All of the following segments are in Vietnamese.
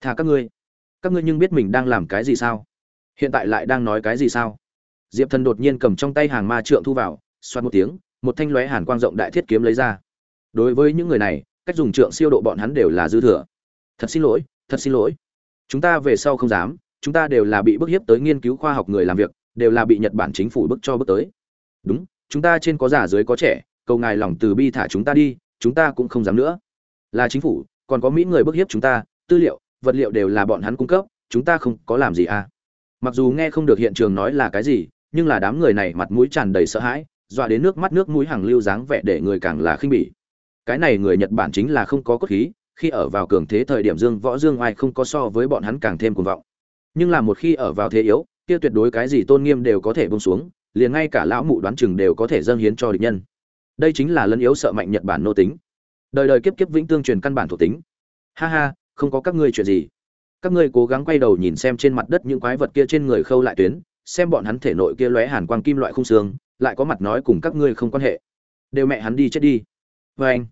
thả các ngươi. Các ngươi nhưng biết mình đang làm cái gì sao? Hiện tại lại đang nói cái gì sao? Diệp thần đột nhiên cầm trong tay hàng ma trượng thu vào, xoát một tiếng, một thanh lóe hàn quang rộng đại thiết kiếm lấy ra. Đối với những người này, cách dùng trượng siêu độ bọn hắn đều là dư thừa. Thật xin lỗi, thật xin lỗi. Chúng ta về sau không dám, chúng ta đều là bị bức hiếp tới nghiên cứu khoa học người làm việc, đều là bị nhật bản chính phủ bức cho bức tới. Đúng, chúng ta trên có già dưới có trẻ, cầu ngài lòng từ bi thả chúng ta đi, chúng ta cũng không dám nữa. Là chính phủ, còn có mỹ người bức hiếp chúng ta, tư liệu vật liệu đều là bọn hắn cung cấp, chúng ta không có làm gì à? Mặc dù nghe không được hiện trường nói là cái gì, nhưng là đám người này mặt mũi tràn đầy sợ hãi, dọa đến nước mắt nước mũi hàng lưu dáng vẻ để người càng là khinh bỉ. Cái này người nhật bản chính là không có cốt khí, khi ở vào cường thế thời điểm dương võ dương ai không có so với bọn hắn càng thêm cuồng vọng. Nhưng là một khi ở vào thế yếu, kia tuyệt đối cái gì tôn nghiêm đều có thể bông xuống, liền ngay cả lão mụ đoán chừng đều có thể dâng hiến cho địch nhân. Đây chính là lân yếu sợ mạnh nhật bản nô tính. Đời đời kiếp kiếp vĩnh tương truyền căn bản thuộc tính. Ha ha không có các ngươi chuyện gì. Các ngươi cố gắng quay đầu nhìn xem trên mặt đất những quái vật kia trên người khâu lại tuyến, xem bọn hắn thể nội kia lóe hàn quang kim loại khung xương, lại có mặt nói cùng các ngươi không quan hệ. Đều mẹ hắn đi chết đi. Vê anh,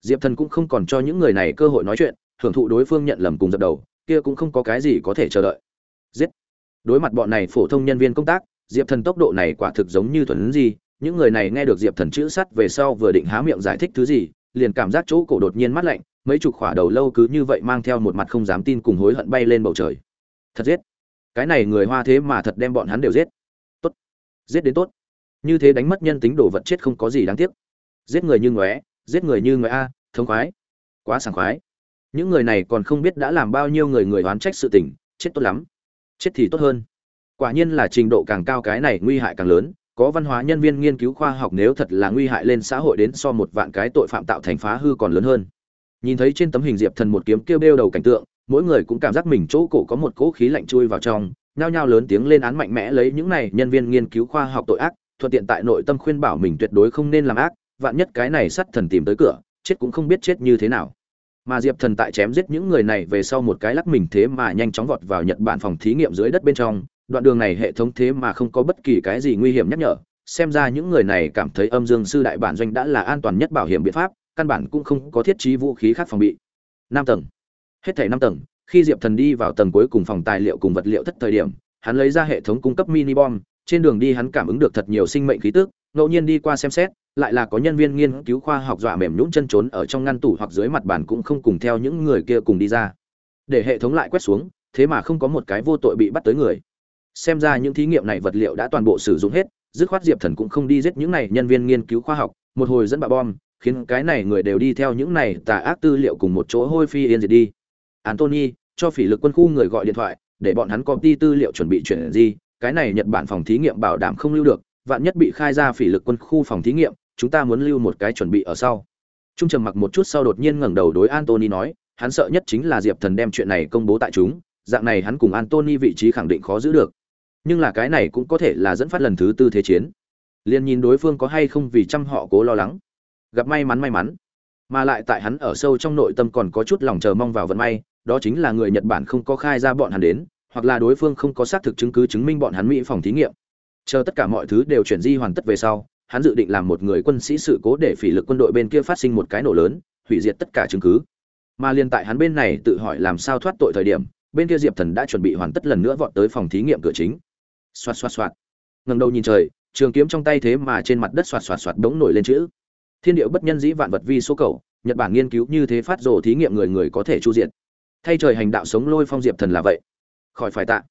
diệp thần cũng không còn cho những người này cơ hội nói chuyện, hưởng thụ đối phương nhận lầm cùng dập đầu, kia cũng không có cái gì có thể chờ đợi. Giết. Đối mặt bọn này phổ thông nhân viên công tác, diệp thần tốc độ này quả thực giống như thuần gì những người này nghe được diệp thần chữ sắt về sau vừa định há miệng giải thích thứ gì, liền cảm giác chỗ cổ đột nhiên mắt lạnh mấy chục khỏa đầu lâu cứ như vậy mang theo một mặt không dám tin cùng hối hận bay lên bầu trời. Thật giết. Cái này người hoa thế mà thật đem bọn hắn đều giết. Tốt. Giết đến tốt. Như thế đánh mất nhân tính đồ vật chết không có gì đáng tiếc. Giết người như ngóe giết người như ngóe a thống khoái. Quá sảng khoái. Những người này còn không biết đã làm bao nhiêu người người oán trách sự tình, chết tốt lắm. Chết thì tốt hơn. Quả nhiên là trình độ càng cao cái này nguy hại càng lớn, có văn hóa nhân viên nghiên cứu khoa học nếu thật là nguy hại lên xã hội đến so một vạn cái tội phạm tạo thành phá hư còn lớn hơn nhìn thấy trên tấm hình diệp thần một kiếm kêu bêu đầu cảnh tượng, mỗi người cũng cảm giác mình chỗ cổ có một cỗ khí lạnh chui vào trong, nhao nhao lớn tiếng lên án mạnh mẽ lấy những này nhân viên nghiên cứu khoa học tội ác, thuận tiện tại nội tâm khuyên bảo mình tuyệt đối không nên làm ác, vạn nhất cái này sắt thần tìm tới cửa, chết cũng không biết chết như thế nào. Mà diệp thần tại chém giết những người này về sau một cái lắc mình thế mà nhanh chóng vọt vào nhật bản phòng thí nghiệm dưới đất bên trong, đoạn đường này hệ thống thế mà không có bất kỳ cái gì nguy hiểm nhắc nhở, xem ra những người này cảm thấy âm dương sư đại bản doanh đã là an toàn nhất bảo hiểm biện pháp căn bản cũng không có thiết trí vũ khí khác phòng bị. Năm tầng. Hết thảy năm tầng, khi diệp thần đi vào tầng cuối cùng phòng tài liệu cùng vật liệu thất thời điểm, hắn lấy ra hệ thống cung cấp mini bom, trên đường đi hắn cảm ứng được thật nhiều sinh mệnh khí tức, ngẫu nhiên đi qua xem xét, lại là có nhân viên nghiên cứu khoa học dọa mềm nhũn chân trốn ở trong ngăn tủ hoặc dưới mặt bàn cũng không cùng theo những người kia cùng đi ra. Để hệ thống lại quét xuống, thế mà không có một cái vô tội bị bắt tới người. Xem ra những thí nghiệm này vật liệu đã toàn bộ sử dụng hết, dứt khoát diệp thần cũng không đi giết những này nhân viên nghiên cứu khoa học, một hồi dẫn bà bom khiến cái này người đều đi theo những này tà ác tư liệu cùng một chỗ hôi phi yên diệt đi. Anthony, cho phỉ lực quân khu người gọi điện thoại, để bọn hắn copy tư liệu chuẩn bị chuyển gì cái này nhật bản phòng thí nghiệm bảo đảm không lưu được, vạn nhất bị khai ra phỉ lực quân khu phòng thí nghiệm, chúng ta muốn lưu một cái chuẩn bị ở sau. Trung trầm mặc một chút sau đột nhiên ngẩng đầu đối Anthony nói, hắn sợ nhất chính là diệp thần đem chuyện này công bố tại chúng, dạng này hắn cùng Anthony vị trí khẳng định khó giữ được. Nhưng là cái này cũng có thể là dẫn phát lần thứ tư thế chiến. Liên nhìn đối phương có hay không vì trăm họ cố lo lắng gặp may mắn may mắn. Mà lại tại hắn ở sâu trong nội tâm còn có chút lòng chờ mong vào vận may, đó chính là người nhật bản không có khai ra bọn hắn đến, hoặc là đối phương không có xác thực chứng cứ chứng minh bọn hắn mỹ phòng thí nghiệm. Chờ tất cả mọi thứ đều chuyển di hoàn tất về sau, hắn dự định làm một người quân sĩ sự cố để phỉ lực quân đội bên kia phát sinh một cái nổ lớn, hủy diệt tất cả chứng cứ. Mà liên tại hắn bên này tự hỏi làm sao thoát tội thời điểm, bên kia diệp thần đã chuẩn bị hoàn tất lần nữa vọt tới phòng thí nghiệm cửa chính. Xoạt xoạt xoạt. Ngầm đầu nhìn trời, trường kiếm trong tay thế mà trên mặt đất xoạt xoạt xoạt đống nổi lên chữ thiên điệu bất nhân dĩ vạn vật vi số cầu, nhật bản nghiên cứu như thế phát rồ thí nghiệm người người có thể chu diện thay trời hành đạo sống lôi phong diệp thần là vậy. Khỏi phải tạ.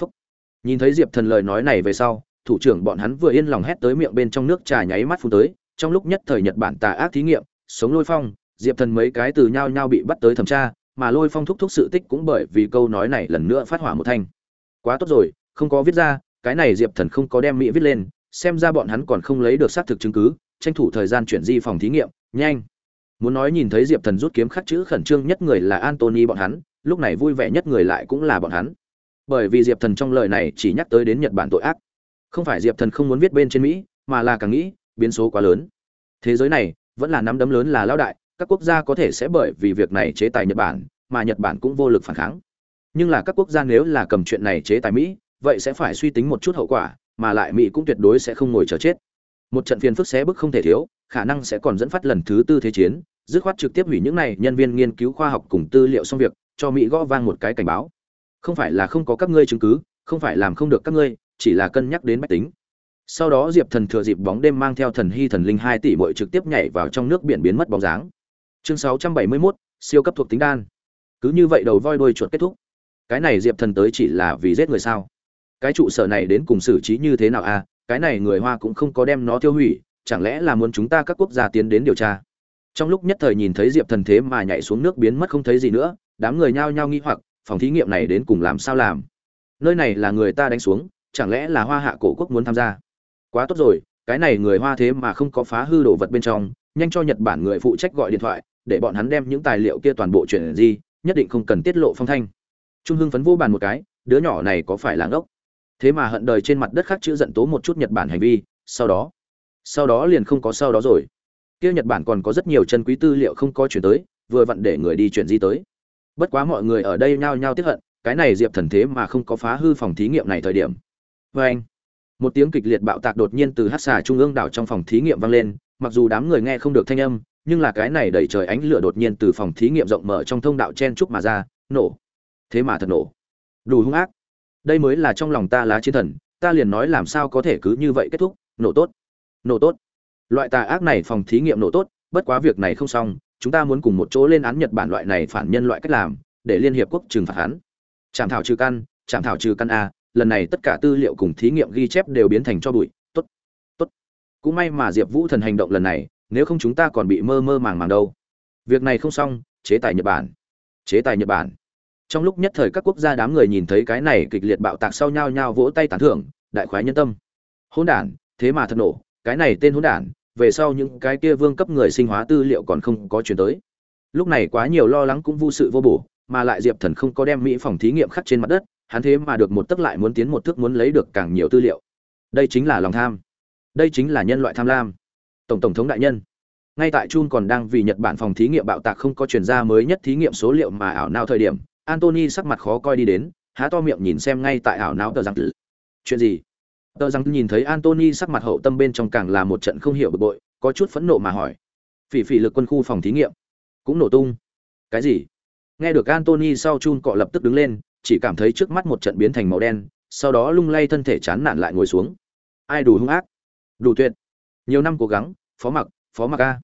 Phúc. Nhìn thấy diệp thần lời nói này về sau, thủ trưởng bọn hắn vừa yên lòng hét tới miệng bên trong nước trà nháy mắt phun tới, trong lúc nhất thời nhật bản tà ác thí nghiệm, sống lôi phong, diệp thần mấy cái từ nhau nhau bị bắt tới thẩm tra, mà lôi phong thúc thúc sự tích cũng bởi vì câu nói này lần nữa phát hỏa một thanh. Quá tốt rồi, không có viết ra, cái này diệp thần không có đem mỹ viết lên, xem ra bọn hắn còn không lấy được xác thực chứng cứ tranh thủ thời gian chuyển di phòng thí nghiệm, nhanh. Muốn nói nhìn thấy diệp thần rút kiếm khắc chữ khẩn trương nhất người là antony bọn hắn, lúc này vui vẻ nhất người lại cũng là bọn hắn. Bởi vì diệp thần trong lời này chỉ nhắc tới đến nhật bản tội ác. Không phải diệp thần không muốn viết bên trên mỹ, mà là càng nghĩ, biến số quá lớn. Thế giới này, vẫn là nắm đấm lớn là lão đại, các quốc gia có thể sẽ bởi vì việc này chế tài nhật bản, mà nhật bản cũng vô lực phản kháng. Nhưng là các quốc gia nếu là cầm chuyện này chế tài mỹ, vậy sẽ phải suy tính một chút hậu quả, mà lại mỹ cũng tuyệt đối sẽ không ngồi chờ chết một trận phiền phức xé bức không thể thiếu khả năng sẽ còn dẫn phát lần thứ tư thế chiến dứt khoát trực tiếp hủy những này nhân viên nghiên cứu khoa học cùng tư liệu xong việc cho mỹ gõ vang một cái cảnh báo. Không phải là không có các ngươi chứng cứ không phải làm không được các ngươi chỉ là cân nhắc đến bách tính. Sau đó diệp thần thừa dịp bóng đêm mang theo thần hy thần linh hai tỷ bội trực tiếp nhảy vào trong nước biển biến mất bóng dáng. Chương sáu trăm bảy mươi 671, siêu cấp thuộc tính đan. Cứ như vậy đầu voi đuôi chuột kết thúc. Cái này diệp thần tới chỉ là vì giết người sao? Cái trụ sở này đến cùng xử trí như thế nào à? Cái này người hoa cũng không có đem nó tiêu hủy, chẳng lẽ là muốn chúng ta các quốc gia tiến đến điều tra? Trong lúc nhất thời nhìn thấy diệp thần thế mà nhảy xuống nước biến mất không thấy gì nữa, đám người nhao nhao nghi hoặc, phòng thí nghiệm này đến cùng làm sao làm? Nơi này là người ta đánh xuống, chẳng lẽ là hoa hạ cổ quốc muốn tham gia? Quá tốt rồi, cái này người hoa thế mà không có phá hư đồ vật bên trong, nhanh cho nhật bản người phụ trách gọi điện thoại, để bọn hắn đem những tài liệu kia toàn bộ chuyển gì nhất định không cần tiết lộ phong thanh. Trung hưng phấn vô bàn một cái, đứa nhỏ này có phải là ngốc? Thế mà hận đời trên mặt đất khác chữ giận tố một chút nhật bản hành vi, sau đó sau đó liền không có sau đó rồi. Kia nhật bản còn có rất nhiều chân quý tư liệu không có chuyển tới, vừa vặn để người đi chuyển di tới. Bất quá mọi người ở đây nhao nhao tiếp hận, cái này diệp thần thế mà không có phá hư phòng thí nghiệm này thời điểm. Vê anh, một tiếng kịch liệt bạo tạc đột nhiên từ hát xà trung ương đảo trong phòng thí nghiệm vang lên, mặc dù đám người nghe không được thanh âm, nhưng là cái này đẩy trời ánh lửa đột nhiên từ phòng thí nghiệm rộng mở trong thông đạo chen trúc mà ra, nổ. Thế mà thật nổ. Đủ hung ác đây mới là trong lòng ta lá chiến thần, ta liền nói làm sao có thể cứ như vậy kết thúc, nổ tốt nổ tốt. Loại tà ác này phòng thí nghiệm nổ tốt, bất quá việc này không xong, chúng ta muốn cùng một chỗ lên án nhật bản loại này phản nhân loại cách làm, để liên hiệp quốc trừng phạt hắn. Chạm thảo trừ căn chạm thảo trừ căn a, lần này tất cả tư liệu cùng thí nghiệm ghi chép đều biến thành cho bụi, tốt tốt. Cũng may mà diệp vũ thần hành động lần này, nếu không chúng ta còn bị mơ mơ màng màng đâu. Việc này không xong, chế tài nhật bản, chế tài nhật bản trong lúc nhất thời các quốc gia đám người nhìn thấy cái này kịch liệt bạo tạc sau nhau nhau vỗ tay tán thưởng, đại khoái nhân tâm. Hỗn đản, thế mà thật nổ, cái này tên hỗn đản, về sau những cái kia vương cấp người sinh hóa tư liệu còn không có chuyển tới. Lúc này quá nhiều lo lắng cũng vô sự vô bổ, mà lại diệp thần không có đem mỹ phòng thí nghiệm khắc trên mặt đất, hắn thế mà được một tức lại muốn tiến một thước muốn lấy được càng nhiều tư liệu. Đây chính là lòng tham. Đây chính là nhân loại tham lam. Tổng tổng thống đại nhân. Ngay tại chun còn đang vì nhật bản phòng thí nghiệm bạo tạc không có chuyển ra mới nhất thí nghiệm số liệu mà ảo nào thời điểm antony sắc mặt khó coi đi đến, há to miệng nhìn xem ngay tại ảo não tờ rằng chuyện gì? Tờ rằng nhìn thấy antony sắc mặt hậu tâm bên trong càng là một trận không hiểu bực bội, có chút phẫn nộ mà hỏi. Phỉ phỉ lực quân khu phòng thí nghiệm. Cũng nổ tung. Cái gì? Nghe được antony sau chun cọ lập tức đứng lên, chỉ cảm thấy trước mắt một trận biến thành màu đen, sau đó lung lay thân thể chán nản lại ngồi xuống. Ai đủ hung ác? Đủ tuyệt. Nhiều năm cố gắng, phó mặc phó mặc a.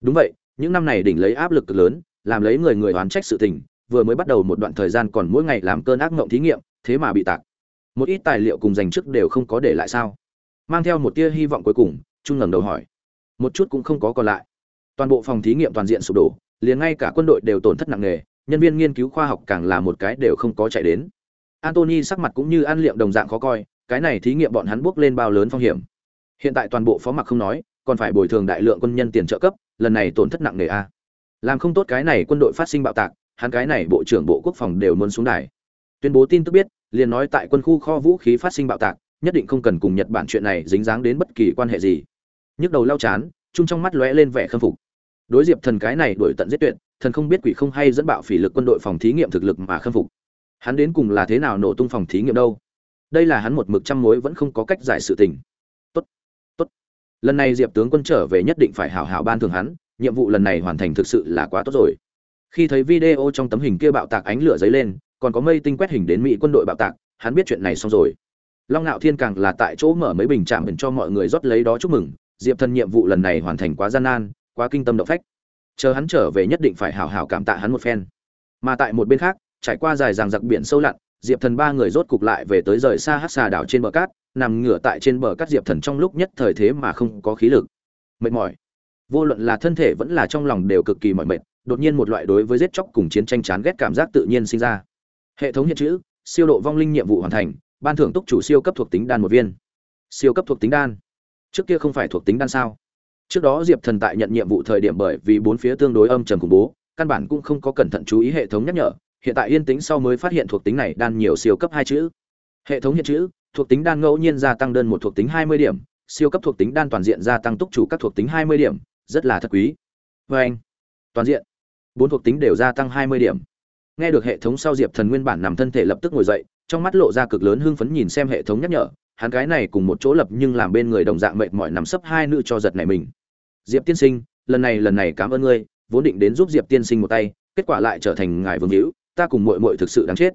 Đúng vậy, những năm này đỉnh lấy áp lực cực lớn, làm lấy người người oán trách sự tình vừa mới bắt đầu một đoạn thời gian còn mỗi ngày làm cơn ác mộng thí nghiệm, thế mà bị tạc. Một ít tài liệu cùng dành trước đều không có để lại sao? Mang theo một tia hy vọng cuối cùng, trung ngẩng đầu hỏi. Một chút cũng không có còn lại. Toàn bộ phòng thí nghiệm toàn diện sụp đổ, liền ngay cả quân đội đều tổn thất nặng nề, nhân viên nghiên cứu khoa học càng là một cái đều không có chạy đến. Antony sắc mặt cũng như ăn liệm đồng dạng khó coi, cái này thí nghiệm bọn hắn bước lên bao lớn phong hiểm. Hiện tại toàn bộ phó mặc không nói, còn phải bồi thường đại lượng quân nhân tiền trợ cấp, lần này tổn thất nặng nề a. Làm không tốt cái này quân đội phát sinh bạo tạc hắn cái này bộ trưởng bộ quốc phòng đều muốn xuống đài. Tuyên bố tin tức biết, liền nói tại quân khu kho vũ khí phát sinh bạo tạc, nhất định không cần cùng nhật bản chuyện này dính dáng đến bất kỳ quan hệ gì. Nhức đầu lao chán, chung trong mắt lóe lên vẻ khâm phục. Đối diệp thần cái này đổi tận giết tuyệt, thần không biết quỷ không hay dẫn bạo phỉ lực quân đội phòng thí nghiệm thực lực mà khâm phục. Hắn đến cùng là thế nào nổ tung phòng thí nghiệm đâu? Đây là hắn một mực trăm mối vẫn không có cách giải sự tình. Tốt tốt. Lần này diệp tướng quân trở về nhất định phải hảo hảo ban thường hắn, nhiệm vụ lần này hoàn thành thực sự là quá tốt rồi khi thấy video trong tấm hình kia bạo tạc ánh lửa dấy lên, còn có mây tinh quét hình đến mỹ quân đội bạo tạc, hắn biết chuyện này xong rồi. Long ngạo thiên càng là tại chỗ mở mấy bình chạm cho mọi người rót lấy đó chúc mừng, diệp thần nhiệm vụ lần này hoàn thành quá gian nan, quá kinh tâm động phách. Chờ hắn trở về nhất định phải hào hào cảm tạ hắn một phen. Mà tại một bên khác, trải qua dài ràng giặc biển sâu lặn, diệp thần ba người rốt cục lại về tới rời xa hát xà đảo trên bờ cát, nằm ngửa tại trên bờ cát diệp thần trong lúc nhất thời thế mà không có khí lực. Mệt mỏi. Vô luận là thân thể vẫn là trong lòng đều cực kỳ mỏi mệt đột nhiên một loại đối với giết chóc cùng chiến tranh chán ghét cảm giác tự nhiên sinh ra. Hệ thống hiện chữ, siêu độ vong linh nhiệm vụ hoàn thành, ban thưởng túc chủ siêu cấp thuộc tính đan một viên. Siêu cấp thuộc tính đan. Trước kia không phải thuộc tính đan sao? Trước đó diệp thần tại nhận nhiệm vụ thời điểm bởi vì bốn phía tương đối âm trầm khủng bố, căn bản cũng không có cẩn thận chú ý hệ thống nhắc nhở, hiện tại yên tĩnh sau mới phát hiện thuộc tính này đan nhiều siêu cấp hai chữ. Hệ thống hiện chữ, thuộc tính đan ngẫu nhiên gia tăng đơn một thuộc tính hai mươi điểm, siêu cấp thuộc tính đan toàn diện gia tăng túc chủ các thuộc tính hai mươi điểm, rất là thật quý. Vê anh, toàn diện bốn thuộc tính đều gia tăng hai mươi điểm. Nghe được hệ thống sau diệp thần nguyên bản nằm thân thể lập tức ngồi dậy, trong mắt lộ ra cực lớn hưng phấn nhìn xem hệ thống nhắc nhở, hắn cái này cùng một chỗ lập nhưng làm bên người đồng dạng mệt mỏi nằm sấp hai nữ cho giật này mình. Diệp tiên sinh, lần này lần này cảm ơn ngươi, vốn định đến giúp diệp tiên sinh một tay, kết quả lại trở thành ngài vương hữu, ta cùng muội muội thực sự đáng chết.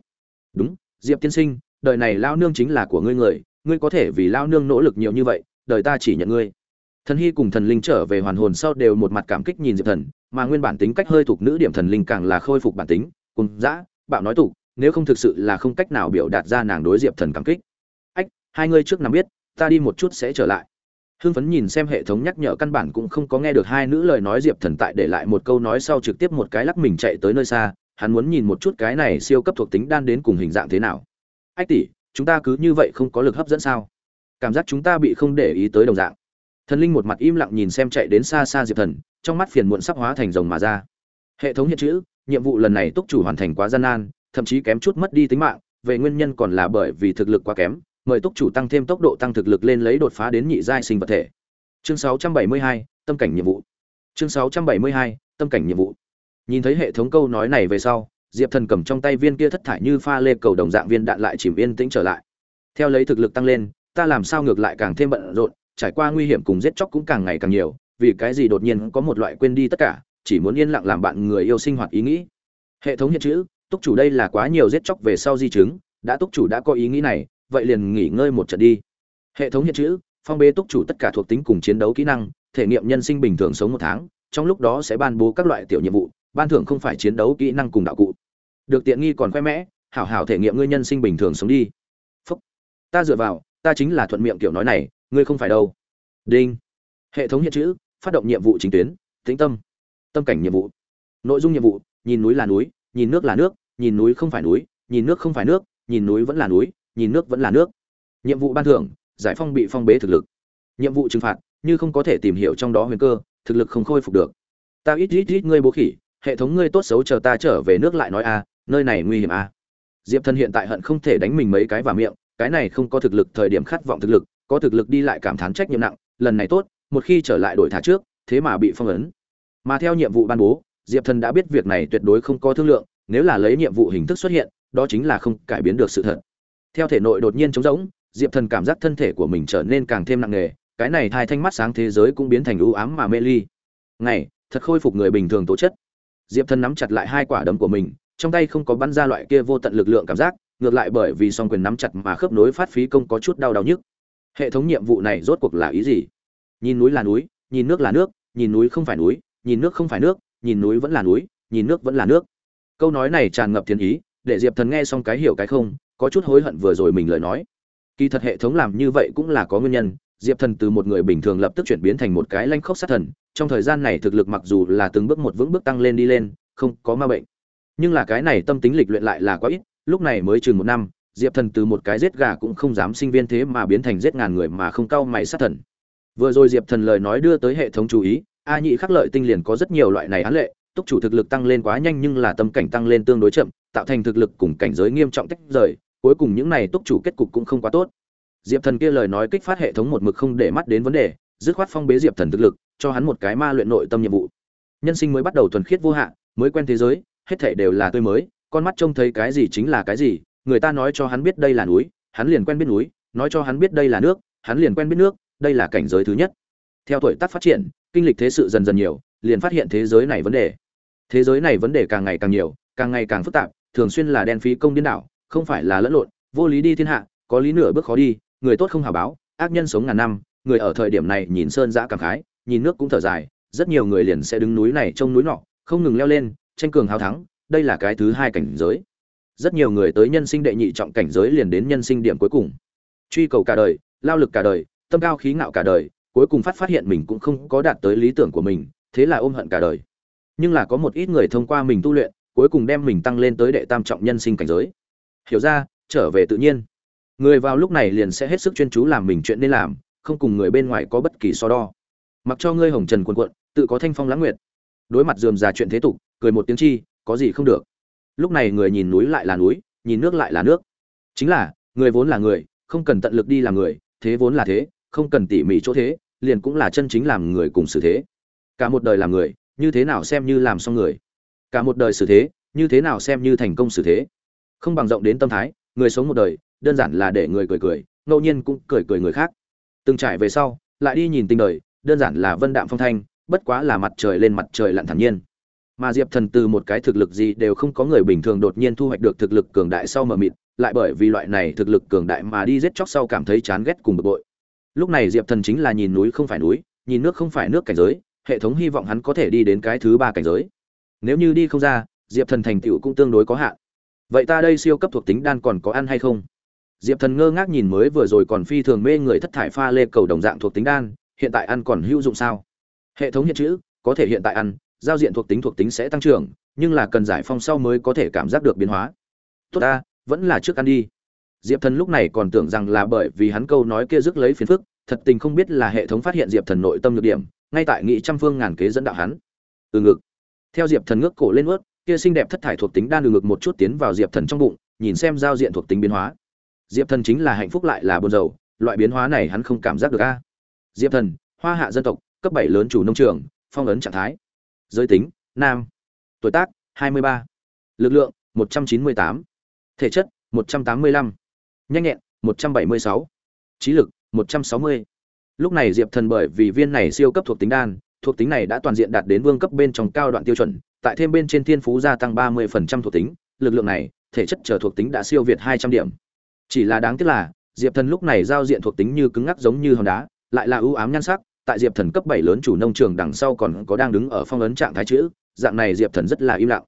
Đúng, diệp tiên sinh, đời này lao nương chính là của ngươi người, ngươi có thể vì lao nương nỗ lực nhiều như vậy, đời ta chỉ nhận ngươi. Thần hy cùng thần linh trở về hoàn hồn sau đều một mặt cảm kích nhìn diệp thần mà nguyên bản tính cách hơi thuộc nữ điểm thần linh càng là khôi phục bản tính, cùng dã, bạo nói tục, nếu không thực sự là không cách nào biểu đạt ra nàng đối diệp thần cảm kích. Ách, hai ngươi trước nằm biết, ta đi một chút sẽ trở lại. Hưng phấn nhìn xem hệ thống nhắc nhở căn bản cũng không có nghe được hai nữ lời nói diệp thần tại để lại một câu nói sau trực tiếp một cái lắc mình chạy tới nơi xa, hắn muốn nhìn một chút cái này siêu cấp thuộc tính đan đến cùng hình dạng thế nào. Ách tỷ, chúng ta cứ như vậy không có lực hấp dẫn sao? Cảm giác chúng ta bị không để ý tới đồng dạng thần linh một mặt im lặng nhìn xem chạy đến xa xa diệp thần trong mắt phiền muộn sắp hóa thành rồng mà ra. Hệ thống hiện chữ nhiệm vụ lần này túc chủ hoàn thành quá gian nan thậm chí kém chút mất đi tính mạng về nguyên nhân còn là bởi vì thực lực quá kém mời túc chủ tăng thêm tốc độ tăng thực lực lên lấy đột phá đến nhị giai sinh vật thể. Chương 672, tâm cảnh nhiệm vụ. Chương 672, tâm cảnh nhiệm vụ. Nhìn thấy hệ thống câu nói này về sau diệp thần cầm trong tay viên kia thất thải như pha lê cầu đồng dạng viên đạn lại chìm yên tĩnh trở lại. Theo lấy thực lực tăng lên ta làm sao ngược lại càng thêm bận rộn trải qua nguy hiểm cùng giết chóc cũng càng ngày càng nhiều, vì cái gì đột nhiên có một loại quên đi tất cả, chỉ muốn yên lặng làm bạn người yêu sinh hoạt ý nghĩ. Hệ thống hiện chữ, túc chủ đây là quá nhiều giết chóc về sau di chứng, đã túc chủ đã có ý nghĩ này, vậy liền nghỉ ngơi một trận đi. Hệ thống hiện chữ, phong bế túc chủ tất cả thuộc tính cùng chiến đấu kỹ năng, thể nghiệm nhân sinh bình thường sống một tháng, trong lúc đó sẽ ban bố các loại tiểu nhiệm vụ, ban thưởng không phải chiến đấu kỹ năng cùng đạo cụ. Được tiện nghi còn khoe mẽ, hảo hảo thể nghiệm ngươi nhân sinh bình thường sống đi. Phúc. Ta dựa vào, ta chính là thuận miệng kiểu nói này ngươi không phải đâu. Đinh. Hệ thống hiện chữ, phát động nhiệm vụ chính tuyến, tĩnh tâm. Tâm cảnh nhiệm vụ. Nội dung nhiệm vụ, nhìn núi là núi, nhìn nước là nước, nhìn núi không phải núi, nhìn nước không phải nước, nhìn núi vẫn là núi, nhìn nước vẫn là nước. Nhiệm vụ ban thưởng, giải phong bị phong bế thực lực. Nhiệm vụ trừng phạt, như không có thể tìm hiểu trong đó huyền cơ, thực lực không khôi phục được. Ta ít ít ít ngươi bố khỉ, hệ thống ngươi tốt xấu chờ ta trở về nước lại nói a, nơi này nguy hiểm a. Diệp thần hiện tại hận không thể đánh mình mấy cái vào miệng, cái này không có thực lực, thời điểm khát vọng thực lực có thực lực đi lại cảm thán trách nhiệm nặng, lần này tốt, một khi trở lại đổi thả trước, thế mà bị phong ấn. Mà theo nhiệm vụ ban bố, diệp thần đã biết việc này tuyệt đối không có thương lượng, nếu là lấy nhiệm vụ hình thức xuất hiện, đó chính là không cải biến được sự thật. Theo thể nội đột nhiên trống rỗng, diệp thần cảm giác thân thể của mình trở nên càng thêm nặng nề, cái này thai thanh mắt sáng thế giới cũng biến thành ưu ám mà mê ly. Ngày, thật khôi phục người bình thường tố chất. Diệp thần nắm chặt lại hai quả đấm của mình, trong tay không có bắn ra loại kia vô tận lực lượng cảm giác, ngược lại bởi vì song quyền nắm chặt mà khớp nối phát phí công có chút đau đau nhức hệ thống nhiệm vụ này rốt cuộc là ý gì? Nhìn núi là núi, nhìn nước là nước, nhìn núi không phải núi, nhìn nước không phải nước, nhìn núi vẫn là núi, nhìn nước vẫn là nước. Câu nói này tràn ngập thiên ý, để diệp thần nghe xong cái hiểu cái không, có chút hối hận vừa rồi mình lời nói. Kỳ thật hệ thống làm như vậy cũng là có nguyên nhân, diệp thần từ một người bình thường lập tức chuyển biến thành một cái lanh khốc sát thần, trong thời gian này thực lực mặc dù là từng bước một vững bước tăng lên đi lên, không có ma bệnh. Nhưng là cái này tâm tính lịch luyện lại là quá ít, lúc này mới chừng một năm diệp thần từ một cái giết gà cũng không dám sinh viên thế mà biến thành giết ngàn người mà không cau mày sát thần. Vừa rồi diệp thần lời nói đưa tới hệ thống chú ý, a nhị khắc lợi tinh liền có rất nhiều loại này án lệ túc chủ thực lực tăng lên quá nhanh nhưng là tâm cảnh tăng lên tương đối chậm, tạo thành thực lực cùng cảnh giới nghiêm trọng tách rời, cuối cùng những này túc chủ kết cục cũng không quá tốt. Diệp thần kia lời nói kích phát hệ thống một mực không để mắt đến vấn đề, dứt khoát phong bế diệp thần thực lực, cho hắn một cái ma luyện nội tâm nhiệm vụ. Nhân sinh mới bắt đầu thuần khiết vô hạn, mới quen thế giới, hết thảy đều là tươi mới, con mắt trông thấy cái gì chính là cái gì người ta nói cho hắn biết đây là núi, hắn liền quen biết núi, nói cho hắn biết đây là nước, hắn liền quen biết nước, đây là cảnh giới thứ nhất. Theo tuổi tác phát triển, kinh lịch thế sự dần dần nhiều, liền phát hiện thế giới này vấn đề. Thế giới này vấn đề càng ngày càng nhiều, càng ngày càng phức tạp, thường xuyên là đen phí công điên đảo, không phải là lẫn lộn, vô lý đi thiên hạ, có lý nửa bước khó đi, người tốt không hào báo, ác nhân sống ngàn năm, người ở thời điểm này nhìn sơn giã cảm khái, nhìn nước cũng thở dài, rất nhiều người liền sẽ đứng núi này trông núi nọ, không ngừng leo lên, tranh cường hào thắng, đây là cái thứ hai cảnh giới rất nhiều người tới nhân sinh đệ nhị trọng cảnh giới liền đến nhân sinh điểm cuối cùng. Truy cầu cả đời, lao lực cả đời, tâm cao khí ngạo cả đời, cuối cùng phát phát hiện mình cũng không có đạt tới lý tưởng của mình, thế là ôm hận cả đời. Nhưng là có một ít người thông qua mình tu luyện, cuối cùng đem mình tăng lên tới đệ tam trọng nhân sinh cảnh giới. Hiểu ra, trở về tự nhiên. Người vào lúc này liền sẽ hết sức chuyên chú làm mình chuyện nên làm, không cùng người bên ngoài có bất kỳ so đo. Mặc cho ngươi hồng trần quần quận tự có thanh phong lãng nguyệt. Đối mặt dườm già chuyện thế tục, cười một tiếng chi, có gì không được lúc này người nhìn núi lại là núi, nhìn nước lại là nước. Chính là, người vốn là người, không cần tận lực đi làm người, thế vốn là thế, không cần tỉ mỉ chỗ thế, liền cũng là chân chính làm người cùng xử thế. Cả một đời làm người, như thế nào xem như làm xong người? Cả một đời xử thế, như thế nào xem như thành công xử thế? Không bằng rộng đến tâm thái, người sống một đời, đơn giản là để người cười cười, ngẫu nhiên cũng cười cười người khác. Từng trải về sau, lại đi nhìn tình đời, đơn giản là vân đạm phong thanh, bất quá là mặt trời lên mặt trời lặn thản nhiên mà diệp thần từ một cái thực lực gì đều không có người bình thường đột nhiên thu hoạch được thực lực cường đại sau mờ mịt, lại bởi vì loại này thực lực cường đại mà đi giết chóc sau cảm thấy chán ghét cùng bực bội. Lúc này diệp thần chính là nhìn núi không phải núi, nhìn nước không phải nước cảnh giới, hệ thống hy vọng hắn có thể đi đến cái thứ ba cảnh giới. Nếu như đi không ra, diệp thần thành tựu cũng tương đối có hạn. Vậy ta đây siêu cấp thuộc tính đan còn có ăn hay không? Diệp thần ngơ ngác nhìn mới vừa rồi còn phi thường mê người thất thải pha lê cầu đồng dạng thuộc tính đan, hiện tại ăn còn hữu dụng sao? Hệ thống hiện chữ, có thể hiện tại ăn giao diện thuộc tính thuộc tính sẽ tăng trưởng, nhưng là cần giải phong sau mới có thể cảm giác được biến hóa. Tốt ta, vẫn là trước ăn đi. Diệp thần lúc này còn tưởng rằng là bởi vì hắn câu nói kia rước lấy phiền phức, thật tình không biết là hệ thống phát hiện diệp thần nội tâm nhược điểm, ngay tại nghị trăm phương ngàn kế dẫn đạo hắn. Từ ngực. Theo diệp thần ngước cổ lên ướt kia xinh đẹp thất thải thuộc tính đan từ ngực một chút tiến vào diệp thần trong bụng, nhìn xem giao diện thuộc tính biến hóa. Diệp thần chính là hạnh phúc lại là buồn rầu, loại biến hóa này hắn không cảm giác được a. Diệp thần, hoa hạ dân tộc, cấp bảy lớn chủ nông trường, phong ấn trạng thái giới tính, nam tuổi tác 23. lực lượng 198. thể chất 185. nhanh nhẹn 176. trí lực 160. lúc này diệp thần bởi vì viên này siêu cấp thuộc tính đan, thuộc tính này đã toàn diện đạt đến vương cấp bên trong cao đoạn tiêu chuẩn, tại thêm bên trên thiên phú gia tăng 30% thuộc tính, lực lượng này, thể chất trở thuộc tính đã siêu việt 200 điểm chỉ là đáng tiếc là, diệp thần lúc này giao diện thuộc tính như cứng ngắc giống như hòn đá, lại là ưu ám nhan sắc tại diệp thần cấp bảy lớn chủ nông trường đằng sau còn có đang đứng ở phong ấn trạng thái chữ dạng này diệp thần rất là im lặng.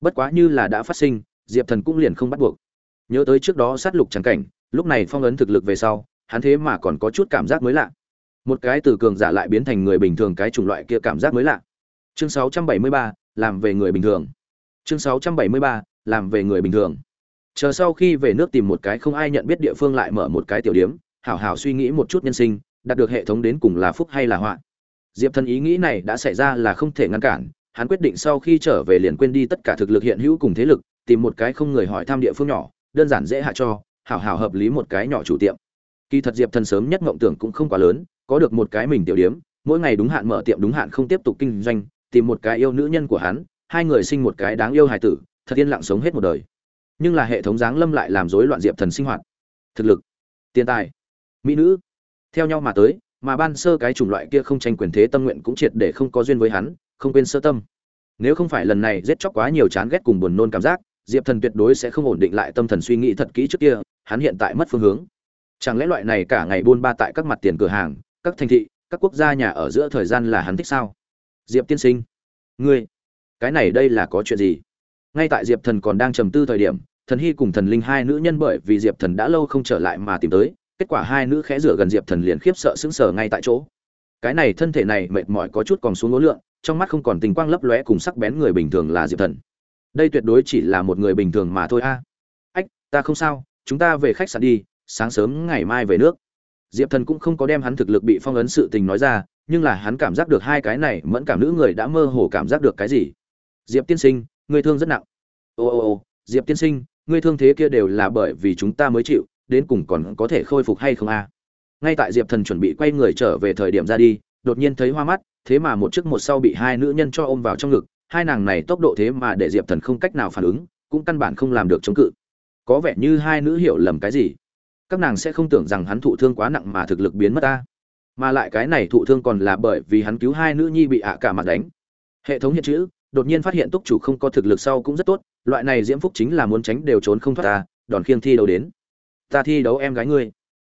Bất quá như là đã phát sinh diệp thần cũng liền không bắt buộc. Nhớ tới trước đó sát lục trắng cảnh lúc này phong ấn thực lực về sau hắn thế mà còn có chút cảm giác mới lạ. Một cái từ cường giả lại biến thành người bình thường cái chủng loại kia cảm giác mới lạ. Chương 673, làm về người bình thường. Chương 673, làm về người bình thường. Chờ sau khi về nước tìm một cái không ai nhận biết địa phương lại mở một cái tiểu điếm hảo hảo suy nghĩ một chút nhân sinh đạt được hệ thống đến cùng là phúc hay là họa. Diệp thần ý nghĩ này đã xảy ra là không thể ngăn cản, hắn quyết định sau khi trở về liền quên đi tất cả thực lực hiện hữu cùng thế lực, tìm một cái không người hỏi thăm địa phương nhỏ, đơn giản dễ hạ cho, hảo hảo hợp lý một cái nhỏ chủ tiệm. Kỳ thật diệp thần sớm nhất mộng tưởng cũng không quá lớn, có được một cái mình tiểu điếm, mỗi ngày đúng hạn mở tiệm đúng hạn không tiếp tục kinh doanh, tìm một cái yêu nữ nhân của hắn, hai người sinh một cái đáng yêu hài tử, thật yên lặng sống hết một đời. Nhưng là hệ thống giáng lâm lại làm rối loạn diệp thần sinh hoạt. Thực lực, tiền tài, mỹ nữ theo nhau mà tới, mà ban sơ cái chủng loại kia không tranh quyền thế tâm nguyện cũng triệt để không có duyên với hắn, không quên sơ tâm. Nếu không phải lần này giết chóc quá nhiều chán ghét cùng buồn nôn cảm giác, diệp thần tuyệt đối sẽ không ổn định lại tâm thần suy nghĩ thật kỹ trước kia, hắn hiện tại mất phương hướng. Chẳng lẽ loại này cả ngày buôn ba tại các mặt tiền cửa hàng, các thành thị, các quốc gia nhà ở giữa thời gian là hắn thích sao? Diệp tiên sinh, ngươi, cái này đây là có chuyện gì? Ngay tại diệp thần còn đang trầm tư thời điểm, thần hy cùng thần linh hai nữ nhân bởi vì diệp thần đã lâu không trở lại mà tìm tới kết quả hai nữ khẽ rửa gần diệp thần liền khiếp sợ sững sờ ngay tại chỗ. Cái này thân thể này mệt mỏi có chút còn xuống ngố lượng, trong mắt không còn tình quang lấp lóe cùng sắc bén người bình thường là diệp thần. Đây tuyệt đối chỉ là một người bình thường mà thôi a. Ách, ta không sao, chúng ta về khách sạn đi, sáng sớm ngày mai về nước. Diệp thần cũng không có đem hắn thực lực bị phong ấn sự tình nói ra, nhưng là hắn cảm giác được hai cái này mẫn cảm nữ người đã mơ hồ cảm giác được cái gì. Diệp tiên sinh người thương rất nặng. Ô ô ô, diệp tiên sinh người thương thế kia đều là bởi vì chúng ta mới chịu đến cùng còn có thể khôi phục hay không a? Ngay tại diệp thần chuẩn bị quay người trở về thời điểm ra đi, đột nhiên thấy hoa mắt, thế mà một chiếc một sau bị hai nữ nhân cho ôm vào trong ngực, hai nàng này tốc độ thế mà để diệp thần không cách nào phản ứng, cũng căn bản không làm được chống cự. Có vẻ như hai nữ hiểu lầm cái gì? Các nàng sẽ không tưởng rằng hắn thụ thương quá nặng mà thực lực biến mất ta. Mà lại cái này thụ thương còn là bởi vì hắn cứu hai nữ nhi bị ạ cả mặt đánh. Hệ thống hiện chữ, đột nhiên phát hiện túc chủ không có thực lực sau cũng rất tốt, loại này diễm phúc chính là muốn tránh đều trốn không thoát ta, đòn khiêng thi đầu đến ta thi đấu em gái ngươi.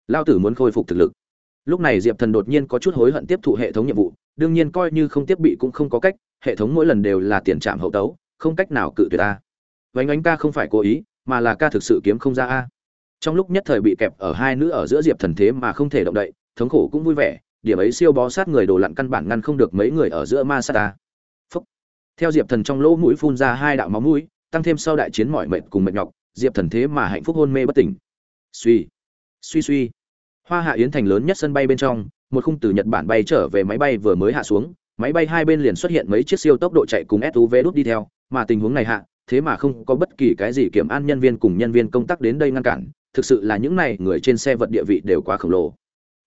Lao tử muốn khôi phục thực lực. Lúc này diệp thần đột nhiên có chút hối hận tiếp thụ hệ thống nhiệm vụ, đương nhiên coi như không tiếp bị cũng không có cách, hệ thống mỗi lần đều là tiền trạm hậu tấu, không cách nào cự tuyệt ta. Vánh ánh ca không phải cố ý, mà là ca thực sự kiếm không ra a. Trong lúc nhất thời bị kẹp ở hai nữ ở giữa diệp thần thế mà không thể động đậy, thống khổ cũng vui vẻ, điểm ấy siêu bó sát người đồ lặn căn bản ngăn không được mấy người ở giữa ma sát ta. Phúc. Theo diệp thần trong lỗ mũi phun ra hai đạo máu mũi, tăng thêm sau đại chiến mọi mệnh cùng mệt nhọc, diệp thần thế mà hạnh phúc hôn mê bất tỉnh suy suy suy. Hoa hạ yến thành lớn nhất sân bay bên trong, một khung từ nhật bản bay trở về máy bay vừa mới hạ xuống, máy bay hai bên liền xuất hiện mấy chiếc siêu tốc độ chạy cùng suv đút đi theo, mà tình huống này hạ, thế mà không có bất kỳ cái gì kiểm an nhân viên cùng nhân viên công tác đến đây ngăn cản, thực sự là những này người trên xe vật địa vị đều quá khổng lồ.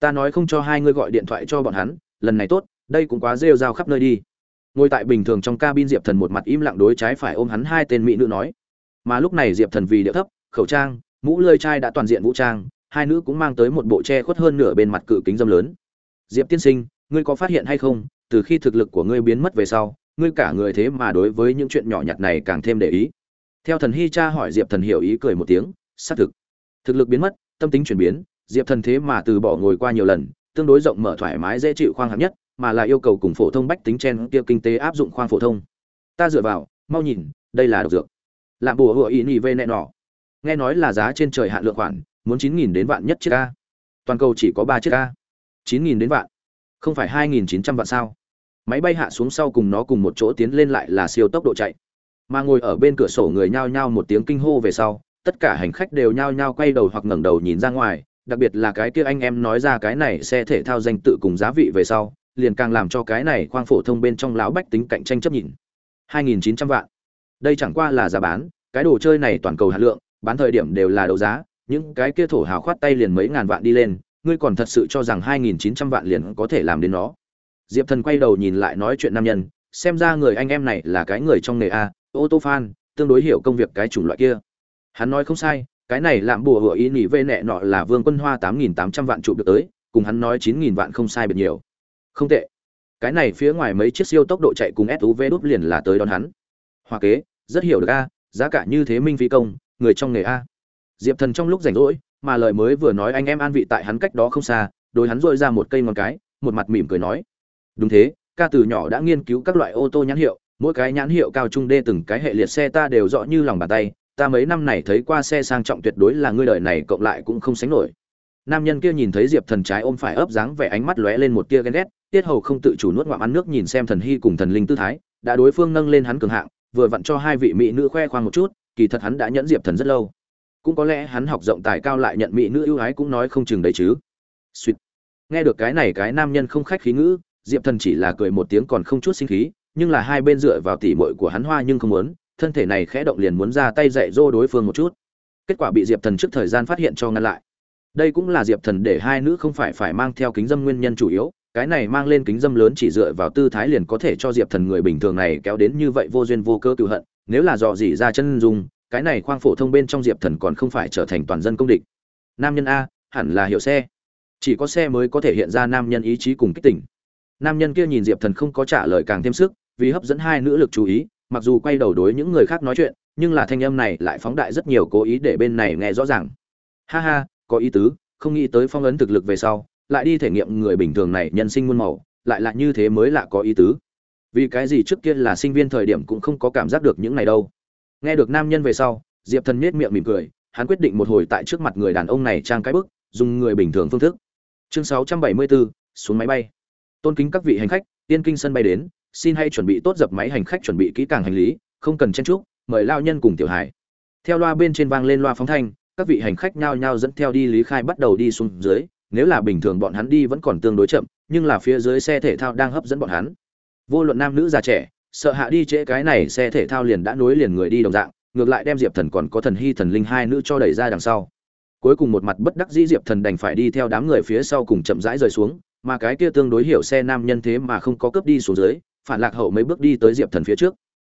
Ta nói không cho hai ngươi gọi điện thoại cho bọn hắn, lần này tốt, đây cũng quá rêu rao khắp nơi đi. Ngồi tại bình thường trong cabin diệp thần một mặt im lặng đối trái phải ôm hắn hai tên mỹ nữ nói. Mà lúc này diệp thần vì điệu thấp, khẩu trang mũ lơi trai đã toàn diện vũ trang, hai nữ cũng mang tới một bộ che khuất hơn nửa bên mặt cự kính dâm lớn. Diệp tiên sinh, ngươi có phát hiện hay không? Từ khi thực lực của ngươi biến mất về sau, ngươi cả người thế mà đối với những chuyện nhỏ nhặt này càng thêm để ý. Theo thần hy cha hỏi diệp thần hiểu ý cười một tiếng, xác thực. Thực lực biến mất, tâm tính chuyển biến, diệp thần thế mà từ bỏ ngồi qua nhiều lần, tương đối rộng mở thoải mái dễ chịu khoang hạng nhất, mà là yêu cầu cùng phổ thông bách tính trên kia kinh tế áp dụng khoang phổ thông. Ta dựa vào, mau nhìn, đây là độc dược. Làm bùa hựa ý nhị vê nẹ nọ nghe nói là giá trên trời hạn lượng khoản, muốn chín nghìn đến vạn nhất chiếc a. Toàn cầu chỉ có ba chiếc a. chín nghìn đến vạn. Không phải hai nghìn chín trăm vạn sao? Máy bay hạ xuống sau cùng nó cùng một chỗ tiến lên lại là siêu tốc độ chạy. Mà ngồi ở bên cửa sổ người nhao nhao một tiếng kinh hô về sau, tất cả hành khách đều nhao nhao quay đầu hoặc ngẩng đầu nhìn ra ngoài, đặc biệt là cái kia anh em nói ra cái này xe thể thao danh tự cùng giá vị về sau, liền càng làm cho cái này khoang phổ thông bên trong lão bách tính cạnh tranh chấp nhìn. 2.900 vạn. Đây chẳng qua là giá bán, cái đồ chơi này toàn cầu hạt lượng bán thời điểm đều là đấu giá, những cái kia thổ hào khoát tay liền mấy ngàn vạn đi lên, ngươi còn thật sự cho rằng 2.900 vạn liền có thể làm đến nó. Diệp thần quay đầu nhìn lại nói chuyện nam nhân, xem ra người anh em này là cái người trong nghề a, ô tô fan, tương đối hiểu công việc cái chủng loại kia. Hắn nói không sai, cái này làm bùa hựa ý nỉ vê nẹ nọ là vương quân hoa 8.800 vạn trụ được tới, cùng hắn nói 9.000 vạn không sai biệt nhiều. Không tệ. Cái này phía ngoài mấy chiếc siêu tốc độ chạy cùng suv đúp liền là tới đón hắn. Hoa kế, rất hiểu được a, giá cả như thế minh phi công người trong nghề a. Diệp thần trong lúc rảnh rỗi, mà lời mới vừa nói anh em an vị tại hắn cách đó không xa đôi hắn dội ra một cây ngón cái, một mặt mỉm cười nói. Đúng thế, ca từ nhỏ đã nghiên cứu các loại ô tô nhãn hiệu, mỗi cái nhãn hiệu cao trung đê từng cái hệ liệt xe ta đều rõ như lòng bàn tay, ta mấy năm này thấy qua xe sang trọng tuyệt đối là ngươi đời này cộng lại cũng không sánh nổi. Nam nhân kia nhìn thấy diệp thần trái ôm phải ấp dáng vẻ ánh mắt lóe lên một tia ghen ghét, tiết hầu không tự chủ nuốt ngoạm ăn nước nhìn xem thần hy cùng thần linh tư thái, đã đối phương nâng lên hắn cường hạng, vừa vặn cho hai vị mỹ nữ khoe khoang một chút kỳ thật hắn đã nhẫn diệp thần rất lâu. Cũng có lẽ hắn học rộng tài cao lại nhận mỹ nữ ưu ái cũng nói không chừng đấy chứ. Suýt nghe được cái này cái nam nhân không khách khí ngữ, diệp thần chỉ là cười một tiếng còn không chút sinh khí, nhưng là hai bên dựa vào tỉ mội của hắn hoa nhưng không muốn, thân thể này khẽ động liền muốn ra tay dạy dỗ đối phương một chút. Kết quả bị diệp thần trước thời gian phát hiện cho ngăn lại. Đây cũng là diệp thần để hai nữ không phải phải mang theo kính dâm nguyên nhân chủ yếu, cái này mang lên kính dâm lớn chỉ dựa vào tư thái liền có thể cho diệp thần người bình thường này kéo đến như vậy vô duyên vô cơ cựu hận nếu là dò dỉ ra chân dung, cái này khoang phổ thông bên trong diệp thần còn không phải trở thành toàn dân công địch. Nam nhân a, hẳn là hiệu xe. Chỉ có xe mới có thể hiện ra nam nhân ý chí cùng kích tỉnh nam nhân kia nhìn diệp thần không có trả lời càng thêm sức, vì hấp dẫn hai nữ lực chú ý, mặc dù quay đầu đối những người khác nói chuyện, nhưng là thanh âm này lại phóng đại rất nhiều cố ý để bên này nghe rõ ràng. Ha ha, có ý tứ, không nghĩ tới phong ấn thực lực về sau, lại đi thể nghiệm người bình thường này nhân sinh muôn màu, lại là như thế mới lạ có ý tứ vì cái gì trước kia là sinh viên thời điểm cũng không có cảm giác được những này đâu. Nghe được nam nhân về sau diệp thần nhếch miệng mỉm cười hắn quyết định một hồi tại trước mặt người đàn ông này trang cái bức dùng người bình thường phương thức. Chương 674, xuống máy bay. Tôn kính các vị hành khách tiên kinh sân bay đến xin hãy chuẩn bị tốt dập máy hành khách chuẩn bị kỹ càng hành lý không cần chen chúc mời lao nhân cùng tiểu hải theo loa bên trên vang lên loa phóng thanh các vị hành khách nhao nhao dẫn theo đi lý khai bắt đầu đi xuống dưới nếu là bình thường bọn hắn đi vẫn còn tương đối chậm nhưng là phía dưới xe thể thao đang hấp dẫn bọn hắn vô luận nam nữ già trẻ, sợ hạ đi trễ cái này xe thể thao liền đã nối liền người đi đồng dạng, ngược lại đem diệp thần còn có thần hy thần linh hai nữ cho đẩy ra đằng sau. Cuối cùng một mặt bất đắc dĩ diệp thần đành phải đi theo đám người phía sau cùng chậm rãi rời xuống, mà cái kia tương đối hiểu xe nam nhân thế mà không có cướp đi xuống dưới, phản lạc hậu mấy bước đi tới diệp thần phía trước.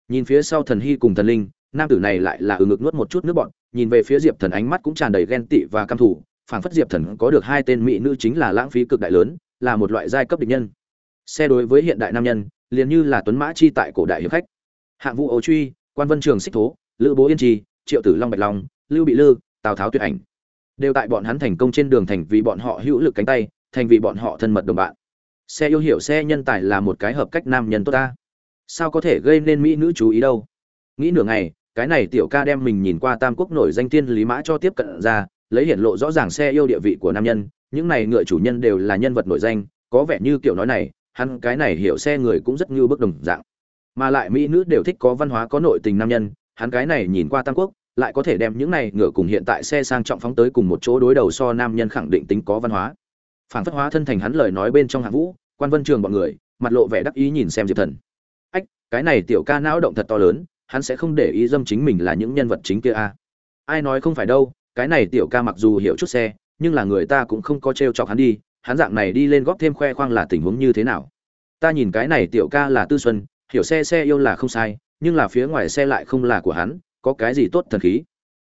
Nhìn phía sau thần hy cùng thần linh, nam tử này lại là ừ ngực nuốt một chút nước bọn nhìn về phía diệp thần ánh mắt cũng tràn đầy ghen tị và căm thủ phản phất diệp thần có được hai tên mỹ nữ chính là lãng phí cực đại lớn, là một loại giai cấp địch nhân. Xe đối với hiện đại nam nhân liền như là tuấn mã chi tại cổ đại hiệp khách. Hạng vũ ấu truy, quan vân trường xích thố, lữ bố yên trì, triệu tử long bạch long, lưu bị lư, tào tháo tuyệt ảnh đều tại bọn hắn thành công trên đường thành vì bọn họ hữu lực cánh tay, thành vì bọn họ thân mật đồng bạn. Xe yêu hiểu xe nhân tài là một cái hợp cách nam nhân tốt ta. Sao có thể gây nên mỹ nữ chú ý đâu? Nghĩ nửa ngày, cái này tiểu ca đem mình nhìn qua tam quốc nổi danh tiên lý mã cho tiếp cận ra, lấy hiển lộ rõ ràng xe yêu địa vị của nam nhân, những này ngựa chủ nhân đều là nhân vật nổi danh, có vẻ như kiểu nói này hắn cái này hiểu xe người cũng rất như bước đồng dạng. Mà lại mỹ nữ đều thích có văn hóa, có nội tình nam nhân, hắn cái này nhìn qua tam quốc, lại có thể đem những này ngựa cùng hiện tại xe sang trọng phóng tới cùng một chỗ đối đầu so nam nhân khẳng định tính có văn hóa. Phản phất hóa thân thành hắn lời nói bên trong hạng vũ, quan vân trường bọn người, mặt lộ vẻ đắc ý nhìn xem diệp thần. Ách, cái này tiểu ca não động thật to lớn, hắn sẽ không để ý dâm chính mình là những nhân vật chính kia a. À. ai nói không phải đâu, cái này tiểu ca mặc dù hiểu chút xe, nhưng là người ta cũng không có t r e o chọc hắn đi hắn dạng này đi lên góp thêm khoe khoang là tình huống như thế nào? Ta nhìn cái này tiểu ca là tư xuân, hiểu xe xe yêu là không sai, nhưng là phía ngoài xe lại không là của hắn, có cái gì tốt thần khí?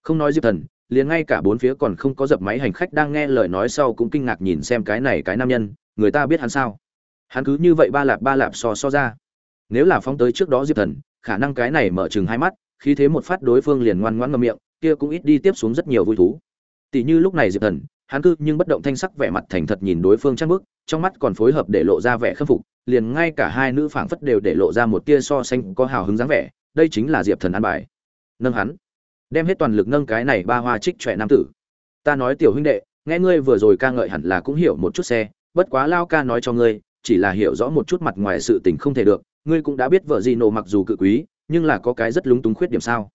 Không nói diệp thần, liền ngay cả bốn phía còn không có dập máy hành khách đang nghe lời nói sau cũng kinh ngạc nhìn xem cái này cái nam nhân, người ta biết hắn sao? Hắn cứ như vậy ba lạp ba lạp so so ra. Nếu là phóng tới trước đó diệp thần, khả năng cái này mở chừng hai mắt khi thế một phát đối phương liền ngoan ngoãn ngậm miệng, kia cũng ít đi tiếp xuống rất nhiều vui thú. Tỷ như lúc này diệp thần hắn cư nhưng bất động thanh sắc vẻ mặt thành thật nhìn đối phương chắc bước trong mắt còn phối hợp để lộ ra vẻ khâm phục, liền ngay cả hai nữ phảng phất đều để lộ ra một tia so sánh có hào hứng dáng vẻ, đây chính là diệp thần an bài. Nâng hắn. Đem hết toàn lực nâng cái này ba hoa trích trẻ nam tử. Ta nói tiểu huynh đệ, nghe ngươi vừa rồi ca ngợi hẳn là cũng hiểu một chút xe, bất quá lao ca nói cho ngươi, chỉ là hiểu rõ một chút mặt ngoài sự tình không thể được, ngươi cũng đã biết vợ gì nổ mặc dù cự quý, nhưng là có cái rất lúng túng khuyết điểm sao?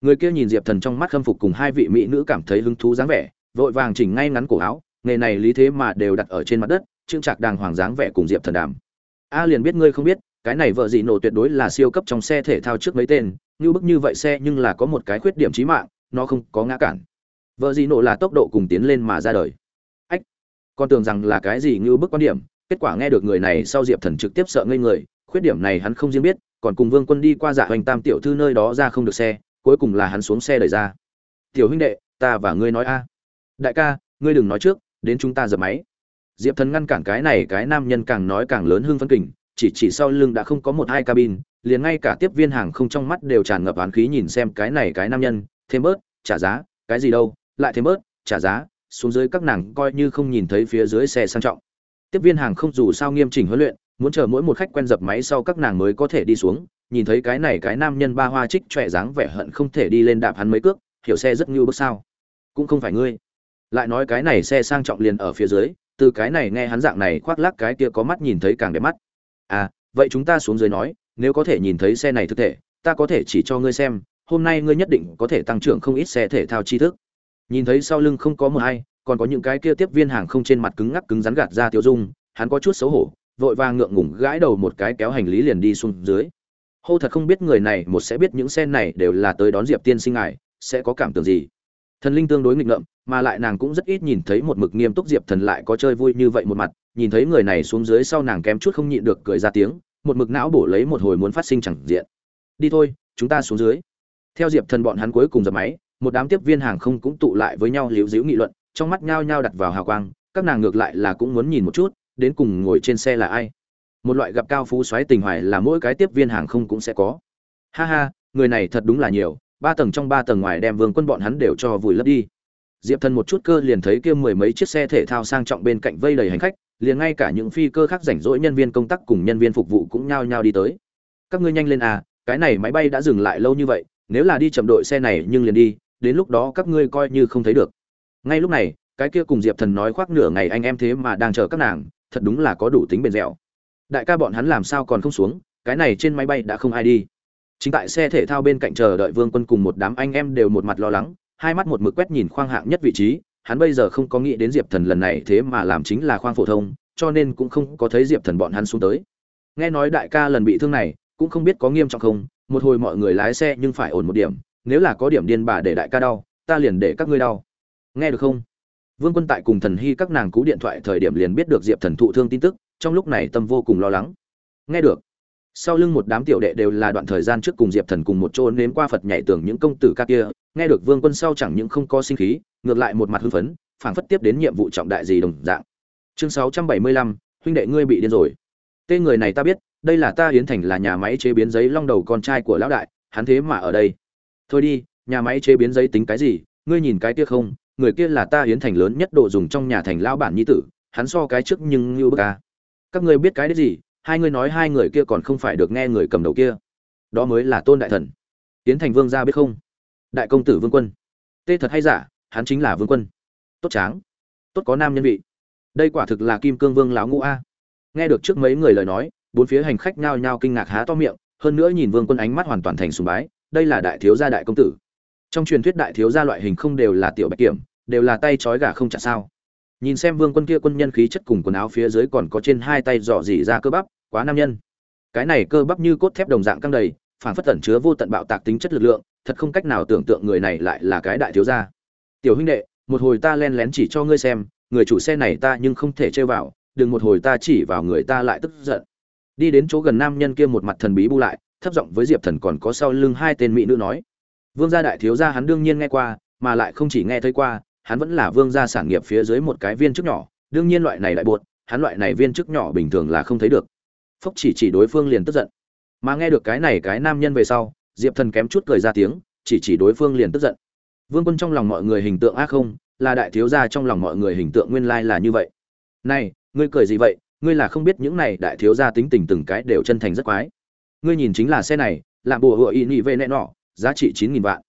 Người kia nhìn diệp thần trong mắt khâm phục cùng hai vị mỹ nữ cảm thấy hứng thú dáng vẻ vội vàng chỉnh ngay ngắn cổ áo, nghề này lý thế mà đều đặt ở trên mặt đất trương trạc đàng hoàng dáng vẻ cùng diệp thần đàm. A liền biết ngươi không biết, cái này vợ gì nổ tuyệt đối là siêu cấp trong xe thể thao trước mấy tên, như bức như vậy xe nhưng là có một cái khuyết điểm chí mạng, nó không có ngã cản. Vợ gì nổ là tốc độ cùng tiến lên mà ra đời. Ách, con tưởng rằng là cái gì như bức quan điểm, kết quả nghe được người này sau diệp thần trực tiếp sợ ngây người, khuyết điểm này hắn không riêng biết, còn cùng vương quân đi qua dạ hoành tam tiểu thư nơi đó ra không được xe, cuối cùng là hắn xuống xe đẩy ra. Tiểu huynh đệ, ta và ngươi nói a đại ca, ngươi đừng nói trước, đến chúng ta dập máy. Diệp thần ngăn cản cái này, cái nam nhân càng nói càng lớn hưng phân kình, chỉ chỉ sau lưng đã không có một hai cabin, liền ngay cả tiếp viên hàng không trong mắt đều tràn ngập oán khí nhìn xem cái này, cái nam nhân, thêm bớt, trả giá, cái gì đâu, lại thêm bớt, trả giá, xuống dưới các nàng coi như không nhìn thấy phía dưới xe sang trọng. Tiếp viên hàng không dù sao nghiêm chỉnh huấn luyện, muốn chờ mỗi một khách quen dập máy sau các nàng mới có thể đi xuống, nhìn thấy cái này, cái nam nhân ba hoa trích trẻ dáng vẻ hận không thể đi lên đạp hắn mấy cước, hiểu xe rất ngưu bước sao? Cũng không phải ngươi lại nói cái này xe sang trọng liền ở phía dưới, từ cái này nghe hắn dạng này khoác lác cái kia có mắt nhìn thấy càng đẹp mắt. À vậy chúng ta xuống dưới nói, nếu có thể nhìn thấy xe này thực thể, ta có thể chỉ cho ngươi xem, hôm nay ngươi nhất định có thể tăng trưởng không ít xe thể thao tri thức. Nhìn thấy sau lưng không có mờ ai còn có những cái kia tiếp viên hàng không trên mặt cứng ngắc cứng rắn gạt ra tiêu dung, hắn có chút xấu hổ, vội vàng ngượng ngủng gãi đầu một cái kéo hành lý liền đi xuống dưới. Hô thật không biết người này một sẽ biết những xe này đều là tới đón diệp tiên sinh ngài, sẽ có cảm tưởng gì thần linh tương đối nghịch ngợm, mà lại nàng cũng rất ít nhìn thấy một mực nghiêm túc diệp thần lại có chơi vui như vậy một mặt, nhìn thấy người này xuống dưới sau nàng kém chút không nhịn được cười ra tiếng, một mực não bổ lấy một hồi muốn phát sinh chẳng diện. Đi thôi, chúng ta xuống dưới. Theo diệp thần bọn hắn cuối cùng dập máy, một đám tiếp viên hàng không cũng tụ lại với nhau liễu díu nghị luận, trong mắt nhao nhao đặt vào hào quang, các nàng ngược lại là cũng muốn nhìn một chút, đến cùng ngồi trên xe là ai. Một loại gặp cao phú xoáy tình hoài là mỗi cái tiếp viên hàng không cũng sẽ có. Ha ha, người này thật đúng là nhiều ba tầng trong ba tầng ngoài đem vương quân bọn hắn đều cho vùi lấp đi. Diệp thần một chút cơ liền thấy kia mười mấy chiếc xe thể thao sang trọng bên cạnh vây đầy hành khách, liền ngay cả những phi cơ khác rảnh rỗi nhân viên công tác cùng nhân viên phục vụ cũng nhao nhao đi tới. Các ngươi nhanh lên à cái này máy bay đã dừng lại lâu như vậy, nếu là đi chậm đội xe này nhưng liền đi, đến lúc đó các ngươi coi như không thấy được. Ngay lúc này, cái kia cùng diệp thần nói khoác nửa ngày anh em thế mà đang chờ các nàng, thật đúng là có đủ tính bền dẻo. Đại ca bọn hắn làm sao còn không xuống, cái này trên máy bay đã không ai đi chính tại xe thể thao bên cạnh chờ đợi vương quân cùng một đám anh em đều một mặt lo lắng, hai mắt một mực quét nhìn khoang hạng nhất vị trí, hắn bây giờ không có nghĩ đến diệp thần lần này thế mà làm chính là khoang phổ thông, cho nên cũng không có thấy diệp thần bọn hắn xuống tới. Nghe nói đại ca lần bị thương này, cũng không biết có nghiêm trọng không, một hồi mọi người lái xe nhưng phải ổn một điểm, nếu là có điểm điên bà để đại ca đau, ta liền để các ngươi đau. Nghe được không? Vương quân tại cùng thần hy các nàng cú điện thoại thời điểm liền biết được diệp thần thụ thương tin tức, trong lúc này tâm vô cùng lo lắng. Nghe được sau lưng một đám tiểu đệ đều là đoạn thời gian trước cùng diệp thần cùng một chỗ nếm qua phật nhảy tưởng những công tử ca kia, nghe được vương quân sau chẳng những không có sinh khí, ngược lại một mặt hưng phấn, phảng phất tiếp đến nhiệm vụ trọng đại gì đồng dạng. Chương sáu trăm bảy mươi lăm, huynh đệ ngươi bị điên rồi. Tên người này ta biết, đây là ta hiến thành là nhà máy chế biến giấy long đầu con trai của lão đại, hắn thế mà ở đây. Thôi đi, nhà máy chế biến giấy tính cái gì, ngươi nhìn cái kia không, người kia là ta hiến thành lớn nhất độ dùng trong nhà thành lão bản nhi tử, hắn so cái trước nhưng như bức ca các ngươi biết cái đấy gì hai ngươi nói hai người kia còn không phải được nghe người cầm đầu kia. Đó mới là tôn đại thần. Tiến thành vương gia biết không? Đại công tử vương quân. Tê thật hay giả, hắn chính là vương quân. Tốt tráng. Tốt có nam nhân vị. Đây quả thực là kim cương vương lão ngũ a. Nghe được trước mấy người lời nói, bốn phía hành khách nhao nhao kinh ngạc há to miệng, hơn nữa nhìn vương quân ánh mắt hoàn toàn thành sùng bái, đây là đại thiếu gia đại công tử. Trong truyền thuyết đại thiếu gia loại hình không đều là tiểu bạch kiểm, đều là tay trói gà không chả sao nhìn xem vương quân kia quân nhân khí chất cùng quần áo phía dưới còn có trên hai tay dò dỉ ra cơ bắp, quá nam nhân. Cái này cơ bắp như cốt thép đồng dạng căng đầy, phản phất tẩn chứa vô tận bạo tạc tính chất lực lượng, thật không cách nào tưởng tượng người này lại là cái đại thiếu gia. Tiểu huynh đệ, một hồi ta len lén chỉ cho ngươi xem, người chủ xe này ta nhưng không thể chơi vào, đừng một hồi ta chỉ vào người ta lại tức giận. Đi đến chỗ gần nam nhân kia một mặt thần bí bu lại, thấp giọng với diệp thần còn có sau lưng hai tên mỹ nữ nói. Vương gia đại thiếu gia hắn đương nhiên nghe qua, mà lại không chỉ nghe thấy qua hắn vẫn là vương gia sản nghiệp phía dưới một cái viên chức nhỏ, đương nhiên loại này lại buột hắn loại này viên chức nhỏ bình thường là không thấy được. Phúc chỉ chỉ đối phương liền tức giận. Mà nghe được cái này cái nam nhân về sau, diệp thần kém chút cười ra tiếng, chỉ chỉ đối phương liền tức giận. Vương quân trong lòng mọi người hình tượng ác không, là đại thiếu gia trong lòng mọi người hình tượng nguyên lai là như vậy. Này, ngươi cười gì vậy? Ngươi là không biết những này đại thiếu gia tính tình từng cái đều chân thành rất quái. Ngươi nhìn chính là xe này làm bùa hựa y nhị về nẹ nọ, giá trị chín nghìn vạn.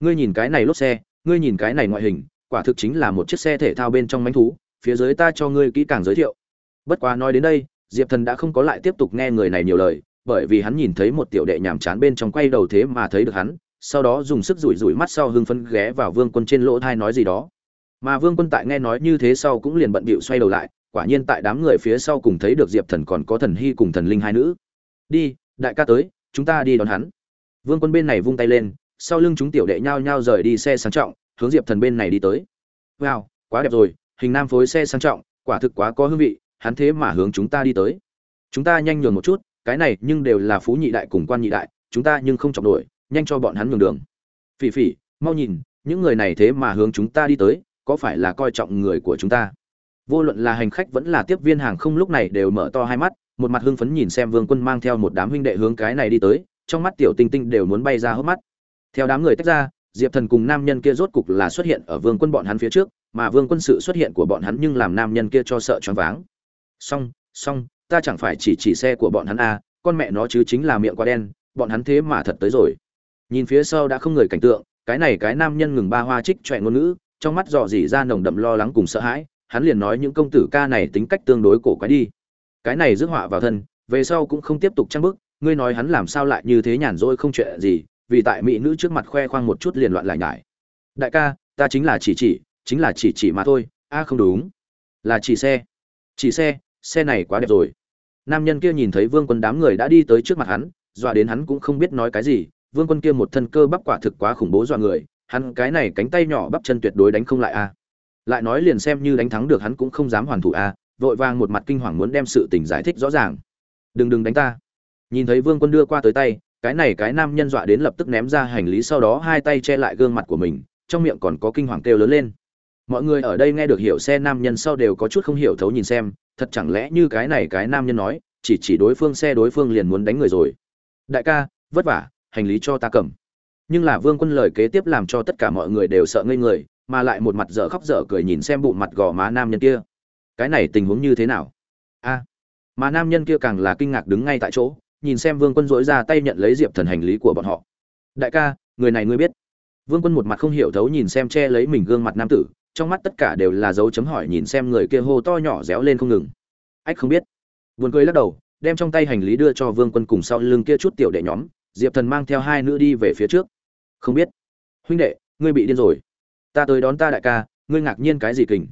Ngươi nhìn cái này lốp xe, ngươi nhìn cái này ngoại hình quả thực chính là một chiếc xe thể thao bên trong mánh thú, phía dưới ta cho ngươi kỹ càng giới thiệu. Bất quá nói đến đây, diệp thần đã không có lại tiếp tục nghe người này nhiều lời, bởi vì hắn nhìn thấy một tiểu đệ nhàm chán bên trong quay đầu thế mà thấy được hắn, sau đó dùng sức rủi rủi mắt sau hưng phấn ghé vào vương quân trên lỗ thai nói gì đó. Mà vương quân tại nghe nói như thế sau cũng liền bận bịu xoay đầu lại, quả nhiên tại đám người phía sau cùng thấy được diệp thần còn có thần hy cùng thần linh hai nữ. Đi, đại ca tới, chúng ta đi đón hắn. Vương quân bên này vung tay lên, sau lưng chúng tiểu đệ nhao nhao rời đi xe sang trọng hướng diệp thần bên này đi tới. Wow, quá đẹp rồi, hình nam phối xe sang trọng, quả thực quá có hương vị, hắn thế mà hướng chúng ta đi tới. Chúng ta nhanh nhường một chút, cái này nhưng đều là phú nhị đại cùng quan nhị đại, chúng ta nhưng không chọc nổi, nhanh cho bọn hắn nhường đường. Phỉ phỉ, mau nhìn, những người này thế mà hướng chúng ta đi tới, có phải là coi trọng người của chúng ta? Vô luận là hành khách vẫn là tiếp viên hàng không lúc này đều mở to hai mắt, một mặt hưng phấn nhìn xem vương quân mang theo một đám huynh đệ hướng cái này đi tới, trong mắt tiểu tinh tinh đều muốn bay ra hớp mắt. Theo đám người tách ra diệp thần cùng nam nhân kia rốt cục là xuất hiện ở vương quân bọn hắn phía trước mà vương quân sự xuất hiện của bọn hắn nhưng làm nam nhân kia cho sợ choáng váng. Xong xong ta chẳng phải chỉ chỉ xe của bọn hắn à, con mẹ nó chứ chính là miệng quá đen bọn hắn thế mà thật tới rồi. Nhìn phía sau đã không người cảnh tượng cái này cái nam nhân ngừng ba hoa trích choẹ ngôn ngữ trong mắt dò dỉ ra nồng đậm lo lắng cùng sợ hãi hắn liền nói những công tử ca này tính cách tương đối cổ quái đi. Cái này rước họa vào thân về sau cũng không tiếp tục trang bức ngươi nói hắn làm sao lại như thế nhàn rỗi không chuyện gì vì tại mỹ nữ trước mặt khoe khoang một chút liền loạn lại nhải. Đại ca, ta chính là chỉ chỉ, chính là chỉ chỉ mà thôi. A à, không đúng. Là chỉ xe. Chỉ xe xe này quá đẹp rồi. Nam nhân kia nhìn thấy vương quân đám người đã đi tới trước mặt hắn, dọa đến hắn cũng không biết nói cái gì. Vương quân kia một thân cơ bắp quả thực quá khủng bố dọa người, hắn cái này cánh tay nhỏ bắp chân tuyệt đối đánh không lại a. Lại nói liền xem như đánh thắng được hắn cũng không dám hoàn thủ a, vội vàng một mặt kinh hoàng muốn đem sự tình giải thích rõ ràng. Đừng đừng đánh ta. Nhìn thấy vương quân đưa qua tới tay cái này cái nam nhân dọa đến lập tức ném ra hành lý sau đó hai tay che lại gương mặt của mình, trong miệng còn có kinh hoàng kêu lớn lên. Mọi người ở đây nghe được hiểu xe nam nhân sau đều có chút không hiểu thấu nhìn xem, thật chẳng lẽ như cái này cái nam nhân nói, chỉ chỉ đối phương xe đối phương liền muốn đánh người rồi. Đại ca, vất vả, hành lý cho ta cầm. Nhưng là vương quân lời kế tiếp làm cho tất cả mọi người đều sợ ngây người, mà lại một mặt dở khóc dở cười nhìn xem bụng mặt gò má nam nhân kia. Cái này tình huống như thế nào? A, mà nam nhân kia càng là kinh ngạc đứng ngay tại chỗ nhìn xem vương quân dỗi ra tay nhận lấy diệp thần hành lý của bọn họ. Đại ca, người này ngươi biết. Vương quân một mặt không hiểu thấu nhìn xem che lấy mình gương mặt nam tử, trong mắt tất cả đều là dấu chấm hỏi nhìn xem người kia hô to nhỏ réo lên không ngừng. Ách không biết. Vườn cười lắc đầu, đem trong tay hành lý đưa cho vương quân cùng sau lưng kia chút tiểu đệ nhóm, diệp thần mang theo hai nữ đi về phía trước. Không biết. Huynh đệ, ngươi bị điên rồi. Ta tới đón ta đại ca, ngươi ngạc nhiên cái gì kình?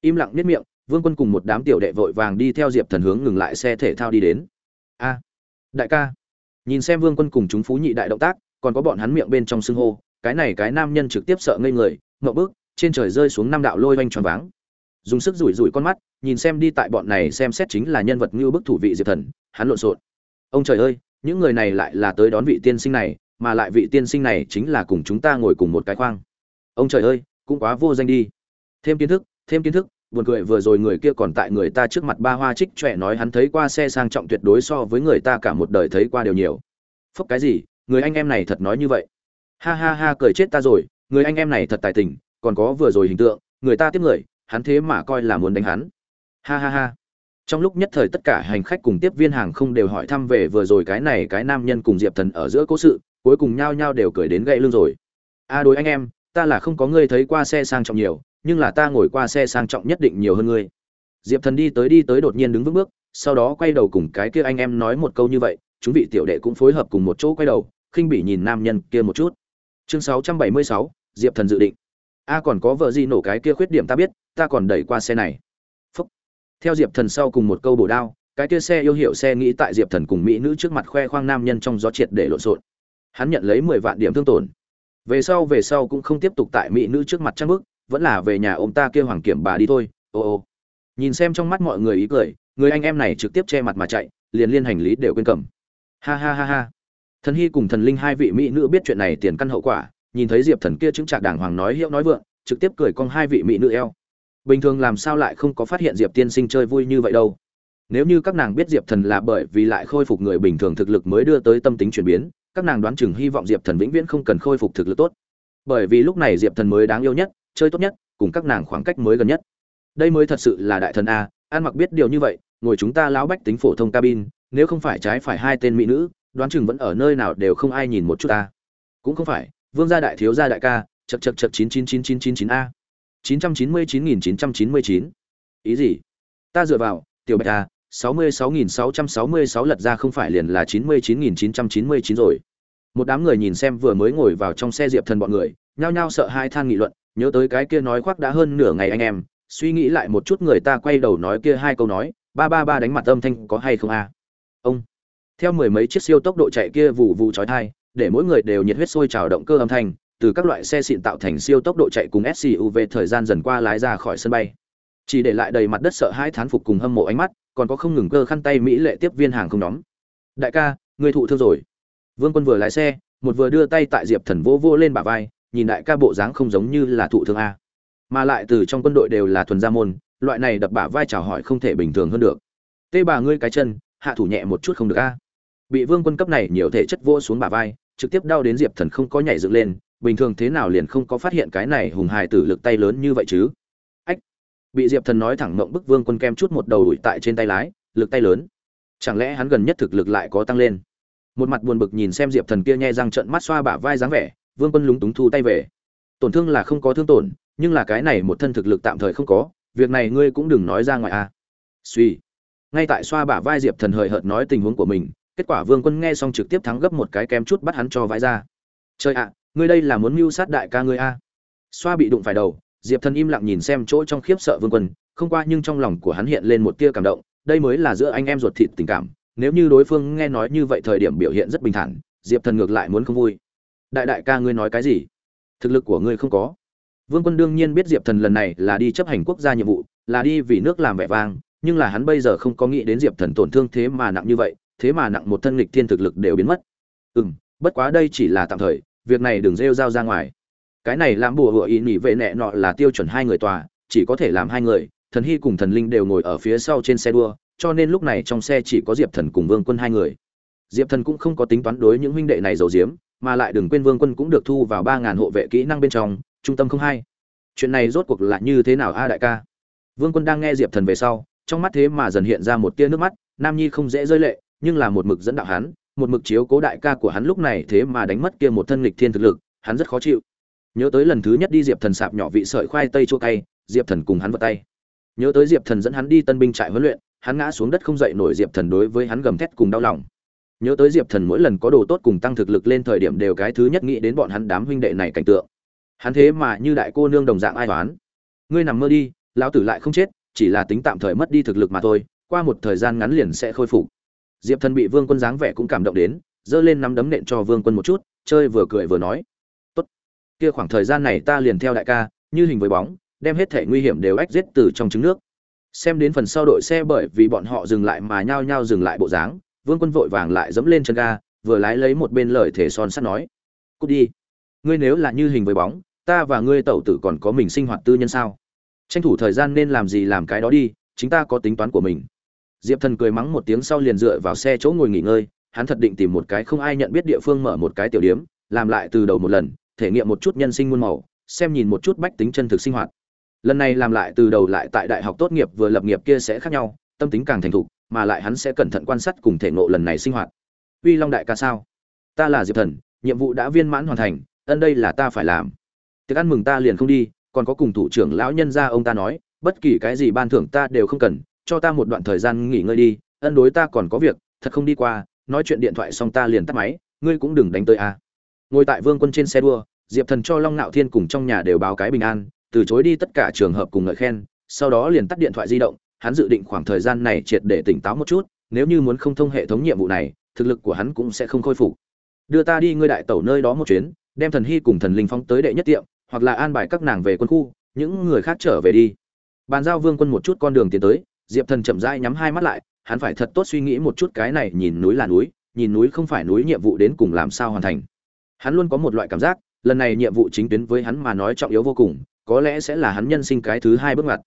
Im lặng nhất miệng, vương quân cùng một đám tiểu đệ vội vàng đi theo diệp thần hướng ngừng lại xe thể thao đi đến. A đại ca. Nhìn xem vương quân cùng chúng phú nhị đại động tác, còn có bọn hắn miệng bên trong xưng hô, cái này cái nam nhân trực tiếp sợ ngây người ngậu bước, trên trời rơi xuống năm đạo lôi oanh tròn váng. Dùng sức rủi rủi con mắt, nhìn xem đi tại bọn này xem xét chính là nhân vật ngưu bức thủ vị diệp thần, hắn lộn xộn. Ông trời ơi, những người này lại là tới đón vị tiên sinh này, mà lại vị tiên sinh này chính là cùng chúng ta ngồi cùng một cái khoang. Ông trời ơi, cũng quá vô danh đi. Thêm kiến thức, thêm kiến thức buồn cười vừa rồi người kia còn tại người ta trước mặt ba hoa trích trẻ nói hắn thấy qua xe sang trọng tuyệt đối so với người ta cả một đời thấy qua đều nhiều. Phúc cái gì? Người anh em này thật nói như vậy. Ha ha ha, cười chết ta rồi. Người anh em này thật tài tình, còn có vừa rồi hình tượng, người ta tiếp người, hắn thế mà coi là muốn đánh hắn. Ha ha ha. Trong lúc nhất thời tất cả hành khách cùng tiếp viên hàng không đều hỏi thăm về vừa rồi cái này cái nam nhân cùng diệp thần ở giữa cố sự, cuối cùng nhao nhao đều cười đến gậy lưng rồi. A, đối anh em, ta là không có ngươi thấy qua xe sang trọng nhiều nhưng là ta ngồi qua xe sang trọng nhất định nhiều hơn ngươi. Diệp thần đi tới đi tới đột nhiên đứng vững bước sau đó quay đầu cùng cái kia anh em nói một câu như vậy chúng vị tiểu đệ cũng phối hợp cùng một chỗ quay đầu khinh bỉ nhìn nam nhân kia một chút. Chương 676, diệp thần dự định. A à, còn có vợ gì nổ cái kia khuyết điểm ta biết ta còn đẩy qua xe này. Phúc. theo diệp thần sau cùng một câu bổ đao cái kia xe yêu hiệu xe nghĩ tại diệp thần cùng mỹ nữ trước mặt khoe khoang nam nhân trong gió triệt để lộn xộn. Hắn nhận lấy mười vạn điểm thương tổn. Về sau về sau cũng không tiếp tục tại mỹ nữ trước mặt trang bức vẫn là về nhà ông ta kêu hoàng kiểm bà đi thôi, ô ô. Nhìn xem trong mắt mọi người ý cười, người anh em này trực tiếp che mặt mà chạy, liền liên hành lý đều quên cầm. Ha ha ha ha. Thần hy cùng thần linh hai vị mỹ nữ biết chuyện này tiền căn hậu quả, nhìn thấy diệp thần kia chứng trạc đàng hoàng nói hiệu nói vượng, trực tiếp cười con hai vị mỹ nữ eo. Bình thường làm sao lại không có phát hiện diệp tiên sinh chơi vui như vậy đâu. Nếu như các nàng biết diệp thần là bởi vì lại khôi phục người bình thường thực lực mới đưa tới tâm tính chuyển biến, các nàng đoán chừng hy vọng diệp thần vĩnh viễn không cần khôi phục thực lực tốt. Bởi vì lúc này diệp thần mới đáng yêu nhất chơi tốt nhất, cùng các nàng khoảng cách mới gần nhất. Đây mới thật sự là đại thần a, an mặc biết điều như vậy, ngồi chúng ta lão bách tính phổ thông cabin, nếu không phải trái phải hai tên mỹ nữ, đoán chừng vẫn ở nơi nào đều không ai nhìn một chút ta. Cũng không phải, vương gia đại thiếu gia đại ca chật chật chật chín chín chín chín chín chín a. chín trăm chín mươi chín nghìn chín trăm chín mươi chín. Ý gì? Ta dựa vào, tiểu bạch a, sáu mươi sáu nghìn sáu trăm sáu mươi sáu lật ra không phải liền là chín mươi chín nghìn chín trăm chín mươi chín rồi. Một đám người nhìn xem vừa mới ngồi vào trong xe diệp thần bọn người, nhao nhao sợ hai than nghị luận nhớ tới cái kia nói khoác đã hơn nửa ngày anh em, suy nghĩ lại một chút người ta quay đầu nói kia hai câu nói, ba ba ba đánh mặt âm thanh có hay không a? Ông. Theo mười mấy chiếc siêu tốc độ chạy kia vụ vụ chói thai để mỗi người đều nhiệt huyết sôi trào động cơ âm thanh, từ các loại xe xịn tạo thành siêu tốc độ chạy cùng SUV thời gian dần qua lái ra khỏi sân bay. Chỉ để lại đầy mặt đất sợ hai thán phục cùng hâm mộ ánh mắt, còn có không ngừng cơ khăn tay mỹ lệ tiếp viên hàng không đóng đại ca, người thụ thương rồi. Vương quân vừa lái xe, một vừa đưa tay tại diệp thần vô vô lên bả vai nhìn đại ca bộ dáng không giống như là thụ thương a. Mà lại từ trong quân đội đều là thuần gia môn, loại này đập bả vai chào hỏi không thể bình thường hơn được. Tê bà ngươi cái chân, hạ thủ nhẹ một chút không được a. Bị vương quân cấp này nhiều thể chất vô xuống bả vai, trực tiếp đau đến diệp thần không có nhảy dựng lên, bình thường thế nào liền không có phát hiện cái này hùng hài tử lực tay lớn như vậy chứ? Ách! Bị diệp thần nói thẳng mộng bức vương quân kem chút một đầu đuổi tại trên tay lái, lực tay lớn. Chẳng lẽ hắn gần nhất thực lực lại có tăng lên? Một mặt buồn bực nhìn xem diệp thần kia nhai răng trận mắt xoa bả vai dáng vẻ vương quân lúng túng thu tay về tổn thương là không có thương tổn, nhưng là cái này một thân thực lực tạm thời không có, việc này ngươi cũng đừng nói ra ngoài a à. suy ngay tại xoa bả vai diệp thần hời hợt nói tình huống của mình, kết quả vương quân nghe xong trực tiếp thắng gấp một cái kém chút bắt hắn cho vãi ra Trời ạ, ngươi đây là muốn mưu sát đại ca ngươi a à. xoa bị đụng phải đầu, diệp thần im lặng nhìn xem chỗ trong khiếp sợ vương quân, không qua nhưng trong lòng của hắn hiện lên một tia cảm động, đây mới là giữa anh em ruột thịt tình cảm, nếu như đối phương nghe nói như vậy thời điểm biểu hiện rất bình thản, diệp thần ngược lại muốn không vui đại đại ca ngươi nói cái gì? Thực lực của ngươi không có. Vương quân đương nhiên biết diệp thần lần này là đi chấp hành quốc gia nhiệm vụ, là đi vì nước làm vẻ vang, nhưng là hắn bây giờ không có nghĩ đến diệp thần tổn thương thế mà nặng như vậy, thế mà nặng một thân lịch thiên thực lực đều biến mất. Ừ m bất quá đây chỉ là tạm thời, việc này đừng rêu rao ra ngoài. Cái này làm bùa hựa ý nhị vệ nẹ nọ là tiêu chuẩn hai người tòa, chỉ có thể làm hai người, thần hy cùng thần linh đều ngồi ở phía sau trên xe đua, cho nên lúc này trong xe chỉ có diệp thần cùng vương quân hai người. Diệp thần cũng không có tính toán đối những huynh đệ này giấu diếm mà lại đừng quên vương quân cũng được thu vào ba ngàn hộ vệ kỹ năng bên trong, trung tâm không hai. Chuyện này rốt cuộc là như thế nào a đại ca? Vương quân đang nghe diệp thần về sau, trong mắt thế mà dần hiện ra một tia nước mắt, nam nhi không dễ rơi lệ, nhưng là một mực dẫn đạo hắn, một mực chiếu cố đại ca của hắn lúc này thế mà đánh mất kia một thân lịch thiên thực lực, hắn rất khó chịu. Nhớ tới lần thứ nhất đi diệp thần sạp nhỏ vị sợi khoai tây chua cay, diệp thần cùng hắn vật tay. Nhớ tới diệp thần dẫn hắn đi tân binh trại huấn luyện, hắn ngã xuống đất không dậy nổi diệp thần đối với hắn gầm thét cùng đau lòng nhớ tới diệp thần mỗi lần có đồ tốt cùng tăng thực lực lên thời điểm đều cái thứ nhất nghĩ đến bọn hắn đám huynh đệ này cảnh tượng. Hắn thế mà như đại cô nương đồng dạng ai toán ngươi nằm mơ đi, lão tử lại không chết, chỉ là tính tạm thời mất đi thực lực mà thôi, qua một thời gian ngắn liền sẽ khôi phục. Diệp thần bị vương quân dáng vẻ cũng cảm động đến, giơ lên nắm đấm nện cho vương quân một chút, chơi vừa cười vừa nói. Tốt, kia khoảng thời gian này ta liền theo đại ca, như hình với bóng, đem hết thể nguy hiểm đều ách giết từ trong trứng nước. Xem đến phần sau đội xe bởi vì bọn họ dừng lại mà nhao nhao dừng lại bộ dáng vương quân vội vàng lại dẫm lên chân ga, vừa lái lấy một bên lời thể son sắt nói. Cút đi. Ngươi nếu là như hình với bóng, ta và ngươi tẩu tử còn có mình sinh hoạt tư nhân sao? Tranh thủ thời gian nên làm gì làm cái đó đi, chính ta có tính toán của mình. Diệp thần cười mắng một tiếng sau liền dựa vào xe chỗ ngồi nghỉ ngơi, hắn thật định tìm một cái không ai nhận biết địa phương mở một cái tiểu điếm, làm lại từ đầu một lần, thể nghiệm một chút nhân sinh muôn màu, xem nhìn một chút bách tính chân thực sinh hoạt. Lần này làm lại từ đầu lại tại đại học tốt nghiệp vừa lập nghiệp kia sẽ khác nhau, tâm tính càng thành thục mà lại hắn sẽ cẩn thận quan sát cùng thể ngộ lần này sinh hoạt. Uy long đại ca sao? Ta là diệp thần, nhiệm vụ đã viên mãn hoàn thành, ân đây là ta phải làm. Tiệc ăn mừng ta liền không đi, còn có cùng thủ trưởng lão nhân gia ông ta nói, bất kỳ cái gì ban thưởng ta đều không cần, cho ta một đoạn thời gian nghỉ ngơi đi, ân đối ta còn có việc, thật không đi qua, nói chuyện điện thoại xong ta liền tắt máy, ngươi cũng đừng đánh tới a. Ngồi tại vương quân trên xe đua, diệp thần cho long Nạo thiên cùng trong nhà đều báo cái bình an, từ chối đi tất cả trường hợp cùng ngợi khen, sau đó liền tắt điện thoại di động hắn dự định khoảng thời gian này triệt để tỉnh táo một chút, nếu như muốn không thông hệ thống nhiệm vụ này, thực lực của hắn cũng sẽ không khôi phục. Đưa ta đi ngươi đại tẩu nơi đó một chuyến, đem thần hy cùng thần linh phong tới đệ nhất tiệm, hoặc là an bài các nàng về quân khu, những người khác trở về đi. Bàn giao vương quân một chút con đường tiến tới, diệp thần chậm rãi nhắm hai mắt lại, hắn phải thật tốt suy nghĩ một chút cái này nhìn núi là núi, nhìn núi không phải núi nhiệm vụ đến cùng làm sao hoàn thành. Hắn luôn có một loại cảm giác, lần này nhiệm vụ chính tuyến với hắn mà nói trọng yếu vô cùng, có lẽ sẽ là hắn nhân sinh cái thứ hai bước ngoặt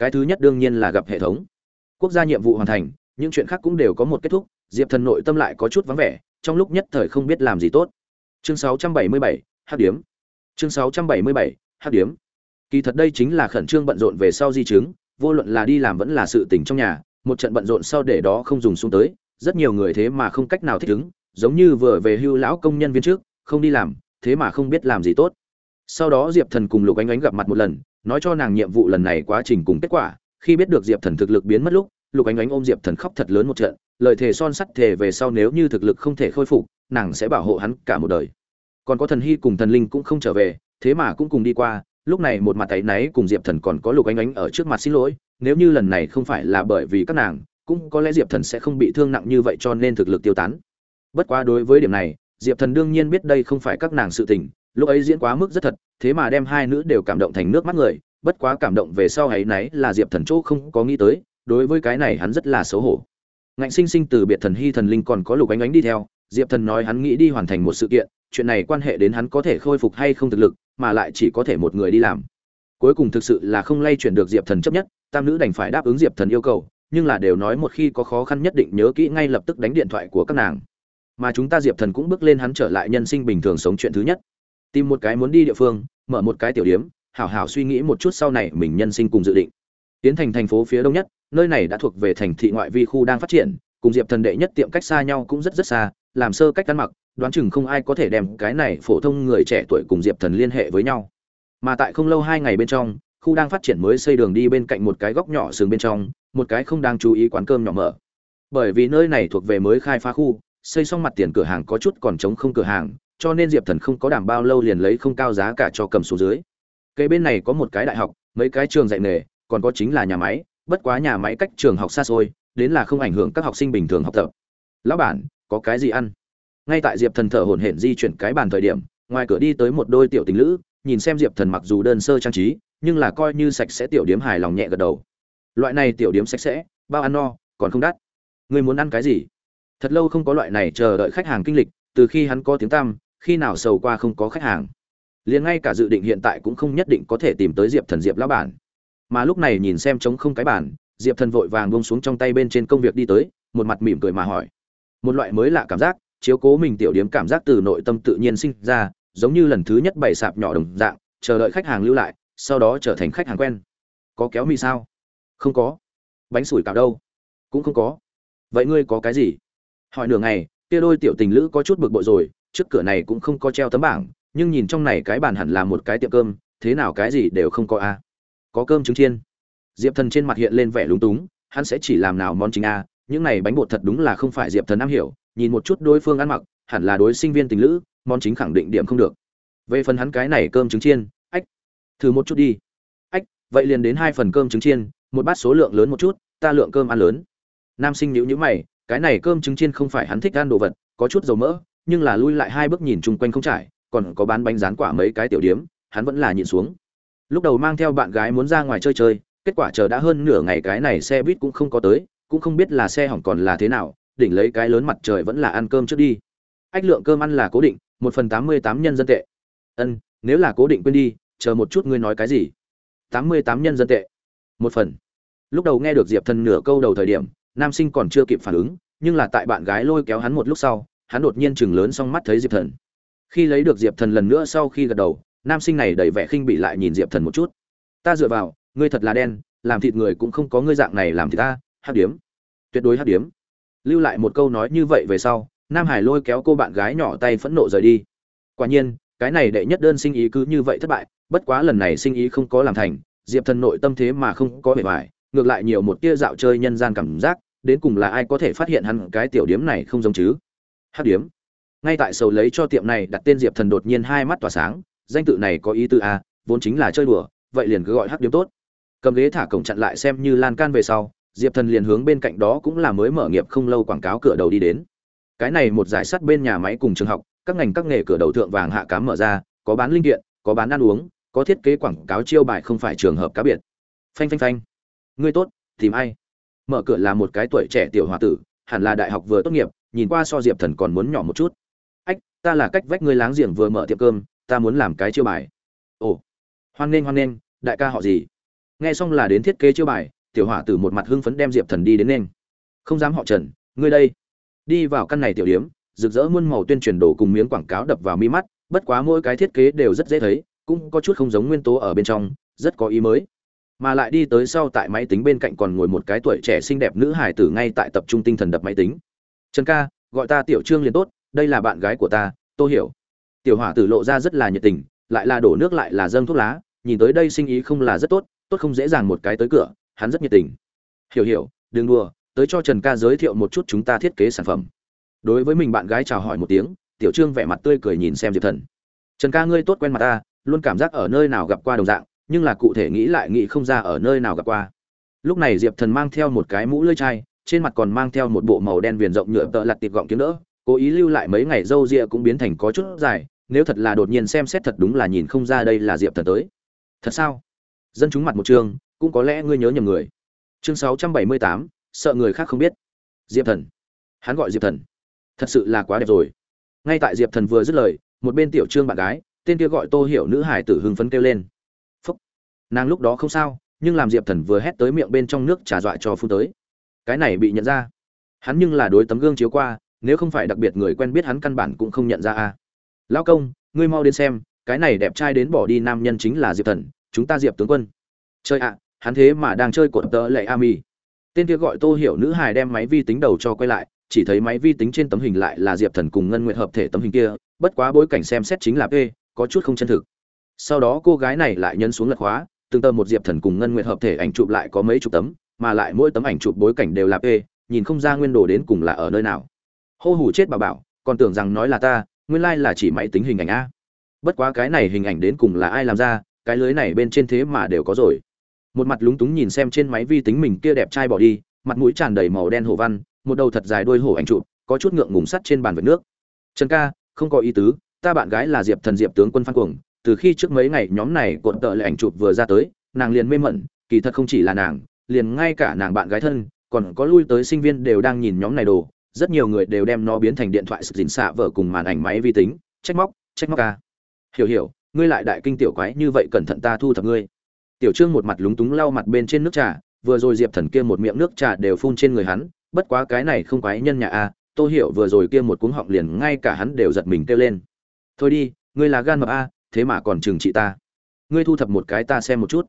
cái thứ nhất đương nhiên là gặp hệ thống. Quốc gia nhiệm vụ hoàn thành những chuyện khác cũng đều có một kết thúc diệp thần nội tâm lại có chút vắng vẻ trong lúc nhất thời không biết làm gì tốt. Chương 677, hát điếm. Chương 677, hát điếm. Kỳ thật đây chính là khẩn trương bận rộn về sau di chứng vô luận là đi làm vẫn là sự tình trong nhà một trận bận rộn sau để đó không dùng xuống tới rất nhiều người thế mà không cách nào thích ứng giống như vừa về hưu lão công nhân viên trước không đi làm thế mà không biết làm gì tốt. Sau đó diệp thần cùng lục ánh ánh gặp mặt một lần nói cho nàng nhiệm vụ lần này quá trình cùng kết quả, khi biết được diệp thần thực lực biến mất lúc, lục ánh ánh ôm diệp thần khóc thật lớn một trận, lời thề son sắt thề về sau nếu như thực lực không thể khôi phục, nàng sẽ bảo hộ hắn cả một đời. Còn có thần hy cùng thần linh cũng không trở về, thế mà cũng cùng đi qua, lúc này một mặt tay náy cùng diệp thần còn có lục ánh ánh ở trước mặt xin lỗi, nếu như lần này không phải là bởi vì các nàng, cũng có lẽ diệp thần sẽ không bị thương nặng như vậy cho nên thực lực tiêu tán. Bất quá đối với điểm này, diệp thần đương nhiên biết đây không phải các nàng sự tình, lúc ấy diễn quá mức rất thật thế mà đem hai nữ đều cảm động thành nước mắt người, bất quá cảm động về sau ấy nấy là diệp thần chỗ không có nghĩ tới, đối với cái này hắn rất là xấu hổ. Ngạnh sinh sinh từ biệt thần hy thần linh còn có lục ánh ánh đi theo, diệp thần nói hắn nghĩ đi hoàn thành một sự kiện, chuyện này quan hệ đến hắn có thể khôi phục hay không thực lực, mà lại chỉ có thể một người đi làm. Cuối cùng thực sự là không lay chuyển được diệp thần chấp nhất, tam nữ đành phải đáp ứng diệp thần yêu cầu, nhưng là đều nói một khi có khó khăn nhất định nhớ kỹ ngay lập tức đánh điện thoại của các nàng. Mà chúng ta diệp thần cũng bước lên hắn trở lại nhân sinh bình thường sống chuyện thứ nhất tìm một cái muốn đi địa phương, mở một cái tiểu điếm, hảo hảo suy nghĩ một chút sau này mình nhân sinh cùng dự định. Tiến thành thành phố phía đông nhất, nơi này đã thuộc về thành thị ngoại vi khu đang phát triển, cùng diệp thần đệ nhất tiệm cách xa nhau cũng rất rất xa, làm sơ cách ăn mặc, đoán chừng không ai có thể đem cái này phổ thông người trẻ tuổi cùng diệp thần liên hệ với nhau. Mà tại không lâu hai ngày bên trong, khu đang phát triển mới xây đường đi bên cạnh một cái góc nhỏ sừng bên trong, một cái không đang chú ý quán cơm nhỏ mở. Bởi vì nơi này thuộc về mới khai phá khu, xây xong mặt tiền cửa hàng có chút còn trống không cửa hàng cho nên diệp thần không có đảm bao lâu liền lấy không cao giá cả cho cầm số dưới. Cây bên này có một cái đại học, mấy cái trường dạy nghề, còn có chính là nhà máy, bất quá nhà máy cách trường học xa xôi, đến là không ảnh hưởng các học sinh bình thường học tập. Lão bản, có cái gì ăn? Ngay tại diệp thần thở hổn hển di chuyển cái bàn thời điểm, ngoài cửa đi tới một đôi tiểu tình lữ, nhìn xem diệp thần mặc dù đơn sơ trang trí, nhưng là coi như sạch sẽ tiểu điếm hài lòng nhẹ gật đầu. Loại này tiểu điếm sạch sẽ, bao ăn no, còn không đắt. Người muốn ăn cái gì? Thật lâu không có loại này chờ đợi khách hàng kinh lịch, từ khi hắn có tiếng tăm khi nào sầu qua không có khách hàng. Liền ngay cả dự định hiện tại cũng không nhất định có thể tìm tới diệp thần diệp lão bản. Mà lúc này nhìn xem trống không cái bản diệp thần vội vàng bông xuống trong tay bên trên công việc đi tới, một mặt mỉm cười mà hỏi. Một loại mới lạ cảm giác, chiếu cố mình tiểu điếm cảm giác từ nội tâm tự nhiên sinh ra, giống như lần thứ nhất bày sạp nhỏ đồng dạng, chờ đợi khách hàng lưu lại, sau đó trở thành khách hàng quen. Có kéo mì sao? Không có. Bánh sủi cảo đâu? Cũng không có. Vậy ngươi có cái gì? Hỏi nửa ngày, kia đôi tiểu tình lữ có chút bực bội rồi trước cửa này cũng không có treo tấm bảng, nhưng nhìn trong này cái bàn hẳn là một cái tiệm cơm, thế nào cái gì đều không có a. Có cơm trứng chiên. Diệp thần trên mặt hiện lên vẻ lúng túng, hắn sẽ chỉ làm nào món chính a, những này bánh bột thật đúng là không phải diệp thần am hiểu, nhìn một chút đối phương ăn mặc, hẳn là đối sinh viên tình lữ, món chính khẳng định điểm không được. Về phần hắn cái này cơm trứng chiên, ách, thử một chút đi. Ách, vậy liền đến hai phần cơm trứng chiên, một bát số lượng lớn một chút, ta lượng cơm ăn lớn. Nam sinh nhữ nhữ mày, cái này cơm trứng chiên không phải hắn thích ăn đồ vật, có chút dầu mỡ nhưng là lui lại hai bước nhìn chung quanh không trải, còn có bán bánh rán quả mấy cái tiểu điếm, hắn vẫn là nhìn xuống. Lúc đầu mang theo bạn gái muốn ra ngoài chơi chơi, kết quả chờ đã hơn nửa ngày cái này xe buýt cũng không có tới, cũng không biết là xe hỏng còn là thế nào, đỉnh lấy cái lớn mặt trời vẫn là ăn cơm trước đi. Ách lượng cơm ăn là cố định, một phần tám mươi tám nhân dân tệ. Ân, nếu là cố định quên đi, chờ một chút ngươi nói cái gì? Tám mươi tám nhân dân tệ. Một phần. Lúc đầu nghe được diệp thần nửa câu đầu thời điểm, nam sinh còn chưa kịp phản ứng, nhưng là tại bạn gái lôi kéo hắn một lúc sau hắn đột nhiên chừng lớn xong mắt thấy diệp thần. Khi lấy được diệp thần lần nữa sau khi gật đầu, nam sinh này đầy vẻ khinh bị lại nhìn diệp thần một chút. Ta dựa vào, ngươi thật là đen, làm thịt người cũng không có ngươi dạng này làm thịt ta hát điếm. Tuyệt đối hát điếm. Lưu lại một câu nói như vậy về sau, nam hải lôi kéo cô bạn gái nhỏ tay phẫn nộ rời đi. Quả nhiên, cái này đệ nhất đơn sinh ý cứ như vậy thất bại, bất quá lần này sinh ý không có làm thành, diệp thần nội tâm thế mà không có vẻ vải ngược lại nhiều một tia dạo chơi nhân gian cảm giác, đến cùng là ai có thể phát hiện hắn cái tiểu điếm này không giống chứ? Hát điếm. Ngay tại sầu lấy cho tiệm này đặt tên diệp thần đột nhiên hai mắt tỏa sáng, danh tự này có ý tư a à, vốn chính là chơi đùa, vậy liền cứ gọi hát điếm tốt. Cầm ghế thả cổng chặn lại xem như lan can về sau, diệp thần liền hướng bên cạnh đó cũng là mới mở nghiệp không lâu quảng cáo cửa đầu đi đến. Cái này một giải sắt bên nhà máy cùng trường học, các ngành các nghề cửa đầu thượng vàng hạ cám mở ra, có bán linh kiện, có bán ăn uống, có thiết kế quảng cáo chiêu bài không phải trường hợp cá biệt. Phanh phanh phanh. Ngươi tốt, tìm ai? Mở cửa là một cái tuổi trẻ tiểu h o a tử, hẳn là đại học vừa tốt nghiệp nhìn qua so diệp thần còn muốn nhỏ một chút. Ách, ta là cách vách ngươi láng giềng vừa mở tiệm cơm, ta muốn làm cái chiêu bài. Ồ, hoan nghênh hoan nghênh, đại ca họ gì? Nghe xong là đến thiết kế chiêu bài, tiểu hỏa tử một mặt hưng phấn đem diệp thần đi đến nên. Không dám họ trần, ngươi đây. Đi vào căn này tiểu điếm rực rỡ muôn màu tuyên truyền đồ cùng miếng quảng cáo đập vào mi mắt, bất quá mỗi cái thiết kế đều rất dễ thấy, cũng có chút không giống nguyên tố ở bên trong, rất có ý mới. Mà lại đi tới sau tại máy tính bên cạnh còn ngồi một cái tuổi trẻ xinh đẹp nữ hải tử ngay tại tập trung tinh thần đập máy tính trần ca, gọi ta tiểu trương liền tốt, đây là bạn gái của ta, tôi hiểu. Tiểu hỏa tử lộ ra rất là nhiệt tình, lại là đổ nước lại là dâng thuốc lá, nhìn tới đây sinh ý không là rất tốt tốt không dễ dàng một cái tới cửa, hắn rất nhiệt tình. Hiểu hiểu, đừng đùa, tới cho trần ca giới thiệu một chút chúng ta thiết kế sản phẩm. Đối với mình bạn gái chào hỏi một tiếng, tiểu trương vẻ mặt tươi cười nhìn xem diệp thần. Trần ca ngươi tốt quen mặt ta, luôn cảm giác ở nơi nào gặp qua đồng dạng, nhưng là cụ thể nghĩ lại nghĩ không ra ở nơi nào gặp qua. Lúc này diệp thần mang theo một cái mũ lưỡi chai trên mặt còn mang theo một bộ màu đen viền rộng nhựa tợ lặt tiệp gọng kiếm đỡ, cố ý lưu lại mấy ngày râu ria cũng biến thành có chút dài, nếu thật là đột nhiên xem xét thật đúng là nhìn không ra đây là diệp thần tới. Thật sao? Dân chúng mặt một chương cũng có lẽ ngươi nhớ nhầm người. Chương sáu trăm bảy mươi tám, sợ người khác không biết. Diệp thần. Hắn gọi diệp thần. Thật sự là quá đẹp rồi. Ngay tại diệp thần vừa dứt lời, một bên tiểu trương bạn gái, tên kia gọi tô hiểu nữ hải tử hưng phấn kêu lên. Phúc. Nàng lúc đó không sao, nhưng làm diệp thần vừa hét tới miệng bên trong nước trà dọa cho phun tới cái này bị nhận ra. Hắn nhưng là đối tấm gương chiếu qua, nếu không phải đặc biệt người quen biết hắn căn bản cũng không nhận ra a. Lão công, ngươi mau đến xem, cái này đẹp trai đến bỏ đi nam nhân chính là diệp thần, chúng ta diệp tướng quân. Chơi ạ, hắn thế mà đang chơi cột tợ lệ ami. Tên kia gọi tô hiểu nữ hài đem máy vi tính đầu cho quay lại, chỉ thấy máy vi tính trên tấm hình lại là diệp thần cùng ngân nguyện hợp thể tấm hình kia, bất quá bối cảnh xem xét chính là p, có chút không chân thực. Sau đó cô gái này lại nhấn xuống lật khóa, từng tờ một diệp thần cùng ngân nguyện hợp thể ảnh chụp lại có mấy chục tấm mà lại mỗi tấm ảnh chụp bối cảnh đều là p, nhìn không ra nguyên đồ đến cùng là ở nơi nào. Hô hủ chết bà bảo, còn tưởng rằng nói là ta, nguyên lai là chỉ máy tính hình ảnh a. Bất quá cái này hình ảnh đến cùng là ai làm ra, cái lưới này bên trên thế mà đều có rồi. Một mặt lúng túng nhìn xem trên máy vi tính mình kia đẹp trai bỏ đi, mặt mũi tràn đầy màu đen hổ văn, một đầu thật dài đuôi hổ ảnh chụp, có chút ngượng ngùng sắt trên bàn vệt nước. Trần ca, không có ý tứ, ta bạn gái là diệp thần diệp tướng quân phan cuồng, từ khi trước mấy ngày nhóm này cuộn tợ lại ảnh chụp vừa ra tới, nàng liền mê mẩn, kỳ thật không chỉ là nàng liền ngay cả nàng bạn gái thân, còn có lui tới sinh viên đều đang nhìn nhóm này đồ, rất nhiều người đều đem nó biến thành điện thoại sực dình xạ vở cùng màn ảnh máy vi tính. Trách móc trách móc ca. Hiểu hiểu, ngươi lại đại kinh tiểu quái như vậy cẩn thận ta thu thập ngươi. Tiểu trương một mặt lúng túng lau mặt bên trên nước trà, vừa rồi diệp thần kia một miệng nước trà đều phun trên người hắn, bất quá cái này không quái nhân nhà a tôi hiểu vừa rồi kia một cuống họng liền ngay cả hắn đều giật mình kêu lên. Thôi đi, ngươi là gan mập a, thế mà còn trừng trị ta. Ngươi thu thập một cái ta xem một chút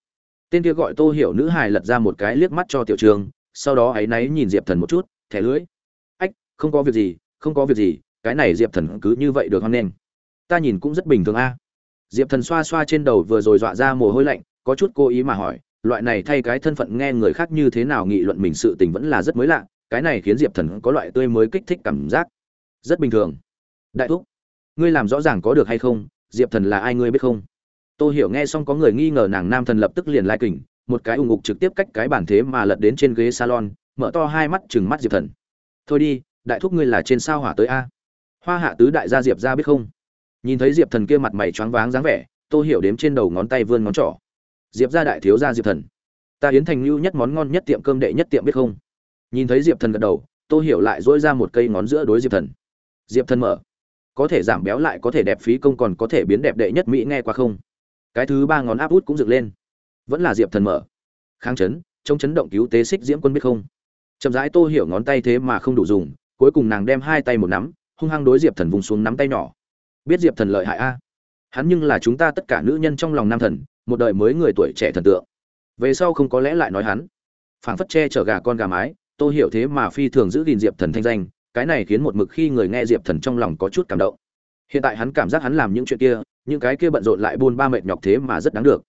tên kia gọi tô hiểu nữ hài lật ra một cái liếc mắt cho tiểu trường, sau đó áy náy nhìn diệp thần một chút, thẻ lưỡi ách, không có việc gì, không có việc gì, cái này diệp thần cứ như vậy được hoan nghênh. Ta nhìn cũng rất bình thường a. Diệp thần xoa xoa trên đầu vừa rồi dọa ra mồ hôi lạnh, có chút cố ý mà hỏi, loại này thay cái thân phận nghe người khác như thế nào nghị luận mình sự tình vẫn là rất mới lạ, cái này khiến diệp thần có loại tươi mới kích thích cảm giác. Rất bình thường. Đại thúc, ngươi làm rõ ràng có được hay không? Diệp thần là ai ngươi biết không? Tôi hiểu nghe xong có người nghi ngờ nàng nam thần lập tức liền lai kình, một cái ung ngục trực tiếp cách cái bản thế mà lật đến trên ghế salon, mở to hai mắt chừng mắt diệp thần. Thôi đi, đại thúc ngươi là trên sao hỏa tới a? Hoa hạ tứ đại gia diệp gia biết không? Nhìn thấy diệp thần kia mặt mày choáng váng dáng vẻ tôi hiểu đếm trên đầu ngón tay vươn ngón trỏ. Diệp gia đại thiếu gia diệp thần, ta yến thành lưu nhất món ngon nhất tiệm cơm đệ nhất tiệm biết không? Nhìn thấy diệp thần gật đầu tôi hiểu lại duỗi ra một cây ngón giữa đối diệp thần. Diệp thần mở, có thể giảm béo lại có thể đẹp phí công còn có thể biến đẹp đệ nhất mỹ nghe qua không? Cái thứ ba ngón áp út cũng dựng lên. Vẫn là diệp thần mở. Kháng chấn, chống chấn động cứu tế xích diễm quân biết không? Chậm rãi tô hiểu ngón tay thế mà không đủ dùng, cuối cùng nàng đem hai tay một nắm, hung hăng đối diệp thần vùng xuống nắm tay nhỏ. Biết diệp thần lợi hại a? Hắn nhưng là chúng ta tất cả nữ nhân trong lòng nam thần, một đời mới người tuổi trẻ thần tượng. Về sau không có lẽ lại nói hắn. Phảng phất che chở gà con gà mái, tô hiểu thế mà phi thường giữ gìn diệp thần thanh danh, cái này khiến một mực khi người nghe diệp thần trong lòng có chút cảm động. Hiện tại hắn cảm giác hắn làm những chuyện kia những cái kia bận rộn lại buôn ba mệt nhọc thế mà rất đáng được.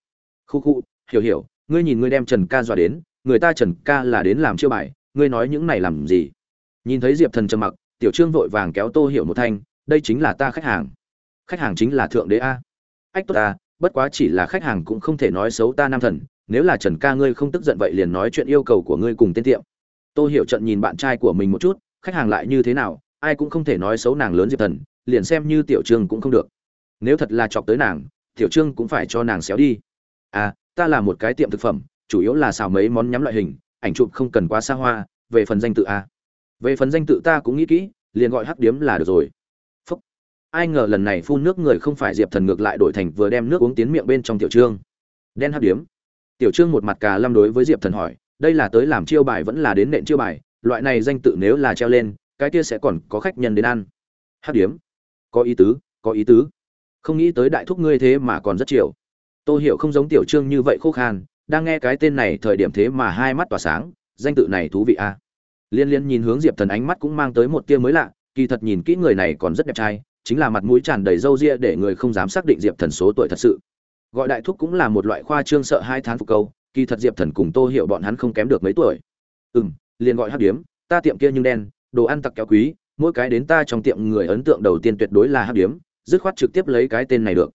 Khu khu, hiểu hiểu, ngươi nhìn ngươi đem trần ca dọa đến, người ta trần ca là đến làm chiêu bài, ngươi nói những này làm gì? Nhìn thấy diệp thần trầm mặc, tiểu trương vội vàng kéo tô hiểu một thanh, đây chính là ta khách hàng. Khách hàng chính là thượng đế a. Ách tốt ta, bất quá chỉ là khách hàng cũng không thể nói xấu ta nam thần, nếu là trần ca ngươi không tức giận vậy liền nói chuyện yêu cầu của ngươi cùng tên tiệm. Tô hiểu trận nhìn bạn trai của mình một chút, khách hàng lại như thế nào, ai cũng không thể nói xấu nàng lớn diệp thần, liền xem như tiểu trương cũng không được nếu thật là chọc tới nàng, tiểu trương cũng phải cho nàng xéo đi. À ta là một cái tiệm thực phẩm, chủ yếu là xào mấy món nhắm loại hình, ảnh chụp không cần quá xa hoa, về phần danh tự a à. về phần danh tự ta cũng nghĩ kỹ, liền gọi hắc điếm là được rồi. Phúc. Ai ngờ lần này phun nước người không phải diệp thần ngược lại đổi thành vừa đem nước uống tiến miệng bên trong tiểu trương. Đen hắc điếm. Tiểu trương một mặt cà lâm đối với diệp thần hỏi, đây là tới làm chiêu bài vẫn là đến nện chiêu bài, loại này danh tự nếu là treo lên, cái kia sẽ còn có khách nhân đến ăn. Hắc điếm. Có ý tứ, có ý tứ không nghĩ tới đại thúc ngươi thế mà còn rất chiều. Tôi hiểu không giống tiểu trương như vậy khô khan, đang nghe cái tên này thời điểm thế mà hai mắt tỏa sáng, danh tự này thú vị a à? liên liên nhìn hướng diệp thần ánh mắt cũng mang tới một tia mới lạ, kỳ thật nhìn kỹ người này còn rất đẹp trai, chính là mặt mũi tràn đầy râu ria để người không dám xác định diệp thần số tuổi thật sự. Gọi đại thúc cũng là một loại khoa trương sợ hai tháng phục câu, kỳ thật diệp thần cùng tô hiểu bọn hắn không kém được mấy tuổi. Ừ m liền gọi hát điếm, ta tiệm kia nhưng đen, đồ ăn tặc kéo quý, mỗi cái đến ta trong tiệm người ấn tượng đầu tiên tuyệt đối là hát điếm dứt khoát trực tiếp lấy cái tên này được.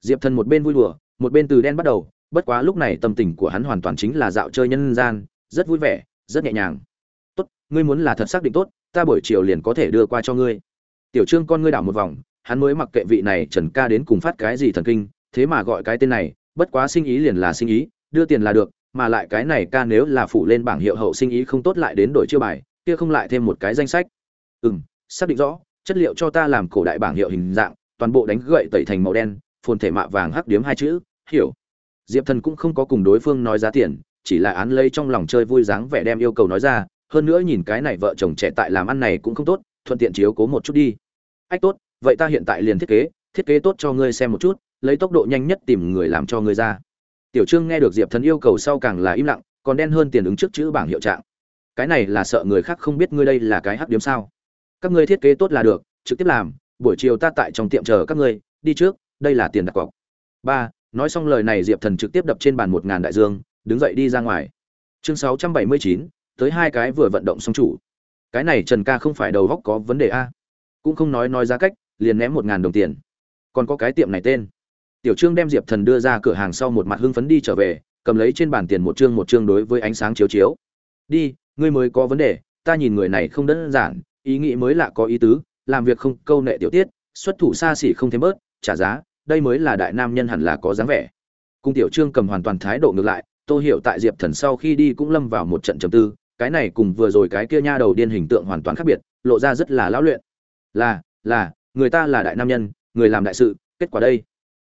Diệp thần một bên vui đùa, một bên từ đen bắt đầu, bất quá lúc này tâm tình của hắn hoàn toàn chính là dạo chơi nhân gian, rất vui vẻ, rất nhẹ nhàng. Tốt, ngươi muốn là thật xác định tốt, ta buổi chiều liền có thể đưa qua cho ngươi. Tiểu trương con ngươi đảo một vòng, hắn mới mặc kệ vị này trần ca đến cùng phát cái gì thần kinh, thế mà gọi cái tên này, bất quá sinh ý liền là sinh ý, đưa tiền là được, mà lại cái này ca nếu là phụ lên bảng hiệu hậu sinh ý không tốt lại đến đổi chiêu bài, kia không lại thêm một cái danh sách. Ừ m xác định rõ, chất liệu cho ta làm cổ đại bảng hiệu hình dạng toàn bộ đánh gậy tẩy thành màu đen, phồn thể mạ vàng hắc điếm hai chữ, hiểu. Diệp thần cũng không có cùng đối phương nói giá tiền, chỉ là án lây trong lòng chơi vui dáng vẻ đem yêu cầu nói ra, hơn nữa nhìn cái này vợ chồng trẻ tại làm ăn này cũng không tốt, thuận tiện chiếu cố một chút đi. Ách tốt, vậy ta hiện tại liền thiết kế thiết kế tốt cho ngươi xem một chút, lấy tốc độ nhanh nhất tìm người làm cho ngươi ra. Tiểu trương nghe được diệp thần yêu cầu sau càng là im lặng, còn đen hơn tiền ứng trước chữ bảng hiệu trạng. Cái này là sợ người khác không biết ngươi đây là cái hắc điếm sao? Các ngươi thiết kế tốt là được, trực tiếp làm buổi chiều ta tại trong tiệm chờ các ngươi, đi trước, đây là tiền đặt cọc. Ba, nói xong lời này diệp thần trực tiếp đập trên bàn một ngàn đại dương, đứng dậy đi ra ngoài. Chương sáu trăm bảy mươi chín, tới hai cái vừa vận động xong chủ. Cái này trần ca không phải đầu góc có vấn đề a. Cũng không nói nói giá cách, liền ném một ngàn đồng tiền. Còn có cái tiệm này tên. Tiểu trương đem diệp thần đưa ra cửa hàng sau một mặt hưng phấn đi trở về, cầm lấy trên bàn tiền một chương một chương đối với ánh sáng chiếu chiếu. Đi, ngươi mới có vấn đề, ta nhìn người này không đơn giản, ý nghĩ mới lạ có ý tứ làm việc không câu nệ tiểu tiết, xuất thủ xa xỉ không thêm bớt, trả giá, đây mới là đại nam nhân hẳn là có dáng vẻ. Cung tiểu trương cầm hoàn toàn thái độ ngược lại, tô hiểu tại diệp thần sau khi đi cũng lâm vào một trận trầm tư, cái này cùng vừa rồi cái kia nha đầu điên hình tượng hoàn toàn khác biệt, lộ ra rất là lão luyện. Là là, người ta là đại nam nhân, người làm đại sự, kết quả đây.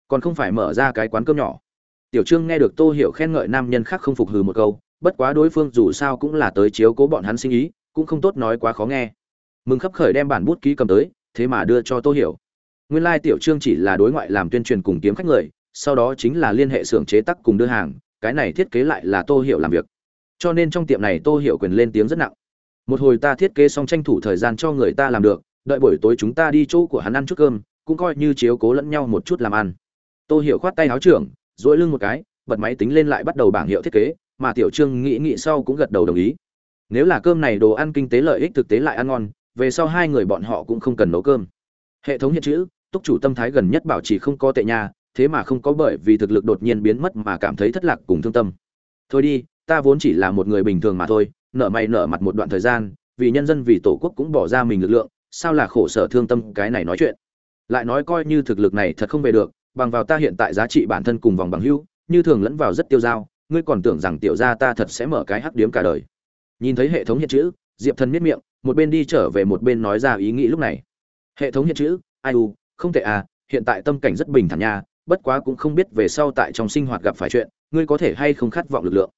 Còn không phải mở ra cái quán cơm nhỏ. Tiểu trương nghe được tô hiểu khen ngợi nam nhân khác không phục hừ một câu, bất quá đối phương dù sao cũng là tới chiếu cố bọn hắn sinh ý, cũng không tốt nói quá khó nghe mừng khấp khởi đem bản bút ký cầm tới, thế mà đưa cho tô hiểu. Nguyên lai tiểu trương chỉ là đối ngoại làm tuyên truyền cùng kiếm khách người, sau đó chính là liên hệ xưởng chế tác cùng đưa hàng, cái này thiết kế lại là tô hiểu làm việc. Cho nên trong tiệm này tô hiểu quyền lên tiếng rất nặng. Một hồi ta thiết kế xong tranh thủ thời gian cho người ta làm được, đợi buổi tối chúng ta đi chỗ của hắn ăn chút cơm, cũng coi như chiếu cố lẫn nhau một chút làm ăn. Tô hiểu khoát tay áo trưởng dỗi lưng một cái, bật máy tính lên lại bắt đầu bảng hiệu thiết kế, mà tiểu trương nghĩ nghĩ sau cũng gật đầu đồng ý. Nếu là cơm này đồ ăn kinh tế lợi ích thực tế lại ăn ngon về sau hai người bọn họ cũng không cần nấu cơm. Hệ thống hiện chữ, túc chủ tâm thái gần nhất bảo trì không có tệ nhà thế mà không có bởi vì thực lực đột nhiên biến mất mà cảm thấy thất lạc cùng thương tâm. Thôi đi, ta vốn chỉ là một người bình thường mà thôi, nợ mày nợ mặt một đoạn thời gian, vì nhân dân vì tổ quốc cũng bỏ ra mình lực lượng, sao là khổ sở thương tâm cái này nói chuyện. Lại nói coi như thực lực này thật không về được, bằng vào ta hiện tại giá trị bản thân cùng vòng bằng hữu, như thường lẫn vào rất tiêu dao, ngươi còn tưởng rằng tiểu gia ta thật sẽ mở cái hắc điếm cả đời. Nhìn thấy hệ thống hiện chữ, diệp thần miết miệng một bên đi trở về một bên nói ra ý nghĩ lúc này. Hệ thống hiện chữ, ai u, không thể à hiện tại tâm cảnh rất bình thản nha, bất quá cũng không biết về sau tại trong sinh hoạt gặp phải chuyện, ngươi có thể hay không khát vọng lực lượng.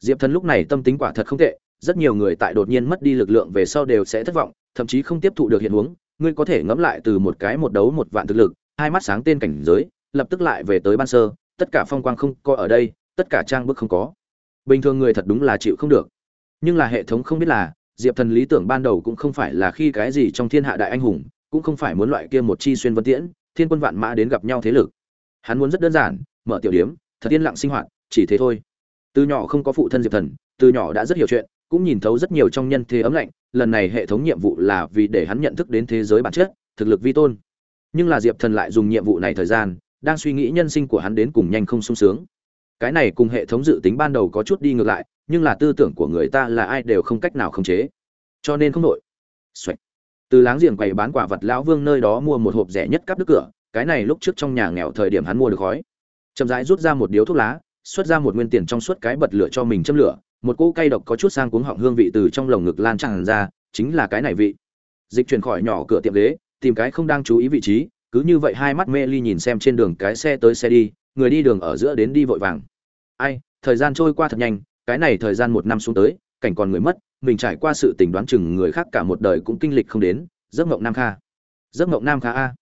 Diệp thần lúc này tâm tính quả thật không tệ, rất nhiều người tại đột nhiên mất đi lực lượng về sau đều sẽ thất vọng, thậm chí không tiếp thụ được hiện huống, ngươi có thể ngẫm lại từ một cái một đấu một vạn thực lực, hai mắt sáng tên cảnh giới, lập tức lại về tới ban sơ, tất cả phong quang không có ở đây, tất cả trang bức không có. Bình thường người thật đúng là chịu không được. Nhưng là hệ thống không biết là diệp thần lý tưởng ban đầu cũng không phải là khi cái gì trong thiên hạ đại anh hùng, cũng không phải muốn loại kia một chi xuyên vân tiễn, thiên quân vạn mã đến gặp nhau thế lực. Hắn muốn rất đơn giản, mở tiểu điếm, thật yên lặng sinh hoạt, chỉ thế thôi. Từ nhỏ không có phụ thân diệp thần, từ nhỏ đã rất hiểu chuyện, cũng nhìn thấu rất nhiều trong nhân thế ấm lạnh, lần này hệ thống nhiệm vụ là vì để hắn nhận thức đến thế giới bản chất, thực lực vi tôn. Nhưng là diệp thần lại dùng nhiệm vụ này thời gian, đang suy nghĩ nhân sinh của hắn đến cùng nhanh không sung sướng. Cái này cùng hệ thống dự tính ban đầu có chút đi ngược lại nhưng là tư tưởng của người ta là ai đều không cách nào khống chế. Cho nên không đội Xoạch. từ láng giềng quầy bán quả vật lão vương nơi đó mua một hộp rẻ nhất cắp đức cửa, cái này lúc trước trong nhà nghèo thời điểm hắn mua được khói. Chậm rãi rút ra một điếu thuốc lá, xuất ra một nguyên tiền trong suốt cái bật lửa cho mình châm lửa, một cỗ cay độc có chút sang cuống họng hương vị từ trong lồng ngực lan tràn ra, chính là cái này vị. Dịch chuyển khỏi nhỏ cửa tiệm ghế, tìm cái không đang chú ý vị trí, cứ như vậy hai mắt mê ly nhìn xem trên đường cái xe tới xe đi, người đi đường ở giữa đến đi vội vàng. Ai, thời gian trôi qua thật nhanh cái này thời gian một năm xuống tới, cảnh còn người mất, mình trải qua sự tình đoán chừng người khác cả một đời cũng kinh lịch không đến, giấc mộng nam kha. Giấc mộng nam kha a.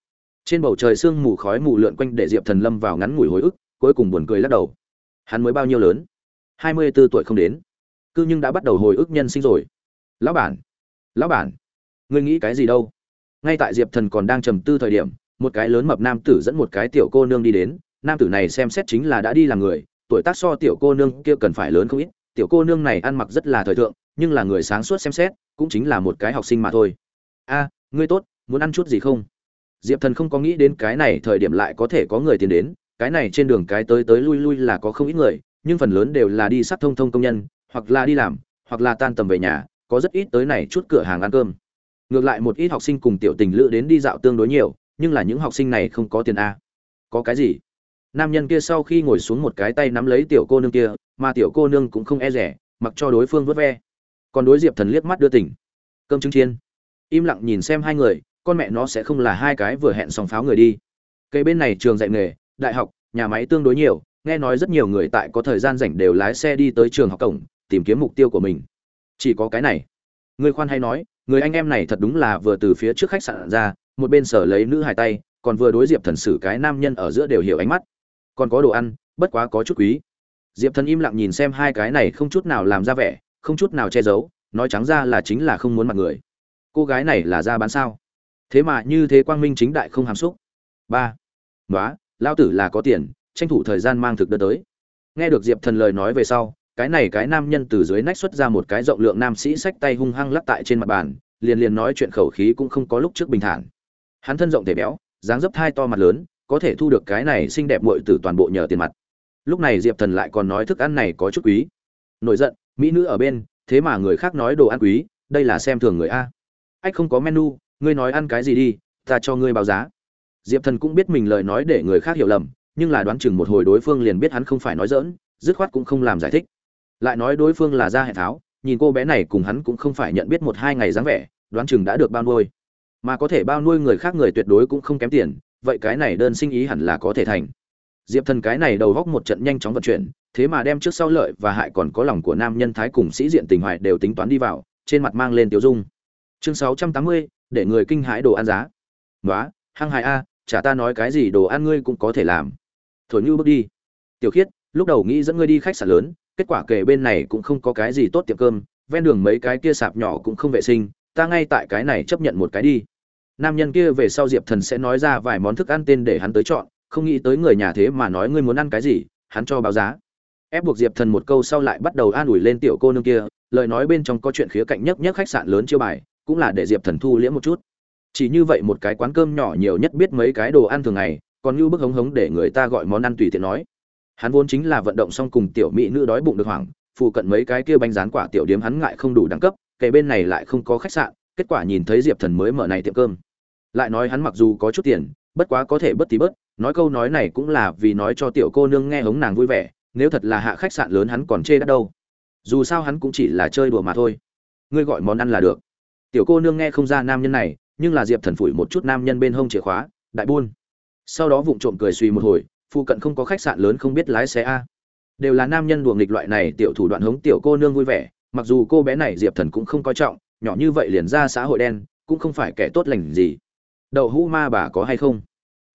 Trên bầu trời sương mù khói mù lượn quanh để diệp thần lâm vào ngắn ngủi hồi ức, cuối cùng buồn cười lắc đầu. Hắn mới bao nhiêu lớn? Hai mươi b ố tuổi không đến. Cư nhưng đã bắt đầu hồi ức nhân sinh rồi. Lão bản! Lão bản! Ngươi nghĩ cái gì đâu? Ngay tại diệp thần còn đang trầm tư thời điểm, một cái lớn mập nam tử dẫn một cái tiểu cô nương đi đến. Nam tử này xem xét chính là đã đi làm người tuổi tác so tiểu cô nương kia cần phải lớn không ít, tiểu cô nương này ăn mặc rất là thời thượng, nhưng là người sáng suốt xem xét, cũng chính là một cái học sinh mà thôi. A, ngươi tốt, muốn ăn chút gì không? Diệp thần không có nghĩ đến cái này thời điểm lại có thể có người tiến đến, cái này trên đường cái tới tới lui lui là có không ít người, nhưng phần lớn đều là đi sắt thông thông công nhân, hoặc là đi làm, hoặc là tan tầm về nhà, có rất ít tới này chút cửa hàng ăn cơm. Ngược lại một ít học sinh cùng tiểu tình lữ đến đi dạo tương đối nhiều, nhưng là những học sinh này không có tiền a. Có cái gì? Nam nhân kia sau khi ngồi xuống một cái tay nắm lấy tiểu cô nương kia, mà tiểu cô nương cũng không e rẻ, mặc cho đối phương vớt ve. Còn đối diệp thần liếc mắt đưa tỉnh. Cơm trứng chiên. Im lặng nhìn xem hai người, con mẹ nó sẽ không là hai cái vừa hẹn sòng pháo người đi. Cây bên này trường dạy nghề, đại học, nhà máy tương đối nhiều, nghe nói rất nhiều người tại có thời gian rảnh đều lái xe đi tới trường học cổng, tìm kiếm mục tiêu của mình. Chỉ có cái này. Người khoan hay nói, người anh em này thật đúng là vừa từ phía trước khách sạn ra, một bên sở lấy nữ hài tay, còn vừa đối diệp thần xử cái nam nhân ở giữa đều hiểu ánh mắt còn có đồ ăn, bất quá có chút quý. Diệp thần im lặng nhìn xem hai cái này không chút nào làm ra vẻ, không chút nào che giấu, nói trắng ra là chính là không muốn mặt người. Cô gái này là ra bán sao? Thế mà như thế quang minh chính đại không hàm xúc. Ba. Nói lao tử là có tiền, tranh thủ thời gian mang thực đơn tới. Nghe được diệp thần lời nói về sau, cái này cái nam nhân từ dưới nách xuất ra một cái rộng lượng nam sĩ sách tay hung hăng lắc tại trên mặt bàn, liền liền nói chuyện khẩu khí cũng không có lúc trước bình thản. Hắn thân rộng thể béo, dáng dấp thai to mặt lớn có thể thu được cái này xinh đẹp muội tử toàn bộ nhờ tiền mặt. Lúc này diệp thần lại còn nói thức ăn này có chút quý. Nổi giận mỹ nữ ở bên thế mà người khác nói đồ ăn quý đây là xem thường người a. Ách không có menu ngươi nói ăn cái gì đi ta cho ngươi báo giá. Diệp thần cũng biết mình lời nói để người khác hiểu lầm nhưng là đoán chừng một hồi đối phương liền biết hắn không phải nói giỡn, dứt khoát cũng không làm giải thích. Lại nói đối phương là ra hệ tháo nhìn cô bé này cùng hắn cũng không phải nhận biết một hai ngày dáng vẻ đoán chừng đã được bao nuôi. Mà có thể bao nuôi người khác người tuyệt đối cũng không kém tiền vậy cái này đơn sinh ý hẳn là có thể thành. Diệp thần cái này đầu góc một trận nhanh chóng vận chuyển, thế mà đem trước sau lợi và hại còn có lòng của nam nhân thái cùng sĩ diện tình hoài đều tính toán đi vào, trên mặt mang lên tiêu dung. Chương sáu trăm tám mươi, để người kinh hãi đồ ăn giá. Nói hăng hại a, chả ta nói cái gì đồ ăn ngươi cũng có thể làm. Thổi như bước đi. Tiểu khiết, lúc đầu nghĩ dẫn ngươi đi khách sạn lớn, kết quả kể bên này cũng không có cái gì tốt tiệm cơm, ven đường mấy cái kia sạp nhỏ cũng không vệ sinh, ta ngay tại cái này chấp nhận một cái đi nam nhân kia về sau diệp thần sẽ nói ra vài món thức ăn tên để hắn tới chọn, không nghĩ tới người nhà thế mà nói ngươi muốn ăn cái gì, hắn cho báo giá. Ép buộc diệp thần một câu sau lại bắt đầu an ủi lên tiểu cô nương kia, lời nói bên trong có chuyện khía cạnh nhất nhất khách sạn lớn chiêu bài, cũng là để diệp thần thu liễm một chút. Chỉ như vậy một cái quán cơm nhỏ nhiều nhất biết mấy cái đồ ăn thường ngày, còn như bức hống hống để người ta gọi món ăn tùy tiện nói. Hắn vốn chính là vận động xong cùng tiểu mỹ nữ đói bụng được hoảng phụ cận mấy cái kia bánh rán quả tiểu điếm hắn ngại không đủ đẳng cấp kể bên này lại không có khách sạn kết quả nhìn thấy diệp thần mới mở này tiệm cơm. Lại nói hắn mặc dù có chút tiền, bất quá có thể bất tí bớt, nói câu nói này cũng là vì nói cho tiểu cô nương nghe hống nàng vui vẻ, nếu thật là hạ khách sạn lớn hắn còn chê đắt đâu. Dù sao hắn cũng chỉ là chơi đùa mà thôi. Ngươi gọi món ăn là được. Tiểu cô nương nghe không ra nam nhân này, nhưng là diệp thần phủi một chút nam nhân bên hông chìa khóa, đại buôn. Sau đó vụng trộm cười suy một hồi phụ cận không có khách sạn lớn không biết lái xe a. Đều là nam nhân đùa nghịch loại này, tiểu thủ đoạn hống tiểu cô nương vui vẻ, mặc dù cô bé này diệp thần cũng không coi trọng nhỏ như vậy liền ra xã hội đen, cũng không phải kẻ tốt lành gì. Đậu hũ ma bà có hay không?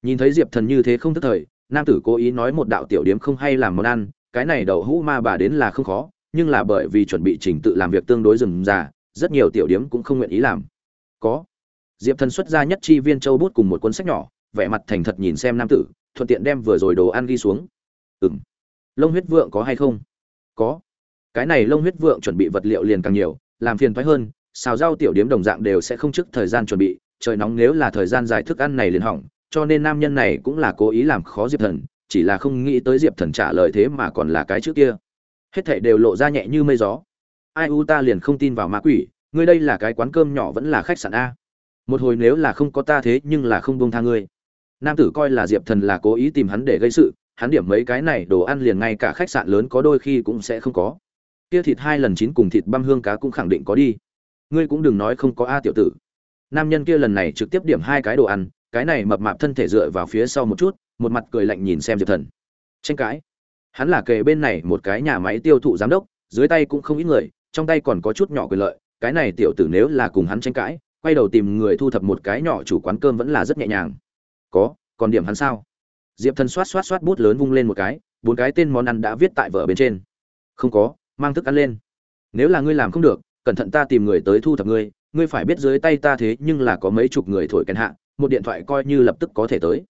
Nhìn thấy diệp thần như thế không tức thời, nam tử cố ý nói một đạo tiểu điếm không hay làm món ăn, cái này đậu hũ ma bà đến là không khó, nhưng là bởi vì chuẩn bị trình tự làm việc tương đối rườm rà, rất nhiều tiểu điếm cũng không nguyện ý làm. Có. Diệp thần xuất ra nhất chi viên châu bút cùng một cuốn sách nhỏ, vẻ mặt thành thật nhìn xem nam tử, thuận tiện đem vừa rồi đồ ăn ghi xuống. Ừng lông huyết vượng có hay không? Có. Cái này lông huyết vượng chuẩn bị vật liệu liền càng nhiều, làm phiền thoái hơn xào rau tiểu điếm đồng dạng đều sẽ không trước thời gian chuẩn bị, trời nóng nếu là thời gian dài thức ăn này liền hỏng, cho nên nam nhân này cũng là cố ý làm khó diệp thần, chỉ là không nghĩ tới diệp thần trả lời thế mà còn là cái trước kia. Hết thảy đều lộ ra nhẹ như mây gió. Ai u ta liền không tin vào ma quỷ, ngươi đây là cái quán cơm nhỏ vẫn là khách sạn a. Một hồi nếu là không có ta thế nhưng là không buông tha ngươi. Nam tử coi là diệp thần là cố ý tìm hắn để gây sự, hắn điểm mấy cái này đồ ăn liền ngay cả khách sạn lớn có đôi khi cũng sẽ không có. Kia thịt hai lần chín cùng thịt băm hương cá cũng khẳng định có đi ngươi cũng đừng nói không có a tiểu tử. Nam nhân kia lần này trực tiếp điểm hai cái đồ ăn, cái này mập mạp thân thể dựa vào phía sau một chút, một mặt cười lạnh nhìn xem diệp thần. Tranh cãi. Hắn là kề bên này một cái nhà máy tiêu thụ giám đốc, dưới tay cũng không ít người, trong tay còn có chút nhỏ quyền lợi, cái này tiểu tử nếu là cùng hắn tranh cãi, quay đầu tìm người thu thập một cái nhỏ chủ quán cơm vẫn là rất nhẹ nhàng. Có, còn điểm hắn sao? Diệp thần xoát xoát xoát bút lớn vung lên một cái, bốn cái tên món ăn đã viết tại vở bên trên. Không có, mang thức ăn lên. Nếu là ngươi làm không được cẩn thận ta tìm người tới thu thập ngươi ngươi phải biết dưới tay ta thế nhưng là có mấy chục người thổi kèn hạ, một điện thoại coi như lập tức có thể tới.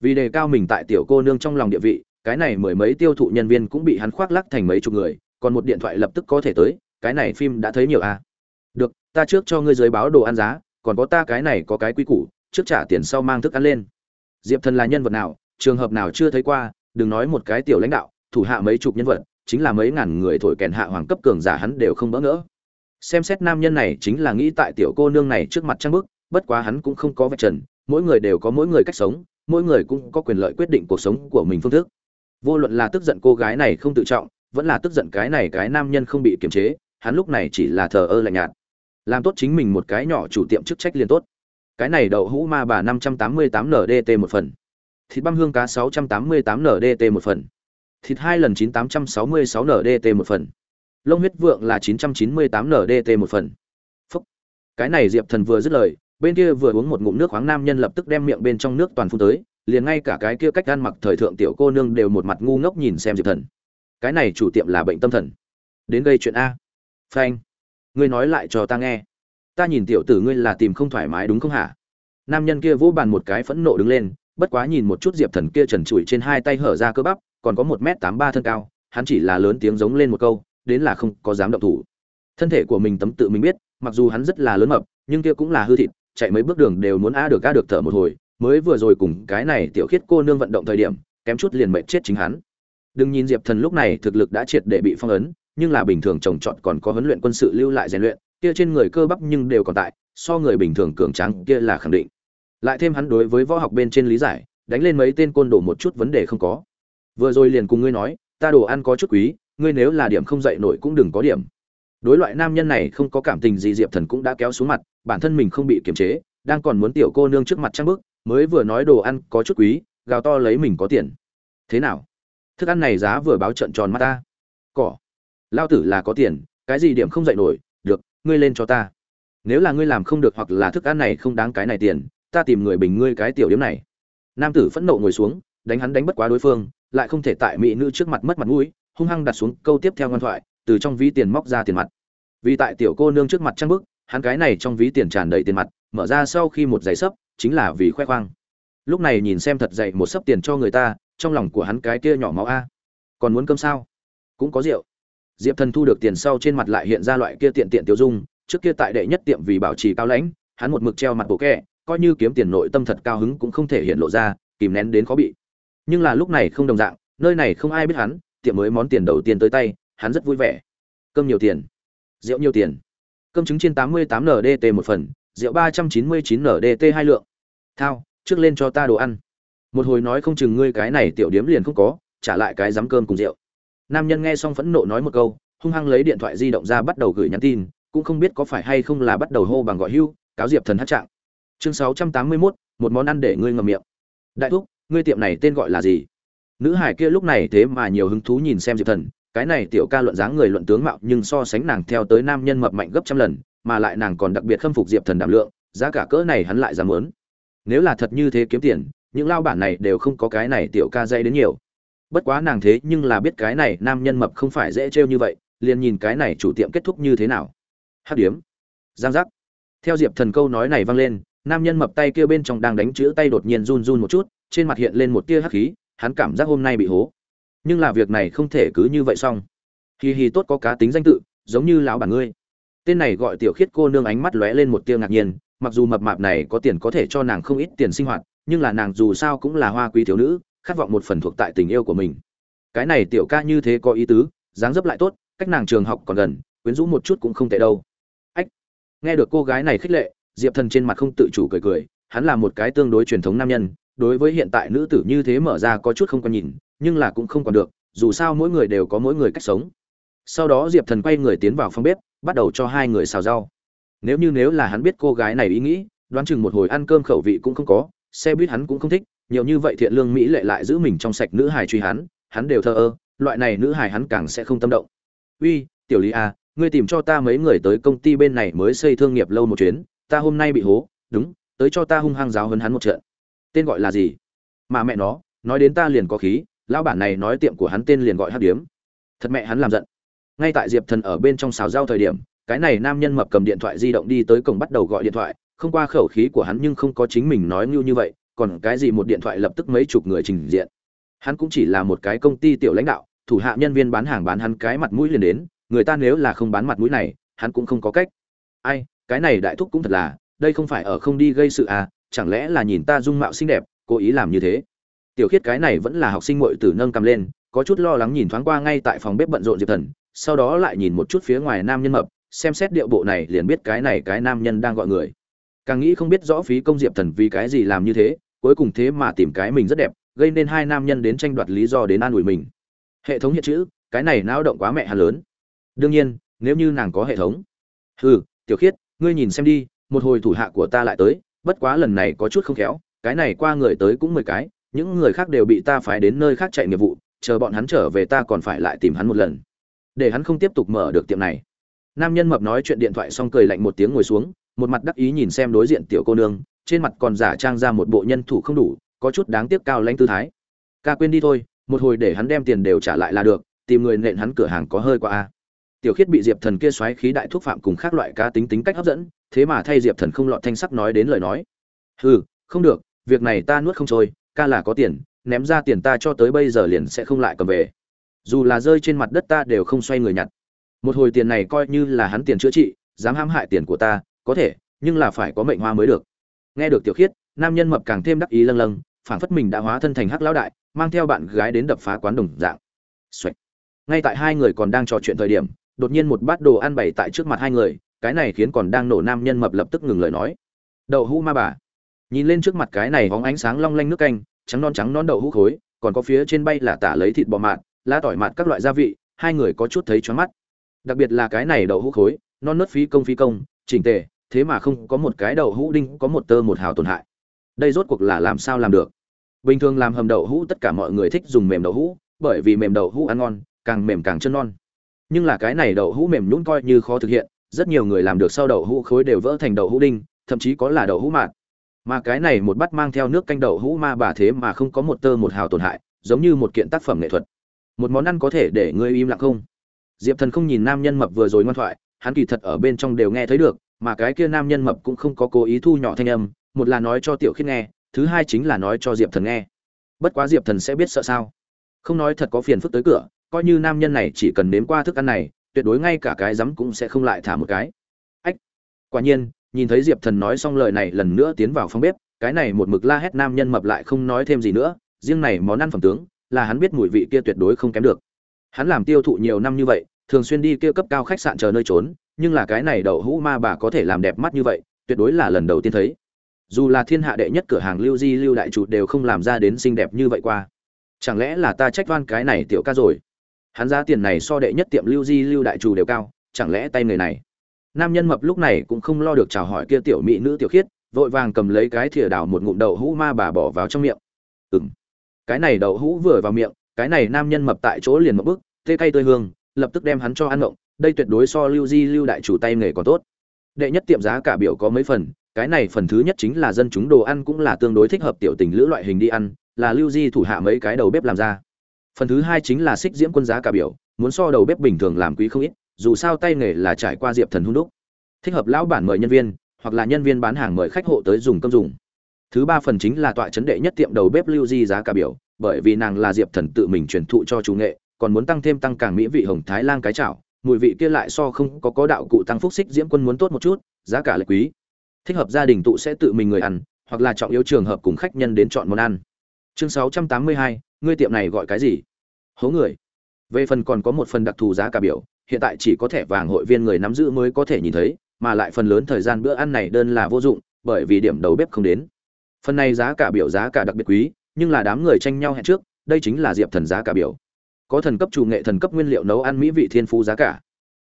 Vì đề cao mình tại tiểu cô nương trong lòng địa vị, cái này mười mấy tiêu thụ nhân viên cũng bị hắn khoác lắc thành mấy chục người, còn một điện thoại lập tức có thể tới, cái này phim đã thấy nhiều à? Được, ta trước cho ngươi dưới báo đồ ăn giá, còn có ta cái này có cái quy củ, trước trả tiền sau mang thức ăn lên. Diệp thần là nhân vật nào, trường hợp nào chưa thấy qua, đừng nói một cái tiểu lãnh đạo, thủ hạ mấy chục nhân vật, chính là mấy ngàn người thổi kèn hạ hoàng cấp cường giả hắn đều không bỡ ngỡ xem xét nam nhân này chính là nghĩ tại tiểu cô nương này trước mặt trang bức, bất quá hắn cũng không có vạch trần, mỗi người đều có mỗi người cách sống, mỗi người cũng có quyền lợi quyết định cuộc sống của mình phương thức. Vô luận là tức giận cô gái này không tự trọng, vẫn là tức giận cái này cái nam nhân không bị kiềm chế, hắn lúc này chỉ là thờ ơ lạnh nhạt. Làm tốt chính mình một cái nhỏ chủ tiệm chức trách liền tốt. Cái này đậu hũ ma bà năm trăm tám mươi tám ndt một phần. Thịt băm hương cá sáu trăm tám mươi tám ndt một phần. Thịt hai lần chín tám trăm sáu mươi sáu ndt một phần lông huyết vượng là chín trăm chín mươi tám ndt một phần. Phúc. Cái này diệp thần vừa dứt lời, bên kia vừa uống một ngụm nước khoáng nam nhân lập tức đem miệng bên trong nước toàn phun tới, liền ngay cả cái kia cách ăn mặc thời thượng tiểu cô nương đều một mặt ngu ngốc nhìn xem diệp thần. Cái này chủ tiệm là bệnh tâm thần. Đến gây chuyện a. Phanh. Ngươi nói lại cho ta nghe. Ta nhìn tiểu tử ngươi là tìm không thoải mái đúng không hả? Nam nhân kia vỗ bàn một cái phẫn nộ đứng lên, bất quá nhìn một chút diệp thần kia trần trụi trên hai tay hở ra cơ bắp, còn có một m tám ba thân cao, hắn chỉ là lớn tiếng giống lên một câu đến là không có dám động thủ. Thân thể của mình tấm tự mình biết, mặc dù hắn rất là lớn mập, nhưng kia cũng là hư thịt, chạy mấy bước đường đều muốn a được a được thở một hồi, mới vừa rồi cùng cái này tiểu khiết cô nương vận động thời điểm, kém chút liền mệt chết chính hắn. Đừng nhìn diệp thần lúc này thực lực đã triệt để bị phong ấn, nhưng là bình thường trồng trọt còn có huấn luyện quân sự lưu lại rèn luyện, kia trên người cơ bắp nhưng đều còn tại, so người bình thường cường tráng kia là khẳng định. Lại thêm hắn đối với võ học bên trên lý giải, đánh lên mấy tên côn đồ một chút vấn đề không có. Vừa rồi liền cùng ngươi nói, ta đồ ăn có chút quý ngươi nếu là điểm không dậy nổi cũng đừng có điểm. Đối loại nam nhân này không có cảm tình gì, diệp thần cũng đã kéo xuống mặt, bản thân mình không bị kiềm chế, đang còn muốn tiểu cô nương trước mặt trang bức, mới vừa nói đồ ăn có chút quý, gào to lấy mình có tiền. Thế nào? Thức ăn này giá vừa báo trận tròn mắt ta. Cỏ. Lao tử là có tiền, cái gì điểm không dậy nổi, được, ngươi lên cho ta. Nếu là ngươi làm không được hoặc là thức ăn này không đáng cái này tiền, ta tìm người bình ngươi cái tiểu điểm này. Nam tử phẫn nộ ngồi xuống, đánh hắn đánh bất quá đối phương, lại không thể tại mỹ nữ trước mặt mất mặt mũi hung hăng đặt xuống câu tiếp theo ngoan thoại, từ trong ví tiền móc ra tiền mặt. Vì tại tiểu cô nương trước mặt trăng bức, hắn cái này trong ví tiền tràn đầy tiền mặt, mở ra sau khi một giày sấp, chính là vì khoe khoang. Lúc này nhìn xem thật dậy một sấp tiền cho người ta, trong lòng của hắn cái kia nhỏ máu a. Còn muốn cơm sao? Cũng có rượu. Diệp thần thu được tiền sau trên mặt lại hiện ra loại kia tiện tiện tiêu dung, trước kia tại đệ nhất tiệm vì bảo trì cao lãnh, hắn một mực treo mặt bộ kẹ, coi như kiếm tiền nội tâm thật cao hứng cũng không thể hiện lộ ra, kìm nén đến khó bị. Nhưng là lúc này không đồng dạng, nơi này không ai biết hắn tiệm mới món tiền đầu tiên tới tay hắn rất vui vẻ. Cơm nhiều tiền. Rượu nhiều tiền. Cơm trứng trên tám mươi tám ndt một phần rượu ba trăm chín mươi chín ndt hai lượng. Thao trước lên cho ta đồ ăn. Một hồi nói không chừng ngươi cái này tiểu điếm liền không có trả lại cái dám cơm cùng rượu. Nam nhân nghe xong phẫn nộ nói một câu hung hăng lấy điện thoại di động ra bắt đầu gửi nhắn tin cũng không biết có phải hay không là bắt đầu hô bằng gọi hưu cáo diệp thần hát trạng. Chương sáu trăm tám mươi 681, một món ăn để ngươi ngậm miệng. Đại thúc ngươi tiệm này tên gọi là gì? Nữ hải kia lúc này thế mà nhiều hứng thú nhìn xem diệp thần, cái này tiểu ca luận dáng người luận tướng mạo nhưng so sánh nàng theo tới nam nhân mập mạnh gấp trăm lần, mà lại nàng còn đặc biệt khâm phục diệp thần đảm lượng, giá cả cỡ này hắn lại dám muốn. Nếu là thật như thế kiếm tiền, những lao bản này đều không có cái này tiểu ca dây đến nhiều. Bất quá nàng thế nhưng là biết cái này nam nhân mập không phải dễ trêu như vậy, liền nhìn cái này chủ tiệm kết thúc như thế nào. Hắc điếm. Giang giác. Theo diệp thần câu nói này vang lên, nam nhân mập tay kia bên trong đang đánh chữ tay đột nhiên run run một chút, trên mặt hiện lên một tia hắc khí hắn cảm giác hôm nay bị hố. Nhưng là việc này không thể cứ như vậy xong. Hì hì tốt có cá tính danh tự, giống như lão bản ngươi. Tên này gọi tiểu khiết cô nương ánh mắt lóe lên một tia ngạc nhiên, mặc dù mập mạp này có tiền có thể cho nàng không ít tiền sinh hoạt, nhưng là nàng dù sao cũng là hoa quý thiếu nữ, khát vọng một phần thuộc tại tình yêu của mình. Cái này tiểu ca như thế có ý tứ, dáng dấp lại tốt, cách nàng trường học còn gần, quyến rũ một chút cũng không tệ đâu. Ách, nghe được cô gái này khích lệ, diệp thần trên mặt không tự chủ cười cười, hắn là một cái tương đối truyền thống nam nhân đối với hiện tại nữ tử như thế mở ra có chút không còn nhìn, nhưng là cũng không còn được, dù sao mỗi người đều có mỗi người cách sống. Sau đó diệp thần quay người tiến vào phòng bếp, bắt đầu cho hai người xào rau. Nếu như nếu là hắn biết cô gái này ý nghĩ, đoán chừng một hồi ăn cơm khẩu vị cũng không có, xe buýt hắn cũng không thích, nhiều như vậy thiện lương mỹ lệ lại giữ mình trong sạch nữ hài truy hắn hắn đều thờ ơ, loại này nữ hài hắn càng sẽ không tâm động. Uy, tiểu lý a ngươi tìm cho ta mấy người tới công ty bên này mới xây thương nghiệp lâu một chuyến, ta hôm nay bị hố, đúng, tới cho ta hung hăng giáo huấn hắn một trận tên gọi là gì? Mà mẹ nó, nói đến ta liền có khí, lão bản này nói tiệm của hắn tên liền gọi hát điếm. Thật mẹ hắn làm giận. Ngay tại diệp thần ở bên trong xào rau thời điểm, cái này nam nhân mập cầm điện thoại di động đi tới cổng bắt đầu gọi điện thoại, không qua khẩu khí của hắn nhưng không có chính mình nói như như vậy, còn cái gì một điện thoại lập tức mấy chục người trình diện. Hắn cũng chỉ là một cái công ty tiểu lãnh đạo, thủ hạ nhân viên bán hàng bán hắn cái mặt mũi liền đến, người ta nếu là không bán mặt mũi này, hắn cũng không có cách. Ai, cái này đại thúc cũng thật là, đây không phải ở không đi gây sự à chẳng lẽ là nhìn ta dung mạo xinh đẹp, cố ý làm như thế? Tiểu khiết cái này vẫn là học sinh muội tử nâng cầm lên, có chút lo lắng nhìn thoáng qua ngay tại phòng bếp bận rộn diệp thần, sau đó lại nhìn một chút phía ngoài nam nhân mập, xem xét điệu bộ này liền biết cái này cái nam nhân đang gọi người. Càng nghĩ không biết rõ phí công diệp thần vì cái gì làm như thế, cuối cùng thế mà tìm cái mình rất đẹp, gây nên hai nam nhân đến tranh đoạt lý do đến an ủi mình. Hệ thống hiện chữ, cái này náo động quá mẹ hà lớn. Đương nhiên, nếu như nàng có hệ thống. Hừ, tiểu khiết, ngươi nhìn xem đi, một hồi thủ hạ của ta lại tới bất quá lần này có chút không khéo, cái này qua người tới cũng mười cái, những người khác đều bị ta phái đến nơi khác chạy nghiệp vụ, chờ bọn hắn trở về ta còn phải lại tìm hắn một lần. Để hắn không tiếp tục mở được tiệm này. Nam nhân mập nói chuyện điện thoại xong cười lạnh một tiếng ngồi xuống, một mặt đắc ý nhìn xem đối diện tiểu cô nương, trên mặt còn giả trang ra một bộ nhân thủ không đủ, có chút đáng tiếc cao lãnh tư thái. Ca quên đi thôi, một hồi để hắn đem tiền đều trả lại là được, tìm người nện hắn cửa hàng có hơi qua a tiểu khiết bị diệp thần kia xoáy khí đại thuốc phạm cùng khác loại cá tính tính cách hấp dẫn, thế mà thay diệp thần không lọt thanh sắc nói đến lời nói. Hừ, không được, việc này ta nuốt không trôi, ca là có tiền, ném ra tiền ta cho tới bây giờ liền sẽ không lại cầm về. Dù là rơi trên mặt đất ta đều không xoay người nhặt. Một hồi tiền này coi như là hắn tiền chữa trị, dám hãm hại tiền của ta, có thể, nhưng là phải có mệnh hoa mới được. Nghe được tiểu khiết, nam nhân mập càng thêm đắc ý lâng lâng, phảng phất mình đã hóa thân thành hắc lão đại, mang theo bạn gái đến đập phá quán đồng dạng. Xoạch. ngay tại hai người còn đang trò chuyện thời điểm đột nhiên một bát đồ ăn bày tại trước mặt hai người, cái này khiến còn đang nổ nam nhân mập lập tức ngừng lời nói. Đậu hũ ma bà. Nhìn lên trước mặt cái này hóng ánh sáng long lanh nước canh, trắng non trắng non đậu hũ khối, còn có phía trên bay là tả lấy thịt bò mạt, lá tỏi mạt các loại gia vị, hai người có chút thấy choáng mắt. Đặc biệt là cái này đậu hũ khối, non nớt phí công phí công, chỉnh tề, thế mà không có một cái đậu hũ đinh, có một tơ một hào tổn hại. Đây rốt cuộc là làm sao làm được? Bình thường làm hầm đậu hũ tất cả mọi người thích dùng mềm đậu hũ, bởi vì mềm đậu hũ ăn ngon, càng mềm càng chân non nhưng là cái này đậu hũ mềm nhũn coi như khó thực hiện, rất nhiều người làm được sau đậu hũ khối đều vỡ thành đậu hũ đinh, thậm chí có là đậu hũ mạt. Mà cái này một bát mang theo nước canh đậu hũ ma bà thế mà không có một tơ một hào tổn hại, giống như một kiện tác phẩm nghệ thuật. Một món ăn có thể để ngươi im lặng không? Diệp thần không nhìn nam nhân mập vừa rồi ngoan thoại, hắn kỳ thật ở bên trong đều nghe thấy được, mà cái kia nam nhân mập cũng không có cố ý thu nhỏ thanh âm, một là nói cho tiểu khiết nghe, thứ hai chính là nói cho diệp thần nghe. Bất quá diệp thần sẽ biết sợ sao. Không nói thật có phiền phức tới cửa coi như nam nhân này chỉ cần nếm qua thức ăn này, tuyệt đối ngay cả cái rắm cũng sẽ không lại thả một cái. Ách, quả nhiên, nhìn thấy diệp thần nói xong lời này lần nữa tiến vào phòng bếp, cái này một mực la hét nam nhân mập lại không nói thêm gì nữa, riêng này món ăn phẩm tướng, là hắn biết mùi vị kia tuyệt đối không kém được. Hắn làm tiêu thụ nhiều năm như vậy, thường xuyên đi kia cấp cao khách sạn chờ nơi trốn, nhưng là cái này đậu hũ ma bà có thể làm đẹp mắt như vậy, tuyệt đối là lần đầu tiên thấy. Dù là thiên hạ đệ nhất cửa hàng lưu di, lưu đại chủ đều không làm ra đến xinh đẹp như vậy qua. Chẳng lẽ là ta trách oan cái này tiểu ca rồi? Hắn giá tiền này so đệ nhất tiệm lưu di, lưu đại chủ đều cao, chẳng lẽ tay người này? Nam nhân mập lúc này cũng không lo được chào hỏi kia tiểu mỹ nữ tiểu khiết, vội vàng cầm lấy cái thìa đào một ngụm đậu hũ ma bà bỏ vào trong miệng. Ừng cái này đậu hũ vừa vào miệng, cái này nam nhân mập tại chỗ liền một bước tê cay tươi hương, lập tức đem hắn cho ăn ngộng, đây tuyệt đối so lưu di, lưu đại chủ tay nghề còn tốt. Đệ nhất tiệm giá cả biểu có mấy phần, cái này phần thứ nhất chính là dân chúng đồ ăn cũng là tương đối thích hợp tiểu tình lữ loại hình đi ăn, là lưu di thủ hạ mấy cái đầu bếp làm ra phần thứ hai chính là xích diễm quân giá cả biểu muốn so đầu bếp bình thường làm quý không ít dù sao tay nghề là trải qua diệp thần hung đúc. Thích hợp lão bản mời nhân viên hoặc là nhân viên bán hàng mời khách hộ tới dùng cơm dùng. Thứ ba phần chính là tọa chấn đệ nhất tiệm đầu bếp lưu di giá cả biểu bởi vì nàng là diệp thần tự mình truyền thụ cho chủ nghệ còn muốn tăng thêm tăng càng mỹ vị hồng thái lan cái chảo mùi vị kia lại so không có có đạo cụ tăng phúc xích diễm quân muốn tốt một chút giá cả lại quý. Thích hợp gia đình tụ sẽ tự mình người ăn hoặc là trọng yếu trường hợp cùng khách nhân đến chọn món ăn. Chương 682, ngươi tiệm này gọi cái gì? Hố người. Về phần còn có một phần đặc thù giá cả biểu, hiện tại chỉ có thẻ vàng hội viên người nắm giữ mới có thể nhìn thấy, mà lại phần lớn thời gian bữa ăn này đơn là vô dụng, bởi vì điểm đầu bếp không đến. Phần này giá cả biểu giá cả đặc biệt quý, nhưng là đám người tranh nhau hẹn trước, đây chính là diệp thần giá cả biểu. Có thần cấp chủ nghệ thần cấp nguyên liệu nấu ăn mỹ vị thiên phú giá cả.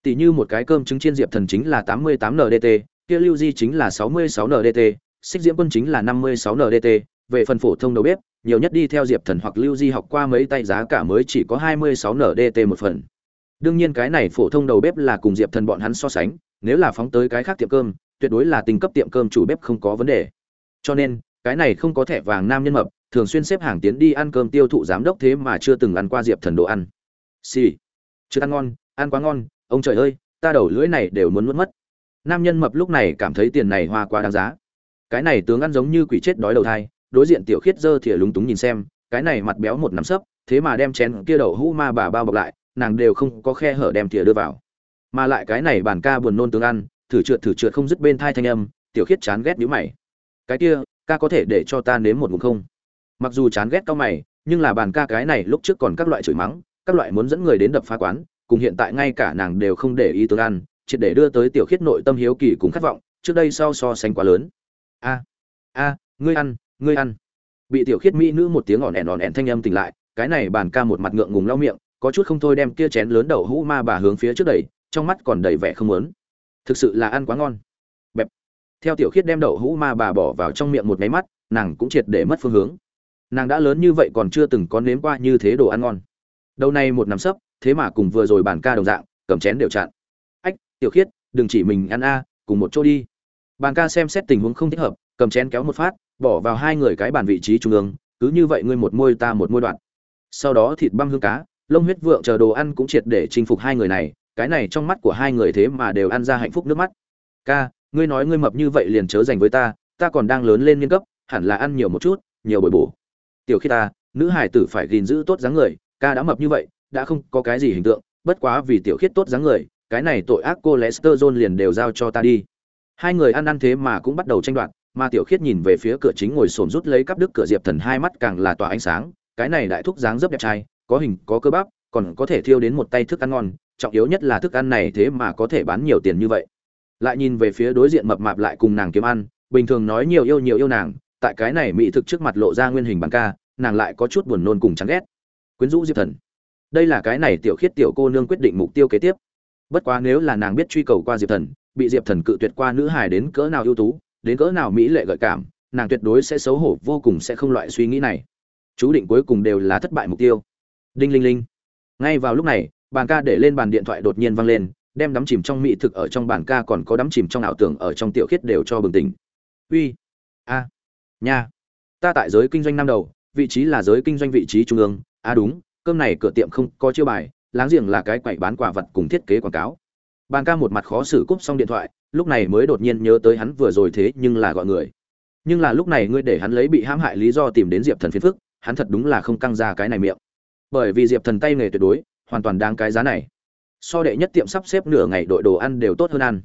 Tỷ như một cái cơm trứng chiên diệp thần chính là 88 ndt kia lưu di chính là 66 ndt xích diễm quân chính là 56 ndt về phần phổ thông đầu bếp nhiều nhất đi theo diệp thần hoặc lưu di học qua mấy tay giá cả mới chỉ có 26 ndt một phần. Đương nhiên cái này phổ thông đầu bếp là cùng diệp thần bọn hắn so sánh, nếu là phóng tới cái khác tiệm cơm, tuyệt đối là tình cấp tiệm cơm chủ bếp không có vấn đề. Cho nên, cái này không có thẻ vàng nam nhân mập, thường xuyên xếp hàng tiến đi ăn cơm tiêu thụ giám đốc thế mà chưa từng ăn qua diệp thần đồ ăn. Xì、sì. chưa ăn ngon, ăn quá ngon, ông trời ơi, ta đầu lưỡi này đều muốn mất mất. Nam nhân mập lúc này cảm thấy tiền này hoa quá đáng giá. Cái này tướng ăn giống như quỷ chết đói đầu thai đối diện tiểu khiết dơ thìa lúng túng nhìn xem, cái này mặt béo một nắm sấp, thế mà đem chén kia đậu hũ ma bà bao bọc lại, nàng đều không có khe hở đem thìa đưa vào. Mà lại cái này bàn ca buồn nôn tướng ăn, thử trượt thử trượt không dứt bên thai thanh âm, tiểu khiết chán ghét nhíu mày. Cái kia, ca có thể để cho ta nếm một ngụm không? Mặc dù chán ghét cao mày, nhưng là bàn ca cái này lúc trước còn các loại chửi mắng, các loại muốn dẫn người đến đập phá quán, cùng hiện tại ngay cả nàng đều không để ý tương ăn, triệt để đưa tới tiểu khiết nội tâm hiếu kỳ cùng khát vọng, trước đây sau so sánh quá lớn. A a, ngươi ăn ngươi ăn. Bị tiểu khiết mỹ nữ một tiếng ỏn ẻn ỏn ẻn thanh âm tỉnh lại, cái này bàn ca một mặt ngượng ngùng lau miệng, có chút không thôi đem kia chén lớn đậu hũ ma bà hướng phía trước đẩy, trong mắt còn đầy vẻ không muốn. Thực sự là ăn quá ngon. Bẹp. Theo tiểu khiết đem đậu hũ ma bà bỏ vào trong miệng một máy mắt, nàng cũng triệt để mất phương hướng. Nàng đã lớn như vậy còn chưa từng có nếm qua như thế đồ ăn ngon. Đầu này một nắm sấp, thế mà cùng vừa rồi bàn ca đồng dạng, cầm chén đều chặn. Ách, tiểu khiết, đừng chỉ mình ăn a, cùng một chỗ đi. Bàn ca xem xét tình huống không thích hợp, cầm chén kéo một phát bỏ vào hai người cái bàn vị trí trung ương, cứ như vậy ngươi một môi ta một môi đoạn. Sau đó thịt băm hương cá, lông huyết vượng chờ đồ ăn cũng triệt để chinh phục hai người này, cái này trong mắt của hai người thế mà đều ăn ra hạnh phúc nước mắt. Ca, ngươi nói ngươi mập như vậy liền chớ dành với ta ta còn đang lớn lên niên cấp, hẳn là ăn nhiều một chút, nhiều bồi bổ. Tiểu khi ta, nữ hải tử phải gìn giữ tốt dáng người, ca đã mập như vậy, đã không có cái gì hình tượng, bất quá vì tiểu khiết tốt dáng người, cái này tội ác cô lester john liền đều giao cho ta đi. Hai người ăn ăn thế mà cũng bắt đầu tranh đoạt mà tiểu khiết nhìn về phía cửa chính ngồi xổm rút lấy cắp đức cửa diệp thần hai mắt càng là tỏa ánh sáng, cái này đại thúc dáng rất đẹp trai, có hình, có cơ bắp, còn có thể thiêu đến một tay thức ăn ngon, trọng yếu nhất là thức ăn này thế mà có thể bán nhiều tiền như vậy. Lại nhìn về phía đối diện mập mạp lại cùng nàng kiếm ăn, bình thường nói nhiều yêu nhiều yêu nàng, tại cái này mỹ thực trước mặt lộ ra nguyên hình bằng ca, nàng lại có chút buồn nôn cùng chán ghét. Quyến rũ diệp thần. Đây là cái này tiểu khiết tiểu cô nương quyết định mục tiêu kế tiếp. Bất quá nếu là nàng biết truy cầu qua diệp thần, bị diệp thần cự tuyệt qua nữ hài đến cỡ nào ưu tú đến cỡ nào mỹ lệ gợi cảm, nàng tuyệt đối sẽ xấu hổ, vô cùng sẽ không loại suy nghĩ này. Chú định cuối cùng đều là thất bại mục tiêu. Đinh linh linh. Ngay vào lúc này, bàn ca để lên bàn điện thoại đột nhiên vang lên, đem đắm chìm trong mỹ thực ở trong bàn ca còn có đắm chìm trong ảo tưởng ở trong tiểu khiết đều cho bừng tỉnh. Uy, a, nha. Ta tại giới kinh doanh năm đầu, vị trí là giới kinh doanh vị trí trung ương. A đúng, cơm này cửa tiệm không có chiêu bài, láng giềng là cái quậy bán quả vật cùng thiết kế quảng cáo. Bàn ca một mặt khó xử cúp xong điện thoại lúc này mới đột nhiên nhớ tới hắn vừa rồi thế nhưng là gọi người. Nhưng là lúc này ngươi để hắn lấy bị hãm hại lý do tìm đến diệp thần phiền phức, hắn thật đúng là không căng ra cái này miệng. Bởi vì diệp thần tay nghề tuyệt đối, hoàn toàn đáng cái giá này. So đệ nhất tiệm sắp xếp nửa ngày đội đồ ăn đều tốt hơn ăn.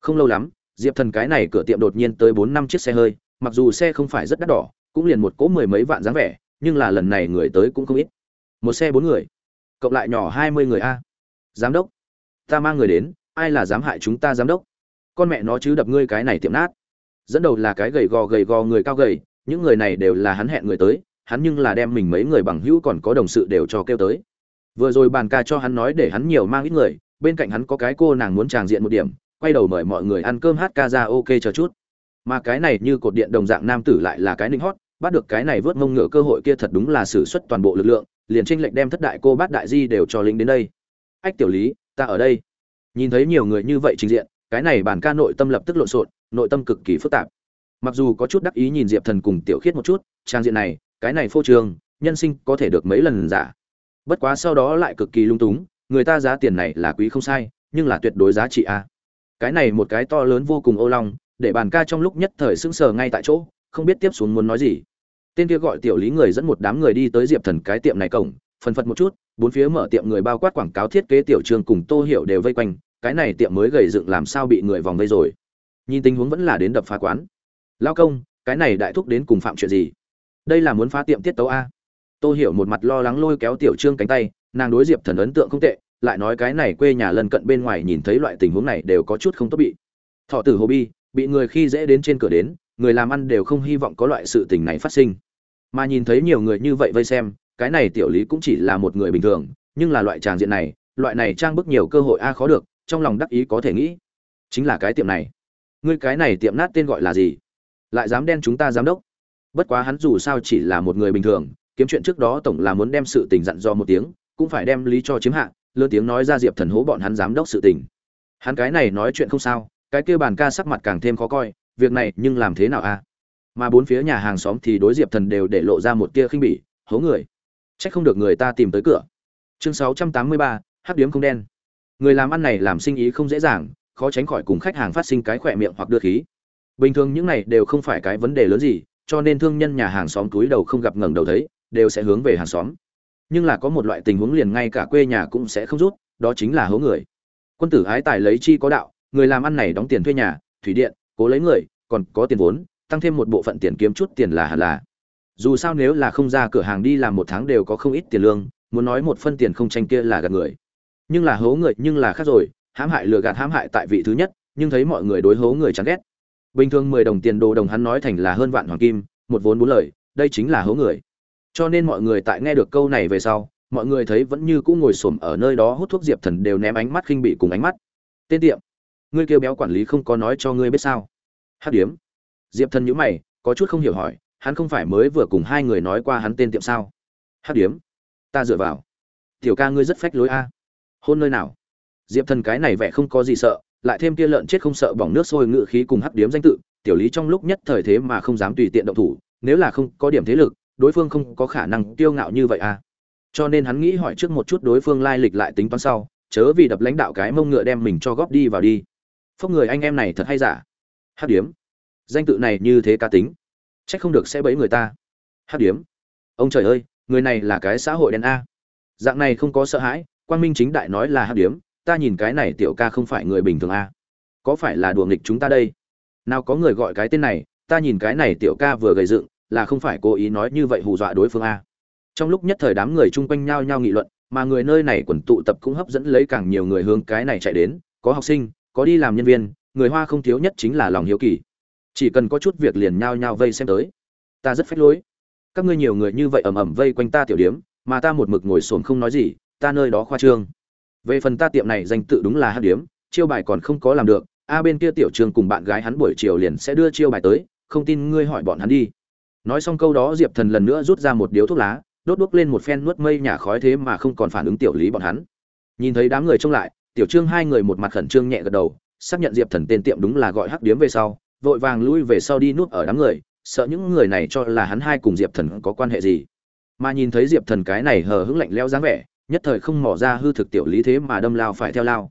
Không lâu lắm, diệp thần cái này cửa tiệm đột nhiên tới bốn năm chiếc xe hơi, mặc dù xe không phải rất đắt đỏ, cũng liền một cỗ mười mấy vạn dáng vẻ, nhưng là lần này người tới cũng không ít. Một xe bốn người, cộng lại nhỏ hai mươi người a. Giám đốc, ta mang người đến, ai là dám hại chúng ta giám đốc? Con mẹ nó chứ đập ngươi cái này tiệm nát. Dẫn đầu là cái gầy gò gầy gò người cao gầy, những người này đều là hắn hẹn người tới, hắn nhưng là đem mình mấy người bằng hữu còn có đồng sự đều cho kêu tới. Vừa rồi bàn ca cho hắn nói để hắn nhiều mang ít người, bên cạnh hắn có cái cô nàng muốn tràng diện một điểm, quay đầu mời mọi người ăn cơm hát ca ra ok chờ chút. Mà cái này như cột điện đồng dạng nam tử lại là cái ninh hót, bắt được cái này vớt mông ngựa cơ hội kia thật đúng là xử suất toàn bộ lực lượng, liền tranh lệnh đem thất đại cô bát đại di đều cho lính đến đây. Ách tiểu lý, ta ở đây. Nhìn thấy nhiều người như vậy trình diện cái này bản ca nội tâm lập tức lộn xộn, nội tâm cực kỳ phức tạp. Mặc dù có chút đắc ý nhìn diệp thần cùng tiểu khiết một chút, trang diện này, cái này phô trương, nhân sinh có thể được mấy lần giả. Bất quá sau đó lại cực kỳ lung túng, người ta giá tiền này là quý không sai, nhưng là tuyệt đối giá trị a. Cái này một cái to lớn vô cùng ô long, để bàn ca trong lúc nhất thời sững sờ ngay tại chỗ, không biết tiếp xuống muốn nói gì. Tên kia gọi tiểu lý người dẫn một đám người đi tới diệp thần cái tiệm này cổng, phần phật một chút, bốn phía mở tiệm người bao quát quảng cáo thiết kế tiểu trường cùng tô hiểu đều vây quanh cái này tiệm mới gầy dựng làm sao bị người vòng vây rồi? Nhìn tình huống vẫn là đến đập phá quán. Lao công, cái này đại thúc đến cùng phạm chuyện gì? Đây là muốn phá tiệm tiết tấu a. Tô hiểu một mặt lo lắng lôi kéo tiểu trương cánh tay, nàng đối diệp thần ấn tượng không tệ, lại nói cái này quê nhà lân cận bên ngoài nhìn thấy loại tình huống này đều có chút không tốt bị. Thọ tử hồ bi, bị người khi dễ đến trên cửa đến, người làm ăn đều không hy vọng có loại sự tình này phát sinh. Mà nhìn thấy nhiều người như vậy vây xem, cái này tiểu lý cũng chỉ là một người bình thường, nhưng là loại tràng diện này, loại này trang bức nhiều cơ hội a khó được trong lòng đắc ý có thể nghĩ. Chính là cái tiệm này. Ngươi cái này tiệm nát tên gọi là gì? Lại dám đen chúng ta giám đốc. Bất quá hắn dù sao chỉ là một người bình thường, kiếm chuyện trước đó tổng là muốn đem sự tình dặn do một tiếng, cũng phải đem lý cho chiếm hạ, lớn tiếng nói ra diệp thần hố bọn hắn giám đốc sự tình. Hắn cái này nói chuyện không sao, cái kia bàn ca sắc mặt càng thêm khó coi, việc này nhưng làm thế nào a mà bốn phía nhà hàng xóm thì đối diệp thần đều để lộ ra một tia khinh bỉ, hố người. Trách không được người ta tìm tới cửa. Chương sáu trăm tám mươi ba, hắc điếm không đen người làm ăn này làm sinh ý không dễ dàng, khó tránh khỏi cùng khách hàng phát sinh cái khỏe miệng hoặc đưa khí. Bình thường những này đều không phải cái vấn đề lớn gì, cho nên thương nhân nhà hàng xóm túi đầu không gặp ngẩng đầu thấy, đều sẽ hướng về hàng xóm. Nhưng là có một loại tình huống liền ngay cả quê nhà cũng sẽ không rút, đó chính là hố người. Quân tử ái tài lấy chi có đạo, người làm ăn này đóng tiền thuê nhà, thủy điện, cố lấy người, còn có tiền vốn, tăng thêm một bộ phận tiền kiếm chút tiền là hẳn là. Dù sao nếu là không ra cửa hàng đi làm một tháng đều có không ít tiền lương, muốn nói một phân tiền không tranh kia là gạt người nhưng là hố người, nhưng là khác rồi, hãm hại lừa gạt hãm hại tại vị thứ nhất, nhưng thấy mọi người đối hố người chán ghét. Bình thường mười đồng tiền đồ đồng hắn nói thành là hơn vạn hoàng kim, một vốn bốn lời, đây chính là hố người. Cho nên mọi người tại nghe được câu này về sau, mọi người thấy vẫn như cũ ngồi xổm ở nơi đó hút thuốc diệp thần đều ném ánh mắt khinh bị cùng ánh mắt. Tên tiệm, ngươi kêu béo quản lý không có nói cho ngươi biết sao? Hát điếm. Diệp thần nhữ mày, có chút không hiểu hỏi, hắn không phải mới vừa cùng hai người nói qua hắn tên tiệm sao? Hát điếm. Ta dựa vào. Tiểu ca ngươi rất phách lối a hôn nơi nào? Diệp thần cái này vẻ không có gì sợ, lại thêm kia lợn chết không sợ bỏng nước sôi ngự khí cùng hắc điếm danh tự, tiểu lý trong lúc nhất thời thế mà không dám tùy tiện động thủ, nếu là không có điểm thế lực, đối phương không có khả năng kiêu ngạo như vậy à? Cho nên hắn nghĩ hỏi trước một chút đối phương lai lịch lại tính toán sau, chớ vì đập lãnh đạo cái mông ngựa đem mình cho góp đi vào đi. Phốc người anh em này thật hay giả? Hắc điếm. Danh tự này như thế cá tính. Trách không được sẽ bẫy người ta. Hắc điếm. Ông trời ơi, người này là cái xã hội đen a. Dạng này không có sợ hãi Quang minh chính đại nói là hát điếm, ta nhìn cái này tiểu ca không phải người bình thường a có phải là đùa nghịch chúng ta đây? Nào có người gọi cái tên này, ta nhìn cái này tiểu ca vừa gầy dựng, là không phải cố ý nói như vậy hù dọa đối phương a trong lúc nhất thời đám người chung quanh nhao nhao nghị luận, mà người nơi này quần tụ tập cũng hấp dẫn lấy càng nhiều người hướng cái này chạy đến, có học sinh, có đi làm nhân viên, người hoa không thiếu nhất chính là lòng hiếu kỳ. Chỉ cần có chút việc liền nhao nhao vây xem tới. Ta rất phách lối. Các ngươi nhiều người như vậy ầm ầm vây quanh ta tiểu điếm, mà ta một mực ngồi xổm không nói gì ta nơi đó khoa trương. Về phần ta tiệm này danh tự đúng là hát điếm, chiêu bài còn không có làm được, a bên kia tiểu trường cùng bạn gái hắn buổi chiều liền sẽ đưa chiêu bài tới, không tin ngươi hỏi bọn hắn đi. Nói xong câu đó diệp thần lần nữa rút ra một điếu thuốc lá, đốt đuốc lên một phen nuốt mây nhà khói thế mà không còn phản ứng tiểu lý bọn hắn. Nhìn thấy đám người trông lại, tiểu trương hai người một mặt khẩn trương nhẹ gật đầu, xác nhận diệp thần tên tiệm đúng là gọi hắc điếm về sau, vội vàng lui về sau đi nuốt ở đám người, sợ những người này cho là hắn hai cùng diệp thần có quan hệ gì. Mà nhìn thấy diệp thần cái này hờ hững lạnh leo dáng vẻ nhất thời không mỏ ra hư thực tiểu lý thế mà đâm lao phải theo lao.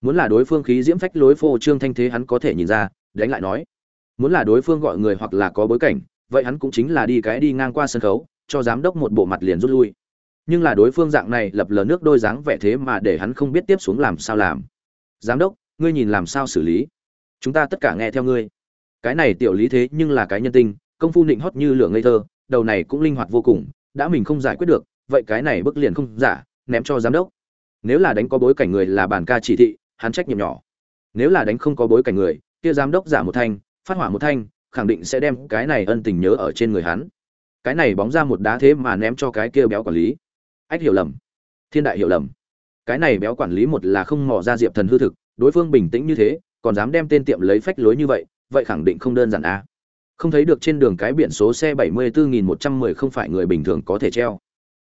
Muốn là đối phương khí diễm phách lối phô trương thanh thế hắn có thể nhìn ra, đánh lại nói. Muốn là đối phương gọi người hoặc là có bối cảnh, vậy hắn cũng chính là đi cái đi ngang qua sân khấu, cho giám đốc một bộ mặt liền rút lui. Nhưng là đối phương dạng này lập lờ nước đôi dáng vẻ thế mà để hắn không biết tiếp xuống làm sao làm. Giám đốc, ngươi nhìn làm sao xử lý? Chúng ta tất cả nghe theo ngươi. Cái này tiểu lý thế nhưng là cái nhân tinh, công phu nịnh hót như lửa ngây thơ, đầu này cũng linh hoạt vô cùng, đã mình không giải quyết được, vậy cái này bức liền không giả ném cho giám đốc. Nếu là đánh có bối cảnh người là bản ca chỉ thị, hắn trách nhiệm nhỏ. Nếu là đánh không có bối cảnh người, kia giám đốc giả một thanh, phát hỏa một thanh, khẳng định sẽ đem cái này ân tình nhớ ở trên người hắn. Cái này bóng ra một đá thế mà ném cho cái kia béo quản lý. Ách hiểu lầm. Thiên đại hiểu lầm. Cái này béo quản lý một là không mò ra diệp thần hư thực, đối phương bình tĩnh như thế, còn dám đem tên tiệm lấy phách lối như vậy vậy khẳng định không đơn giản a không thấy được trên đường cái biển số xe bảy mươi bốn nghìn một trăm mười không phải người bình thường có thể treo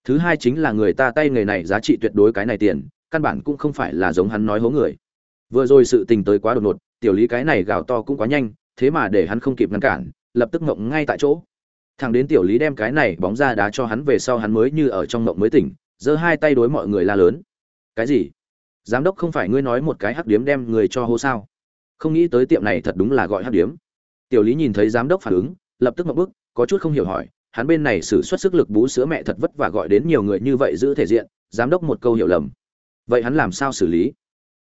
thứ hai chính là người ta tay nghề này giá trị tuyệt đối cái này tiền, căn bản cũng không phải là giống hắn nói hố người. Vừa rồi sự tình tới quá đột ngột, tiểu lý cái này gào to cũng quá nhanh, thế mà để hắn không kịp ngăn cản, lập tức ngộng ngay tại chỗ. Thằng đến tiểu lý đem cái này bóng ra đá cho hắn về sau hắn mới như ở trong ngộng mới tỉnh, giơ hai tay đối mọi người la lớn. Cái gì? Giám đốc không phải ngươi nói một cái hắc điếm đem người cho hô sao? Không nghĩ tới tiệm này thật đúng là gọi hắc điếm. Tiểu lý nhìn thấy giám đốc phản ứng, lập tức ngậm bức, có chút không hiểu hỏi hắn bên này sử xuất sức lực bú sữa mẹ thật vất vả gọi đến nhiều người như vậy giữ thể diện, giám đốc một câu hiểu lầm. Vậy hắn làm sao xử lý?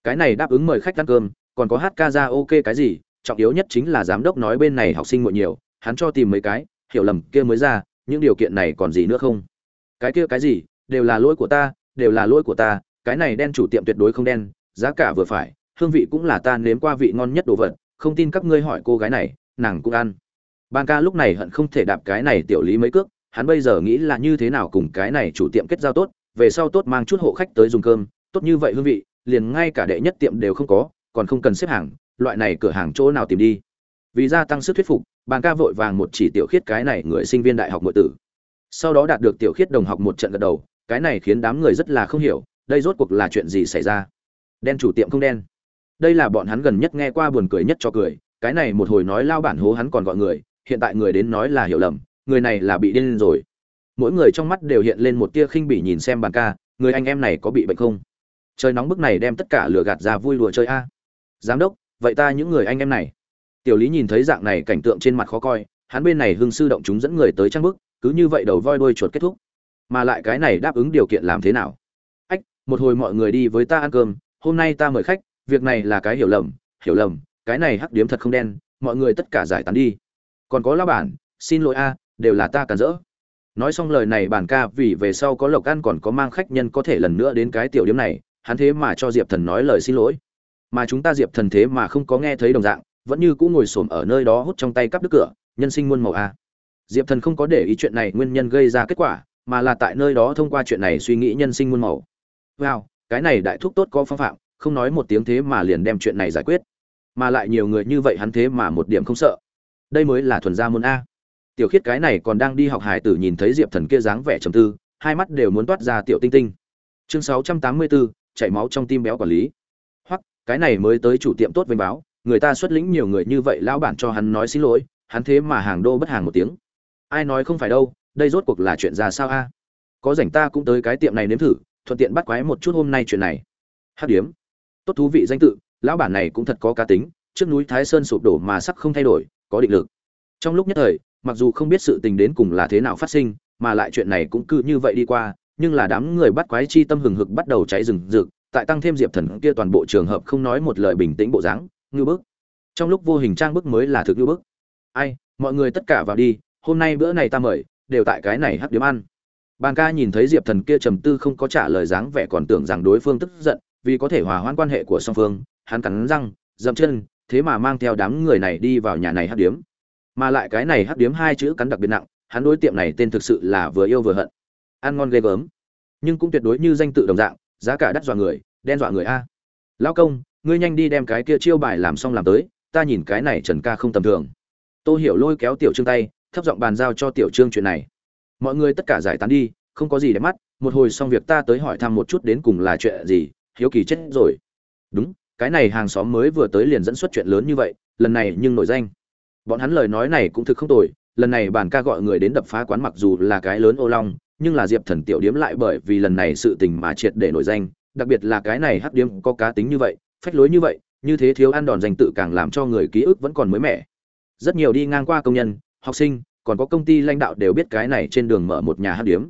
Cái này đáp ứng mời khách ăn cơm, còn có hát ca ra ok cái gì? Trọng yếu nhất chính là giám đốc nói bên này học sinh muộn nhiều, hắn cho tìm mấy cái, hiểu lầm kia mới ra, những điều kiện này còn gì nữa không? Cái kia cái gì? Đều là lỗi của ta, đều là lỗi của ta, cái này đen chủ tiệm tuyệt đối không đen, giá cả vừa phải, hương vị cũng là ta nếm qua vị ngon nhất đồ vật, không tin các ngươi hỏi cô gái này, nàng cũng ăn ban ca lúc này hận không thể đạp cái này tiểu lý mấy cước, hắn bây giờ nghĩ là như thế nào cùng cái này chủ tiệm kết giao tốt, về sau tốt mang chút hộ khách tới dùng cơm, tốt như vậy hương vị, liền ngay cả đệ nhất tiệm đều không có, còn không cần xếp hàng, loại này cửa hàng chỗ nào tìm đi. Vì gia tăng sức thuyết phục bàn ca vội vàng một chỉ tiểu khiết cái này người sinh viên đại học nội tử. Sau đó đạt được tiểu khiết đồng học một trận gật đầu, cái này khiến đám người rất là không hiểu, đây rốt cuộc là chuyện gì xảy ra? Đen chủ tiệm không đen. Đây là bọn hắn gần nhất nghe qua buồn cười nhất cho cười, cái này một hồi nói lao bản hố hắn còn gọi người hiện tại người đến nói là hiểu lầm, người này là bị điên rồi. Mỗi người trong mắt đều hiện lên một tia khinh bỉ nhìn xem bàn ca, người anh em này có bị bệnh không? Trời nóng bức này đem tất cả lửa gạt ra vui lùa chơi a. Giám đốc, vậy ta những người anh em này? Tiểu lý nhìn thấy dạng này cảnh tượng trên mặt khó coi, hắn bên này hưng sư động chúng dẫn người tới trang bức, cứ như vậy đầu voi đuôi chuột kết thúc. Mà lại cái này đáp ứng điều kiện làm thế nào? Ách, một hồi mọi người đi với ta ăn cơm, hôm nay ta mời khách, việc này là cái hiểu lầm hiểu lầm, cái này hắc điếm thật không đen, mọi người tất cả giải tán đi còn có lão bản, xin lỗi a, đều là ta cản rỡ. Nói xong lời này bản ca vì về sau có lộc ăn còn có mang khách nhân có thể lần nữa đến cái tiểu điểm này, hắn thế mà cho diệp thần nói lời xin lỗi. Mà chúng ta diệp thần thế mà không có nghe thấy đồng dạng, vẫn như cũng ngồi xổm ở nơi đó hút trong tay cắp đứt cửa, nhân sinh muôn màu a. Diệp thần không có để ý chuyện này nguyên nhân gây ra kết quả, mà là tại nơi đó thông qua chuyện này suy nghĩ nhân sinh muôn màu. Wow, cái này đại thúc tốt có phong phạm, không nói một tiếng thế mà liền đem chuyện này giải quyết. Mà lại nhiều người như vậy hắn thế mà một điểm không sợ đây mới là thuần gia môn a. Tiểu khiết cái này còn đang đi học hải tử nhìn thấy diệp thần kia dáng vẻ trầm tư, hai mắt đều muốn toát ra tiểu tinh tinh. Chương sáu trăm tám mươi bốn chảy máu trong tim béo quản lý. Hoặc cái này mới tới chủ tiệm tốt vênh báo, người ta xuất lĩnh nhiều người như vậy lão bản cho hắn nói xin lỗi, hắn thế mà hàng đô bất hàng một tiếng. Ai nói không phải đâu, đây rốt cuộc là chuyện ra sao a? Có rảnh ta cũng tới cái tiệm này nếm thử, thuận tiện bắt quái một chút hôm nay chuyện này. Hát điếm. Tốt thú vị danh tự, lão bản này cũng thật có cá tính, trước núi thái sơn sụp đổ mà sắc không thay đổi có định lực. Trong lúc nhất thời, mặc dù không biết sự tình đến cùng là thế nào phát sinh, mà lại chuyện này cũng cứ như vậy đi qua, nhưng là đám người bắt quái chi tâm hừng hực bắt đầu cháy rừng rực, tại tăng thêm diệp thần kia toàn bộ trường hợp không nói một lời bình tĩnh bộ dáng, ngư bức. Trong lúc vô hình trang bức mới là thực ngư bức. Ai, mọi người tất cả vào đi, hôm nay bữa này ta mời, đều tại cái này hắc điếm ăn. Bàn ca nhìn thấy diệp thần kia trầm tư không có trả lời dáng vẻ còn tưởng rằng đối phương tức giận, vì có thể hòa hoãn quan hệ của song phương, hắn cắn răng, dậm chân thế mà mang theo đám người này đi vào nhà này hắc điếm. Mà lại cái này hắc điếm hai chữ cắn đặc biệt nặng, hắn đối tiệm này tên thực sự là vừa yêu vừa hận. Ăn ngon ghê gớm. Nhưng cũng tuyệt đối như danh tự đồng dạng, giá cả đắt dọa người, đen dọa người a. Lão công, ngươi nhanh đi đem cái kia chiêu bài làm xong làm tới, ta nhìn cái này trần ca không tầm thường. Tô hiểu lôi kéo tiểu trương tay, thấp giọng bàn giao cho tiểu trương chuyện này. Mọi người tất cả giải tán đi, không có gì để mắt, một hồi xong việc ta tới hỏi thăm một chút đến cùng là chuyện gì, hiếu kỳ chết rồi. Đúng cái này hàng xóm mới vừa tới liền dẫn xuất chuyện lớn như vậy, lần này nhưng nổi danh. Bọn hắn lời nói này cũng thực không tồi, lần này bản ca gọi người đến đập phá quán mặc dù là cái lớn ô long, nhưng là diệp thần tiểu điếm lại bởi vì lần này sự tình mà triệt để nổi danh, đặc biệt là cái này hắc điếm có cá tính như vậy, phách lối như vậy, như thế thiếu ăn đòn danh tự càng làm cho người ký ức vẫn còn mới mẻ. Rất nhiều đi ngang qua công nhân, học sinh, còn có công ty lãnh đạo đều biết cái này trên đường mở một nhà hắc điếm.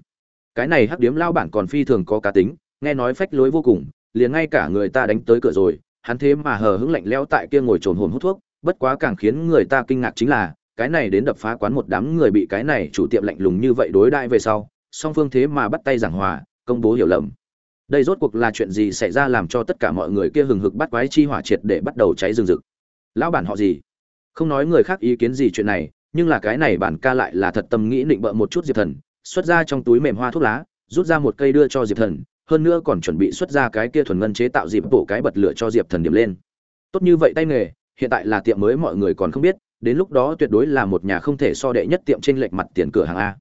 Cái này hắc điếm lao bản còn phi thường có cá tính, nghe nói phách lối vô cùng, liền ngay cả người ta đánh tới cửa rồi hắn thế mà hờ hững lạnh lẽo tại kia ngồi trồn hồn hút thuốc, bất quá càng khiến người ta kinh ngạc chính là, cái này đến đập phá quán một đám người bị cái này chủ tiệm lạnh lùng như vậy đối đãi về sau, song phương thế mà bắt tay giảng hòa, công bố hiểu lầm. Đây rốt cuộc là chuyện gì xảy ra làm cho tất cả mọi người kia hừng hực bắt quái chi hỏa triệt để bắt đầu cháy rừng rực? Lão bản họ gì? Không nói người khác ý kiến gì chuyện này, nhưng là cái này bản ca lại là thật tâm nghĩ định bợ một chút diệp thần, xuất ra trong túi mềm hoa thuốc lá, rút ra một cây đưa cho diệp thần hơn nữa còn chuẩn bị xuất ra cái kia thuần ngân chế tạo dịp bổ cái bật lửa cho diệp thần điểm lên. Tốt như vậy tay nghề, hiện tại là tiệm mới mọi người còn không biết, đến lúc đó tuyệt đối là một nhà không thể so đệ nhất tiệm trên lệch mặt tiền cửa hàng a.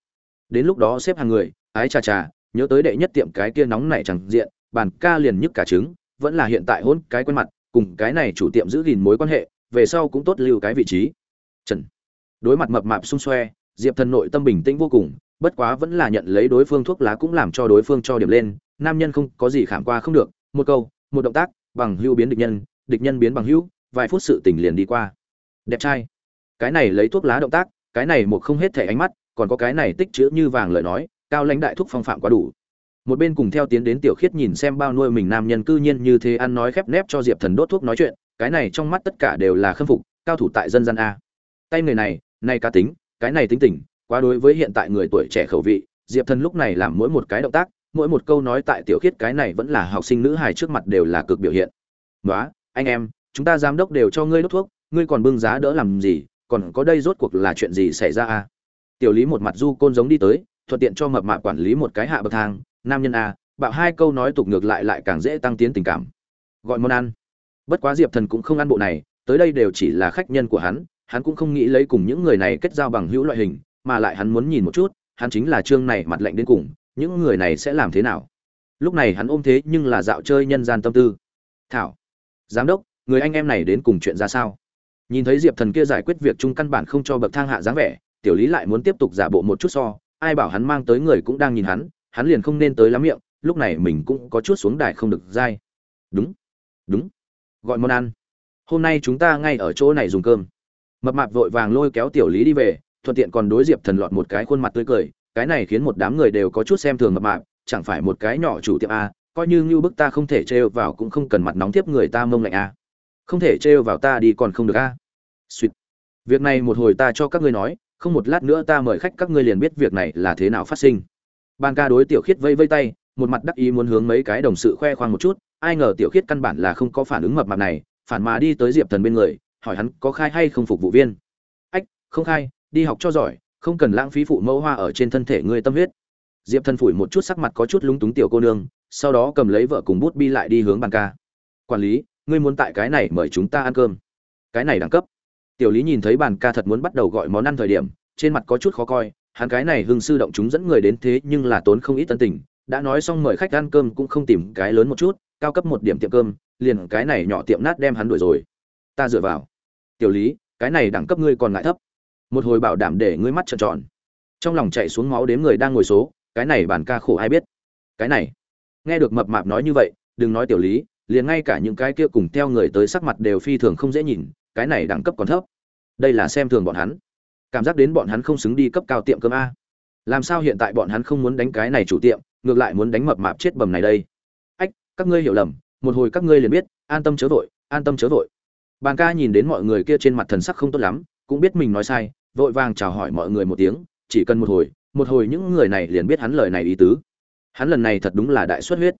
Đến lúc đó xếp hàng người, ái chà chà, nhớ tới đệ nhất tiệm cái kia nóng này chẳng diện, bàn ca liền nhức cả trứng, vẫn là hiện tại hôn cái quen mặt, cùng cái này chủ tiệm giữ gìn mối quan hệ, về sau cũng tốt lưu cái vị trí. Trần. Đối mặt mập mạp xung xoe, diệp thần nội tâm bình tĩnh vô cùng, bất quá vẫn là nhận lấy đối phương thuốc lá cũng làm cho đối phương cho điểm lên nam nhân không có gì khảm qua không được, một câu, một động tác, bằng hữu biến địch nhân địch nhân biến bằng hữu, vài phút sự tình liền đi qua. Đẹp trai. Cái này lấy thuốc lá động tác, cái này một không hết thể ánh mắt, còn có cái này tích chữ như vàng lời nói, cao lãnh đại thúc phong phạm quá đủ. Một bên cùng theo tiến đến tiểu khiết nhìn xem bao nuôi mình nam nhân cư nhiên như thế ăn nói khép nép cho diệp thần đốt thuốc nói chuyện, cái này trong mắt tất cả đều là khâm phục, cao thủ tại dân gian a. Tay người này này cá tính, cái này tính tình, quá đối với hiện tại người tuổi trẻ khẩu vị, diệp thần lúc này làm mỗi một cái động tác mỗi một câu nói tại tiểu khiết cái này vẫn là học sinh nữ hài trước mặt đều là cực biểu hiện. Nói anh em, chúng ta giám đốc đều cho ngươi đốt thuốc, ngươi còn bưng giá đỡ làm gì, còn có đây rốt cuộc là chuyện gì xảy ra à? tiểu lý một mặt du côn giống đi tới, thuận tiện cho mập mạp quản lý một cái hạ bậc thang, nam nhân a, bạo hai câu nói tục ngược lại lại càng dễ tăng tiến tình cảm. Gọi món ăn. Bất quá diệp thần cũng không ăn bộ này, tới đây đều chỉ là khách nhân của hắn hắn cũng không nghĩ lấy cùng những người này kết giao bằng hữu loại hình, mà lại hắn muốn nhìn một chút, hắn chính là trương này mặt lạnh đến cùng những người này sẽ làm thế nào? Lúc này hắn ôm thế nhưng là dạo chơi nhân gian tâm tư. Thảo, giám đốc, người anh em này đến cùng chuyện ra sao? Nhìn thấy diệp thần kia giải quyết việc chung căn bản không cho bậc thang hạ dáng vẻ, tiểu lý lại muốn tiếp tục giả bộ một chút so, ai bảo hắn mang tới người cũng đang nhìn hắn hắn liền không nên tới lắm miệng, lúc này mình cũng có chút xuống đài không được dai. Đúng đúng, gọi món ăn. Hôm nay chúng ta ngay ở chỗ này dùng cơm. Mập mạp vội vàng lôi kéo tiểu lý đi về, thuận tiện còn đối diệp thần lọt một cái khuôn mặt tươi cười cái này khiến một đám người đều có chút xem thường mập mạp, chẳng phải một cái nhỏ chủ tiệm a, coi như ngưu bức ta không thể trêu vào cũng không cần mặt nóng tiếp người ta mông lạnh a. Không thể trêu vào ta đi còn không được a. Suýt việc này một hồi ta cho các ngươi nói, không một lát nữa ta mời khách các ngươi liền biết việc này là thế nào phát sinh. Ban ca đối tiểu khiết vây vây tay, một mặt đắc ý muốn hướng mấy cái đồng sự khoe khoang một chút, ai ngờ tiểu khiết căn bản là không có phản ứng mập mạp này, phản mà đi tới diệp thần bên người, hỏi hắn có khai hay không phục vụ viên. Ách, không khai, đi học cho giỏi không cần lãng phí phụ mẫu hoa ở trên thân thể ngươi tâm huyết. Diệp thần phủi một chút sắc mặt có chút lúng túng tiểu cô nương, sau đó cầm lấy vợ cùng bút bi lại đi hướng bàn ca. Quản lý, ngươi muốn tại cái này mời chúng ta ăn cơm. Cái này đẳng cấp. Tiểu lý nhìn thấy bàn ca thật muốn bắt đầu gọi món ăn thời điểm, trên mặt có chút khó coi, hắn cái này hưng sư động chúng dẫn người đến thế nhưng là tốn không ít tân tình, đã nói xong mời khách ăn cơm cũng không tìm cái lớn một chút, cao cấp một điểm tiệm cơm, liền cái này nhỏ tiệm nát đem hắn đuổi rồi. Ta dựa vào. Tiểu lý, cái này đẳng cấp ngươi còn ngại thấp một hồi bảo đảm để ngươi mắt trợn tròn. Trong lòng chạy xuống máu đếm người đang ngồi số, cái này bản ca khổ ai biết? Cái này. Nghe được mập mạp nói như vậy, đừng nói tiểu lý, liền ngay cả những cái kia cùng theo người tới sắc mặt đều phi thường không dễ nhìn, cái này đẳng cấp còn thấp. Đây là xem thường bọn hắn. Cảm giác đến bọn hắn không xứng đi cấp cao tiệm cơm a. Làm sao hiện tại bọn hắn không muốn đánh cái này chủ tiệm, ngược lại muốn đánh mập mạp chết bầm này đây? Ách, các ngươi hiểu lầm, một hồi các ngươi liền biết, an tâm chớ vội, an tâm chớ vội. Bàn ca nhìn đến mọi người kia trên mặt thần sắc không tốt lắm, cũng biết mình nói sai vội vàng chào hỏi mọi người một tiếng, chỉ cần một hồi một hồi những người này liền biết hắn lời này ý tứ. Hắn lần này thật đúng là đại xuất huyết.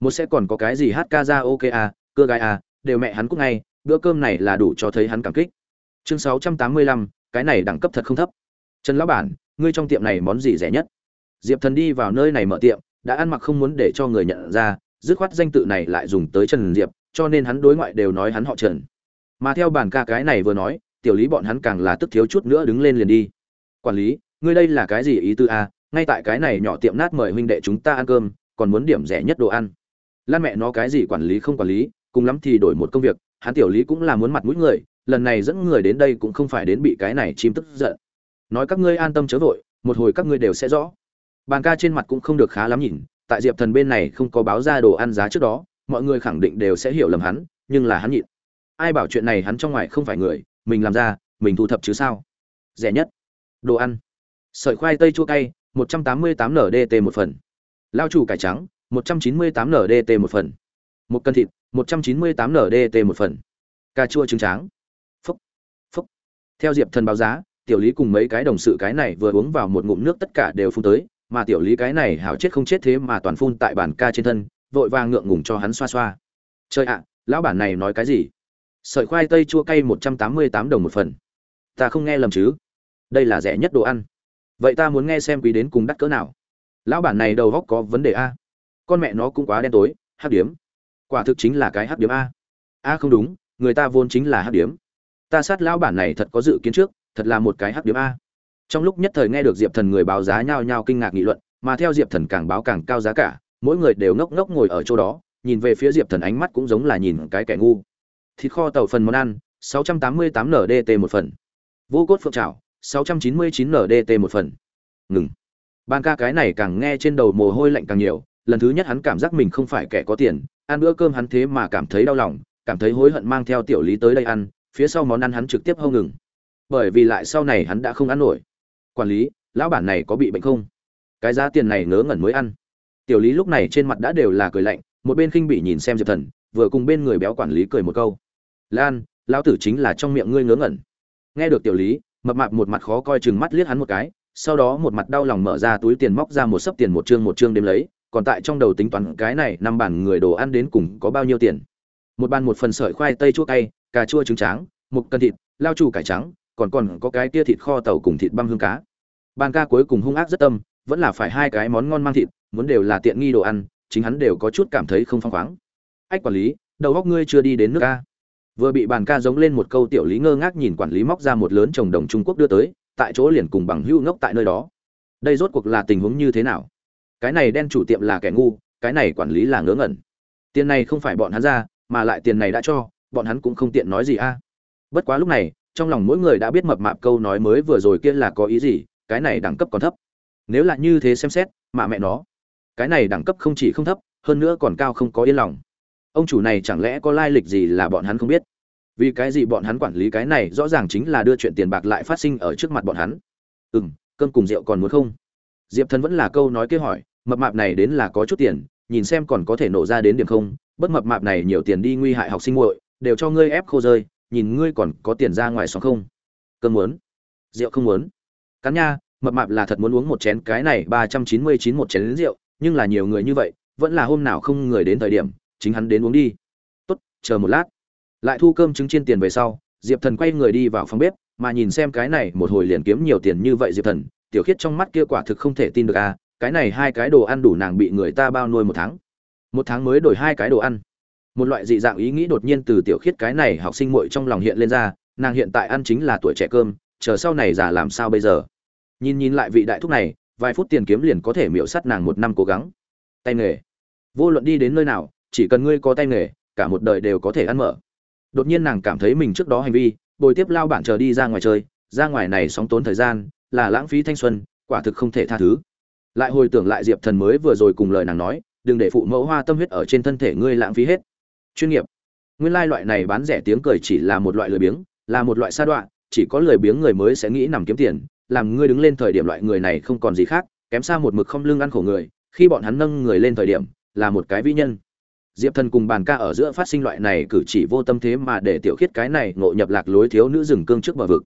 Một sẽ còn có cái gì hát ca ra ok à cơ gai à đều mẹ hắn cũng ngay, bữa cơm này là đủ cho thấy hắn cảm kích. Chương sáu trăm tám mươi lăm, cái này đẳng cấp thật không thấp. Trần lão bản, ngươi trong tiệm này món gì rẻ nhất? Diệp thần đi vào nơi này mở tiệm, đã ăn mặc không muốn để cho người nhận ra, dứt khoát danh tự này lại dùng tới trần diệp, cho nên hắn đối ngoại đều nói hắn họ trần. Mà theo bản ca cái này vừa nói tiểu lý bọn hắn càng là tức thiếu chút nữa đứng lên liền đi. Quản lý, ngươi đây là cái gì ý tư a ngay tại cái này nhỏ tiệm nát mời huynh đệ chúng ta ăn cơm, còn muốn điểm rẻ nhất đồ ăn. Lan mẹ nó cái gì quản lý không quản lý, cùng lắm thì đổi một công việc, hắn tiểu lý cũng là muốn mặt mũi người, lần này dẫn người đến đây cũng không phải đến bị cái này chim tức giận. Nói các ngươi an tâm chớ vội, một hồi các ngươi đều sẽ rõ. Bàn ca trên mặt cũng không được khá lắm nhìn, tại diệp thần bên này không có báo ra đồ ăn giá trước đó, mọi người khẳng định đều sẽ hiểu lầm hắn, nhưng là hắn nhịn. Ai bảo chuyện này hắn trong ngoài không phải người mình làm ra, mình thu thập chứ sao? Rẻ nhất. Đồ ăn. Sợi khoai tây chua cay 188 ndt một phần. Lao chủ cải trắng 198 ndt một phần. Một cân thịt 198 ndt một phần. Cà chua trứng tráng. Phúc. Phúc. Theo diệp thần báo giá, tiểu lý cùng mấy cái đồng sự cái này vừa uống vào một ngụm nước tất cả đều phun tới, mà tiểu lý cái này hảo chết không chết thế mà toàn phun tại bàn ca trên thân, vội vàng ngượng ngùng cho hắn xoa xoa. Chơi ạ, lão bản này nói cái gì? Sợi khoai tây chua cay 188 đồng một phần. Ta không nghe lầm chứ? Đây là rẻ nhất đồ ăn. Vậy ta muốn nghe xem quý đến cùng đắt cỡ nào. Lão bản này đầu góc có vấn đề a. Con mẹ nó cũng quá đen tối hắc điếm. Quả thực chính là cái hắc điếm a. A không đúng, người ta vốn chính là hắc điếm. Ta sát lão bản này thật có dự kiến trước, thật là một cái hắc điếm a. Trong lúc nhất thời nghe được diệp thần người báo giá nhao nhao kinh ngạc nghị luận, mà theo diệp thần càng báo càng cao giá cả, mỗi người đều ngốc ngốc ngồi ở chỗ đó, nhìn về phía diệp thần ánh mắt cũng giống là nhìn cái kẻ ngu thịt kho tàu phần món ăn 688 ndt một phần. Vô cốt phượng trào 699 ndt một phần. Ngừng. Ban ca cái này càng nghe trên đầu mồ hôi lạnh càng nhiều, lần thứ nhất hắn cảm giác mình không phải kẻ có tiền, ăn bữa cơm hắn thế mà cảm thấy đau lòng, cảm thấy hối hận mang theo tiểu lý tới đây ăn, phía sau món ăn hắn trực tiếp hông ngừng. Bởi vì lại sau này hắn đã không ăn nổi. Quản lý, lão bản này có bị bệnh không? Cái giá tiền này ngớ ngẩn mới ăn. Tiểu lý lúc này trên mặt đã đều là cười lạnh, một bên khinh bị nhìn xem diệp thần, vừa cùng bên người béo quản lý cười một câu lan, lão tử chính là trong miệng ngươi ngớ ngẩn. Nghe được tiểu lý, mập mạp một mặt khó coi chừng mắt liếc hắn một cái, sau đó một mặt đau lòng mở ra túi tiền móc ra một sấp tiền một chương một chương đếm lấy, còn tại trong đầu tính toán cái này năm bản người đồ ăn đến cùng có bao nhiêu tiền. Một bàn một phần sợi khoai tây chua cay, cà chua trứng tráng, một cân thịt, lao chủ cải trắng, còn còn có cái tia thịt kho tàu cùng thịt băm hương cá. Bàn ca cuối cùng hung ác rất tâm, vẫn là phải hai cái món ngon mang thịt, muốn đều là tiện nghi đồ ăn, chính hắn đều có chút cảm thấy không phăng khoáng. Ách quản lý, đầu góc ngươi chưa đi đến nước ca vừa bị bàn ca giống lên một câu tiểu lý ngơ ngác nhìn quản lý móc ra một lớn chồng đồng trung quốc đưa tới, tại chỗ liền cùng bằng hữu ngốc tại nơi đó. Đây rốt cuộc là tình huống như thế nào? Cái này đen chủ tiệm là kẻ ngu, cái này quản lý là ngớ ngẩn. Tiền này không phải bọn hắn ra, mà lại tiền này đã cho, bọn hắn cũng không tiện nói gì a. Bất quá lúc này, trong lòng mỗi người đã biết mập mạp câu nói mới vừa rồi kia là có ý gì, cái này đẳng cấp còn thấp. Nếu là như thế xem xét, mà mẹ nó, cái này đẳng cấp không chỉ không thấp, hơn nữa còn cao không có yên lòng ông chủ này chẳng lẽ có lai lịch gì là bọn hắn không biết? Vì cái gì bọn hắn quản lý cái này rõ ràng chính là đưa chuyện tiền bạc lại phát sinh ở trước mặt bọn hắn. Ừ m cơm cùng rượu còn muốn không? Diệp thần vẫn là câu nói kế hỏi, mập mạp này đến là có chút tiền, nhìn xem còn có thể nổ ra đến điểm không, bất mập mạp này nhiều tiền đi nguy hại học sinh muội, đều cho ngươi ép khô rơi, nhìn ngươi còn có tiền ra ngoài xóm không? Cơm muốn? Rượu không muốn? Cắn nha, mập mạp là thật muốn uống một chén cái này, ba trăm chín mươi chín một chén lính rượu, nhưng là nhiều người như vậy, vẫn là hôm nào không người đến thời điểm chính hắn đến uống đi. Tốt, chờ một lát. Lại thu cơm trứng chiên tiền về sau, diệp thần quay người đi vào phòng bếp, mà nhìn xem cái này một hồi liền kiếm nhiều tiền như vậy diệp thần, tiểu khiết trong mắt kia quả thực không thể tin được à cái này hai cái đồ ăn đủ nàng bị người ta bao nuôi một tháng. Một tháng mới đổi hai cái đồ ăn. Một loại dị dạng ý nghĩ đột nhiên từ tiểu khiết cái này học sinh muội trong lòng hiện lên ra, nàng hiện tại ăn chính là tuổi trẻ cơm, chờ sau này già làm sao bây giờ? Nhìn nhìn lại vị đại thúc này, vài phút tiền kiếm liền có thể miễu sắt nàng một năm cố gắng. Tay nghề. Vô luận đi đến nơi nào chỉ cần ngươi có tay nghề, cả một đời đều có thể ăn mở. Đột nhiên nàng cảm thấy mình trước đó hành vi, bồi tiếp lao bản chờ đi ra ngoài chơi, ra ngoài này sóng tốn thời gian, là lãng phí thanh xuân, quả thực không thể tha thứ. Lại hồi tưởng lại diệp thần mới vừa rồi cùng lời nàng nói, đừng để phụ mẫu hoa tâm huyết ở trên thân thể ngươi lãng phí hết. Chuyên nghiệp. Nguyên lai loại này bán rẻ tiếng cười chỉ là một loại lười biếng, là một loại sa đoạn chỉ có lười biếng người mới sẽ nghĩ nằm kiếm tiền, làm ngươi đứng lên thời điểm loại người này không còn gì khác, kém xa một mực không lương ăn khổ người, khi bọn hắn nâng người lên thời điểm, là một cái vĩ nhân diệp thần cùng bàn ca ở giữa phát sinh loại này cử chỉ vô tâm thế mà để tiểu khiết cái này ngộ nhập lạc lối thiếu nữ rừng cương trước bờ vực.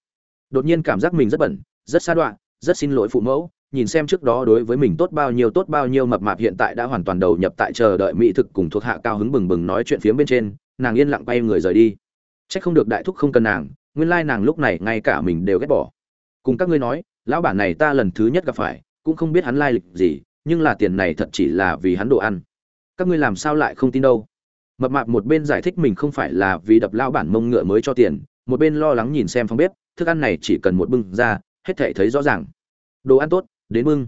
Đột nhiên cảm giác mình rất bẩn, rất xa đoạn, rất xin lỗi phụ mẫu, nhìn xem trước đó đối với mình tốt bao nhiêu tốt bao nhiêu mập mạp hiện tại đã hoàn toàn đầu nhập tại chờ đợi mỹ thực cùng thuộc hạ cao hứng bừng bừng nói chuyện phía bên trên, nàng yên lặng bay người rời đi. C h ắ c không được đại thúc không cần nàng, nguyên lai nàng lúc này ngay cả mình đều ghét bỏ. Cùng các ngươi nói, lão bản này ta lần thứ nhất gặp phải, cũng không biết hắn lai lịch gì, nhưng là tiền này thật chỉ là vì hắn đồ ăn các ngươi làm sao lại không tin đâu? Mập mạp một bên giải thích mình không phải là vì đập lao bản mông ngựa mới cho tiền, một bên lo lắng nhìn xem phong bếp, thức ăn này chỉ cần một bưng ra, hết thể thấy rõ ràng. Đồ ăn tốt, đến bưng.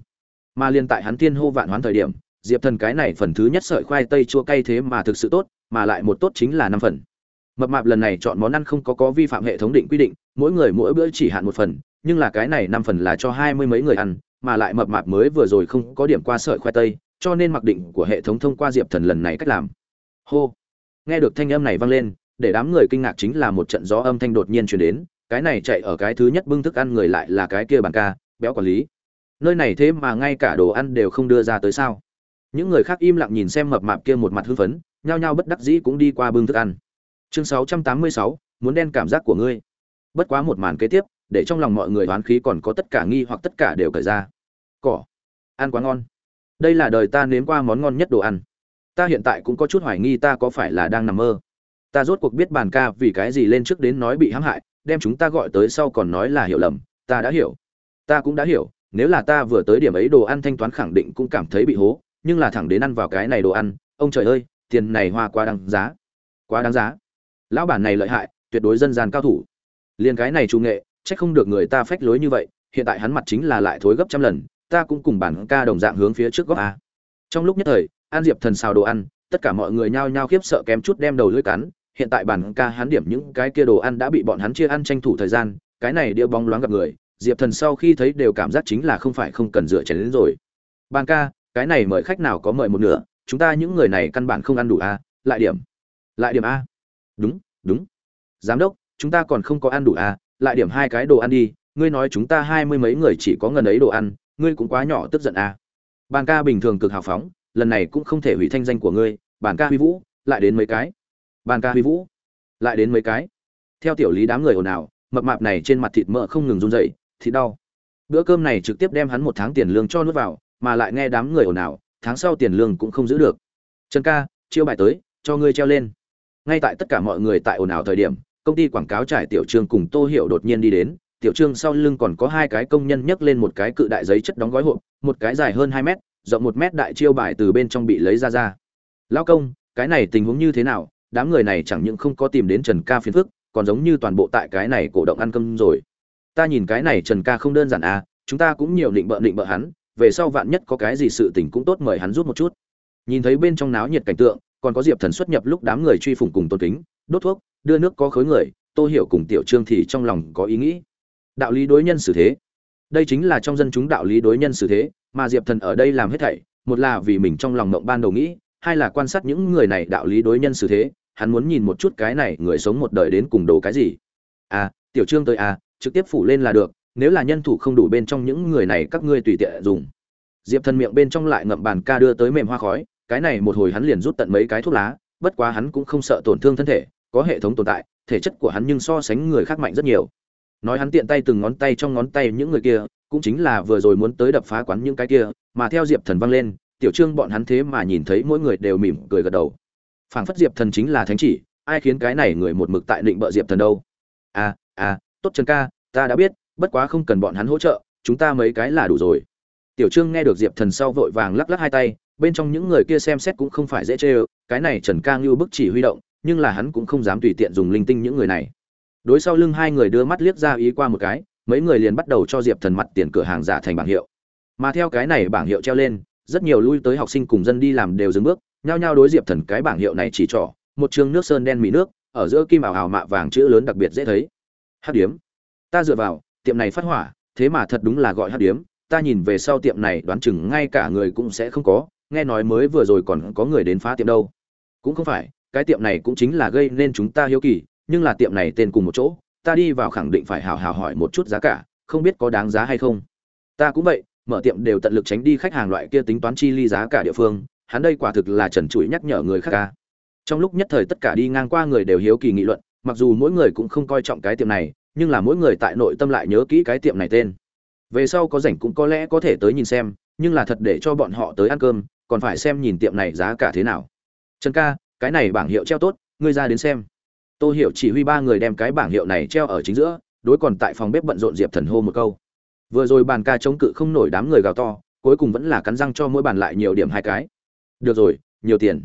Mà liên tại hắn tiên hô vạn hoán thời điểm, diệp thần cái này phần thứ nhất sợi khoai tây chua cay thế mà thực sự tốt, mà lại một tốt chính là năm phần. Mập mạp lần này chọn món ăn không có có vi phạm hệ thống định quy định, mỗi người mỗi bữa chỉ hạn một phần, nhưng là cái này năm phần là cho hai mươi mấy người ăn, mà lại mập mạp mới vừa rồi không có điểm qua sợi khoai tây cho nên mặc định của hệ thống thông qua diệp thần lần này cách làm. Hô. Nghe được thanh âm này vang lên để đám người kinh ngạc chính là một trận gió âm thanh đột nhiên truyền đến cái này chạy ở cái thứ nhất bưng thức ăn người lại là cái kia bàn ca béo quản lý. Nơi này thế mà ngay cả đồ ăn đều không đưa ra tới sao? Những người khác im lặng nhìn xem mập mạp kia một mặt hưng phấn nhao nhao bất đắc dĩ cũng đi qua bưng thức ăn. Chương 686, muốn đen cảm giác của ngươi. Bất quá một màn kế tiếp để trong lòng mọi người đoán khí còn có tất cả nghi hoặc tất cả đều cởi ra. Cỏ. Ăn quá ngon đây là đời ta nếm qua món ngon nhất đồ ăn. Ta hiện tại cũng có chút hoài nghi ta có phải là đang nằm mơ. Ta rốt cuộc biết bàn ca vì cái gì lên trước đến nói bị hãm hại, đem chúng ta gọi tới sau còn nói là hiểu lầm. Ta đã hiểu. Ta cũng đã hiểu, nếu là ta vừa tới điểm ấy đồ ăn thanh toán khẳng định cũng cảm thấy bị hố, nhưng là thẳng đến ăn vào cái này đồ ăn, ông trời ơi, tiền này hoa quá đáng giá. Quá đáng giá. Lão bản này lợi hại, tuyệt đối dân gian cao thủ. Liền cái này trung nghệ trách không được người ta phách lối như vậy, hiện tại hắn mặt chính là lại thối gấp trăm lần ta cũng cùng bản ca đồng dạng hướng phía trước góc a. Trong lúc nhất thời, an diệp thần xào đồ ăn, tất cả mọi người nhao nhao khiếp sợ kém chút đem đầu lưỡi cắn. Hiện tại bản ca hắn điểm những cái kia đồ ăn đã bị bọn hắn chia ăn tranh thủ thời gian, cái này đĩa bóng loáng gặp người, diệp thần sau khi thấy đều cảm giác chính là không phải không cần dựa chén đến rồi. Bàn ca, cái này mời khách nào có mời một nửa, chúng ta những người này căn bản không ăn đủ a, lại điểm. Lại điểm a. Đúng đúng. Giám đốc, chúng ta còn không có ăn đủ a, lại điểm hai cái đồ ăn đi, ngươi nói chúng ta hai mươi mấy người chỉ có ngần ấy đồ ăn ngươi cũng quá nhỏ tức giận à. bàn ca bình thường cực hào phóng, lần này cũng không thể hủy thanh danh của ngươi, bàn ca huy vũ, lại đến mấy cái. Bàn ca huy vũ, lại đến mấy cái. Theo tiểu lý đám người ồn ào, mập mạp này trên mặt thịt mỡ không ngừng run dậy thịt đau. Bữa cơm này trực tiếp đem hắn một tháng tiền lương cho nuốt vào, mà lại nghe đám người ồn ào, tháng sau tiền lương cũng không giữ được. Trần ca, chiêu bài tới, cho ngươi treo lên. Ngay tại tất cả mọi người tại ồn ào thời điểm, công ty quảng cáo trải tiểu trường cùng tô hiểu đột nhiên đi đến tiểu trương sau lưng còn có hai cái công nhân nhấc lên một cái cự đại giấy chất đóng gói hộp, một cái dài hơn hai mét, rộng một mét đại chiêu bài từ bên trong bị lấy ra ra. Lao công, cái này tình huống như thế nào? Đám người này chẳng những không có tìm đến trần ca phiền phức, còn giống như toàn bộ tại cái này cổ động ăn cơm rồi. Ta nhìn cái này trần ca không đơn giản à chúng ta cũng nhiều định bợ định bợ hắn, về sau vạn nhất có cái gì sự tình cũng tốt mời hắn rút một chút. Nhìn thấy bên trong náo nhiệt cảnh tượng, còn có diệp thần xuất nhập lúc đám người truy phủng cùng tôn kính, đốt thuốc, đưa nước có khối người, tô hiểu cùng tiểu trương thì trong lòng có ý nghĩ đạo lý đối nhân xử thế. Đây chính là trong dân chúng đạo lý đối nhân xử thế, mà diệp thần ở đây làm hết thảy, một là vì mình trong lòng mộng ban đầu nghĩ, hai là quan sát những người này đạo lý đối nhân xử thế, hắn muốn nhìn một chút cái này người sống một đời đến cùng đồ cái gì. À tiểu trương tới à trực tiếp phủ lên là được, nếu là nhân thủ không đủ bên trong những người này các ngươi tùy tiện dùng. Diệp thần miệng bên trong lại ngậm bàn ca đưa tới mềm hoa khói, cái này một hồi hắn liền rút tận mấy cái thuốc lá, bất quá hắn cũng không sợ tổn thương thân thể, có hệ thống tồn tại, thể chất của hắn nhưng so sánh người khác mạnh rất nhiều nói hắn tiện tay từng ngón tay trong ngón tay những người kia, cũng chính là vừa rồi muốn tới đập phá quán những cái kia, mà theo diệp thần văng lên, tiểu trương bọn hắn thế mà nhìn thấy mỗi người đều mỉm cười gật đầu. Phảng phất diệp thần chính là thánh chỉ, ai khiến cái này người một mực tại định bợ diệp thần đâu? À à tốt trần ca, ta đã biết, bất quá không cần bọn hắn hỗ trợ, chúng ta mấy cái là đủ rồi. Tiểu trương nghe được diệp thần sau vội vàng lắc lắc hai tay, bên trong những người kia xem xét cũng không phải dễ chê ơ, cái này trần ca ngưu bức chỉ huy động, nhưng là hắn cũng không dám tùy tiện dùng linh tinh những người này đối sau lưng hai người đưa mắt liếc ra ý qua một cái, mấy người liền bắt đầu cho diệp thần mặt tiền cửa hàng giả thành bảng hiệu. Mà theo cái này bảng hiệu treo lên, rất nhiều lui tới học sinh cùng dân đi làm đều dừng bước, nhao nhao đối diệp thần cái bảng hiệu này chỉ trỏ, một chương nước sơn đen mì nước, ở giữa kim ảo hào mạ vàng chữ lớn đặc biệt dễ thấy. Hát điếm. Ta dựa vào, tiệm này phát hỏa, thế mà thật đúng là gọi hát điếm, ta nhìn về sau tiệm này đoán chừng ngay cả người cũng sẽ không có, nghe nói mới vừa rồi còn có người đến phá tiệm đâu. Cũng không phải, cái tiệm này cũng chính là gây nên chúng ta hiếu kỳ nhưng là tiệm này tên cùng một chỗ, ta đi vào khẳng định phải hào hào hỏi một chút giá cả, không biết có đáng giá hay không. Ta cũng vậy, mở tiệm đều tận lực tránh đi khách hàng loại kia tính toán chi ly giá cả địa phương, hắn đây quả thực là trần trụi nhắc nhở người khác ca. Trong lúc nhất thời tất cả đi ngang qua người đều hiếu kỳ nghị luận, mặc dù mỗi người cũng không coi trọng cái tiệm này, nhưng là mỗi người tại nội tâm lại nhớ kỹ cái tiệm này tên. Về sau có rảnh cũng có lẽ có thể tới nhìn xem, nhưng là thật để cho bọn họ tới ăn cơm, còn phải xem nhìn tiệm này giá cả thế nào. Trần ca, cái này bảng hiệu treo tốt, ngươi ra đến xem tô hiểu chỉ huy ba người đem cái bảng hiệu này treo ở chính giữa, đối còn tại phòng bếp bận rộn diệp thần hô một câu. Vừa rồi bàn ca chống cự không nổi đám người gào to, cuối cùng vẫn là cắn răng cho mỗi bàn lại nhiều điểm hai cái. Được rồi, nhiều tiền.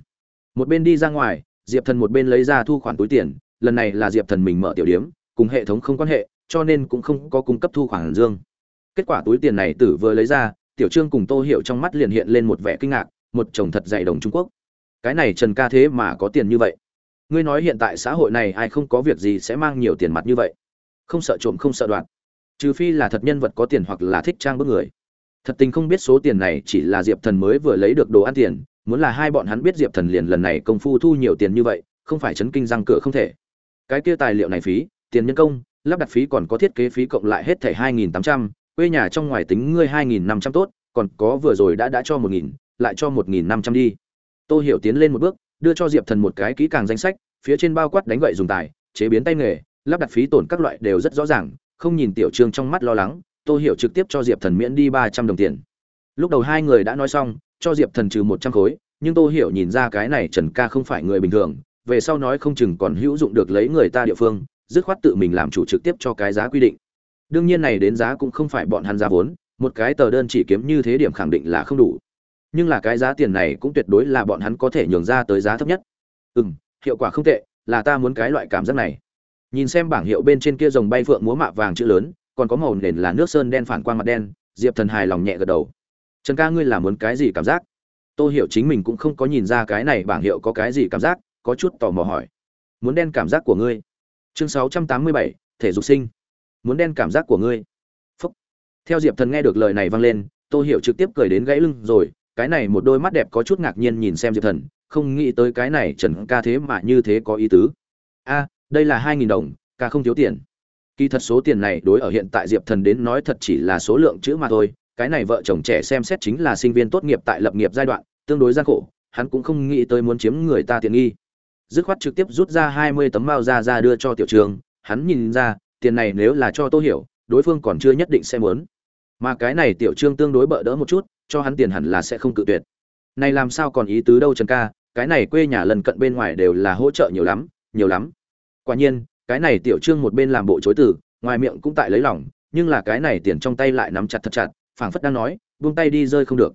Một bên đi ra ngoài, diệp thần một bên lấy ra thu khoản túi tiền, lần này là diệp thần mình mở tiểu điếm cùng hệ thống không quan hệ, cho nên cũng không có cung cấp thu khoản dương. Kết quả túi tiền này tử vừa lấy ra, tiểu trương cùng tô hiểu trong mắt liền hiện lên một vẻ kinh ngạc, một chồng thật dày đồng trung quốc. Cái này trần ca thế mà có tiền như vậy? Ngươi nói hiện tại xã hội này ai không có việc gì sẽ mang nhiều tiền mặt như vậy. Không sợ trộm, không sợ đoạt. Trừ phi là thật nhân vật có tiền hoặc là thích trang bức người. Thật tình không biết số tiền này chỉ là diệp thần mới vừa lấy được đồ ăn tiền, muốn là hai bọn hắn biết diệp thần liền lần này công phu thu nhiều tiền như vậy, không phải chấn kinh răng cửa không thể. Cái kia tài liệu này phí, tiền nhân công, lắp đặt phí còn có thiết kế phí cộng lại hết thảy hai nghìn tám trăm, quê nhà trong ngoài tính ngươi hai nghìn năm trăm tốt, còn có vừa rồi đã đã cho một nghìn, lại cho một nghìn năm trăm đi. Tôi hiểu tiến lên một bước đưa cho diệp thần một cái kỹ càng danh sách, phía trên bao quát đánh gậy dùng tài, chế biến tay nghề, lắp đặt phí tổn các loại đều rất rõ ràng, không nhìn tiểu trương trong mắt lo lắng, tô hiểu trực tiếp cho diệp thần miễn đi ba trăm đồng tiền. Lúc đầu hai người đã nói xong, cho diệp thần trừ một trăm khối, nhưng tô hiểu nhìn ra cái này trần ca không phải người bình thường, về sau nói không chừng còn hữu dụng được lấy người ta địa phương, dứt khoát tự mình làm chủ trực tiếp cho cái giá quy định. Đương nhiên này đến giá cũng không phải bọn hắn giá vốn, một cái tờ đơn chỉ kiếm như thế điểm khẳng định là không đủ nhưng là cái giá tiền này cũng tuyệt đối là bọn hắn có thể nhường ra tới giá thấp nhất. Ừ m hiệu quả không tệ, là ta muốn cái loại cảm giác này. Nhìn xem bảng hiệu bên trên kia dòng bay phượng múa mạ vàng chữ lớn, còn có màu nền là nước sơn đen phản quang mặt đen, diệp thần hài lòng nhẹ gật đầu. Trần ca ngươi là muốn cái gì cảm giác? Tôi hiểu chính mình cũng không có nhìn ra cái này bảng hiệu có cái gì cảm giác, có chút tò mò hỏi. Muốn đen cảm giác của ngươi. Chương sáu trăm tám mươi bảy, thể dục sinh. Muốn đen cảm giác của ngươi. Phúc. theo diệp thần nghe được lời này vang lên tôi hiểu trực tiếp cười đến gãy lưng rồi cái này một đôi mắt đẹp có chút ngạc nhiên nhìn xem diệp thần, không nghĩ tới cái này trần ca thế mà như thế có ý tứ. A, đây là hai nghìn đồng, ca không thiếu tiền. Kỳ thật số tiền này đối ở hiện tại diệp thần đến nói thật chỉ là số lượng chữ mà thôi, cái này vợ chồng trẻ xem xét chính là sinh viên tốt nghiệp tại lập nghiệp giai đoạn, tương đối gian khổ, hắn cũng không nghĩ tới muốn chiếm người ta tiện nghi. Dứt khoát trực tiếp rút ra hai mươi tấm bao ra ra đưa cho tiểu trường, hắn nhìn ra, tiền này nếu là cho tô hiểu, đối phương còn chưa nhất định sẽ muốn. Mà cái này tiểu trương tương đối bợ đỡ một chút cho hắn tiền hẳn là sẽ không cự tuyệt. Này làm sao còn ý tứ đâu trần ca, cái này quê nhà lần cận bên ngoài đều là hỗ trợ nhiều lắm nhiều lắm. Quả nhiên, cái này tiểu trương một bên làm bộ chối từ, ngoài miệng cũng tại lấy lòng, nhưng là cái này tiền trong tay lại nắm chặt thật chặt, phảng phất đang nói, buông tay đi, rơi không được.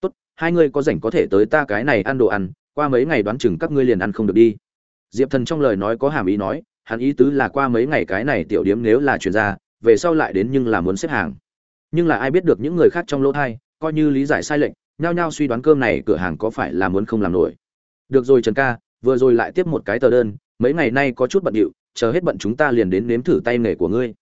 Tốt, hai ngươi có rảnh có thể tới ta cái này ăn đồ ăn, qua mấy ngày đoán chừng các ngươi liền ăn không được đi. Diệp thần trong lời nói có hàm ý nói, hắn ý tứ là qua mấy ngày cái này tiểu điếm nếu là chuyển ra, về sau lại đến nhưng là muốn xếp hàng. Nhưng là ai biết được những người khác trong lỗ thai coi như lý giải sai lệch, nhao nhao suy đoán cơm này cửa hàng có phải là muốn không làm nổi. Được rồi trần ca, vừa rồi lại tiếp một cái tờ đơn, mấy ngày nay có chút bận điệu, chờ hết bận chúng ta liền đến nếm thử tay nghề của ngươi.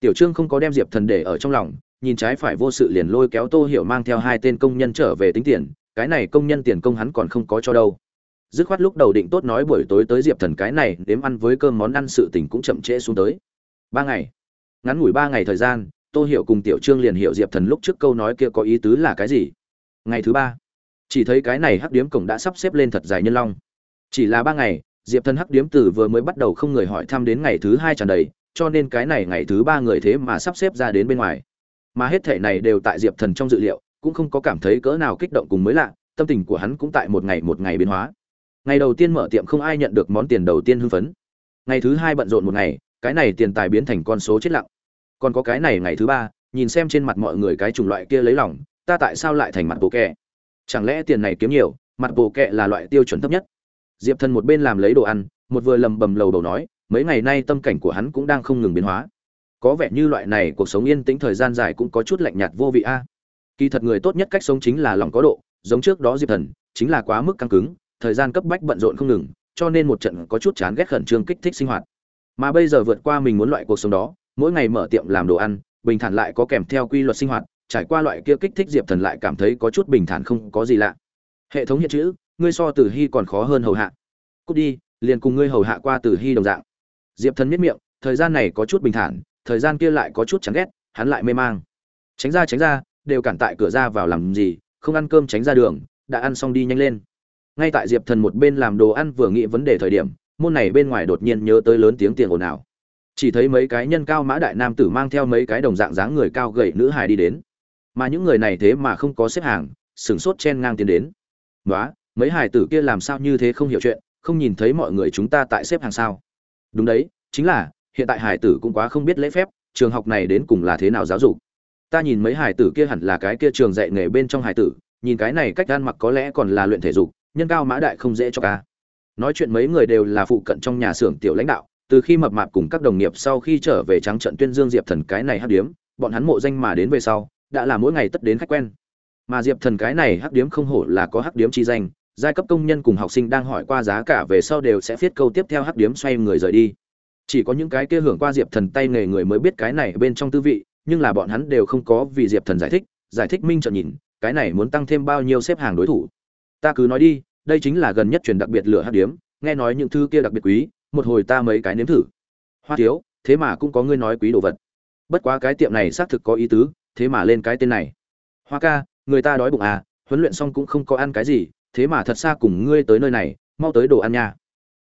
Tiểu trương không có đem diệp thần để ở trong lòng, nhìn trái phải vô sự liền lôi kéo tô hiểu mang theo hai tên công nhân trở về tính tiền, cái này công nhân tiền công hắn còn không có cho đâu. Dứt khoát lúc đầu định tốt nói buổi tối tới diệp thần cái này đếm ăn với cơm món ăn sự tình cũng chậm trễ xuống tới. Ba ngày. Ngắn ngủi ba ngày thời gian tô hiểu cùng tiểu trương liền hiểu diệp thần lúc trước câu nói kia có ý tứ là cái gì. Ngày thứ ba, chỉ thấy cái này hắc điếm cổng đã sắp xếp lên thật dài nhân long. Chỉ là ba ngày, diệp thần hắc điếm từ vừa mới bắt đầu không người hỏi thăm đến ngày thứ hai tràn đầy, cho nên cái này ngày thứ ba người thế mà sắp xếp ra đến bên ngoài. Mà hết thể này đều tại diệp thần trong dự liệu, cũng không có cảm thấy cỡ nào kích động cùng mới lạ, tâm tình của hắn cũng tại một ngày một ngày biến hóa. Ngày đầu tiên mở tiệm không ai nhận được món tiền đầu tiên hưng phấn. Ngày thứ hai bận rộn một ngày, cái này tiền tài biến thành con số chết lặng còn có cái này ngày thứ ba, nhìn xem trên mặt mọi người cái chủng loại kia lấy lòng, ta tại sao lại thành mặt bộ kẹ? Chẳng lẽ tiền này kiếm nhiều, mặt bộ kẹ là loại tiêu chuẩn thấp nhất? Diệp thần một bên làm lấy đồ ăn, một vừa lầm bầm lầu đầu nói, mấy ngày nay tâm cảnh của hắn cũng đang không ngừng biến hóa. Có vẻ như loại này cuộc sống yên tĩnh thời gian dài cũng có chút lạnh nhạt vô vị a. Kỳ thật người tốt nhất cách sống chính là lòng có độ, giống trước đó diệp thần, chính là quá mức căng cứng, thời gian cấp bách bận rộn không ngừng, cho nên một trận có chút chán ghét khẩn trương kích thích sinh hoạt. Mà bây giờ vượt qua mình muốn loại cuộc sống đó mỗi ngày mở tiệm làm đồ ăn, bình thản lại có kèm theo quy luật sinh hoạt, trải qua loại kia kích thích diệp thần lại cảm thấy có chút bình thản không có gì lạ. Hệ thống hiện chữ, ngươi so tử hy còn khó hơn hầu hạ. Cút đi, liền cùng ngươi hầu hạ qua tử hy đồng dạng. Diệp thần miết miệng, thời gian này có chút bình thản, thời gian kia lại có chút chán ghét, hắn lại mê mang. Tránh ra tránh ra, đều cản tại cửa ra vào làm gì, không ăn cơm tránh ra đường, đã ăn xong đi nhanh lên. Ngay tại diệp thần một bên làm đồ ăn vừa nghĩ vấn đề thời điểm, môn này bên ngoài đột nhiên nhớ tới lớn tiếng tiền ồn ào chỉ thấy mấy cái nhân cao mã đại nam tử mang theo mấy cái đồng dạng dáng người cao gầy nữ hài đi đến. Mà những người này thế mà không có xếp hàng, sửng sốt chen ngang tiến đến. Nói mấy hài tử kia làm sao như thế không hiểu chuyện, không nhìn thấy mọi người chúng ta tại xếp hàng sao? Đúng đấy, chính là, hiện tại hài tử cũng quá không biết lễ phép, trường học này đến cùng là thế nào giáo dục. Ta nhìn mấy hài tử kia hẳn là cái kia trường dạy nghề bên trong hài tử, nhìn cái này cách ăn mặc có lẽ còn là luyện thể dục, nhân cao mã đại không dễ cho ca nói chuyện mấy người đều là phụ cận trong nhà xưởng tiểu lãnh đạo từ khi mập mạp cùng các đồng nghiệp sau khi trở về trắng trận tuyên dương diệp thần cái này hắc điếm, bọn hắn mộ danh mà đến về sau, đã là mỗi ngày tất đến khách quen. Mà diệp thần cái này hắc điếm không hổ là có hắc điếm chi danh, giai cấp công nhân cùng học sinh đang hỏi qua giá cả về sau đều sẽ viết câu tiếp theo hắc điếm xoay người rời đi. Chỉ có những cái kia hưởng qua diệp thần tay nghề người mới biết cái này bên trong tư vị, nhưng là bọn hắn đều không có vì diệp thần giải thích giải thích minh trợ nhìn, cái này muốn tăng thêm bao nhiêu xếp hàng đối thủ. Ta cứ nói đi, đây chính là gần nhất truyền đặc biệt lửa hắc điếm, nghe nói những thứ kia đặc biệt quý một hồi ta mấy cái nếm thử. Hoa thiếu, thế mà cũng có ngươi nói quý đồ vật. Bất quá cái tiệm này xác thực có ý tứ, thế mà lên cái tên này. Hoa ca, người ta đói bụng à huấn luyện xong cũng không có ăn cái gì, thế mà thật xa cùng ngươi tới nơi này, mau tới đồ ăn nha.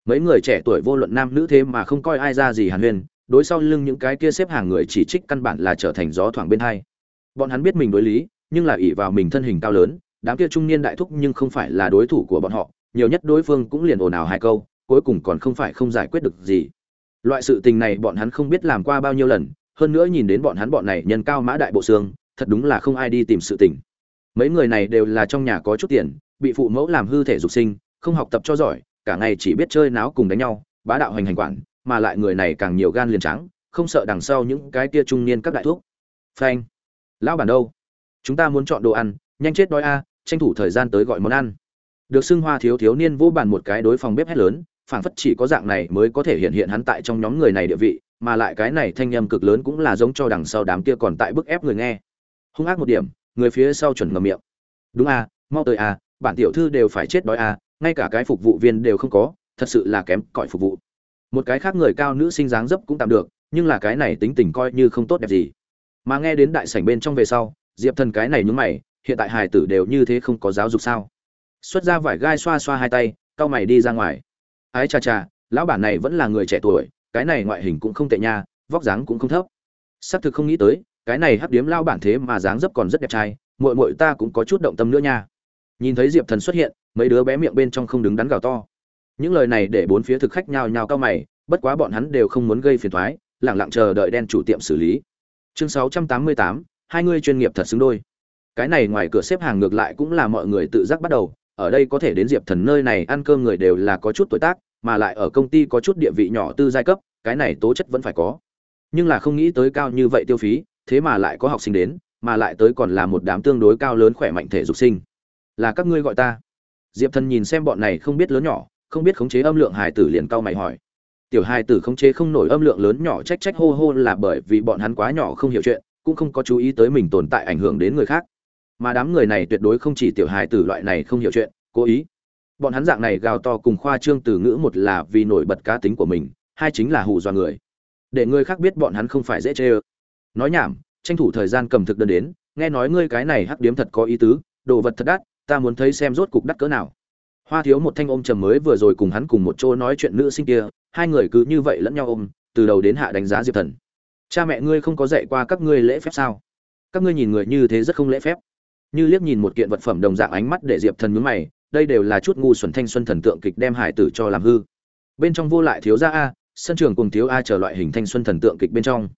Mấy người trẻ tuổi vô luận nam nữ thế mà không coi ai ra gì hàn huyên, đối sau lưng những cái kia xếp hàng người chỉ trích căn bản là trở thành gió thoảng bên hai. Bọn hắn biết mình đối lý, nhưng là ỷ vào mình thân hình cao lớn, đám kia trung niên đại thúc nhưng không phải là đối thủ của bọn họ, nhiều nhất đối phương cũng liền ồn ào hai câu cuối cùng còn không phải không giải quyết được gì. Loại sự tình này bọn hắn không biết làm qua bao nhiêu lần, hơn nữa nhìn đến bọn hắn bọn này nhân cao mã đại bộ xương, thật đúng là không ai đi tìm sự tình. Mấy người này đều là trong nhà có chút tiền, bị phụ mẫu làm hư thể dục sinh, không học tập cho giỏi, cả ngày chỉ biết chơi náo cùng đánh nhau, bá đạo hành hành quản, mà lại người này càng nhiều gan liền trắng, không sợ đằng sau những cái kia trung niên các đại thuốc. Phanh. Lão bản đâu? Chúng ta muốn chọn đồ ăn, nhanh chết đói a, tranh thủ thời gian tới gọi món ăn. Được xưng hoa thiếu thiếu niên vô bàn một cái đối phòng bếp hét lớn phảng phất chỉ có dạng này mới có thể hiện hiện hắn tại trong nhóm người này địa vị, mà lại cái này thanh âm cực lớn cũng là giống cho đằng sau đám kia còn tại bức ép người nghe. Hung ác một điểm, người phía sau chuẩn ngầm miệng. Đúng a mau tới a bản tiểu thư đều phải chết đói a ngay cả cái phục vụ viên đều không có, thật sự là kém cỏi phục vụ. Một cái khác người cao nữ sinh dáng dấp cũng tạm được, nhưng là cái này tính tình coi như không tốt đẹp gì. Mà nghe đến đại sảnh bên trong về sau, diệp thần cái này nhúng mày, hiện tại hài tử đều như thế không có giáo dục sao? Xuất ra vải gai xoa xoa hai tay, cau mày đi ra ngoài ái cha cha, lão bản này vẫn là người trẻ tuổi, cái này ngoại hình cũng không tệ nha, vóc dáng cũng không thấp. Xác thực không nghĩ tới, cái này hắc điếm lao bản thế mà dáng dấp còn rất đẹp trai, muội muội ta cũng có chút động tâm nữa nha. Nhìn thấy diệp thần xuất hiện, mấy đứa bé miệng bên trong không đứng đắn gào to. Những lời này để bốn phía thực khách nhào nhào cao mày, bất quá bọn hắn đều không muốn gây phiền thoái lẳng lặng chờ đợi đen chủ tiệm xử lý. Chương sáu trăm tám mươi tám, hai người chuyên nghiệp thật xứng đôi. Cái này ngoài cửa xếp hàng ngược lại cũng là mọi người tự giác bắt đầu ở đây có thể đến diệp thần nơi này ăn cơm người đều là có chút tuổi tác, mà lại ở công ty có chút địa vị nhỏ tư giai cấp, cái này tố chất vẫn phải có. Nhưng là không nghĩ tới cao như vậy tiêu phí, thế mà lại có học sinh đến, mà lại tới còn là một đám tương đối cao lớn khỏe mạnh thể dục sinh. Là các ngươi gọi ta. Diệp thần nhìn xem bọn này không biết lớn nhỏ, không biết khống chế âm lượng hài tử liền cau mày hỏi. Tiểu hài tử khống chế không nổi âm lượng lớn nhỏ trách trách hô hô là bởi vì bọn hắn quá nhỏ không hiểu chuyện, cũng không có chú ý tới mình tồn tại ảnh hưởng đến người khác mà đám người này tuyệt đối không chỉ tiểu hài tử loại này không hiểu chuyện, cố ý. Bọn hắn dạng này gào to cùng khoa trương từ ngữ một là vì nổi bật cá tính của mình, hai chính là hù dọa người. Để người khác biết bọn hắn không phải dễ chê ơ. Nói nhảm, tranh thủ thời gian cầm thực đơn đến, nghe nói ngươi cái này hắc điếm thật có ý tứ, đồ vật thật đắt, ta muốn thấy xem rốt cục đắt cỡ nào. Hoa thiếu một thanh ôm trầm mới vừa rồi cùng hắn cùng một chỗ nói chuyện nữ sinh kia, hai người cứ như vậy lẫn nhau ôm, từ đầu đến hạ đánh giá diệp thần. Cha mẹ ngươi không có dạy qua các ngươi lễ phép sao? Các ngươi nhìn người như thế rất không lễ phép như liếc nhìn một kiện vật phẩm đồng dạng ánh mắt để diệp thần nhướng mày, đây đều là chút ngu xuẩn thanh xuân thần tượng kịch đem hải tử cho làm hư. Bên trong vô lại thiếu gia a, sân trường cùng thiếu a trở loại hình thanh xuân thần tượng kịch bên trong.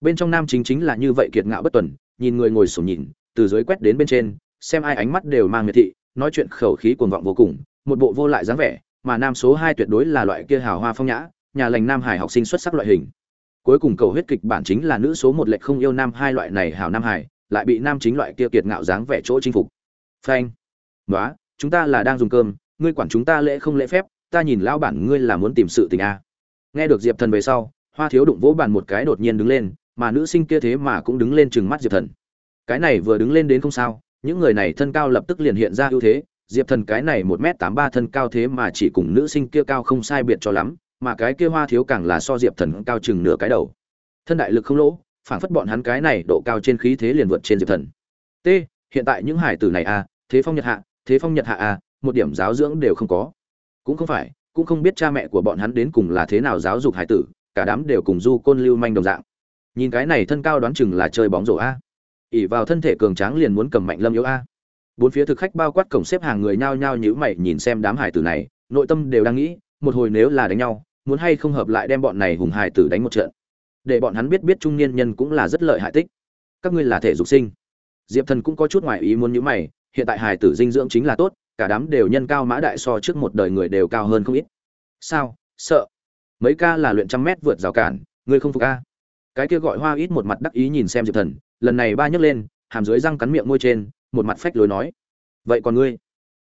Bên trong nam chính chính là như vậy kiệt ngạo bất tuần, nhìn người ngồi sổ nhìn, từ dưới quét đến bên trên, xem ai ánh mắt đều mang miệt thị, nói chuyện khẩu khí cuồng vọng vô cùng, một bộ vô lại dáng vẻ, mà nam số hai tuyệt đối là loại kia hào hoa phong nhã, nhà lành nam hải học sinh xuất sắc loại hình. Cuối cùng cầu huyết kịch bản chính là nữ số một lệch không yêu nam hai loại này hào nam hải lại bị nam chính loại kia kiệt ngạo dáng vẻ chỗ chinh phục. Phanh. Nói chúng ta là đang dùng cơm, ngươi quản chúng ta lễ không lễ phép, ta nhìn lão bản ngươi là muốn tìm sự tình a nghe được diệp thần về sau, hoa thiếu đụng vỗ bàn một cái đột nhiên đứng lên, mà nữ sinh kia thế mà cũng đứng lên chừng mắt diệp thần. Cái này vừa đứng lên đến không sao, những người này thân cao lập tức liền hiện ra ưu thế, diệp thần cái này một m tám ba thân cao thế mà chỉ cùng nữ sinh kia cao không sai biệt cho lắm, mà cái kia hoa thiếu càng là so diệp thần cao chừng nửa cái đầu. Thân đại lực không lỗ phản phất bọn hắn cái này độ cao trên khí thế liền vượt trên diệp thần. T, hiện tại những hải tử này a thế phong nhật hạ, thế phong nhật hạ a một điểm giáo dưỡng đều không có. Cũng không phải, cũng không biết cha mẹ của bọn hắn đến cùng là thế nào giáo dục hải tử, cả đám đều cùng du côn lưu manh đồng dạng. Nhìn cái này thân cao đoán chừng là chơi bóng rổ a. Ỉ vào thân thể cường tráng liền muốn cầm mạnh lâm yếu a. Bốn phía thực khách bao quát cổng xếp hàng người nhao nhao nhữ mày nhìn xem đám hải tử này, nội tâm đều đang nghĩ, một hồi nếu là đánh nhau, muốn hay không hợp lại đem bọn này hùng hải tử đánh một trận để bọn hắn biết biết trung niên nhân cũng là rất lợi hại tích. Các ngươi là thể dục sinh. Diệp thần cũng có chút ngoại ý muốn nhữ mày, hiện tại hải tử dinh dưỡng chính là tốt, cả đám đều nhân cao mã đại so trước một đời người đều cao hơn không ít. Sao? Sợ. Mấy ca là luyện trăm mét vượt rào cản, ngươi không phục a? Cái kia gọi hoa ít một mặt đắc ý nhìn xem diệp thần, lần này ba nhấc lên, hàm dưới răng cắn miệng môi trên, một mặt phách lối nói. Vậy còn ngươi?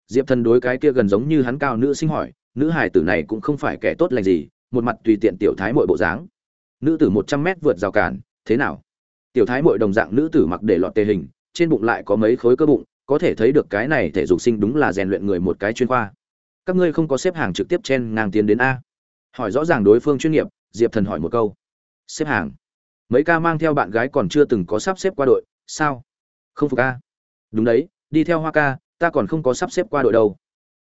Diệp thần đối cái kia gần giống như hắn cao nữ sinh hỏi, nữ hải tử này cũng không phải kẻ tốt lành gì, một mặt tùy tiện tiểu thái mội bộ dáng nữ tử một trăm mét vượt rào cản, thế nào? Tiểu thái mội đồng dạng nữ tử mặc để lọt tề hình, trên bụng lại có mấy khối cơ bụng, có thể thấy được cái này thể dục sinh đúng là rèn luyện người một cái chuyên khoa. Các ngươi không có xếp hàng trực tiếp chen ngang tiến đến a. Hỏi rõ ràng đối phương chuyên nghiệp, diệp thần hỏi một câu. Xếp hàng? Mấy ca mang theo bạn gái còn chưa từng có sắp xếp qua đội, sao? Không phục ca đúng đấy, đi theo hoa ca, ta còn không có sắp xếp qua đội đâu.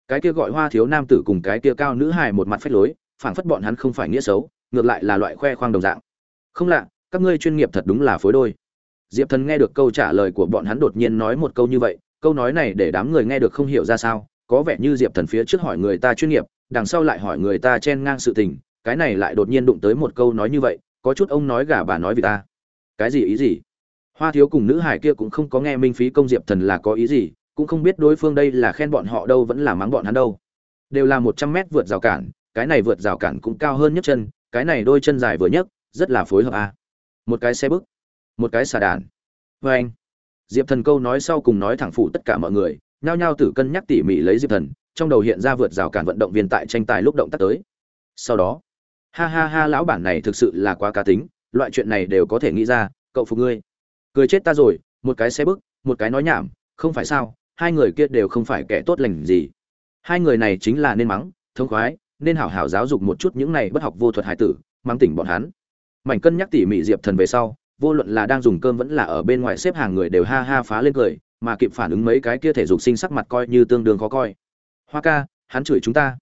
Cái kia gọi hoa thiếu nam tử cùng cái kia cao nữ hài một mặt phách lối, phảng phất bọn hắn không phải nghĩa xấu ngược lại là loại khoe khoang đồng dạng. Không lạ, các ngươi chuyên nghiệp thật đúng là phối đôi. Diệp thần nghe được câu trả lời của bọn hắn đột nhiên nói một câu như vậy, câu nói này để đám người nghe được không hiểu ra sao, có vẻ như diệp thần phía trước hỏi người ta chuyên nghiệp, đằng sau lại hỏi người ta chen ngang sự tình, cái này lại đột nhiên đụng tới một câu nói như vậy, có chút ông nói gà bà nói vì ta. Cái gì ý gì? Hoa thiếu cùng nữ hải kia cũng không có nghe minh phí công diệp thần là có ý gì, cũng không biết đối phương đây là khen bọn họ đâu vẫn là mắng bọn hắn đâu. Đều là một trăm mét vượt rào cản, cái này vượt rào cản cũng cao hơn nhất chân cái này đôi chân dài vừa nhất rất là phối hợp à. một cái xe bức, một cái xà đàn. Vê anh, diệp thần câu nói sau cùng nói thẳng phụ tất cả mọi người, nhao nhao tử cân nhắc tỉ mỉ lấy diệp thần, trong đầu hiện ra vượt rào cản vận động viên tại tranh tài lúc động tác tới. Sau đó, ha ha ha, lão bản này thực sự là quá cá tính, loại chuyện này đều có thể nghĩ ra, cậu phục ngươi. Cười chết ta rồi, một cái xe bức, một cái nói nhảm, không phải sao, hai người kia đều không phải kẻ tốt lành gì. Hai người này chính là nên mắng thông khoái nên hảo hảo giáo dục một chút những này bất học vô thuật hải tử, mang tỉnh bọn hắn. Mảnh cân nhắc tỉ mỉ diệp thần về sau, vô luận là đang dùng cơm vẫn là ở bên ngoài xếp hàng người đều ha ha phá lên cười, mà kịp phản ứng mấy cái kia thể dục sinh sắc mặt coi như tương đương khó coi. Hoa ca, hắn chửi chúng ta.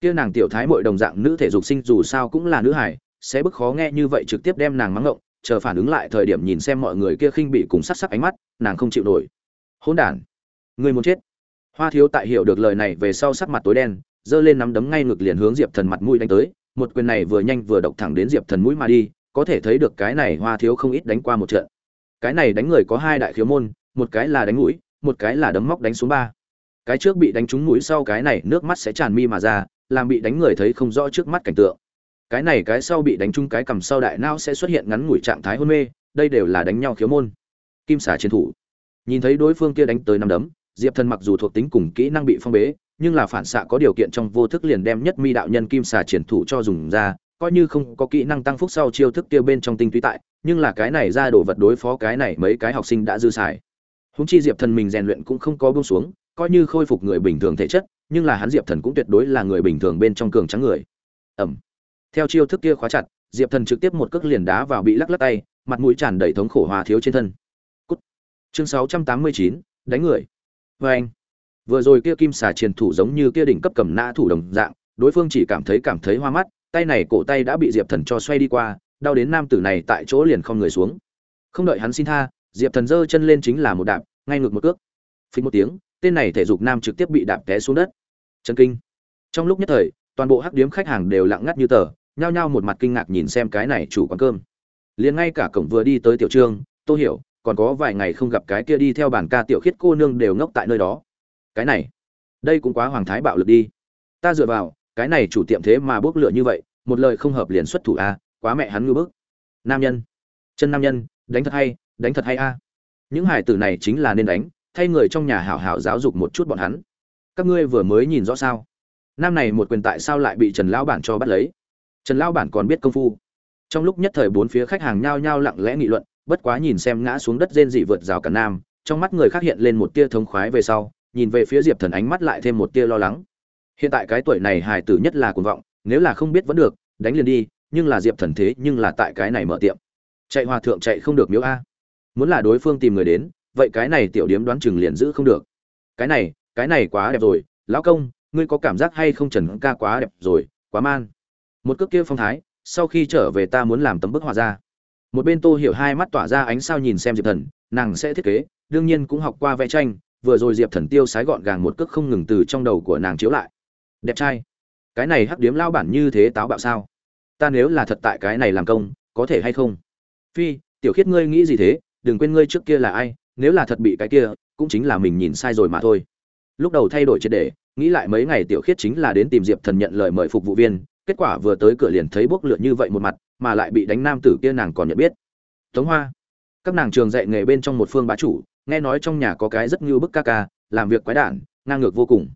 Kia nàng tiểu thái mội đồng dạng nữ thể dục sinh dù sao cũng là nữ hải sẽ bức khó nghe như vậy trực tiếp đem nàng mắng ngộng, chờ phản ứng lại thời điểm nhìn xem mọi người kia khinh bị cùng sắc sắc ánh mắt, nàng không chịu nổi. Hỗn đản, người muốn chết. Hoa thiếu tại hiểu được lời này về sau sắc mặt tối đen giơ lên nắm đấm ngay ngực liền hướng diệp thần mặt mũi đánh tới. Một quyền này vừa nhanh vừa độc thẳng đến diệp thần mũi mà đi, có thể thấy được cái này hoa thiếu không ít đánh qua một trận. Cái này đánh người có hai đại khiếu môn, một cái là đánh mũi, một cái là đấm móc đánh xuống ba. Cái trước bị đánh trúng mũi sau cái này nước mắt sẽ tràn mi mà ra, làm bị đánh người thấy không rõ trước mắt cảnh tượng. Cái này cái sau bị đánh trúng cái cầm sau đại não sẽ xuất hiện ngắn ngủi trạng thái hôn mê, đây đều là đánh nhau khiếu môn. Kim xà chiến thủ. Nhìn thấy đối phương kia đánh tới năm đấm, diệp thần mặc dù thuộc tính cùng kỹ năng bị phong bế nhưng là phản xạ có điều kiện trong vô thức liền đem nhất mi đạo nhân kim xà triển thủ cho dùng ra, coi như không có kỹ năng tăng phúc sau chiêu thức kia bên trong tinh túy tại, nhưng là cái này ra đồ vật đối phó cái này mấy cái học sinh đã dư xài. Húng chi diệp thần mình rèn luyện cũng không có buông xuống, coi như khôi phục người bình thường thể chất, nhưng là hắn diệp thần cũng tuyệt đối là người bình thường bên trong cường trắng người. Ẩm. Theo chiêu thức kia khóa chặt, diệp thần trực tiếp một cước liền đá vào bị lắc lắc tay, mặt mũi tràn đầy thống khổ hòa thiếu trên thân. Cút. chương sáu trăm tám mươi chín, đánh người. Vê anh vừa rồi kia kim xà truyền thủ giống như kia đỉnh cấp cầm nã thủ đồng dạng, đối phương chỉ cảm thấy cảm thấy hoa mắt, tay này cổ tay đã bị diệp thần cho xoay đi qua, đau đến nam tử này tại chỗ liền không người xuống. Không đợi hắn xin tha, diệp thần giơ chân lên chính là một đạp, ngay ngược một cước. Phình một tiếng, tên này thể dục nam trực tiếp bị đạp té xuống đất. Chân kinh. Trong lúc nhất thời, toàn bộ hắc điếm khách hàng đều lặng ngắt như tờ, nhao nhao một mặt kinh ngạc nhìn xem cái này chủ quán cơm. Liền ngay cả cổng vừa đi tới tiểu trương, tô hiểu, còn có vài ngày không gặp cái kia đi theo bản ca tiểu khiết cô nương đều ngốc tại nơi đó cái này, đây cũng quá hoàng thái bạo lực đi. Ta dựa vào, cái này chủ tiệm thế mà bốc lửa như vậy, một lời không hợp liền xuất thủ a, quá mẹ hắn ngư bức. Nam nhân, chân nam nhân, đánh thật hay, đánh thật hay a. Những hải tử này chính là nên đánh, thay người trong nhà hảo hảo giáo dục một chút bọn hắn. Các ngươi vừa mới nhìn rõ sao? Nam này một quyền tại sao lại bị trần lão bản cho bắt lấy? Trần lão bản còn biết công phu. Trong lúc nhất thời bốn phía khách hàng nhao nhao lặng lẽ nghị luận, bất quá nhìn xem ngã xuống đất rên dị vượt rào cả nam, trong mắt người khác hiện lên một tia thống khoái về sau nhìn về phía diệp thần ánh mắt lại thêm một tia lo lắng. Hiện tại cái tuổi này hài tử nhất là cuồng vọng, nếu là không biết vẫn được, đánh liền đi, nhưng là diệp thần thế nhưng là tại cái này mở tiệm. Chạy hòa thượng chạy không được miếu a. Muốn là đối phương tìm người đến, vậy cái này tiểu điếm đoán chừng liền giữ không được. Cái này cái này quá đẹp rồi, lão công, ngươi có cảm giác hay không trần ca quá đẹp rồi, quá man. Một cước kia phong thái, sau khi trở về ta muốn làm tấm bức họa ra. Một bên tô hiểu hai mắt tỏa ra ánh sao nhìn xem diệp thần, nàng sẽ thiết kế, đương nhiên cũng học qua vẽ tranh vừa rồi diệp thần tiêu sái gọn gàng một cước không ngừng từ trong đầu của nàng chiếu lại. Đẹp trai, cái này hắc điếm lao bản như thế táo bạo sao? Ta nếu là thật tại cái này làm công, có thể hay không? Phi, tiểu khiết ngươi nghĩ gì thế? Đừng quên ngươi trước kia là ai, nếu là thật bị cái kia, cũng chính là mình nhìn sai rồi mà thôi. Lúc đầu thay đổi triệt đề nghĩ lại mấy ngày tiểu khiết chính là đến tìm diệp thần nhận lời mời phục vụ viên, kết quả vừa tới cửa liền thấy bốc lượn như vậy một mặt, mà lại bị đánh nam tử kia nàng còn nhận biết. Tống hoa, các nàng trường dạy nghề bên trong một phương bá chủ nghe nói trong nhà có cái rất như bức ca ca, làm việc quái đản, ngang ngược vô cùng.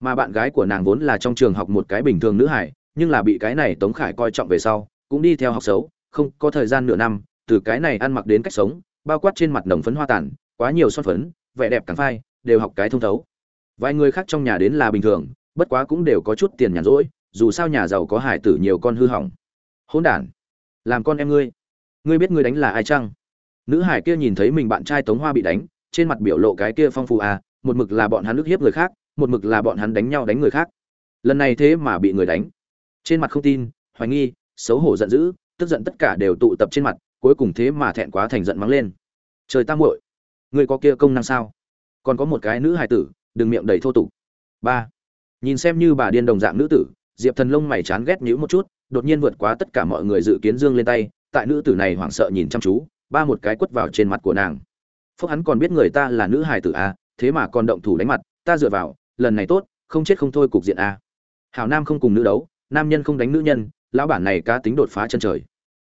Mà bạn gái của nàng vốn là trong trường học một cái bình thường nữ hải, nhưng là bị cái này tống khải coi trọng về sau, cũng đi theo học xấu, không có thời gian nửa năm, từ cái này ăn mặc đến cách sống, bao quát trên mặt nồng phấn hoa tàn, quá nhiều son phấn, vẻ đẹp càng phai, đều học cái thông thấu. Vài người khác trong nhà đến là bình thường, bất quá cũng đều có chút tiền nhàn rỗi, dù sao nhà giàu có hải tử nhiều con hư hỏng. Hỗn đản, làm con em ngươi. Ngươi biết ngươi đánh là ai chăng? Nữ hải kia nhìn thấy mình bạn trai tống hoa bị đánh, trên mặt biểu lộ cái kia phong phú à một mực là bọn hắn ức hiếp người khác, một mực là bọn hắn đánh nhau đánh người khác. Lần này thế mà bị người đánh. Trên mặt không tin, hoài nghi, xấu hổ giận dữ, tức giận tất cả đều tụ tập trên mặt, cuối cùng thế mà thẹn quá thành giận mắng lên. Trời tam muội người có kia công năng sao? Còn có một cái nữ hài tử, đừng miệng đầy thô tục. Ba, nhìn xem như bà điên đồng dạng nữ tử, diệp thần lông mày chán ghét nhíu một chút, đột nhiên vượt quá tất cả mọi người dự kiến dương lên tay, tại nữ tử này hoảng sợ nhìn chăm chú ba một cái quất vào trên mặt của nàng. Phúc hắn còn biết người ta là nữ hài tử a thế mà còn động thủ đánh mặt, ta dựa vào, lần này tốt, không chết không thôi cục diện a hảo nam không cùng nữ đấu, nam nhân không đánh nữ nhân, lão bản này cá tính đột phá chân trời.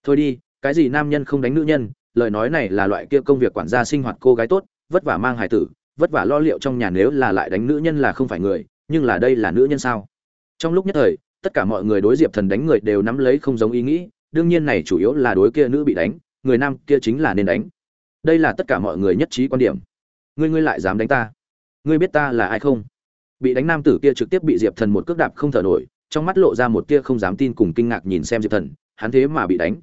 Thôi đi, cái gì nam nhân không đánh nữ nhân, lời nói này là loại kia công việc quản gia sinh hoạt cô gái tốt, vất vả mang hài tử, vất vả lo liệu trong nhà nếu là lại đánh nữ nhân là không phải người, nhưng là đây là nữ nhân sao? Trong lúc nhất thời, tất cả mọi người đối diệp thần đánh người đều nắm lấy không giống ý nghĩ, đương nhiên này chủ yếu là đối kia nữ bị đánh người nam kia chính là nên đánh. Đây là tất cả mọi người nhất trí quan điểm. Ngươi ngươi lại dám đánh ta? Ngươi biết ta là ai không? Bị đánh nam tử kia trực tiếp bị diệp thần một cước đạp không thở nổi, trong mắt lộ ra một tia không dám tin cùng kinh ngạc nhìn xem diệp thần, hắn thế mà bị đánh.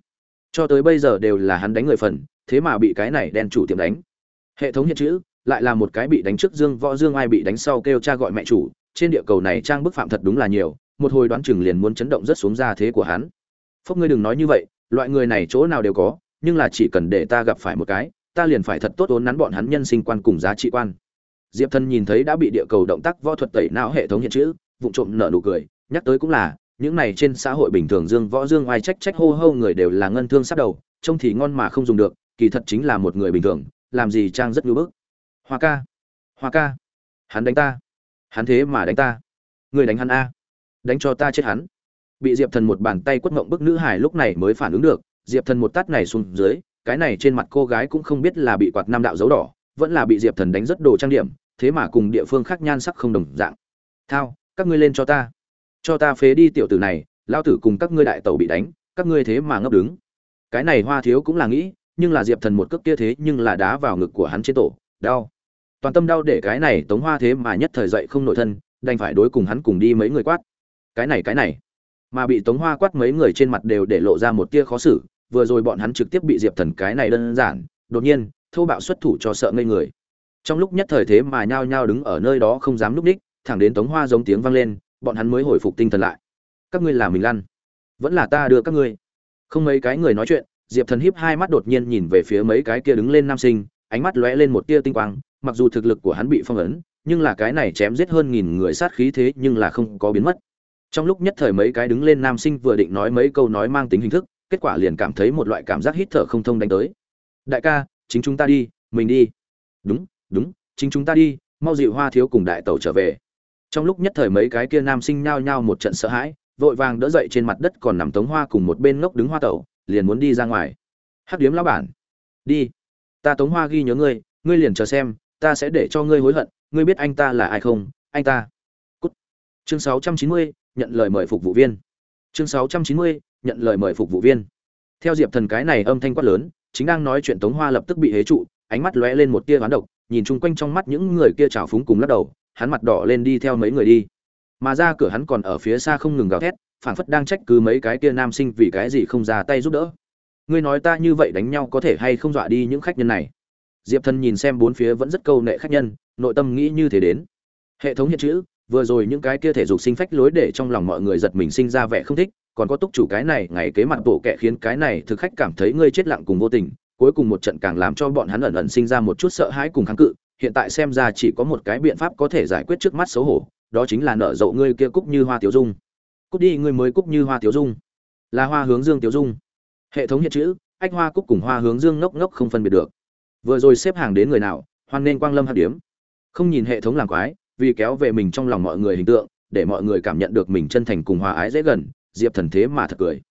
Cho tới bây giờ đều là hắn đánh người phần, thế mà bị cái này đen chủ tiệm đánh. Hệ thống hiện chữ, lại là một cái bị đánh trước dương võ dương ai bị đánh sau kêu cha gọi mẹ chủ, trên địa cầu này trang bức phạm thật đúng là nhiều, một hồi đoán chừng liền muốn chấn động rất xuống ra thế của hắn. Phúc, ngươi đừng nói như vậy, loại người này chỗ nào đều có nhưng là chỉ cần để ta gặp phải một cái, ta liền phải thật tốt ốn nắn bọn hắn nhân sinh quan cùng giá trị quan. Diệp thân nhìn thấy đã bị địa cầu động tác võ thuật tẩy não hệ thống hiện chữ vụ trộm nợ nụ cười, nhắc tới cũng là, những này trên xã hội bình thường dương võ dương oai trách trách hô hô người đều là ngân thương sát đầu, trông thì ngon mà không dùng được, kỳ thật chính là một người bình thường, làm gì trang rất ngưỡng bức. Hoa ca hoa ca, hắn đánh ta, hắn thế mà đánh ta. Người đánh hắn a, đánh cho ta chết hắn. Bị diệp thần một bàn tay quất mộng bức nữ hải lúc này mới phản ứng được diệp thần một tát này xuống dưới, cái này trên mặt cô gái cũng không biết là bị quạt nam đạo dấu đỏ, vẫn là bị diệp thần đánh rất đồ trang điểm, thế mà cùng địa phương khác nhan sắc không đồng dạng. Thao, các ngươi lên cho ta. Cho ta phế đi tiểu tử này lao tử cùng các ngươi đại tẩu bị đánh, các ngươi thế mà ngấp đứng. Cái này hoa thiếu cũng là nghĩ, nhưng là diệp thần một cước kia thế nhưng là đá vào ngực của hắn trên tổ, đau. Toàn tâm đau để cái này tống hoa thế mà nhất thời dậy không nội thân, đành phải đối cùng hắn cùng đi mấy người quát. Cái này cái này. Mà bị tống hoa quát mấy người trên mặt đều để lộ ra một tia khó xử vừa rồi bọn hắn trực tiếp bị diệp thần cái này đơn giản đột nhiên thô bạo xuất thủ cho sợ ngây người. Trong lúc nhất thời thế mà nhao nhao đứng ở nơi đó không dám núp đích, thẳng đến tống hoa giống tiếng vang lên bọn hắn mới hồi phục tinh thần lại. Các ngươi là mình lăn. Vẫn là ta đưa các ngươi. Không mấy cái người nói chuyện diệp thần hiếp hai mắt đột nhiên nhìn về phía mấy cái kia đứng lên nam sinh ánh mắt lóe lên một tia tinh quang mặc dù thực lực của hắn bị phong ấn nhưng là cái này chém giết hơn nghìn người sát khí thế nhưng là không có biến mất. Trong lúc nhất thời mấy cái đứng lên nam sinh vừa định nói mấy câu nói mang tính hình thức kết quả liền cảm thấy một loại cảm giác hít thở không thông đánh tới. Đại ca chính chúng ta đi mình đi. Đúng đúng chính chúng ta đi mau dịu hoa thiếu cùng đại tẩu trở về. Trong lúc nhất thời mấy cái kia nam sinh nhao nhao một trận sợ hãi vội vàng đỡ dậy trên mặt đất còn nằm tống hoa cùng một bên ngốc đứng hoa tẩu liền muốn đi ra ngoài. Hắc điếm lão bản đi. Ta tống hoa ghi nhớ ngươi ngươi liền chờ xem ta sẽ để cho ngươi hối hận ngươi biết anh ta là ai không? Anh ta. Cút. chương 690, nhận lời mời phục vụ viên. Chương 690, nhận lời mời phục vụ viên. Theo diệp thần cái này âm thanh quát lớn, chính đang nói chuyện tống hoa lập tức bị hế trụ, ánh mắt lóe lên một tia hoán độc, nhìn chung quanh trong mắt những người kia trào phúng cùng lắc đầu, hắn mặt đỏ lên đi theo mấy người đi. Mà ra cửa hắn còn ở phía xa không ngừng gào thét, phảng phất đang trách cứ mấy cái kia nam sinh vì cái gì không ra tay giúp đỡ. Ngươi nói ta như vậy đánh nhau có thể hay không dọa đi những khách nhân này? Diệp thần nhìn xem bốn phía vẫn rất câu nệ khách nhân, nội tâm nghĩ như thế đến. Hệ thống hiện chữ, vừa rồi những cái kia thể dục sinh phách lối để trong lòng mọi người giật mình sinh ra vẻ không thích còn có túc chủ cái này, ngày kế mặt bộ kệ khiến cái này thực khách cảm thấy ngươi chết lặng cùng vô tình, cuối cùng một trận càng làm cho bọn hắn ẩn ẩn sinh ra một chút sợ hãi cùng kháng cự, hiện tại xem ra chỉ có một cái biện pháp có thể giải quyết trước mắt xấu hổ, đó chính là nở rộ ngươi kia cúc như hoa tiểu dung. Cúc đi, ngươi mới cúc như hoa tiểu dung. Là hoa hướng dương tiểu dung. Hệ thống hiện chữ, ách hoa cúc cùng hoa hướng dương ngốc ngốc không phân biệt được. Vừa rồi xếp hàng đến người nào, hoan nên quang lâm hạt điếm. Không nhìn hệ thống làm quái, vì kéo về mình trong lòng mọi người hình tượng, để mọi người cảm nhận được mình chân thành cùng hòa ái dễ gần diệp thần thế mà thật cười.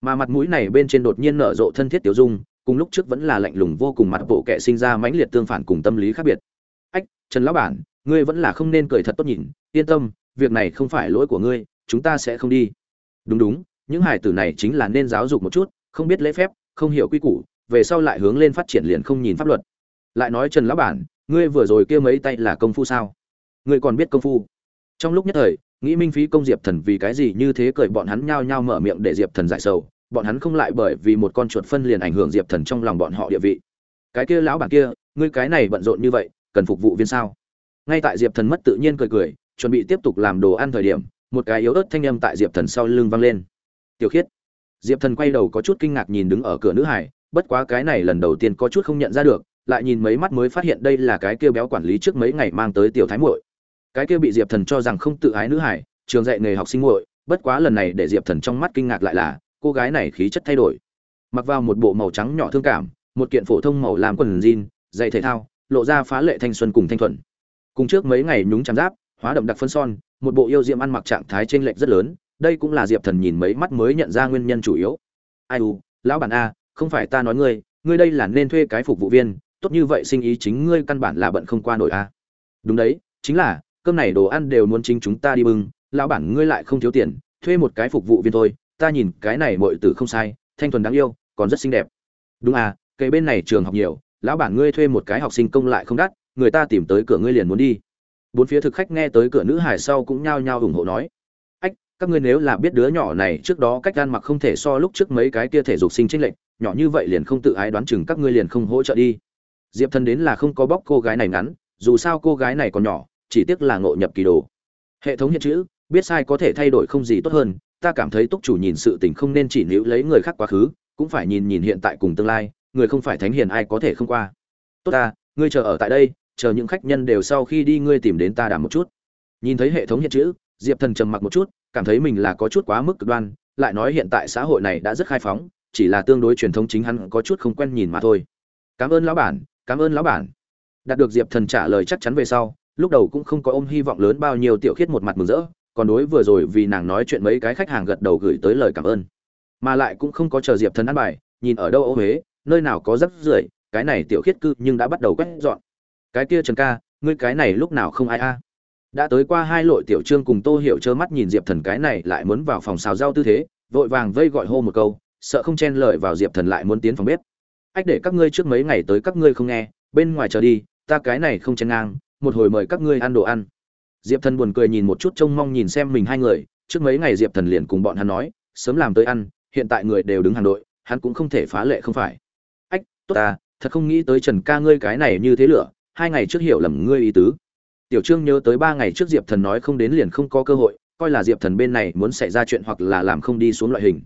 Mà mặt mũi này bên trên đột nhiên nở rộ thân thiết tiểu dung, cùng lúc trước vẫn là lạnh lùng vô cùng mặt bộ kệ sinh ra mãnh liệt tương phản cùng tâm lý khác biệt. Ách, trần lão bản, ngươi vẫn là không nên cười thật tốt nhìn, yên tâm, việc này không phải lỗi của ngươi, chúng ta sẽ không đi. Đúng đúng, những hải tử này chính là nên giáo dục một chút, không biết lễ phép, không hiểu quy củ, về sau lại hướng lên phát triển liền không nhìn pháp luật. Lại nói trần lão bản, ngươi vừa rồi kia mấy tay là công phu sao? Ngươi còn biết công phu. Trong lúc nhất thời nghĩ minh phí công diệp thần vì cái gì như thế cởi bọn hắn nhao nhao mở miệng để diệp thần giải sầu. Bọn hắn không lại bởi vì một con chuột phân liền ảnh hưởng diệp thần trong lòng bọn họ địa vị. Cái kia lão bản kia, ngươi cái này bận rộn như vậy, cần phục vụ viên sao? Ngay tại diệp thần mất tự nhiên cười cười, chuẩn bị tiếp tục làm đồ ăn thời điểm, một cái yếu ớt thanh âm tại diệp thần sau lưng vang lên. Tiểu khiết. Diệp thần quay đầu có chút kinh ngạc nhìn đứng ở cửa nữ hải, bất quá cái này lần đầu tiên có chút không nhận ra được, lại nhìn mấy mắt mới phát hiện đây là cái kia béo quản lý trước mấy ngày mang tới tiểu thái muội cái kia bị diệp thần cho rằng không tự ái nữ hải trường dạy nghề học sinh muội, bất quá lần này để diệp thần trong mắt kinh ngạc lại là, cô gái này khí chất thay đổi. Mặc vào một bộ màu trắng nhỏ thương cảm, một kiện phổ thông màu làm quần jean, dạy thể thao, lộ ra phá lệ thanh xuân cùng thanh thuần. Cùng trước mấy ngày nhúng chạm giáp, hóa đậm đặc phân son, một bộ yêu diệm ăn mặc trạng thái trên lệch rất lớn, đây cũng là diệp thần nhìn mấy mắt mới nhận ra nguyên nhân chủ yếu. Ai u, lão bản a, không phải ta nói ngươi ngươi đây là nên thuê cái phục vụ viên, tốt như vậy sinh ý chính ngươi căn bản là bận không qua nổi a. Đúng đấy, chính là cơm này đồ ăn đều muốn chính chúng ta đi bưng, lão bản ngươi lại không thiếu tiền, thuê một cái phục vụ viên thôi, ta nhìn cái này mọi tử không sai, thanh thuần đáng yêu, còn rất xinh đẹp. Đúng à cây bên này trường học nhiều, lão bản ngươi thuê một cái học sinh công lại không đắt, người ta tìm tới cửa ngươi liền muốn đi. Bốn phía thực khách nghe tới cửa nữ hải sau cũng nhao nhao ủng hộ nói. Ách, các ngươi nếu là biết đứa nhỏ này trước đó cách gan mặc không thể so lúc trước mấy cái kia thể dục sinh trinh lệnh nhỏ như vậy liền không tự ái đoán chừng các ngươi liền không hỗ trợ đi. Diệp thần đến là không có bóc cô gái này ngắn, dù sao cô gái này còn nhỏ chỉ tiếc là ngộ nhập kỳ đồ. Hệ thống hiện chữ, biết sai có thể thay đổi không gì tốt hơn, ta cảm thấy túc chủ nhìn sự tình không nên chỉ níu lấy người khác quá khứ, cũng phải nhìn nhìn hiện tại cùng tương lai, người không phải thánh hiền ai có thể không qua. Tốt ta, ngươi chờ ở tại đây, chờ những khách nhân đều sau khi đi ngươi tìm đến ta đảm một chút. Nhìn thấy hệ thống hiện chữ, diệp thần trầm mặc một chút, cảm thấy mình là có chút quá mức cực đoan, lại nói hiện tại xã hội này đã rất khai phóng, chỉ là tương đối truyền thống chính hắn có chút không quen nhìn mà thôi. Cảm ơn lão bản, cảm ơn lão bản. Đạt được diệp thần trả lời chắc chắn về sau lúc đầu cũng không có ôm hy vọng lớn bao nhiêu tiểu khiết một mặt mừng rỡ, còn đối vừa rồi vì nàng nói chuyện mấy cái khách hàng gật đầu gửi tới lời cảm ơn. Mà lại cũng không có chờ diệp thần ăn bài, nhìn ở đâu ô huế, nơi nào có rắc rưởi, cái này tiểu khiết cư nhưng đã bắt đầu quét dọn. Cái kia trần ca, ngươi cái này lúc nào không ai a? Đã tới qua hai lội tiểu trương cùng tô hiểu trơ mắt nhìn diệp thần cái này lại muốn vào phòng xào rau tư thế, vội vàng vây gọi hô một câu, sợ không chen lời vào diệp thần lại muốn tiến phòng bếp. Ách để các ngươi trước mấy ngày tới các ngươi không nghe, bên ngoài chờ đi, ta cái này không chen ngang một hồi mời các ngươi ăn đồ ăn. Diệp thần buồn cười nhìn một chút trông mong nhìn xem mình hai người, trước mấy ngày diệp thần liền cùng bọn hắn nói, sớm làm tới ăn, hiện tại người đều đứng hàng đội, hắn cũng không thể phá lệ không phải. Ách, tốt ta, thật không nghĩ tới trần ca ngươi cái này như thế lửa, hai ngày trước hiểu lầm ngươi ý tứ. Tiểu trương nhớ tới ba ngày trước diệp thần nói không đến liền không có cơ hội, coi là diệp thần bên này muốn xảy ra chuyện hoặc là làm không đi xuống loại hình.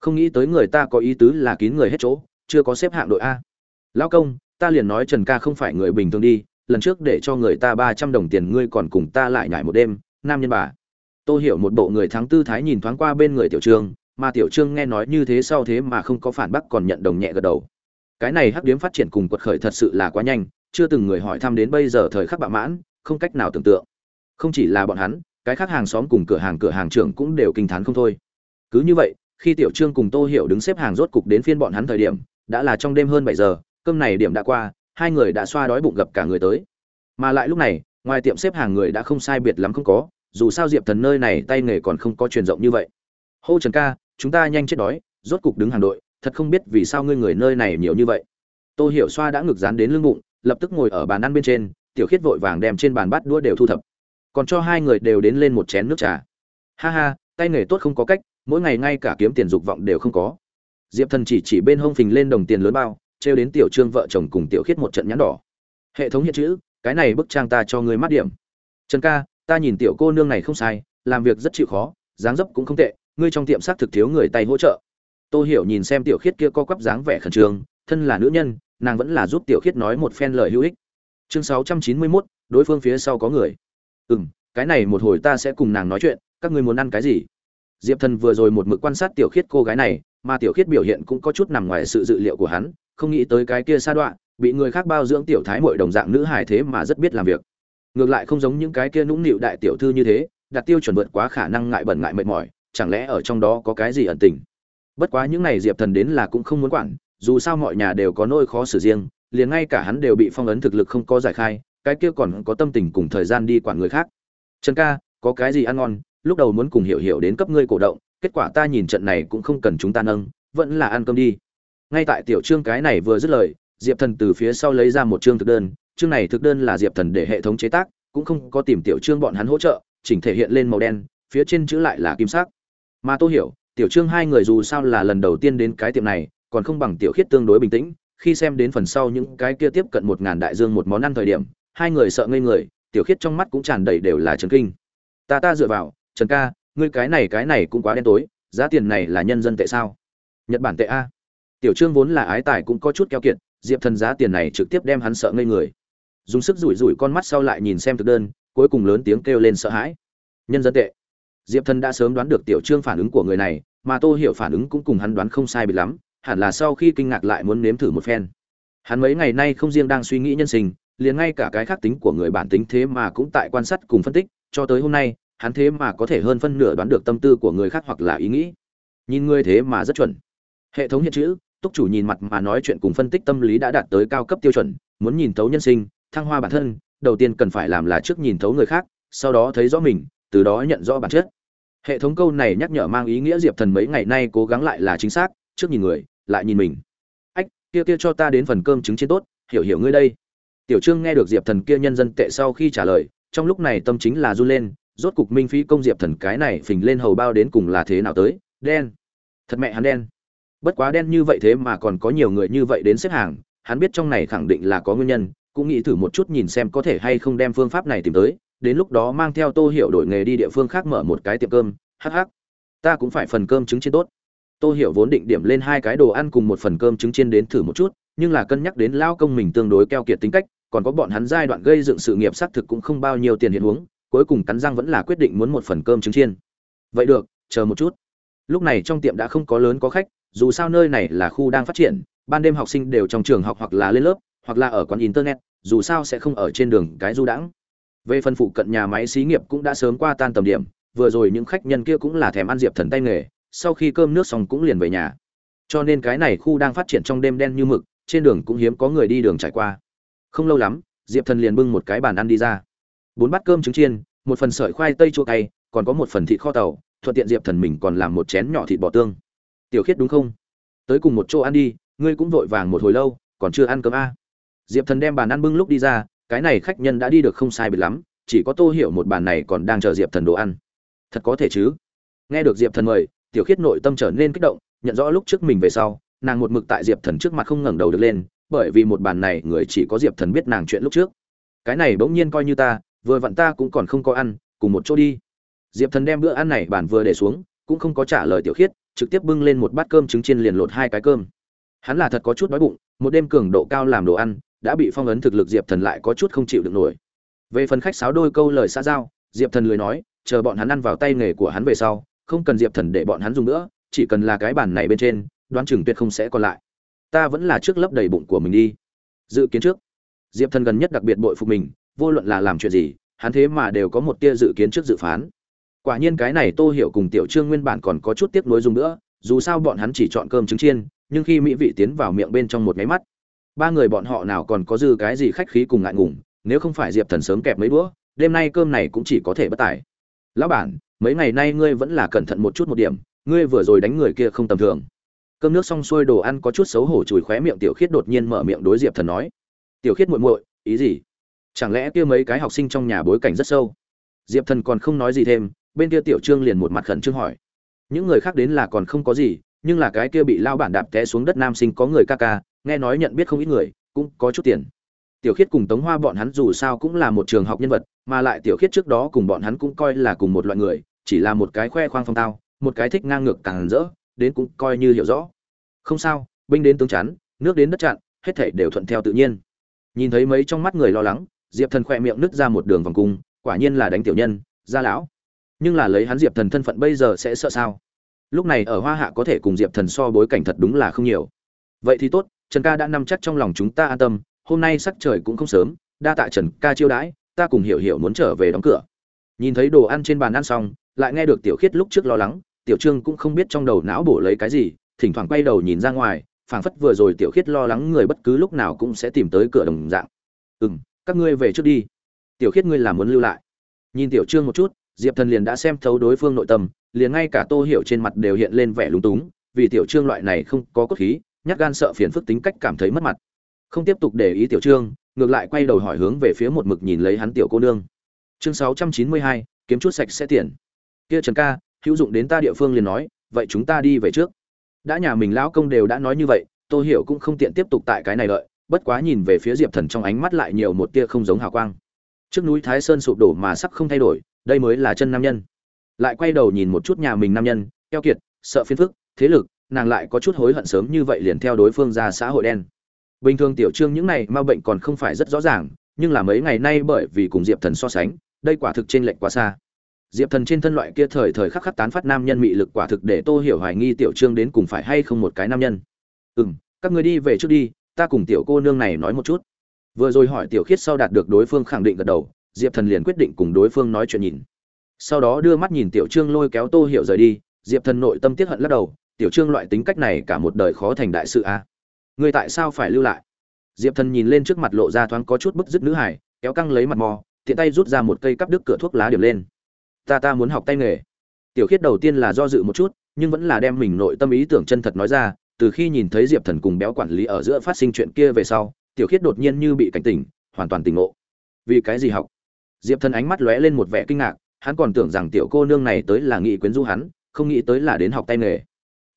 Không nghĩ tới người ta có ý tứ là kín người hết chỗ, chưa có xếp hạng đội a. Lão công, ta liền nói trần ca không phải người bình thường đi lần trước để cho người ta ba trăm đồng tiền ngươi còn cùng ta lại nhảy một đêm, nam nhân bà. Tô hiểu một bộ người thắng tư thái nhìn thoáng qua bên người tiểu trương, mà tiểu trương nghe nói như thế sau thế mà không có phản bác còn nhận đồng nhẹ gật đầu. Cái này hắc điếm phát triển cùng quật khởi thật sự là quá nhanh, chưa từng người hỏi thăm đến bây giờ thời khắc bạ mãn, không cách nào tưởng tượng. Không chỉ là bọn hắn, cái khác hàng xóm cùng cửa hàng cửa hàng trưởng cũng đều kinh thán không thôi. Cứ như vậy, khi tiểu trương cùng tô hiểu đứng xếp hàng rốt cục đến phiên bọn hắn thời điểm, đã là trong đêm hơn bảy giờ, cơm này điểm đã qua hai người đã xoa đói bụng gặp cả người tới. Mà lại lúc này, ngoài tiệm xếp hàng người đã không sai biệt lắm không có, dù sao diệp thần nơi này tay nghề còn không có truyền rộng như vậy. Hô trần ca, chúng ta nhanh chết đói, rốt cục đứng hàng đội, thật không biết vì sao ngươi người nơi này nhiều như vậy. Tô hiểu xoa đã ngực dán đến lưng bụng, lập tức ngồi ở bàn ăn bên trên, tiểu khiết vội vàng đem trên bàn bát đũa đều thu thập. Còn cho hai người đều đến lên một chén nước trà. Ha ha, tay nghề tốt không có cách, mỗi ngày ngay cả kiếm tiền dục vọng đều không có. Diệp thần chỉ chỉ bên hông phình lên đồng tiền lớn bao trêu đến tiểu trương vợ chồng cùng tiểu khiết một trận nhãn đỏ. Hệ thống hiện chữ cái này bức trang ta cho người mát điểm. Trần ca ta nhìn tiểu cô nương này không sai làm việc rất chịu khó dáng dấp cũng không tệ ngươi trong tiệm xác thực thiếu người tay hỗ trợ. Tôi hiểu nhìn xem tiểu khiết kia co quắp dáng vẻ khẩn trương thân là nữ nhân nàng vẫn là giúp tiểu khiết nói một phen lời hữu ích. Chương sáu trăm chín mươi 691, đối phương phía sau có người. Ừ cái này một hồi ta sẽ cùng nàng nói chuyện các ngươi muốn ăn cái gì? Diệp thần vừa rồi một mực quan sát tiểu khiết cô gái này mà tiểu khiết biểu hiện cũng có chút nằm ngoài sự dự liệu của hắn không nghĩ tới cái kia sa đoạn, bị người khác bao dưỡng tiểu thái mội đồng dạng nữ hài thế mà rất biết làm việc. Ngược lại không giống những cái kia nũng nịu đại tiểu thư như thế, đặt tiêu chuẩn vượt quá khả năng ngại bẩn ngại mệt mỏi, chẳng lẽ ở trong đó có cái gì ẩn tình? Bất quá những này diệp thần đến là cũng không muốn quản, dù sao mọi nhà đều có nỗi khó xử riêng, liền ngay cả hắn đều bị phong ấn thực lực không có giải khai, cái kia còn có tâm tình cùng thời gian đi quản người khác. Trần ca, có cái gì ăn ngon? Lúc đầu muốn cùng hiểu hiểu đến cấp ngươi cổ động, kết quả ta nhìn trận này cũng không cần chúng ta nâng, vẫn là ăn cơm đi ngay tại tiểu trương cái này vừa dứt lời, diệp thần từ phía sau lấy ra một chương thực đơn. Chương này thực đơn là diệp thần để hệ thống chế tác, cũng không có tìm tiểu trương bọn hắn hỗ trợ, chỉnh thể hiện lên màu đen, phía trên chữ lại là kim sắc. Mà tôi hiểu, tiểu trương hai người dù sao là lần đầu tiên đến cái tiệm này, còn không bằng tiểu khiết tương đối bình tĩnh. Khi xem đến phần sau những cái kia tiếp cận một ngàn đại dương một món ăn thời điểm, hai người sợ ngây người, tiểu khiết trong mắt cũng tràn đầy đều là trần kinh. Ta ta dựa vào, trần ca, ngươi cái này cái này cũng quá đen tối, giá tiền này là nhân dân tệ sao? Nhật bản tệ a tiểu trương vốn là ái tài cũng có chút keo kiệt, diệp thần giá tiền này trực tiếp đem hắn sợ ngây người. Dùng sức rủi rủi con mắt sau lại nhìn xem thực đơn, cuối cùng lớn tiếng kêu lên sợ hãi. Nhân dân tệ. Diệp thần đã sớm đoán được tiểu trương phản ứng của người này, mà tô hiểu phản ứng cũng cùng hắn đoán không sai bị lắm, hẳn là sau khi kinh ngạc lại muốn nếm thử một phen. Hắn mấy ngày nay không riêng đang suy nghĩ nhân sinh, liền ngay cả cái khác tính của người bản tính thế mà cũng tại quan sát cùng phân tích, cho tới hôm nay, hắn thế mà có thể hơn phân nửa đoán được tâm tư của người khác hoặc là ý nghĩ. Nhìn ngươi thế mà rất chuẩn. Hệ thống hiện chữ túc chủ nhìn mặt mà nói chuyện cùng phân tích tâm lý đã đạt tới cao cấp tiêu chuẩn, muốn nhìn thấu nhân sinh, thăng hoa bản thân, đầu tiên cần phải làm là trước nhìn thấu người khác, sau đó thấy rõ mình, từ đó nhận rõ bản chất. Hệ thống câu này nhắc nhở mang ý nghĩa diệp thần mấy ngày nay cố gắng lại là chính xác, trước nhìn người, lại nhìn mình. Ách, kia kia cho ta đến phần cơm trứng trên tốt, hiểu hiểu ngươi đây. Tiểu trương nghe được diệp thần kia nhân dân tệ sau khi trả lời, trong lúc này tâm chính là run lên, rốt cục minh phí công diệp thần cái này phình lên hầu bao đến cùng là thế nào tới, đen. Thật mẹ hắn đen bất quá đen như vậy thế mà còn có nhiều người như vậy đến xếp hàng, hắn biết trong này khẳng định là có nguyên nhân, cũng nghĩ thử một chút nhìn xem có thể hay không đem phương pháp này tìm tới, đến lúc đó mang theo tô hiểu đổi nghề đi địa phương khác mở một cái tiệm cơm, hắc hắc. Ta cũng phải phần cơm trứng trên tốt. Tô hiểu vốn định điểm lên hai cái đồ ăn cùng một phần cơm trứng chiên đến thử một chút, nhưng là cân nhắc đến lao công mình tương đối keo kiệt tính cách, còn có bọn hắn giai đoạn gây dựng sự nghiệp xác thực cũng không bao nhiêu tiền hiện huống, cuối cùng cắn răng vẫn là quyết định muốn một phần cơm trứng chiên. Vậy được, chờ một chút. Lúc này trong tiệm đã không có lớn có khách dù sao nơi này là khu đang phát triển, ban đêm học sinh đều trong trường học hoặc là lên lớp, hoặc là ở quán internet, dù sao sẽ không ở trên đường cái du đãng. Về phần phụ cận nhà máy xí nghiệp cũng đã sớm qua tan tầm điểm, vừa rồi những khách nhân kia cũng là thèm ăn diệp thần tay nghề, sau khi cơm nước xong cũng liền về nhà. Cho nên cái này khu đang phát triển trong đêm đen như mực, trên đường cũng hiếm có người đi đường trải qua. Không lâu lắm, diệp thần liền bưng một cái bàn ăn đi ra. Bốn bát cơm trứng chiên, một phần sợi khoai tây chua cay, còn có một phần thịt kho tàu, thuận tiện diệp thần mình còn làm một chén nhỏ thịt bò tương tiểu khiết đúng không? Tới cùng một chỗ ăn đi, ngươi cũng vội vàng một hồi lâu, còn chưa ăn cơm a. Diệp thần đem bàn ăn bưng lúc đi ra, cái này khách nhân đã đi được không sai biệt lắm, chỉ có tô hiểu một bàn này còn đang chờ diệp thần đồ ăn. Thật có thể chứ? Nghe được diệp thần mời, tiểu khiết nội tâm trở nên kích động, nhận rõ lúc trước mình về sau, nàng một mực tại diệp thần trước mặt không ngẩng đầu được lên, bởi vì một bàn này người chỉ có diệp thần biết nàng chuyện lúc trước. Cái này bỗng nhiên coi như ta, vừa vặn ta cũng còn không có ăn, cùng một chỗ đi. Diệp thần đem bữa ăn này bàn vừa để xuống, cũng không có trả lời tiểu khiết trực tiếp bưng lên một bát cơm trứng chiên liền lột hai cái cơm. Hắn là thật có chút đói bụng, một đêm cường độ cao làm đồ ăn, đã bị phong ấn thực lực diệp thần lại có chút không chịu được nổi. Về phần khách sáo đôi câu lời xã giao, diệp thần lười nói, chờ bọn hắn ăn vào tay nghề của hắn về sau, không cần diệp thần để bọn hắn dùng nữa, chỉ cần là cái bàn này bên trên, đoán chừng tuyệt không sẽ còn lại. Ta vẫn là trước lấp đầy bụng của mình đi. Dự kiến trước. Diệp thần gần nhất đặc biệt bội phục mình, vô luận là làm chuyện gì, hắn thế mà đều có một tia dự kiến trước dự phán quả nhiên cái này tô hiểu cùng tiểu trương nguyên bản còn có chút tiếc nuối dùng nữa, dù sao bọn hắn chỉ chọn cơm trứng chiên, nhưng khi mỹ vị tiến vào miệng bên trong một máy mắt, ba người bọn họ nào còn có dư cái gì khách khí cùng ngại ngùng, nếu không phải diệp thần sớm kẹp mấy bữa đêm nay cơm này cũng chỉ có thể bất tài. Lão bản, mấy ngày nay ngươi vẫn là cẩn thận một chút một điểm, ngươi vừa rồi đánh người kia không tầm thường. Cơm nước xong xuôi đồ ăn có chút xấu hổ chùi khóe miệng tiểu khiết đột nhiên mở miệng đối diệp thần nói. Tiểu khiết muội muội, ý gì? Chẳng lẽ kia mấy cái học sinh trong nhà bối cảnh rất sâu? Diệp thần còn không nói gì thêm bên kia tiểu trương liền một mặt khẩn trương hỏi. Những người khác đến là còn không có gì, nhưng là cái kia bị lao bản đạp té xuống đất nam sinh có người ca ca, nghe nói nhận biết không ít người, cũng có chút tiền. Tiểu khiết cùng tống hoa bọn hắn dù sao cũng là một trường học nhân vật, mà lại tiểu khiết trước đó cùng bọn hắn cũng coi là cùng một loại người, chỉ là một cái khoe khoang phong tao, một cái thích ngang ngược càng rỡ, đến cũng coi như hiểu rõ. Không sao, binh đến tướng chắn, nước đến đất chặn, hết thảy đều thuận theo tự nhiên. Nhìn thấy mấy trong mắt người lo lắng, diệp thần khoe miệng nứt ra một đường vòng cung, quả nhiên là đánh tiểu nhân, gia lão nhưng là lấy hắn diệp thần thân phận bây giờ sẽ sợ sao? Lúc này ở hoa hạ có thể cùng diệp thần so bối cảnh thật đúng là không nhiều. Vậy thì tốt, trần ca đã nằm chắc trong lòng chúng ta an tâm, hôm nay sắc trời cũng không sớm, đa tạ trần ca chiêu đãi, ta cùng hiểu hiểu muốn trở về đóng cửa. Nhìn thấy đồ ăn trên bàn ăn xong, lại nghe được tiểu khiết lúc trước lo lắng, tiểu trương cũng không biết trong đầu não bổ lấy cái gì, thỉnh thoảng quay đầu nhìn ra ngoài, phảng phất vừa rồi tiểu khiết lo lắng người bất cứ lúc nào cũng sẽ tìm tới cửa đồng dạng. Ừ m các ngươi về trước đi. Tiểu khiết ngươi là muốn lưu lại. Nhìn tiểu trương một chút diệp thần liền đã xem thấu đối phương nội tâm liền ngay cả tô hiểu trên mặt đều hiện lên vẻ lúng túng vì tiểu trương loại này không có cốt khí nhát gan sợ phiền phức tính cách cảm thấy mất mặt. Không tiếp tục để ý tiểu trương ngược lại quay đầu hỏi hướng về phía một mực nhìn lấy hắn tiểu cô nương. Chương sáu trăm chín mươi hai kiếm chút sạch sẽ tiền. Kia trần ca hữu dụng đến ta địa phương liền nói vậy chúng ta đi về trước. Đã nhà mình lão công đều đã nói như vậy tôi hiểu cũng không tiện tiếp tục tại cái này lợi, bất quá nhìn về phía diệp thần trong ánh mắt lại nhiều một tia không giống hào quang. Trước núi thái sơn sụp đổ mà sắc không thay đổi đây mới là chân nam nhân. Lại quay đầu nhìn một chút nhà mình nam nhân, keo kiệt, sợ phiền phức, thế lực, nàng lại có chút hối hận sớm như vậy liền theo đối phương ra xã hội đen. Bình thường tiểu trương những này ma bệnh còn không phải rất rõ ràng, nhưng là mấy ngày nay bởi vì cùng diệp thần so sánh, đây quả thực trên lệnh quá xa. Diệp thần trên thân loại kia thời thời khắc khắc tán phát nam nhân mị lực quả thực để tô hiểu hoài nghi tiểu trương đến cùng phải hay không một cái nam nhân. Ừ m các người đi về trước đi, ta cùng tiểu cô nương này nói một chút. Vừa rồi hỏi tiểu khiết sau đạt được đối phương khẳng định gật đầu diệp thần liền quyết định cùng đối phương nói chuyện nhìn. Sau đó đưa mắt nhìn tiểu trương lôi kéo tô hiểu rời đi, diệp thần nội tâm tiết hận lắc đầu, tiểu trương loại tính cách này cả một đời khó thành đại sự a à? người tại sao phải lưu lại? Diệp thần nhìn lên trước mặt lộ ra thoáng có chút bức dứt nữ hải kéo căng lấy mặt mò, tiện tay rút ra một cây cắp đứt cửa thuốc lá điểm lên. Ta ta muốn học tay nghề. Tiểu khiết đầu tiên là do dự một chút, nhưng vẫn là đem mình nội tâm ý tưởng chân thật nói ra, từ khi nhìn thấy diệp thần cùng béo quản lý ở giữa phát sinh chuyện kia về sau, tiểu khiết đột nhiên như bị cảnh tỉnh, hoàn toàn tỉnh ngộ. Vì cái gì học? Diệp thần ánh mắt lóe lên một vẻ kinh ngạc, hắn còn tưởng rằng tiểu cô nương này tới là nghị quyến du hắn, không nghĩ tới là đến học tay nghề.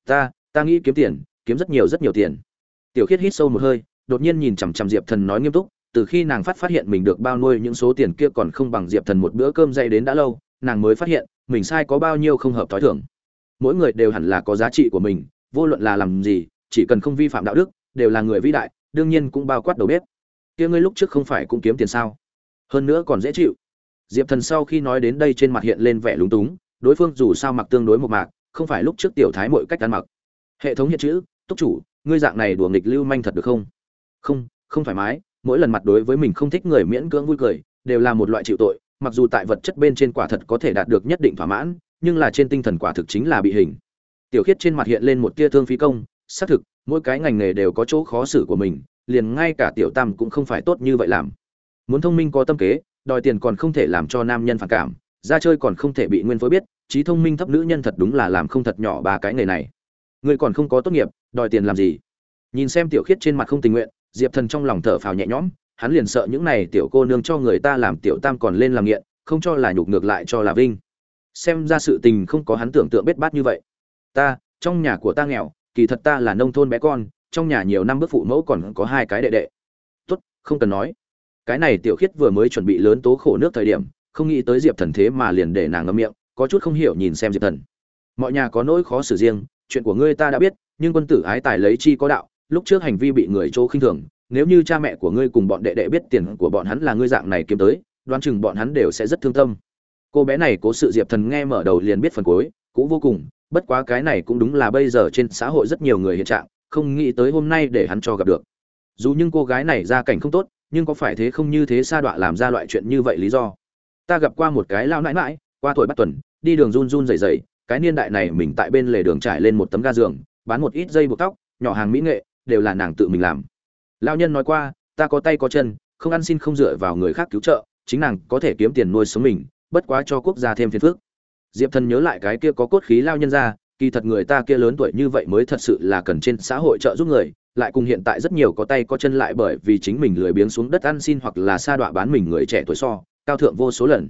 Ta ta nghĩ kiếm tiền, kiếm rất nhiều rất nhiều tiền. Tiểu khiết hít sâu một hơi, đột nhiên nhìn chằm chằm diệp thần nói nghiêm túc, từ khi nàng phát phát hiện mình được bao nuôi những số tiền kia còn không bằng diệp thần một bữa cơm dậy đến đã lâu, nàng mới phát hiện, mình sai có bao nhiêu không hợp thói thường. Mỗi người đều hẳn là có giá trị của mình, vô luận là làm gì, chỉ cần không vi phạm đạo đức, đều là người vĩ đại, đương nhiên cũng bao quát đầu bếp. Kia ngươi lúc trước không phải cũng kiếm tiền sao? Hơn nữa còn dễ chịu. Diệp thần sau khi nói đến đây trên mặt hiện lên vẻ lúng túng, đối phương dù sao mặc tương đối một mạc, không phải lúc trước tiểu thái mọi cách ăn mặc. Hệ thống hiện chữ, túc chủ, ngươi dạng này đùa nghịch lưu manh thật được không? Không không thoải mái, mỗi lần mặt đối với mình không thích người miễn cưỡng vui cười, đều là một loại chịu tội, mặc dù tại vật chất bên trên quả thật có thể đạt được nhất định thỏa mãn, nhưng là trên tinh thần quả thực chính là bị hình. Tiểu khiết trên mặt hiện lên một tia thương phí công, xác thực, mỗi cái ngành nghề đều có chỗ khó xử của mình, liền ngay cả tiểu tam cũng không phải tốt như vậy làm muốn thông minh có tâm kế, đòi tiền còn không thể làm cho nam nhân phản cảm, ra chơi còn không thể bị nguyên phối biết, trí thông minh thấp nữ nhân thật đúng là làm không thật nhỏ ba cái nghề này. Người còn không có tốt nghiệp, đòi tiền làm gì? Nhìn xem tiểu khiết trên mặt không tình nguyện, diệp thần trong lòng thở phào nhẹ nhõm, hắn liền sợ những này tiểu cô nương cho người ta làm tiểu tam còn lên làm nghiện, không cho là nhục ngược lại cho là vinh. Xem ra sự tình không có hắn tưởng tượng bết bát như vậy. Ta, trong nhà của ta nghèo, kỳ thật ta là nông thôn bé con, trong nhà nhiều năm bước phụ mẫu còn có hai cái đệ đệ. Tốt, không cần nói cái này tiểu khiết vừa mới chuẩn bị lớn tố khổ nước thời điểm, không nghĩ tới diệp thần thế mà liền để nàng ngâm miệng, có chút không hiểu nhìn xem diệp thần. Mọi nhà có nỗi khó xử riêng, chuyện của ngươi ta đã biết, nhưng quân tử ái tài lấy chi có đạo, lúc trước hành vi bị người chỗ khinh thường, nếu như cha mẹ của ngươi cùng bọn đệ đệ biết tiền của bọn hắn là ngươi dạng này kiếm tới, đoán chừng bọn hắn đều sẽ rất thương tâm. Cô bé này cố sự diệp thần nghe mở đầu liền biết phần cuối, cũng vô cùng, bất quá cái này cũng đúng là bây giờ trên xã hội rất nhiều người hiện trạng, không nghĩ tới hôm nay để hắn cho gặp được. Dù nhưng cô gái này gia cảnh không tốt nhưng có phải thế không như thế sa đọa làm ra loại chuyện như vậy lý do? Ta gặp qua một cái lao nãi mãi qua tuổi bắt tuần, đi đường run run rẩy rẩy, cái niên đại này mình tại bên lề đường trải lên một tấm ga giường, bán một ít dây buộc tóc, nhỏ hàng mỹ nghệ, đều là nàng tự mình làm. Lao nhân nói qua, ta có tay có chân, không ăn xin không dựa vào người khác cứu trợ, chính nàng có thể kiếm tiền nuôi sống mình, bất quá cho quốc gia thêm phiền phức. Diệp thần nhớ lại cái kia có cốt khí lao nhân ra, kỳ thật người ta kia lớn tuổi như vậy mới thật sự là cần trên xã hội trợ giúp người lại cùng hiện tại rất nhiều có tay có chân lại bởi vì chính mình lười biếng xuống đất ăn xin hoặc là sa đọa bán mình người trẻ tuổi so, cao thượng vô số lần.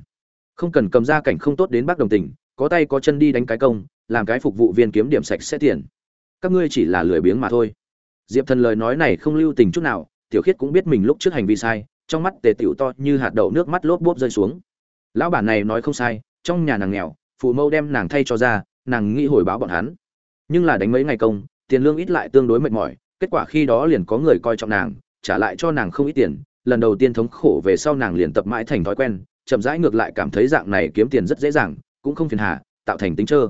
Không cần cầm ra cảnh không tốt đến bác đồng tình, có tay có chân đi đánh cái công, làm cái phục vụ viên kiếm điểm sạch sẽ tiền. Các ngươi chỉ là lười biếng mà thôi. Diệp thần lời nói này không lưu tình chút nào, tiểu khiết cũng biết mình lúc trước hành vi sai, trong mắt tề tiểu to như hạt đậu nước mắt lốp bốp rơi xuống. Lão bản này nói không sai, trong nhà nàng nghèo, phụ mẫu đem nàng thay cho ra, nàng nghĩ hồi báo bọn hắn. Nhưng là đánh mấy ngày công, tiền lương ít lại tương đối mệt mỏi kết quả khi đó liền có người coi trọng nàng, trả lại cho nàng không ít tiền, lần đầu tiên thống khổ về sau nàng liền tập mãi thành thói quen, chậm rãi ngược lại cảm thấy dạng này kiếm tiền rất dễ dàng, cũng không phiền hà, tạo thành tính trơ.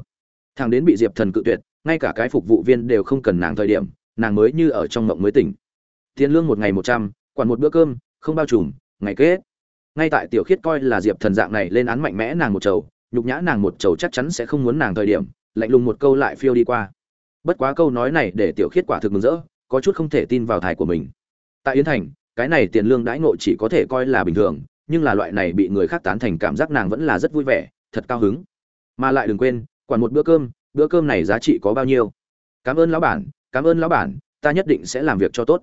Thằng đến bị diệp thần cự tuyệt, ngay cả cái phục vụ viên đều không cần nàng thời điểm, nàng mới như ở trong mộng mới tỉnh. Tiền lương một ngày một trăm, quản một bữa cơm, không bao trùm, ngày kết ngay tại tiểu khiết coi là diệp thần dạng này lên án mạnh mẽ nàng một chầu, nhục nhã nàng một chầu chắc chắn sẽ không muốn nàng thời điểm, lạnh lùng một câu lại phiêu đi qua. Bất quá câu nói này để tiểu khiết quả thực mừng rỡ có chút không thể tin vào thải của mình. Tại yến thành, cái này tiền lương đãi ngộ chỉ có thể coi là bình thường, nhưng là loại này bị người khác tán thành cảm giác nàng vẫn là rất vui vẻ, thật cao hứng. Mà lại đừng quên, quản một bữa cơm bữa cơm này giá trị có bao nhiêu? Cảm ơn lão bản, cảm ơn lão bản, ta nhất định sẽ làm việc cho tốt.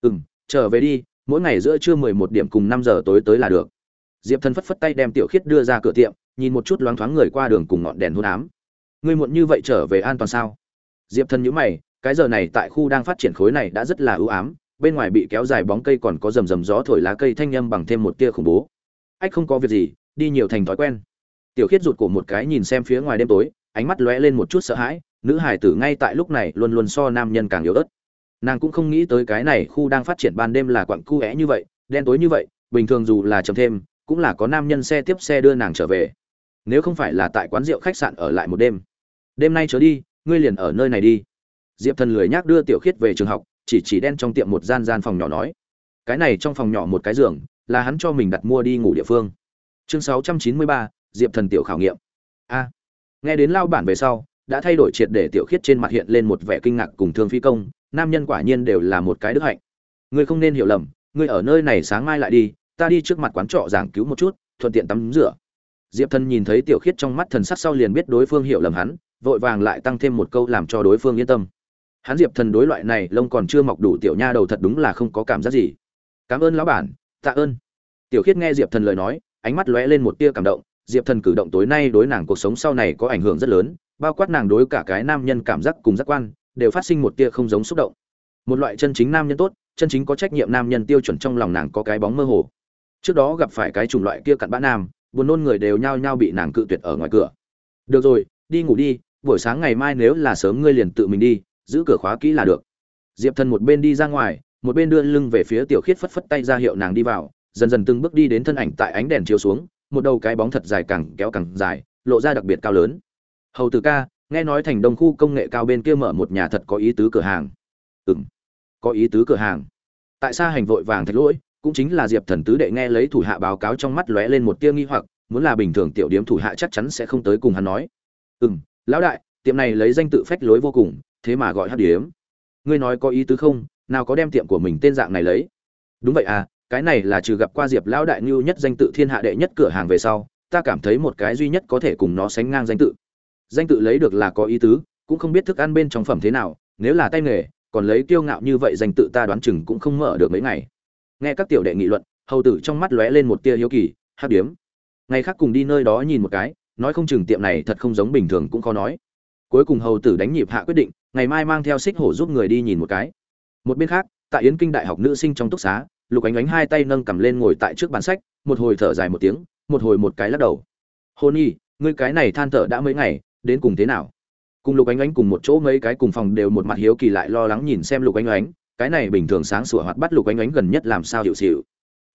Ừ m trở về đi, mỗi ngày giữa trưa mười một điểm cùng năm giờ tối tới là được. Diệp thần phất phất tay đem tiểu khiết đưa ra cửa tiệm, nhìn một chút loáng thoáng người qua đường cùng ngọn đèn hôn ám. Ngươi muộn như vậy trở về an toàn sao? Diệp thần nhữ mày cái giờ này tại khu đang phát triển khối này đã rất là ưu ám, bên ngoài bị kéo dài bóng cây còn có rầm rầm gió thổi lá cây thanh â m bằng thêm một tia khủng bố. Ách không có việc gì, đi nhiều thành thói quen. Tiểu khiết rụt cổ một cái nhìn xem phía ngoài đêm tối, ánh mắt lóe lên một chút sợ hãi, nữ hải tử ngay tại lúc này luôn luôn so nam nhân càng yếu ớt. Nàng cũng không nghĩ tới cái này khu đang phát triển ban đêm là quặng cu é như vậy, đen tối như vậy, bình thường dù là chậm thêm, cũng là có nam nhân xe tiếp xe đưa nàng trở về. Nếu không phải là tại quán rượu khách sạn ở lại một đêm. Đêm nay trở đi, ngươi liền ở nơi này đi diệp thần lười nhác đưa tiểu khiết về trường học, chỉ chỉ đen trong tiệm một gian gian phòng nhỏ nói, cái này trong phòng nhỏ một cái giường, là hắn cho mình đặt mua đi ngủ địa phương. Chương sáu trăm chín mươi ba, diệp thần tiểu khảo nghiệm. A. Nghe đến lao bản về sau, đã thay đổi triệt để tiểu khiết trên mặt hiện lên một vẻ kinh ngạc cùng thương phi công, nam nhân quả nhiên đều là một cái đức hạnh. Ngươi không nên hiểu lầm, ngươi ở nơi này sáng mai lại đi, ta đi trước mặt quán trọ giảng cứu một chút, thuận tiện tắm rửa. Diệp thần nhìn thấy tiểu khiết trong mắt thần sắc sau liền biết đối phương hiểu lầm hắn, vội vàng lại tăng thêm một câu làm cho đối phương yên tâm hắn diệp thần đối loại này lông còn chưa mọc đủ tiểu nha đầu thật đúng là không có cảm giác gì. Cảm ơn lão bản, tạ ơn. Tiểu khiết nghe diệp thần lời nói, ánh mắt lóe lên một tia cảm động. Diệp thần cử động tối nay đối nàng cuộc sống sau này có ảnh hưởng rất lớn, bao quát nàng đối cả cái nam nhân cảm giác cùng giác quan, đều phát sinh một tia không giống xúc động. Một loại chân chính nam nhân tốt, chân chính có trách nhiệm nam nhân tiêu chuẩn trong lòng nàng có cái bóng mơ hồ. Trước đó gặp phải cái chủng loại kia cặn bã nam, buồn nôn người đều nhao nhao bị nàng cự tuyệt ở ngoài cửa. Được rồi, đi ngủ đi, buổi sáng ngày mai nếu là sớm ngươi liền tự mình đi giữ cửa khóa kỹ là được. Diệp thần một bên đi ra ngoài một bên đưa lưng về phía tiểu khiết phất phất tay ra hiệu nàng đi vào dần dần từng bước đi đến thân ảnh tại ánh đèn chiếu xuống một đầu cái bóng thật dài càng kéo càng dài lộ ra đặc biệt cao lớn. Hầu tử ca nghe nói thành đông khu công nghệ cao bên kia mở một nhà thật có ý tứ cửa hàng. Ừm, có ý tứ cửa hàng. Tại sao hành vội vàng thạch lỗi cũng chính là diệp thần tứ đệ nghe lấy thủ hạ báo cáo trong mắt lóe lên một tia nghi hoặc muốn là bình thường tiểu điếm thủ hạ chắc chắn sẽ không tới cùng hắn nói. Ừ m lão đại tiệm này lấy danh tự phách lối vô cùng thế mà gọi hát điếm. Ngươi nói có ý tứ không? Nào có đem tiệm của mình tên dạng này lấy? Đúng vậy à cái này là trừ gặp qua diệp lão đại ngưu nhất danh tự thiên hạ đệ nhất cửa hàng về sau, ta cảm thấy một cái duy nhất có thể cùng nó sánh ngang danh tự. Danh tự lấy được là có ý tứ, cũng không biết thức ăn bên trong phẩm thế nào, nếu là tay nghề, còn lấy kiêu ngạo như vậy danh tự ta đoán chừng cũng không mở được mấy ngày. Nghe các tiểu đệ nghị luận, hầu tử trong mắt lóe lên một tia hiếu kỳ, hát điếm. Ngày khác cùng đi nơi đó nhìn một cái, nói không chừng tiệm này thật không giống bình thường cũng khó nói. Cuối cùng hầu tử đánh nhịp hạ quyết định ngày mai mang theo xích hổ giúp người đi nhìn một cái. Một bên khác, tại yến kinh đại học nữ sinh trong túc xá, lục ánh ánh hai tay nâng cầm lên ngồi tại trước bàn sách, một hồi thở dài một tiếng, một hồi một cái lắc đầu. Hôn y ngươi cái này than thở đã mấy ngày, đến cùng thế nào? Cùng lục ánh ánh cùng một chỗ mấy cái cùng phòng đều một mặt hiếu kỳ lại lo lắng nhìn xem lục ánh ánh, cái này bình thường sáng sủa hoạt bắt lục ánh ánh gần nhất làm sao hiệu xịu.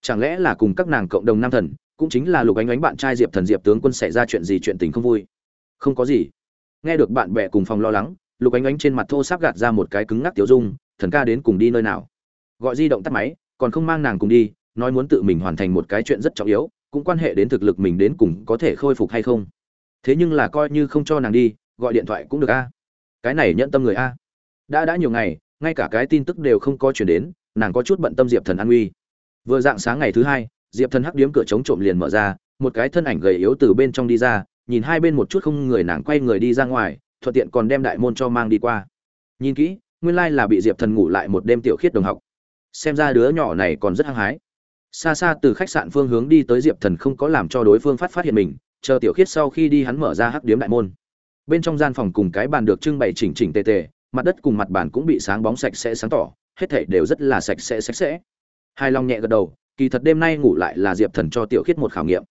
Chẳng lẽ là cùng các nàng cộng đồng nam thần, cũng chính là lục ánh ánh bạn trai diệp thần diệp tướng quân xảy ra chuyện gì chuyện tình không vui? Không có gì. Nghe được bạn bè cùng phòng lo lắng lục ánh ánh trên mặt thô sáp gạt ra một cái cứng ngắc tiểu dung, thần ca đến cùng đi nơi nào? Gọi di động tắt máy, còn không mang nàng cùng đi, nói muốn tự mình hoàn thành một cái chuyện rất trọng yếu, cũng quan hệ đến thực lực mình đến cùng có thể khôi phục hay không. Thế nhưng là coi như không cho nàng đi, gọi điện thoại cũng được a. Cái này nhận tâm người a. Đã đã nhiều ngày, ngay cả cái tin tức đều không có chuyển đến, nàng có chút bận tâm diệp thần an uy vừa dạng sáng ngày thứ hai, diệp thần hắc điếm cửa chống trộm liền mở ra, một cái thân ảnh gầy yếu từ bên trong đi ra, nhìn hai bên một chút không người nàng quay người đi ra ngoài thuận tiện còn đem đại môn cho mang đi qua. Nhìn kỹ, nguyên lai là bị diệp thần ngủ lại một đêm tiểu khiết đồng học. Xem ra đứa nhỏ này còn rất hăng hái. Xa xa từ khách sạn phương hướng đi tới diệp thần không có làm cho đối phương phát phát hiện mình, chờ tiểu khiết sau khi đi hắn mở ra hắc điếm đại môn. Bên trong gian phòng cùng cái bàn được trưng bày chỉnh chỉnh tề tề, mặt đất cùng mặt bàn cũng bị sáng bóng sạch sẽ sáng tỏ, hết thảy đều rất là sạch sẽ sạch sẽ. Hai long nhẹ gật đầu, kỳ thật đêm nay ngủ lại là diệp thần cho tiểu khiết một khảo nghiệm.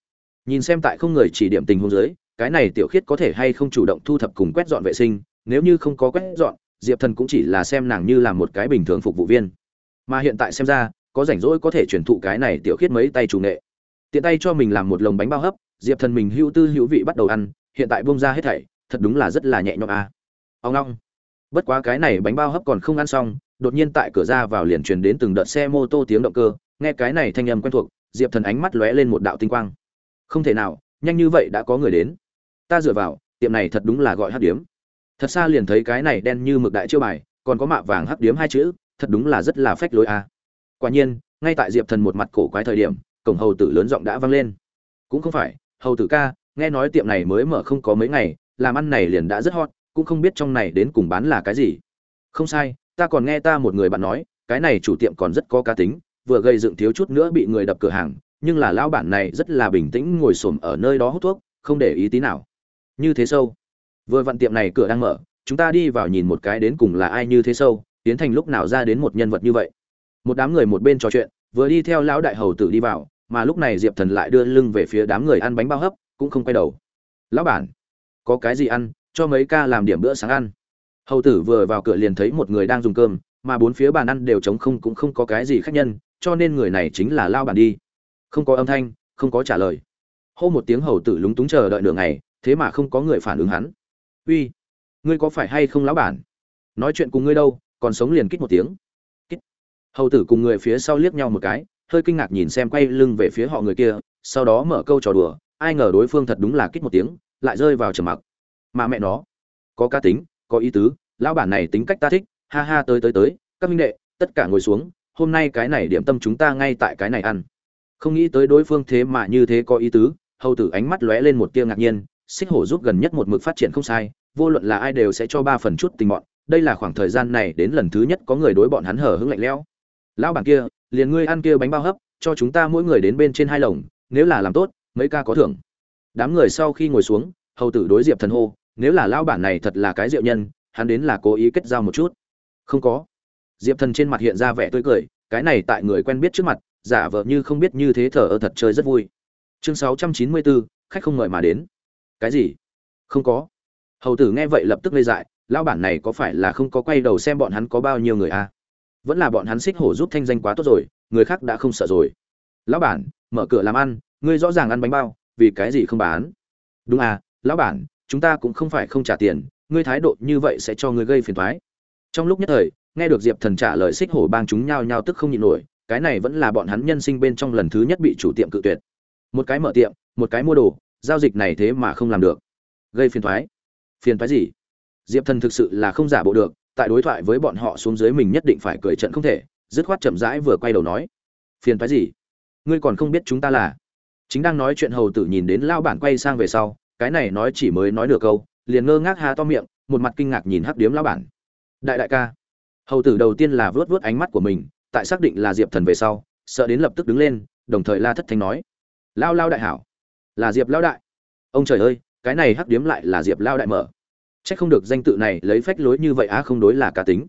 Nhìn xem tại không người chỉ điểm tình huống dưới cái này tiểu khiết có thể hay không chủ động thu thập cùng quét dọn vệ sinh, nếu như không có quét dọn, diệp thần cũng chỉ là xem nàng như là một cái bình thường phục vụ viên. Mà hiện tại xem ra, có rảnh rỗi có thể truyền thụ cái này tiểu khiết mấy tay chủ nghệ. Tiện tay cho mình làm một lồng bánh bao hấp, diệp thần mình hữu tư hữu vị bắt đầu ăn, hiện tại bông ra hết thảy, thật đúng là rất là nhẹ nhõm à. ông long bất quá cái này bánh bao hấp còn không ăn xong, đột nhiên tại cửa ra vào liền truyền đến từng đợt xe mô tô tiếng động cơ, nghe cái này thanh âm quen thuộc, diệp thần ánh mắt lóe lên một đạo tinh quang. Không thể nào, nhanh như vậy đã có người đến ta dựa vào, tiệm này thật đúng là gọi hắc điếm. Thật xa liền thấy cái này đen như mực đại chiêu bài, còn có mạ vàng hắc điếm hai chữ, thật đúng là rất là phách lối a. Quả nhiên, ngay tại diệp thần một mặt cổ quái thời điểm, cổng hầu tử lớn giọng đã vang lên. Cũng không phải, hầu tử ca, nghe nói tiệm này mới mở không có mấy ngày, làm ăn này liền đã rất hot, cũng không biết trong này đến cùng bán là cái gì. Không sai, ta còn nghe ta một người bạn nói, cái này chủ tiệm còn rất có cá tính, vừa gây dựng thiếu chút nữa bị người đập cửa hàng, nhưng là lão bản này rất là bình tĩnh ngồi xổm ở nơi đó hút thuốc, không để ý tí nào như thế sâu. Vừa vặn tiệm này cửa đang mở, chúng ta đi vào nhìn một cái đến cùng là ai như thế sâu tiến thành lúc nào ra đến một nhân vật như vậy. Một đám người một bên trò chuyện, vừa đi theo lão đại hầu tử đi vào, mà lúc này diệp thần lại đưa lưng về phía đám người ăn bánh bao hấp, cũng không quay đầu. Lão bản, có cái gì ăn, cho mấy ca làm điểm bữa sáng ăn. Hầu tử vừa vào cửa liền thấy một người đang dùng cơm, mà bốn phía bàn ăn đều trống không cũng không có cái gì khác nhân, cho nên người này chính là lao bản đi. Không có âm thanh, không có trả lời. Hô một tiếng hầu tử lúng túng chờ đợi nửa ngày thế mà không có người phản ứng hắn. Uy, ngươi có phải hay không lão bản? Nói chuyện cùng ngươi đâu, còn sống liền kích một tiếng. Kích hầu tử cùng người phía sau liếc nhau một cái, hơi kinh ngạc nhìn xem quay lưng về phía họ người kia, sau đó mở câu trò đùa, ai ngờ đối phương thật đúng là kích một tiếng, lại rơi vào trầm mặc. Mà mẹ nó, có cá tính, có ý tứ, lão bản này tính cách ta thích, ha ha tới tới tới, các minh đệ, tất cả ngồi xuống, hôm nay cái này điểm tâm chúng ta ngay tại cái này ăn. Không nghĩ tới đối phương thế mà như thế có ý tứ, hầu tử ánh mắt lóe lên một tia ngạc nhiên xích hổ giúp gần nhất một mực phát triển không sai, vô luận là ai đều sẽ cho ba phần chút tình bọn đây là khoảng thời gian này đến lần thứ nhất có người đối bọn hắn hở hững lạnh lẽo. Lão bản kia, liền ngươi ăn kia bánh bao hấp, cho chúng ta mỗi người đến bên trên hai lồng, nếu là làm tốt, mấy ca có thưởng. Đám người sau khi ngồi xuống, hầu tử đối diệp thần hô, nếu là lão bản này thật là cái diệu nhân, hắn đến là cố ý kết giao một chút. Không có. Diệp thần trên mặt hiện ra vẻ tươi cười, cái này tại người quen biết trước mặt, giả vờ như không biết như thế thờ ơ thật chơi rất vui. Chương sáu trăm chín mươi bốn, khách không mời mà đến cái gì? Không có. Hầu tử nghe vậy lập tức lây dại, lão bản này có phải là không có quay đầu xem bọn hắn có bao nhiêu người à? vẫn là bọn hắn xích hổ giúp thanh danh quá tốt rồi, người khác đã không sợ rồi. Lão bản, mở cửa làm ăn, ngươi rõ ràng ăn bánh bao, vì cái gì không bán? Đúng à lão bản, chúng ta cũng không phải không trả tiền, ngươi thái độ như vậy sẽ cho ngươi gây phiền toái. Trong lúc nhất thời, nghe được diệp thần trả lời xích hổ bang chúng nhao nhao tức không nhịn nổi, cái này vẫn là bọn hắn nhân sinh bên trong lần thứ nhất bị chủ tiệm cự tuyệt. Một cái mở tiệm, một cái mua đồ giao dịch này thế mà không làm được. Gây phiền toái phiền toái gì? Diệp thần thực sự là không giả bộ được, tại đối thoại với bọn họ xuống dưới mình nhất định phải cười trận không thể, dứt khoát chậm rãi vừa quay đầu nói. Phiền thoái gì? Ngươi còn không biết chúng ta là. Chính đang nói chuyện hầu tử nhìn đến lao bản quay sang về sau, cái này nói chỉ mới nói được câu, liền ngơ ngác há to miệng, một mặt kinh ngạc nhìn hắc điếm lao bản. Đại đại ca. Hầu tử đầu tiên là vớt vớt ánh mắt của mình, tại xác định là diệp thần về sau, sợ đến lập tức đứng lên, đồng thời la thất thanh nói. Lao lao đại hảo là diệp lao đại. Ông trời ơi, cái này hắc điếm lại là diệp lao đại mở. C h ắ c không được danh tự này lấy phách lối như vậy á, không đối là cá tính.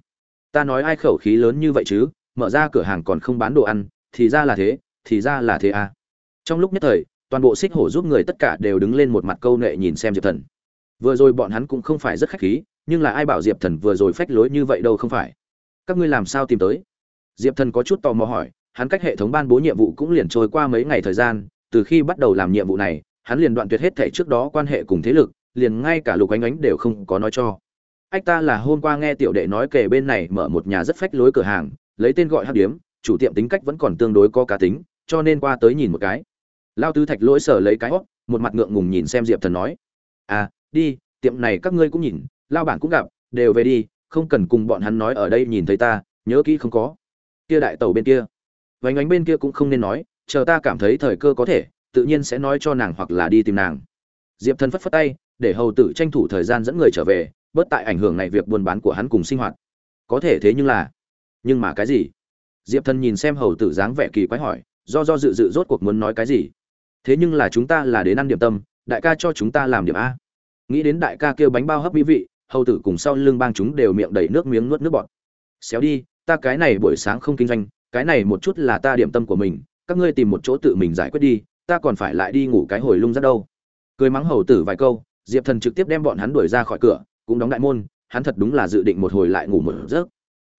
Ta nói ai khẩu khí lớn như vậy chứ, mở ra cửa hàng còn không bán đồ ăn, thì ra là thế, thì ra là thế à. trong lúc nhất thời, toàn bộ xích hổ giúp người tất cả đều đứng lên một mặt câu nệ nhìn xem diệp thần. Vừa rồi bọn hắn cũng không phải rất khách khí, nhưng là ai bảo diệp thần vừa rồi phách lối như vậy đâu không phải. Các ngươi làm sao tìm tới? Diệp thần có chút tò mò hỏi, hắn cách hệ thống ban bố nhiệm vụ cũng liền trôi qua mấy ngày thời gian từ khi bắt đầu làm nhiệm vụ này, hắn liền đoạn tuyệt hết thể trước đó quan hệ cùng thế lực, liền ngay cả lục ánh ánh đều không có nói cho. Ách ta là hôm qua nghe tiểu đệ nói kể bên này mở một nhà rất phách lối cửa hàng, lấy tên gọi hát điếm, chủ tiệm tính cách vẫn còn tương đối có cá tính, cho nên qua tới nhìn một cái. Lao tứ thạch lỗi sở lấy cái hót một mặt ngượng ngùng nhìn xem diệp thần nói. À đi, tiệm này các ngươi cũng nhìn, lao bản cũng gặp, đều về đi, không cần cùng bọn hắn nói ở đây nhìn thấy ta, nhớ kỹ không có. Kia đại tàu bên kia. Vánh ánh bên kia cũng không nên nói chờ ta cảm thấy thời cơ có thể, tự nhiên sẽ nói cho nàng hoặc là đi tìm nàng. Diệp thần phất phất tay, để hầu tử tranh thủ thời gian dẫn người trở về, bớt tại ảnh hưởng này việc buôn bán của hắn cùng sinh hoạt. Có thể thế nhưng là, nhưng mà cái gì? Diệp thần nhìn xem hầu tử dáng vẻ kỳ quái hỏi, do do dự dự rốt cuộc muốn nói cái gì? Thế nhưng là chúng ta là đến ăn điểm tâm, đại ca cho chúng ta làm điểm a. Nghĩ đến đại ca kêu bánh bao hấp mỹ vị, hầu tử cùng sau lưng bang chúng đều miệng đầy nước miếng nuốt nước bọt. Xéo đi, ta cái này buổi sáng không kinh doanh, cái này một chút là ta điểm tâm của mình các ngươi tìm một chỗ tự mình giải quyết đi, ta còn phải lại đi ngủ cái hồi lung ra đâu. Cười mắng hầu tử vài câu, diệp thần trực tiếp đem bọn hắn đuổi ra khỏi cửa, cũng đóng đại môn, hắn thật đúng là dự định một hồi lại ngủ một giấc.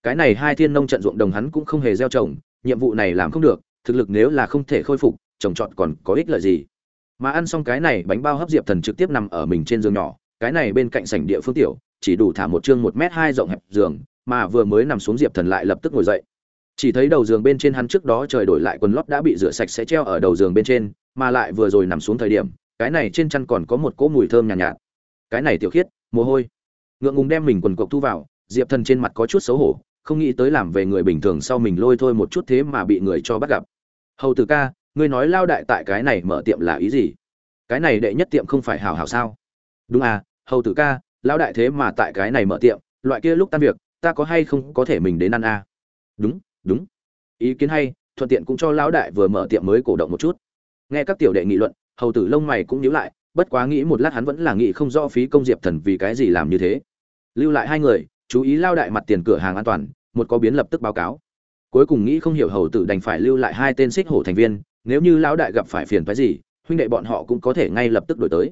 Cái này hai thiên nông trận ruộng đồng hắn cũng không hề gieo trồng, nhiệm vụ này làm không được, thực lực nếu là không thể khôi phục, trồng trọt còn có ích lợi gì? Mà ăn xong cái này bánh bao hấp diệp thần trực tiếp nằm ở mình trên giường nhỏ, cái này bên cạnh sảnh địa phương tiểu, chỉ đủ thả một chương một m hai rộng hẹp giường, mà vừa mới nằm xuống diệp thần lại lập tức ngồi dậy chỉ thấy đầu giường bên trên hắn trước đó trời đổi lại quần lót đã bị rửa sạch sẽ treo ở đầu giường bên trên mà lại vừa rồi nằm xuống thời điểm cái này trên chăn còn có một cỗ mùi thơm nhàn nhạt, nhạt. Cái này tiểu khiết mồ hôi. Ngượng ngùng đem mình quần cộc thu vào diệp thần trên mặt có chút xấu hổ không nghĩ tới làm về người bình thường sau mình lôi thôi một chút thế mà bị người cho bắt gặp. Hầu tử ca ngươi nói lao đại tại cái này mở tiệm là ý gì? Cái này đệ nhất tiệm không phải hảo hảo sao? Đúng à hầu tử ca lao đại thế mà tại cái này mở tiệm loại kia lúc tan việc ta có hay không có thể mình đến ăn à? đúng đúng. Ý kiến hay, thuận tiện cũng cho lão đại vừa mở tiệm mới cổ động một chút. Nghe các tiểu đệ nghị luận, hầu tử lông mày cũng nhíu lại, bất quá nghĩ một lát hắn vẫn là nghĩ không rõ phí công diệp thần vì cái gì làm như thế. Lưu lại hai người, chú ý lao đại mặt tiền cửa hàng an toàn, một có biến lập tức báo cáo. Cuối cùng nghĩ không hiểu hầu tử đành phải lưu lại hai tên xích hổ thành viên, nếu như lão đại gặp phải phiền phái gì, huynh đệ bọn họ cũng có thể ngay lập tức đổi tới.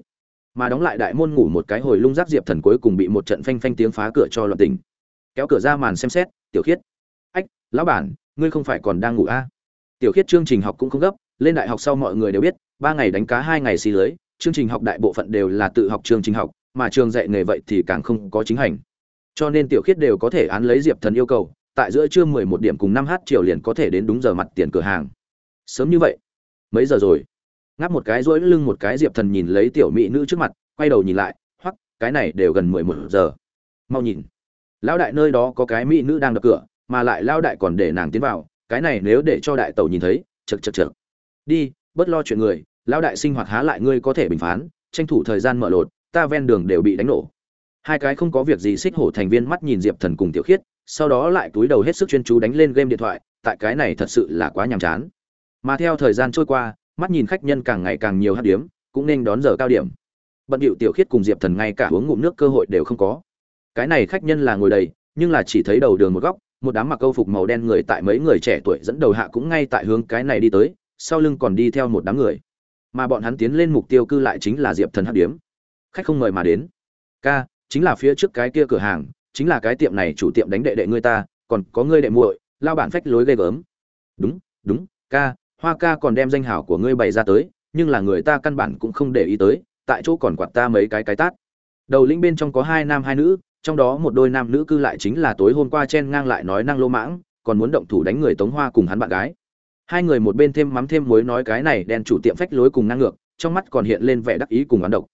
Mà đóng lại đại môn ngủ một cái hồi lung giáp diệp thần cuối cùng bị một trận phanh phanh tiếng phá cửa cho loạn tình kéo cửa ra màn xem xét, tiểu khiết lão bản, ngươi không phải còn đang ngủ a à? tiểu khiết chương trình học cũng không gấp, lên đại học sau mọi người đều biết, ba ngày đánh cá, hai ngày xì lưới, chương trình học đại bộ phận đều là tự học chương trình học, mà trường dạy nghề vậy thì càng không có chính hành. Cho nên tiểu khiết đều có thể án lấy diệp thần yêu cầu, tại giữa trưa mười một điểm cùng năm h chiều liền có thể đến đúng giờ mặt tiền cửa hàng. Sớm như vậy. Mấy giờ rồi? Ngáp một cái rỗi lưng một cái diệp thần nhìn lấy tiểu mỹ nữ trước mặt, quay đầu nhìn lại, hoắc, cái này đều gần mười một giờ. Mau nhìn. Lão đại nơi đó có cái mỹ nữ đang đập cửa mà lại lão đại còn để nàng tiến vào, cái này nếu để cho đại tẩu nhìn thấy chật chật chật đi, bớt lo chuyện người lão đại sinh hoạt há lại ngươi có thể bình phán, tranh thủ thời gian mở lột, ta ven đường đều bị đánh nổ. Hai cái không có việc gì xích hổ thành viên mắt nhìn diệp thần cùng tiểu khiết, sau đó lại túi đầu hết sức chuyên chú đánh lên game điện thoại, tại cái này thật sự là quá nhàm chán. Mà theo thời gian trôi qua, mắt nhìn khách nhân càng ngày càng nhiều hát điếm, cũng nên đón giờ cao điểm. Bận điệu tiểu khiết cùng diệp thần ngay cả uống ngụm nước cơ hội đều không có. Cái này khách nhân là ngồi đầy, nhưng là chỉ thấy đầu đường một góc một đám mặc câu phục màu đen người tại mấy người trẻ tuổi dẫn đầu hạ cũng ngay tại hướng cái này đi tới, sau lưng còn đi theo một đám người. Mà bọn hắn tiến lên mục tiêu cư lại chính là diệp thần hát điếm. Khách không mời mà đến. Ca, chính là phía trước cái kia cửa hàng, chính là cái tiệm này chủ tiệm đánh đệ đệ ngươi ta, còn có ngươi đệ muội, lao bản phách lối ghê gớm. Đúng đúng, ca, hoa ca còn đem danh hảo của ngươi bày ra tới, nhưng là người ta căn bản cũng không để ý tới, tại chỗ còn quạt ta mấy cái cái tát. Đầu lĩnh bên trong có hai nam hai nữ trong đó một đôi nam nữ cư lại chính là tối hôm qua chen ngang lại nói năng lô mãng, còn muốn động thủ đánh người tống hoa cùng hắn bạn gái. Hai người một bên thêm mắm thêm muối nói cái này đen chủ tiệm phách lối cùng ngang ngược, trong mắt còn hiện lên vẻ đắc ý cùng oán độc.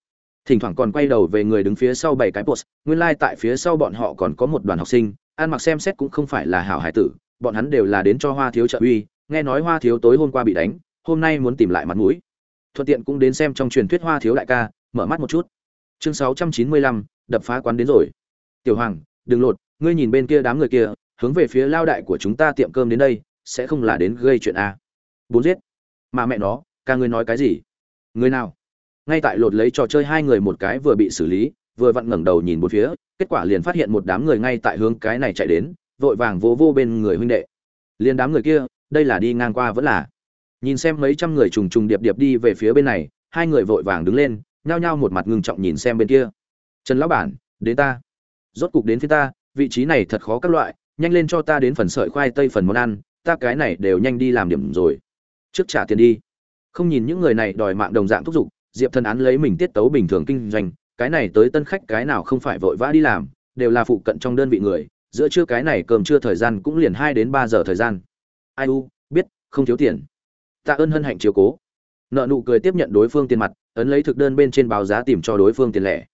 Thỉnh thoảng còn quay đầu về người đứng phía sau bảy cái post, nguyên lai tại phía sau bọn họ còn có một đoàn học sinh, ăn mặc xem xét cũng không phải là hảo hải tử, bọn hắn đều là đến cho hoa thiếu trợ uy, nghe nói hoa thiếu tối hôm qua bị đánh, hôm nay muốn tìm lại mặt mũi. Thuận tiện cũng đến xem trong truyền thuyết hoa thiếu đại ca, mở mắt một chút. Chương sáu trăm chín mươi lăm, đập phá quán đến rồi tiểu hoàng đừng lột ngươi nhìn bên kia đám người kia hướng về phía lao đại của chúng ta tiệm cơm đến đây sẽ không là đến gây chuyện a bốn giết. Mà mẹ nó ca ngươi nói cái gì? Người nào? Ngay tại lột lấy trò chơi hai người một cái vừa bị xử lý vừa vặn ngẩng đầu nhìn một phía kết quả liền phát hiện một đám người ngay tại hướng cái này chạy đến vội vàng vỗ vô, vô bên người huynh đệ. Liền đám người kia đây là đi ngang qua vẫn là. Nhìn xem mấy trăm người trùng trùng điệp điệp đi về phía bên này hai người vội vàng đứng lên nhao nhao một mặt ngưng trọng nhìn xem bên kia. Trần lão bản đến ta rốt cục đến phía ta, vị trí này thật khó các loại, nhanh lên cho ta đến phần sợi khoai tây phần món ăn, ta cái này đều nhanh đi làm điểm rồi. Trước trả tiền đi. Không nhìn những người này đòi mạng đồng dạng thúc giục, diệp thần án lấy mình tiết tấu bình thường kinh doanh, cái này tới tân khách cái nào không phải vội vã đi làm, đều là phụ cận trong đơn vị người, giữa trưa cái này cơm trưa thời gian cũng liền hai đến ba giờ thời gian. Ai u, biết, không thiếu tiền. Tạ ơn hân hạnh chiều cố. Nợ nụ cười tiếp nhận đối phương tiền mặt, ấn lấy thực đơn bên trên báo giá tìm cho đối phương tiền lẻ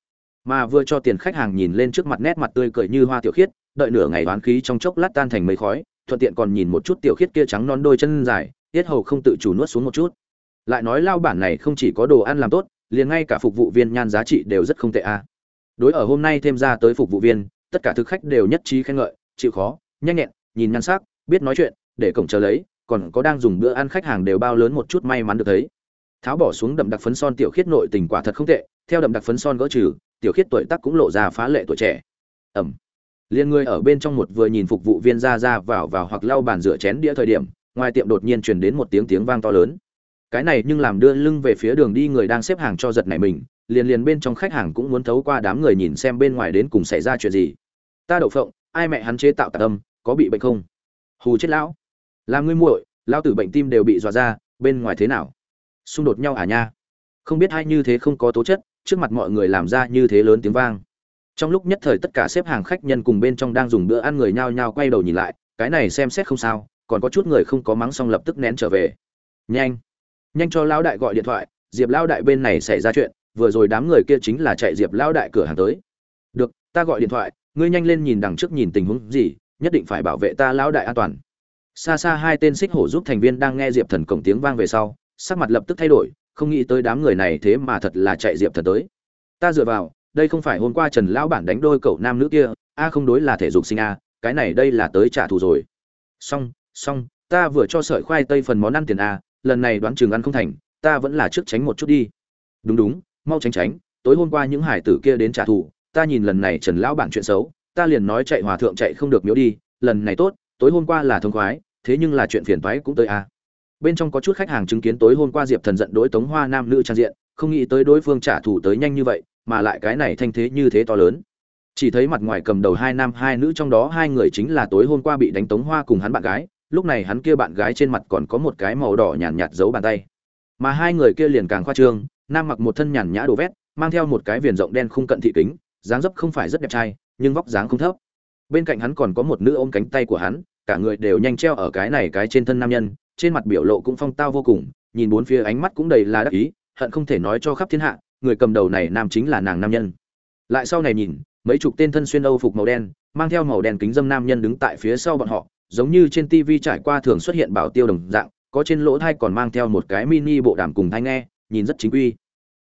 mà vừa cho tiền khách hàng nhìn lên trước mặt nét mặt tươi cười như hoa tiểu khiết, đợi nửa ngày đoán khí trong chốc lát tan thành mây khói, thuận tiện còn nhìn một chút tiểu khiết kia trắng non đôi chân dài, tiết hầu không tự chủ nuốt xuống một chút. Lại nói lao bản này không chỉ có đồ ăn làm tốt, liền ngay cả phục vụ viên nhan giá trị đều rất không tệ a. Đối ở hôm nay thêm ra tới phục vụ viên, tất cả thực khách đều nhất trí khen ngợi, chịu khó, nhanh nhẹn, nhìn nhan sắc, biết nói chuyện, để cổng chờ lấy, còn có đang dùng bữa ăn khách hàng đều bao lớn một chút may mắn được thấy tháo bỏ xuống đậm đặc phấn son tiểu khiết nội tình quả thật không tệ, theo đậm đặc phấn son gỡ trừ, tiểu khiết tuổi tác cũng lộ ra phá lệ tuổi trẻ. Ẩm. Liền người ở bên trong một vừa nhìn phục vụ viên ra ra vào vào hoặc lau bàn rửa chén đĩa thời điểm, ngoài tiệm đột nhiên truyền đến một tiếng tiếng vang to lớn. Cái này nhưng làm đưa lưng về phía đường đi người đang xếp hàng cho giật này mình, liền liền bên trong khách hàng cũng muốn thấu qua đám người nhìn xem bên ngoài đến cùng xảy ra chuyện gì. Ta đậu phộng, ai mẹ hắn chế tạo tạc âm, có bị bệnh không? Hù chết lão. Làm ngươi muội lao tử bệnh tim đều bị dọa ra, bên ngoài thế nào? Xung đột nhau à nha. Không biết hay như thế không có tố chất, trước mặt mọi người làm ra như thế lớn tiếng vang. Trong lúc nhất thời tất cả xếp hàng khách nhân cùng bên trong đang dùng bữa ăn người nhao nhao quay đầu nhìn lại, cái này xem xét không sao, còn có chút người không có mắng xong lập tức nén trở về. Nhanh. Nhanh cho lão đại gọi điện thoại, diệp lão đại bên này xảy ra chuyện, vừa rồi đám người kia chính là chạy diệp lão đại cửa hàng tới. Được, ta gọi điện thoại, ngươi nhanh lên nhìn đằng trước nhìn tình huống gì, nhất định phải bảo vệ ta lão đại an toàn. Xa xa hai tên xích hổ giúp thành viên đang nghe diệp thần cổng tiếng vang về sau sắc mặt lập tức thay đổi, không nghĩ tới đám người này thế mà thật là chạy diệp thần tới. Ta dựa vào, đây không phải hôm qua trần lão bản đánh đôi cậu nam nữ kia, a à không đối là thể dục sinh a à, cái này đây là tới trả thù rồi. Xong xong, ta vừa cho sợi khoai tây phần món ăn tiền a à, lần này đoán chừng ăn không thành, ta vẫn là trước tránh một chút đi. Đúng đúng, mau tránh tránh, tối hôm qua những hải tử kia đến trả thù, ta nhìn lần này trần lão bản chuyện xấu, ta liền nói chạy hòa thượng chạy không được miếu đi, lần này tốt, tối hôm qua là thông khoái, thế nhưng là chuyện phiền toái cũng tới a bên trong có chút khách hàng chứng kiến tối hôm qua diệp thần giận đối tống hoa nam nữ trang diện không nghĩ tới đối phương trả thù tới nhanh như vậy mà lại cái này thanh thế như thế to lớn. Chỉ thấy mặt ngoài cầm đầu hai nam hai nữ trong đó hai người chính là tối hôm qua bị đánh tống hoa cùng hắn bạn gái lúc này hắn kia bạn gái trên mặt còn có một cái màu đỏ nhàn nhạt, nhạt giấu bàn tay. Mà hai người kia liền càng khoa trương nam mặc một thân nhàn nhã đồ vét mang theo một cái viền rộng đen khung cận thị kính dáng dấp không phải rất đẹp trai nhưng vóc dáng không thấp. Bên cạnh hắn còn có một nữ ôm cánh tay của hắn cả người đều nhanh treo ở cái này cái trên thân nam nhân trên mặt biểu lộ cũng phong tao vô cùng, nhìn bốn phía ánh mắt cũng đầy là đắc ý, hận không thể nói cho khắp thiên hạ, người cầm đầu này nam chính là nàng nam nhân. Lại sau này nhìn, mấy chục tên thân xuyên âu phục màu đen, mang theo màu đen kính dâm nam nhân đứng tại phía sau bọn họ, giống như trên TV trải qua thường xuất hiện bảo tiêu đồng dạng, có trên lỗ thai còn mang theo một cái mini bộ đàm cùng thai nghe, nhìn rất chính quy.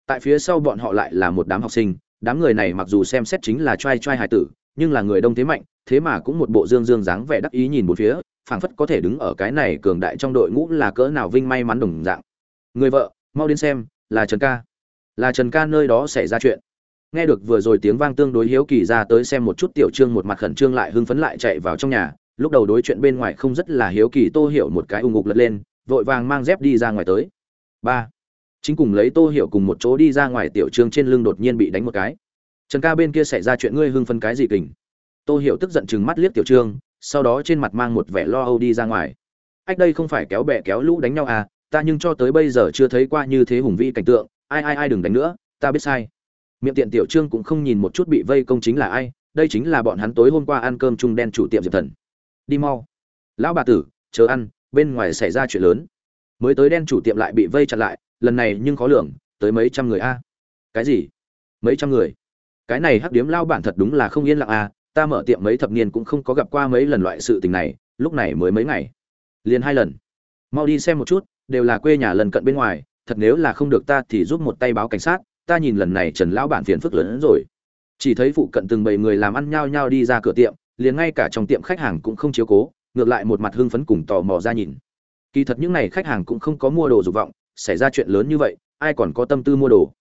Tại phía sau bọn họ lại là một đám học sinh, đám người này mặc dù xem xét chính là trai trai hải tử, nhưng là người đông thế mạnh thế mà cũng một bộ dương dương dáng vẻ đắc ý nhìn một phía, phảng phất có thể đứng ở cái này cường đại trong đội ngũ là cỡ nào vinh may mắn đồng dạng. Người vợ, mau đến xem, là trần ca. Là trần ca nơi đó xảy ra chuyện. Nghe được vừa rồi tiếng vang tương đối hiếu kỳ ra tới xem một chút tiểu trương một mặt khẩn trương lại hưng phấn lại chạy vào trong nhà, lúc đầu đối chuyện bên ngoài không rất là hiếu kỳ tô hiểu một cái ung ngục lật lên, vội vàng mang dép đi ra ngoài tới. Ba. Chính cùng lấy tô hiểu cùng một chỗ đi ra ngoài tiểu trương trên lưng đột nhiên bị đánh một cái. Trần ca bên kia xảy ra chuyện ngươi hưng phấn cái gì kình? Tô hiểu tức giận chừng mắt liếc tiểu trương, sau đó trên mặt mang một vẻ lo âu đi ra ngoài. Ách, đây không phải kéo bè kéo lũ đánh nhau à ta nhưng cho tới bây giờ chưa thấy qua như thế hùng vĩ cảnh tượng. Ai ai ai đừng đánh nữa, ta biết sai. Miệng tiện tiểu trương cũng không nhìn một chút bị vây công chính là ai, đây chính là bọn hắn tối hôm qua ăn cơm chung đen chủ tiệm diệp thần. Đi mau. Lão bà tử, chờ ăn, bên ngoài xảy ra chuyện lớn. Mới tới đen chủ tiệm lại bị vây chặt lại, lần này nhưng khó lường, tới mấy trăm người a. Cái gì? Mấy trăm người? Cái này hắc điếm lao bản thật đúng là không yên lặng à ta mở tiệm mấy thập niên cũng không có gặp qua mấy lần loại sự tình này, lúc này mới mấy ngày. Liền hai lần. Mau đi xem một chút, đều là quê nhà lần cận bên ngoài, thật nếu là không được ta thì giúp một tay báo cảnh sát, ta nhìn lần này trần lão bản phiền phức lớn hơn rồi. Chỉ thấy phụ cận từng bảy người làm ăn nhao nhao đi ra cửa tiệm, liền ngay cả trong tiệm khách hàng cũng không chiếu cố, ngược lại một mặt hưng phấn cùng tò mò ra nhìn. Kỳ thật những n à y khách hàng cũng không có mua đồ dục vọng, xảy ra chuyện lớn như vậy, ai còn có tâm tư mua đồ?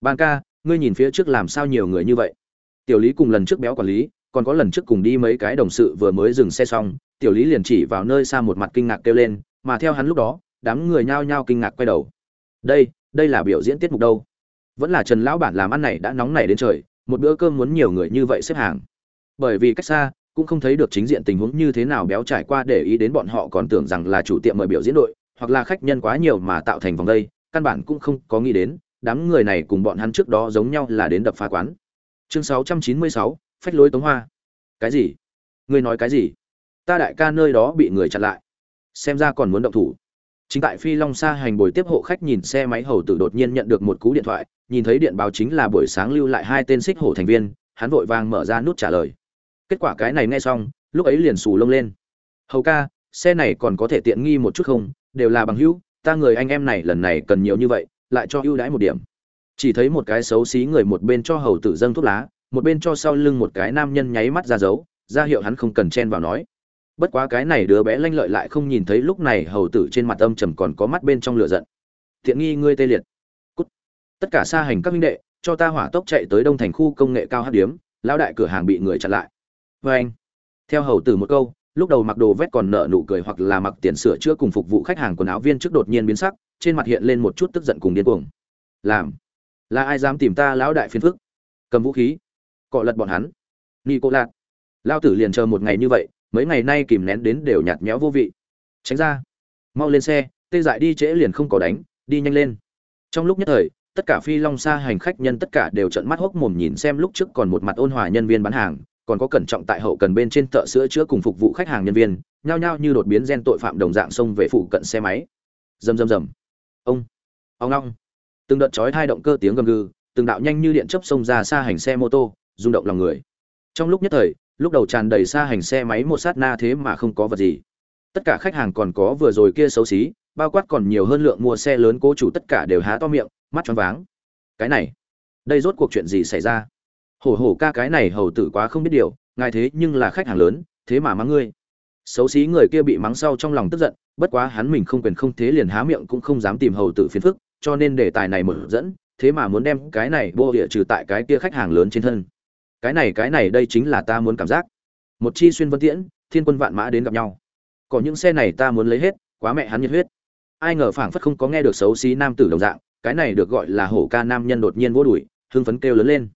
Ban ca, ngươi nhìn phía trước làm sao nhiều người như vậy? Tiểu lý cùng lần trước béo quản lý còn có lần trước cùng đi mấy cái đồng sự vừa mới dừng xe xong tiểu lý liền chỉ vào nơi xa một mặt kinh ngạc kêu lên mà theo hắn lúc đó đám người nhao nhao kinh ngạc quay đầu. Đây đây là biểu diễn tiết mục đâu? Vẫn là trần lão bản làm ăn này đã nóng nảy đến trời một bữa cơm muốn nhiều người như vậy xếp hàng. Bởi vì cách xa cũng không thấy được chính diện tình huống như thế nào béo trải qua để ý đến bọn họ còn tưởng rằng là chủ tiệm mời biểu diễn đội hoặc là khách nhân quá nhiều mà tạo thành vòng đây căn bản cũng không có nghĩ đến đám người này cùng bọn hắn trước đó giống nhau là đến đập phá quán. Chương 696, phách lối tống hoa. Cái gì? Ngươi nói cái gì? Ta đại ca nơi đó bị người chặn lại. Xem ra còn muốn động thủ. Chính tại phi long xa hành bồi tiếp hộ khách nhìn xe máy hầu tử đột nhiên nhận được một cú điện thoại, nhìn thấy điện báo chính là buổi sáng lưu lại hai tên xích hổ thành viên, hắn vội vàng mở ra nút trả lời. Kết quả cái này nghe xong, lúc ấy liền xù lông lên. Hầu ca, xe này còn có thể tiện nghi một chút không? Đều là bằng hữu, ta người anh em này lần này cần nhiều như vậy, lại cho ưu đãi một điểm. Chỉ thấy một cái xấu xí người một bên cho hầu tử dâng thuốc lá một bên cho sau lưng một cái nam nhân nháy mắt ra dấu, ra hiệu hắn không cần chen vào nói. Bất quá cái này đứa bé lanh lợi lại không nhìn thấy lúc này hầu tử trên mặt âm trầm còn có mắt bên trong lửa giận. Thiện nghi ngươi tê liệt. Cút. Tất cả xa hành các minh đệ, cho ta hỏa tốc chạy tới đông thành khu công nghệ cao hát điếm, lão đại cửa hàng bị người chặn lại. Vê anh. Theo hầu tử một câu, lúc đầu mặc đồ vét còn nợ nụ cười hoặc là mặc tiền sửa chữa cùng phục vụ khách hàng quần áo viên trước đột nhiên biến sắc, trên mặt hiện lên một chút tức giận cùng điên cuồng. Làm. Là ai dám tìm ta lão đại phiền phức? Cầm vũ khí cọ lật bọn hắn. Nghi cô lạc lao tử liền chờ một ngày như vậy, mấy ngày nay kìm nén đến đều nhạt nhẽo vô vị. Tránh ra. Mau lên xe, tê dại đi trễ liền không có đánh, đi nhanh lên. Trong lúc nhất thời, tất cả phi long xa hành khách nhân tất cả đều trợn mắt hốc mồm nhìn xem lúc trước còn một mặt ôn hòa nhân viên bán hàng, còn có cẩn trọng tại hậu cần bên trên thợ sữa chữa cùng phục vụ khách hàng nhân viên, nhao nhao như đột biến gen tội phạm đồng dạng xông về phụ cận xe máy. Rầm rầm rầm. Ông. Ông long từng đợt chói hai động cơ tiếng gầm gừ, từng đạo nhanh như điện chớp xông ra xa hành xe mô tô rung động lòng người. Trong lúc nhất thời, lúc đầu tràn đầy xa hành xe máy một sát na thế mà không có vật gì. Tất cả khách hàng còn có vừa rồi kia xấu xí, bao quát còn nhiều hơn lượng mua xe lớn cố chủ tất cả đều há to miệng, mắt choáng váng. Cái này, đây rốt cuộc chuyện gì xảy ra? Hổ hổ ca cái này hầu tử quá không biết điều, ngài thế nhưng là khách hàng lớn, thế mà mắng ngươi. Xấu xí người kia bị mắng sau trong lòng tức giận, bất quá hắn mình không quyền không thế liền há miệng cũng không dám tìm hầu tử phiền phức, cho nên đề tài này mở dẫn, thế mà muốn đem cái này bô địa trừ tại cái kia khách hàng lớn trên thân cái này cái này đây chính là ta muốn cảm giác. Một chi xuyên vân tiễn, thiên quân vạn mã đến gặp nhau. Có những xe này ta muốn lấy hết, quá mẹ hắn nhiệt huyết. Ai ngờ phảng phất không có nghe được xấu xí nam tử đồng dạng, cái này được gọi là hổ ca nam nhân đột nhiên vô đuổi, hưng phấn kêu lớn lên.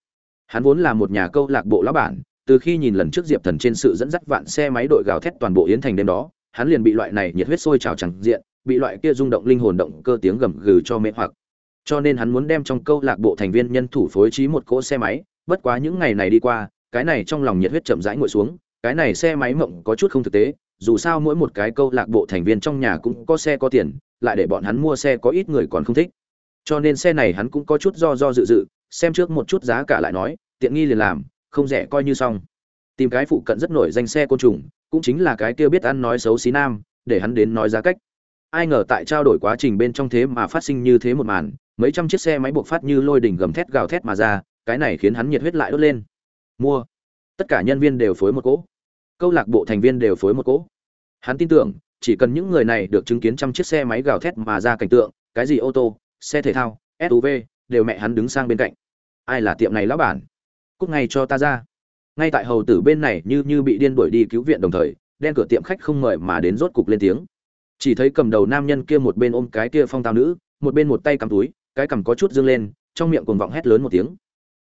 Hắn vốn là một nhà câu lạc bộ lão bản, từ khi nhìn lần trước diệp thần trên sự dẫn dắt vạn xe máy đội gào thét toàn bộ yến thành đêm đó, hắn liền bị loại này nhiệt huyết sôi trào chẳng diện, bị loại kia rung động linh hồn động cơ tiếng gầm gừ cho mê hoặc. Cho nên hắn muốn đem trong câu lạc bộ thành viên nhân thủ phối trí một cỗ xe máy bất quá những ngày này đi qua, cái này trong lòng nhiệt huyết chậm rãi ngồi xuống, cái này xe máy mộng có chút không thực tế, dù sao mỗi một cái câu lạc bộ thành viên trong nhà cũng có xe có tiền, lại để bọn hắn mua xe có ít người còn không thích. Cho nên xe này hắn cũng có chút do do dự dự, xem trước một chút giá cả lại nói, tiện nghi liền làm, không rẻ coi như xong. Tìm cái phụ cận rất nổi danh xe côn trùng, cũng chính là cái kia biết ăn nói xấu xí nam, để hắn đến nói giá cách. Ai ngờ tại trao đổi quá trình bên trong thế mà phát sinh như thế một màn, mấy trăm chiếc xe máy buộc phát như lôi đỉnh gầm thét gào thét mà ra cái này khiến hắn nhiệt huyết lại đốt lên. Mua. Tất cả nhân viên đều phối một cỗ. Câu lạc bộ thành viên đều phối một cỗ. Hắn tin tưởng, chỉ cần những người này được chứng kiến trăm chiếc xe máy gào thét mà ra cảnh tượng, cái gì ô tô, xe thể thao suv đều mẹ hắn đứng sang bên cạnh. Ai là tiệm này lão bản? Cúc ngay cho ta ra. Ngay tại hầu tử bên này như như bị điên đuổi đi cứu viện đồng thời, đen cửa tiệm khách không mời mà đến rốt cục lên tiếng. Chỉ thấy cầm đầu nam nhân kia một bên ôm cái kia phong tao nữ, một bên một tay cầm túi, cái cầm có chút dương lên, trong miệng cuồng vọng hét lớn một tiếng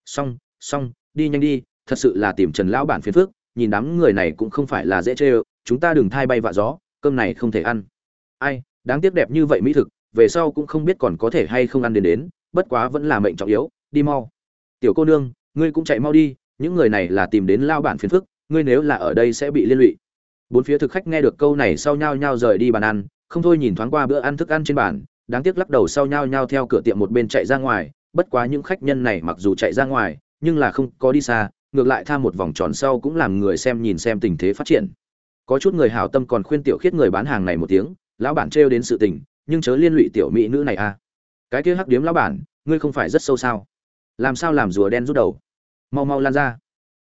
xong xong, đi nhanh đi, thật sự là tìm trần lão bản phiền phước nhìn đám người này cũng không phải là dễ chê chúng ta đừng thay bay vạ gió, cơm này không thể ăn. Ai, đáng tiếc đẹp như vậy mỹ thực, về sau cũng không biết còn có thể hay không ăn đến đến, bất quá vẫn là mệnh trọng yếu, đi mau. Tiểu cô nương, ngươi cũng chạy mau đi, những người này là tìm đến lao bản phiền phức, ngươi nếu là ở đây sẽ bị liên lụy. Bốn phía thực khách nghe được câu này sau nhau nhau rời đi bàn ăn, không thôi nhìn thoáng qua bữa ăn thức ăn trên bàn, đáng tiếc lắc đầu sau nhau nhau theo cửa tiệm một bên chạy ra ngoài bất quá những khách nhân này mặc dù chạy ra ngoài, nhưng là không có đi xa, ngược lại tham một vòng tròn sau cũng làm người xem nhìn xem tình thế phát triển. Có chút người hảo tâm còn khuyên tiểu khiết người bán hàng này một tiếng, lão bản trêu đến sự tình, nhưng chớ liên lụy tiểu mỹ nữ này a cái kia hắc điếm lão bản, ngươi không phải rất sâu sao? Làm sao làm rùa đen rút đầu? Mau mau lan ra.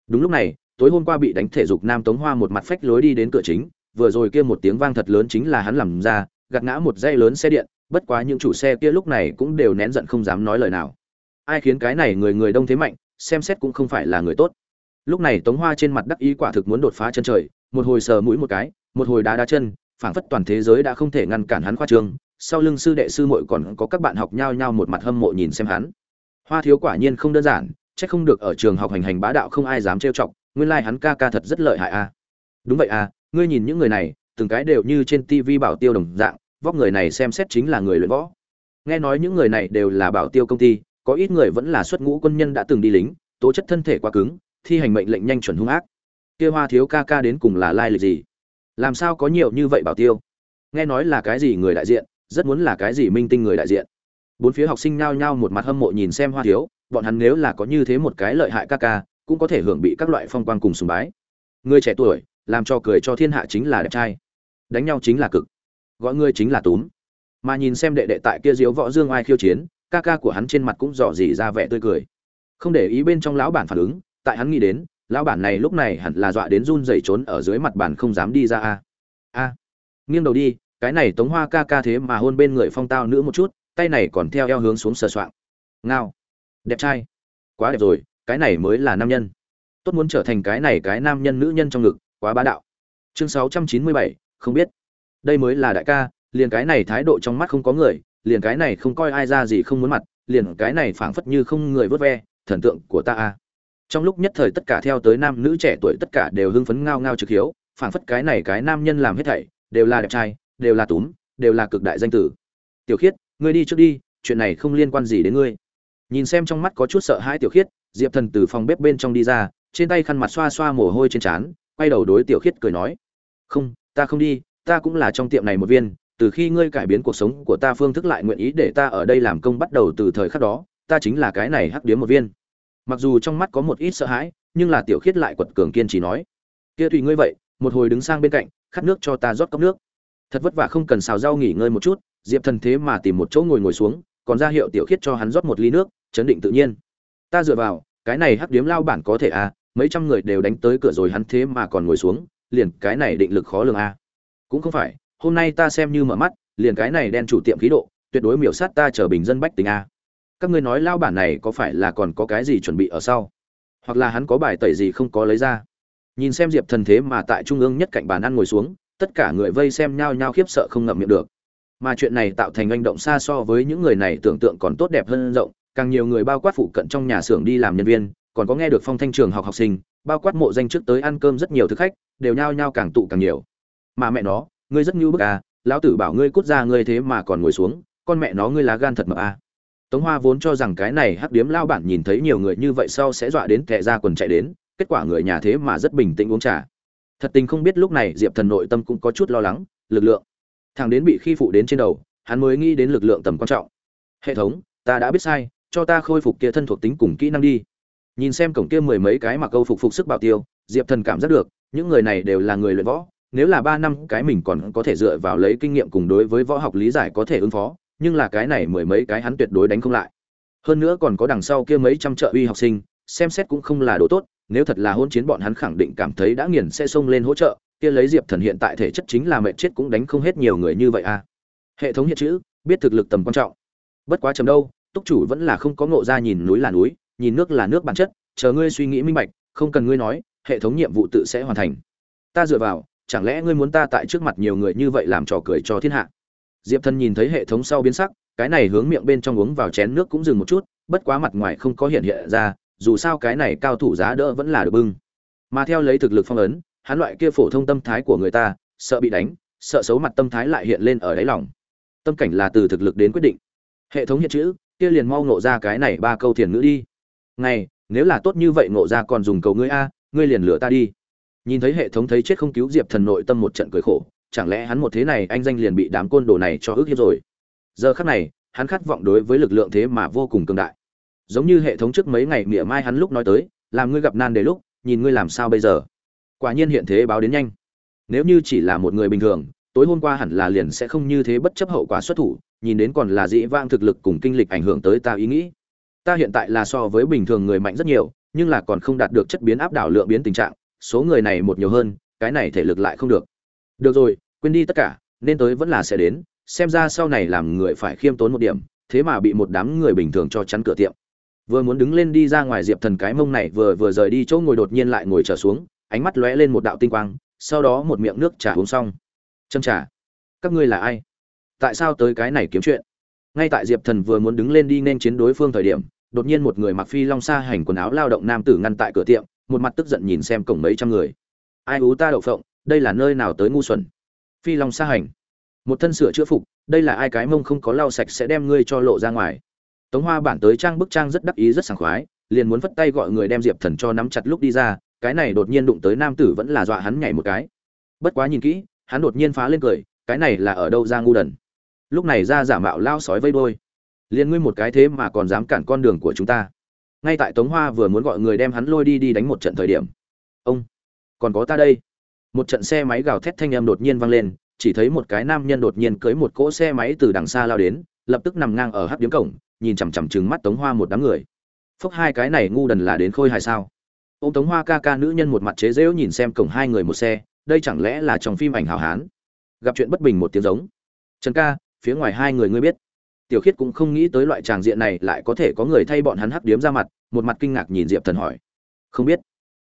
Đúng lúc này, tối hôm qua bị đánh thể dục nam tống hoa một mặt phách lối đi đến cửa chính, vừa rồi kia một tiếng vang thật lớn chính là hắn làm ra, gạt ngã một dây lớn xe điện bất quá những chủ xe kia lúc này cũng đều nén giận không dám nói lời nào. Ai khiến cái này người người đông thế mạnh, xem xét cũng không phải là người tốt. Lúc này tống hoa trên mặt đắc ý quả thực muốn đột phá chân trời, một hồi sờ mũi một cái, một hồi đá đá chân, phảng phất toàn thế giới đã không thể ngăn cản hắn khoa trương. Sau lưng sư đệ sư muội còn có các bạn học nhau nhau một mặt hâm mộ nhìn xem hắn. Hoa thiếu quả nhiên không đơn giản, chắc không được ở trường học hành hành bá đạo không ai dám trêu chọc, nguyên lai like hắn ca ca thật rất lợi hại a. Đúng vậy à ngươi nhìn những người này, từng cái đều như trên tivi bảo tiêu đồng dạng vóc người này xem xét chính là người luyện võ. Nghe nói những người này đều là bảo tiêu công ty, có ít người vẫn là xuất ngũ quân nhân đã từng đi lính, tố chất thân thể quá cứng, thi hành mệnh lệnh nhanh chuẩn hung ác. Kia hoa thiếu ca ca đến cùng là lai lịch gì? Làm sao có nhiều như vậy bảo tiêu? Nghe nói là cái gì người đại diện, rất muốn là cái gì minh tinh người đại diện. Bốn phía học sinh nhao nhao một mặt hâm mộ nhìn xem hoa thiếu, bọn hắn nếu là có như thế một cái lợi hại ca ca, cũng có thể hưởng bị các loại phong quang cùng sùng bái. Người trẻ tuổi, làm cho cười cho thiên hạ chính là đẹp trai. Đánh nhau chính là cực gọi ngươi chính là túm. Mà nhìn xem đệ đệ tại kia diếu võ dương ai khiêu chiến, ca ca của hắn trên mặt cũng dò dỉ ra vẻ tươi cười. Không để ý bên trong lão bản phản ứng, tại hắn nghĩ đến, lão bản này lúc này hẳn là dọa đến run rẩy trốn ở dưới mặt bàn không dám đi ra a. A. Nghiêng đầu đi, cái này tống hoa ca ca thế mà hôn bên người phong tao nữa một chút, tay này còn theo eo hướng xuống sờ soạng. Ngao. Đẹp trai. Quá đẹp rồi, cái này mới là nam nhân. Tốt muốn trở thành cái này cái nam nhân nữ nhân trong ngực, quá bá đạo. Chương sáu trăm chín mươi bảy, không biết đây mới là đại ca, liền cái này thái độ trong mắt không có người, liền cái này không coi ai ra gì không muốn mặt, liền cái này phảng phất như không người vớt ve, thần tượng của ta a. Trong lúc nhất thời tất cả theo tới nam nữ trẻ tuổi tất cả đều hưng phấn ngao ngao trực hiếu, phảng phất cái này cái nam nhân làm hết thảy, đều là đẹp trai, đều là túm, đều là cực đại danh tử. Tiểu khiết, ngươi đi trước đi, chuyện này không liên quan gì đến ngươi. Nhìn xem trong mắt có chút sợ hãi tiểu khiết, diệp thần từ phòng bếp bên trong đi ra, trên tay khăn mặt xoa xoa mồ hôi trên trán, quay đầu đối tiểu khiết cười nói, không, ta không đi ta cũng là trong tiệm này một viên, từ khi ngươi cải biến cuộc sống của ta phương thức lại nguyện ý để ta ở đây làm công bắt đầu từ thời khắc đó, ta chính là cái này hắc điếm một viên. Mặc dù trong mắt có một ít sợ hãi, nhưng là tiểu khiết lại quật cường kiên trì nói. Kia tùy ngươi vậy, một hồi đứng sang bên cạnh, khát nước cho ta rót cốc nước. Thật vất vả không cần xào rau nghỉ ngơi một chút, diệp thần thế mà tìm một chỗ ngồi ngồi xuống, còn ra hiệu tiểu khiết cho hắn rót một ly nước, chấn định tự nhiên. Ta dựa vào, cái này hắc điếm lao bản có thể à mấy trăm người đều đánh tới cửa rồi hắn thế mà còn ngồi xuống, liền cái này định lực khó lường à cũng không phải, hôm nay ta xem như mở mắt, liền cái này đen chủ tiệm khí độ, tuyệt đối miểu sát ta chở bình dân bách tính a. Các ngươi nói lao bản này có phải là còn có cái gì chuẩn bị ở sau? Hoặc là hắn có bài tẩy gì không có lấy ra? Nhìn xem diệp thần thế mà tại trung ương nhất cạnh bàn ăn ngồi xuống, tất cả người vây xem nhao nhao khiếp sợ không ngậm miệng được. Mà chuyện này tạo thành hành động xa so với những người này tưởng tượng còn tốt đẹp hơn rộng, càng nhiều người bao quát phụ cận trong nhà xưởng đi làm nhân viên, còn có nghe được phong thanh trường học học sinh, bao quát mộ danh trước tới ăn cơm rất nhiều thực khách, đều nhao nhao càng tụ càng nhiều mà mẹ nó, ngươi rất nhu bức à lão tử bảo ngươi cút ra ngươi thế mà còn ngồi xuống, con mẹ nó ngươi lá gan thật mập à. Tống hoa vốn cho rằng cái này hắc điếm lao bản nhìn thấy nhiều người như vậy sau sẽ dọa đến kẻ ra quần chạy đến, kết quả người nhà thế mà rất bình tĩnh uống trà. Thật tình không biết lúc này diệp thần nội tâm cũng có chút lo lắng, lực lượng. Thằng đến bị khi phụ đến trên đầu, hắn mới nghĩ đến lực lượng tầm quan trọng. Hệ thống, ta đã biết sai, cho ta khôi phục kia thân thuộc tính cùng kỹ năng đi. Nhìn xem cổng kia mười mấy cái mặc câu phục phục sức bảo tiêu, diệp thần cảm giác được, những người này đều là người luyện võ nếu là ba năm cái mình còn có thể dựa vào lấy kinh nghiệm cùng đối với võ học lý giải có thể ứng phó, nhưng là cái này mười mấy cái hắn tuyệt đối đánh không lại. Hơn nữa còn có đằng sau kia mấy trăm trợ uy học sinh, xem xét cũng không là đồ tốt, nếu thật là hôn chiến bọn hắn khẳng định cảm thấy đã nghiền sẽ xông lên hỗ trợ, kia lấy diệp thần hiện tại thể chất chính là mệt chết cũng đánh không hết nhiều người như vậy à. Hệ thống hiện chữ, biết thực lực tầm quan trọng. Bất quá chấm đâu, túc chủ vẫn là không có ngộ ra nhìn núi là núi, nhìn nước là nước bản chất, chờ ngươi suy nghĩ minh bạch, không cần ngươi nói, hệ thống nhiệm vụ tự sẽ hoàn thành. Ta dựa vào chẳng lẽ ngươi muốn ta tại trước mặt nhiều người như vậy làm trò cười cho thiên hạ? Diệp thần nhìn thấy hệ thống sau biến sắc cái này hướng miệng bên trong uống vào chén nước cũng dừng một chút bất quá mặt ngoài không có hiện hiện ra dù sao cái này cao thủ giá đỡ vẫn là được bưng. Mà theo lấy thực lực phong ấn hắn loại kia phổ thông tâm thái của người ta sợ bị đánh sợ xấu mặt tâm thái lại hiện lên ở đáy lòng. Tâm cảnh là từ thực lực đến quyết định. Hệ thống hiện chữ kia liền mau ngộ ra cái này ba câu thiền ngữ đi. Này, nếu là tốt như vậy ngộ ra còn dùng cầu ngươi a ngươi liền lửa ta đi nhìn thấy hệ thống thấy chết không cứu diệp thần nội tâm một trận cười khổ, chẳng lẽ hắn một thế này anh danh liền bị đám côn đồ này cho ước hiếp rồi? Giờ khắc này, hắn khát vọng đối với lực lượng thế mà vô cùng cường đại. Giống như hệ thống trước mấy ngày mỉa mai hắn lúc nói tới, làm ngươi gặp nan đề lúc, nhìn ngươi làm sao bây giờ? Quả nhiên hiện thế báo đến nhanh. Nếu như chỉ là một người bình thường, tối hôm qua hẳn là liền sẽ không như thế bất chấp hậu quả xuất thủ, nhìn đến còn là dĩ vang thực lực cùng kinh lịch ảnh hưởng tới ta ý nghĩ. Ta hiện tại là so với bình thường người mạnh rất nhiều, nhưng là còn không đạt được chất biến áp đảo lượng biến tình trạng số người này một nhiều hơn, cái này thể lực lại không được. Được rồi, quên đi tất cả, nên tới vẫn là sẽ đến, xem ra sau này làm người phải khiêm tốn một điểm, thế mà bị một đám người bình thường cho chắn cửa tiệm. Vừa muốn đứng lên đi ra ngoài diệp thần cái mông này vừa vừa rời đi chỗ ngồi đột nhiên lại ngồi trở xuống, ánh mắt lóe lên một đạo tinh quang, sau đó một miệng nước trà uống xong. Châm trà. Các ngươi là ai? Tại sao tới cái này kiếm chuyện? Ngay tại diệp thần vừa muốn đứng lên đi nên chiến đối phương thời điểm, đột nhiên một người mặc phi long xa hành quần áo lao động nam tử ngăn tại cửa tiệm một mặt tức giận nhìn xem cổng mấy trăm người. Ai ú ta đậu phộng, đây là nơi nào tới ngu xuẩn? Phi long xa hành. Một thân sửa chữa phục, đây là ai cái mông không có lau sạch sẽ đem ngươi cho lộ ra ngoài. Tống hoa bản tới trang bức trang rất đắc ý, rất sảng khoái, liền muốn vất tay gọi người đem diệp thần cho nắm chặt lúc đi ra, cái này đột nhiên đụng tới nam tử vẫn là dọa hắn nhảy một cái. Bất quá nhìn kỹ, hắn đột nhiên phá lên cười, cái này là ở đâu ra ngu đần? Lúc này ra giả mạo lao sói vây đôi liền ngươi một cái thế mà còn dám cản con đường của chúng ta ngay tại tống hoa vừa muốn gọi người đem hắn lôi đi đi đánh một trận thời điểm. Ông, còn có ta đây. Một trận xe máy gào thét thanh âm đột nhiên vang lên, chỉ thấy một cái nam nhân đột nhiên cưới một cỗ xe máy từ đằng xa lao đến, lập tức nằm ngang ở hắc điếm cổng, nhìn chằm chằm chừng mắt tống hoa một đám người. Phúc, hai cái này ngu đần là đến khôi hài sao? Ô tống hoa ca ca nữ nhân một mặt chế dễu nhìn xem cổng hai người một xe, đây chẳng lẽ là trong phim ảnh hào hán? Gặp chuyện bất bình một tiếng giống. Trần ca, phía ngoài hai người ngươi biết tiểu khiết cũng không nghĩ tới loại tràng diện này lại có thể có người thay bọn hắn hắc điếm ra mặt, một mặt kinh ngạc nhìn diệp thần hỏi. Không biết.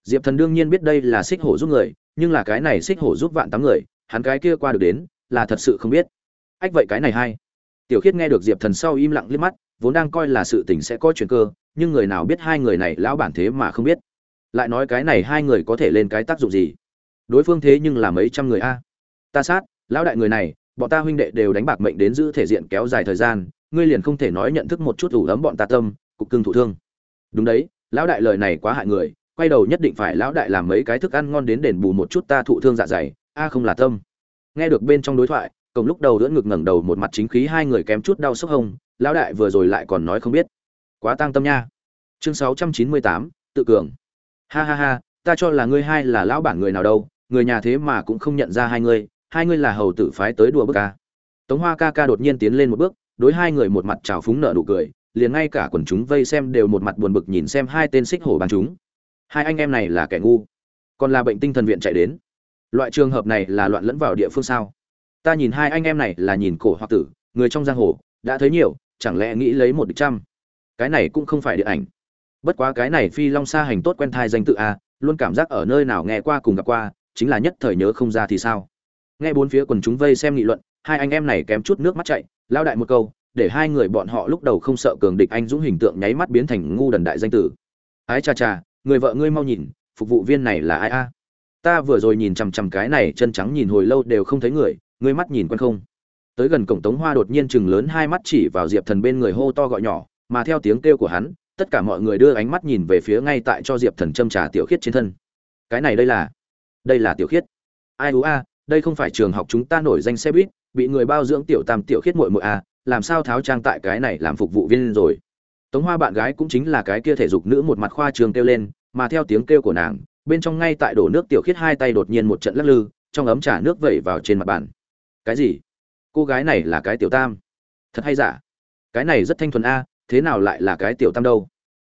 Diệp thần đương nhiên biết đây là xích hổ giúp người, nhưng là cái này xích hổ giúp vạn tám người, hắn cái kia qua được đến, là thật sự không biết. Ách vậy cái này hay. Tiểu khiết nghe được diệp thần sau im lặng liếc mắt, vốn đang coi là sự tình sẽ có chuyện cơ, nhưng người nào biết hai người này lão bản thế mà không biết. Lại nói cái này hai người có thể lên cái tác dụng gì? Đối phương thế nhưng là mấy trăm người a. Ta sát, lão đại người này bọn ta huynh đệ đều đánh bạc mệnh đến giữ thể diện kéo dài thời gian, ngươi liền không thể nói nhận thức một chút ủ ấm bọn ta tâm, cục cưng thụ thương. Đúng đấy, lão đại lời này quá hại người, quay đầu nhất định phải lão đại làm mấy cái thức ăn ngon đến đền bù một chút ta thụ thương dạ dày, a à không là tâm. Nghe được bên trong đối thoại, cổng lúc đầu đỡ ngực ngẩng đầu một mặt chính khí hai người kém chút đau sốc hông, lão đại vừa rồi lại còn nói không biết. Quá tăng tâm nha. Chương sáu trăm chín mươi tám, tự cường. Ha ha ha, ta cho là ngươi hai là lão bản người nào đâu, người nhà thế mà cũng không nhận ra hai ngươi hai ngươi là hầu tử phái tới đùa bức ca tống hoa ca ca đột nhiên tiến lên một bước, đối hai người một mặt trào phúng nợ nụ cười, liền ngay cả quần chúng vây xem đều một mặt buồn bực nhìn xem hai tên xích hổ bắn chúng. Hai anh em này là kẻ ngu, còn là bệnh tinh thần viện chạy đến. Loại trường hợp này là loạn lẫn vào địa phương sao? Ta nhìn hai anh em này là nhìn cổ hoặc tử, người trong giang hồ, đã thấy nhiều, chẳng lẽ nghĩ lấy một địch trăm? Cái này cũng không phải điện ảnh. Bất quá cái này phi long sa hành tốt quen thai danh tự a luôn cảm giác ở nơi nào nghe qua cùng gặp qua, chính là nhất thời nhớ không ra thì sao? Nghe bốn phía quần chúng vây xem nghị luận, hai anh em này kém chút nước mắt chạy, lao đại một câu, để hai người bọn họ lúc đầu không sợ cường địch anh dũng hình tượng nháy mắt biến thành ngu đần đại danh tử. Ái cha cha, người vợ ngươi mau nhìn, phục vụ viên này là ai a? Ta vừa rồi nhìn chằm chằm cái này chân trắng nhìn hồi lâu đều không thấy người, ngươi mắt nhìn quen không? Tới gần cổng tống hoa đột nhiên chừng lớn hai mắt chỉ vào diệp thần bên người hô to gọi nhỏ, mà theo tiếng kêu của hắn, tất cả mọi người đưa ánh mắt nhìn về phía ngay tại cho diệp thần châm trà tiểu khiết trên thân. Cái này đây là đây là tiểu khiết. Ai ú a đây không phải trường học chúng ta nổi danh xe buýt, bị người bao dưỡng tiểu tam tiểu khiết muội muội à? làm sao tháo trang tại cái này làm phục vụ viên rồi? Tống hoa bạn gái cũng chính là cái kia thể dục nữ một mặt khoa trường kêu lên, mà theo tiếng kêu của nàng, bên trong ngay tại đổ nước tiểu khiết hai tay đột nhiên một trận lắc lư, trong ấm trà nước vẩy vào trên mặt bàn. Cái gì? Cô gái này là cái tiểu tam? Thật hay giả? Cái này rất thanh thuần a, thế nào lại là cái tiểu tam đâu?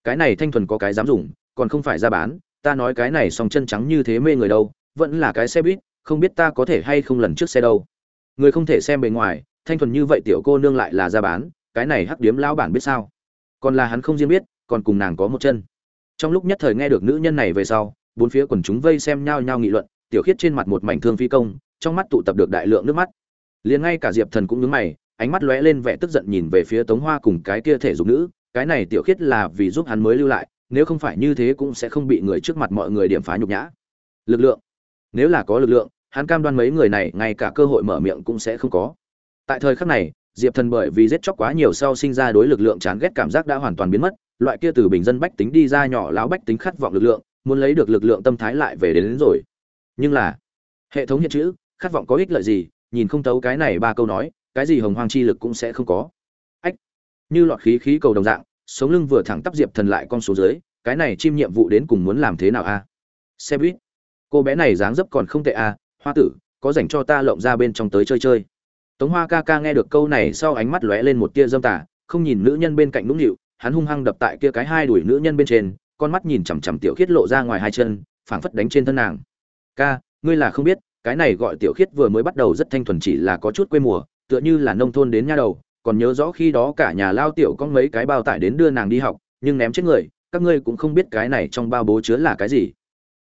Cái này thanh thuần có cái dám dùng, còn không phải ra bán, ta nói cái này song chân trắng như thế mê người đâu, vẫn là cái xe buýt không biết ta có thể hay không lần trước xe đâu. Người không thể xem bề ngoài, thanh thuần như vậy tiểu cô nương lại là ra bán, cái này hắc điếm lão bản biết sao? Còn là hắn không riêng biết, còn cùng nàng có một chân. Trong lúc nhất thời nghe được nữ nhân này về sau, bốn phía quần chúng vây xem nhau nhau nghị luận, tiểu khiết trên mặt một mảnh thương phi công, trong mắt tụ tập được đại lượng nước mắt. Liền ngay cả diệp thần cũng nhướng mày, ánh mắt lóe lên vẻ tức giận nhìn về phía tống hoa cùng cái kia thể dục nữ, cái này tiểu khiết là vì giúp hắn mới lưu lại, nếu không phải như thế cũng sẽ không bị người trước mặt mọi người điểm phá nhục nhã. Lực lượng. Nếu là có lực lượng hắn cam đoan mấy người này ngay cả cơ hội mở miệng cũng sẽ không có. Tại thời khắc này diệp thần bởi vì giết chóc quá nhiều sau sinh ra đối lực lượng chán ghét cảm giác đã hoàn toàn biến mất loại kia từ bình dân bách tính đi ra nhỏ láo bách tính khát vọng lực lượng muốn lấy được lực lượng tâm thái lại về đến, đến rồi. Nhưng là hệ thống hiện chữ khát vọng có ích lợi gì nhìn không thấu cái này ba câu nói cái gì hồng hoang chi lực cũng sẽ không có. Ách như lọt khí khí cầu đồng dạng sống lưng vừa thẳng tắp diệp thần lại con số dưới cái này chim nhiệm vụ đến cùng muốn làm thế nào a? Xe buýt. Cô bé này dáng dấp còn không tệ a hoa tử, có dành cho ta lộng ra bên trong tới chơi chơi. Tống hoa ca ca nghe được câu này sau ánh mắt lóe lên một tia dâm tả không nhìn nữ nhân bên cạnh nũng nịu, hắn hung hăng đập tại kia cái hai đuổi nữ nhân bên trên, con mắt nhìn chằm chằm tiểu khiết lộ ra ngoài hai chân, phảng phất đánh trên thân nàng. Ca, ngươi là không biết, cái này gọi tiểu khiết vừa mới bắt đầu rất thanh thuần chỉ là có chút quê mùa, tựa như là nông thôn đến nha đầu, còn nhớ rõ khi đó cả nhà lao tiểu có mấy cái bao tải đến đưa nàng đi học, nhưng ném chết người, các ngươi cũng không biết cái này trong bao bố chứa là cái gì.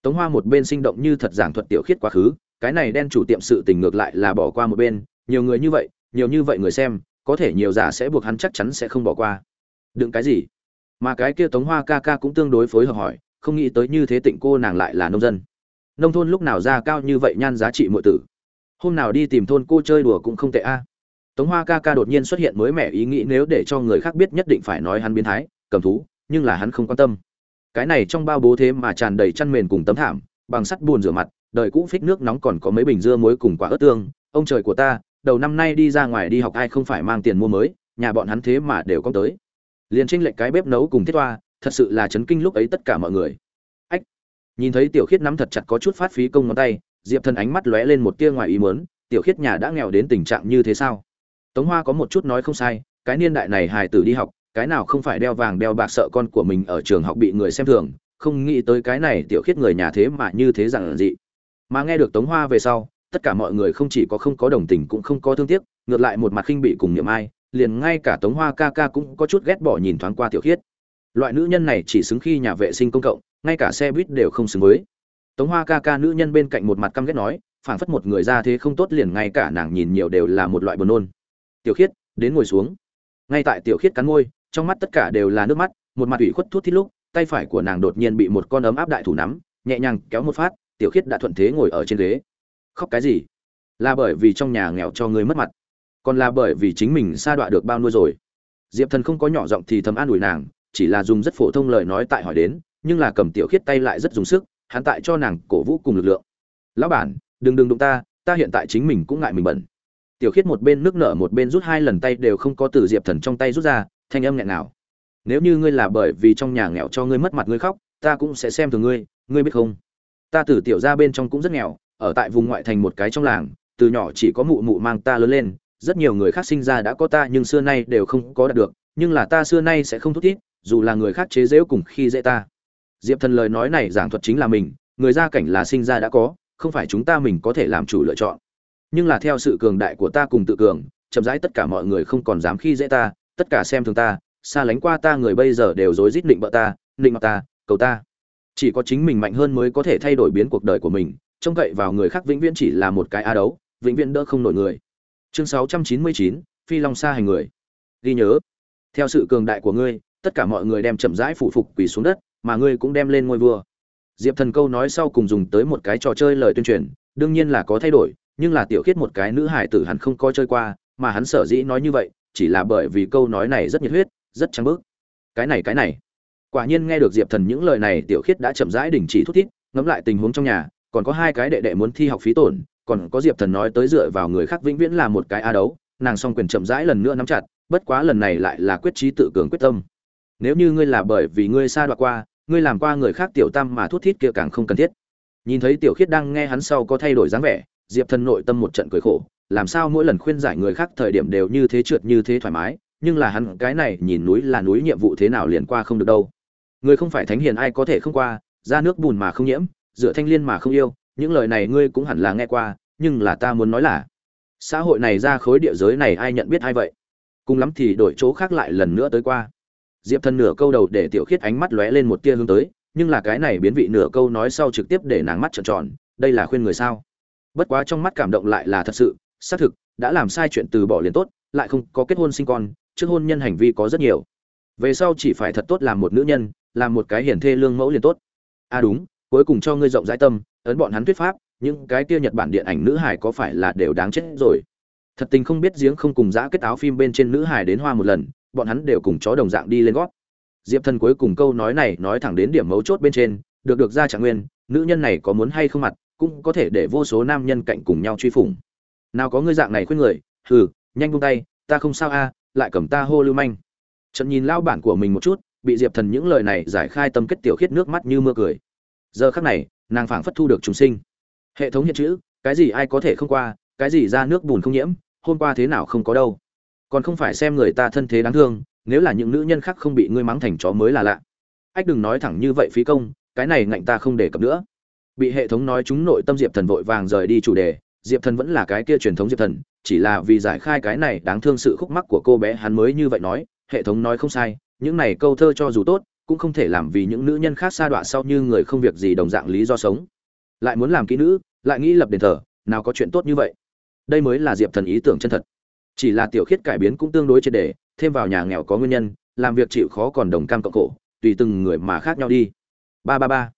Tống hoa một bên sinh động như thật giảng thuật tiểu khiết quá khứ cái này đen chủ tiệm sự tình ngược lại là bỏ qua một bên, nhiều người như vậy, nhiều như vậy người xem, có thể nhiều giả sẽ buộc hắn chắc chắn sẽ không bỏ qua. Đừng cái gì. Mà cái kia tống hoa ca ca cũng tương đối phối hợp hỏi, không nghĩ tới như thế tịnh cô nàng lại là nông dân. Nông thôn lúc nào ra cao như vậy nhan giá trị mọi tử. Hôm nào đi tìm thôn cô chơi đùa cũng không tệ a. Tống hoa ca ca đột nhiên xuất hiện mới mẻ ý nghĩ nếu để cho người khác biết nhất định phải nói hắn biến thái, cầm thú, nhưng là hắn không quan tâm. Cái này trong bao bố thế mà tràn đầy chăn mền cùng tấm thảm, bằng sắt buồn rửa mặt đời cũ phích nước nóng còn có mấy bình dưa muối cùng quả ớt tương. Ông trời của ta, đầu năm nay đi ra ngoài đi học ai không phải mang tiền mua mới, nhà bọn hắn thế mà đều có tới. Liền tranh lệch cái bếp nấu cùng thiết toa, thật sự là chấn kinh lúc ấy tất cả mọi người. Ách, nhìn thấy tiểu khiết nắm thật chặt có chút phát phí công ngón tay, diệp thần ánh mắt lóe lên một tia ngoài ý mớn tiểu khiết nhà đã nghèo đến tình trạng như thế sao? Tống hoa có một chút nói không sai, cái niên đại này hài tử đi học, cái nào không phải đeo vàng đeo bạc sợ con của mình ở trường học bị người xem thường, không nghĩ tới cái này tiểu khiết người nhà thế mà như thế rằng dị mà nghe được tống hoa về sau, tất cả mọi người không chỉ có không có đồng tình cũng không có thương tiếc, ngược lại một mặt khinh bị cùng niệm ai, liền ngay cả tống hoa ca ca cũng có chút ghét bỏ nhìn thoáng qua tiểu khiết. Loại nữ nhân này chỉ xứng khi nhà vệ sinh công cộng, ngay cả xe buýt đều không xứng với. Tống hoa ca ca nữ nhân bên cạnh một mặt căm ghét nói, phảng phất một người ra thế không tốt liền ngay cả nàng nhìn nhiều đều là một loại buồn nôn. Tiểu khiết, đến ngồi xuống. Ngay tại tiểu khiết cắn môi, trong mắt tất cả đều là nước mắt, một mặt ủy khuất thút thít lúc, tay phải của nàng đột nhiên bị một con ấm áp đại thủ nắm, nhẹ nhàng kéo một phát tiểu khiết đã thuận thế ngồi ở trên ghế. Khóc cái gì? Là bởi vì trong nhà nghèo cho ngươi mất mặt. Còn là bởi vì chính mình sa đọa được bao nuôi rồi. Diệp thần không có nhỏ giọng thì thầm an ủi nàng, chỉ là dùng rất phổ thông lời nói tại hỏi đến, nhưng là cầm tiểu khiết tay lại rất dùng sức, hắn tại cho nàng cổ vũ cùng lực lượng. Lão bản, đừng đừng đụng ta ta hiện tại chính mình cũng ngại mình bẩn. Tiểu khiết một bên nước nở một bên rút hai lần tay đều không có từ diệp thần trong tay rút ra, thanh âm nghẹn nào nếu như ngươi là bởi vì trong nhà nghèo cho ngươi mất mặt ngươi khóc, ta cũng sẽ xem thường ngươi ngươi biết không? Ta từ tiểu ra bên trong cũng rất nghèo, ở tại vùng ngoại thành một cái trong làng, từ nhỏ chỉ có mụ mụ mang ta lớn lên, rất nhiều người khác sinh ra đã có ta nhưng xưa nay đều không có đạt được, nhưng là ta xưa nay sẽ không thúc thiết dù là người khác chế giễu cùng khi dễ ta. Diệp thần lời nói này giảng thuật chính là mình, người gia cảnh là sinh ra đã có, không phải chúng ta mình có thể làm chủ lựa chọn. Nhưng là theo sự cường đại của ta cùng tự cường, chậm rãi tất cả mọi người không còn dám khi dễ ta, tất cả xem thường ta, xa lánh qua ta người bây giờ đều rối rít định bợ ta định mặt ta, cầu ta chỉ có chính mình mạnh hơn mới có thể thay đổi biến cuộc đời của mình trông cậy vào người khác vĩnh viễn chỉ là một cái a đấu vĩnh viễn đỡ không nổi người. Chương 699, phi long xa hành người. Ghi nhớ theo sự cường đại của ngươi tất cả mọi người đem chậm rãi phụ phục quỳ xuống đất mà ngươi cũng đem lên ngôi vua. Diệp thần câu nói sau cùng dùng tới một cái trò chơi lời tuyên truyền đương nhiên là có thay đổi nhưng là tiểu khiết một cái nữ hải tử hắn không coi chơi qua mà hắn sở dĩ nói như vậy chỉ là bởi vì câu nói này rất nhiệt huyết rất trắng bước cái này cái này quả nhiên nghe được diệp thần những lời này, tiểu khiết đã chậm rãi đình chỉ thút thít, ngẫm lại tình huống trong nhà, còn có hai cái đệ đệ muốn thi học phí tổn, còn có diệp thần nói tới dựa vào người khác vĩnh viễn là một cái a đấu, nàng song quyền chậm rãi lần nữa nắm chặt, bất quá lần này lại là quyết trí tự cường quyết tâm. Nếu như ngươi là bởi vì ngươi xa đoạt qua, ngươi làm qua người khác tiểu tam mà thút thít kia càng không cần thiết. Nhìn thấy tiểu khiết đang nghe hắn sau có thay đổi dáng vẻ, diệp thần nội tâm một trận cười khổ, làm sao mỗi lần khuyên giải người khác thời điểm đều như thế trượt như thế thoải mái, nhưng là hắn cái này nhìn núi là núi nhiệm vụ thế nào liền qua không được đâu người không phải thánh hiền ai có thể không qua, ra nước bùn mà không nhiễm dựa thanh liên mà không yêu, những lời này ngươi cũng hẳn là nghe qua, nhưng là ta muốn nói là, xã hội này ra khối địa giới này ai nhận biết ai vậy? Cùng lắm thì đổi chỗ khác lại lần nữa tới qua. Diệp thần nửa câu đầu để tiểu khiết ánh mắt lóe lên một tia hướng tới, nhưng là cái này biến vị nửa câu nói sau trực tiếp để nàng mắt trợn tròn, đây là khuyên người sao? Bất quá trong mắt cảm động lại là thật sự, xác thực, đã làm sai chuyện từ bỏ liền tốt, lại không có kết hôn sinh con, trước hôn nhân hành vi có rất nhiều. Về sau chỉ phải thật tốt làm một nữ nhân làm một cái hiển thê lương mẫu liền tốt. À đúng, cuối cùng cho ngươi rộng rãi tâm, ấn bọn hắn thuyết pháp, những cái kia nhật bản điện ảnh nữ hải có phải là đều đáng chết rồi? Thật tình không biết giếng không cùng giã kết áo phim bên trên nữ hải đến hoa một lần, bọn hắn đều cùng chó đồng dạng đi lên gót. Diệp thần cuối cùng câu nói này nói thẳng đến điểm mấu chốt bên trên, được được ra trạng nguyên, nữ nhân này có muốn hay không mặt, cũng có thể để vô số nam nhân cạnh cùng nhau truy phủng. Nào có ngươi dạng này khuyên người, hừ, nhanh buông tay, ta không sao a, lại cầm ta hô lưu manh. Trận nhìn lao bản của mình một chút bị diệp thần những lời này giải khai tâm kết tiểu khiết nước mắt như mưa cười. Giờ khắc này, nàng phảng phất thu được chúng sinh. Hệ thống hiện chữ, cái gì ai có thể không qua, cái gì ra nước bùn không nhiễm, hôm qua thế nào không có đâu. Còn không phải xem người ta thân thế đáng thương, nếu là những nữ nhân khác không bị ngươi mắng thành chó mới là lạ. Ách đừng nói thẳng như vậy phí công, cái này ngạnh ta không đề cập nữa. Bị hệ thống nói chúng nội tâm diệp thần vội vàng rời đi chủ đề, diệp thần vẫn là cái kia truyền thống diệp thần, chỉ là vì giải khai cái này đáng thương sự khúc mắc của cô bé hắn mới như vậy nói, hệ thống nói không sai những này câu thơ cho dù tốt, cũng không thể làm vì những nữ nhân khác xa đọa sau như người không việc gì đồng dạng lý do sống. Lại muốn làm kỹ nữ, lại nghĩ lập đền thờ, nào có chuyện tốt như vậy. Đây mới là diệp thần ý tưởng chân thật. Chỉ là tiểu khiết cải biến cũng tương đối triệt đề thêm vào nhà nghèo có nguyên nhân, làm việc chịu khó còn đồng cam cộng khổ, tùy từng người mà khác nhau đi. Ba ba ba.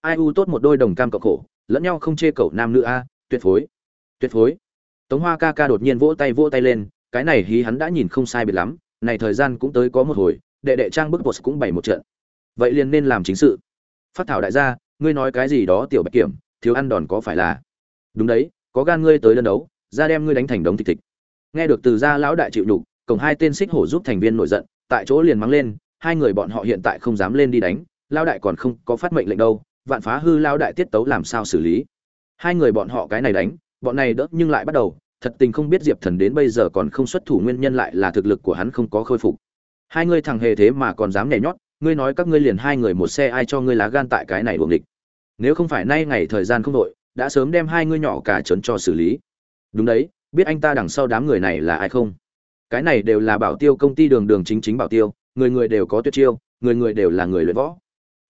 Ai u tốt một đôi đồng cam cộng khổ, lẫn nhau không chê cậu nam nữ a, tuyệt phối. Tuyệt phối. Tống hoa ca ca đột nhiên vỗ tay vỗ tay lên, cái này hí hắn đã nhìn không sai biệt lắm, này thời gian cũng tới có một hồi đệ đệ trang bức bột cũng bày một trận. Vậy liền nên làm chính sự. Phát thảo đại gia, ngươi nói cái gì đó tiểu bạch kiểm, thiếu ăn đòn có phải là? Đúng đấy, có gan ngươi tới đơn đấu, ra đem ngươi đánh thành đống thịt thịt. Nghe được từ gia lão đại chịu nhục cổng hai tên xích hổ giúp thành viên nổi giận, tại chỗ liền mắng lên, hai người bọn họ hiện tại không dám lên đi đánh lao đại còn không có phát mệnh lệnh đâu, vạn phá hư lao đại tiết tấu làm sao xử lý? Hai người bọn họ cái này đánh, bọn này đỡ nhưng lại bắt đầu, thật tình không biết diệp thần đến bây giờ còn không xuất thủ nguyên nhân lại là thực lực của hắn không có khôi phục hai ngươi thằng hề thế mà còn dám nhảy nhót, ngươi nói các ngươi liền hai người một xe ai cho ngươi lá gan tại cái này buồng địch. Nếu không phải nay ngày thời gian không đội, đã sớm đem hai ngươi nhỏ cả trấn cho xử lý. Đúng đấy, biết anh ta đằng sau đám người này là ai không? Cái này đều là bảo tiêu công ty đường đường chính chính bảo tiêu, người người đều có tuyệt chiêu, người người đều là người luyện võ.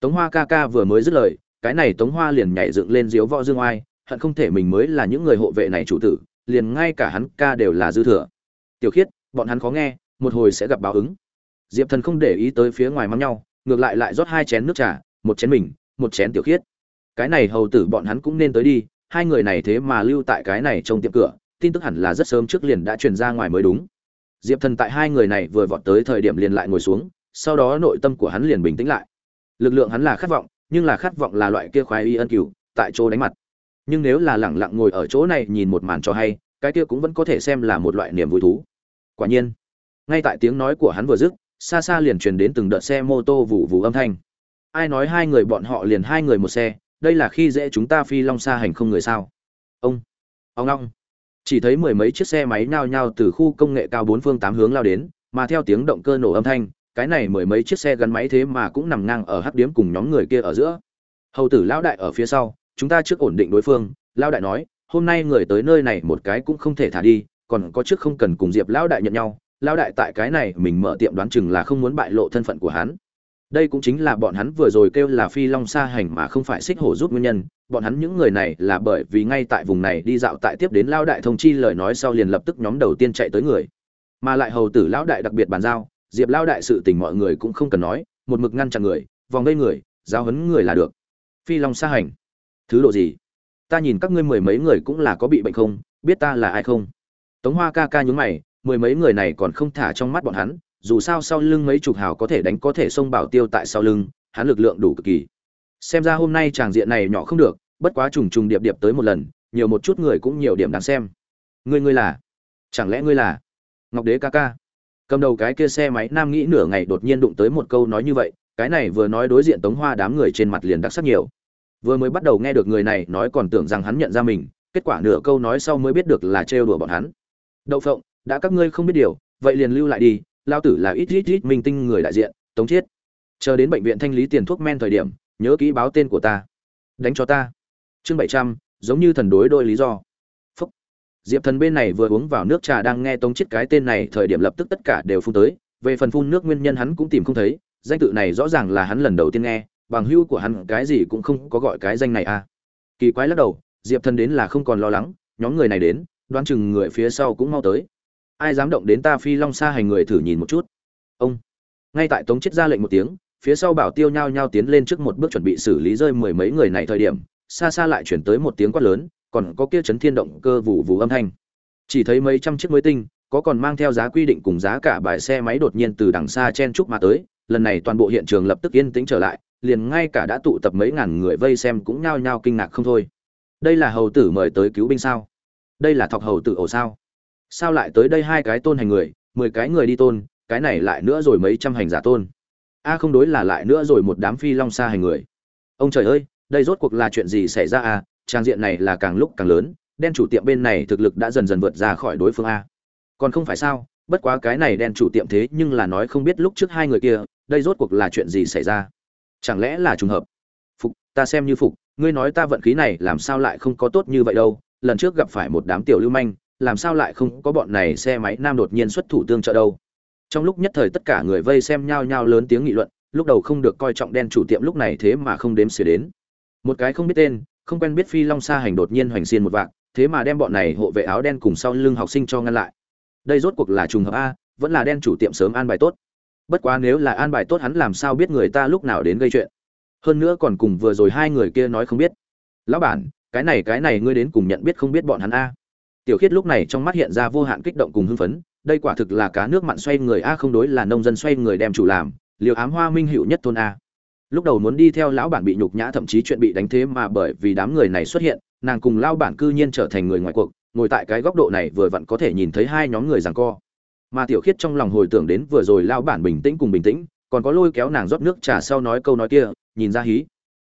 Tống hoa ca ca vừa mới dứt lời, cái này tống hoa liền nhảy dựng lên diếu võ dương oai, hận không thể mình mới là những người hộ vệ này chủ tử, liền ngay cả hắn ca đều là dư thừa. Tiểu khiết, bọn hắn khó nghe, một hồi sẽ gặp báo ứng diệp thần không để ý tới phía ngoài mắng nhau, ngược lại lại rót hai chén nước trà, một chén mình, một chén tiểu khiết. Cái này hầu tử bọn hắn cũng nên tới đi, hai người này thế mà lưu tại cái này trong tiệm cửa, tin tức hẳn là rất sớm trước liền đã truyền ra ngoài mới đúng. Diệp thần tại hai người này vừa vọt tới thời điểm liền lại ngồi xuống, sau đó nội tâm của hắn liền bình tĩnh lại. Lực lượng hắn là khát vọng, nhưng là khát vọng là loại kia khoái y ân cửu, tại chỗ đánh mặt. Nhưng nếu là lẳng lặng ngồi ở chỗ này nhìn một màn cho hay, cái kia cũng vẫn có thể xem là một loại niềm vui thú. Quả nhiên, ngay tại tiếng nói của hắn vừa dứt xa xa liền truyền đến từng đợt xe mô tô vụ vụ âm thanh. Ai nói hai người bọn họ liền hai người một xe, đây là khi dễ chúng ta phi long xa hành không người sao? Ông ông long chỉ thấy mười mấy chiếc xe máy nhao nhao từ khu công nghệ cao bốn phương tám hướng lao đến, mà theo tiếng động cơ nổ âm thanh, cái này mười mấy chiếc xe gắn máy thế mà cũng nằm ngang ở hắc điếm cùng nhóm người kia ở giữa. Hầu tử lão đại ở phía sau, chúng ta trước ổn định đối phương, lão đại nói, hôm nay người tới nơi này một cái cũng không thể thả đi, còn có trước không cần cùng diệp lão đại nhận nhau lão đại tại cái này mình mở tiệm đoán chừng là không muốn bại lộ thân phận của hắn. Đây cũng chính là bọn hắn vừa rồi kêu là phi long xa hành mà không phải xích hổ giúp nguyên nhân. Bọn hắn những người này là bởi vì ngay tại vùng này đi dạo tại tiếp đến lao đại thông chi lời nói sau liền lập tức nhóm đầu tiên chạy tới người. Mà lại hầu tử lão đại đặc biệt bàn giao, diệp lao đại sự tình mọi người cũng không cần nói, một mực ngăn chặn người, vòng gây người, giáo hấn người là được. Phi long xa hành. Thứ độ gì? Ta nhìn các ngươi mười mấy người cũng là có bị bệnh không? Biết ta là ai không? Tống hoa ca ca nhún mày mười mấy người này còn không thả trong mắt bọn hắn, dù sao sau lưng mấy chục hào có thể đánh có thể xông bảo tiêu tại sau lưng, hắn lực lượng đủ cực kỳ. Xem ra hôm nay tràng diện này nhỏ không được, bất quá trùng trùng điệp điệp tới một lần, nhiều một chút người cũng nhiều điểm đáng xem. Ngươi ngươi là? Chẳng lẽ ngươi là? Ngọc đế ca ca. Cầm đầu cái kia xe máy nam nghĩ nửa ngày đột nhiên đụng tới một câu nói như vậy, cái này vừa nói đối diện tống hoa đám người trên mặt liền đặc sắc nhiều. Vừa mới bắt đầu nghe được người này nói còn tưởng rằng hắn nhận ra mình, kết quả nửa câu nói sau mới biết được là trêu đùa bọn hắn. Đậu phộng đã các ngươi không biết điều, vậy liền lưu lại đi lao tử là ít ít ít minh tinh người đại diện, tống chiết. Chờ đến bệnh viện thanh lý tiền thuốc men thời điểm, nhớ kỹ báo tên của ta. Đánh cho ta. Chương bảy trăm, giống như thần đối đôi lý do. Phúc. Diệp thần bên này vừa uống vào nước trà đang nghe tống chiết cái tên này, thời điểm lập tức tất cả đều phun tới. Về phần phun nước nguyên nhân hắn cũng tìm không thấy, danh tự này rõ ràng là hắn lần đầu tiên nghe, bằng hữu của hắn cái gì cũng không có gọi cái danh này à. Kỳ quái lắc đầu, diệp thần đến là không còn lo lắng, nhóm người này đến, đoán chừng người phía sau cũng mau tới ai dám động đến ta phi long xa hành người thử nhìn một chút. Ông, ngay tại tống chết ra lệnh một tiếng, phía sau bảo tiêu nhao nhao tiến lên trước một bước chuẩn bị xử lý rơi mười mấy người này thời điểm, xa xa lại chuyển tới một tiếng quát lớn, còn có kia chấn thiên động cơ vụ vụ âm thanh. Chỉ thấy mấy trăm chiếc mới tinh, có còn mang theo giá quy định cùng giá cả bài xe máy đột nhiên từ đằng xa chen trúc mà tới, lần này toàn bộ hiện trường lập tức yên tĩnh trở lại, liền ngay cả đã tụ tập mấy ngàn người vây xem cũng nhao nhao kinh ngạc không thôi. Đây là hầu tử mời tới cứu binh sao? Đây là thọc hầu tử ổ sao? Sao lại tới đây hai cái tôn hành người, mười cái người đi tôn, cái này lại nữa rồi mấy trăm hành giả tôn. A không đối là lại nữa rồi một đám phi long xa hành người. Ông trời ơi, đây rốt cuộc là chuyện gì xảy ra à trang diện này là càng lúc càng lớn, đen chủ tiệm bên này thực lực đã dần dần vượt ra khỏi đối phương a. Còn không phải sao, bất quá cái này đen chủ tiệm thế nhưng là nói không biết lúc trước hai người kia, đây rốt cuộc là chuyện gì xảy ra? Chẳng lẽ là trùng hợp? Phục, ta xem như phục, ngươi nói ta vận khí này làm sao lại không có tốt như vậy đâu, lần trước gặp phải một đám tiểu lưu manh làm sao lại không có bọn này xe máy nam đột nhiên xuất thủ tương trợ đâu? Trong lúc nhất thời tất cả người vây xem nhao nhao lớn tiếng nghị luận, lúc đầu không được coi trọng đen chủ tiệm lúc này thế mà không đếm xỉa đến. Một cái không biết tên, không quen biết phi long sa hành đột nhiên hoành xiên một vạc, thế mà đem bọn này hộ vệ áo đen cùng sau lưng học sinh cho ngăn lại. Đây rốt cuộc là trùng hợp a, vẫn là đen chủ tiệm sớm an bài tốt. Bất quá nếu là an bài tốt hắn làm sao biết người ta lúc nào đến gây chuyện. Hơn nữa còn cùng vừa rồi hai người kia nói không biết. Lão bản, cái này cái này ngươi đến cùng nhận biết không biết bọn hắn a tiểu khiết lúc này trong mắt hiện ra vô hạn kích động cùng hưng phấn, đây quả thực là cá nước mặn xoay người a, không đối là nông dân xoay người đem chủ làm, liều ám hoa minh hữu nhất thôn a. Lúc đầu muốn đi theo lão bản bị nhục nhã thậm chí chuyện bị đánh thế mà bởi vì đám người này xuất hiện, nàng cùng lao bản cư nhiên trở thành người ngoài cuộc, ngồi tại cái góc độ này vừa vặn có thể nhìn thấy hai nhóm người giằng co. Mà tiểu khiết trong lòng hồi tưởng đến vừa rồi lao bản bình tĩnh cùng bình tĩnh, còn có lôi kéo nàng rót nước trà sau nói câu nói kia, nhìn ra hí.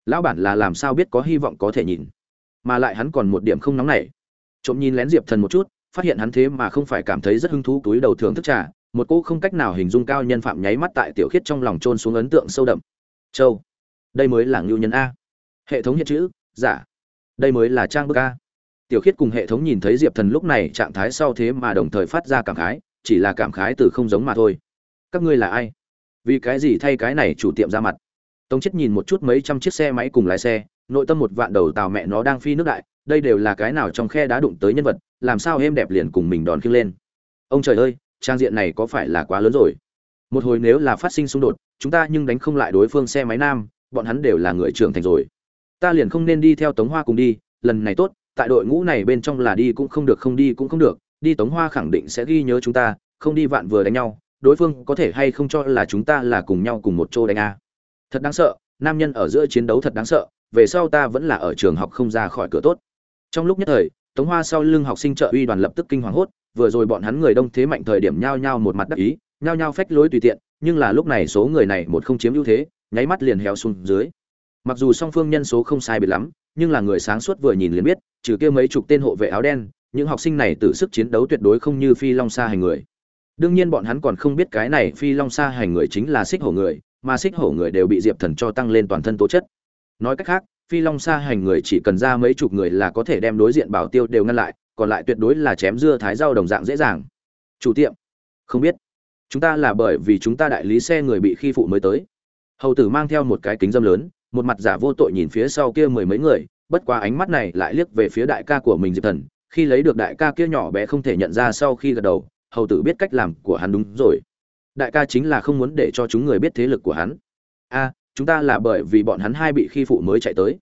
Lão bản là làm sao biết có hy vọng có thể nhìn. Mà lại hắn còn một điểm không nóng nảy trộm nhìn lén diệp thần một chút, phát hiện hắn thế mà không phải cảm thấy rất hứng thú túi đầu thưởng thức trà, một cô không cách nào hình dung cao nhân phạm nháy mắt tại tiểu khiết trong lòng trôn xuống ấn tượng sâu đậm. Châu, đây mới là ngưu nhân a. Hệ thống hiện chữ, giả. Đây mới là trang bức a. Tiểu khiết cùng hệ thống nhìn thấy diệp thần lúc này trạng thái sau thế mà đồng thời phát ra cảm khái, chỉ là cảm khái từ không giống mà thôi. Các ngươi là ai? Vì cái gì thay cái này chủ tiệm ra mặt? Tống chết nhìn một chút mấy trăm chiếc xe máy cùng lái xe, nội tâm một vạn đầu tàu mẹ nó đang phi nước đại đây đều là cái nào trong khe đá đụng tới nhân vật, làm sao êm đẹp liền cùng mình đòn khiêng lên. Ông trời ơi, trang diện này có phải là quá lớn rồi? Một hồi nếu là phát sinh xung đột, chúng ta nhưng đánh không lại đối phương xe máy nam, bọn hắn đều là người trưởng thành rồi. Ta liền không nên đi theo tống hoa cùng đi, lần này tốt, tại đội ngũ này bên trong là đi cũng không được, không đi cũng không được, đi tống hoa khẳng định sẽ ghi nhớ chúng ta, không đi vạn vừa đánh nhau, đối phương có thể hay không cho là chúng ta là cùng nhau cùng một chỗ đánh a. Thật đáng sợ, nam nhân ở giữa chiến đấu thật đáng sợ, về sau ta vẫn là ở trường học không ra khỏi cửa tốt trong lúc nhất thời, tống hoa sau lưng học sinh trợ uy đoàn lập tức kinh hoàng hốt, vừa rồi bọn hắn người đông thế mạnh thời điểm nhao nhao một mặt đắc ý, nhao nhao phách lối tùy tiện, nhưng là lúc này số người này một không chiếm ưu thế, nháy mắt liền héo xuống dưới. Mặc dù song phương nhân số không sai biệt lắm, nhưng là người sáng suốt vừa nhìn liền biết, trừ kia mấy chục tên hộ vệ áo đen, những học sinh này tự sức chiến đấu tuyệt đối không như phi long xa hành người. Đương nhiên bọn hắn còn không biết cái này phi long xa hành người chính là xích hổ người, mà xích hổ người đều bị diệp thần cho tăng lên toàn thân tố chất. Nói cách khác phi long xa hành người chỉ cần ra mấy chục người là có thể đem đối diện bảo tiêu đều ngăn lại, còn lại tuyệt đối là chém dưa thái rau đồng dạng dễ dàng. Chủ tiệm, không biết. Chúng ta là bởi vì chúng ta đại lý xe người bị khi phụ mới tới. Hầu tử mang theo một cái kính dâm lớn, một mặt giả vô tội nhìn phía sau kia mười mấy người, bất quá ánh mắt này lại liếc về phía đại ca của mình diệp thần. Khi lấy được đại ca kia nhỏ bé không thể nhận ra sau khi gật đầu, hầu tử biết cách làm của hắn đúng rồi. Đại ca chính là không muốn để cho chúng người biết thế lực của hắn. A chúng ta là bởi vì bọn hắn hai bị khi phụ mới chạy tới.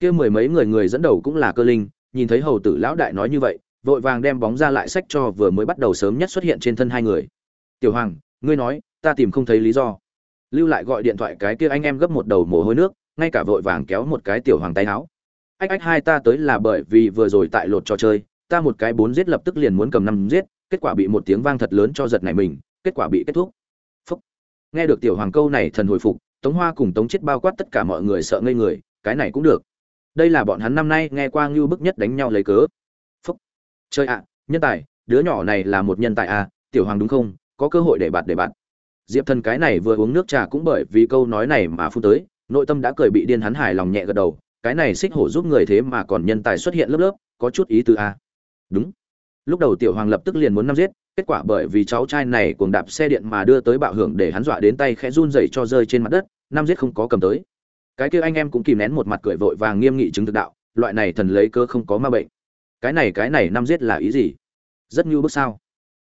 Kia mười mấy người người dẫn đầu cũng là cơ linh, nhìn thấy hầu tử lão đại nói như vậy, vội vàng đem bóng ra lại sách cho vừa mới bắt đầu sớm nhất xuất hiện trên thân hai người. Tiểu hoàng, ngươi nói, ta tìm không thấy lý do. Lưu lại gọi điện thoại cái kia anh em gấp một đầu mồ hôi nước, ngay cả vội vàng kéo một cái tiểu hoàng tay áo. Ách ách, hai ta tới là bởi vì vừa rồi tại lột trò chơi, ta một cái bốn giết lập tức liền muốn cầm năm giết, kết quả bị một tiếng vang thật lớn cho giật này mình, kết quả bị kết thúc. Phúc. Nghe được tiểu hoàng câu này thần hồi phục tống hoa cùng tống chết bao quát tất cả mọi người sợ ngây người, cái này cũng được. Đây là bọn hắn năm nay nghe qua ngưu bức nhất đánh nhau lấy cớ. Phúc. Chơi ạ, nhân tài, đứa nhỏ này là một nhân tài à tiểu hoàng đúng không, có cơ hội để bạt để bạt. Diệp thần cái này vừa uống nước trà cũng bởi vì câu nói này mà phun tới, nội tâm đã cười bị điên hắn hài lòng nhẹ gật đầu, cái này xích hổ giúp người thế mà còn nhân tài xuất hiện lớp lớp, có chút ý tứ a đúng lúc đầu tiểu hoàng lập tức liền muốn năm giết, kết quả bởi vì cháu trai này cuồng đạp xe điện mà đưa tới bạo hưởng để hắn dọa đến tay khẽ run dậy cho rơi trên mặt đất, năm giết không có cầm tới. Cái kia anh em cũng kìm nén một mặt cười vội vàng nghiêm nghị chứng thực đạo, loại này thần lấy cơ không có ma bệnh. Cái này cái này năm giết là ý gì? Rất như bước sao?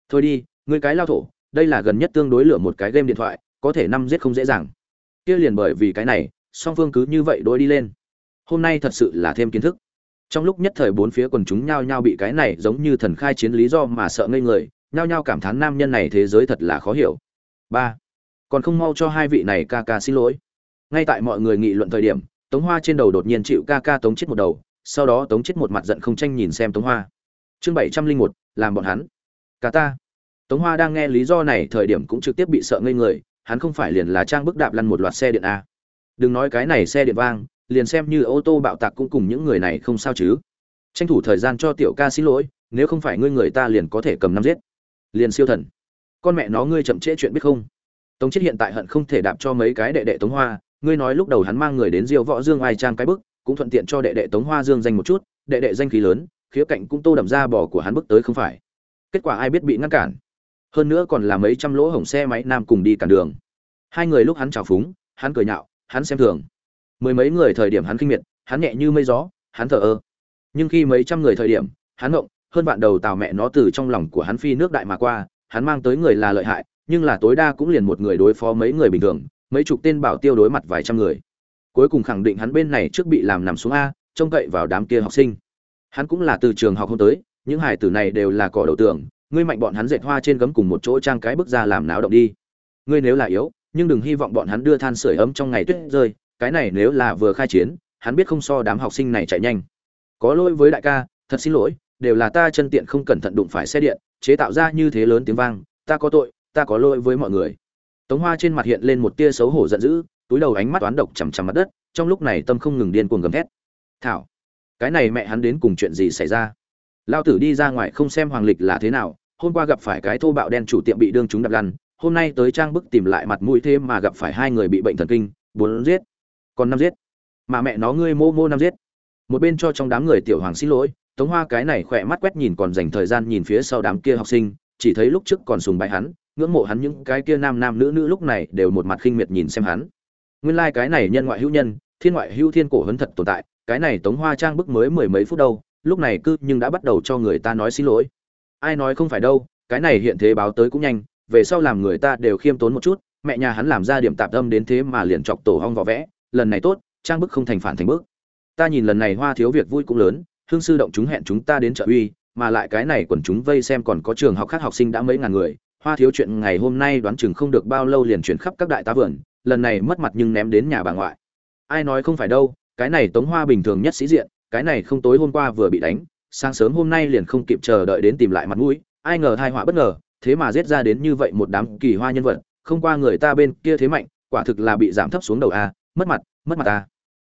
Thôi đi, ngươi cái lao thổ, đây là gần nhất tương đối lửa một cái game điện thoại, có thể năm giết không dễ dàng. Kia liền bởi vì cái này, song phương cứ như vậy đối đi lên. Hôm nay thật sự là thêm kiến thức trong lúc nhất thời bốn phía quần chúng nhao nhao bị cái này giống như thần khai chiến lý do mà sợ ngây người, nhao nhao cảm thán nam nhân này thế giới thật là khó hiểu. Ba, còn không mau cho hai vị này ca ca xin lỗi. Ngay tại mọi người nghị luận thời điểm, tống hoa trên đầu đột nhiên chịu ca ca tống chết một đầu, sau đó tống chết một mặt giận không tranh nhìn xem tống hoa. Chương bảy trăm linh một, làm bọn hắn. Cả ta. Tống hoa đang nghe lý do này thời điểm cũng trực tiếp bị sợ ngây người, hắn không phải liền là trang bức đạp lăn một loạt xe điện a. Đừng nói cái này xe điện vang liền xem như ô tô bạo tạc cũng cùng những người này không sao chứ. Tranh thủ thời gian cho tiểu ca xin lỗi, nếu không phải ngươi người ta liền có thể cầm năm giết. Liền siêu thần. Con mẹ nó ngươi chậm trễ chuyện biết không? Tống chết hiện tại hận không thể đạp cho mấy cái đệ đệ tống hoa, ngươi nói lúc đầu hắn mang người đến diêu võ dương ai trang cái bức, cũng thuận tiện cho đệ đệ tống hoa dương danh một chút, đệ đệ danh khí lớn, khía cạnh cũng tô đậm ra bò của hắn bước tới không phải. Kết quả ai biết bị ngăn cản? Hơn nữa còn là mấy trăm lỗ hổng xe máy nam cùng đi cản đường. Hai người lúc hắn trào phúng, hắn cười nhạo, hắn xem thường mười mấy người thời điểm hắn kinh miệt, hắn nhẹ như mây gió, hắn thở ơ. Nhưng khi mấy trăm người thời điểm, hắn ngộng, hơn vạn đầu tào mẹ nó từ trong lòng của hắn phi nước đại mà qua, hắn mang tới người là lợi hại, nhưng là tối đa cũng liền một người đối phó mấy người bình thường, mấy chục tên bảo tiêu đối mặt vài trăm người. Cuối cùng khẳng định hắn bên này trước bị làm nằm xuống a, trông cậy vào đám kia học sinh. Hắn cũng là từ trường học hôm tới, những hải tử này đều là cỏ đầu tường, ngươi mạnh bọn hắn dệt hoa trên gấm cùng một chỗ trang cái bức ra làm náo động đi. Ngươi nếu là yếu, nhưng đừng hy vọng bọn hắn đưa than sửa ấm trong ngày tuyết rơi cái này nếu là vừa khai chiến, hắn biết không so đám học sinh này chạy nhanh. Có lỗi với đại ca, thật xin lỗi, đều là ta chân tiện không cẩn thận đụng phải xe điện, chế tạo ra như thế lớn tiếng vang, ta có tội, ta có lỗi với mọi người. Tống hoa trên mặt hiện lên một tia xấu hổ giận dữ, túi đầu ánh mắt toán độc chằm chằm mặt đất, trong lúc này tâm không ngừng điên cuồng gầm thét. Thảo, cái này mẹ hắn đến cùng chuyện gì xảy ra? Lao tử đi ra ngoài không xem hoàng lịch là thế nào, hôm qua gặp phải cái thô bạo đen chủ tiệm bị đương chúng đập lăn, hôm nay tới trang bức tìm lại mặt mũi thêm mà gặp phải hai người bị bệnh thần kinh bốn giết còn năm giết. Mà mẹ nó ngươi mô mô năm giết. Một bên cho trong đám người tiểu hoàng xin lỗi, tống hoa cái này khỏe mắt quét nhìn còn dành thời gian nhìn phía sau đám kia học sinh, chỉ thấy lúc trước còn sùng bái hắn, ngưỡng mộ hắn những cái kia nam nam nữ nữ lúc này đều một mặt khinh miệt nhìn xem hắn. Nguyên lai like cái này nhân ngoại hữu nhân, thiên ngoại hữu thiên cổ hấn thật tồn tại, cái này tống hoa trang bức mới mười mấy phút đâu, lúc này cứ nhưng đã bắt đầu cho người ta nói xin lỗi. Ai nói không phải đâu, cái này hiện thế báo tới cũng nhanh, về sau làm người ta đều khiêm tốn một chút, mẹ nhà hắn làm ra điểm tạp tâm đến thế mà liền chọc tổ hong vỏ vẽ lần này tốt, trang bức không thành phản thành bức. Ta nhìn lần này hoa thiếu việc vui cũng lớn, hương sư động chúng hẹn chúng ta đến trợ uy, mà lại cái này quần chúng vây xem còn có trường học khác học sinh đã mấy ngàn người, hoa thiếu chuyện ngày hôm nay đoán chừng không được bao lâu liền chuyển khắp các đại tá vườn, lần này mất mặt nhưng ném đến nhà bà ngoại. Ai nói không phải đâu, cái này tống hoa bình thường nhất sĩ diện, cái này không tối hôm qua vừa bị đánh, sáng sớm hôm nay liền không kịp chờ đợi đến tìm lại mặt mũi, ai ngờ thai họa bất ngờ, thế mà giết ra đến như vậy một đám kỳ hoa nhân vật, không qua người ta bên kia thế mạnh, quả thực là bị giảm thấp xuống đầu a mất mặt mất mặt ta.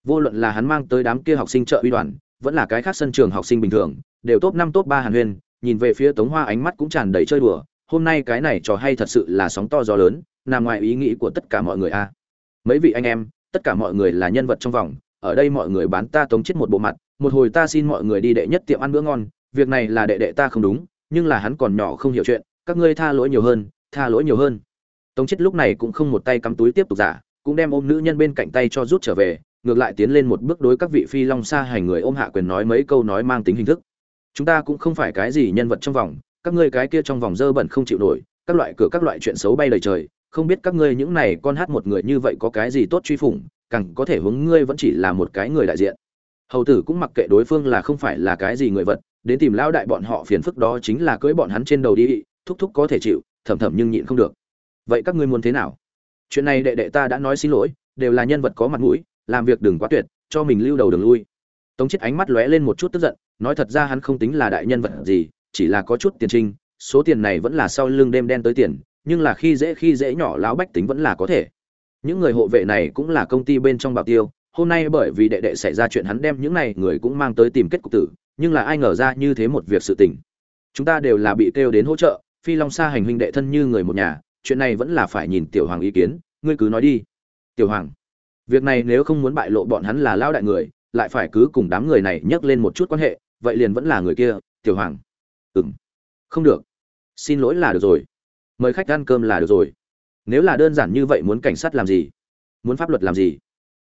Vô luận là hắn mang tới đám kia học sinh trợ uy đoàn, vẫn là cái khác sân trường học sinh bình thường, đều top năm, top ba hàn huyên, nhìn về phía tống hoa ánh mắt cũng tràn đầy chơi đùa, hôm nay cái này trò hay thật sự là sóng to gió lớn, nằm ngoài ý nghĩ của tất cả mọi người a. À. Mấy vị anh em, tất cả mọi người là nhân vật trong vòng, ở đây mọi người bán ta tống chết một bộ mặt, một hồi ta xin mọi người đi đệ nhất tiệm ăn bữa ngon, việc này là đệ đệ ta không đúng, nhưng là hắn còn nhỏ không hiểu chuyện, các ngươi tha lỗi nhiều hơn, tha lỗi nhiều hơn. Tống chết lúc này cũng không một tay cắm túi tiếp tục giả cũng đem ôm nữ nhân bên cạnh tay cho rút trở về, ngược lại tiến lên một bước đối các vị phi long xa hành người ôm hạ quyền nói mấy câu nói mang tính hình thức. Chúng ta cũng không phải cái gì nhân vật trong vòng, các ngươi cái kia trong vòng dơ bẩn không chịu nổi, các loại cửa các loại chuyện xấu bay lời trời, không biết các ngươi những này con hát một người như vậy có cái gì tốt truy phủng, càng có thể hướng ngươi vẫn chỉ là một cái người đại diện. Hầu tử cũng mặc kệ đối phương là không phải là cái gì người vật, đến tìm lao đại bọn họ phiền phức đó chính là cưỡi bọn hắn trên đầu đi, thúc thúc có thể chịu, thầm thầm nhưng nhịn không được. Vậy các ngươi muốn thế nào? Chuyện này đệ đệ ta đã nói xin lỗi, đều là nhân vật có mặt mũi, làm việc đừng quá tuyệt, cho mình lưu đầu đường lui. Tống chết ánh mắt lóe lên một chút tức giận, nói thật ra hắn không tính là đại nhân vật gì, chỉ là có chút tiền trinh, số tiền này vẫn là sau lưng đêm đen tới tiền, nhưng là khi dễ khi dễ nhỏ lão bách tính vẫn là có thể. Những người hộ vệ này cũng là công ty bên trong bảo tiêu, hôm nay bởi vì đệ đệ xảy ra chuyện hắn đem những này người cũng mang tới tìm kết cục tử, nhưng là ai ngờ ra như thế một việc sự tình. Chúng ta đều là bị kêu đến hỗ trợ, phi long xa hành huynh đệ thân như người một nhà chuyện này vẫn là phải nhìn tiểu hoàng ý kiến, ngươi cứ nói đi. Tiểu hoàng, việc này nếu không muốn bại lộ bọn hắn là lao đại người, lại phải cứ cùng đám người này nhắc lên một chút quan hệ, vậy liền vẫn là người kia, tiểu hoàng. Ừ m không được. Xin lỗi là được rồi. Mời khách ăn cơm là được rồi. Nếu là đơn giản như vậy muốn cảnh sát làm gì? Muốn pháp luật làm gì?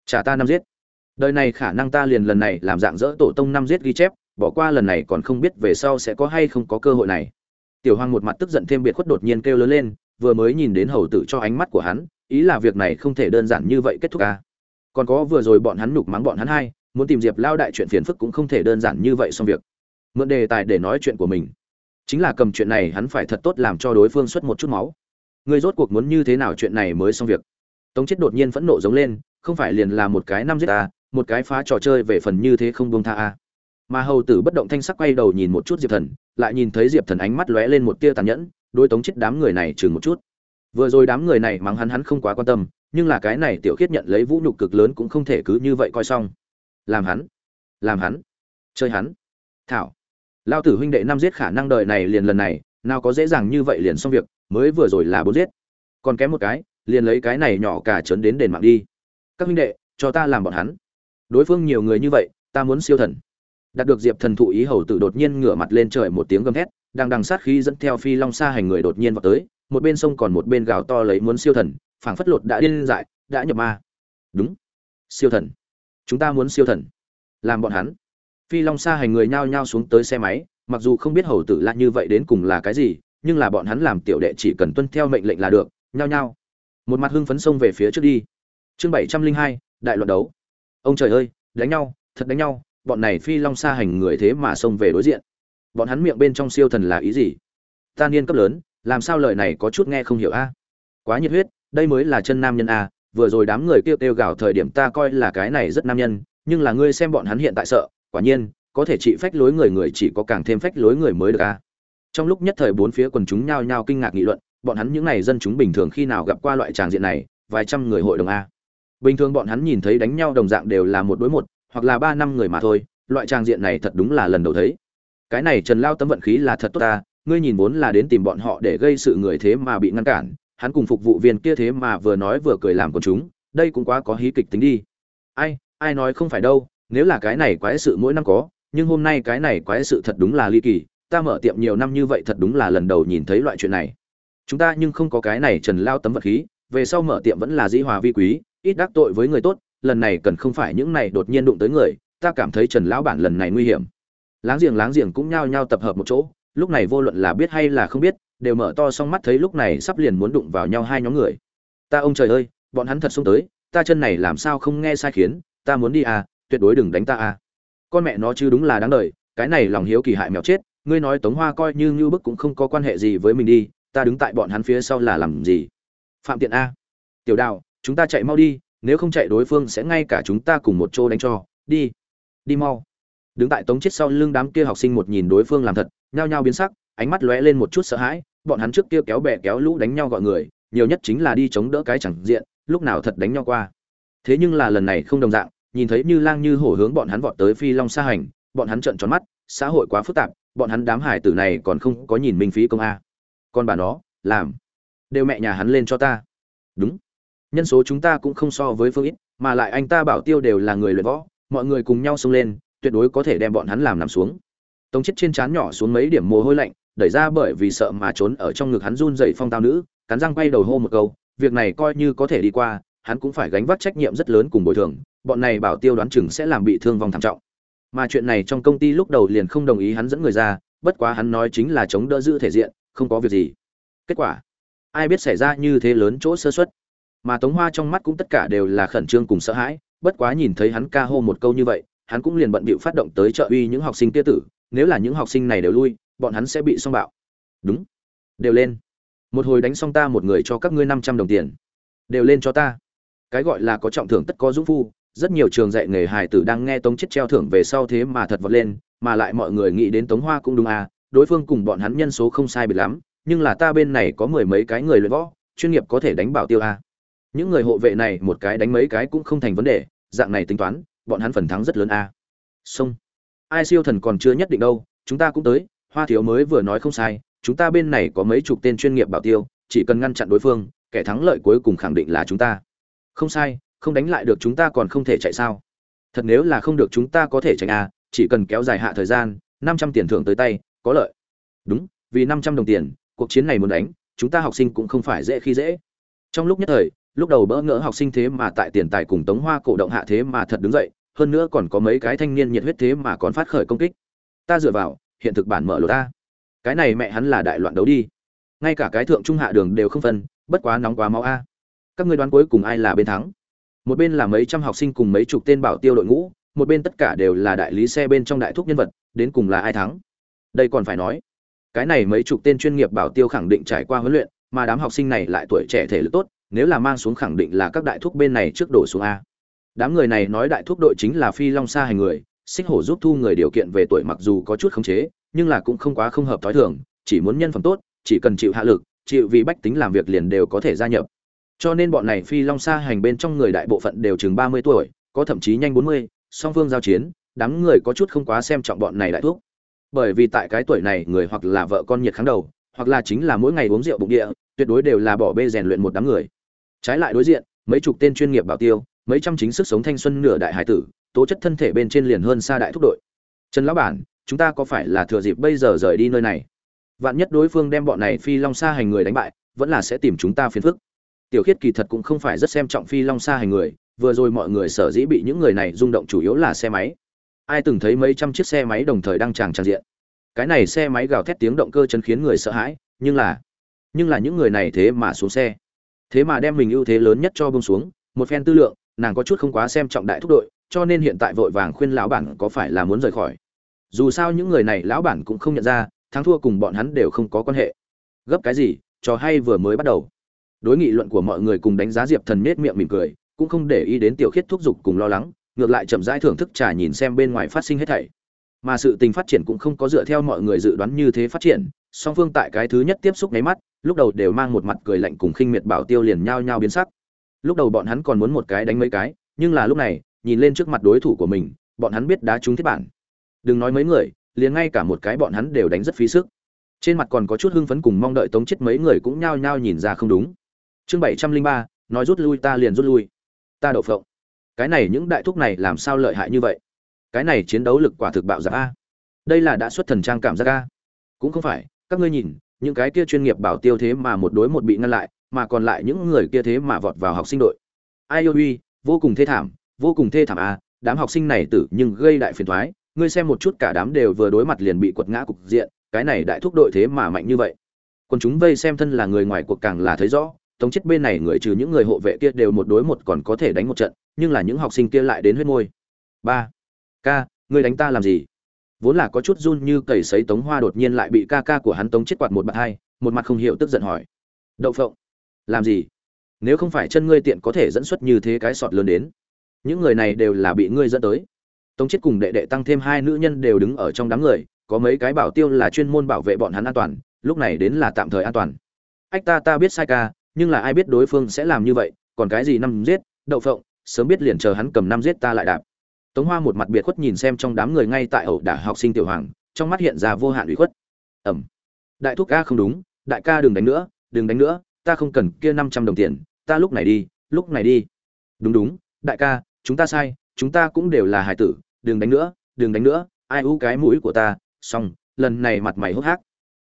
Trả ta năm giết. Đời này khả năng ta liền lần này làm dạng dỡ tổ tông năm giết ghi chép, bỏ qua lần này còn không biết về sau sẽ có hay không có cơ hội này. Tiểu hoàng một mặt tức giận thêm biệt khuất đột nhiên kêu lớn lên vừa mới nhìn đến hầu tử cho ánh mắt của hắn, ý là việc này không thể đơn giản như vậy kết thúc ca còn có vừa rồi bọn hắn nhục mắng bọn hắn hai, muốn tìm diệp lao đại chuyện phiền phức cũng không thể đơn giản như vậy xong việc. Mượn đề tài để nói chuyện của mình. Chính là cầm chuyện này hắn phải thật tốt làm cho đối phương xuất một chút máu. Người rốt cuộc muốn như thế nào chuyện này mới xong việc. Tống chết đột nhiên phẫn nộ giống lên, không phải liền là một cái năm giết ta, một cái phá trò chơi về phần như thế không buông tha a mà hầu tử bất động thanh sắc quay đầu nhìn một chút diệp thần, lại nhìn thấy diệp thần ánh mắt lóe lên một tia tàn nhẫn đối tống chết đám người này chừng một chút. Vừa rồi đám người này mắng hắn hắn không quá quan tâm, nhưng là cái này tiểu khiết nhận lấy vũ nhục cực lớn cũng không thể cứ như vậy coi xong. Làm hắn làm hắn, chơi hắn. Thảo, lao tử huynh đệ năm giết khả năng đời này liền lần này, nào có dễ dàng như vậy liền xong việc, mới vừa rồi là bốn giết. Còn kém một cái, liền lấy cái này nhỏ cả trấn đến đền mạng đi. Các huynh đệ, cho ta làm bọn hắn. Đối phương nhiều người như vậy, ta muốn siêu thần. Đạt được diệp thần thụ ý hầu tử đột nhiên ngửa mặt lên trời một tiếng gầm thét đang đằng sát khí dẫn theo phi long xa hành người đột nhiên vào tới, một bên sông còn một bên gào to lấy muốn siêu thần, phảng phất lột đã điên dại, đã nhập ma. Đúng, siêu thần. Chúng ta muốn siêu thần. Làm bọn hắn. Phi long xa hành người nhao nhao xuống tới xe máy, mặc dù không biết hầu tử là như vậy đến cùng là cái gì, nhưng là bọn hắn làm tiểu đệ chỉ cần tuân theo mệnh lệnh là được, nhao nhao. Một mặt hưng phấn xông về phía trước đi. Chương bảy trăm linh hai, đại luận đấu. Ông trời ơi, đánh nhau, thật đánh nhau, bọn này phi long xa hành người thế mà xông về đối diện bọn hắn miệng bên trong siêu thần là ý gì? Ta niên cấp lớn, làm sao lời này có chút nghe không hiểu a? Quá nhiệt huyết, đây mới là chân nam nhân a, vừa rồi đám người kêu kêu gào thời điểm ta coi là cái này rất nam nhân, nhưng là ngươi xem bọn hắn hiện tại sợ, quả nhiên, có thể trị phách lối người người chỉ có càng thêm phách lối người mới được a. Trong lúc nhất thời bốn phía quần chúng nhao nhao kinh ngạc nghị luận, bọn hắn những này dân chúng bình thường khi nào gặp qua loại tràng diện này, vài trăm người hội đồng a. Bình thường bọn hắn nhìn thấy đánh nhau đồng dạng đều là một đối một, hoặc là ba năm người mà thôi, loại tràng diện này thật đúng là lần đầu thấy cái này trần lao tấm vận khí là thật tốt ta, ngươi nhìn vốn là đến tìm bọn họ để gây sự người thế mà bị ngăn cản, hắn cùng phục vụ viên kia thế mà vừa nói vừa cười làm con chúng, đây cũng quá có hí kịch tính đi. Ai ai nói không phải đâu, nếu là cái này quái sự mỗi năm có, nhưng hôm nay cái này quái sự thật đúng là ly kỳ, ta mở tiệm nhiều năm như vậy thật đúng là lần đầu nhìn thấy loại chuyện này. Chúng ta nhưng không có cái này trần lao tấm vật khí, về sau mở tiệm vẫn là dĩ hòa vi quý, ít đắc tội với người tốt, lần này cần không phải những này đột nhiên đụng tới người, ta cảm thấy trần lão bản lần này nguy hiểm láng giềng láng giềng cũng nhao nhao tập hợp một chỗ, lúc này vô luận là biết hay là không biết, đều mở to xong mắt thấy lúc này sắp liền muốn đụng vào nhau hai nhóm người. Ta ông trời ơi, bọn hắn thật xông tới, ta chân này làm sao không nghe sai khiến, ta muốn đi à tuyệt đối đừng đánh ta à. Con mẹ nó chứ đúng là đáng đời, cái này lòng hiếu kỳ hại mèo chết, ngươi nói tống hoa coi như ngưu bức cũng không có quan hệ gì với mình đi, ta đứng tại bọn hắn phía sau là làm gì? Phạm tiện a. Tiểu đạo chúng ta chạy mau đi, nếu không chạy đối phương sẽ ngay cả chúng ta cùng một chỗ đánh cho, đi đi mau đứng tại tống chết sau lưng đám kia học sinh một nhìn đối phương làm thật, nhao nhao biến sắc, ánh mắt lóe lên một chút sợ hãi, bọn hắn trước kia kéo bè kéo lũ đánh nhau gọi người, nhiều nhất chính là đi chống đỡ cái chẳng diện, lúc nào thật đánh nhau qua. Thế nhưng là lần này không đồng dạng, nhìn thấy như lang như hổ hướng bọn hắn vọt tới phi long xa hành, bọn hắn trợn tròn mắt, xã hội quá phức tạp, bọn hắn đám hải tử này còn không có nhìn minh phí công a. Con bà nó, làm. Đều mẹ nhà hắn lên cho ta. Đúng. Nhân số chúng ta cũng không so với phương ít, mà lại anh ta bảo tiêu đều là người luyện võ, mọi người cùng nhau xông lên tuyệt đối có thể đem bọn hắn làm nằm xuống. Tống chết trên trán nhỏ xuống mấy điểm mồ hôi lạnh, đẩy ra bởi vì sợ mà trốn ở trong ngực hắn run dậy phong tao nữ, cắn răng quay đầu hô một câu, việc này coi như có thể đi qua, hắn cũng phải gánh vác trách nhiệm rất lớn cùng bồi thường, bọn này bảo tiêu đoán chừng sẽ làm bị thương vong thảm trọng. Mà chuyện này trong công ty lúc đầu liền không đồng ý hắn dẫn người ra, bất quá hắn nói chính là chống đỡ giữ thể diện, không có việc gì. Kết quả, ai biết xảy ra như thế lớn chỗ sơ xuất mà tống hoa trong mắt cũng tất cả đều là khẩn trương cùng sợ hãi, bất quá nhìn thấy hắn ca hô một câu như vậy hắn cũng liền bận bịu phát động tới trợ uy những học sinh kia tử, nếu là những học sinh này đều lui, bọn hắn sẽ bị xong bạo. Đúng. Đều lên. Một hồi đánh xong ta một người cho các ngươi năm trăm đồng tiền. Đều lên cho ta. Cái gọi là có trọng thưởng tất có dũng phu, rất nhiều trường dạy nghề hài tử đang nghe tống chết treo thưởng về sau thế mà thật vọt lên, mà lại mọi người nghĩ đến tống hoa cũng đúng à đối phương cùng bọn hắn nhân số không sai biệt lắm, nhưng là ta bên này có mười mấy cái người luyện võ, chuyên nghiệp có thể đánh bảo tiêu à. những người hộ vệ này một cái đánh mấy cái cũng không thành vấn đề, dạng này tính toán bọn hắn phần thắng rất lớn à. xong ai siêu thần còn chưa nhất định đâu, chúng ta cũng tới, hoa thiếu mới vừa nói không sai, chúng ta bên này có mấy chục tên chuyên nghiệp bảo tiêu, chỉ cần ngăn chặn đối phương, kẻ thắng lợi cuối cùng khẳng định là chúng ta. Không sai, không đánh lại được chúng ta còn không thể chạy sao? Thật nếu là không được chúng ta có thể tránh à chỉ cần kéo dài hạ thời gian, năm trăm tiền thưởng tới tay, có lợi. Đúng, vì năm trăm đồng tiền, cuộc chiến này muốn đánh, chúng ta học sinh cũng không phải dễ khi dễ. Trong lúc nhất thời lúc đầu bỡ ngỡ học sinh thế mà tại tiền tài cùng tống hoa cổ động hạ thế mà thật đứng dậy, hơn nữa còn có mấy cái thanh niên nhiệt huyết thế mà còn phát khởi công kích. Ta dựa vào, hiện thực bản mở lột ta. Cái này mẹ hắn là đại loạn đấu đi. Ngay cả cái thượng trung hạ đường đều không phân, bất quá nóng quá máu a. Các ngươi đoán cuối cùng ai là bên thắng? Một bên là mấy trăm học sinh cùng mấy chục tên bảo tiêu đội ngũ, một bên tất cả đều là đại lý xe bên trong đại thúc nhân vật, đến cùng là ai thắng? Đây còn phải nói, cái này mấy chục tên chuyên nghiệp bảo tiêu khẳng định trải qua huấn luyện, mà đám học sinh này lại tuổi trẻ thể lực tốt nếu là mang xuống khẳng định là các đại thúc bên này trước đổ xuống a. Đám người này nói đại thúc đội chính là phi long xa hành người, xích hổ giúp thu người điều kiện về tuổi mặc dù có chút khống chế, nhưng là cũng không quá không hợp thói thường, chỉ muốn nhân phẩm tốt, chỉ cần chịu hạ lực, chịu vì bách tính làm việc liền đều có thể gia nhập. Cho nên bọn này phi long xa hành bên trong người đại bộ phận đều chừng ba mươi tuổi, có thậm chí nhanh bốn mươi, song phương giao chiến, đám người có chút không quá xem trọng bọn này đại thuốc. Bởi vì tại cái tuổi này, người hoặc là vợ con nhiệt kháng đầu, hoặc là chính là mỗi ngày uống rượu bụng địa, tuyệt đối đều là bỏ bê rèn luyện một đám người trái lại đối diện, mấy chục tên chuyên nghiệp bảo tiêu, mấy trăm chính sức sống thanh xuân nửa đại hải tử, tố chất thân thể bên trên liền hơn xa đại thúc đội. Trần lão bản, chúng ta có phải là thừa dịp bây giờ rời đi nơi này? Vạn nhất đối phương đem bọn này phi long xa hành người đánh bại, vẫn là sẽ tìm chúng ta phiền phức. Tiểu khiết kỳ thật cũng không phải rất xem trọng phi long xa hành người, vừa rồi mọi người sở dĩ bị những người này rung động chủ yếu là xe máy. Ai từng thấy mấy trăm chiếc xe máy đồng thời đang tràng tràn diện? Cái này xe máy gào thét tiếng động cơ chân khiến người sợ hãi, nhưng là nhưng là những người này thế mà xuống xe thế mà đem mình ưu thế lớn nhất cho bông xuống, một phen tư lượng, nàng có chút không quá xem trọng đại thúc đội, cho nên hiện tại vội vàng khuyên lão bản có phải là muốn rời khỏi. Dù sao những người này lão bản cũng không nhận ra, thắng thua cùng bọn hắn đều không có quan hệ. Gấp cái gì, trò hay vừa mới bắt đầu. Đối nghị luận của mọi người cùng đánh giá diệp thần nết miệng mỉm cười, cũng không để ý đến tiểu khiết thúc giục cùng lo lắng, ngược lại chậm rãi thưởng thức trà nhìn xem bên ngoài phát sinh hết thảy. Mà sự tình phát triển cũng không có dựa theo mọi người dự đoán như thế phát triển, song phương tại cái thứ nhất tiếp xúc nháy mắt lúc đầu đều mang một mặt cười lạnh cùng khinh miệt bảo tiêu liền nhao nhao biến sắc. Lúc đầu bọn hắn còn muốn một cái đánh mấy cái, nhưng là lúc này, nhìn lên trước mặt đối thủ của mình, bọn hắn biết đá trúng thiết bản. Đừng nói mấy người, liền ngay cả một cái bọn hắn đều đánh rất phí sức. Trên mặt còn có chút hưng phấn cùng mong đợi tống chết mấy người cũng nhao nhao nhìn ra không đúng. Chương bảy trăm linh ba, nói rút lui ta liền rút lui. Ta đậu phộng. Cái này những đại thúc này làm sao lợi hại như vậy? Cái này chiến đấu lực quả thực bạo giặc a đây là đã xuất thần trang cảm giác a. Cũng không phải, các ngươi nhìn những cái kia chuyên nghiệp bảo tiêu thế mà một đối một bị ngăn lại mà còn lại những người kia thế mà vọt vào học sinh đội. Ai ơi, vô cùng thê thảm vô cùng thê thảm a đám học sinh này tử nhưng gây đại phiền toái, ngươi xem một chút cả đám đều vừa đối mặt liền bị quật ngã cục diện cái này đại thúc đội thế mà mạnh như vậy. Còn chúng vây xem thân là người ngoài cuộc càng là thấy rõ tống chết bên này người trừ những người hộ vệ kia đều một đối một còn có thể đánh một trận nhưng là những học sinh kia lại đến huyết môi. Ba ca ngươi đánh ta làm gì? Vốn là có chút run như cầy sấy tống hoa đột nhiên lại bị ca ca của hắn tống chết quạt một bạt hai, một mặt không hiểu tức giận hỏi. Đậu phộng, làm gì? Nếu không phải chân ngươi tiện có thể dẫn xuất như thế cái sọt lớn đến, những người này đều là bị ngươi dẫn tới. Tống chết cùng đệ đệ tăng thêm hai nữ nhân đều đứng ở trong đám người, có mấy cái bảo tiêu là chuyên môn bảo vệ bọn hắn an toàn, lúc này đến là tạm thời an toàn. Ách ta ta biết sai ca, nhưng là ai biết đối phương sẽ làm như vậy, còn cái gì năm giết, đậu phộng, sớm biết liền chờ hắn cầm năm giết ta lại đạp tống hoa một mặt biệt khuất nhìn xem trong đám người ngay tại ẩu đả học sinh tiểu hoàng, trong mắt hiện ra vô hạn ủy khuất. Ẩm. Đại thúc ca không đúng, đại ca đừng đánh nữa, đừng đánh nữa, ta không cần kia năm trăm đồng tiền, ta lúc này đi, lúc này đi. Đúng đúng, đại ca, chúng ta sai, chúng ta cũng đều là hải tử, đừng đánh nữa, đừng đánh nữa, ai u cái mũi của ta, xong, lần này mặt mày hốc hác.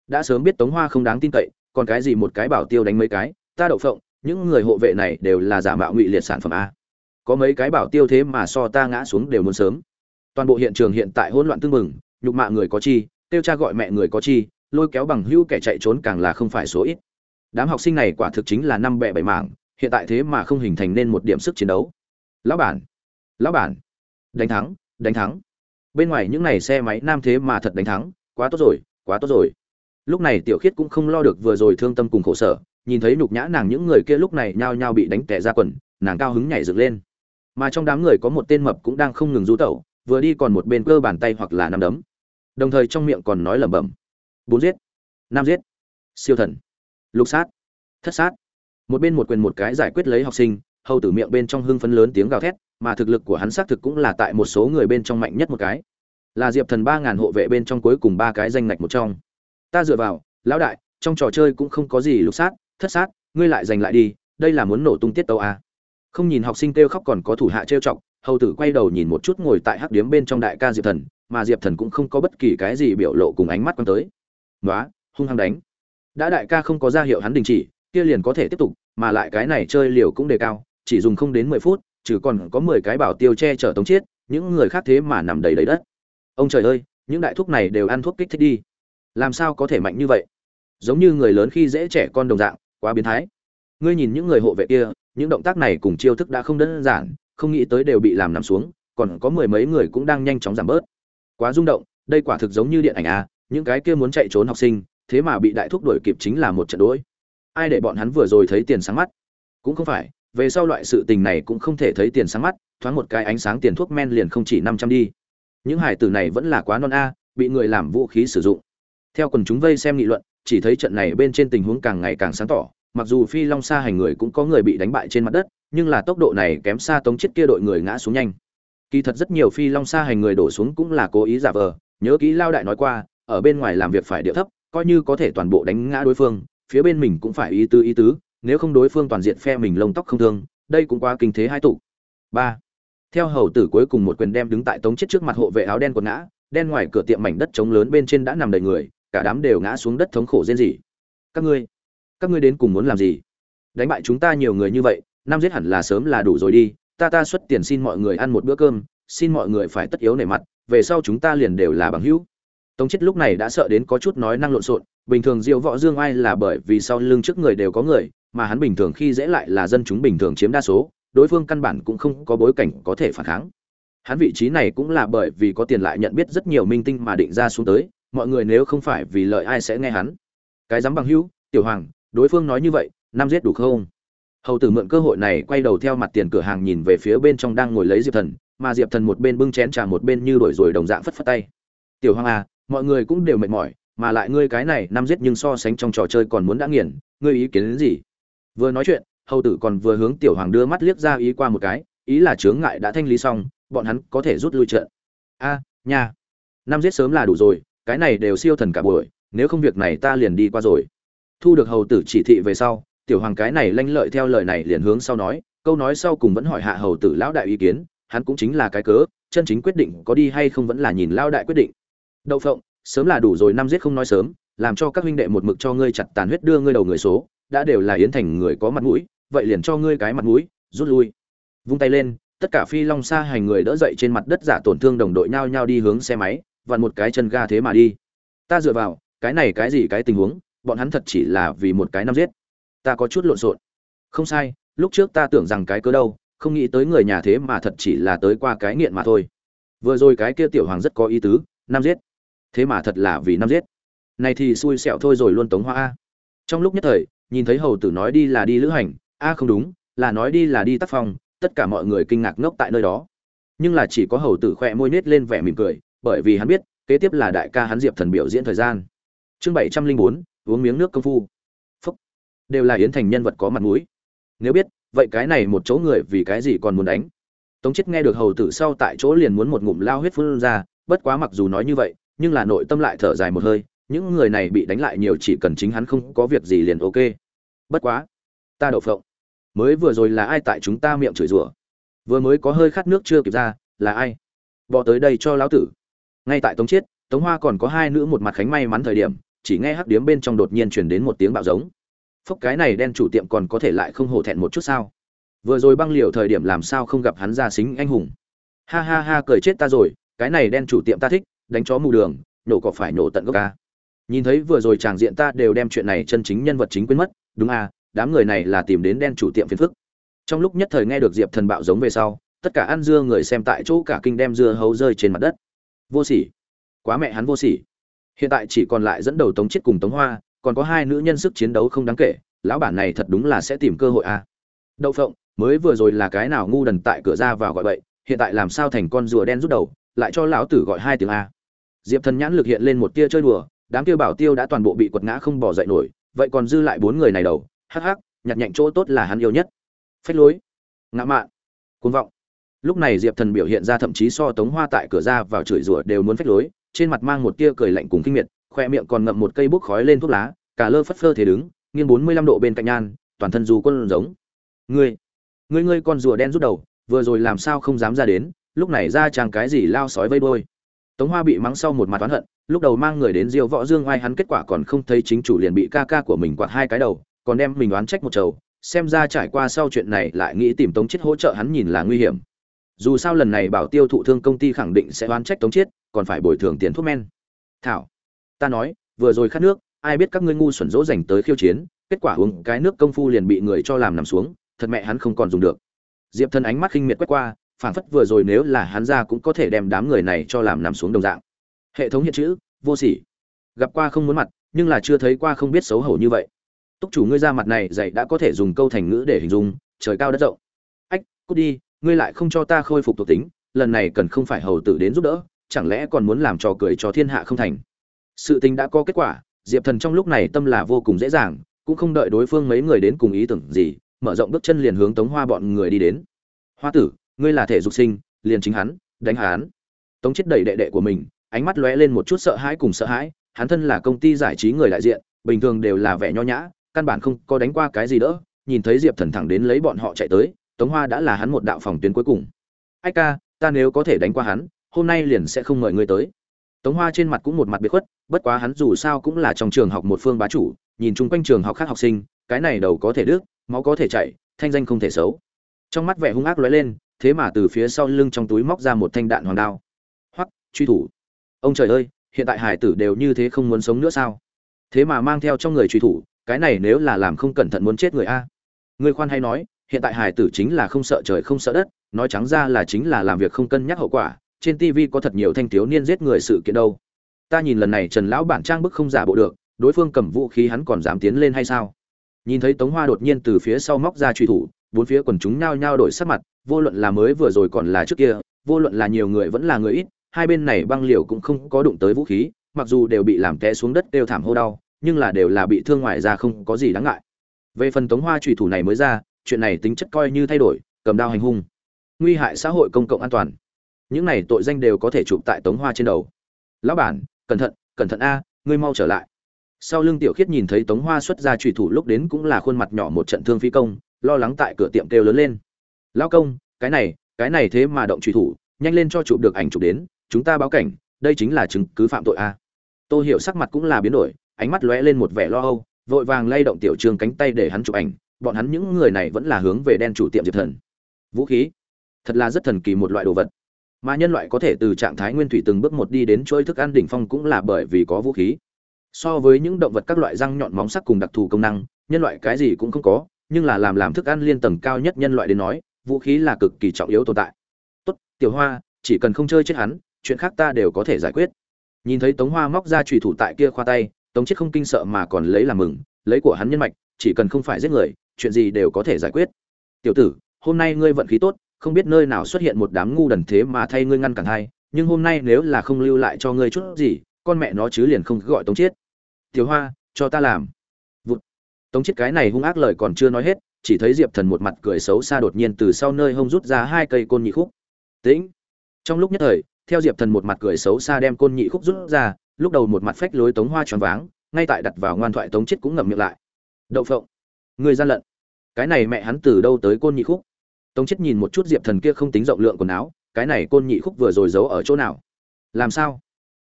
Đã sớm biết tống hoa không đáng tin cậy, còn cái gì một cái bảo tiêu đánh mấy cái, ta đậu phộng, những người hộ vệ này đều là giả mạo ngụy liệt sản phẩm a có mấy cái bảo tiêu thế mà so ta ngã xuống đều muốn sớm. Toàn bộ hiện trường hiện tại hỗn loạn tương mừng nhục mạ người có chi, tiêu cha gọi mẹ người có chi, lôi kéo bằng hữu kẻ chạy trốn càng là không phải số ít. Đám học sinh này quả thực chính là năm bẹ bảy mảng, hiện tại thế mà không hình thành nên một điểm sức chiến đấu. Lão bản lão bản, đánh thắng đánh thắng. Bên ngoài những này xe máy nam thế mà thật đánh thắng, quá tốt rồi, quá tốt rồi. Lúc này tiểu khiết cũng không lo được vừa rồi thương tâm cùng khổ sở, nhìn thấy nhục nhã nàng những người kia lúc này nhao nhao bị đánh tẻ ra quần, nàng cao hứng nhảy dựng lên mà trong đám người có một tên mập cũng đang không ngừng rú tẩu, vừa đi còn một bên cơ bàn tay hoặc là nằm đấm. Đồng thời trong miệng còn nói lẩm bẩm. Bốn giết, năm giết. Siêu thần, lục sát, thất sát. Một bên một quyền một cái giải quyết lấy học sinh, hầu tử miệng bên trong hưng phấn lớn tiếng gào thét, mà thực lực của hắn xác thực cũng là tại một số người bên trong mạnh nhất một cái. Là diệp thần ba ngàn hộ vệ bên trong cuối cùng ba cái danh ngạch một trong. Ta dựa vào, lão đại, trong trò chơi cũng không có gì lục sát, thất sát, ngươi lại giành lại đi, đây là muốn nổ tung tiết tàu à không nhìn học sinh kêu khóc còn có thủ hạ trêu chọc, hầu tử quay đầu nhìn một chút ngồi tại hắc điếm bên trong đại ca diệp thần, mà diệp thần cũng không có bất kỳ cái gì biểu lộ cùng ánh mắt quan tới. Nói hung hăng đánh. Đã đại ca không có ra hiệu hắn đình chỉ, kia liền có thể tiếp tục, mà lại cái này chơi liều cũng đề cao, chỉ dùng không đến mười phút, trừ còn có mười cái bảo tiêu che chở tống chiết, những người khác thế mà nằm đầy đầy đất. Ông trời ơi, những đại thuốc này đều ăn thuốc kích thích đi. Làm sao có thể mạnh như vậy? Giống như người lớn khi dễ trẻ con đồng dạng, quá biến thái. Ngươi nhìn những người hộ vệ kia những động tác này cùng chiêu thức đã không đơn giản, không nghĩ tới đều bị làm nằm xuống, còn có mười mấy người cũng đang nhanh chóng giảm bớt. Quá rung động, đây quả thực giống như điện ảnh a những cái kia muốn chạy trốn học sinh, thế mà bị đại thúc đuổi kịp chính là một trận đuổi ai để bọn hắn vừa rồi thấy tiền sáng mắt? Cũng không phải, về sau loại sự tình này cũng không thể thấy tiền sáng mắt, thoáng một cái ánh sáng tiền thuốc men liền không chỉ năm trăm đi. Những hải tử này vẫn là quá non a, bị người làm vũ khí sử dụng. Theo quần chúng vây xem nghị luận, chỉ thấy trận này bên trên tình huống càng ngày càng sáng tỏ mặc dù phi long xa hành người cũng có người bị đánh bại trên mặt đất, nhưng là tốc độ này kém xa tống chết kia đội người ngã xuống nhanh. Kỳ thật rất nhiều phi long xa hành người đổ xuống cũng là cố ý giả vờ, nhớ kỹ lao đại nói qua, ở bên ngoài làm việc phải điệu thấp, coi như có thể toàn bộ đánh ngã đối phương, phía bên mình cũng phải ý tứ ý tứ, nếu không đối phương toàn diện phe mình lông tóc không thương, đây cũng quá kinh thế hai tụ. Ba. Theo hầu tử cuối cùng một quyền đem đứng tại tống chết trước mặt hộ vệ áo đen quần ngã, đen ngoài cửa tiệm mảnh đất trống lớn bên trên đã nằm đầy người, cả đám đều ngã xuống đất thống khổ rên rỉ. Các ngươi các ngươi đến cùng muốn làm gì? Đánh bại chúng ta nhiều người như vậy năm giết hẳn là sớm là đủ rồi đi, ta ta xuất tiền xin mọi người ăn một bữa cơm, xin mọi người phải tất yếu nể mặt, về sau chúng ta liền đều là bằng hữu. Tống chết lúc này đã sợ đến có chút nói năng lộn xộn, bình thường diệu võ dương ai là bởi vì sau lưng trước người đều có người, mà hắn bình thường khi dễ lại là dân chúng bình thường chiếm đa số, đối phương căn bản cũng không có bối cảnh có thể phản kháng. Hắn vị trí này cũng là bởi vì có tiền lại nhận biết rất nhiều minh tinh mà định ra xuống tới, mọi người nếu không phải vì lợi ai sẽ nghe hắn. Cái dám bằng hữu, tiểu hoàng đối phương nói như vậy, năm giết đủ không? Hầu tử mượn cơ hội này quay đầu theo mặt tiền cửa hàng nhìn về phía bên trong đang ngồi lấy diệp thần, mà diệp thần một bên bưng chén trà một bên như đổi rồi đồng dạng phất phất tay. Tiểu hoàng à mọi người cũng đều mệt mỏi, mà lại ngươi cái này năm giết nhưng so sánh trong trò chơi còn muốn đã nghiền, ngươi ý kiến đến gì? Vừa nói chuyện, hầu tử còn vừa hướng tiểu hoàng đưa mắt liếc ra ý qua một cái, ý là chướng ngại đã thanh lý xong, bọn hắn có thể rút lui trận. A, nha, năm giết sớm là đủ rồi, cái này đều siêu thần cả buổi, nếu không việc này ta liền đi qua rồi thu được hầu tử chỉ thị về sau, tiểu hoàng cái này lanh lợi theo lời này liền hướng sau nói, câu nói sau cùng vẫn hỏi hạ hầu tử lão đại ý kiến, hắn cũng chính là cái cớ, chân chính quyết định có đi hay không vẫn là nhìn lao đại quyết định. Đậu phộng, sớm là đủ rồi, năm giết không nói sớm, làm cho các huynh đệ một mực cho ngươi chặt tàn huyết đưa ngươi đầu người số, đã đều là yến thành người có mặt mũi, vậy liền cho ngươi cái mặt mũi, rút lui. Vung tay lên, tất cả phi long xa hành người đỡ dậy trên mặt đất giả tổn thương đồng đội nhao nhao đi hướng xe máy, vặn một cái chân ga thế mà đi. Ta dựa vào, cái này cái gì cái tình huống? Bọn hắn thật chỉ là vì một cái năm giết. Ta có chút lộn xộn. Không sai, lúc trước ta tưởng rằng cái cớ đâu, không nghĩ tới người nhà thế mà thật chỉ là tới qua cái nghiện mà thôi. Vừa rồi cái kia tiểu hoàng rất có ý tứ, năm giết. Thế mà thật là vì năm giết. Này thì xui xẻo thôi rồi luôn tống hoa a. Trong lúc nhất thời, nhìn thấy hầu tử nói đi là đi lữ hành, a không đúng, là nói đi là đi tác phong, tất cả mọi người kinh ngạc ngốc tại nơi đó. Nhưng là chỉ có hầu tử khỏe môi nết lên vẻ mỉm cười, bởi vì hắn biết, kế tiếp là đại ca hắn diệp thần biểu diễn thời gian. Chương bảy trăm linh bốn uống miếng nước công phu. Phúc. Đều là yến thành nhân vật có mặt mũi. Nếu biết, vậy cái này một chỗ người vì cái gì còn muốn đánh? Tống chết nghe được hầu tử sau tại chỗ liền muốn một ngụm lao huyết phun ra, bất quá mặc dù nói như vậy, nhưng là nội tâm lại thở dài một hơi, những người này bị đánh lại nhiều chỉ cần chính hắn không có việc gì liền ok. Bất quá, ta đậu phộng. Mới vừa rồi là ai tại chúng ta miệng chửi rủa? Vừa mới có hơi khát nước chưa kịp ra, là ai? Bỏ tới đây cho lão tử. Ngay tại tống chiết, tống hoa còn có hai nữ một mặt khánh may mắn thời điểm chỉ nghe hắc điếm bên trong đột nhiên truyền đến một tiếng bạo giống. Phốc, cái này đen chủ tiệm còn có thể lại không hổ thẹn một chút sao? Vừa rồi băng liều thời điểm làm sao không gặp hắn ra xính anh hùng? Ha ha ha, cười chết ta rồi, cái này đen chủ tiệm ta thích, đánh chó mù đường, nổ có phải nổ tận gốc ca nhìn thấy vừa rồi chàng diện ta đều đem chuyện này chân chính nhân vật chính quên mất, đúng à đám người này là tìm đến đen chủ tiệm phiền phức. Trong lúc nhất thời nghe được diệp thần bạo giống về sau, tất cả ăn dưa người xem tại chỗ cả kinh đem dưa hấu rơi trên mặt đất. Vô sỉ. Quá mẹ hắn vô sỉ hiện tại chỉ còn lại dẫn đầu tống chết cùng tống hoa, còn có hai nữ nhân sức chiến đấu không đáng kể, lão bản này thật đúng là sẽ tìm cơ hội à. đậu phộng, mới vừa rồi là cái nào ngu đần tại cửa ra vào gọi vậy hiện tại làm sao thành con rùa đen rút đầu, lại cho lão tử gọi hai tiếng a. Diệp thần nhãn lực hiện lên một tia chơi đùa, đám kia bảo tiêu đã toàn bộ bị quật ngã không bỏ dậy nổi, vậy còn dư lại bốn người này đầu, hắc hắc, nhặt nhạnh chỗ tốt là hắn yêu nhất. Phách lối. Ngã mạn. Cuồng vọng. Lúc này diệp thần biểu hiện ra thậm chí so tống hoa tại cửa ra vào chửi rủa đều muốn phách lối trên mặt mang một tia cười lạnh cùng kinh miệt khoe miệng còn ngậm một cây bốc khói lên thuốc lá cả lơ phất phơ thế đứng nghiêng bốn mươi lăm độ bên cạnh nhan toàn thân dù quân giống. Ngươi ngươi ngươi con rùa đen rút đầu vừa rồi làm sao không dám ra đến lúc này ra chàng cái gì lao sói vây đuôi, tống hoa bị mắng sau một mặt oán hận lúc đầu mang người đến diêu võ dương oai hắn kết quả còn không thấy chính chủ liền bị ca ca của mình quạt hai cái đầu còn đem mình oán trách một chầu xem ra trải qua sau chuyện này lại nghĩ tìm tống chết hỗ trợ hắn nhìn là nguy hiểm dù sao lần này bảo tiêu thụ thương công ty khẳng định sẽ oán trách tống chết còn phải bồi thường tiền thuốc men. Thảo, ta nói, vừa rồi khát nước, ai biết các ngươi ngu xuẩn dỗ dành tới khiêu chiến, kết quả uống cái nước công phu liền bị người cho làm nằm xuống, thật mẹ hắn không còn dùng được. Diệp thân ánh mắt khinh miệt quét qua phản phất vừa rồi nếu là hắn ra cũng có thể đem đám người này cho làm nằm xuống đồng dạng. Hệ thống hiện chữ, vô sỉ. Gặp qua không muốn mặt, nhưng là chưa thấy qua không biết xấu hổ như vậy. Túc chủ ngươi ra mặt này dạy đã có thể dùng câu thành ngữ để hình dung, trời cao đất rộng. Ách, cút đi ngươi lại không cho ta khôi phục thuộc tính, lần này cần không phải hầu tử đến giúp đỡ, chẳng lẽ còn muốn làm trò cười cho thiên hạ không thành? Sự tình đã có kết quả, diệp thần trong lúc này tâm là vô cùng dễ dàng, cũng không đợi đối phương mấy người đến cùng ý tưởng gì, mở rộng bước chân liền hướng tống hoa bọn người đi đến. Hoa tử, ngươi là thể dục sinh, liền chính hắn, đánh hắn. Tống chết đẩy đệ đệ của mình, ánh mắt lóe lên một chút sợ hãi cùng sợ hãi, hắn thân là công ty giải trí người đại diện, bình thường đều là vẻ nho nhã, căn bản không có đánh qua cái gì đỡ, nhìn thấy diệp thần thẳng đến lấy bọn họ chạy tới tống hoa đã là hắn một đạo phòng tuyến cuối cùng. "Ai ca, ta nếu có thể đánh qua hắn, hôm nay liền sẽ không mời ngươi tới. Tống hoa trên mặt cũng một mặt biệt khuất, bất quá hắn dù sao cũng là trong trường học một phương bá chủ, nhìn chung quanh trường học khác học sinh, cái này đầu có thể đứt, máu có thể chảy, thanh danh không thể xấu. Trong mắt vẻ hung ác lóe lên, thế mà từ phía sau lưng trong túi móc ra một thanh đạn hoàng đao. Hoắc, truy thủ. Ông trời ơi, hiện tại hải tử đều như thế không muốn sống nữa sao? Thế mà mang theo trong người truy thủ, cái này nếu là làm không cẩn thận muốn chết người a. Người khoan hay nói hiện tại hải tử chính là không sợ trời không sợ đất, nói trắng ra là chính là làm việc không cân nhắc hậu quả, trên tv có thật nhiều thanh thiếu niên giết người sự kiện đâu. Ta nhìn lần này trần lão bản trang bức không giả bộ được, đối phương cầm vũ khí hắn còn dám tiến lên hay sao? Nhìn thấy tống hoa đột nhiên từ phía sau móc ra truy thủ, bốn phía quần chúng nhao nhao đổi sắc mặt, vô luận là mới vừa rồi còn là trước kia, vô luận là nhiều người vẫn là người ít, hai bên này băng liều cũng không có đụng tới vũ khí, mặc dù đều bị làm té xuống đất đều thảm hô đau, nhưng là đều là bị thương ngoài ra không có gì đáng ngại. Về phần tống hoa trùy thủ này mới ra chuyện này tính chất coi như thay đổi, cầm đao hành hung. Nguy hại xã hội công cộng an toàn. Những này tội danh đều có thể chụp tại tống hoa trên đầu. Lão bản, cẩn thận cẩn thận a, ngươi mau trở lại. Sau lưng tiểu khiết nhìn thấy tống hoa xuất ra trùy thủ lúc đến cũng là khuôn mặt nhỏ một trận thương phi công, lo lắng tại cửa tiệm kêu lớn lên. Lão công, cái này cái này thế mà động trùy thủ, nhanh lên cho chụp được ảnh chụp đến, chúng ta báo cảnh, đây chính là chứng cứ phạm tội a. Tô hiểu sắc mặt cũng là biến đổi, ánh mắt lóe lên một vẻ lo âu, vội vàng lay động tiểu trương cánh tay để hắn chụp ảnh bọn hắn những người này vẫn là hướng về đen chủ tiệm diệp thần. Vũ khí, thật là rất thần kỳ một loại đồ vật. Mà nhân loại có thể từ trạng thái nguyên thủy từng bước một đi đến chuỗi thức ăn đỉnh phong cũng là bởi vì có vũ khí. So với những động vật các loại răng nhọn móng sắc cùng đặc thù công năng, nhân loại cái gì cũng không có, nhưng là làm làm thức ăn liên tầng cao nhất nhân loại đến nói, vũ khí là cực kỳ trọng yếu tồn tại. Tốt, tiểu hoa, chỉ cần không chơi chết hắn, chuyện khác ta đều có thể giải quyết. Nhìn thấy tống hoa móc ra trùy thủ tại kia khoa tay, tống chết không kinh sợ mà còn lấy làm mừng, lấy của hắn nhân mạch, chỉ cần không phải giết người chuyện gì đều có thể giải quyết. Tiểu tử, hôm nay ngươi vận khí tốt, không biết nơi nào xuất hiện một đám ngu đần thế mà thay ngươi ngăn cản hai, nhưng hôm nay nếu là không lưu lại cho ngươi chút gì, con mẹ nó chứ liền không gọi tống chiết. Tiểu hoa, cho ta làm. Vụt. Tống chiết cái này hung ác lời còn chưa nói hết, chỉ thấy diệp thần một mặt cười xấu xa đột nhiên từ sau nơi hông rút ra hai cây côn nhị khúc. Tĩnh. Trong lúc nhất thời, theo diệp thần một mặt cười xấu xa đem côn nhị khúc rút ra, lúc đầu một mặt phách lối tống hoa tròn váng, ngay tại đặt vào ngoan thoại tống chết cũng ngậm miệng lại. Đậu phộng. Người gian lận cái này mẹ hắn từ đâu tới côn nhị khúc? Tống chết nhìn một chút diệp thần kia không tính rộng lượng quần áo, cái này côn nhị khúc vừa rồi giấu ở chỗ nào? Làm sao?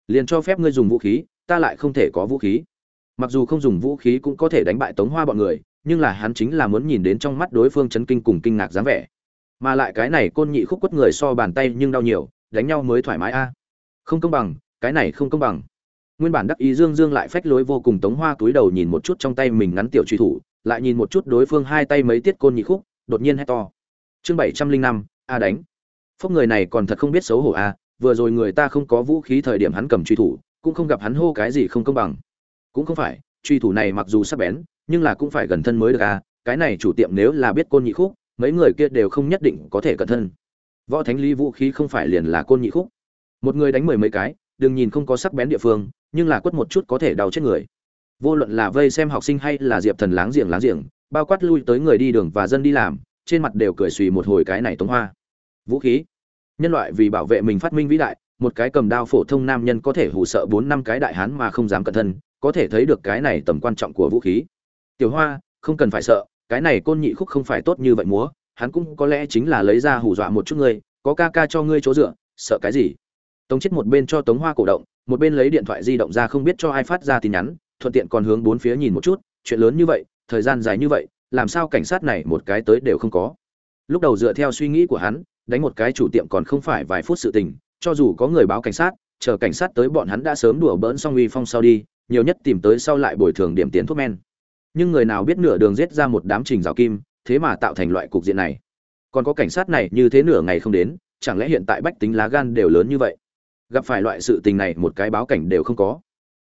Liền cho phép ngươi dùng vũ khí, ta lại không thể có vũ khí. Mặc dù không dùng vũ khí cũng có thể đánh bại tống hoa bọn người, nhưng là hắn chính là muốn nhìn đến trong mắt đối phương chấn kinh cùng kinh ngạc dáng vẻ. Mà lại cái này côn nhị khúc quất người so bàn tay nhưng đau nhiều, đánh nhau mới thoải mái a. Không công bằng, cái này không công bằng. Nguyên bản đắc ý dương dương lại phách lối vô cùng tống hoa túi đầu nhìn một chút trong tay mình ngắn tiểu truy thủ lại nhìn một chút đối phương hai tay mấy tiết côn nhị khúc, đột nhiên hét to. Chương bảy trăm linh năm, a đánh. Phốc người này còn thật không biết xấu hổ a vừa rồi người ta không có vũ khí thời điểm hắn cầm truy thủ, cũng không gặp hắn hô cái gì không công bằng. Cũng không phải, truy thủ này mặc dù sắc bén, nhưng là cũng phải gần thân mới được a cái này chủ tiệm nếu là biết côn nhị khúc, mấy người kia đều không nhất định có thể cẩn thân. Võ thánh ly vũ khí không phải liền là côn nhị khúc. Một người đánh mười mấy cái, đừng nhìn không có sắc bén địa phương, nhưng là quất một chút có thể đau chết người vô luận là vây xem học sinh hay là diệp thần láng giềng láng giềng, bao quát lui tới người đi đường và dân đi làm, trên mặt đều cười xùy một hồi cái này tống hoa. Vũ khí. Nhân loại vì bảo vệ mình phát minh vĩ đại, một cái cầm đao phổ thông nam nhân có thể hù sợ bốn năm cái đại hán mà không dám cẩn thân có thể thấy được cái này tầm quan trọng của vũ khí. Tiểu hoa, không cần phải sợ, cái này côn nhị khúc không phải tốt như vậy múa, hắn cũng có lẽ chính là lấy ra hù dọa một chút ngươi, có ca ca cho ngươi chỗ dựa, sợ cái gì? Tống chết một bên cho tống hoa cổ động, một bên lấy điện thoại di động ra không biết cho ai phát ra tin nhắn thuận tiện còn hướng bốn phía nhìn một chút, chuyện lớn như vậy, thời gian dài như vậy, làm sao cảnh sát này một cái tới đều không có. Lúc đầu dựa theo suy nghĩ của hắn, đánh một cái chủ tiệm còn không phải vài phút sự tình, cho dù có người báo cảnh sát, chờ cảnh sát tới bọn hắn đã sớm đùa bỡn xong uy phong sau đi, nhiều nhất tìm tới sau lại bồi thường điểm tiền thuốc men. Nhưng người nào biết nửa đường giết ra một đám trình rào kim, thế mà tạo thành loại cục diện này. Còn có cảnh sát này như thế nửa ngày không đến, chẳng lẽ hiện tại bách tính lá gan đều lớn như vậy? Gặp phải loại sự tình này một cái báo cảnh đều không có.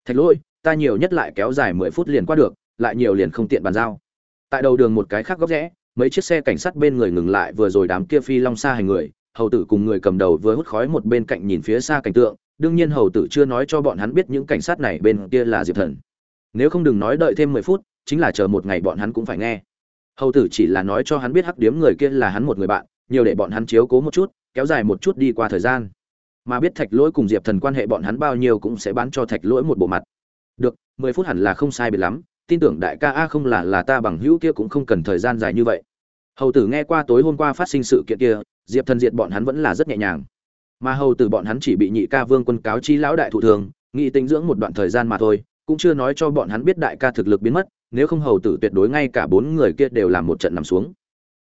Thạch lỗi ta nhiều nhất lại kéo dài mười phút liền qua được, lại nhiều liền không tiện bàn giao. Tại đầu đường một cái khác góc rẽ, mấy chiếc xe cảnh sát bên người ngừng lại vừa rồi đám kia phi long xa hành người, hầu tử cùng người cầm đầu vừa hút khói một bên cạnh nhìn phía xa cảnh tượng, đương nhiên hầu tử chưa nói cho bọn hắn biết những cảnh sát này bên kia là diệp thần. Nếu không đừng nói đợi thêm mười phút, chính là chờ một ngày bọn hắn cũng phải nghe. Hầu tử chỉ là nói cho hắn biết hắc điếm người kia là hắn một người bạn, nhiều để bọn hắn chiếu cố một chút, kéo dài một chút đi qua thời gian. Mà biết thạch lỗi cùng diệp thần quan hệ bọn hắn bao nhiêu cũng sẽ bán cho thạch lỗi một bộ mặt được, mười phút hẳn là không sai biệt lắm, tin tưởng đại ca a không là là ta bằng hữu kia cũng không cần thời gian dài như vậy. Hầu tử nghe qua tối hôm qua phát sinh sự kiện kia, diệp thần diệt bọn hắn vẫn là rất nhẹ nhàng. Mà hầu tử bọn hắn chỉ bị nhị ca vương quân cáo chi lão đại thủ thường nghị tính dưỡng một đoạn thời gian mà thôi, cũng chưa nói cho bọn hắn biết đại ca thực lực biến mất, nếu không hầu tử tuyệt đối ngay cả bốn người kia đều làm một trận nằm xuống.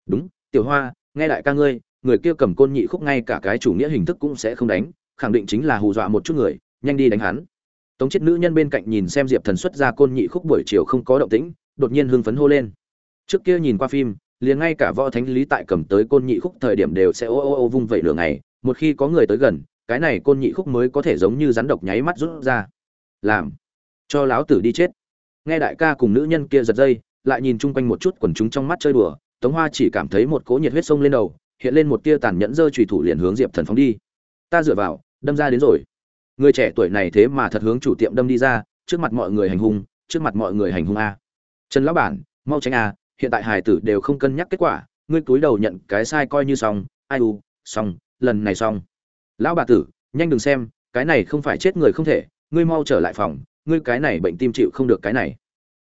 Đúng, tiểu hoa, nghe đại ca ngươi, người kia cầm côn nhị khúc ngay cả cái chủ nghĩa hình thức cũng sẽ không đánh, khẳng định chính là hù dọa một chút người, nhanh đi đánh hắn tống chết nữ nhân bên cạnh nhìn xem diệp thần xuất ra côn nhị khúc buổi chiều không có động tĩnh, đột nhiên hưng phấn hô lên. Trước kia nhìn qua phim, liền ngay cả võ thánh lý tại cầm tới côn nhị khúc thời điểm đều sẽ ô ô ô vung vẩy lửa ngày, một khi có người tới gần, cái này côn nhị khúc mới có thể giống như rắn độc nháy mắt rút ra. Làm. Cho láo tử đi chết. Nghe đại ca cùng nữ nhân kia giật dây, lại nhìn chung quanh một chút quần chúng trong mắt chơi đùa, tống hoa chỉ cảm thấy một cỗ nhiệt huyết sông lên đầu, hiện lên một tia tàn nhẫn dơ trùy thủ liền hướng diệp thần phóng đi. Ta dựa vào, đâm ra đến rồi người trẻ tuổi này thế mà thật hướng chủ tiệm đâm đi ra, trước mặt mọi người hành hung, trước mặt mọi người hành hung a. Trần lão bản, mau tránh a, hiện tại hài tử đều không cân nhắc kết quả, ngươi cúi đầu nhận cái sai coi như xong, ai u, xong, lần này xong. Lão bà tử, nhanh đừng xem, cái này không phải chết người không thể, ngươi mau trở lại phòng, ngươi cái này bệnh tim chịu không được cái này.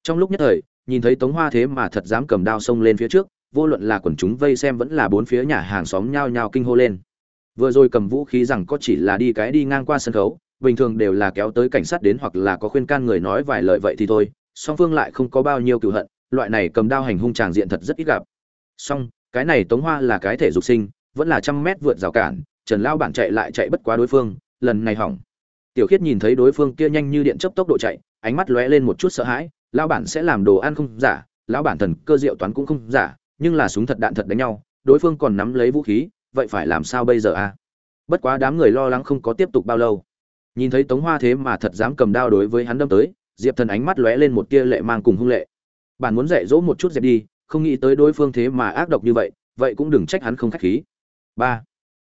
Trong lúc nhất thời, nhìn thấy tống hoa thế mà thật dám cầm đao xông lên phía trước, vô luận là quần chúng vây xem vẫn là bốn phía nhà hàng xóm nhao nhao kinh hô lên vừa rồi cầm vũ khí rằng có chỉ là đi cái đi ngang qua sân khấu, bình thường đều là kéo tới cảnh sát đến hoặc là có khuyên can người nói vài lời vậy thì thôi, song phương lại không có bao nhiêu cựu hận, loại này cầm đao hành hung tràng diện thật rất ít gặp. Song, cái này tống hoa là cái thể dục sinh, vẫn là trăm mét vượt rào cản, trần lao bản chạy lại chạy bất quá đối phương, lần này hỏng. Tiểu khiết nhìn thấy đối phương kia nhanh như điện chấp tốc độ chạy, ánh mắt lóe lên một chút sợ hãi, lao bản sẽ làm đồ ăn không giả lão bản thần cơ diệu toán cũng không giả, nhưng là súng thật đạn thật đánh nhau, đối phương còn nắm lấy vũ khí vậy phải làm sao bây giờ a bất quá đám người lo lắng không có tiếp tục bao lâu. Nhìn thấy tống hoa thế mà thật dám cầm đao đối với hắn đâm tới, diệp thần ánh mắt lóe lên một tia lệ mang cùng hung lệ. Bản muốn dạy dỗ một chút dẹp đi, không nghĩ tới đối phương thế mà ác độc như vậy vậy cũng đừng trách hắn không khách khí. Ba.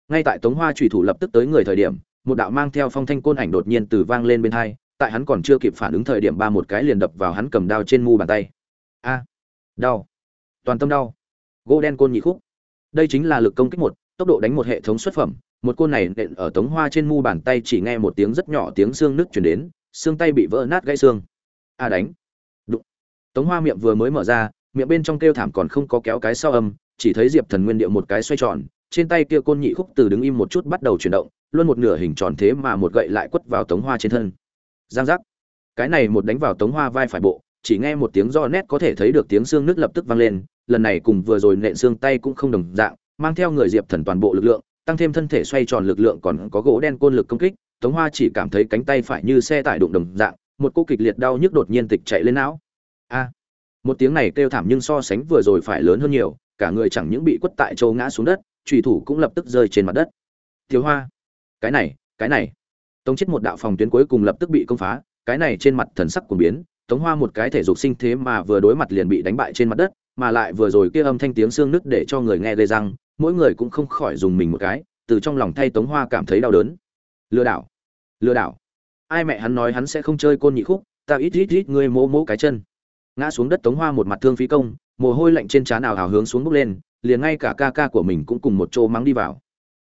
Ngay tại tống hoa trùy thủ lập tức tới người thời điểm, một đạo mang theo phong thanh côn ảnh đột nhiên từ vang lên bên hai, tại hắn còn chưa kịp phản ứng thời điểm ba một cái liền đập vào hắn cầm đao trên mu bàn tay. A. Đau. Toàn tâm đau. Gỗ đen côn nhị khúc. Đây chính là lực công kích một tốc độ đánh một hệ thống xuất phẩm, một côn này nện ở tống hoa trên mu bàn tay chỉ nghe một tiếng rất nhỏ tiếng xương nước chuyển đến, xương tay bị vỡ nát gãy xương. A đánh. Đụng. Tống hoa miệng vừa mới mở ra, miệng bên trong kêu thảm còn không có kéo cái sau âm, chỉ thấy diệp thần nguyên điệu một cái xoay tròn, trên tay kia côn nhị khúc từ đứng im một chút bắt đầu chuyển động, luôn một nửa hình tròn thế mà một gậy lại quất vào tống hoa trên thân. Giang giác. Cái này một đánh vào tống hoa vai phải bộ, chỉ nghe một tiếng do nét có thể thấy được tiếng xương nước lập tức vang lên, lần này cùng vừa rồi nện xương tay cũng không đồng dạng mang theo người diệp thần toàn bộ lực lượng, tăng thêm thân thể xoay tròn lực lượng còn có gỗ đen côn lực công kích, tống hoa chỉ cảm thấy cánh tay phải như xe tải đụng đồng dạng, một cô kịch liệt đau nhức đột nhiên tịch chạy lên não. A! Một tiếng này kêu thảm nhưng so sánh vừa rồi phải lớn hơn nhiều, cả người chẳng những bị quất tại châu ngã xuống đất, trùy thủ cũng lập tức rơi trên mặt đất. Thiếu hoa! Cái này cái này! Tống chết một đạo phòng tuyến cuối cùng lập tức bị công phá, cái này trên mặt thần sắc của biến, tống hoa một cái thể dục sinh thế mà vừa đối mặt liền bị đánh bại trên mặt đất, mà lại vừa rồi kia âm thanh tiếng xương nứt để cho người nghe gây răng mỗi người cũng không khỏi dùng mình một cái, từ trong lòng thay tống hoa cảm thấy đau đớn. Lừa đảo lừa đảo. Ai mẹ hắn nói hắn sẽ không chơi côn nhị khúc, ta ít ít ít ngươi mỗ mỗ cái chân. Ngã xuống đất tống hoa một mặt thương phí công, mồ hôi lạnh trên trán ảo hào hướng xuống bốc lên, liền ngay cả ca ca của mình cũng cùng một chỗ mắng đi vào.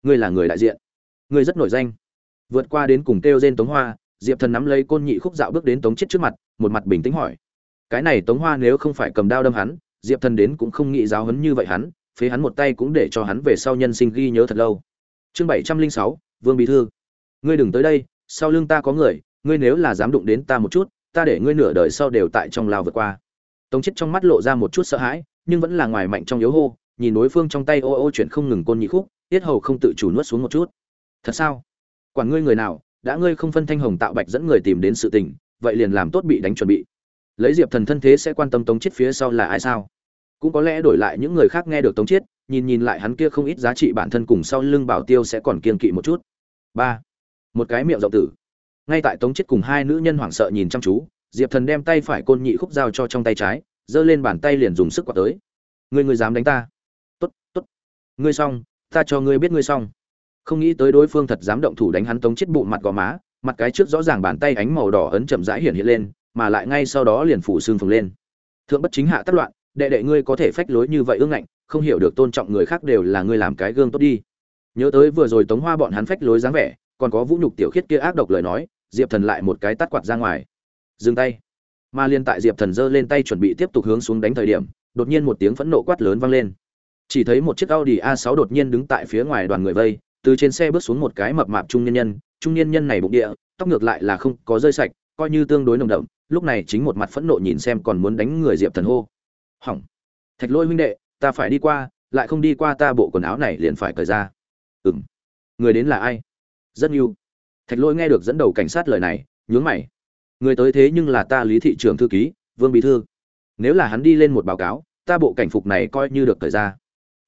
Ngươi là người đại diện. Ngươi rất nổi danh. Vượt qua đến cùng kêu trên tống hoa, diệp thần nắm lấy côn nhị khúc dạo bước đến tống chết trước mặt, một mặt bình tĩnh hỏi. Cái này tống hoa nếu không phải cầm đao đâm hắn, diệp thần đến cũng không nghĩ giáo hấn như vậy hắn phế hắn một tay cũng để cho hắn về sau nhân sinh ghi nhớ thật lâu. Chương bảy trăm linh sáu, vương bí thư. Ngươi đừng tới đây, sau lưng ta có người, ngươi nếu là dám đụng đến ta một chút, ta để ngươi nửa đời sau đều tại trong lao vượt qua. Tống chết trong mắt lộ ra một chút sợ hãi, nhưng vẫn là ngoài mạnh trong yếu hô, nhìn đối phương trong tay ô ô chuyện không ngừng côn nhị khúc, tiết hầu không tự chủ nuốt xuống một chút. Thật sao? Quản ngươi người nào, đã ngươi không phân thanh hồng tạo bạch dẫn người tìm đến sự tình, vậy liền làm tốt bị đánh chuẩn bị. Lấy diệp thần thân thế sẽ quan tâm tống chết phía sau là ai sao? Cũng có lẽ đổi lại những người khác nghe được tống chiết, nhìn nhìn lại hắn kia không ít giá trị bản thân cùng sau lưng bảo tiêu sẽ còn kiên kỵ một chút. Ba. Một cái miệng rộng tử. Ngay tại tống chiết cùng hai nữ nhân hoảng sợ nhìn chăm chú, diệp thần đem tay phải côn nhị khúc dao cho trong tay trái, giơ lên bàn tay liền dùng sức quạt tới. Ngươi ngươi dám đánh ta? Tốt tốt. Ngươi xong, ta cho ngươi biết ngươi xong. Không nghĩ tới đối phương thật dám động thủ đánh hắn tống chết bụng mặt gò má, mặt cái trước rõ ràng bàn tay ánh màu đỏ ấn chậm rãi hiện hiện lên, mà lại ngay sau đó liền phủ xương phồng lên. Thượng bất chính hạ tất loạn đệ đệ ngươi có thể phách lối như vậy ương ngạnh, không hiểu được tôn trọng người khác đều là ngươi làm cái gương tốt đi. Nhớ tới vừa rồi tống hoa bọn hắn phách lối dáng vẻ, còn có vũ nhục tiểu khiết kia ác độc lời nói, diệp thần lại một cái tắt quạt ra ngoài. Dừng tay. Mà liên tại diệp thần giơ lên tay chuẩn bị tiếp tục hướng xuống đánh thời điểm, đột nhiên một tiếng phẫn nộ quát lớn vang lên. Chỉ thấy một chiếc audi a 6 đột nhiên đứng tại phía ngoài đoàn người vây, từ trên xe bước xuống một cái mập mạp trung nhân nhân, trung nhân nhân này bụng địa, tóc ngược lại là không có rơi sạch, coi như tương đối nồng đậm, lúc này chính một mặt phẫn nộ nhìn xem còn muốn đánh người diệp thần hô hỏng. Thạch lôi huynh đệ, ta phải đi qua, lại không đi qua ta bộ quần áo này liền phải cởi ra. Ừm. người đến là ai? Rất nhiều. Thạch lôi nghe được dẫn đầu cảnh sát lời này, nhướng mày. Người tới thế nhưng là ta lý thị trường thư ký, vương bí thư. Nếu là hắn đi lên một báo cáo, ta bộ cảnh phục này coi như được cởi ra.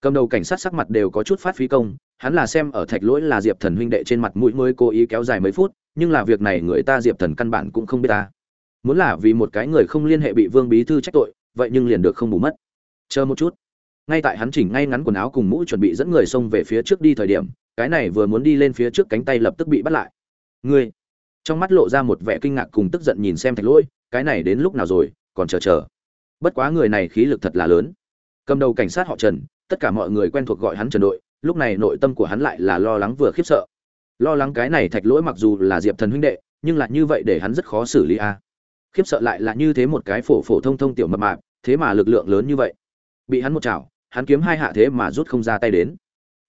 Cầm đầu cảnh sát sắc mặt đều có chút phát phí công, hắn là xem ở thạch lỗi là diệp thần huynh đệ trên mặt mũi mới cố ý kéo dài mấy phút, nhưng là việc này người ta diệp thần căn bản cũng không biết ta. Muốn là vì một cái người không liên hệ bị vương bí thư trách tội vậy nhưng liền được không bù mất. Chờ một chút. Ngay tại hắn chỉnh ngay ngắn quần áo cùng mũ chuẩn bị dẫn người xông về phía trước đi thời điểm, cái này vừa muốn đi lên phía trước cánh tay lập tức bị bắt lại. Ngươi. Trong mắt lộ ra một vẻ kinh ngạc cùng tức giận nhìn xem thạch lỗi, cái này đến lúc nào rồi, còn chờ chờ. Bất quá người này khí lực thật là lớn. Cầm đầu cảnh sát họ trần, tất cả mọi người quen thuộc gọi hắn trần đội, lúc này nội tâm của hắn lại là lo lắng vừa khiếp sợ. Lo lắng cái này thạch lỗi mặc dù là diệp thần huynh đệ, nhưng lại như vậy để hắn rất khó xử lý a. Khiếp sợ lại là như thế một cái phổ phổ thông thông tiểu mập mạp thế mà lực lượng lớn như vậy. Bị hắn một chảo, hắn kiếm hai hạ thế mà rút không ra tay đến.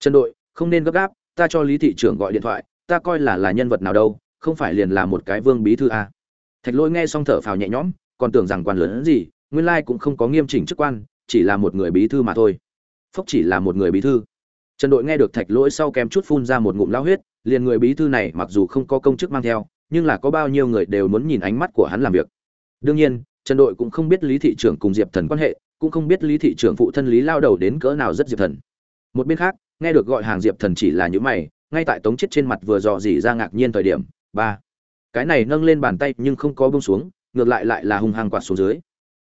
Trần đội, không nên gấp gáp, ta cho lý thị trưởng gọi điện thoại, ta coi là là nhân vật nào đâu, không phải liền là một cái vương bí thư à? thạch lỗi nghe xong thở phào nhẹ nhõm, còn tưởng rằng quan lớn hơn gì, nguyên lai cũng không có nghiêm chỉnh chức quan, chỉ là một người bí thư mà thôi. Phúc chỉ là một người bí thư. Trần đội nghe được thạch lỗi sau kém chút phun ra một ngụm lao huyết, liền người bí thư này mặc dù không có công chức mang theo, nhưng là có bao nhiêu người đều muốn nhìn ánh mắt của hắn làm việc. Đương nhiên trần đội cũng không biết lý thị trưởng cùng diệp thần quan hệ, cũng không biết lý thị trưởng phụ thân lý lao đầu đến cỡ nào rất diệp thần. Một bên khác, nghe được gọi hàng diệp thần chỉ là những mày, ngay tại tống chết trên mặt vừa dò dỉ ra ngạc nhiên thời điểm, ba. Cái này nâng lên bàn tay nhưng không có bông xuống, ngược lại lại là hung hăng quạt xuống dưới.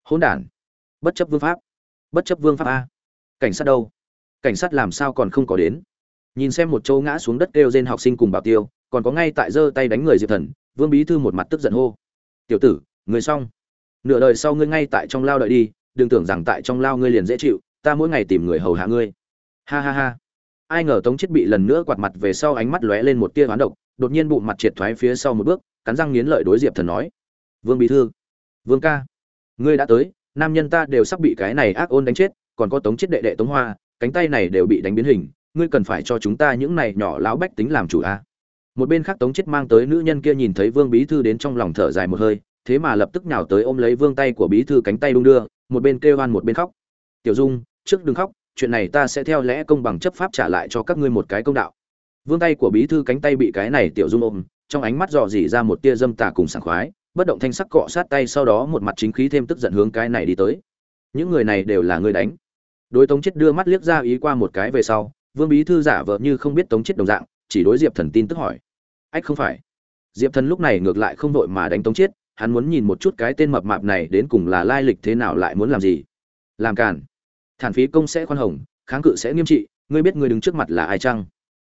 Hỗn đản. Bất chấp vương pháp. Bất chấp vương pháp a. Cảnh sát đâu? Cảnh sát làm sao còn không có đến? Nhìn xem một châu ngã xuống đất kêu trên học sinh cùng bảo tiêu, còn có ngay tại giơ tay đánh người diệp thần, vương bí thư một mặt tức giận hô. Tiểu tử, người xong nửa đời sau ngươi ngay tại trong lao đợi đi, đừng tưởng rằng tại trong lao ngươi liền dễ chịu, ta mỗi ngày tìm người hầu hạ ngươi. Ha ha ha. Ai ngờ tống chết bị lần nữa quạt mặt về sau ánh mắt lóe lên một tia hoán độc, đột nhiên bụng mặt triệt thoái phía sau một bước, cắn răng nghiến lợi đối diệp thần nói, vương bí thư, vương ca, ngươi đã tới, nam nhân ta đều sắp bị cái này ác ôn đánh chết, còn có tống chết đệ đệ tống hoa, cánh tay này đều bị đánh biến hình, ngươi cần phải cho chúng ta những này nhỏ láo bách tính làm chủ a. Một bên khác tống chết mang tới nữ nhân kia nhìn thấy vương bí thư đến trong lòng thở dài một hơi thế mà lập tức nhào tới ôm lấy vương tay của bí thư cánh tay đung đưa, một bên kêu oan một bên khóc. Tiểu dung, trước đừng khóc, chuyện này ta sẽ theo lẽ công bằng chấp pháp trả lại cho các ngươi một cái công đạo. Vương tay của bí thư cánh tay bị cái này tiểu dung ôm, trong ánh mắt dò dỉ ra một tia dâm tà cùng sảng khoái, bất động thanh sắc cọ sát tay sau đó một mặt chính khí thêm tức giận hướng cái này đi tới. Những người này đều là người đánh. Đối tống chết đưa mắt liếc ra ý qua một cái về sau, vương bí thư giả vợ như không biết tống chết đồng dạng, chỉ đối diệp thần tin tức hỏi. Ách, không phải. Diệp thần lúc này ngược lại không đội mà đánh tống chết hắn muốn nhìn một chút cái tên mập mạp này đến cùng là lai lịch thế nào lại muốn làm gì. Làm cản thản phí công sẽ khoan hồng, kháng cự sẽ nghiêm trị, ngươi biết ngươi đứng trước mặt là ai chăng?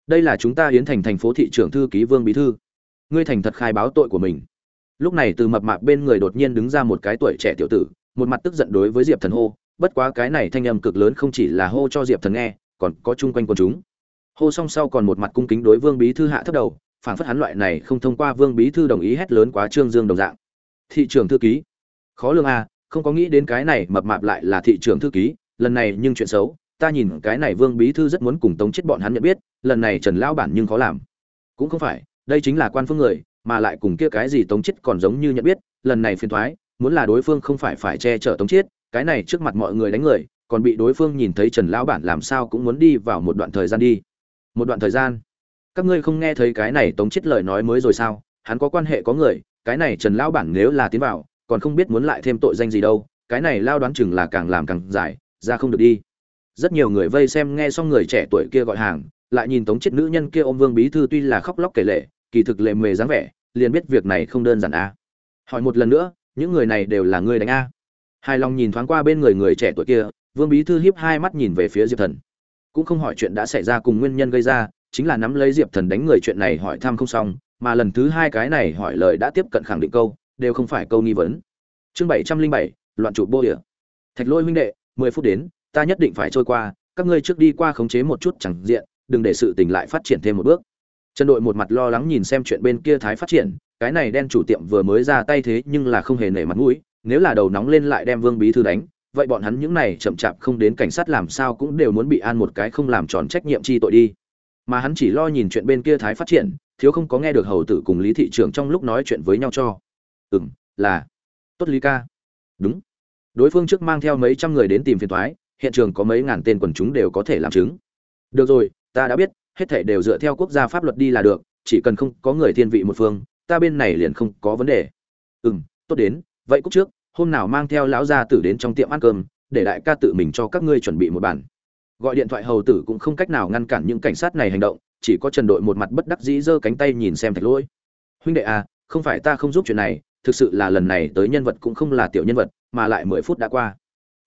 Đây là chúng ta hiến thành thành phố thị trưởng thư ký vương bí thư. Ngươi thành thật khai báo tội của mình. Lúc này từ mập mạp bên người đột nhiên đứng ra một cái tuổi trẻ tiểu tử, một mặt tức giận đối với diệp thần hô, bất quá cái này thanh âm cực lớn không chỉ là hô cho diệp thần nghe, còn có chung quanh quần chúng. Hô xong sau còn một mặt cung kính đối vương bí thư hạ thấp đầu, phảng phất hắn loại này không thông qua vương bí thư đồng ý hét lớn quá trương dương đồng dạng thị trưởng thư ký. Khó lường à, không có nghĩ đến cái này mập mạp lại là thị trưởng thư ký lần này nhưng chuyện xấu ta nhìn cái này vương bí thư rất muốn cùng tống chết bọn hắn nhận biết lần này trần lão bản nhưng khó làm. Cũng không phải đây chính là quan phương người mà lại cùng kia cái gì tống chết còn giống như nhận biết lần này phiền thoái muốn là đối phương không phải phải che chở tống chết cái này trước mặt mọi người đánh người còn bị đối phương nhìn thấy trần lão bản làm sao cũng muốn đi vào một đoạn thời gian đi. Một đoạn thời gian. Các ngươi không nghe thấy cái này tống chết lời nói mới rồi sao? Hắn có quan hệ có người cái này trần lão bản nếu là tiến vào, còn không biết muốn lại thêm tội danh gì đâu, cái này lao đoán chừng là càng làm càng dài, ra không được đi. Rất nhiều người vây xem nghe xong người trẻ tuổi kia gọi hàng, lại nhìn tống chết nữ nhân kia ôm vương bí thư tuy là khóc lóc kể lệ, kỳ thực lệ mề dáng vẻ, liền biết việc này không đơn giản a. Hỏi một lần nữa, những người này đều là người đánh a. Hài lòng nhìn thoáng qua bên người người trẻ tuổi kia, vương bí thư hiếp hai mắt nhìn về phía diệp thần. Cũng không hỏi chuyện đã xảy ra cùng nguyên nhân gây ra, chính là nắm lấy diệp thần đánh người chuyện này hỏi thăm không xong mà lần thứ hai cái này hỏi lời đã tiếp cận khẳng định câu, đều không phải câu nghi vấn. Chương bảy trăm linh bảy, loạn trụ bô địa. Thạch lôi huynh đệ, mười phút đến, ta nhất định phải trôi qua, các ngươi trước đi qua khống chế một chút chẳng diện, đừng để sự tình lại phát triển thêm một bước. Trần đội một mặt lo lắng nhìn xem chuyện bên kia thái phát triển, cái này đen chủ tiệm vừa mới ra tay thế nhưng là không hề nể mặt mũi, nếu là đầu nóng lên lại đem vương bí thư đánh, vậy bọn hắn những này chậm chạp không đến cảnh sát làm sao cũng đều muốn bị an một cái không làm tròn trách nhiệm chi tội đi. Mà hắn chỉ lo nhìn chuyện bên kia thái phát triển thiếu không có nghe được hầu tử cùng lý thị trưởng trong lúc nói chuyện với nhau cho. Ừ m là. Tốt lý ca. Đúng. Đối phương trước mang theo mấy trăm người đến tìm phiền thoái, hiện trường có mấy ngàn tên quần chúng đều có thể làm chứng. Được rồi, ta đã biết, hết thể đều dựa theo quốc gia pháp luật đi là được, chỉ cần không có người thiên vị một phương, ta bên này liền không có vấn đề. Ừ m tốt đến, vậy cúc trước, hôm nào mang theo lão gia tử đến trong tiệm ăn cơm, để đại ca tự mình cho các ngươi chuẩn bị một bản. Gọi điện thoại hầu tử cũng không cách nào ngăn cản những cảnh sát này hành động chỉ có trần đội một mặt bất đắc dĩ giơ cánh tay nhìn xem thạch lỗi. Huynh đệ à không phải ta không giúp chuyện này, thực sự là lần này tới nhân vật cũng không là tiểu nhân vật, mà lại mười phút đã qua.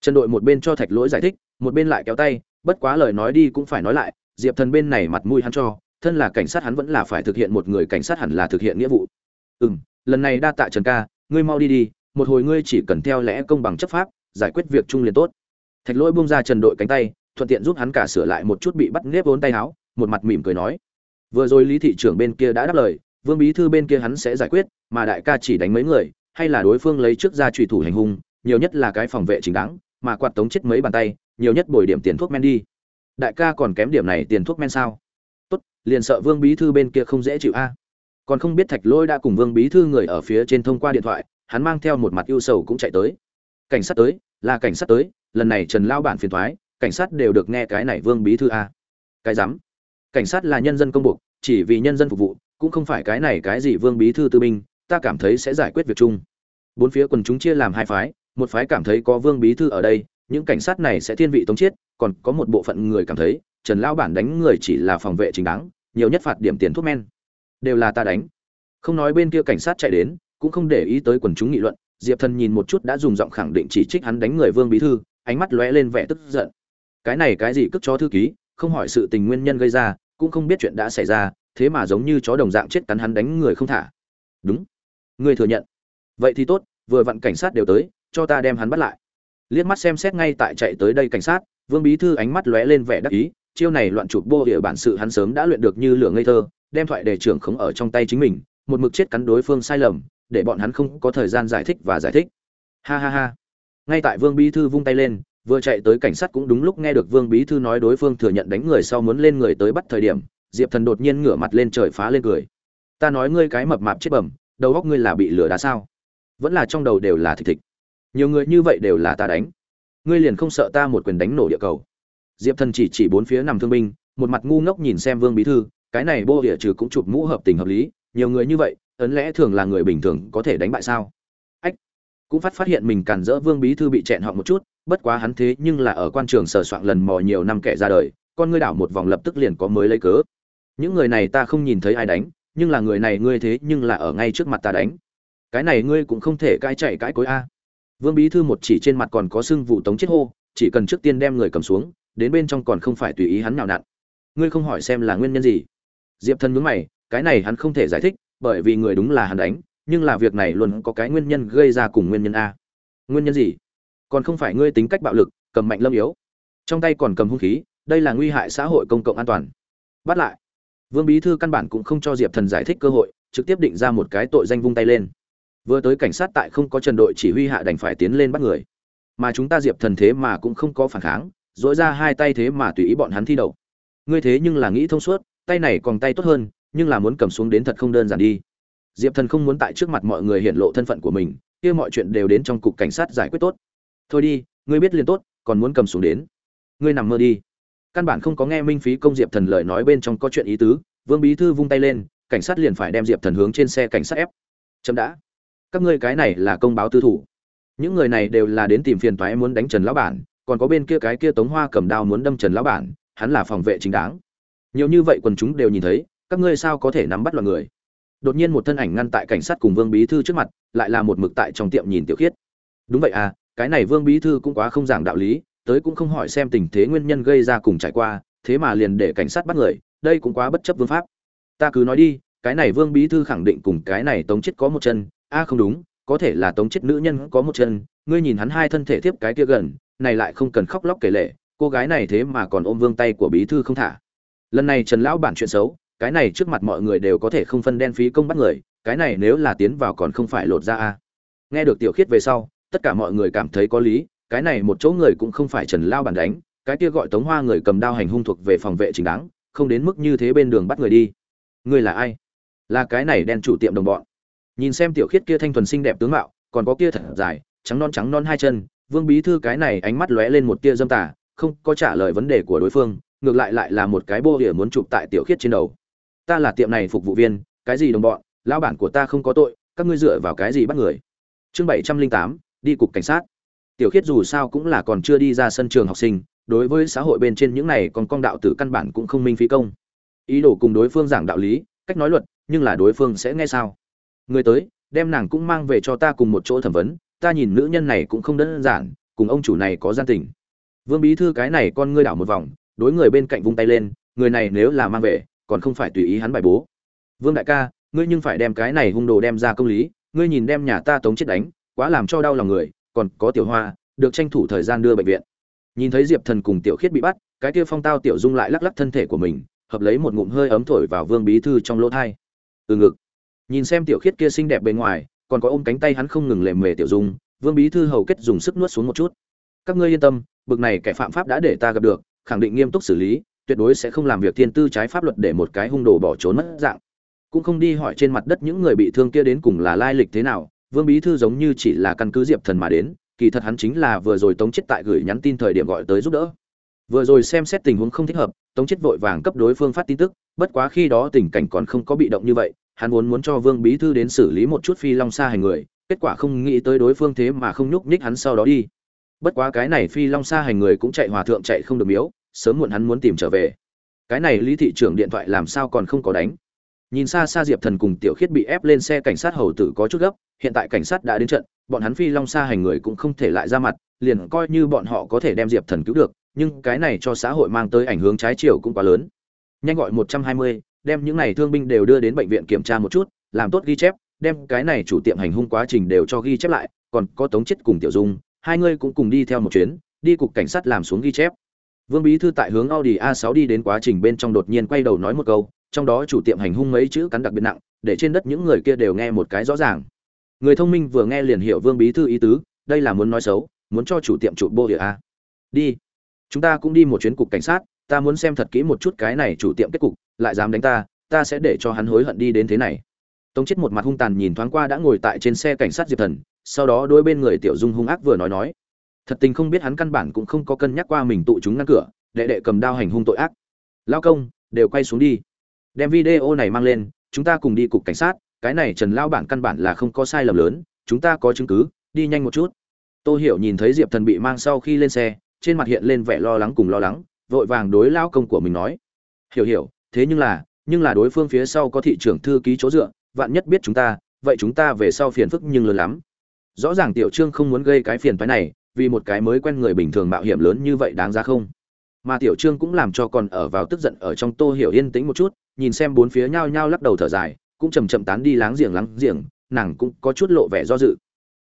Trần đội một bên cho thạch lỗi giải thích, một bên lại kéo tay, bất quá lời nói đi cũng phải nói lại, diệp thần bên này mặt mũi hắn cho, thân là cảnh sát hắn vẫn là phải thực hiện một người cảnh sát hẳn là thực hiện nghĩa vụ. Ừ m lần này đa tạ trần ca, ngươi mau đi đi, một hồi ngươi chỉ cần theo lẽ công bằng chấp pháp, giải quyết việc chung liền tốt. Thạch lỗi buông ra trần đội cánh tay, thuận tiện giúp hắn cả sửa lại một chút bị bắt nếp vốn tay áo một mặt mỉm cười nói. Vừa rồi lý thị trưởng bên kia đã đáp lời, vương bí thư bên kia hắn sẽ giải quyết, mà đại ca chỉ đánh mấy người, hay là đối phương lấy trước ra trùy thủ hành hung, nhiều nhất là cái phòng vệ chính đáng, mà quạt tống chết mấy bàn tay, nhiều nhất bồi điểm tiền thuốc men đi. Đại ca còn kém điểm này tiền thuốc men sao? Tốt, liền sợ vương bí thư bên kia không dễ chịu a. Còn không biết thạch lôi đã cùng vương bí thư người ở phía trên thông qua điện thoại, hắn mang theo một mặt ưu sầu cũng chạy tới. Cảnh sát tới, là cảnh sát tới, lần này trần lao bản phiền thoái cảnh sát đều được nghe cái này vương bí thư a. Cái dám cảnh sát là nhân dân công buộc, chỉ vì nhân dân phục vụ, cũng không phải cái này cái gì vương bí thư tư binh, ta cảm thấy sẽ giải quyết việc chung. Bốn phía quần chúng chia làm hai phái, một phái cảm thấy có vương bí thư ở đây, những cảnh sát này sẽ thiên vị tống chiết, còn có một bộ phận người cảm thấy, trần Lão bản đánh người chỉ là phòng vệ chính đáng, nhiều nhất phạt điểm tiền thuốc men. Đều là ta đánh. Không nói bên kia cảnh sát chạy đến, cũng không để ý tới quần chúng nghị luận, diệp thần nhìn một chút đã dùng giọng khẳng định chỉ trích hắn đánh người vương bí thư, ánh mắt lóe lên vẻ tức giận. Cái này cái gì cất cho thư ký, không hỏi sự tình nguyên nhân gây ra cũng không biết chuyện đã xảy ra, thế mà giống như chó đồng dạng chết cắn hắn đánh người không thả. Đúng. Ngươi thừa nhận. Vậy thì tốt, vừa vặn cảnh sát đều tới, cho ta đem hắn bắt lại. Liếc mắt xem xét ngay tại chạy tới đây cảnh sát, vương bí thư ánh mắt lóe lên vẻ đắc ý, chiêu này loạn chụp bô địa bản sự hắn sớm đã luyện được như lửa ngây thơ, đem thoại đề trưởng khống ở trong tay chính mình, một mực chết cắn đối phương sai lầm, để bọn hắn không có thời gian giải thích và giải thích. Ha ha ha. Ngay tại vương bí thư vung tay lên vừa chạy tới cảnh sát cũng đúng lúc nghe được vương bí thư nói đối phương thừa nhận đánh người sau muốn lên người tới bắt thời điểm, diệp thần đột nhiên ngửa mặt lên trời phá lên cười. Ta nói ngươi cái mập mạp chết bẩm, đầu óc ngươi là bị lửa đá sao? Vẫn là trong đầu đều là thịt thịt. Nhiều người như vậy đều là ta đánh. Ngươi liền không sợ ta một quyền đánh nổ địa cầu? Diệp thần chỉ chỉ bốn phía nằm thương binh, một mặt ngu ngốc nhìn xem vương bí thư, cái này bô địa trừ cũng chụp mũ hợp tình hợp lý, nhiều người như vậy, ấn lẽ thường là người bình thường có thể đánh bại sao? Ách, cũng phát phát hiện mình cản rỡ vương bí thư bị chẹn họ một chút bất quá hắn thế nhưng là ở quan trường sờ soạn lần mò nhiều năm kẻ ra đời, con ngươi đảo một vòng lập tức liền có mới lấy cớ. Những người này ta không nhìn thấy ai đánh, nhưng là người này ngươi thế nhưng là ở ngay trước mặt ta đánh. Cái này ngươi cũng không thể cãi chạy cãi cối a. Vương bí thư một chỉ trên mặt còn có sưng vụ tống chết hô, chỉ cần trước tiên đem người cầm xuống, đến bên trong còn không phải tùy ý hắn nào nặn. Ngươi không hỏi xem là nguyên nhân gì. Diệp thân nhướng mày, cái này hắn không thể giải thích, bởi vì người đúng là hắn đánh, nhưng là việc này luôn có cái nguyên nhân gây ra cùng nguyên nhân a. Nguyên nhân gì? Còn không phải ngươi tính cách bạo lực, cầm mạnh lâm yếu. Trong tay còn cầm hung khí, đây là nguy hại xã hội công cộng an toàn. Bắt lại. Vương bí thư căn bản cũng không cho diệp thần giải thích cơ hội, trực tiếp định ra một cái tội danh vung tay lên. Vừa tới cảnh sát tại không có trần đội chỉ huy hạ đành phải tiến lên bắt người. Mà chúng ta diệp thần thế mà cũng không có phản kháng dỗi ra hai tay thế mà tùy ý bọn hắn thi đậu. Ngươi thế nhưng là nghĩ thông suốt, tay này còn tay tốt hơn, nhưng là muốn cầm xuống đến thật không đơn giản đi. Diệp thần không muốn tại trước mặt mọi người hiện lộ thân phận của mình, kia mọi chuyện đều đến trong cục cảnh sát giải quyết tốt thôi đi, ngươi biết liền tốt, còn muốn cầm xuống đến. Ngươi nằm mơ đi. Căn bản không có nghe minh phí công diệp thần lời nói bên trong có chuyện ý tứ, vương bí thư vung tay lên, cảnh sát liền phải đem diệp thần hướng trên xe cảnh sát ép. Chậm đã. Các ngươi cái này là công báo tư thủ. Những người này đều là đến tìm phiền toái muốn đánh trần lão bản, còn có bên kia cái kia tống hoa cầm đao muốn đâm trần lão bản, hắn là phòng vệ chính đáng. Nhiều như vậy quần chúng đều nhìn thấy, các ngươi sao có thể nắm bắt loài người? Đột nhiên một thân ảnh ngăn tại cảnh sát cùng vương bí thư trước mặt, lại là một mực tại trong tiệm nhìn tiểu khiết. Đúng vậy à cái này vương bí thư cũng quá không giảng đạo lý, tới cũng không hỏi xem tình thế nguyên nhân gây ra cùng trải qua, thế mà liền để cảnh sát bắt người, đây cũng quá bất chấp vương pháp. Ta cứ nói đi, cái này vương bí thư khẳng định cùng cái này tống chết có một chân. A, không đúng, có thể là tống chết nữ nhân có một chân. Ngươi nhìn hắn hai thân thể tiếp cái kia gần, này lại không cần khóc lóc kể lệ cô gái này thế mà còn ôm vương tay của bí thư không thả. Lần này trần lão bản chuyện xấu, cái này trước mặt mọi người đều có thể không phân đen phí công bắt người, cái này nếu là tiến vào còn không phải lột ra a. Nghe được tiểu khiết về sau tất cả mọi người cảm thấy có lý, cái này một chỗ người cũng không phải trần lao bản đánh, cái kia gọi tống hoa người cầm đao hành hung thuộc về phòng vệ chính đáng, không đến mức như thế bên đường bắt người đi. Người là ai? Là cái này đen chủ tiệm đồng bọn. Nhìn xem tiểu khiết kia thanh thuần xinh đẹp tướng mạo, còn có kia thật dài, trắng non trắng non hai chân, vương bí thư cái này ánh mắt lóe lên một tia dâm tà, không có trả lời vấn đề của đối phương, ngược lại lại là một cái bô địa muốn chụp tại tiểu khiết trên đầu. Ta là tiệm này phục vụ viên, cái gì đồng bọn, lão bản của ta không có tội, các ngươi dựa vào cái gì bắt người? Chương bảy trăm linh tám đi cục cảnh sát. Tiểu khiết dù sao cũng là còn chưa đi ra sân trường học sinh, đối với xã hội bên trên những này còn con đạo tử căn bản cũng không minh phí công. Ý đồ cùng đối phương giảng đạo lý, cách nói luật, nhưng là đối phương sẽ nghe sao? Người tới, đem nàng cũng mang về cho ta cùng một chỗ thẩm vấn, ta nhìn nữ nhân này cũng không đơn giản, cùng ông chủ này có gian tình. Vương bí thư cái này con ngươi đảo một vòng, đối người bên cạnh vung tay lên, người này nếu là mang về, còn không phải tùy ý hắn bài bố. Vương đại ca, ngươi nhưng phải đem cái này hung đồ đem ra công lý, ngươi nhìn đem nhà ta tống chết đánh quá làm cho đau lòng người, còn có tiểu hoa, được tranh thủ thời gian đưa bệnh viện. Nhìn thấy diệp thần cùng tiểu khiết bị bắt, cái kia phong tao tiểu dung lại lắc lắc thân thể của mình, hợp lấy một ngụm hơi ấm thổi vào vương bí thư trong lỗ thai. Từ ngực, nhìn xem tiểu khiết kia xinh đẹp bên ngoài, còn có ôm cánh tay hắn không ngừng lề mề tiểu dung, vương bí thư hầu kết dùng sức nuốt xuống một chút. Các ngươi yên tâm, bực này kẻ phạm pháp đã để ta gặp được, khẳng định nghiêm túc xử lý, tuyệt đối sẽ không làm việc thiên tư trái pháp luật để một cái hung đồ bỏ trốn mất dạng. Cũng không đi hỏi trên mặt đất những người bị thương kia đến cùng là lai lịch thế nào vương bí thư giống như chỉ là căn cứ diệp thần mà đến, kỳ thật hắn chính là vừa rồi tống chết tại gửi nhắn tin thời điểm gọi tới giúp đỡ. Vừa rồi xem xét tình huống không thích hợp, tống chết vội vàng cấp đối phương phát tin tức, bất quá khi đó tình cảnh còn không có bị động như vậy, hắn muốn muốn cho vương bí thư đến xử lý một chút phi long xa hành người, kết quả không nghĩ tới đối phương thế mà không nhúc nhích hắn sau đó đi. Bất quá cái này phi long xa hành người cũng chạy hòa thượng chạy không được miếu, sớm muộn hắn muốn tìm trở về. Cái này lý thị trưởng điện thoại làm sao còn không có đánh? Nhìn xa xa diệp thần cùng tiểu khiết bị ép lên xe cảnh sát hầu tử có chút gấp, hiện tại cảnh sát đã đến trận, bọn hắn phi long xa hành người cũng không thể lại ra mặt, liền coi như bọn họ có thể đem diệp thần cứu được, nhưng cái này cho xã hội mang tới ảnh hưởng trái chiều cũng quá lớn. Nhanh gọi một trăm hai mươi, đem những này thương binh đều đưa đến bệnh viện kiểm tra một chút, làm tốt ghi chép, đem cái này chủ tiệm hành hung quá trình đều cho ghi chép lại, còn có tống chết cùng tiểu dung, hai ngươi cũng cùng đi theo một chuyến, đi cục cảnh sát làm xuống ghi chép. Vương bí thư tại hướng audi a 6 đi đến quá trình bên trong đột nhiên quay đầu nói một câu trong đó chủ tiệm hành hung mấy chữ cắn đặc biệt nặng, để trên đất những người kia đều nghe một cái rõ ràng. Người thông minh vừa nghe liền hiểu vương bí thư ý tứ, đây là muốn nói xấu, muốn cho chủ tiệm chụp bô địa a. Đi, chúng ta cũng đi một chuyến cục cảnh sát, ta muốn xem thật kỹ một chút cái này chủ tiệm kết cục, lại dám đánh ta ta sẽ để cho hắn hối hận đi đến thế này. Tống chết một mặt hung tàn nhìn thoáng qua đã ngồi tại trên xe cảnh sát diệp thần, sau đó đôi bên người tiểu dung hung ác vừa nói nói. Thật tình không biết hắn căn bản cũng không có cân nhắc qua mình tụ chúng ngăn cửa, đệ đệ cầm đao hành hung tội ác. Lao công, đều quay xuống đi đem video này mang lên, chúng ta cùng đi cục cảnh sát, cái này trần lao bản căn bản là không có sai lầm lớn, chúng ta có chứng cứ, đi nhanh một chút. Tô hiểu nhìn thấy diệp thần bị mang sau khi lên xe, trên mặt hiện lên vẻ lo lắng cùng lo lắng, vội vàng đối lao công của mình nói. Hiểu hiểu, thế nhưng là nhưng là đối phương phía sau có thị trưởng thư ký chỗ dựa, vạn nhất biết chúng ta, vậy chúng ta về sau phiền phức nhưng lớn lắm. Rõ ràng tiểu trương không muốn gây cái phiền phái này, vì một cái mới quen người bình thường mạo hiểm lớn như vậy đáng ra không? Mà tiểu trương cũng làm cho còn ở vào tức giận ở trong tô hiểu yên tĩnh một chút nhìn xem bốn phía nhao nhao lắc đầu thở dài, cũng chầm chậm tán đi láng giềng láng giềng, nàng cũng có chút lộ vẻ do dự.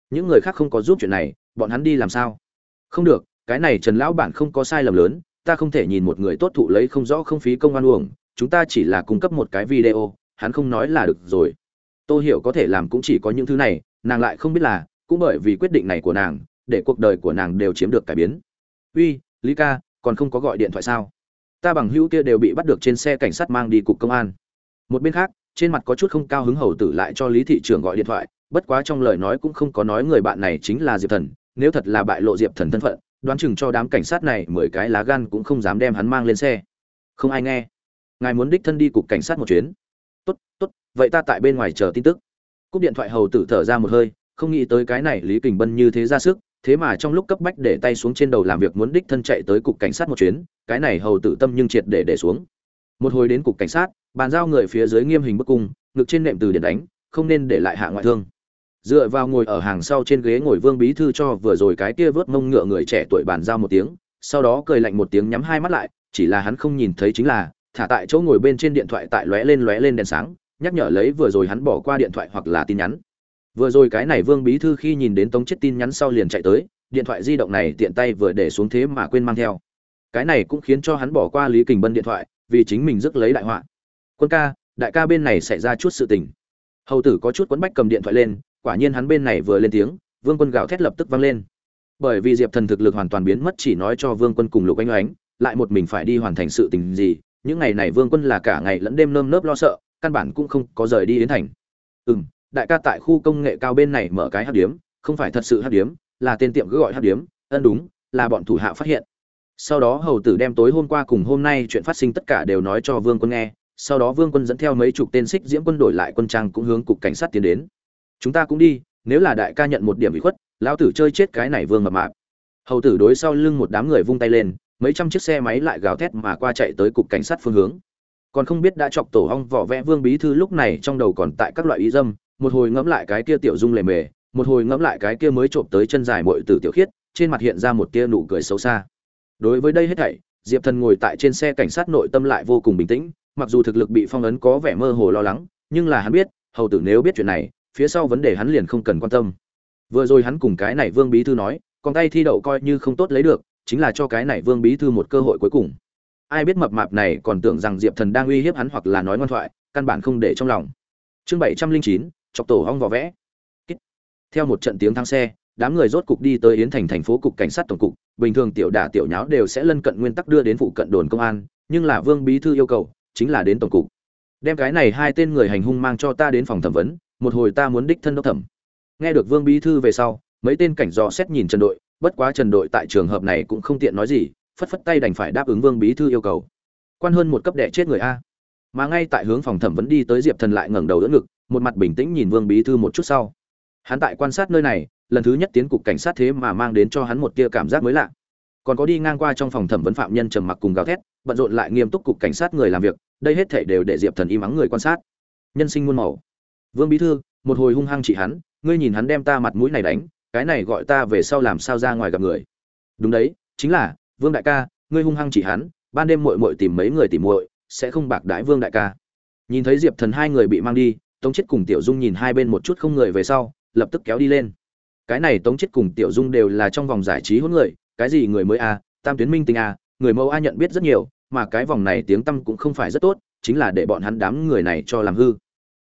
Những người khác không có giúp chuyện này, bọn hắn đi làm sao? Không được, cái này trần lão bản không có sai lầm lớn, ta không thể nhìn một người tốt thụ lấy không rõ không phí công an uổng, chúng ta chỉ là cung cấp một cái video, hắn không nói là được rồi. Tôi hiểu có thể làm cũng chỉ có những thứ này, nàng lại không biết là, cũng bởi vì quyết định này của nàng, để cuộc đời của nàng đều chiếm được cải biến. Uy, lý ca, còn không có gọi điện thoại sao? Ta bằng hữu kia đều bị bắt được trên xe cảnh sát mang đi cục công an. Một bên khác, trên mặt có chút không cao hứng hầu tử lại cho lý thị trưởng gọi điện thoại, bất quá trong lời nói cũng không có nói người bạn này chính là diệp thần, nếu thật là bại lộ diệp thần thân phận, đoán chừng cho đám cảnh sát này mười cái lá gan cũng không dám đem hắn mang lên xe. Không ai nghe. Ngài muốn đích thân đi cục cảnh sát một chuyến. Tốt tốt, vậy ta tại bên ngoài chờ tin tức. Cúp điện thoại hầu tử thở ra một hơi, không nghĩ tới cái này lý kình bân như thế ra sức, thế mà trong lúc cấp bách để tay xuống trên đầu làm việc muốn đích thân chạy tới cục cảnh sát một chuyến cái này hầu tử tâm nhưng triệt để để xuống. Một hồi đến cục cảnh sát, bàn giao người phía dưới nghiêm hình bức cung, ngực trên nệm từ điện đánh, không nên để lại hạ ngoại thương. Dựa vào ngồi ở hàng sau trên ghế ngồi vương bí thư cho vừa rồi cái kia vớt mông ngựa người trẻ tuổi bàn giao một tiếng, sau đó cười lạnh một tiếng nhắm hai mắt lại, chỉ là hắn không nhìn thấy chính là, thả tại chỗ ngồi bên trên điện thoại tại lóe lên lóe lên đèn sáng, nhắc nhở lấy vừa rồi hắn bỏ qua điện thoại hoặc là tin nhắn. Vừa rồi cái này vương bí thư khi nhìn đến tống chết tin nhắn sau liền chạy tới, điện thoại di động này tiện tay vừa để xuống thế mà quên mang theo cái này cũng khiến cho hắn bỏ qua lý kình bân điện thoại, vì chính mình rước lấy đại họa. Quân ca, đại ca bên này xảy ra chút sự tình. Hầu tử có chút quấn bách cầm điện thoại lên, quả nhiên hắn bên này vừa lên tiếng, vương quân gào thét lập tức vang lên. Bởi vì diệp thần thực lực hoàn toàn biến mất chỉ nói cho vương quân cùng lục anh oánh, lại một mình phải đi hoàn thành sự tình gì, những ngày này vương quân là cả ngày lẫn đêm nơm nớp lo sợ, căn bản cũng không có rời đi đến thành. Ừ m đại ca tại khu công nghệ cao bên này mở cái hát điếm, không phải thật sự hát điếm, là tên tiệm cứ gọi hát điếm, ân đúng, là bọn thủ hạ phát hiện sau đó hầu tử đem tối hôm qua cùng hôm nay chuyện phát sinh tất cả đều nói cho vương quân nghe, sau đó vương quân dẫn theo mấy chục tên xích diễm quân đổi lại quân trang cũng hướng cục cảnh sát tiến đến. Chúng ta cũng đi, nếu là đại ca nhận một điểm bị khuất, lão tử chơi chết cái này vương mập mạp. Hầu tử đối sau lưng một đám người vung tay lên, mấy trăm chiếc xe máy lại gào thét mà qua chạy tới cục cảnh sát phương hướng. Còn không biết đã chọc tổ hong vỏ vẽ vương bí thư lúc này trong đầu còn tại các loại ý dâm, một hồi ngẫm lại cái kia tiểu dung lề mề, một hồi ngẫm lại cái kia mới trộm tới chân dài muội tử tiểu khiết, trên mặt hiện ra một tia nụ cười xấu xa đối với đây hết thảy, diệp thần ngồi tại trên xe cảnh sát nội tâm lại vô cùng bình tĩnh, mặc dù thực lực bị phong ấn có vẻ mơ hồ lo lắng, nhưng là hắn biết, hầu tử nếu biết chuyện này, phía sau vấn đề hắn liền không cần quan tâm. Vừa rồi hắn cùng cái này vương bí thư nói, còn tay thi đậu coi như không tốt lấy được, chính là cho cái này vương bí thư một cơ hội cuối cùng. Ai biết mập mạp này còn tưởng rằng diệp thần đang uy hiếp hắn hoặc là nói ngoan thoại, căn bản không để trong lòng. Chương bảy trăm linh chín, chọc tổ hong vỏ vẽ. Theo một trận tiếng thang xe đám người rốt cục đi tới yến thành thành phố cục cảnh sát tổng cục. Bình thường tiểu đả tiểu nháo đều sẽ lân cận nguyên tắc đưa đến phụ cận đồn công an, nhưng là vương bí thư yêu cầu, chính là đến tổng cục. Đem cái này hai tên người hành hung mang cho ta đến phòng thẩm vấn, một hồi ta muốn đích thân đốc thẩm. Nghe được vương bí thư về sau, mấy tên cảnh dò xét nhìn trần đội, bất quá trần đội tại trường hợp này cũng không tiện nói gì, phất phất tay đành phải đáp ứng vương bí thư yêu cầu. Quan hơn một cấp đệ chết người a. Mà ngay tại hướng phòng thẩm vấn đi tới diệp thần lại ngẩng đầu đỡ ngực, một mặt bình tĩnh nhìn vương bí thư một chút sau. Hắn tại quan sát nơi này lần thứ nhất tiến cục cảnh sát thế mà mang đến cho hắn một tia cảm giác mới lạ. Còn có đi ngang qua trong phòng thẩm vấn phạm nhân trầm mặc cùng gào thét, bận rộn lại nghiêm túc cục cảnh sát người làm việc, đây hết thể đều để diệp thần im ắng người quan sát. Nhân sinh muôn màu. Vương bí thư, một hồi hung hăng chị hắn, ngươi nhìn hắn đem ta mặt mũi này đánh, cái này gọi ta về sau làm sao ra ngoài gặp người. Đúng đấy, chính là, vương đại ca, ngươi hung hăng chỉ hắn, ban đêm muội muội tìm mấy người tìm muội, sẽ không bạc đãi vương đại ca. Nhìn thấy diệp thần hai người bị mang đi, tống chết cùng tiểu dung nhìn hai bên một chút không người về sau, lập tức kéo đi lên cái này tống chết cùng tiểu dung đều là trong vòng giải trí hỗn người, cái gì người mới a, tam tuyến minh tinh a, người mẫu a nhận biết rất nhiều, mà cái vòng này tiếng tăm cũng không phải rất tốt, chính là để bọn hắn đám người này cho làm hư.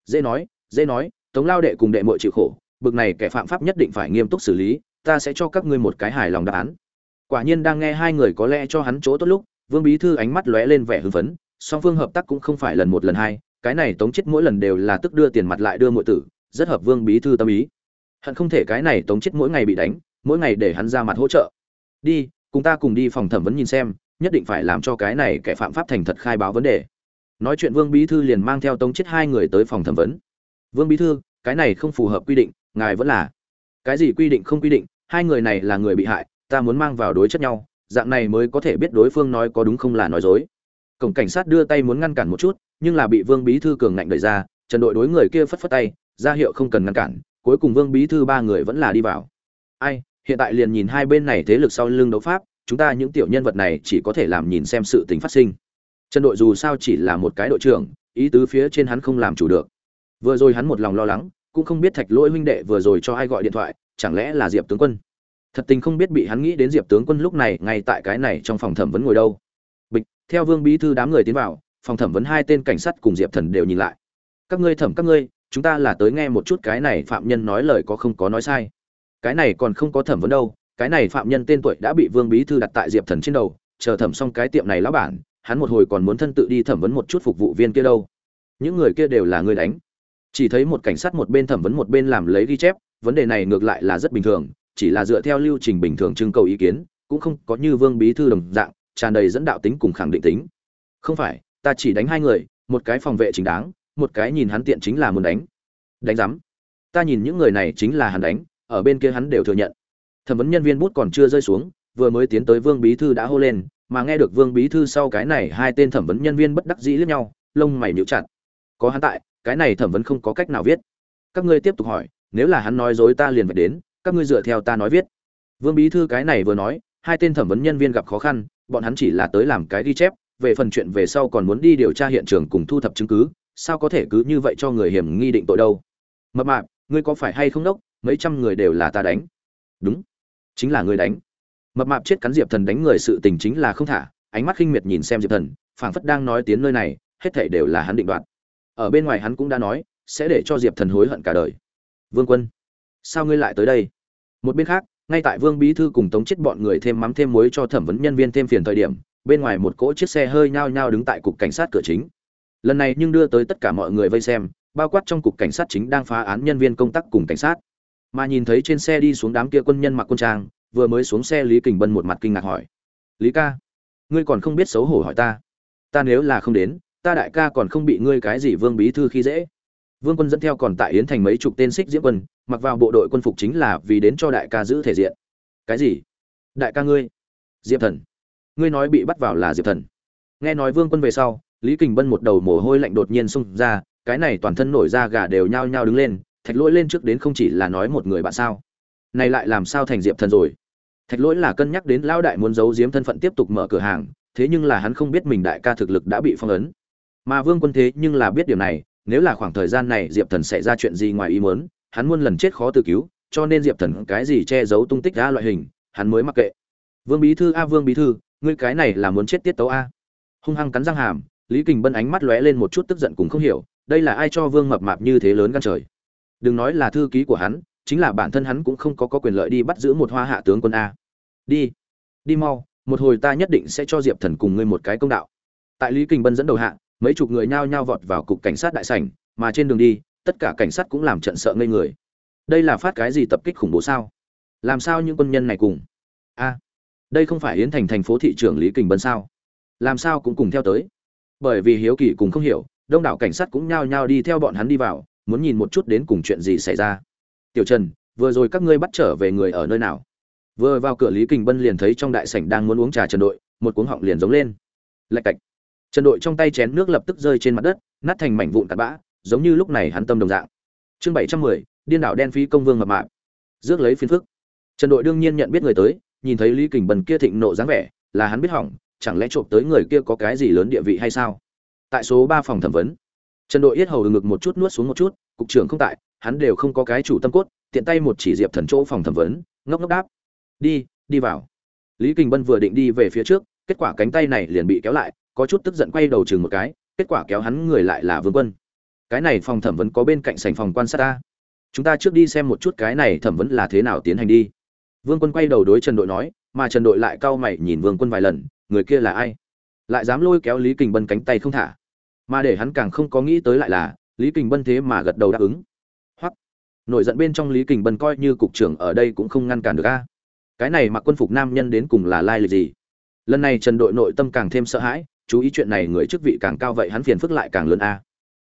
Dễ nói dễ nói, tống lao đệ cùng đệ muội chịu khổ, bực này kẻ phạm pháp nhất định phải nghiêm túc xử lý, ta sẽ cho các ngươi một cái hài lòng đáp án. Quả nhiên đang nghe hai người có lẽ cho hắn chỗ tốt lúc, vương bí thư ánh mắt lóe lên vẻ hưng phấn, song phương hợp tác cũng không phải lần một lần hai, cái này tống chết mỗi lần đều là tức đưa tiền mặt lại đưa muội tử, rất hợp vương bí thư tâm ý hận không thể cái này tống chết mỗi ngày bị đánh, mỗi ngày để hắn ra mặt hỗ trợ. Đi, cùng ta cùng đi phòng thẩm vấn nhìn xem, nhất định phải làm cho cái này kẻ phạm pháp thành thật khai báo vấn đề. Nói chuyện vương bí thư liền mang theo tống chết hai người tới phòng thẩm vấn. Vương bí thư, cái này không phù hợp quy định, ngài vẫn là. Cái gì quy định không quy định, hai người này là người bị hại, ta muốn mang vào đối chất nhau, dạng này mới có thể biết đối phương nói có đúng không là nói dối. Cổng cảnh sát đưa tay muốn ngăn cản một chút, nhưng là bị vương bí thư cường ngạnh đẩy ra, trần đội đối người kia phất phất tay, ra hiệu không cần ngăn cản cuối cùng vương bí thư ba người vẫn là đi vào. Ai, hiện tại liền nhìn hai bên này thế lực sau lưng đấu pháp, chúng ta những tiểu nhân vật này chỉ có thể làm nhìn xem sự tình phát sinh. Trần đội dù sao chỉ là một cái đội trưởng, ý tứ phía trên hắn không làm chủ được. Vừa rồi hắn một lòng lo lắng, cũng không biết thạch lỗi huynh đệ vừa rồi cho ai gọi điện thoại, chẳng lẽ là diệp tướng quân? Thật tình không biết bị hắn nghĩ đến diệp tướng quân lúc này, ngay tại cái này trong phòng thẩm vấn ngồi đâu. Bịch, theo vương bí thư đám người tiến vào, phòng thẩm vấn hai tên cảnh sát cùng diệp thần đều nhìn lại. Các ngươi thẩm các ngươi chúng ta là tới nghe một chút cái này phạm nhân nói lời có không có nói sai. Cái này còn không có thẩm vấn đâu, cái này phạm nhân tên tuổi đã bị vương bí thư đặt tại diệp thần trên đầu, chờ thẩm xong cái tiệm này lão bản, hắn một hồi còn muốn thân tự đi thẩm vấn một chút phục vụ viên kia đâu. Những người kia đều là người đánh. Chỉ thấy một cảnh sát một bên thẩm vấn một bên làm lấy ghi chép, vấn đề này ngược lại là rất bình thường, chỉ là dựa theo lưu trình bình thường trưng cầu ý kiến, cũng không có như vương bí thư đồng dạng, tràn đầy dẫn đạo tính cùng khẳng định tính. Không phải, ta chỉ đánh hai người, một cái phòng vệ chính đáng một cái nhìn hắn tiện chính là muốn đánh. Đánh giám. Ta nhìn những người này chính là hắn đánh, ở bên kia hắn đều thừa nhận. Thẩm vấn nhân viên bút còn chưa rơi xuống, vừa mới tiến tới vương bí thư đã hô lên, mà nghe được vương bí thư sau cái này hai tên thẩm vấn nhân viên bất đắc dĩ lướt nhau, lông mày nhíu chặt. Có hắn tại, cái này thẩm vấn không có cách nào viết. Các ngươi tiếp tục hỏi, nếu là hắn nói dối ta liền phải đến, các ngươi dựa theo ta nói viết. Vương bí thư cái này vừa nói, hai tên thẩm vấn nhân viên gặp khó khăn, bọn hắn chỉ là tới làm cái ghi chép, về phần chuyện về sau còn muốn đi điều tra hiện trường cùng thu thập chứng cứ sao có thể cứ như vậy cho người hiểm nghi định tội đâu? Mập mạp, ngươi có phải hay không đốc? Mấy trăm người đều là ta đánh. Đúng, chính là ngươi đánh. Mập mạp chết cắn diệp thần đánh người sự tình chính là không thả, ánh mắt khinh miệt nhìn xem diệp thần, phảng phất đang nói tiếng nơi này, hết thảy đều là hắn định đoạt. Ở bên ngoài hắn cũng đã nói, sẽ để cho diệp thần hối hận cả đời. Vương quân, sao ngươi lại tới đây? Một bên khác, ngay tại vương bí thư cùng tống chết bọn người thêm mắm thêm muối cho thẩm vấn nhân viên thêm phiền thời điểm, bên ngoài một cỗ chiếc xe hơi nhao nhao đứng tại cục cảnh sát cửa chính lần này nhưng đưa tới tất cả mọi người vây xem, bao quát trong cục cảnh sát chính đang phá án nhân viên công tác cùng cảnh sát. Mà nhìn thấy trên xe đi xuống đám kia quân nhân mặc quân trang, vừa mới xuống xe lý kình bân một mặt kinh ngạc hỏi. Lý ca, ngươi còn không biết xấu hổ hỏi ta? Ta nếu là không đến, ta đại ca còn không bị ngươi cái gì vương bí thư khi dễ. Vương quân dẫn theo còn tại yến thành mấy chục tên xích diễm quân, mặc vào bộ đội quân phục chính là vì đến cho đại ca giữ thể diện. Cái gì? Đại ca ngươi? Diệp thần. Ngươi nói bị bắt vào là diệp thần. Nghe nói vương quân về sau lý kình bân một đầu mồ hôi lạnh đột nhiên xông ra, cái này toàn thân nổi da gà đều nhao nhao đứng lên, thạch lỗi lên trước đến không chỉ là nói một người bạn sao. Này lại làm sao thành diệp thần rồi? Thạch lỗi là cân nhắc đến Lão đại muốn giấu giếm thân phận tiếp tục mở cửa hàng, thế nhưng là hắn không biết mình đại ca thực lực đã bị phong ấn. Mà vương quân thế nhưng là biết điều này, nếu là khoảng thời gian này diệp thần xảy ra chuyện gì ngoài ý muốn, hắn muôn lần chết khó tự cứu, cho nên diệp thần cái gì che giấu tung tích ra loại hình, hắn mới mặc kệ. Vương bí thư, a, vương bí thư, ngươi cái này là muốn chết tiết tấu a? Hung hăng cắn răng hàm lý kình bân ánh mắt lóe lên một chút tức giận cũng không hiểu đây là ai cho vương mập mạp như thế lớn gan trời? Đừng nói là thư ký của hắn chính là bản thân hắn cũng không có, có quyền lợi đi bắt giữ một hoa hạ tướng quân a. Đi đi mau một hồi ta nhất định sẽ cho diệp thần cùng ngươi một cái công đạo. Tại lý kình bân dẫn đầu hạ mấy chục người nhao nhao vọt vào cục cảnh sát đại sảnh mà trên đường đi tất cả cảnh sát cũng làm trận sợ ngây người. Đây là phát cái gì tập kích khủng bố sao? Làm sao những quân nhân này cùng? A đây không phải yến thành thành phố thị trưởng lý kình bân sao? Làm sao cũng cùng theo tới? Bởi vì hiếu kỳ cùng không hiểu, đông đảo cảnh sát cũng nhao nhao đi theo bọn hắn đi vào, muốn nhìn một chút đến cùng chuyện gì xảy ra. Tiểu trần, vừa rồi các ngươi bắt trở về người ở nơi nào? Vừa vào cửa lý kình bân liền thấy trong đại sảnh đang muốn uống trà trần đội, một cuống họng liền giống lên. Lạch cạch. Trần đội trong tay chén nước lập tức rơi trên mặt đất, nát thành mảnh vụn tạt bã, giống như lúc này hắn tâm đồng dạng. Chương bảy trăm mười, điên đảo đen phi công vương mập mạp. Rước lấy phiến phức. Trần đội đương nhiên nhận biết người tới, nhìn thấy lý kình bần kia thịnh nộ dáng vẻ, là hắn biết hỏng chẳng lẽ trộm tới người kia có cái gì lớn địa vị hay sao? Tại số ba phòng thẩm vấn, trần đội yết hầu ngực một chút nuốt xuống một chút, cục trưởng không tại, hắn đều không có cái chủ tâm cốt, tiện tay một chỉ diệp thần chỗ phòng thẩm vấn, ngốc ngốc đáp. Đi đi vào. Lý kình bân vừa định đi về phía trước, kết quả cánh tay này liền bị kéo lại, có chút tức giận quay đầu chừng một cái, kết quả kéo hắn người lại là vương quân. Cái này phòng thẩm vấn có bên cạnh sành phòng quan sát ta. Chúng ta trước đi xem một chút cái này thẩm vấn là thế nào tiến hành đi. Vương quân quay đầu đối trần đội nói, mà trần đội lại cau mày nhìn vương quân vài lần người kia là ai? Lại dám lôi kéo lý kình bân cánh tay không thả? Mà để hắn càng không có nghĩ tới lại là, lý kình bân thế mà gật đầu đáp ứng. Hoặc, nổi giận bên trong lý kình bân coi như cục trưởng ở đây cũng không ngăn cản được a. Cái này mặc quân phục nam nhân đến cùng là lai lịch gì? Lần này trần đội nội tâm càng thêm sợ hãi, chú ý chuyện này người chức vị càng cao vậy hắn phiền phức lại càng lớn a.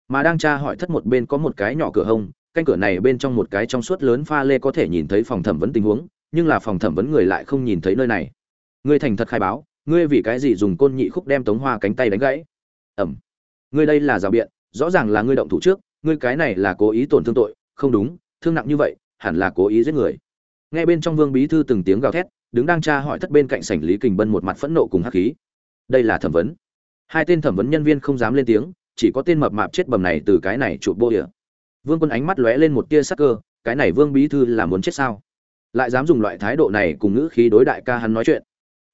Mà đang tra hỏi thất một bên có một cái nhỏ cửa hông canh cửa này bên trong một cái trong suốt lớn pha lê có thể nhìn thấy phòng thẩm vấn tình huống, nhưng là phòng thẩm vấn người lại không nhìn thấy nơi này. Ngươi thành thật khai báo ngươi vì cái gì dùng côn nhị khúc đem tống hoa cánh tay đánh gãy? Ẩm. Ngươi đây là rào biện, rõ ràng là ngươi động thủ trước, ngươi cái này là cố ý tổn thương tội, không đúng, thương nặng như vậy, hẳn là cố ý giết người. Nghe bên trong vương bí thư từng tiếng gào thét, đứng đang tra hỏi thất bên cạnh sảnh lý kình bân một mặt phẫn nộ cùng hắc khí. Đây là thẩm vấn. Hai tên thẩm vấn nhân viên không dám lên tiếng, chỉ có tên mập mạp chết bầm này từ cái này chụp bô địa vương quân ánh mắt lóe lên một tia sắc cơ, cái này vương bí thư là muốn chết sao? Lại dám dùng loại thái độ này cùng ngữ khí đối đại ca hắn nói chuyện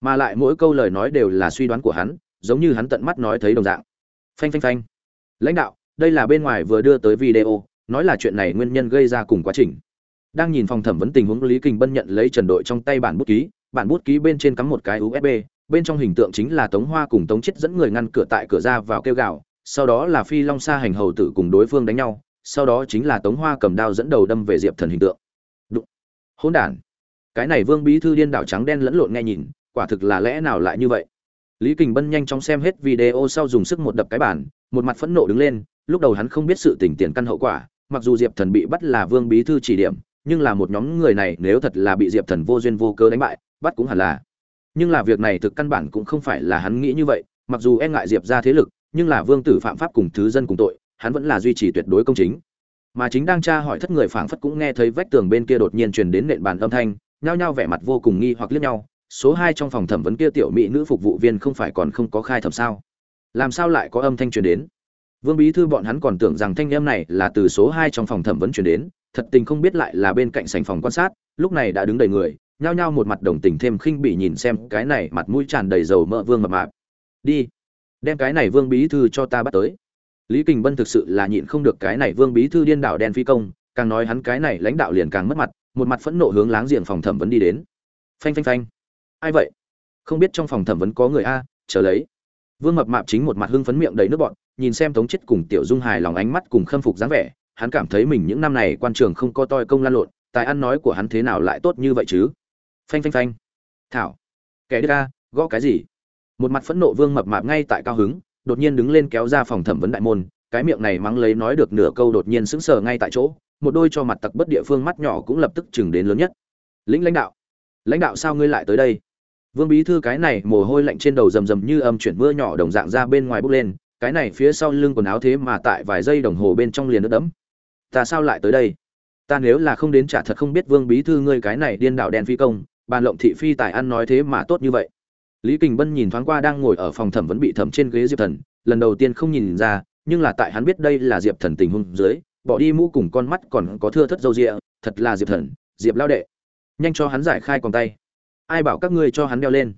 mà lại mỗi câu lời nói đều là suy đoán của hắn, giống như hắn tận mắt nói thấy đồng dạng. Phanh phanh phanh. Lãnh đạo, đây là bên ngoài vừa đưa tới video, nói là chuyện này nguyên nhân gây ra cùng quá trình. Đang nhìn phòng thẩm vấn tình huống, lý Kình bân nhận lấy trần đội trong tay bản bút ký, bản bút ký bên trên cắm một cái usb bên trong hình tượng chính là tống hoa cùng tống chết dẫn người ngăn cửa tại cửa ra vào kêu gào, sau đó là phi long sa hành hầu tử cùng đối phương đánh nhau, sau đó chính là tống hoa cầm đao dẫn đầu đâm về diệp thần hình tượng. Đúng. hỗn đản. Cái này vương bí thư điên đảo trắng đen lẫn lộn nghe nhìn quả thực là lẽ nào lại như vậy? Lý kình bân nhanh chóng xem hết video sau dùng sức một đập cái bản một mặt phẫn nộ đứng lên, lúc đầu hắn không biết sự tình tiền căn hậu quả, mặc dù diệp thần bị bắt là vương bí thư chỉ điểm, nhưng là một nhóm người này nếu thật là bị diệp thần vô duyên vô cớ đánh bại, bắt cũng hẳn là. Nhưng là việc này thực căn bản cũng không phải là hắn nghĩ như vậy, mặc dù e ngại diệp ra thế lực, nhưng là vương tử phạm pháp cùng thứ dân cùng tội, hắn vẫn là duy trì tuyệt đối công chính. Mà chính đang tra hỏi thất người phảng phất cũng nghe thấy vách tường bên kia đột nhiên truyền đến nện bàn âm thanh, nhao nhao vẻ mặt vô cùng nghi hoặc liếc nhau số hai trong phòng thẩm vấn kia tiểu mỹ nữ phục vụ viên không phải còn không có khai thẩm sao? Làm sao lại có âm thanh truyền đến? Vương bí thư bọn hắn còn tưởng rằng thanh âm này là từ số hai trong phòng thẩm vấn truyền đến, thật tình không biết lại là bên cạnh sảnh phòng quan sát, lúc này đã đứng đầy người, nhao nhao một mặt đồng tình thêm khinh bỉ nhìn xem cái này mặt mũi tràn đầy dầu mỡ vương mập mạp. Đi, đem cái này vương bí thư cho ta bắt tới. Lý kình bân thực sự là nhịn không được cái này vương bí thư điên đảo đen phi công, càng nói hắn cái này lãnh đạo liền càng mất mặt, một mặt phẫn nộ hướng láng giềng phòng thẩm vấn đi đến. Phanh phanh phanh ai vậy? Không biết trong phòng thẩm vấn có người a, chờ lấy. Vương mập mạp chính một mặt hưng phấn miệng đầy nước bọn nhìn xem tống chết cùng tiểu dung hài lòng ánh mắt cùng khâm phục dáng vẻ, hắn cảm thấy mình những năm này quan trường không có toi công lan lộn, tài ăn nói của hắn thế nào lại tốt như vậy chứ? Phanh phanh phanh. Thảo. Kẻ đứa ca gõ cái gì? Một mặt phẫn nộ vương mập mạp ngay tại cao hứng, đột nhiên đứng lên kéo ra phòng thẩm vấn đại môn, cái miệng này mắng lấy nói được nửa câu đột nhiên sững sờ ngay tại chỗ, một đôi cho mặt tặc bất địa phương mắt nhỏ cũng lập tức chừng đến lớn nhất. Lĩnh lãnh đạo. Lãnh đạo sao ngươi lại tới đây? Vương bí thư cái này mồ hôi lạnh trên đầu rầm rầm như âm chuyển mưa nhỏ đồng dạng ra bên ngoài bốc lên cái này phía sau lưng quần áo thế mà tại vài giây đồng hồ bên trong liền nước đẫm. Ta sao lại tới đây? Ta nếu là không đến trả thật không biết vương bí thư ngươi cái này điên đảo đen phi công bàn lộng thị phi tài ăn nói thế mà tốt như vậy. Lý kình bân nhìn thoáng qua đang ngồi ở phòng thẩm vẫn bị thẩm trên ghế diệp thần lần đầu tiên không nhìn ra nhưng là tại hắn biết đây là diệp thần tình huống dưới bỏ đi mũ cùng con mắt còn có thưa thất dâu dịa, thật là diệp thần diệp lao đệ. Nhanh cho hắn giải khai còn tay ai bảo các ngươi cho hắn đeo lên.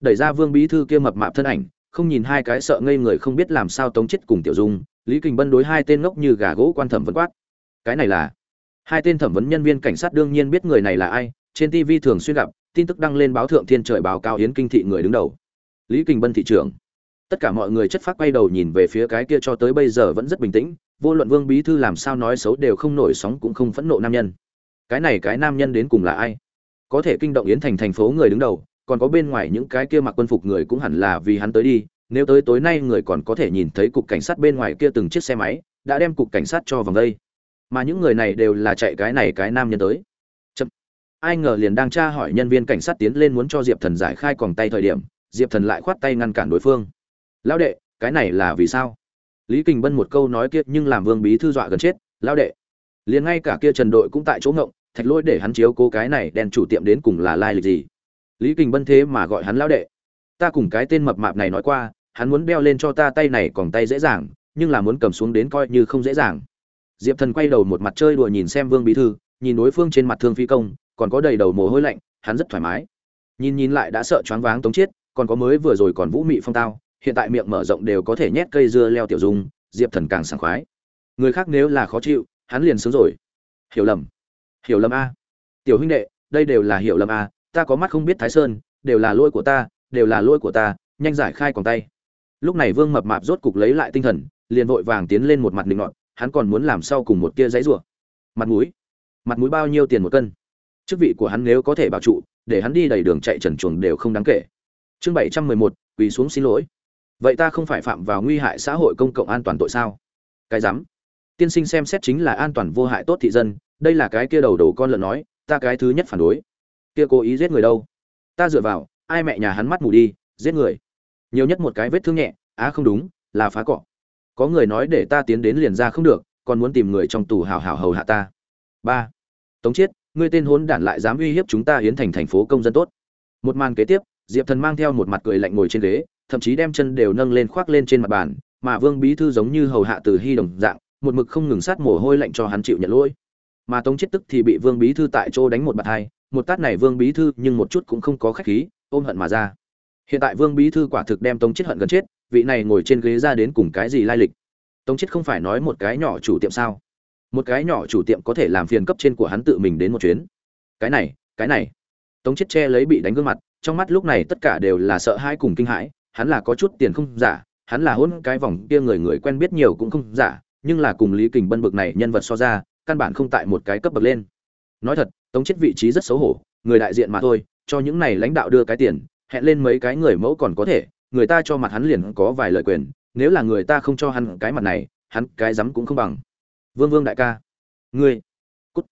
Đẩy ra vương bí thư kia mập mạp thân ảnh, không nhìn hai cái sợ ngây người không biết làm sao tống chết cùng tiểu dung, lý kình bân đối hai tên ngốc như gà gỗ quan thẩm vấn quát. Cái này là? Hai tên thẩm vấn nhân viên cảnh sát đương nhiên biết người này là ai, trên tv thường xuyên gặp, tin tức đăng lên báo thượng thiên trời báo cao hiến kinh thị người đứng đầu. Lý kình bân thị trưởng. Tất cả mọi người chất phát quay đầu nhìn về phía cái kia cho tới bây giờ vẫn rất bình tĩnh, vô luận vương bí thư làm sao nói xấu đều không nổi sóng cũng không phẫn nộ nam nhân. Cái này cái nam nhân đến cùng là ai? Có thể kinh động yến thành thành phố người đứng đầu, còn có bên ngoài những cái kia mặc quân phục người cũng hẳn là vì hắn tới đi, nếu tới tối nay người còn có thể nhìn thấy cục cảnh sát bên ngoài kia từng chiếc xe máy, đã đem cục cảnh sát cho vòng đây. Mà những người này đều là chạy cái này cái nam nhân tới. Chậm. ai ngờ liền đang tra hỏi nhân viên cảnh sát tiến lên muốn cho diệp thần giải khai còn tay thời điểm, diệp thần lại khoát tay ngăn cản đối phương. Lão đệ, cái này là vì sao? Lý kình bân một câu nói kia nhưng làm vương bí thư dọa gần chết. Lão đệ. Liền ngay cả kia trần đội cũng tại chỗ ngộng thạch lỗi để hắn chiếu cố cái này đèn chủ tiệm đến cùng là lai lịch gì. Lý kình bân thế mà gọi hắn lão đệ. Ta cùng cái tên mập mạp này nói qua, hắn muốn đeo lên cho ta tay này còn tay dễ dàng, nhưng là muốn cầm xuống đến coi như không dễ dàng. Diệp thần quay đầu một mặt chơi đùa nhìn xem vương bí thư, nhìn đối phương trên mặt thương phi công, còn có đầy đầu mồ hôi lạnh, hắn rất thoải mái. Nhìn nhìn lại đã sợ choáng váng tống chết còn có mới vừa rồi còn vũ mị phong tao, hiện tại miệng mở rộng đều có thể nhét cây dưa leo tiểu dung, diệp thần càng sảng khoái. Người khác nếu là khó chịu, hắn liền sướng rồi. Hiểu lầm hiểu lầm a. Tiểu huynh đệ, đây đều là hiểu lầm a, ta có mắt không biết thái sơn, đều là lỗi của ta, đều là lỗi của ta, nhanh giải khai còn tay. Lúc này vương mập mạp rốt cục lấy lại tinh thần, liền vội vàng tiến lên một mặt linh ngọn hắn còn muốn làm sau cùng một tia giấy rủa. Mặt mũi. Mặt mũi bao nhiêu tiền một cân? Chức vị của hắn nếu có thể bảo trụ, để hắn đi đầy đường chạy trần chuồng đều không đáng kể. Chương bảy trăm mười một, quỳ xuống xin lỗi. Vậy ta không phải phạm vào nguy hại xã hội công cộng an toàn tội sao? Cái dám tiên sinh xem xét chính là an toàn vô hại tốt thị dân đây là cái kia đầu đầu con lợn nói, ta cái thứ nhất phản đối. Kia cố ý giết người đâu? Ta dựa vào, ai mẹ nhà hắn mắt mù đi, giết người. Nhiều nhất một cái vết thương nhẹ, á không đúng, là phá cọ có người nói để ta tiến đến liền ra không được, còn muốn tìm người trong tù hào hào hầu hạ ta. Ba. Tống chiết, ngươi tên hốn đản lại dám uy hiếp chúng ta hiến thành thành phố công dân tốt. Một màn kế tiếp, diệp thần mang theo một mặt cười lạnh ngồi trên ghế, thậm chí đem chân đều nâng lên khoác lên trên mặt bàn, mà vương bí thư giống như hầu hạ từ hy đồng dạng, một mực không ngừng sát mồ hôi lạnh cho hắn chịu nhận lỗi mà tống chết tức thì bị vương bí thư tại chỗ đánh một bạt hai. Một tát này vương bí thư nhưng một chút cũng không có khách khí, ôm hận mà ra. Hiện tại vương bí thư quả thực đem tống chết hận gần chết, vị này ngồi trên ghế ra đến cùng cái gì lai lịch? Tống chết không phải nói một cái nhỏ chủ tiệm sao? Một cái nhỏ chủ tiệm có thể làm phiền cấp trên của hắn tự mình đến một chuyến. Cái này cái này. Tống chết che lấy bị đánh gương mặt, trong mắt lúc này tất cả đều là sợ hãi cùng kinh hãi. Hắn là có chút tiền không giả, hắn là hôn cái vòng kia người người quen biết nhiều cũng không giả, nhưng là cùng lý kình bân bực này nhân vật so ra căn bản không tại một cái cấp bậc lên. Nói thật, tống chết vị trí rất xấu hổ, người đại diện mà thôi, cho những này lãnh đạo đưa cái tiền, hẹn lên mấy cái người mẫu còn có thể, người ta cho mặt hắn liền có vài lời quyền, nếu là người ta không cho hắn cái mặt này, hắn cái rắm cũng không bằng. Vương vương đại ca. Ngươi. Cút.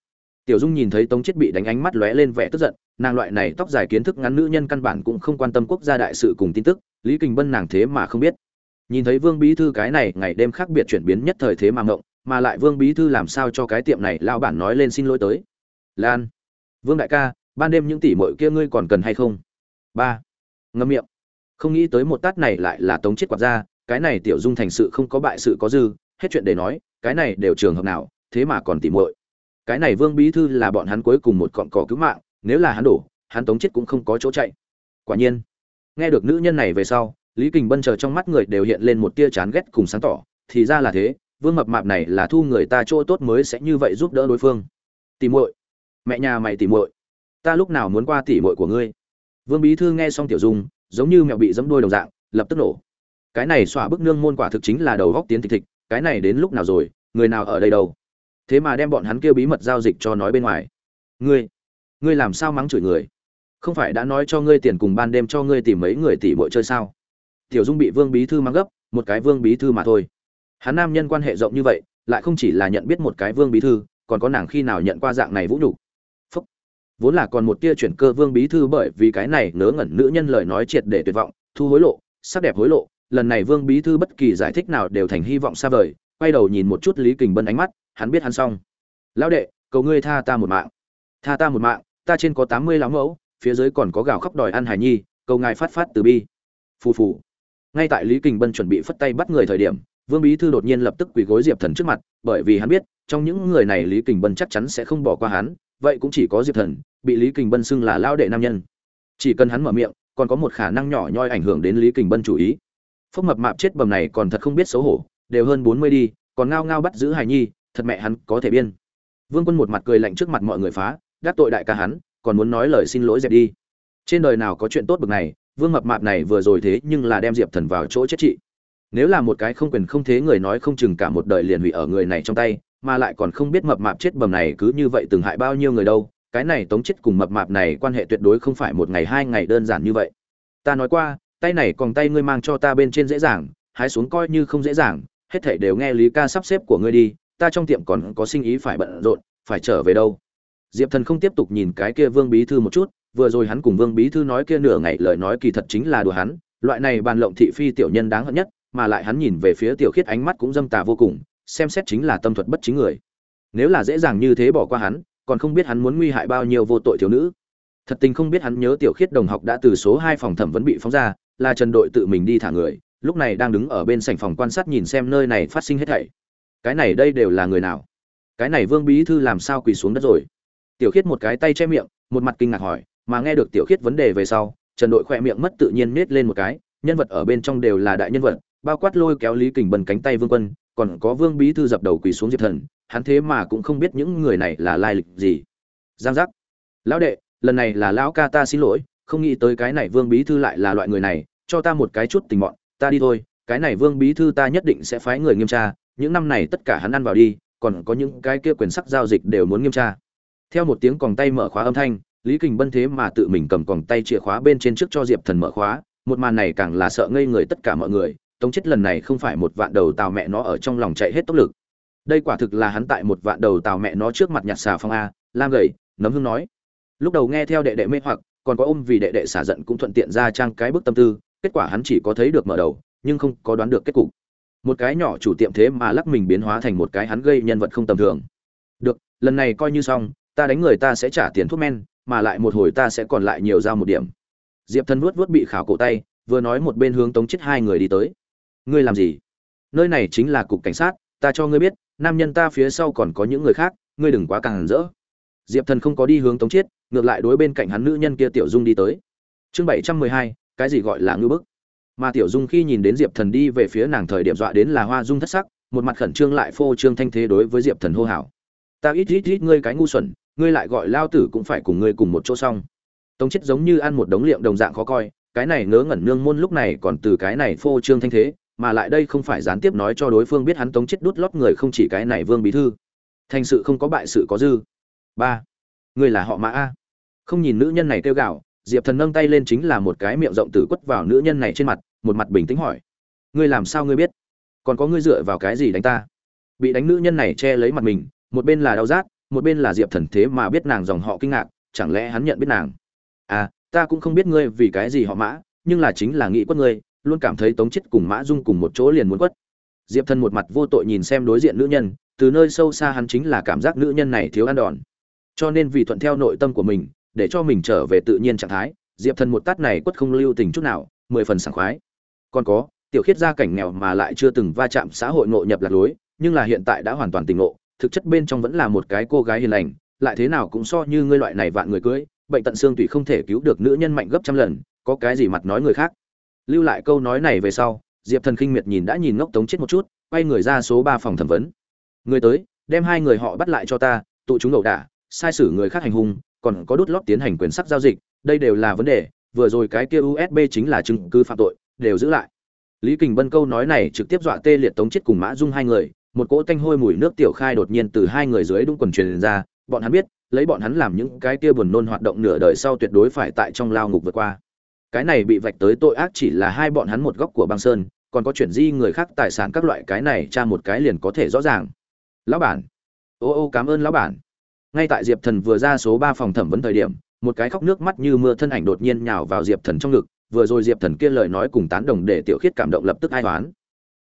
Tiểu dung nhìn thấy tống chết bị đánh ánh mắt lóe lên vẻ tức giận, nàng loại này tóc dài kiến thức ngắn nữ nhân căn bản cũng không quan tâm quốc gia đại sự cùng tin tức, lý kình bân nàng thế mà không biết. Nhìn thấy vương bí thư cái này ngày đêm khác biệt chuyển biến nhất thời thế mà ngộng mà lại vương bí thư làm sao cho cái tiệm này lao bản nói lên xin lỗi tới? Lan, vương đại ca, ban đêm những tỷ mội kia ngươi còn cần hay không? Ba, ngâm miệng. Không nghĩ tới một tát này lại là tống chết quạt ra, cái này tiểu dung thành sự không có bại sự có dư, hết chuyện để nói, cái này đều trường hợp nào, thế mà còn tỉ muội. Cái này vương bí thư là bọn hắn cuối cùng một cọn cỏ cứu mạng, nếu là hắn đổ, hắn tống chết cũng không có chỗ chạy. Quả nhiên, nghe được nữ nhân này về sau, lý kình bân chờ trong mắt người đều hiện lên một tia chán ghét cùng sáng tỏ, thì ra là thế vương mập mạp này là thu người ta chỗ tốt mới sẽ như vậy giúp đỡ đối phương. Tỉ muội, mẹ nhà mày tỉ muội, ta lúc nào muốn qua tỉ muội của ngươi? Vương bí thư nghe xong tiểu dung, giống như mẹo bị dẫm đuôi đồng dạng, lập tức nổ. Cái này xỏa bức nương môn quả thực chính là đầu góc tiến thịt thịt, cái này đến lúc nào rồi, người nào ở đây đâu? Thế mà đem bọn hắn kêu bí mật giao dịch cho nói bên ngoài. Ngươi ngươi làm sao mắng chửi người? Không phải đã nói cho ngươi tiền cùng ban đêm cho ngươi tìm mấy người tỷ muội chơi sao? Tiểu dung bị vương bí thư mắng gấp, một cái vương bí thư mà thôi hắn nam nhân quan hệ rộng như vậy, lại không chỉ là nhận biết một cái vương bí thư, còn có nàng khi nào nhận qua dạng này vũ nhục. Phúc. Vốn là còn một tia chuyển cơ vương bí thư bởi vì cái này ngớ ngẩn nữ nhân lời nói triệt để tuyệt vọng, thu hối lộ, sắc đẹp hối lộ, lần này vương bí thư bất kỳ giải thích nào đều thành hy vọng xa vời, quay đầu nhìn một chút lý kình bân ánh mắt, hắn biết hắn xong. Lão đệ, cầu ngươi tha ta một mạng. Tha ta một mạng? Ta trên có tám mươi lão mẫu, phía dưới còn có gào khóc đòi ăn hài nhi, cầu ngài phát phát từ bi. Phù phù. Ngay tại lý kình bân chuẩn bị phất tay bắt người thời điểm vương bí thư đột nhiên lập tức quỳ gối diệp thần trước mặt, bởi vì hắn biết, trong những người này lý kình bân chắc chắn sẽ không bỏ qua hắn, vậy cũng chỉ có diệp thần, bị lý kình bân xưng là lao đệ nam nhân. Chỉ cần hắn mở miệng, còn có một khả năng nhỏ nhoi ảnh hưởng đến lý kình bân chủ ý. Phốc mập mạp chết bầm này còn thật không biết xấu hổ, đều hơn bốn mươi đi, còn ngao ngao bắt giữ hài nhi, thật mẹ hắn có thể biên. Vương quân một mặt cười lạnh trước mặt mọi người phá, đắc tội đại ca hắn, còn muốn nói lời xin lỗi dẹp đi. Trên đời nào có chuyện tốt bực này, vương mập mạp này vừa rồi thế nhưng là đem diệp thần vào chỗ chết trị nếu là một cái không quyền không thế người nói không chừng cả một đời liền hủy ở người này trong tay, mà lại còn không biết mập mạp chết bầm này cứ như vậy từng hại bao nhiêu người đâu, cái này tống chết cùng mập mạp này quan hệ tuyệt đối không phải một ngày hai ngày đơn giản như vậy. Ta nói qua, tay này còn tay ngươi mang cho ta bên trên dễ dàng, hái xuống coi như không dễ dàng, hết thảy đều nghe lý ca sắp xếp của ngươi đi, ta trong tiệm còn có sinh ý phải bận rộn, phải trở về đâu. Diệp thần không tiếp tục nhìn cái kia vương bí thư một chút, vừa rồi hắn cùng vương bí thư nói kia nửa ngày lời nói kỳ thật chính là đùa hắn, loại này bàn lộng thị phi tiểu nhân đáng hận nhất mà lại hắn nhìn về phía tiểu khiết ánh mắt cũng dâm tà vô cùng, xem xét chính là tâm thuật bất chính người. Nếu là dễ dàng như thế bỏ qua hắn, còn không biết hắn muốn nguy hại bao nhiêu vô tội thiếu nữ. Thật tình không biết hắn nhớ tiểu khiết đồng học đã từ số hai phòng thẩm vấn bị phóng ra, là trần đội tự mình đi thả người, lúc này đang đứng ở bên sảnh phòng quan sát nhìn xem nơi này phát sinh hết thảy. Cái này đây đều là người nào? Cái này vương bí thư làm sao quỳ xuống đất rồi? Tiểu khiết một cái tay che miệng, một mặt kinh ngạc hỏi, mà nghe được tiểu khiết vấn đề về sau, trần đội khoe miệng mất tự nhiên nết lên một cái, nhân vật ở bên trong đều là đại nhân vật bao quát lôi kéo lý kình bần cánh tay vương quân, còn có vương bí thư dập đầu quỳ xuống diệp thần, hắn thế mà cũng không biết những người này là lai lịch gì. Giang giác. Lão đệ, lần này là lão ca ta xin lỗi, không nghĩ tới cái này vương bí thư lại là loại người này, cho ta một cái chút tình mọn, ta đi thôi, cái này vương bí thư ta nhất định sẽ phái người nghiêm tra, những năm này tất cả hắn ăn vào đi, còn có những cái kia quyền sắc giao dịch đều muốn nghiêm tra. Theo một tiếng còng tay mở khóa âm thanh, lý kình bân thế mà tự mình cầm còng tay chìa khóa bên trên trước cho diệp thần mở khóa, một màn này càng là sợ ngây người tất cả mọi người tống chết lần này không phải một vạn đầu tào mẹ nó ở trong lòng chạy hết tốc lực. Đây quả thực là hắn tại một vạn đầu tào mẹ nó trước mặt nhặt xà phong a, lam gầy, nấm hương nói. Lúc đầu nghe theo đệ đệ mê hoặc, còn có ôm vì đệ đệ xả giận cũng thuận tiện ra trang cái bức tâm tư, kết quả hắn chỉ có thấy được mở đầu, nhưng không có đoán được kết cục. Một cái nhỏ chủ tiệm thế mà lắc mình biến hóa thành một cái hắn gây nhân vật không tầm thường. Được, lần này coi như xong, ta đánh người ta sẽ trả tiền thuốc men, mà lại một hồi ta sẽ còn lại nhiều ra một điểm. Diệp thần vuốt vuốt bị khảo cổ tay, vừa nói một bên hướng tống chết hai người đi tới ngươi làm gì? Nơi này chính là cục cảnh sát ta cho ngươi biết nam nhân ta phía sau còn có những người khác ngươi đừng quá càng rỡ. Diệp thần không có đi hướng tống Chiết, ngược lại đối bên cạnh hắn nữ nhân kia tiểu dung đi tới. Chương bảy trăm mười hai cái gì gọi là ngư bức? Mà tiểu dung khi nhìn đến diệp thần đi về phía nàng thời điểm dọa đến là hoa dung thất sắc một mặt khẩn trương lại phô trương thanh thế đối với diệp thần hô hào. Ta ít ít ít ngươi cái ngu xuẩn ngươi lại gọi lao tử cũng phải cùng ngươi cùng một chỗ xong. Tống chết giống như ăn một đống liệm đồng dạng khó coi cái này ngớ ngẩn nương môn lúc này còn từ cái này phô trương thanh thế mà lại đây không phải gián tiếp nói cho đối phương biết hắn tống chết đút lót người không chỉ cái này vương bí thư. Thành sự không có bại sự có dư. Ba. Ngươi là họ mã a. Không nhìn nữ nhân này kêu gào diệp thần nâng tay lên chính là một cái miệng rộng tử quất vào nữ nhân này trên mặt, một mặt bình tĩnh hỏi. Ngươi làm sao ngươi biết? Còn có ngươi dựa vào cái gì đánh ta? Bị đánh nữ nhân này che lấy mặt mình, một bên là đau rát, một bên là diệp thần thế mà biết nàng dòng họ kinh ngạc, chẳng lẽ hắn nhận biết nàng? À ta cũng không biết ngươi vì cái gì họ mã, nhưng là chính là nghĩ quất ngươi luôn cảm thấy tống chết cùng mã dung cùng một chỗ liền muốn quất. Diệp thần một mặt vô tội nhìn xem đối diện nữ nhân, từ nơi sâu xa hắn chính là cảm giác nữ nhân này thiếu ăn đòn. Cho nên vì thuận theo nội tâm của mình, để cho mình trở về tự nhiên trạng thái, diệp thần một tát này quất không lưu tình chút nào, mười phần sảng khoái. Còn có, tiểu khiết gia cảnh nghèo mà lại chưa từng va chạm xã hội ngộ nhập lạc lối, nhưng là hiện tại đã hoàn toàn tỉnh ngộ, thực chất bên trong vẫn là một cái cô gái hiền lành, lại thế nào cũng so như ngươi loại này vạn người cưới, bệnh tận xương tủy không thể cứu được nữ nhân mạnh gấp trăm lần, có cái gì mặt nói người khác lưu lại câu nói này về sau, diệp thần khinh miệt nhìn đã nhìn ngốc tống chết một chút, quay người ra số ba phòng thẩm vấn. Người tới, đem hai người họ bắt lại cho ta, tụ chúng ẩu đả, sai sử người khác hành hung, còn có đút lót tiến hành quyền sắc giao dịch, đây đều là vấn đề, vừa rồi cái kia usb chính là chứng cứ phạm tội, đều giữ lại. Lý kình bân câu nói này trực tiếp dọa tê liệt tống chết cùng mã dung hai người, một cỗ tanh hôi mùi nước tiểu khai đột nhiên từ hai người dưới đúng quần truyền ra, bọn hắn biết, lấy bọn hắn làm những cái kia buồn nôn hoạt động nửa đời sau tuyệt đối phải tại trong lao ngục vượt qua cái này bị vạch tới tội ác chỉ là hai bọn hắn một góc của băng sơn, còn có chuyện di người khác tài sản các loại cái này tra một cái liền có thể rõ ràng. Lão bản. Ô ô, cảm ơn lão bản. Ngay tại diệp thần vừa ra số ba phòng thẩm vấn thời điểm, một cái khóc nước mắt như mưa thân ảnh đột nhiên nhào vào diệp thần trong ngực, vừa rồi diệp thần kia lời nói cùng tán đồng để tiểu khiết cảm động lập tức ai toán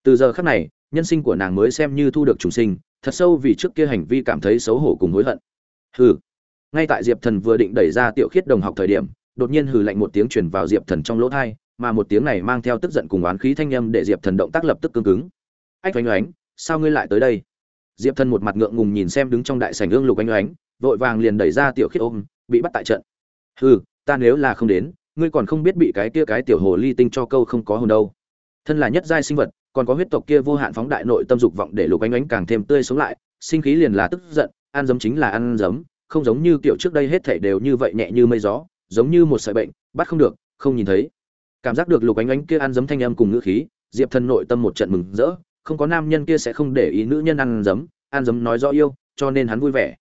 từ giờ khắc này, nhân sinh của nàng mới xem như thu được trùng sinh, thật sâu vì trước kia hành vi cảm thấy xấu hổ cùng hối hận. Hừ. Ngay tại diệp thần vừa định đẩy ra tiểu khiết đồng học thời điểm đột nhiên hừ lạnh một tiếng truyền vào diệp thần trong lỗ thai mà một tiếng này mang theo tức giận cùng oán khí thanh âm để diệp thần động tác lập tức cứng cứng. Ách oanh oánh, sao ngươi lại tới đây? Diệp thần một mặt ngượng ngùng nhìn xem đứng trong đại sảnh ương lục oanh oánh, vội vàng liền đẩy ra tiểu khiết ôm, bị bắt tại trận. Hừ, ta nếu là không đến, ngươi còn không biết bị cái kia cái tiểu hồ ly tinh cho câu không có hồn đâu. Thân là nhất giai sinh vật, còn có huyết tộc kia vô hạn phóng đại nội tâm dục vọng để lục oanh oánh càng thêm tươi sống lại, sinh khí liền là tức giận, ăn giấm chính là ăn giấm không giống như kiểu trước đây hết thảy đều như vậy nhẹ như mây gió giống như một sợi bệnh, bắt không được, không nhìn thấy. Cảm giác được lục ánh ánh kia ăn giấm thanh âm cùng ngữ khí, diệp thần nội tâm một trận mừng rỡ, không có nam nhân kia sẽ không để ý nữ nhân ăn giấm ăn giấm nói rõ yêu, cho nên hắn vui vẻ.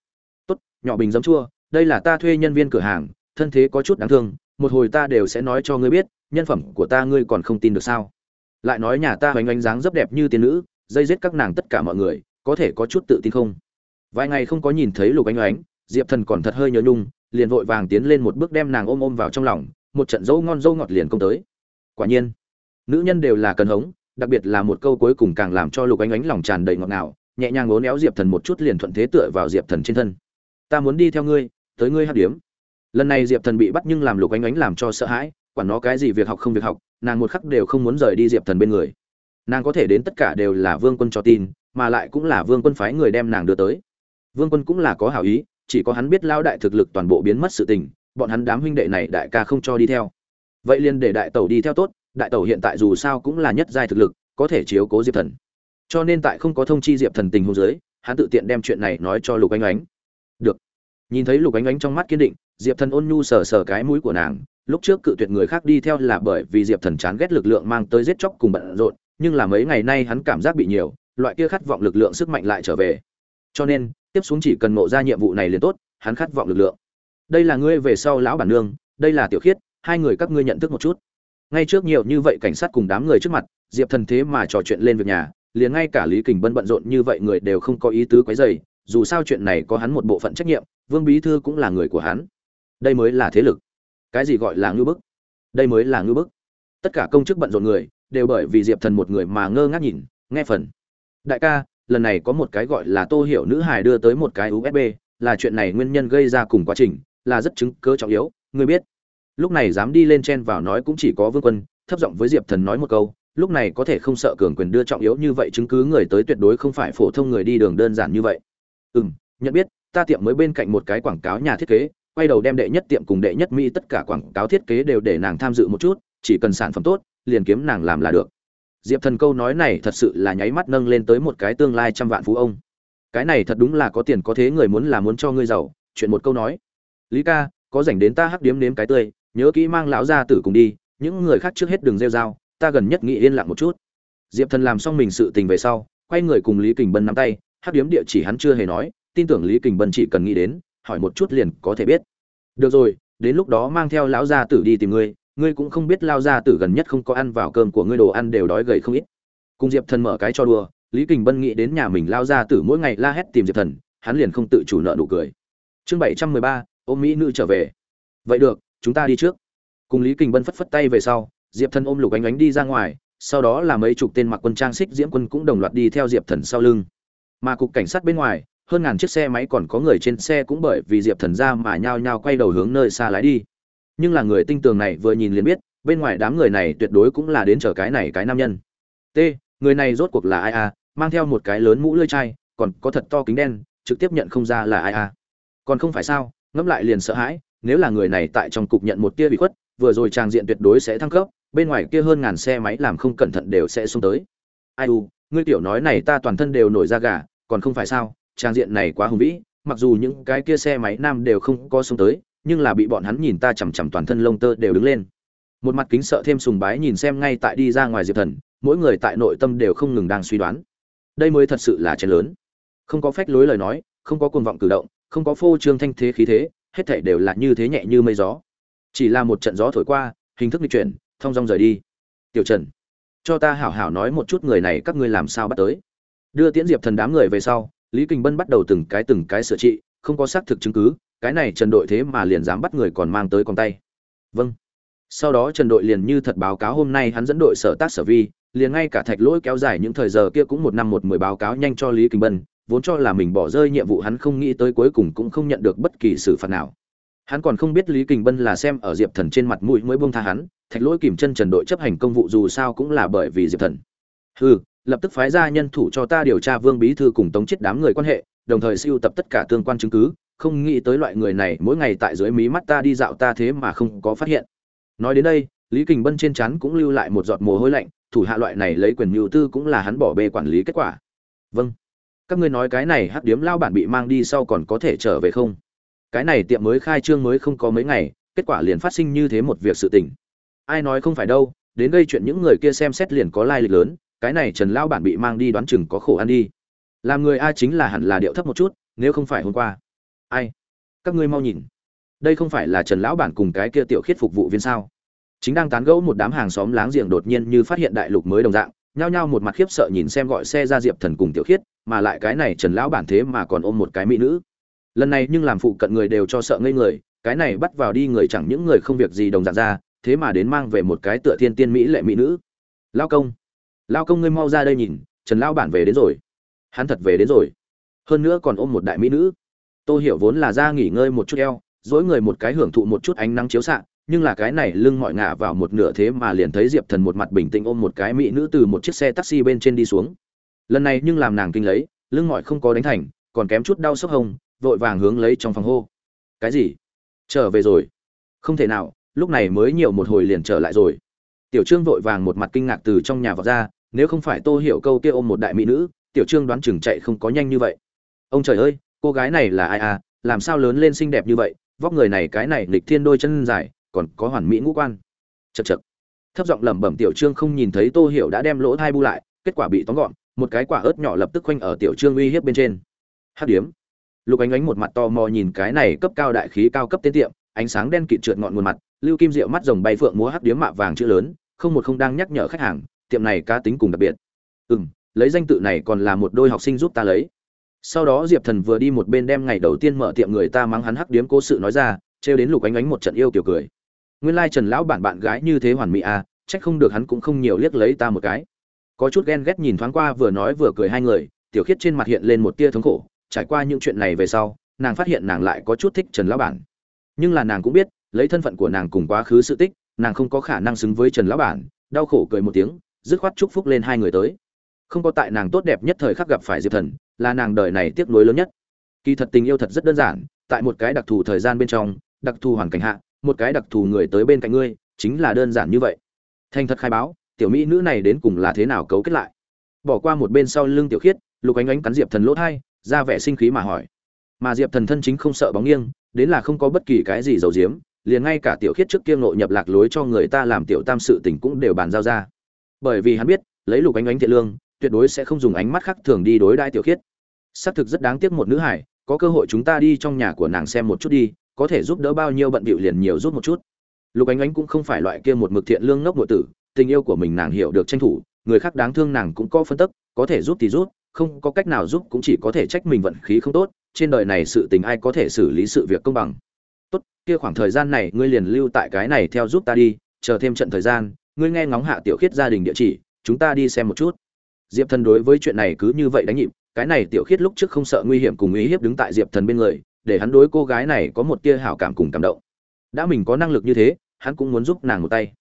Tốt, nhỏ bình giấm chua, đây là ta thuê nhân viên cửa hàng, thân thế có chút đáng thương, một hồi ta đều sẽ nói cho ngươi biết, nhân phẩm của ta ngươi còn không tin được sao? Lại nói nhà ta hoành ánh dáng rất đẹp như tiên nữ, dây giết các nàng tất cả mọi người, có thể có chút tự tin không? Vài ngày không có nhìn thấy lục ánh ánh, diệp thần còn thật hơi nhớ nhung liền vội vàng tiến lên một bước đem nàng ôm ôm vào trong lòng, một trận dâu ngon dâu ngọt liền công tới. Quả nhiên, nữ nhân đều là cần hống, đặc biệt là một câu cuối cùng càng làm cho lục ánh ánh lòng tràn đầy ngọt ngào, nhẹ nhàng ngố néo diệp thần một chút liền thuận thế tựa vào diệp thần trên thân. Ta muốn đi theo ngươi, tới ngươi hát điếm. Lần này diệp thần bị bắt nhưng làm lục ánh ánh làm cho sợ hãi, quản nó cái gì việc học không việc học, nàng một khắc đều không muốn rời đi diệp thần bên người. Nàng có thể đến tất cả đều là vương quân cho tin, mà lại cũng là vương quân phái người đem nàng đưa tới. Vương quân cũng là có hảo ý chỉ có hắn biết lao đại thực lực toàn bộ biến mất sự tình, bọn hắn đám huynh đệ này đại ca không cho đi theo. Vậy liền để đại tẩu đi theo tốt, đại tẩu hiện tại dù sao cũng là nhất giai thực lực, có thể chiếu cố diệp thần. Cho nên tại không có thông chi diệp thần tình hôn giới hắn tự tiện đem chuyện này nói cho lục ánh ánh. Được. Nhìn thấy lục ánh ánh trong mắt kiên định, diệp thần ôn nhu sờ sờ cái mũi của nàng, lúc trước cự tuyệt người khác đi theo là bởi vì diệp thần chán ghét lực lượng mang tới giết chóc cùng bận rộn, nhưng là mấy ngày nay hắn cảm giác bị nhiều, loại kia khát vọng lực lượng sức mạnh lại trở về. Cho nên tiếp xuống chỉ cần ngộ ra nhiệm vụ này liền tốt, hắn khát vọng lực lượng. Đây là ngươi về sau lão bản nương, đây là tiểu khiết, hai người các ngươi nhận thức một chút. Ngay trước nhiều như vậy cảnh sát cùng đám người trước mặt, diệp thần thế mà trò chuyện lên việc nhà, liền ngay cả lý kình bân bận rộn như vậy người đều không có ý tứ quấy dày dù sao chuyện này có hắn một bộ phận trách nhiệm, vương bí thư cũng là người của hắn. Đây mới là thế lực. Cái gì gọi là ngư bức? Đây mới là ngư bức. Tất cả công chức bận rộn người, đều bởi vì diệp thần một người mà ngơ ngác nhìn, nghe phần. Đại ca lần này có một cái gọi là tô hiểu nữ hài đưa tới một cái usb là chuyện này nguyên nhân gây ra cùng quá trình, là rất chứng cớ trọng yếu ngươi biết. Lúc này dám đi lên chen vào nói cũng chỉ có vương quân, thấp giọng với diệp thần nói một câu, lúc này có thể không sợ cường quyền đưa trọng yếu như vậy chứng cứ người tới tuyệt đối không phải phổ thông người đi đường đơn giản như vậy. Ừ m nhận biết, ta tiệm mới bên cạnh một cái quảng cáo nhà thiết kế, quay đầu đem đệ nhất tiệm cùng đệ nhất mỹ tất cả quảng cáo thiết kế đều để nàng tham dự một chút, chỉ cần sản phẩm tốt, liền kiếm nàng làm là được diệp thần câu nói này thật sự là nháy mắt nâng lên tới một cái tương lai trăm vạn phú ông. Cái này thật đúng là có tiền có thế người muốn là muốn cho ngươi giàu, chuyện một câu nói. Lý ca, có rảnh đến ta hắc điếm nếm cái tươi, nhớ kỹ mang lão gia tử cùng đi, những người khác trước hết đừng rêu dao ta gần nhất nghĩ yên lặng một chút. Diệp thần làm xong mình sự tình về sau, quay người cùng lý kình bân nắm tay, hắc điếm địa chỉ hắn chưa hề nói, tin tưởng lý kình bân chỉ cần nghĩ đến, hỏi một chút liền có thể biết. Được rồi, đến lúc đó mang theo lão gia tử đi tìm ngươi ngươi cũng không biết lao gia tử gần nhất không có ăn vào cơm của ngươi đồ ăn đều đói gầy không ít. Cùng diệp thần mở cái cho đùa, lý kình bân nghĩ đến nhà mình lao gia tử mỗi ngày la hét tìm diệp thần, hắn liền không tự chủ nợ nụ cười. Chương bảy trăm mười ba, ôm mỹ nữ trở về. Vậy được, chúng ta đi trước. Cùng lý kình bân phất phất tay về sau, diệp thần ôm lục ánh ánh đi ra ngoài, sau đó là mấy chục tên mặc quân trang xích diễm quân cũng đồng loạt đi theo diệp thần sau lưng. Mà cục cảnh sát bên ngoài, hơn ngàn chiếc xe máy còn có người trên xe cũng bởi vì diệp thần ra mà nhao nhao quay đầu hướng nơi xa lái đi nhưng là người tinh tường này vừa nhìn liền biết, bên ngoài đám người này tuyệt đối cũng là đến chờ cái này cái nam nhân. T, người này rốt cuộc là ai à? Mang theo một cái lớn mũ lưỡi chai, còn có thật to kính đen, trực tiếp nhận không ra là ai à? Còn không phải sao? Ngẫm lại liền sợ hãi, nếu là người này tại trong cục nhận một tia bị khuất, vừa rồi trang diện tuyệt đối sẽ thăng cấp, bên ngoài kia hơn ngàn xe máy làm không cẩn thận đều sẽ xông tới. Ai u, ngươi tiểu nói này ta toàn thân đều nổi da gà, còn không phải sao? Trang diện này quá hùng vĩ, mặc dù những cái kia xe máy nam đều không có xông tới nhưng là bị bọn hắn nhìn ta chằm chằm toàn thân lông tơ đều đứng lên. Một mặt kính sợ thêm sùng bái nhìn xem ngay tại đi ra ngoài diệp thần, mỗi người tại nội tâm đều không ngừng đang suy đoán. Đây mới thật sự là chén lớn. Không có phách lối lời nói, không có cuồng vọng cử động, không có phô trương thanh thế khí thế, hết thảy đều là như thế nhẹ như mây gió. Chỉ là một trận gió thổi qua, hình thức di chuyển thong dong rời đi. Tiểu trần, cho ta hảo hảo nói một chút người này các ngươi làm sao bắt tới. Đưa tiễn diệp thần đám người về sau, lý kinh bân bắt đầu từng cái từng cái sửa trị, không có xác thực chứng cứ cái này trần đội thế mà liền dám bắt người còn mang tới con tay. Vâng. Sau đó trần đội liền như thật báo cáo hôm nay hắn dẫn đội sở tác sở vi, liền ngay cả thạch lỗi kéo dài những thời giờ kia cũng một năm một mười báo cáo nhanh cho lý kinh bân, vốn cho là mình bỏ rơi nhiệm vụ hắn không nghĩ tới cuối cùng cũng không nhận được bất kỳ xử phạt nào. Hắn còn không biết lý kình bân là xem ở diệp thần trên mặt mũi mới buông tha hắn, thạch lỗi kìm chân trần đội chấp hành công vụ dù sao cũng là bởi vì diệp thần. Hừ, lập tức phái ra nhân thủ cho ta điều tra vương bí thư cùng tống chết đám người quan hệ, đồng thời siêu tập tất cả tương quan chứng cứ không nghĩ tới loại người này mỗi ngày tại dưới mí mắt ta đi dạo ta thế mà không có phát hiện. Nói đến đây, lý kình bân trên chắn cũng lưu lại một giọt mồ hôi lạnh, thủ hạ loại này lấy quyền mưu tư cũng là hắn bỏ bê quản lý kết quả. Vâng. Các ngươi nói cái này hắc điếm lao bản bị mang đi sau còn có thể trở về không? Cái này tiệm mới khai trương mới không có mấy ngày, kết quả liền phát sinh như thế một việc sự tình. Ai nói không phải đâu, đến gây chuyện những người kia xem xét liền có lai lịch lớn, cái này trần lao bản bị mang đi đoán chừng có khổ ăn đi. Làm người ai chính là hẳn là điệu thấp một chút, nếu không phải hôm qua ai? Các ngươi mau nhìn. Đây không phải là trần lão bản cùng cái kia tiểu khiết phục vụ viên sao? Chính đang tán gẫu một đám hàng xóm láng giềng đột nhiên như phát hiện đại lục mới đồng dạng, nhao nhao một mặt khiếp sợ nhìn xem gọi xe ra diệp thần cùng tiểu khiết, mà lại cái này trần lão bản thế mà còn ôm một cái mỹ nữ. Lần này nhưng làm phụ cận người đều cho sợ ngây người, cái này bắt vào đi người chẳng những người không việc gì đồng dạng ra, thế mà đến mang về một cái tựa thiên tiên mỹ lệ mỹ nữ. Lao công lao công ngươi mau ra đây nhìn, trần Lão bản về đến rồi. Hắn thật về đến rồi. Hơn nữa còn ôm một đại mỹ nữ tôi hiểu vốn là ra nghỉ ngơi một chút eo dỗi người một cái hưởng thụ một chút ánh nắng chiếu xạ nhưng là cái này lưng mọi ngả vào một nửa thế mà liền thấy diệp thần một mặt bình tĩnh ôm một cái mỹ nữ từ một chiếc xe taxi bên trên đi xuống. Lần này nhưng làm nàng kinh lấy lưng mọi không có đánh thành còn kém chút đau sốc hồng, vội vàng hướng lấy trong phòng hô. Cái gì? Trở về rồi? Không thể nào lúc này mới nhiều một hồi liền trở lại rồi. Tiểu trương vội vàng một mặt kinh ngạc từ trong nhà vào ra nếu không phải tô hiểu câu kia ôm một đại mỹ nữ tiểu trương đoán chừng chạy không có nhanh như vậy. Ông trời ơi cô gái này là ai à? Làm sao lớn lên xinh đẹp như vậy? Vóc người này cái này lịch thiên đôi chân dài, còn có hoàn mỹ ngũ quan. Chật chật thấp giọng lẩm bẩm tiểu trương không nhìn thấy tô hiểu đã đem lỗ thai bu lại, kết quả bị tóm gọn, một cái quả ớt nhỏ lập tức khoanh ở tiểu trương uy hiếp bên trên. Hát điếm. Lục ánh ánh một mặt to mò nhìn cái này cấp cao đại khí cao cấp tiến tiệm, ánh sáng đen kịt trượt ngọn nguồn mặt, lưu kim diệu mắt rồng bay phượng múa hát điếm mạ vàng chữ lớn, không một không đang nhắc nhở khách hàng, tiệm này cá tính cùng đặc biệt. Ừ lấy danh tự này còn là một đôi học sinh giúp ta lấy sau đó diệp thần vừa đi một bên đem ngày đầu tiên mở tiệm người ta mắng hắn hắc điếm cố sự nói ra, trêu đến lục ánh ánh một trận yêu kiểu cười. Nguyên lai trần lão bản bạn gái như thế hoàn mỹ à trách không được hắn cũng không nhiều liếc lấy ta một cái. Có chút ghen ghét nhìn thoáng qua vừa nói vừa cười hai người, tiểu khiết trên mặt hiện lên một tia thống khổ, trải qua những chuyện này về sau, nàng phát hiện nàng lại có chút thích trần lão bản. Nhưng là nàng cũng biết, lấy thân phận của nàng cùng quá khứ sự tích, nàng không có khả năng xứng với trần lão bản, đau khổ cười một tiếng, dứt khoát chúc phúc lên hai người tới. Không có tại nàng tốt đẹp nhất thời khắc gặp phải diệp thần là nàng đời này tiếc nuối lớn nhất. Kỳ thật tình yêu thật rất đơn giản, tại một cái đặc thù thời gian bên trong, đặc thù hoàn cảnh hạ, một cái đặc thù người tới bên cạnh ngươi, chính là đơn giản như vậy. Thành thật khai báo, tiểu mỹ nữ này đến cùng là thế nào cấu kết lại? Bỏ qua một bên sau lưng tiểu khiết, lục ánh ánh cắn diệp thần lỗ thai, ra vẻ sinh khí mà hỏi. Mà diệp thần thân chính không sợ bóng nghiêng, đến là không có bất kỳ cái gì giấu giếm, liền ngay cả tiểu khiết trước kia ngộ nhập lạc lối cho người ta làm tiểu tam sự tình cũng đều bàn giao ra. Bởi vì hắn biết, lấy lục ánh ánh thiện lương tuyệt đối sẽ không dùng ánh mắt khác thường đi đối đãi tiểu khiết. Xác thực rất đáng tiếc một nữ hải, có cơ hội chúng ta đi trong nhà của nàng xem một chút đi, có thể giúp đỡ bao nhiêu bận bịu liền nhiều giúp một chút. Lục ánh ánh cũng không phải loại kia một mực thiện lương ngốc nội tử, tình yêu của mình nàng hiểu được tranh thủ, người khác đáng thương nàng cũng có phân tức, có thể giúp thì giúp, không có cách nào giúp cũng chỉ có thể trách mình vận khí không tốt, trên đời này sự tình ai có thể xử lý sự việc công bằng. Tốt, kia khoảng thời gian này ngươi liền lưu tại cái này theo giúp ta đi, chờ thêm trận thời gian, ngươi nghe ngóng hạ tiểu khiết gia đình địa chỉ, chúng ta đi xem một chút diệp thần đối với chuyện này cứ như vậy đánh nhịp, cái này tiểu khiết lúc trước không sợ nguy hiểm cùng ý hiếp đứng tại diệp thần bên người, để hắn đối cô gái này có một tia hảo cảm cùng cảm động. Đã mình có năng lực như thế, hắn cũng muốn giúp nàng một tay.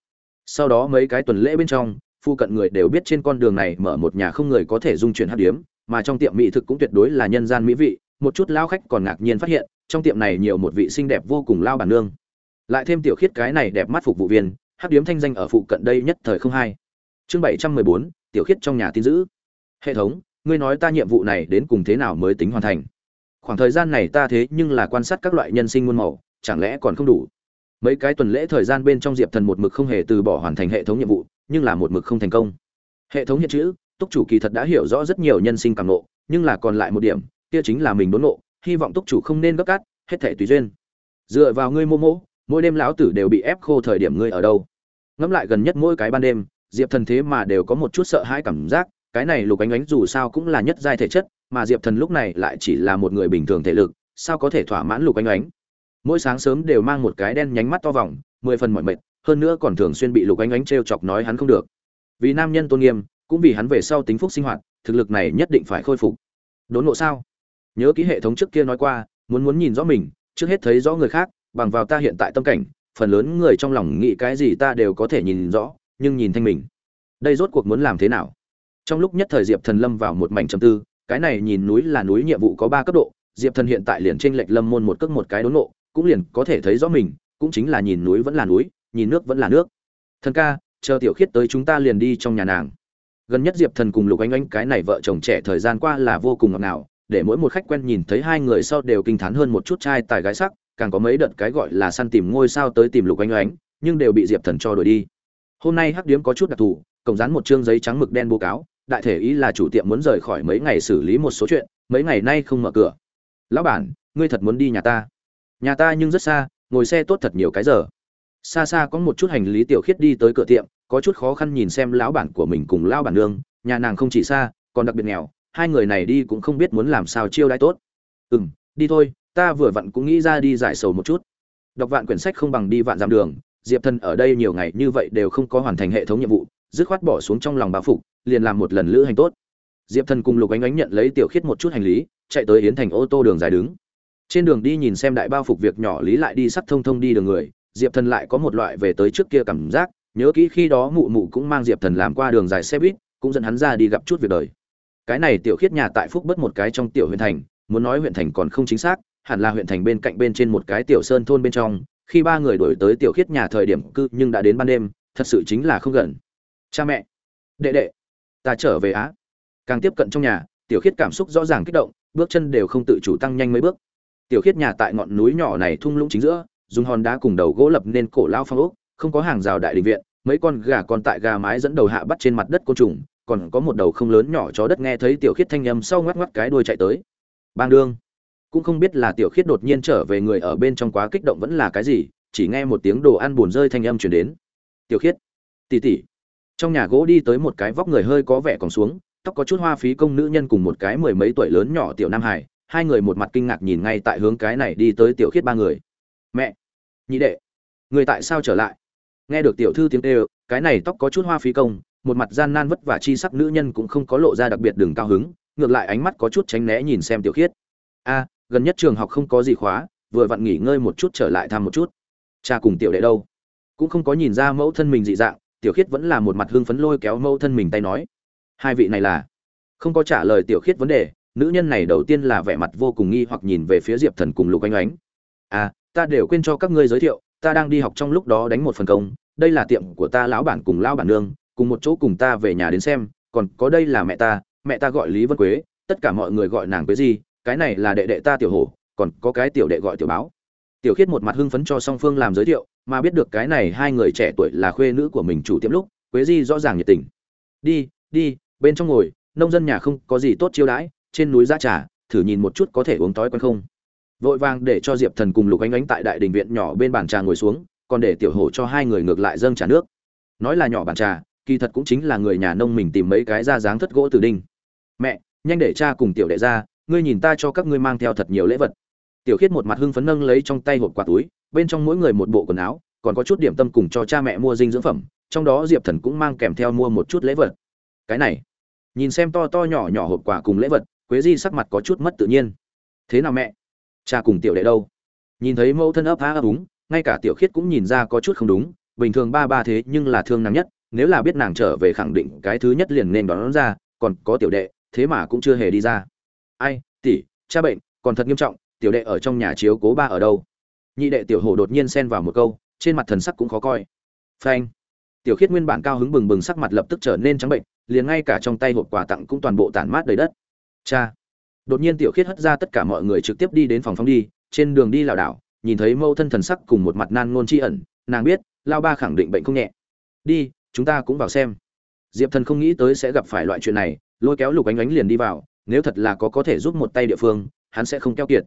Sau đó mấy cái tuần lễ bên trong, phu cận người đều biết trên con đường này mở một nhà không người có thể dung chuyển hát điếm, mà trong tiệm mỹ thực cũng tuyệt đối là nhân gian mỹ vị, một chút lao khách còn ngạc nhiên phát hiện, trong tiệm này nhiều một vị xinh đẹp vô cùng lao bản nương. Lại thêm tiểu khiết cái này đẹp mắt phục vụ viên hát điếm thanh danh ở phụ cận đây nhất thời không hai. Chương bảy trăm mười bốn tiểu khiết trong nhà tin giữ. Hệ thống, ngươi nói ta nhiệm vụ này đến cùng thế nào mới tính hoàn thành? Khoảng thời gian này ta thế nhưng là quan sát các loại nhân sinh muôn màu, chẳng lẽ còn không đủ? Mấy cái tuần lễ thời gian bên trong diệp thần một mực không hề từ bỏ hoàn thành hệ thống nhiệm vụ, nhưng là một mực không thành công. Hệ thống hiện chữ, túc chủ kỳ thật đã hiểu rõ rất nhiều nhân sinh càng nộ nhưng là còn lại một điểm, kia chính là mình đốn nộ hy vọng túc chủ không nên gấp cát hết thể tùy duyên. Dựa vào ngươi mô mỗ mỗi đêm lão tử đều bị ép khô thời điểm ngươi ở đâu. Ngẫm lại gần nhất mỗi cái ban đêm diệp thần thế mà đều có một chút sợ hãi cảm giác, cái này lục ánh ánh dù sao cũng là nhất giai thể chất, mà diệp thần lúc này lại chỉ là một người bình thường thể lực, sao có thể thỏa mãn lục ánh ánh? Mỗi sáng sớm đều mang một cái đen nhánh mắt to vòng, mười phần mọi mệt, hơn nữa còn thường xuyên bị lục ánh ánh t r e o chọc nói hắn không được. Vì nam nhân tôn nghiêm, cũng vì hắn về sau tính phúc sinh hoạt, thực lực này nhất định phải khôi phục. Đốn nộ sao? Nhớ ký hệ thống trước kia nói qua, muốn muốn nhìn rõ mình, trước hết thấy rõ người khác, bằng vào ta hiện tại tâm cảnh, phần lớn người trong lòng nghĩ cái gì ta đều có thể nhìn rõ nhưng nhìn thanh mình. Đây rốt cuộc muốn làm thế nào? Trong lúc nhất thời diệp thần lâm vào một mảnh trầm tư, cái này nhìn núi là núi nhiệm vụ có ba cấp độ, diệp thần hiện tại liền tranh lệch lâm môn một cước một cái đốn nộ cũng liền có thể thấy rõ mình, cũng chính là nhìn núi vẫn là núi, nhìn nước vẫn là nước. Thần ca, chờ tiểu khiết tới chúng ta liền đi trong nhà nàng. Gần nhất diệp thần cùng lục anh anh cái này vợ chồng trẻ thời gian qua là vô cùng ngọt ngào, để mỗi một khách quen nhìn thấy hai người sau đều kinh t h á n hơn một chút trai tài gái sắc, càng có mấy đợt cái gọi là săn tìm ngôi sao tới tìm lục anh anh nhưng đều bị diệp thần cho đuổi đi hôm nay hắc điếm có chút đặc thù, cổng dán một chương giấy trắng mực đen bố cáo, đại thể ý là chủ tiệm muốn rời khỏi mấy ngày xử lý một số chuyện, mấy ngày nay không mở cửa. Lão bản, ngươi thật muốn đi nhà ta? Nhà ta nhưng rất xa, ngồi xe tốt thật nhiều cái giờ. Xa xa có một chút hành lý tiểu khiết đi tới cửa tiệm, có chút khó khăn nhìn xem lão bản của mình cùng lão bản nương, nhà nàng không chỉ xa, còn đặc biệt nghèo, hai người này đi cũng không biết muốn làm sao chiêu đãi tốt. Ừ m đi thôi, ta vừa vặn cũng nghĩ ra đi giải sầu một chút. Đọc vạn quyển sách không bằng đi vạn dặm đường diệp thần ở đây nhiều ngày như vậy đều không có hoàn thành hệ thống nhiệm vụ, dứt khoát bỏ xuống trong lòng báo phục, liền làm một lần lữ hành tốt. Diệp thần cùng lục ánh ánh nhận lấy tiểu khiết một chút hành lý, chạy tới yến thành ô tô đường dài đứng. Trên đường đi nhìn xem đại bao phục việc nhỏ lý lại đi sắt thông thông đi đường người, diệp thần lại có một loại về tới trước kia cảm giác, nhớ kỹ khi đó mụ mụ cũng mang diệp thần làm qua đường dài xe buýt, cũng dẫn hắn ra đi gặp chút việc đời. Cái này tiểu khiết nhà tại phúc bất một cái trong tiểu huyện thành, muốn nói huyện thành còn không chính xác, hẳn là huyện thành bên cạnh bên trên một cái tiểu sơn thôn bên trong khi ba người đổi tới tiểu khiết nhà thời điểm cư nhưng đã đến ban đêm, thật sự chính là không gần. Cha mẹ, đệ đệ, ta trở về á. Càng tiếp cận trong nhà, tiểu khiết cảm xúc rõ ràng kích động, bước chân đều không tự chủ tăng nhanh mấy bước. Tiểu khiết nhà tại ngọn núi nhỏ này thung lũng chính giữa, dùng hòn đá cùng đầu gỗ lập nên cổ lao phong ốc, không có hàng rào đại định viện, mấy con gà còn tại gà mái dẫn đầu hạ bắt trên mặt đất côn trùng, còn có một đầu không lớn nhỏ chó đất nghe thấy tiểu khiết thanh âm sau ngoắc ngoắc cái đuôi chạy tới. Bang đương cũng không biết là tiểu khiết đột nhiên trở về người ở bên trong quá kích động vẫn là cái gì, chỉ nghe một tiếng đồ ăn buồn rơi thanh âm chuyển đến. Tiểu khiết tỉ tỉ trong nhà gỗ đi tới một cái vóc người hơi có vẻ còn xuống, tóc có chút hoa phí công nữ nhân cùng một cái mười mấy tuổi lớn nhỏ tiểu nam hải hai người một mặt kinh ngạc nhìn ngay tại hướng cái này đi tới tiểu khiết ba người. Mẹ, nhị đệ, người tại sao trở lại? Nghe được tiểu thư tiếng tê cái này tóc có chút hoa phí công, một mặt gian nan vất vả chi sắc nữ nhân cũng không có lộ ra đặc biệt đường cao hứng, ngược lại ánh mắt có chút tránh né nhìn xem tiểu khiết. A gần nhất trường học không có gì khóa, vừa vặn nghỉ ngơi một chút trở lại thăm một chút. Cha cùng tiểu đệ đâu? Cũng không có nhìn ra mẫu thân mình dị dạng, tiểu khiết vẫn là một mặt hưng phấn lôi kéo mẫu thân mình tay nói. Hai vị này là? Không có trả lời tiểu khiết vấn đề, nữ nhân này đầu tiên là vẻ mặt vô cùng nghi hoặc nhìn về phía diệp thần cùng lục oanh oánh à ta đều quên cho các ngươi giới thiệu, ta đang đi học trong lúc đó đánh một phần công, đây là tiệm của ta lão bản cùng lão bản nương, cùng một chỗ cùng ta về nhà đến xem, còn có đây là mẹ ta mẹ ta gọi lý vân quế, tất cả mọi người gọi nàng quế gì cái này là đệ đệ ta tiểu hổ, còn có cái tiểu đệ gọi tiểu báo. Tiểu khiết một mặt hưng phấn cho song phương làm giới thiệu, mà biết được cái này hai người trẻ tuổi là khuê nữ của mình chủ tiệm lúc, quế di rõ ràng nhiệt tình. Đi đi, bên trong ngồi, nông dân nhà không có gì tốt chiêu đãi, trên núi ra trà, thử nhìn một chút có thể uống tối quen không? Vội vàng để cho diệp thần cùng lục ánh ánh tại đại đình viện nhỏ bên bàn trà ngồi xuống, còn để tiểu hổ cho hai người ngược lại dâng trà nước. Nói là nhỏ bàn trà, kỳ thật cũng chính là người nhà nông mình tìm mấy cái ra dáng thất gỗ từ đinh. Mẹ, nhanh để cha cùng tiểu đệ ra ngươi nhìn ta cho các ngươi mang theo thật nhiều lễ vật. Tiểu khiết một mặt hưng phấn nâng lấy trong tay hộp quà túi bên trong mỗi người một bộ quần áo còn có chút điểm tâm cùng cho cha mẹ mua dinh dưỡng phẩm trong đó diệp thần cũng mang kèm theo mua một chút lễ vật. Cái này nhìn xem to to nhỏ nhỏ hộp quà cùng lễ vật quế di sắc mặt có chút mất tự nhiên. Thế nào mẹ? Cha cùng tiểu đệ đâu? Nhìn thấy mẫu thân ấp á ấp úng ngay cả tiểu khiết cũng nhìn ra có chút không đúng bình thường ba ba thế nhưng là thương nàng nhất nếu là biết nàng trở về khẳng định cái thứ nhất liền nên đón, đón ra còn có tiểu đệ thế mà cũng chưa hề đi ra ai, tỷ, cha bệnh, còn thật nghiêm trọng, tiểu đệ ở trong nhà chiếu cố ba ở đâu? Nhị đệ tiểu hổ đột nhiên xen vào một câu, trên mặt thần sắc cũng khó coi. Phanh. Tiểu khiết nguyên bản cao hứng bừng bừng sắc mặt lập tức trở nên trắng bệnh, liền ngay cả trong tay hộp quà tặng cũng toàn bộ tản mát đầy đất. Cha. Đột nhiên tiểu khiết hất ra tất cả mọi người trực tiếp đi đến phòng phong đi, trên đường đi lảo đảo, nhìn thấy mâu thân thần sắc cùng một mặt nan ngôn tri ẩn, nàng biết, lao ba khẳng định bệnh không nhẹ. Đi, chúng ta cũng vào xem. Diệp thần không nghĩ tới sẽ gặp phải loại chuyện này, lôi kéo lục ánh ánh liền đi vào nếu thật là có có thể giúp một tay địa phương, hắn sẽ không keo kiệt.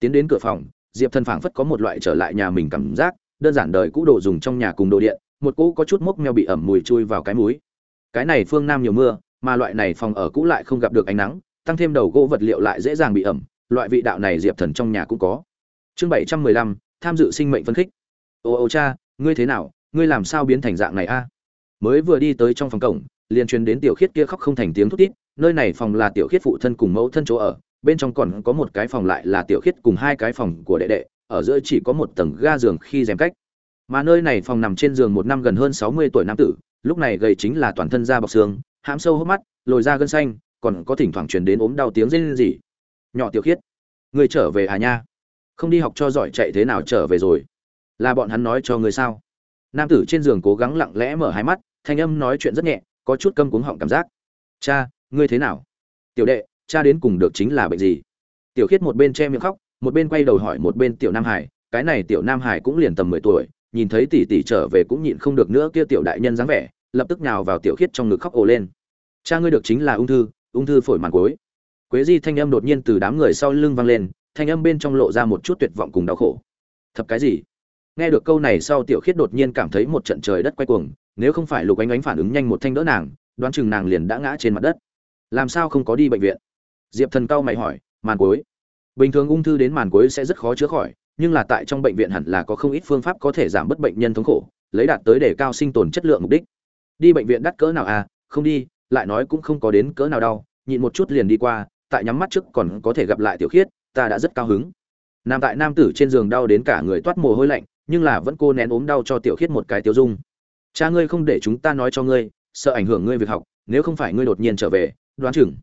Tiến đến cửa phòng, diệp thần phảng phất có một loại trở lại nhà mình cảm giác, đơn giản đời cũ đồ dùng trong nhà cùng đồ điện, một cũ có chút mốc meo bị ẩm mùi chui vào cái múi cái này phương nam nhiều mưa, mà loại này phòng ở cũ lại không gặp được ánh nắng, tăng thêm đầu gỗ vật liệu lại dễ dàng bị ẩm, loại vị đạo này diệp thần trong nhà cũng có. Chương bảy trăm mười lăm, tham dự sinh mệnh phân khích. Ô ô cha, ngươi thế nào? Ngươi làm sao biến thành dạng này a? Mới vừa đi tới trong phòng cổng, liền truyền đến tiểu khiết kia khóc không thành tiếng thút tít nơi này phòng là tiểu khiết phụ thân cùng mẫu thân chỗ ở, bên trong còn có một cái phòng lại là tiểu khiết cùng hai cái phòng của đệ đệ, ở giữa chỉ có một tầng ga giường khi rèm cách. Mà nơi này phòng nằm trên giường một năm gần hơn sáu mươi tuổi nam tử, lúc này gầy chính là toàn thân da bọc xương, hãm sâu hốc mắt, lồi da gân xanh, còn có thỉnh thoảng truyền đến ốm đau tiếng rên rỉ. Nhỏ tiểu khiết, người trở về à nha? Không đi học cho giỏi chạy thế nào trở về rồi? Là bọn hắn nói cho người sao? Nam tử trên giường cố gắng lặng lẽ mở hai mắt, thanh âm nói chuyện rất nhẹ, có chút câm cuống họng cảm giác. Cha ngươi thế nào? Tiểu đệ, cha đến cùng được chính là bệnh gì? Tiểu khiết một bên che miệng khóc, một bên quay đầu hỏi một bên tiểu nam hải, cái này tiểu nam hải cũng liền tầm mười tuổi, nhìn thấy tỷ tỷ trở về cũng nhịn không được nữa kia tiểu đại nhân dáng vẻ, lập tức nhào vào tiểu khiết trong ngực khóc ồ lên. Cha ngươi được chính là ung thư ung thư phổi màn cối quế di thanh âm đột nhiên từ đám người sau lưng vang lên, thanh âm bên trong lộ ra một chút tuyệt vọng cùng đau khổ. Thập cái gì? Nghe được câu này sau tiểu khiết đột nhiên cảm thấy một trận trời đất quay cuồng, nếu không phải lục ánh ánh phản ứng nhanh một thanh đỡ nàng, đoán chừng nàng liền đã ngã trên mặt đất làm sao không có đi bệnh viện? Diệp thần cao mày hỏi, màn cuối. Bình thường ung thư đến màn cuối sẽ rất khó chữa khỏi, nhưng là tại trong bệnh viện hẳn là có không ít phương pháp có thể giảm bớt bệnh nhân thống khổ, lấy đạt tới để cao sinh tồn chất lượng mục đích. Đi bệnh viện đắt cỡ nào à? Không đi, lại nói cũng không có đến cỡ nào đau, nhịn một chút liền đi qua, tại nhắm mắt trước còn có thể gặp lại tiểu khiết, ta đã rất cao hứng. Nam tại nam tử trên giường đau đến cả người toát mồ hôi lạnh, nhưng là vẫn cô nén ốm đau cho tiểu khiết một cái tiêu dung. Cha ngươi không để chúng ta nói cho ngươi, sợ ảnh hưởng ngươi việc học, nếu không phải ngươi đột nhiên trở về đoán chừng.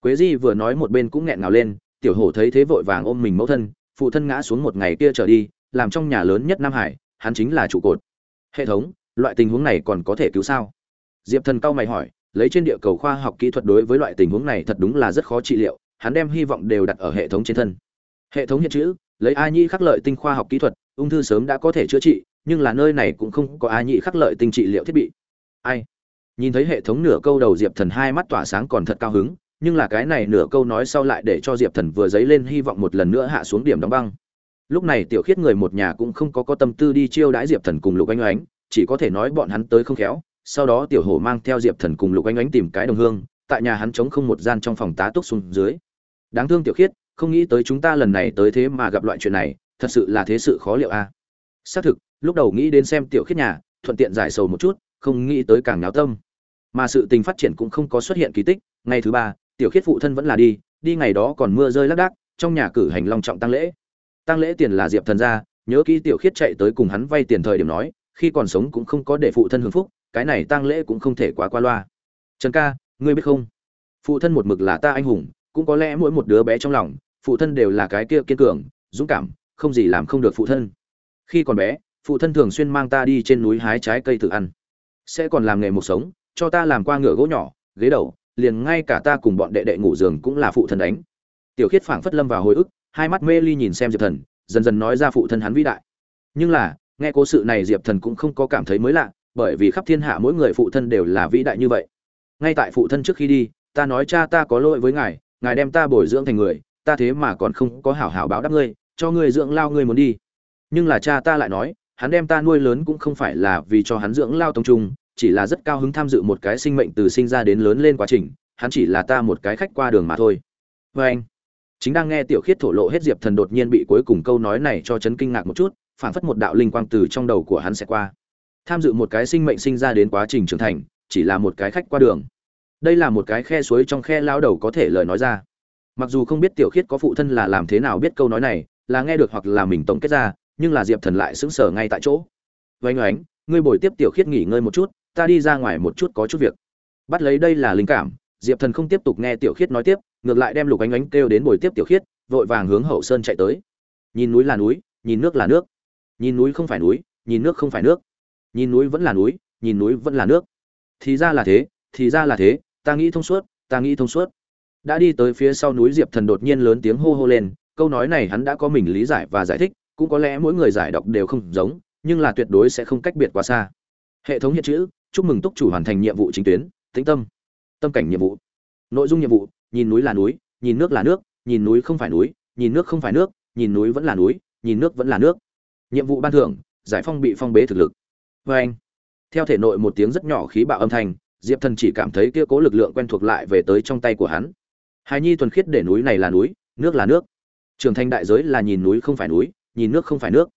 Quế di vừa nói một bên cũng nghẹn ngào lên, tiểu hổ thấy thế vội vàng ôm mình mẫu thân, phụ thân ngã xuống một ngày kia trở đi, làm trong nhà lớn nhất nam hải, hắn chính là trụ cột. Hệ thống, loại tình huống này còn có thể cứu sao? Diệp thần cao mày hỏi, lấy trên địa cầu khoa học kỹ thuật đối với loại tình huống này thật đúng là rất khó trị liệu, hắn đem hy vọng đều đặt ở hệ thống trên thân. Hệ thống hiện chữ, lấy a nhi khắc lợi tinh khoa học kỹ thuật, ung thư sớm đã có thể chữa trị, nhưng là nơi này cũng không có a nhị khắc lợi tinh trị liệu thiết bị. Ai? Nhìn thấy hệ thống nửa câu đầu diệp thần hai mắt tỏa sáng còn thật cao hứng, nhưng là cái này nửa câu nói sau lại để cho diệp thần vừa dấy lên hy vọng một lần nữa hạ xuống điểm đóng băng. Lúc này tiểu khiết người một nhà cũng không có có tâm tư đi chiêu đãi diệp thần cùng lục anh oánh chỉ có thể nói bọn hắn tới không khéo, sau đó tiểu hổ mang theo diệp thần cùng lục anh oánh tìm cái đồng hương, tại nhà hắn chống không một gian trong phòng tá túc xuống dưới. Đáng thương tiểu khiết, không nghĩ tới chúng ta lần này tới thế mà gặp loại chuyện này, thật sự là thế sự khó liệu a. Xác thực, lúc đầu nghĩ đến xem tiểu khiết nhà, thuận tiện giải sầu một chút, không nghĩ tới càng náo tâm mà sự tình phát triển cũng không có xuất hiện kỳ tích. Ngày thứ ba, tiểu khiết phụ thân vẫn là đi đi ngày đó còn mưa rơi lác đác, trong nhà cử hành long trọng tăng lễ. Tăng lễ tiền là diệp thần ra nhớ kỹ tiểu khiết chạy tới cùng hắn vay tiền thời điểm nói, khi còn sống cũng không có để phụ thân hưởng phúc, cái này tăng lễ cũng không thể quá qua loa. Trần ca, ngươi biết không? Phụ thân một mực là ta anh hùng, cũng có lẽ mỗi một đứa bé trong lòng, phụ thân đều là cái kia kiên cường, dũng cảm, không gì làm không được phụ thân. Khi còn bé, phụ thân thường xuyên mang ta đi trên núi hái trái cây tự ăn. Sẽ còn làm nghề một sống cho ta làm qua ngựa gỗ nhỏ, ghế đầu, liền ngay cả ta cùng bọn đệ đệ ngủ giường cũng là phụ thân đánh. Tiểu khiết phảng phất lâm vào hồi ức, hai mắt mê ly nhìn xem diệp thần, dần dần nói ra phụ thân hắn vĩ đại. Nhưng là, nghe cố sự này diệp thần cũng không có cảm thấy mới lạ, bởi vì khắp thiên hạ mỗi người phụ thân đều là vĩ đại như vậy. Ngay tại phụ thân trước khi đi, ta nói cha ta có lỗi với ngài ngài đem ta bồi dưỡng thành người, ta thế mà còn không có hảo hảo báo đáp ngươi, cho ngươi dưỡng lao ngươi muốn đi. Nhưng là cha ta lại nói, hắn đem ta nuôi lớn cũng không phải là vì cho hắn dưỡng lao tông trung chỉ là rất cao hứng tham dự một cái sinh mệnh từ sinh ra đến lớn lên quá trình, hắn chỉ là ta một cái khách qua đường mà thôi. Vê anh, chính đang nghe tiểu khiết thổ lộ hết diệp thần đột nhiên bị cuối cùng câu nói này cho chấn kinh ngạc một chút phản phất một đạo linh quang từ trong đầu của hắn sẽ qua. Tham dự một cái sinh mệnh sinh ra đến quá trình trưởng thành, chỉ là một cái khách qua đường. Đây là một cái khe suối trong khe lao đầu có thể lời nói ra. Mặc dù không biết tiểu khiết có phụ thân là làm thế nào biết câu nói này, là nghe được hoặc là mình tổng kết ra, nhưng là diệp thần lại sững sờ ngay tại chỗ. Vánh oánh, ngươi bồi tiếp tiểu khiết nghỉ ngơi một chút ta đi ra ngoài một chút có chút việc. Bắt lấy đây là linh cảm, diệp thần không tiếp tục nghe tiểu khiết nói tiếp, ngược lại đem lục ánh ánh kêu đến bồi tiếp tiểu khiết, vội vàng hướng hậu sơn chạy tới. Nhìn núi là núi, nhìn nước là nước. Nhìn núi không phải núi, nhìn nước không phải nước. Nhìn núi vẫn là núi, nhìn núi vẫn là nước. Thì ra là thế, thì ra là thế, ta nghĩ thông suốt, ta nghĩ thông suốt. Đã đi tới phía sau núi diệp thần đột nhiên lớn tiếng hô hô lên, câu nói này hắn đã có mình lý giải và giải thích, cũng có lẽ mỗi người giải đọc đều không giống, nhưng là tuyệt đối sẽ không cách biệt quá xa. Hệ thống hiện chữ chúc mừng túc chủ hoàn thành nhiệm vụ chính tuyến, tĩnh tâm. Tâm cảnh nhiệm vụ. Nội dung nhiệm vụ, nhìn núi là núi, nhìn nước là nước, nhìn núi không phải núi, nhìn nước không phải nước, nhìn núi vẫn là núi, nhìn nước vẫn là nước. Nhiệm vụ ban thưởng, giải phong bị phong bế thực lực. Vê anh, theo thể nội một tiếng rất nhỏ khí bạo âm thanh, diệp thần chỉ cảm thấy kia cố lực lượng quen thuộc lại về tới trong tay của hắn. Hài nhi thuần khiết để núi này là núi, nước là nước. Trưởng thành đại giới là nhìn núi không phải núi, nhìn nước không phải nước.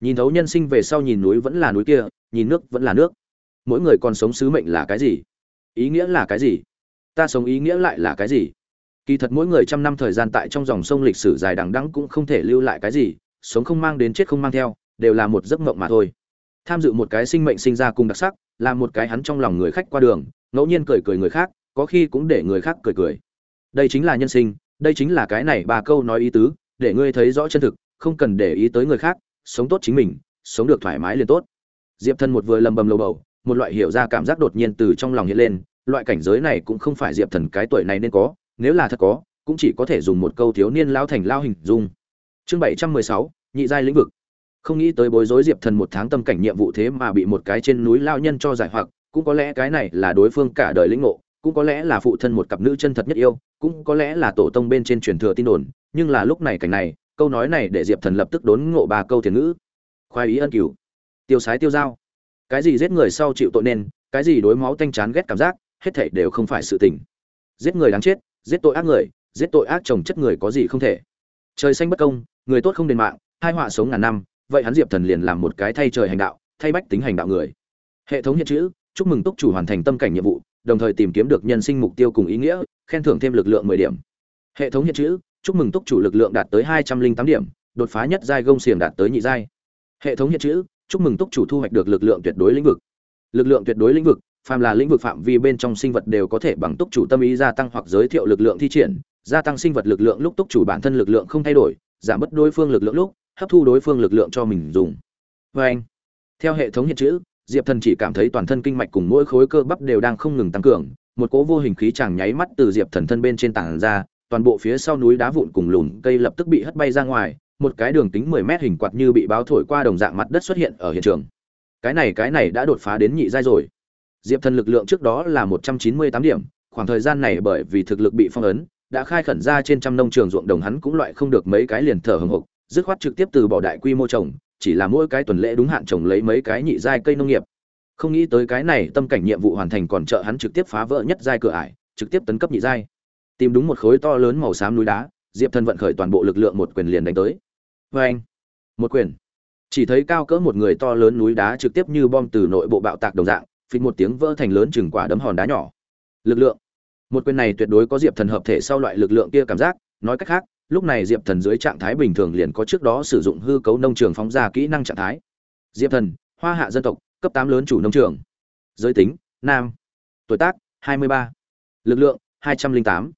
Nhìn thấu nhân sinh về sau nhìn núi vẫn là núi kia, nhìn nước vẫn là nước mỗi người còn sống sứ mệnh là cái gì? Ý nghĩa là cái gì? Ta sống ý nghĩa lại là cái gì? Kỳ thật mỗi người trăm năm thời gian tại trong dòng sông lịch sử dài đằng đẵng cũng không thể lưu lại cái gì, sống không mang đến chết không mang theo, đều là một giấc mộng mà thôi. Tham dự một cái sinh mệnh sinh ra cùng đặc sắc, là một cái hắn trong lòng người khách qua đường, ngẫu nhiên cười cười người khác, có khi cũng để người khác cười cười. Đây chính là nhân sinh, đây chính là cái này ba câu nói ý tứ, để ngươi thấy rõ chân thực, không cần để ý tới người khác, sống tốt chính mình, sống được thoải mái liền tốt. Diệp thân một vừa lầm bầm lầu bầu một loại hiểu ra cảm giác đột nhiên từ trong lòng hiện lên, loại cảnh giới này cũng không phải diệp thần cái tuổi này nên có, nếu là thật có, cũng chỉ có thể dùng một câu thiếu niên lao thành lao hình dung. Chương bảy trăm mười sáu, nhị giai lĩnh vực. Không nghĩ tới bối rối diệp thần một tháng tâm cảnh nhiệm vụ thế mà bị một cái trên núi lao nhân cho giải hoặc, cũng có lẽ cái này là đối phương cả đời lĩnh ngộ, cũng có lẽ là phụ thân một cặp nữ chân thật nhất yêu, cũng có lẽ là tổ tông bên trên truyền thừa tin đồn, nhưng là lúc này cảnh này, câu nói này để diệp thần lập tức đốn ngộ ba câu thiền ngữ. Khoái ý ân cửu. Tiêu sái tiêu dao cái gì giết người sau chịu tội nên, cái gì đối máu tanh chán ghét cảm giác, hết thảy đều không phải sự tình. Giết người đáng chết, giết tội ác người, giết tội ác chồng chất người có gì không thể. Trời xanh bất công, người tốt không đền mạng, hai họa sống ngàn năm, vậy hắn diệp thần liền làm một cái thay trời hành đạo, thay bách tính hành đạo người. Hệ thống hiện chữ, chúc mừng túc chủ hoàn thành tâm cảnh nhiệm vụ, đồng thời tìm kiếm được nhân sinh mục tiêu cùng ý nghĩa, khen thưởng thêm lực lượng mười điểm. Hệ thống hiện chữ, chúc mừng túc chủ lực lượng đạt tới hai trăm linh tám điểm, đột phá nhất giai gông xiềng đạt tới nhị giai. Hệ thống hiện chữ chúc mừng túc chủ thu hoạch được lực lượng tuyệt đối lĩnh vực. Lực lượng tuyệt đối lĩnh vực, phàm là lĩnh vực phạm vi bên trong sinh vật đều có thể bằng túc chủ tâm ý gia tăng hoặc giới thiệu lực lượng thi triển, gia tăng sinh vật lực lượng lúc túc chủ bản thân lực lượng không thay đổi, giảm bớt đối phương lực lượng lúc, hấp thu đối phương lực lượng cho mình dùng. Vê anh, theo hệ thống hiện chữ, diệp thần chỉ cảm thấy toàn thân kinh mạch cùng mỗi khối cơ bắp đều đang không ngừng tăng cường, một cỗ vô hình khí chàng nháy mắt từ diệp thần thân bên trên tảng ra, toàn bộ phía sau núi đá vụn cùng lùn cây lập tức bị hất bay ra ngoài một cái đường kính 10 mét hình quạt như bị báo thổi qua đồng dạng mặt đất xuất hiện ở hiện trường. Cái này cái này đã đột phá đến nhị giai rồi. Diệp thần lực lượng trước đó là 198 điểm, khoảng thời gian này bởi vì thực lực bị phong ấn, đã khai khẩn ra trên trăm nông trường ruộng đồng hắn cũng loại không được mấy cái liền thở hừng hực, dứt khoát trực tiếp từ bỏ đại quy mô trồng, chỉ là mỗi cái tuần lễ đúng hạn trồng lấy mấy cái nhị giai cây nông nghiệp. Không nghĩ tới cái này tâm cảnh nhiệm vụ hoàn thành còn trợ hắn trực tiếp phá vỡ nhất giai cửa ải, trực tiếp tấn cấp nhị giai. Tìm đúng một khối to lớn màu xám núi đá diệp thần vận khởi toàn bộ lực lượng một quyền liền đánh tới. Vê anh một quyền. Chỉ thấy cao cỡ một người to lớn núi đá trực tiếp như bom từ nội bộ bạo tạc đồng dạng, phịch một tiếng vỡ thành lớn chừng quả đấm hòn đá nhỏ. Lực lượng. Một quyền này tuyệt đối có diệp thần hợp thể sau loại lực lượng kia cảm giác, nói cách khác, lúc này diệp thần dưới trạng thái bình thường liền có trước đó sử dụng hư cấu nông trường phóng ra kỹ năng trạng thái. Diệp thần, hoa hạ dân tộc, cấp tám lớn chủ nông trường. Giới tính, nam. Tuổi tác 23. lực lượng 208.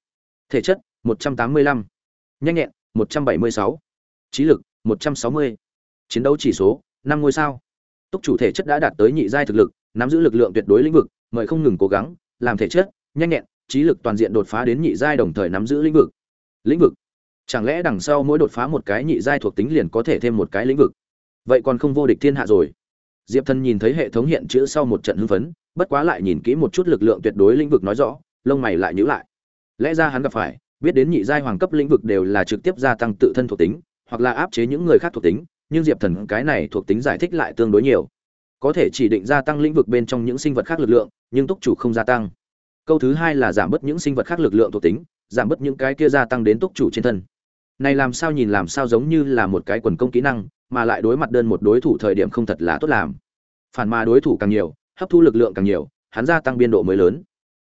thể chất 185 nhanh nhẹn, một trăm bảy mươi sáu. Trí lực, một trăm sáu mươi. Chiến đấu chỉ số, năm ngôi sao. Túc chủ thể chất đã đạt tới nhị giai thực lực, nắm giữ lực lượng tuyệt đối lĩnh vực, mời không ngừng cố gắng, làm thể chất, nhanh nhẹn, trí lực toàn diện đột phá đến nhị giai đồng thời nắm giữ lĩnh vực. Lĩnh vực? Chẳng lẽ đằng sau mỗi đột phá một cái nhị giai thuộc tính liền có thể thêm một cái lĩnh vực? Vậy còn không vô địch thiên hạ rồi. Diệp thần nhìn thấy hệ thống hiện chữ sau một trận hưng phấn, bất quá lại nhìn kỹ một chút lực lượng tuyệt đối lĩnh vực nói rõ, lông mày lại nhíu lại. Lẽ ra hắn gặp phải biết đến nhị giai hoàng cấp lĩnh vực đều là trực tiếp gia tăng tự thân thuộc tính, hoặc là áp chế những người khác thuộc tính, nhưng diệp thần cái này thuộc tính giải thích lại tương đối nhiều. Có thể chỉ định gia tăng lĩnh vực bên trong những sinh vật khác lực lượng, nhưng túc chủ không gia tăng. Câu thứ hai là giảm bớt những sinh vật khác lực lượng thuộc tính, giảm bớt những cái kia gia tăng đến túc chủ trên thân. Này làm sao nhìn làm sao giống như là một cái quần công kỹ năng, mà lại đối mặt đơn một đối thủ thời điểm không thật là tốt làm. Phản mà đối thủ càng nhiều, hấp thu lực lượng càng nhiều, hắn gia tăng biên độ mới lớn.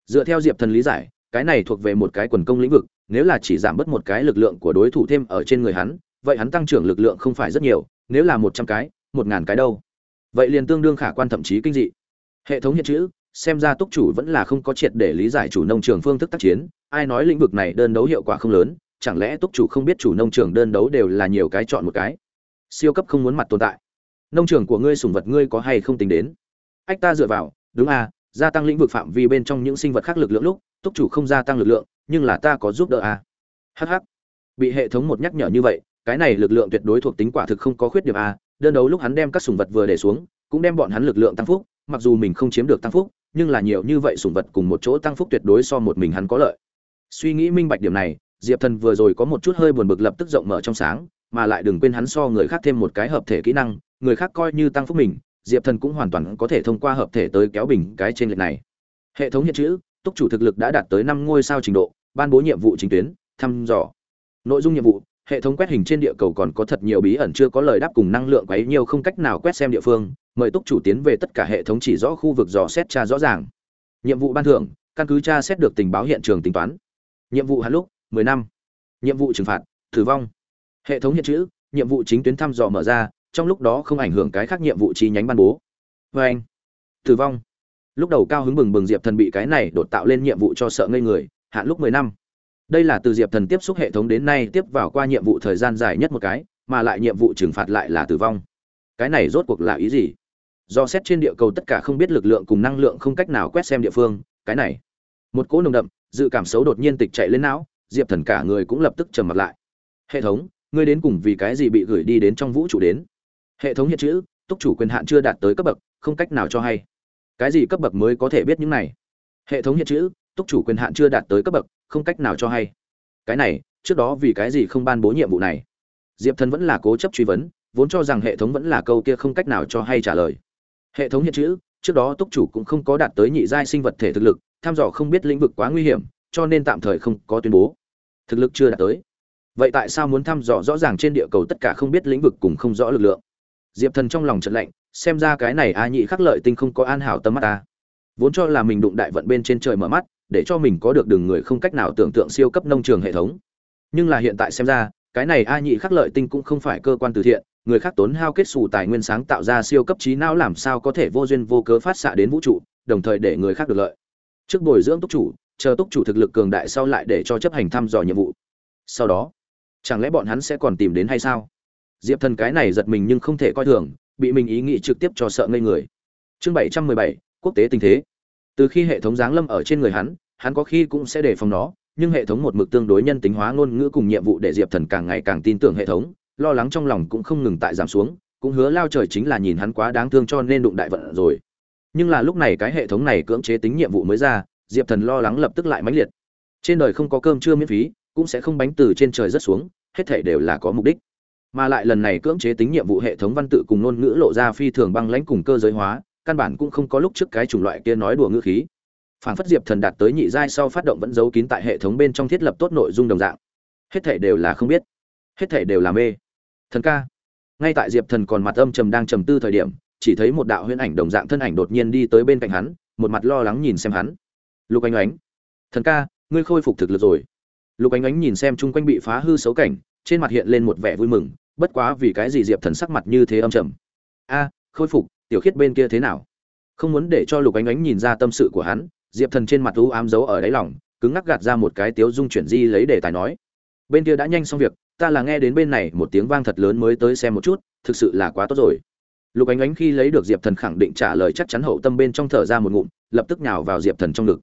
Dựa theo diệp thần lý giải cái này thuộc về một cái quần công lĩnh vực, nếu là chỉ giảm bớt một cái lực lượng của đối thủ thêm ở trên người hắn, vậy hắn tăng trưởng lực lượng không phải rất nhiều, nếu là một trăm cái, một ngàn cái đâu. Vậy liền tương đương khả quan thậm chí kinh dị. Hệ thống hiện chữ, xem ra túc chủ vẫn là không có triệt để lý giải chủ nông trường phương thức tác chiến, ai nói lĩnh vực này đơn đấu hiệu quả không lớn, chẳng lẽ túc chủ không biết chủ nông trường đơn đấu đều là nhiều cái chọn một cái? Siêu cấp không muốn mặt tồn tại. Nông trường của ngươi sùng vật ngươi có hay không tính đến? Ách ta dựa vào, đúng à gia tăng lĩnh vực phạm vi bên trong những sinh vật khác lực lượng lúc túc chủ không gia tăng lực lượng, nhưng là ta có giúp đỡ à? Hh bị hệ thống một nhắc nhở như vậy, cái này lực lượng tuyệt đối thuộc tính quả thực không có khuyết điểm a đơn đấu lúc hắn đem các sùng vật vừa để xuống, cũng đem bọn hắn lực lượng tăng phúc, mặc dù mình không chiếm được tăng phúc, nhưng là nhiều như vậy sùng vật cùng một chỗ tăng phúc tuyệt đối so một mình hắn có lợi. Suy nghĩ minh bạch điểm này, diệp thần vừa rồi có một chút hơi buồn bực lập tức rộng mở trong sáng, mà lại đừng quên hắn so người khác thêm một cái hợp thể kỹ năng, người khác coi như tăng phúc mình, diệp thần cũng hoàn toàn có thể thông qua hợp thể tới kéo bình cái trên lệch này. Hệ thống hiện chữ túc chủ thực lực đã đạt tới năm ngôi sao trình độ, ban bố nhiệm vụ chính tuyến, thăm dò. Nội dung nhiệm vụ, hệ thống quét hình trên địa cầu còn có thật nhiều bí ẩn chưa có lời đáp cùng năng lượng quấy nhiều không cách nào quét xem địa phương, mời túc chủ tiến về tất cả hệ thống chỉ rõ khu vực dò xét tra rõ ràng. Nhiệm vụ ban thưởng, căn cứ tra xét được tình báo hiện trường tính toán. Nhiệm vụ hạn lúc 10 năm. Nhiệm vụ trừng phạt, tử vong. Hệ thống hiện chữ, nhiệm vụ chính tuyến thăm dò mở ra, trong lúc đó không ảnh hưởng cái khác nhiệm vụ chi nhánh ban bố. Vê anh tử vong lúc đầu cao hứng bừng bừng diệp thần bị cái này đột tạo lên nhiệm vụ cho sợ ngây người, hạn lúc 10 năm. Đây là từ diệp thần tiếp xúc hệ thống đến nay tiếp vào qua nhiệm vụ thời gian dài nhất một cái, mà lại nhiệm vụ trừng phạt lại là tử vong. Cái này rốt cuộc là ý gì? Do xét trên địa cầu tất cả không biết lực lượng cùng năng lượng không cách nào quét xem địa phương, cái này. Một cỗ nồng đậm, dự cảm xấu đột nhiên tịch chạy lên não, diệp thần cả người cũng lập tức trầm mặt lại. Hệ thống, ngươi đến cùng vì cái gì bị gửi đi đến trong vũ trụ đến? Hệ thống hiện chữ, túc chủ quyền hạn chưa đạt tới cấp bậc, không cách nào cho hay cái gì cấp bậc mới có thể biết những này? Hệ thống hiện chữ, túc chủ quyền hạn chưa đạt tới cấp bậc, không cách nào cho hay. Cái này, trước đó vì cái gì không ban bố nhiệm vụ này? Diệp thần vẫn là cố chấp truy vấn, vốn cho rằng hệ thống vẫn là câu kia không cách nào cho hay trả lời. Hệ thống hiện chữ, trước đó túc chủ cũng không có đạt tới nhị giai sinh vật thể thực lực, tham dò không biết lĩnh vực quá nguy hiểm, cho nên tạm thời không có tuyên bố. Thực lực chưa đạt tới. Vậy tại sao muốn thăm dò rõ ràng trên địa cầu tất cả không biết lĩnh vực cùng không rõ lực lượng? Diệp thần trong lòng trận lạnh xem ra cái này a nhị khắc lợi tinh không có an hảo tâm mắt ta. Vốn cho là mình đụng đại vận bên trên trời mở mắt, để cho mình có được đường người không cách nào tưởng tượng siêu cấp nông trường hệ thống. Nhưng là hiện tại xem ra, cái này a nhị khắc lợi tinh cũng không phải cơ quan từ thiện, người khác tốn hao kết xù tài nguyên sáng tạo ra siêu cấp trí não làm sao có thể vô duyên vô cớ phát xạ đến vũ trụ, đồng thời để người khác được lợi. Trước bồi dưỡng túc chủ, chờ túc chủ thực lực cường đại sau lại để cho chấp hành thăm dò nhiệm vụ. Sau đó, chẳng lẽ bọn hắn sẽ còn tìm đến hay sao? Diệp thần cái này giật mình nhưng không thể coi thường bị mình ý nghĩ trực tiếp cho sợ ngây người. Chương bảy trăm mười bảy, quốc tế tình thế. Từ khi hệ thống giáng lâm ở trên người hắn hắn có khi cũng sẽ đề phòng nó, nhưng hệ thống một mực tương đối nhân tính hóa ngôn ngữ cùng nhiệm vụ để diệp thần càng ngày càng tin tưởng hệ thống, lo lắng trong lòng cũng không ngừng tại giảm xuống, cũng hứa lao trời chính là nhìn hắn quá đáng thương cho nên đụng đại vận rồi. Nhưng là lúc này cái hệ thống này cưỡng chế tính nhiệm vụ mới ra, diệp thần lo lắng lập tức lại mãnh liệt. Trên đời không có cơm chưa miễn phí, cũng sẽ không bánh từ trên trời rất xuống, hết thể đều là có mục đích mà lại lần này cưỡng chế tính nhiệm vụ hệ thống văn tự cùng ngôn ngữ lộ ra phi thường băng lãnh cùng cơ giới hóa, căn bản cũng không có lúc trước cái chủng loại kia nói đùa ngữ khí. Phản phất diệp thần đạt tới nhị giai sau phát động vẫn giấu kín tại hệ thống bên trong thiết lập tốt nội dung đồng dạng. Hết thể đều là không biết. Hết thể đều là mê. Thần ca. Ngay tại diệp thần còn mặt âm trầm đang trầm tư thời điểm, chỉ thấy một đạo huyễn ảnh đồng dạng thân ảnh đột nhiên đi tới bên cạnh hắn, một mặt lo lắng nhìn xem hắn. Lục ánh ánh. Thần ca, ngươi khôi phục thực lực rồi. Lục ánh ánh nhìn xem chung quanh bị phá hư xấu cảnh, trên mặt hiện lên một vẻ vui mừng bất quá vì cái gì diệp thần sắc mặt như thế âm trầm? A, khôi phục, tiểu khiết bên kia thế nào? Không muốn để cho lục ánh ánh nhìn ra tâm sự của hắn, diệp thần trên mặt u ám giấu ở đáy lòng, cứng ngắc gạt ra một cái tiếu dung chuyển di lấy đề tài nói. Bên kia đã nhanh xong việc, ta là nghe đến bên này một tiếng vang thật lớn mới tới xem một chút, thực sự là quá tốt rồi. Lục ánh ánh khi lấy được diệp thần khẳng định trả lời chắc chắn hậu tâm bên trong thở ra một ngụm, lập tức nhào vào diệp thần trong ngực.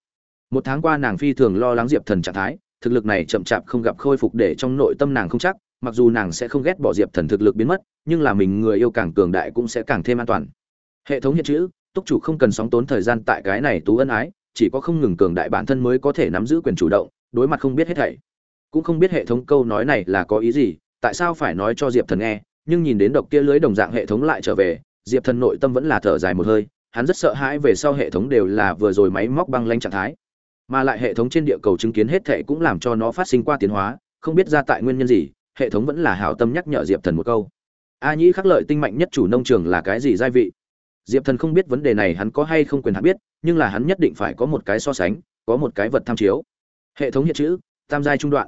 Một tháng qua nàng phi thường lo lắng diệp thần trạng thái, thực lực này chậm chạp không gặp khôi phục để trong nội tâm nàng không chắc mặc dù nàng sẽ không ghét bỏ diệp thần thực lực biến mất, nhưng là mình người yêu càng cường đại cũng sẽ càng thêm an toàn. Hệ thống hiện chữ, túc chủ không cần sóng tốn thời gian tại cái này tú ân ái, chỉ có không ngừng cường đại bản thân mới có thể nắm giữ quyền chủ động, đối mặt không biết hết thảy. Cũng không biết hệ thống câu nói này là có ý gì, tại sao phải nói cho diệp thần nghe, nhưng nhìn đến độc kia lưới đồng dạng hệ thống lại trở về, diệp thần nội tâm vẫn là thở dài một hơi, hắn rất sợ hãi về sau hệ thống đều là vừa rồi máy móc băng lanh trạng thái. Mà lại hệ thống trên địa cầu chứng kiến hết thệ cũng làm cho nó phát sinh qua tiến hóa, không biết ra tại nguyên nhân gì hệ thống vẫn là hảo tâm nhắc nhở diệp thần một câu. A nhĩ khắc lợi tinh mạnh nhất chủ nông trường là cái gì gia vị? Diệp thần không biết vấn đề này hắn có hay không quyền hạn biết, nhưng là hắn nhất định phải có một cái so sánh, có một cái vật tham chiếu. Hệ thống hiện chữ, tam giai trung đoạn.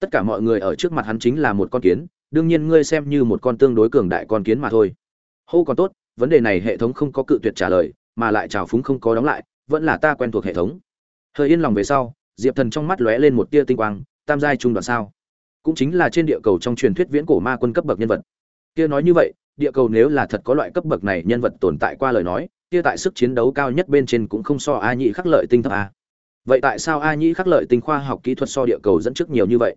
Tất cả mọi người ở trước mặt hắn chính là một con kiến, đương nhiên ngươi xem như một con tương đối cường đại con kiến mà thôi. Hô còn tốt, vấn đề này hệ thống không có cự tuyệt trả lời, mà lại trào phúng không có đóng lại, vẫn là ta quen thuộc hệ thống. Hơi yên lòng về sau, diệp thần trong mắt lóe lên một tia tinh quang, tam giai trung đoạn sao? Cũng chính là trên địa cầu trong truyền thuyết viễn cổ ma quân cấp bậc nhân vật. Kia nói như vậy, địa cầu nếu là thật có loại cấp bậc này nhân vật tồn tại qua lời nói, kia tại sức chiến đấu cao nhất bên trên cũng không so a nhị khắc lợi tinh thấp a. Vậy tại sao a nhị khắc lợi tinh khoa học kỹ thuật so địa cầu dẫn trước nhiều như vậy?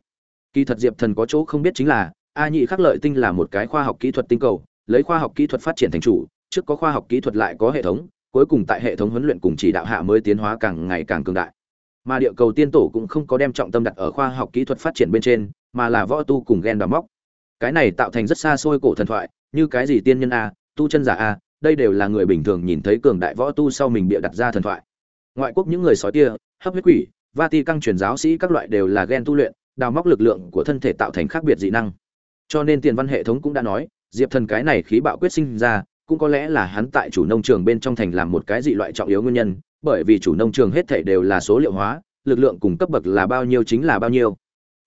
Kỳ thật diệp thần có chỗ không biết chính là, a nhị khắc lợi tinh là một cái khoa học kỹ thuật tinh cầu, lấy khoa học kỹ thuật phát triển thành chủ, trước có khoa học kỹ thuật lại có hệ thống, cuối cùng tại hệ thống huấn luyện cùng chỉ đạo hạ mới tiến hóa càng ngày càng cường đại mà địa cầu tiên tổ cũng không có đem trọng tâm đặt ở khoa học kỹ thuật phát triển bên trên, mà là võ tu cùng ghen đào móc. Cái này tạo thành rất xa xôi cổ thần thoại, như cái gì tiên nhân a, tu chân giả a, đây đều là người bình thường nhìn thấy cường đại võ tu sau mình bịa đặt ra thần thoại. Ngoại quốc những người sói tia hấp huyết quỷ va ti căng truyền giáo sĩ các loại đều là ghen tu luyện, đào móc lực lượng của thân thể tạo thành khác biệt dị năng. Cho nên tiền văn hệ thống cũng đã nói, diệp thần cái này khí bạo quyết sinh ra, cũng có lẽ là hắn tại chủ nông trường bên trong thành làm một cái dị loại trọng yếu nguyên nhân bởi vì chủ nông trường hết thảy đều là số liệu hóa, lực lượng cùng cấp bậc là bao nhiêu chính là bao nhiêu.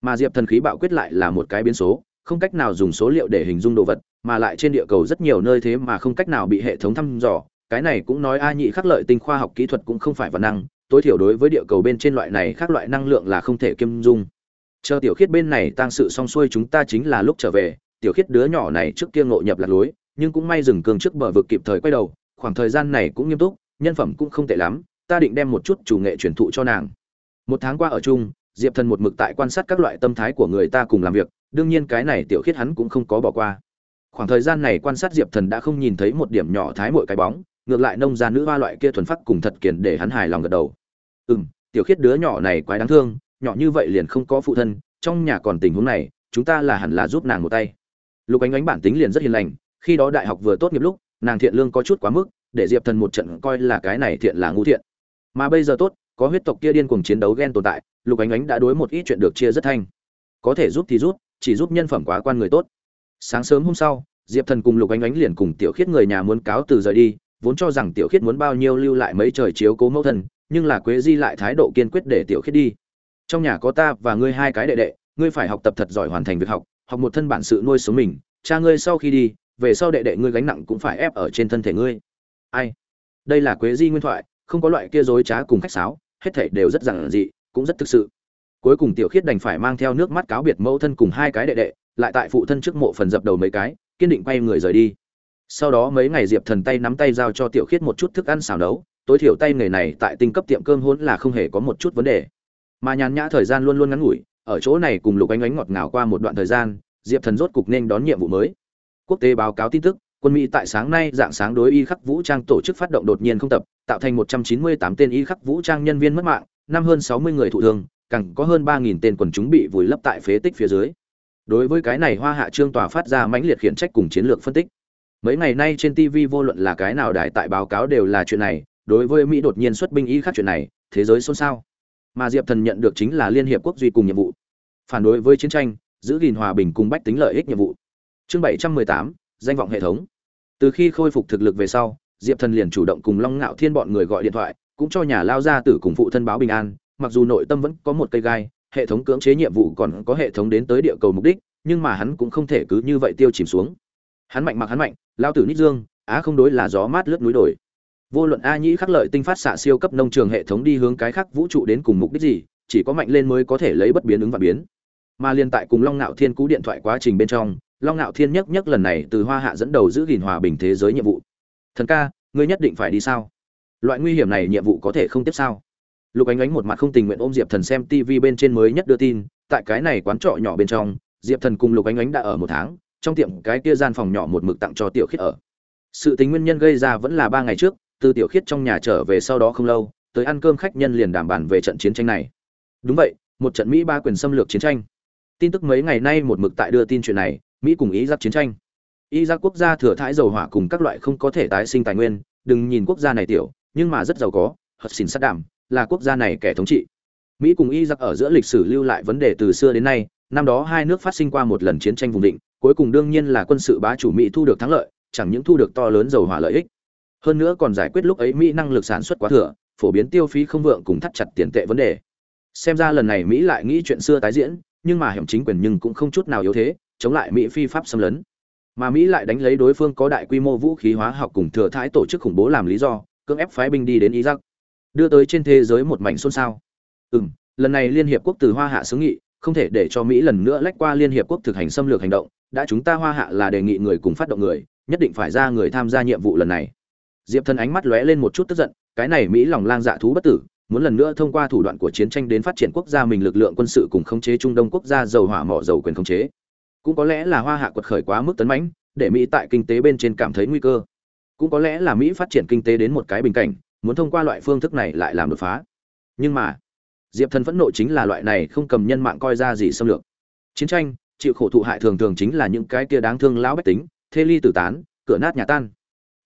Mà diệp thần khí bạo quyết lại là một cái biến số, không cách nào dùng số liệu để hình dung đồ vật, mà lại trên địa cầu rất nhiều nơi thế mà không cách nào bị hệ thống thăm dò. Cái này cũng nói a nhị khắc lợi tinh khoa học kỹ thuật cũng không phải vật năng, tối thiểu đối với địa cầu bên trên loại này khác loại năng lượng là không thể kiêm dung. Chờ tiểu khiết bên này tăng sự xong xuôi chúng ta chính là lúc trở về, tiểu khiết đứa nhỏ này trước kia ngộ nhập lạc lối, nhưng cũng may dừng cường trước bờ vực kịp thời quay đầu, khoảng thời gian này cũng nghiêm túc nhân phẩm cũng không tệ lắm, ta định đem một chút chủ nghệ truyền thụ cho nàng. Một tháng qua ở chung, diệp thần một mực tại quan sát các loại tâm thái của người ta cùng làm việc, đương nhiên cái này tiểu khiết hắn cũng không có bỏ qua. Khoảng thời gian này quan sát diệp thần đã không nhìn thấy một điểm nhỏ thái mội cái bóng, ngược lại nông gia nữ hoa loại kia thuần phát cùng thật kiền để hắn hài lòng gật đầu. Ừ m tiểu khiết đứa nhỏ này quái đáng thương, nhỏ như vậy liền không có phụ thân, trong nhà còn tình huống này, chúng ta là hẳn là giúp nàng một tay. Lục ánh ánh bản tính liền rất hiền lành, khi đó đại học vừa tốt nghiệp lúc, nàng thiện lương có chút quá mức để diệp thần một trận coi là cái này thiện là ngu thiện. Mà bây giờ tốt, có huyết tộc kia điên cuồng chiến đấu ghen tồn tại, lục ánh ánh đã đối một ít chuyện được chia rất thanh. Có thể giúp thì giúp, chỉ giúp nhân phẩm quá quan người tốt. Sáng sớm hôm sau, diệp thần cùng lục ánh ánh liền cùng tiểu khiết người nhà muốn cáo từ rời đi, vốn cho rằng tiểu khiết muốn bao nhiêu lưu lại mấy trời chiếu cố mẫu thân, nhưng là quế di lại thái độ kiên quyết để tiểu khiết đi. Trong nhà có ta và ngươi hai cái đệ đệ, ngươi phải học tập thật giỏi hoàn thành việc học học một thân bản sự nuôi sống mình, cha ngươi sau khi đi, về sau đệ đệ ngươi gánh nặng cũng phải ép ở trên thân thể ngươi ai? Đây là quế di nguyên thoại, không có loại kia dối trá cùng khách sáo, hết thảy đều rất giản dị, cũng rất thực sự. Cuối cùng tiểu khiết đành phải mang theo nước mắt cáo biệt mẫu thân cùng hai cái đệ đệ, lại tại phụ thân trước mộ phần dập đầu mấy cái, kiên định quay người rời đi. Sau đó mấy ngày diệp thần tay nắm tay giao cho tiểu khiết một chút thức ăn xào nấu, tối thiểu tay nghề này tại tinh cấp tiệm cơm hôn là không hề có một chút vấn đề. Mà nhàn nhã thời gian luôn luôn ngắn ngủi, ở chỗ này cùng lục ánh ánh ngọt ngào qua một đoạn thời gian, diệp thần rốt cục nên đón nhiệm vụ mới. Quốc tế báo cáo tin tức quân mỹ tại sáng nay dạng sáng đối y khắc vũ trang tổ chức phát động đột nhiên không tập tạo thành 198 tên y khắc vũ trang nhân viên mất mạng năm hơn 60 người thụ thương càng có hơn 3.000 tên quần chúng bị vùi lấp tại phế tích phía dưới. Đối với cái này hoa hạ trương tòa phát ra mãnh liệt khiển trách cùng chiến lược phân tích. Mấy ngày nay trên tv vô luận là cái nào đài tại báo cáo đều là chuyện này đối với mỹ đột nhiên xuất binh y khắc chuyện này thế giới xôn xao. Mà diệp thần nhận được chính là liên hiệp quốc duy cùng nhiệm vụ. Phản đối với chiến tranh giữ gìn hòa bình cùng bách tính lợi ích nhiệm vụ. Chương 718, danh vọng hệ thống. Từ khi khôi phục thực lực về sau, diệp thần liền chủ động cùng long ngạo thiên bọn người gọi điện thoại, cũng cho nhà lao gia tử cùng phụ thân báo bình an, mặc dù nội tâm vẫn có một cây gai, hệ thống cưỡng chế nhiệm vụ còn có hệ thống đến tới địa cầu mục đích, nhưng mà hắn cũng không thể cứ như vậy tiêu chìm xuống. Hắn mạnh mặc hắn mạnh, lao tử nít dương, á không đối là gió mát lướt núi đổi vô luận a nhĩ khắc lợi tinh phát xạ siêu cấp nông trường hệ thống đi hướng cái khác vũ trụ đến cùng mục đích gì, chỉ có mạnh lên mới có thể lấy bất biến ứng và biến. Mà liên tại cùng long ngạo thiên cú điện thoại quá trình bên trong long ngạo thiên nhất nhất lần này từ hoa hạ dẫn đầu giữ gìn hòa bình thế giới nhiệm vụ. Thần ca, ngươi nhất định phải đi sao? Loại nguy hiểm này nhiệm vụ có thể không tiếp sao? Lục ánh ánh một mặt không tình nguyện ôm diệp thần xem tv bên trên mới nhất đưa tin, tại cái này quán trọ nhỏ bên trong, diệp thần cùng lục ánh ánh đã ở một tháng, trong tiệm cái kia gian phòng nhỏ một mực tặng cho tiểu khiết ở. Sự tính nguyên nhân gây ra vẫn là ba ngày trước, từ tiểu khiết trong nhà trở về sau đó không lâu, tới ăn cơm khách nhân liền đảm bàn về trận chiến tranh này. Đúng vậy, một trận mỹ ba quyền xâm lược chiến tranh. Tin tức mấy ngày nay một mực tại đưa tin chuyện này mỹ cùng ý giáp chiến tranh. Ý giáp quốc gia thừa thãi dầu hỏa cùng các loại không có thể tái sinh tài nguyên, đừng nhìn quốc gia này tiểu, nhưng mà rất giàu có hật xin sát đảm, là quốc gia này kẻ thống trị. Mỹ cùng ý giáp ở giữa lịch sử lưu lại vấn đề từ xưa đến nay, năm đó hai nước phát sinh qua một lần chiến tranh vùng định, cuối cùng đương nhiên là quân sự bá chủ mỹ thu được thắng lợi, chẳng những thu được to lớn dầu hỏa lợi ích. Hơn nữa còn giải quyết lúc ấy mỹ năng lực sản xuất quá thừa, phổ biến tiêu phí không vượng cùng thắt chặt tiền tệ vấn đề. Xem ra lần này mỹ lại nghĩ chuyện xưa tái diễn, nhưng mà hiểm chính quyền nhưng cũng không chút nào yếu thế chống lại mỹ phi pháp xâm lấn. Mà mỹ lại đánh lấy đối phương có đại quy mô vũ khí hóa học cùng thừa thái tổ chức khủng bố làm lý do, cưỡng ép phái binh đi đến iraq. Đưa tới trên thế giới một mảnh xôn xao. Ừ m lần này liên hiệp quốc từ hoa hạ xứ nghị, không thể để cho mỹ lần nữa lách qua liên hiệp quốc thực hành xâm lược hành động, đã chúng ta hoa hạ là đề nghị người cùng phát động người, nhất định phải ra người tham gia nhiệm vụ lần này. Diệp Thân ánh mắt lóe lên một chút tức giận, cái này mỹ lòng lang dạ thú bất tử, muốn lần nữa thông qua thủ đoạn của chiến tranh đến phát triển quốc gia mình lực lượng quân sự cùng khống chế trung đông quốc gia dầu hỏa mỏ dầu quyền khống chế cũng có lẽ là hoa hạ quật khởi quá mức tấn mãnh, để mỹ tại kinh tế bên trên cảm thấy nguy cơ. Cũng có lẽ là mỹ phát triển kinh tế đến một cái bình cảnh, muốn thông qua loại phương thức này lại làm đột phá. Nhưng mà, diệp thần phẫn nộ chính là loại này không cầm nhân mạng coi ra gì xâm lược. Chiến tranh, chịu khổ thụ hại thường thường chính là những cái kia đáng thương lão bách tính, thê ly tử tán, cửa nát nhà tan.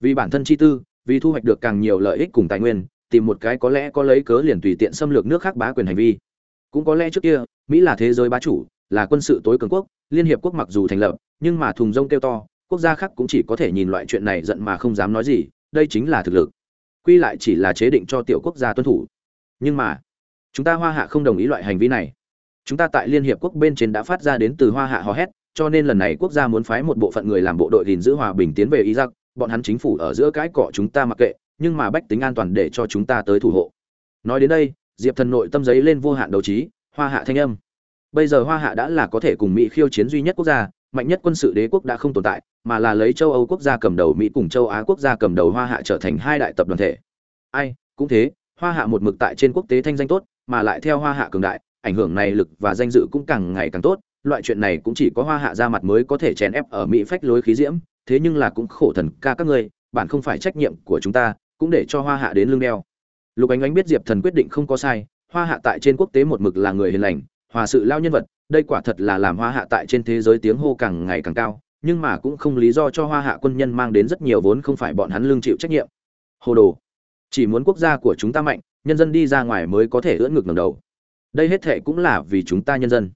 Vì bản thân chi tư, vì thu hoạch được càng nhiều lợi ích cùng tài nguyên, tìm một cái có lẽ có lấy cớ liền tùy tiện xâm lược nước khác bá quyền hành vi. Cũng có lẽ trước kia, mỹ là thế giới bá chủ, là quân sự tối cường quốc liên hiệp quốc mặc dù thành lập, nhưng mà thùng rông kêu to, quốc gia khác cũng chỉ có thể nhìn loại chuyện này giận mà không dám nói gì, đây chính là thực lực. Quy lại chỉ là chế định cho tiểu quốc gia tuân thủ. Nhưng mà, chúng ta hoa hạ không đồng ý loại hành vi này. Chúng ta tại liên hiệp quốc bên trên đã phát ra đến từ hoa hạ hò hét, cho nên lần này quốc gia muốn phái một bộ phận người làm bộ đội gìn giữ hòa bình tiến về iraq, bọn hắn chính phủ ở giữa cái cọ chúng ta mặc kệ, nhưng mà bách tính an toàn để cho chúng ta tới thủ hộ. Nói đến đây, diệp thần nội tâm giấy lên vô hạn đấu trí, hoa hạ thanh âm bây giờ hoa hạ đã là có thể cùng mỹ khiêu chiến duy nhất quốc gia, mạnh nhất quân sự đế quốc đã không tồn tại, mà là lấy châu âu quốc gia cầm đầu mỹ cùng châu á quốc gia cầm đầu hoa hạ trở thành hai đại tập đoàn thể. Ai, cũng thế, hoa hạ một mực tại trên quốc tế thanh danh tốt, mà lại theo hoa hạ cường đại, ảnh hưởng này lực và danh dự cũng càng ngày càng tốt, loại chuyện này cũng chỉ có hoa hạ ra mặt mới có thể chèn ép ở mỹ phách lối khí diễm, thế nhưng là cũng khổ thần ca các ngươi bản không phải trách nhiệm của chúng ta, cũng để cho hoa hạ đến lưng đeo. Lục ánh ánh biết diệp thần quyết định không có sai, hoa hạ tại trên quốc tế một mực là người hiền lành hòa sự lao nhân vật, đây quả thật là làm hoa hạ tại trên thế giới tiếng hô càng ngày càng cao, nhưng mà cũng không lý do cho hoa hạ quân nhân mang đến rất nhiều vốn không phải bọn hắn lương chịu trách nhiệm. Hồ đồ, chỉ muốn quốc gia của chúng ta mạnh, nhân dân đi ra ngoài mới có thể ưỡn ngực ngầm đầu. Đây hết thệ cũng là vì chúng ta nhân dân.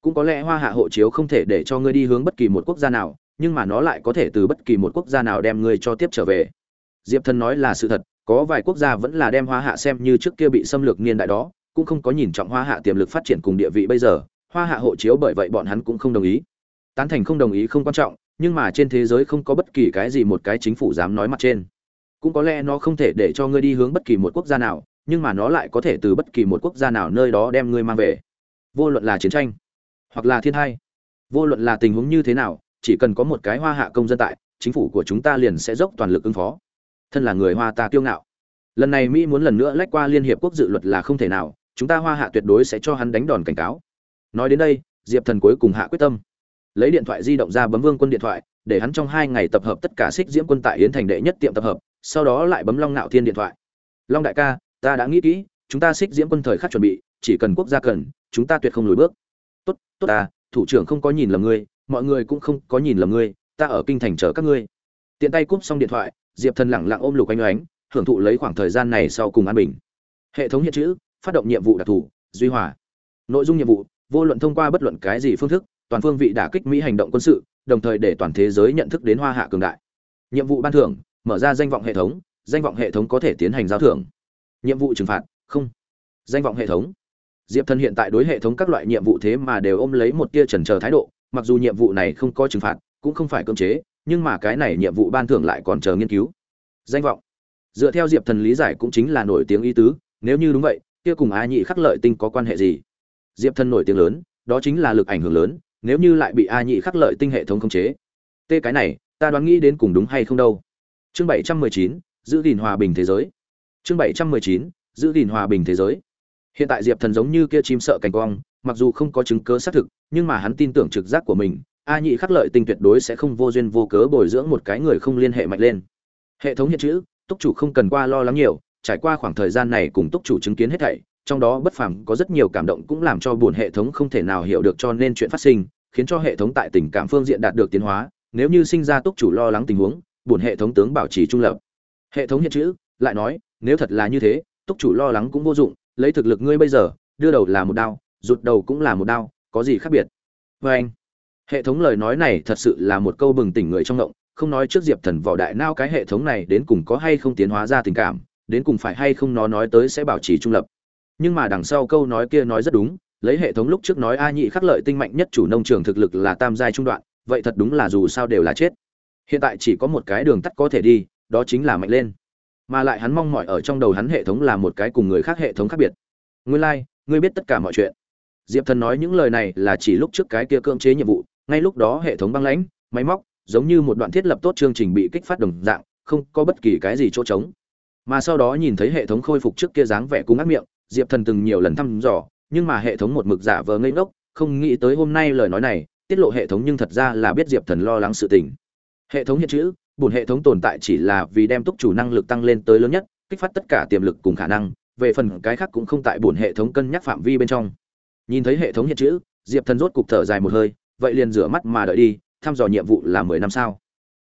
Cũng có lẽ hoa hạ hộ chiếu không thể để cho ngươi đi hướng bất kỳ một quốc gia nào, nhưng mà nó lại có thể từ bất kỳ một quốc gia nào đem ngươi cho tiếp trở về. Diệp thần nói là sự thật, có vài quốc gia vẫn là đem hoa hạ xem như trước kia bị xâm lược niên đại đó cũng không có nhìn trọng hoa hạ tiềm lực phát triển cùng địa vị bây giờ, hoa hạ hộ chiếu bởi vậy bọn hắn cũng không đồng ý. Tán thành không đồng ý không quan trọng, nhưng mà trên thế giới không có bất kỳ cái gì một cái chính phủ dám nói mặt trên. Cũng có lẽ nó không thể để cho ngươi đi hướng bất kỳ một quốc gia nào, nhưng mà nó lại có thể từ bất kỳ một quốc gia nào nơi đó đem ngươi mang về. Vô luận là chiến tranh, hoặc là thiên tai, vô luận là tình huống như thế nào, chỉ cần có một cái hoa hạ công dân tại, chính phủ của chúng ta liền sẽ dốc toàn lực ứng phó. Thân là người hoa ta kiêu ngạo. Lần này mỹ muốn lần nữa lách qua liên hiệp quốc dự luật là không thể nào chúng ta hoa hạ tuyệt đối sẽ cho hắn đánh đòn cảnh cáo. Nói đến đây, diệp thần cuối cùng hạ quyết tâm. Lấy điện thoại di động ra bấm vương quân điện thoại, để hắn trong hai ngày tập hợp tất cả xích diễm quân tại yến thành đệ nhất tiệm tập hợp, sau đó lại bấm long nạo thiên điện thoại. Long đại ca, ta đã nghĩ kỹ, chúng ta xích diễm quân thời khắc chuẩn bị, chỉ cần quốc gia cần, chúng ta tuyệt không lùi bước. Tốt tốt ta, thủ trưởng không có nhìn lầm ngươi, mọi người cũng không có nhìn lầm ngươi, ta ở kinh thành chờ các ngươi. Tiện tay cúp xong điện thoại, diệp thần lẳng lặng ôm lục anh oánh hưởng thụ lấy khoảng thời gian này sau cùng an bình. Hệ thống hiện chữ phát động nhiệm vụ đặc thù, duy hòa. Nội dung nhiệm vụ, vô luận thông qua bất luận cái gì phương thức, toàn phương vị đả kích mỹ hành động quân sự, đồng thời để toàn thế giới nhận thức đến hoa hạ cường đại. Nhiệm vụ ban thưởng, mở ra danh vọng hệ thống, danh vọng hệ thống có thể tiến hành giao thưởng. Nhiệm vụ trừng phạt, không. Danh vọng hệ thống. Diệp thần hiện tại đối hệ thống các loại nhiệm vụ thế mà đều ôm lấy một tia trần trờ thái độ, mặc dù nhiệm vụ này không có trừng phạt, cũng không phải cưỡng chế, nhưng mà cái này nhiệm vụ ban thưởng lại còn chờ nghiên cứu. Danh vọng. Dựa theo diệp thần lý giải cũng chính là nổi tiếng y tứ, nếu như đúng vậy kia cùng a nhị khắc lợi tinh có quan hệ gì? Diệp thần nổi tiếng lớn, đó chính là lực ảnh hưởng lớn, nếu như lại bị a nhị khắc lợi tinh hệ thống khống chế. Tê cái này, ta đoán nghĩ đến cùng đúng hay không đâu. Chương bảy trăm mười chín, giữ gìn hòa bình thế giới. Chương bảy trăm mười chín, giữ gìn hòa bình thế giới. Hiện tại diệp thần giống như kia chim sợ cảnh quang, mặc dù không có chứng cớ xác thực, nhưng mà hắn tin tưởng trực giác của mình, a nhị khắc lợi tinh tuyệt đối sẽ không vô duyên vô cớ bồi dưỡng một cái người không liên hệ mạnh lên. Hệ thống hiện chữ, túc chủ không cần qua lo lắng nhiều trải qua khoảng thời gian này cùng túc chủ chứng kiến hết thảy, trong đó bất phàm có rất nhiều cảm động cũng làm cho buồn hệ thống không thể nào hiểu được cho nên chuyện phát sinh, khiến cho hệ thống tại tình cảm phương diện đạt được tiến hóa. Nếu như sinh ra túc chủ lo lắng tình huống, buồn hệ thống tướng bảo trì trung lập. Hệ thống hiện chữ, lại nói, nếu thật là như thế, túc chủ lo lắng cũng vô dụng, lấy thực lực ngươi bây giờ, đưa đầu là một đao, rụt đầu cũng là một đao, có gì khác biệt? Vê anh, hệ thống lời nói này thật sự là một câu bừng tỉnh người trong ngộng, không nói trước diệp thần vỏ đại nao cái hệ thống này đến cùng có hay không tiến hóa ra tình cảm đến cùng phải hay không nó nói tới sẽ bảo trì trung lập. Nhưng mà đằng sau câu nói kia nói rất đúng lấy hệ thống lúc trước nói a nhị khắc lợi tinh mạnh nhất chủ nông trường thực lực là tam giai trung đoạn vậy thật đúng là dù sao đều là chết. Hiện tại chỉ có một cái đường tắt có thể đi đó chính là mạnh lên. Mà lại hắn mong mỏi ở trong đầu hắn hệ thống là một cái cùng người khác hệ thống khác biệt. Nguyên lai、like, ngươi biết tất cả mọi chuyện. Diệp thần nói những lời này là chỉ lúc trước cái kia cưỡng chế nhiệm vụ ngay lúc đó hệ thống băng lãnh máy móc giống như một đoạn thiết lập tốt chương trình bị kích phát đồng dạng không có bất kỳ cái gì chỗ trống mà sau đó nhìn thấy hệ thống khôi phục trước kia dáng vẻ cung ác miệng, diệp thần từng nhiều lần thăm dò, nhưng mà hệ thống một mực giả vờ ngây ngốc, không nghĩ tới hôm nay lời nói này, tiết lộ hệ thống nhưng thật ra là biết diệp thần lo lắng sự tình. Hệ thống hiện chữ bùn hệ thống tồn tại chỉ là vì đem túc chủ năng lực tăng lên tới lớn nhất, kích phát tất cả tiềm lực cùng khả năng, về phần cái khác cũng không tại bùn hệ thống cân nhắc phạm vi bên trong. Nhìn thấy hệ thống hiện chữ, diệp thần rốt cục thở dài một hơi, vậy liền rửa mắt mà đợi đi, thăm dò nhiệm vụ là mười năm sao?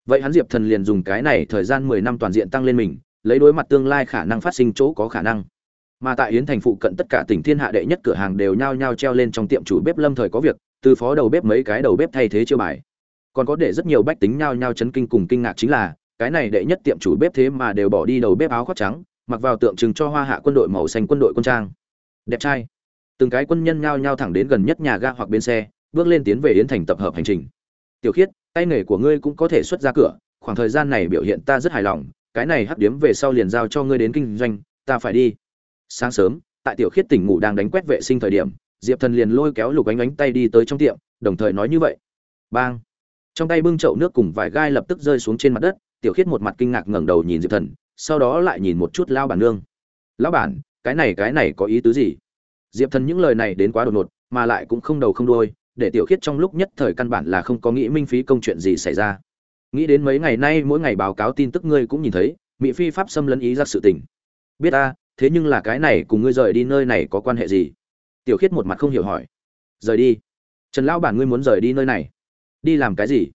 Vậy hắn diệp thần liền dùng cái này thời gian mười năm toàn diện tăng lên mình lấy đối mặt tương lai khả năng phát sinh chỗ có khả năng. Mà tại yến thành phụ cận tất cả tỉnh thiên hạ đệ nhất cửa hàng đều nhao nhao treo lên trong tiệm chủ bếp lâm thời có việc, từ phó đầu bếp mấy cái đầu bếp thay thế chiêu bài. Còn có để rất nhiều bách tính nhao nhao chấn kinh cùng kinh ngạc chính là, cái này đệ nhất tiệm chủ bếp thế mà đều bỏ đi đầu bếp áo khoác trắng, mặc vào tượng trưng cho hoa hạ quân đội màu xanh quân đội quân trang. Đẹp trai. Từng cái quân nhân nhao nhao thẳng đến gần nhất nhà ga hoặc bến xe, bước lên tiến về yến thành tập hợp hành trình. Tiểu khiết, tay nghề của ngươi cũng có thể xuất ra cửa, khoảng thời gian này biểu hiện ta rất hài lòng cái này hắc điếm về sau liền giao cho ngươi đến kinh doanh, ta phải đi. Sáng sớm, tại tiểu khiết tỉnh ngủ đang đánh quét vệ sinh thời điểm, diệp thần liền lôi kéo lục ánh ánh tay đi tới trong tiệm, đồng thời nói như vậy. Bang! Trong tay bưng chậu nước cùng vài gai lập tức rơi xuống trên mặt đất, tiểu khiết một mặt kinh ngạc ngẩng đầu nhìn diệp thần, sau đó lại nhìn một chút lao bản nương. Lão bản, cái này cái này có ý tứ gì? Diệp thần những lời này đến quá đột ngột, mà lại cũng không đầu không đôi để tiểu khiết trong lúc nhất thời căn bản là không có nghĩ minh phí công chuyện gì xảy ra nghĩ đến mấy ngày nay mỗi ngày báo cáo tin tức ngươi cũng nhìn thấy, mỹ phi pháp xâm lấn ý ra sự tình. Biết ta, thế nhưng là cái này cùng ngươi rời đi nơi này có quan hệ gì? Tiểu khiết một mặt không hiểu hỏi. Rời đi? Trần lão bản ngươi muốn rời đi nơi này? Đi làm cái gì?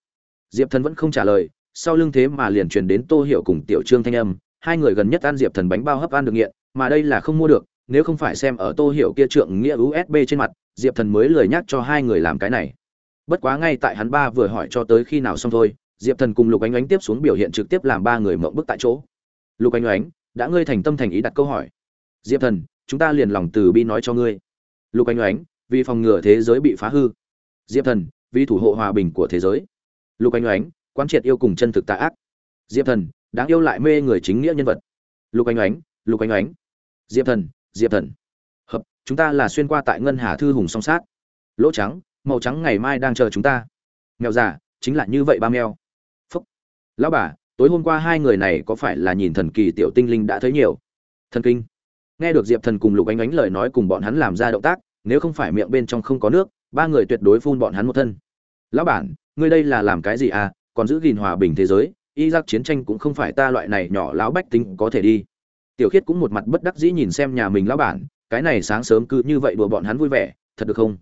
Diệp thần vẫn không trả lời, sau lưng thế mà liền truyền đến tô hiểu cùng tiểu trương thanh âm. Hai người gần nhất ăn diệp thần bánh bao hấp ăn được nghiện, mà đây là không mua được, nếu không phải xem ở tô hiểu kia trượng nghĩa usb trên mặt, diệp thần mới lười nhắc cho hai người làm cái này. Bất quá ngay tại hắn ba vừa hỏi cho tới khi nào xong thôi diệp thần cùng lục ánh ánh tiếp xuống biểu hiện trực tiếp làm ba người mộng bức tại chỗ. Lục ánh ánh đã ngươi thành tâm thành ý đặt câu hỏi. Diệp thần chúng ta liền lòng từ bi nói cho ngươi. Lục ánh ánh vì phòng ngừa thế giới bị phá hư. Diệp thần vì thủ hộ hòa bình của thế giới. Lục ánh ánh quán triệt yêu cùng chân thực tạ ác. Diệp thần đáng yêu lại mê người chính nghĩa nhân vật. Lục ánh ánh lục ánh ánh. Diệp thần diệp thần. Hợp chúng ta là xuyên qua tại ngân hà thư hùng song sát. Lỗ trắng màu trắng ngày mai đang chờ chúng ta. Mèo giả, chính là như vậy ba mèo lão bà, tối hôm qua hai người này có phải là nhìn thần kỳ tiểu tinh linh đã thấy nhiều? Thần kinh. Nghe được diệp thần cùng lục ánh ánh lời nói cùng bọn hắn làm ra động tác, nếu không phải miệng bên trong không có nước, ba người tuyệt đối phun bọn hắn một thân. Lão bản, ngươi đây là làm cái gì à? Còn giữ gìn hòa bình thế giới y giác chiến tranh cũng không phải ta loại này nhỏ lão bách tính có thể đi. Tiểu khiết cũng một mặt bất đắc dĩ nhìn xem nhà mình lão bản, cái này sáng sớm cứ như vậy đùa bọn hắn vui vẻ, thật được không?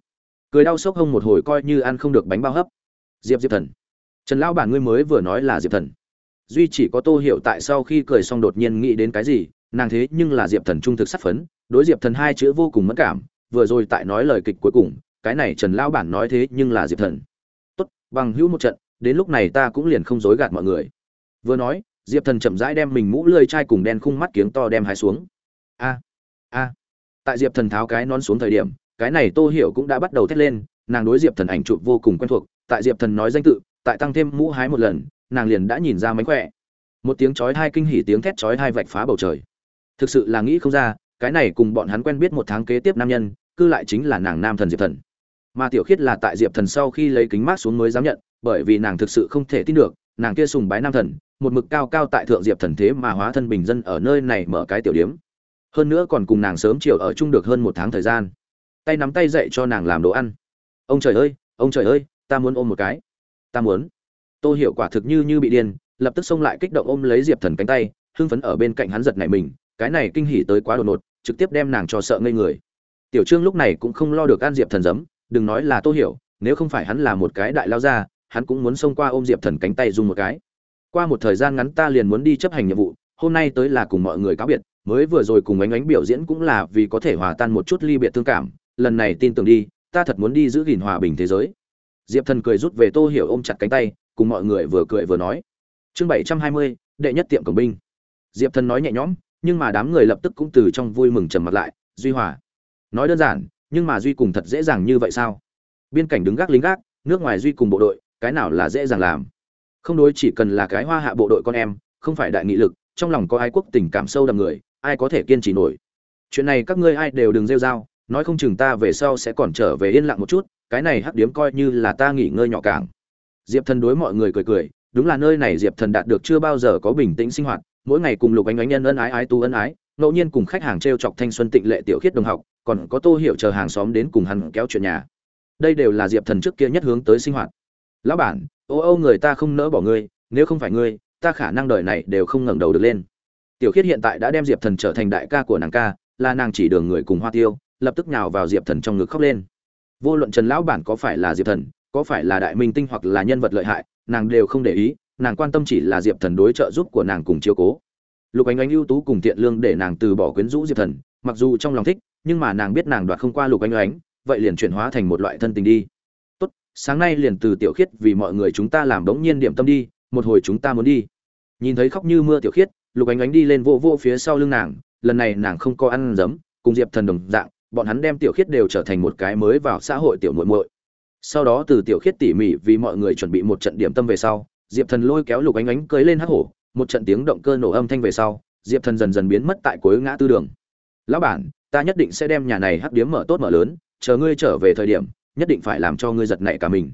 Cười đau sốc hông một hồi coi như ăn không được bánh bao hấp. Diệp diệp thần trần lão bản ngươi mới vừa nói là diệp thần. Duy chỉ có tô hiểu tại sau khi cười xong đột nhiên nghĩ đến cái gì, nàng thế nhưng là diệp thần trung thực sắc phấn, đối diệp thần hai chữ vô cùng mất cảm, vừa rồi tại nói lời kịch cuối cùng, cái này trần lão bản nói thế nhưng là diệp thần. Tốt, bằng hữu một trận, đến lúc này ta cũng liền không dối gạt mọi người. Vừa nói, diệp thần chậm rãi đem mình mũ lơi chai cùng đen khung mắt kiếng to đem hai xuống. A a. Tại diệp thần tháo cái nón xuống thời điểm, cái này tô hiểu cũng đã bắt đầu thét lên, nàng đối diệp thần ảnh chụp vô cùng quen thuộc, tại diệp thần nói danh tự tại tăng thêm mũ hái một lần, nàng liền đã nhìn ra mánh khỏe. Một tiếng chói hai kinh hỉ tiếng thét chói hai vạch phá bầu trời. Thực sự là nghĩ không ra, cái này cùng bọn hắn quen biết một tháng kế tiếp nam nhân, cư lại chính là nàng nam thần diệp thần. Mà tiểu khiết là tại diệp thần sau khi lấy kính mát xuống mới dám nhận, bởi vì nàng thực sự không thể tin được, nàng kia sùng bái nam thần, một mực cao cao tại thượng diệp thần thế mà hóa thân bình dân ở nơi này mở cái tiểu điếm. Hơn nữa còn cùng nàng sớm chiều ở chung được hơn một tháng thời gian. Tay nắm tay dậy cho nàng làm đồ ăn. Ông trời ơi, ông trời ơi, ta muốn ôm một cái ta muốn. Tô hiểu quả thực như như bị điên, lập tức xông lại kích động ôm lấy diệp thần cánh tay, hưng phấn ở bên cạnh hắn giật này mình, cái này kinh hỉ tới quá đột ngột, trực tiếp đem nàng cho sợ ngây người. Tiểu trương lúc này cũng không lo được an diệp thần giấm, đừng nói là tô hiểu, nếu không phải hắn là một cái đại lao ra hắn cũng muốn xông qua ôm diệp thần cánh tay dùng một cái. Qua một thời gian ngắn ta liền muốn đi chấp hành nhiệm vụ, hôm nay tới là cùng mọi người cáo biệt, mới vừa rồi cùng ánh ánh biểu diễn cũng là vì có thể hòa tan một chút ly biệt thương cảm, lần này tin tưởng đi, ta thật muốn đi giữ gìn hòa bình thế giới diệp thần cười rút về tô hiểu ôm chặt cánh tay, cùng mọi người vừa cười vừa nói. Chương bảy trăm hai mươi, đệ nhất tiệm cổng binh. Diệp thần nói nhẹ nhõm, nhưng mà đám người lập tức cũng từ trong vui mừng trầm mặt lại, duy hòa. Nói đơn giản, nhưng mà duy cùng thật dễ dàng như vậy sao? Biên cảnh đứng gác lính gác, nước ngoài duy cùng bộ đội, cái nào là dễ dàng làm? Không đối chỉ cần là cái hoa hạ bộ đội con em, không phải đại nghị lực, trong lòng có ai quốc tình cảm sâu đậm người, ai có thể kiên trì nổi? Chuyện này các ngươi ai đều đừng rêu rao, nói không chừng ta về sau sẽ còn trở về yên lặng một chút cái này hắc điếm coi như là ta nghỉ ngơi nhỏ cảng. Diệp thần đối mọi người cười cười, đúng là nơi này diệp thần đạt được chưa bao giờ có bình tĩnh sinh hoạt, mỗi ngày cùng lục ánh ánh nhân ân ái ái tu ân ái, ngẫu nhiên cùng khách hàng t r e o chọc thanh xuân tịnh lệ tiểu khiết đồng học, còn có tô hiểu chờ hàng xóm đến cùng hắn kéo chuyện nhà. Đây đều là diệp thần trước kia nhất hướng tới sinh hoạt. Lão bản, ô ô người ta không nỡ bỏ ngươi, nếu không phải ngươi, ta khả năng đời này đều không ngẩng đầu được lên. Tiểu khiết hiện tại đã đem diệp thần trở thành đại ca của nàng ca, là nàng chỉ đường người cùng hoa tiêu, lập tức nhào vào diệp thần trong ngực khóc lên vô luận trần lão bản có phải là diệp thần, có phải là đại minh tinh hoặc là nhân vật lợi hại, nàng đều không để ý, nàng quan tâm chỉ là diệp thần đối trợ giúp của nàng cùng chiếu cố. Lục ánh ánh ưu tú cùng thiện lương để nàng từ bỏ quyến rũ diệp thần, mặc dù trong lòng thích, nhưng mà nàng biết nàng đoạt không qua lục ánh ánh, vậy liền chuyển hóa thành một loại thân tình đi. Tốt, sáng nay liền từ tiểu khiết vì mọi người chúng ta làm đống nhiên điểm tâm đi, một hồi chúng ta muốn đi. Nhìn thấy khóc như mưa tiểu khiết, lục ánh ánh đi lên vô vô phía sau lưng nàng, lần này nàng không có ăn giấm, cùng diệp thần đồng dạng bọn hắn đem tiểu khiết đều trở thành một cái mới vào xã hội tiểu muội muội. Sau đó từ tiểu khiết tỉ mỉ vì mọi người chuẩn bị một trận điểm tâm về sau, diệp thần lôi kéo lục ánh ánh cưới lên hắc hổ, một trận tiếng động cơ nổ âm thanh về sau, diệp thần dần dần biến mất tại cuối ngã tư đường. Lão bản, ta nhất định sẽ đem nhà này hắc điếm mở tốt mở lớn, chờ ngươi trở về thời điểm, nhất định phải làm cho ngươi giật nảy cả mình.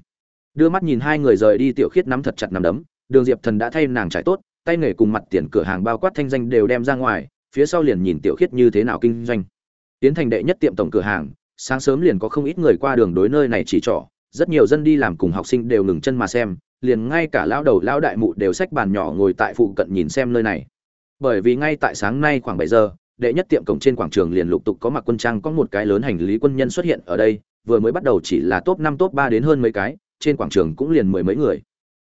Đưa mắt nhìn hai người rời đi, tiểu khiết nắm thật chặt nắm đấm, đường diệp thần đã thay nàng trải tốt, tay nghề cùng mặt tiền cửa hàng bao quát thanh danh đều đem ra ngoài, phía sau liền nhìn tiểu khiết như thế nào kinh doanh tiến thành đệ nhất tiệm tổng cửa hàng, sáng sớm liền có không ít người qua đường đối nơi này chỉ trỏ, rất nhiều dân đi làm cùng học sinh đều ngừng chân mà xem, liền ngay cả lão đầu lão đại mụ đều xách bàn nhỏ ngồi tại phụ cận nhìn xem nơi này. Bởi vì ngay tại sáng nay khoảng bảy giờ, đệ nhất tiệm cổng trên quảng trường liền lục tục có mặc quân trang, có một cái lớn hành lý quân nhân xuất hiện ở đây, vừa mới bắt đầu chỉ là top năm, top ba đến hơn mấy cái, trên quảng trường cũng liền mười mấy người.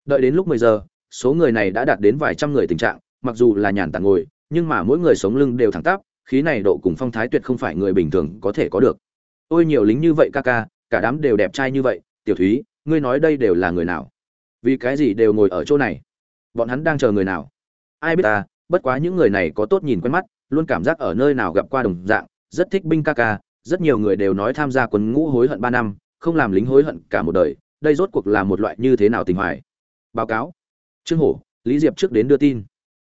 Đợi đến lúc mười giờ, số người này đã đạt đến vài trăm người tình trạng, mặc dù là nhàn tản ngồi, nhưng mà mỗi người sống lưng đều thẳng tắp khí này độ cùng phong thái tuyệt không phải người bình thường có thể có được. Ôi nhiều lính như vậy ca ca, cả đám đều đẹp trai như vậy, tiểu thúy, ngươi nói đây đều là người nào? Vì cái gì đều ngồi ở chỗ này? Bọn hắn đang chờ người nào? Ai biết ta, bất quá những người này có tốt nhìn quen mắt, luôn cảm giác ở nơi nào gặp qua đồng dạng, rất thích binh ca ca, rất nhiều người đều nói tham gia quân ngũ hối hận ba năm, không làm lính hối hận cả một đời, đây rốt cuộc là một loại như thế nào tình hoài? Báo cáo. Trương hổ, lý diệp trước đến đưa tin.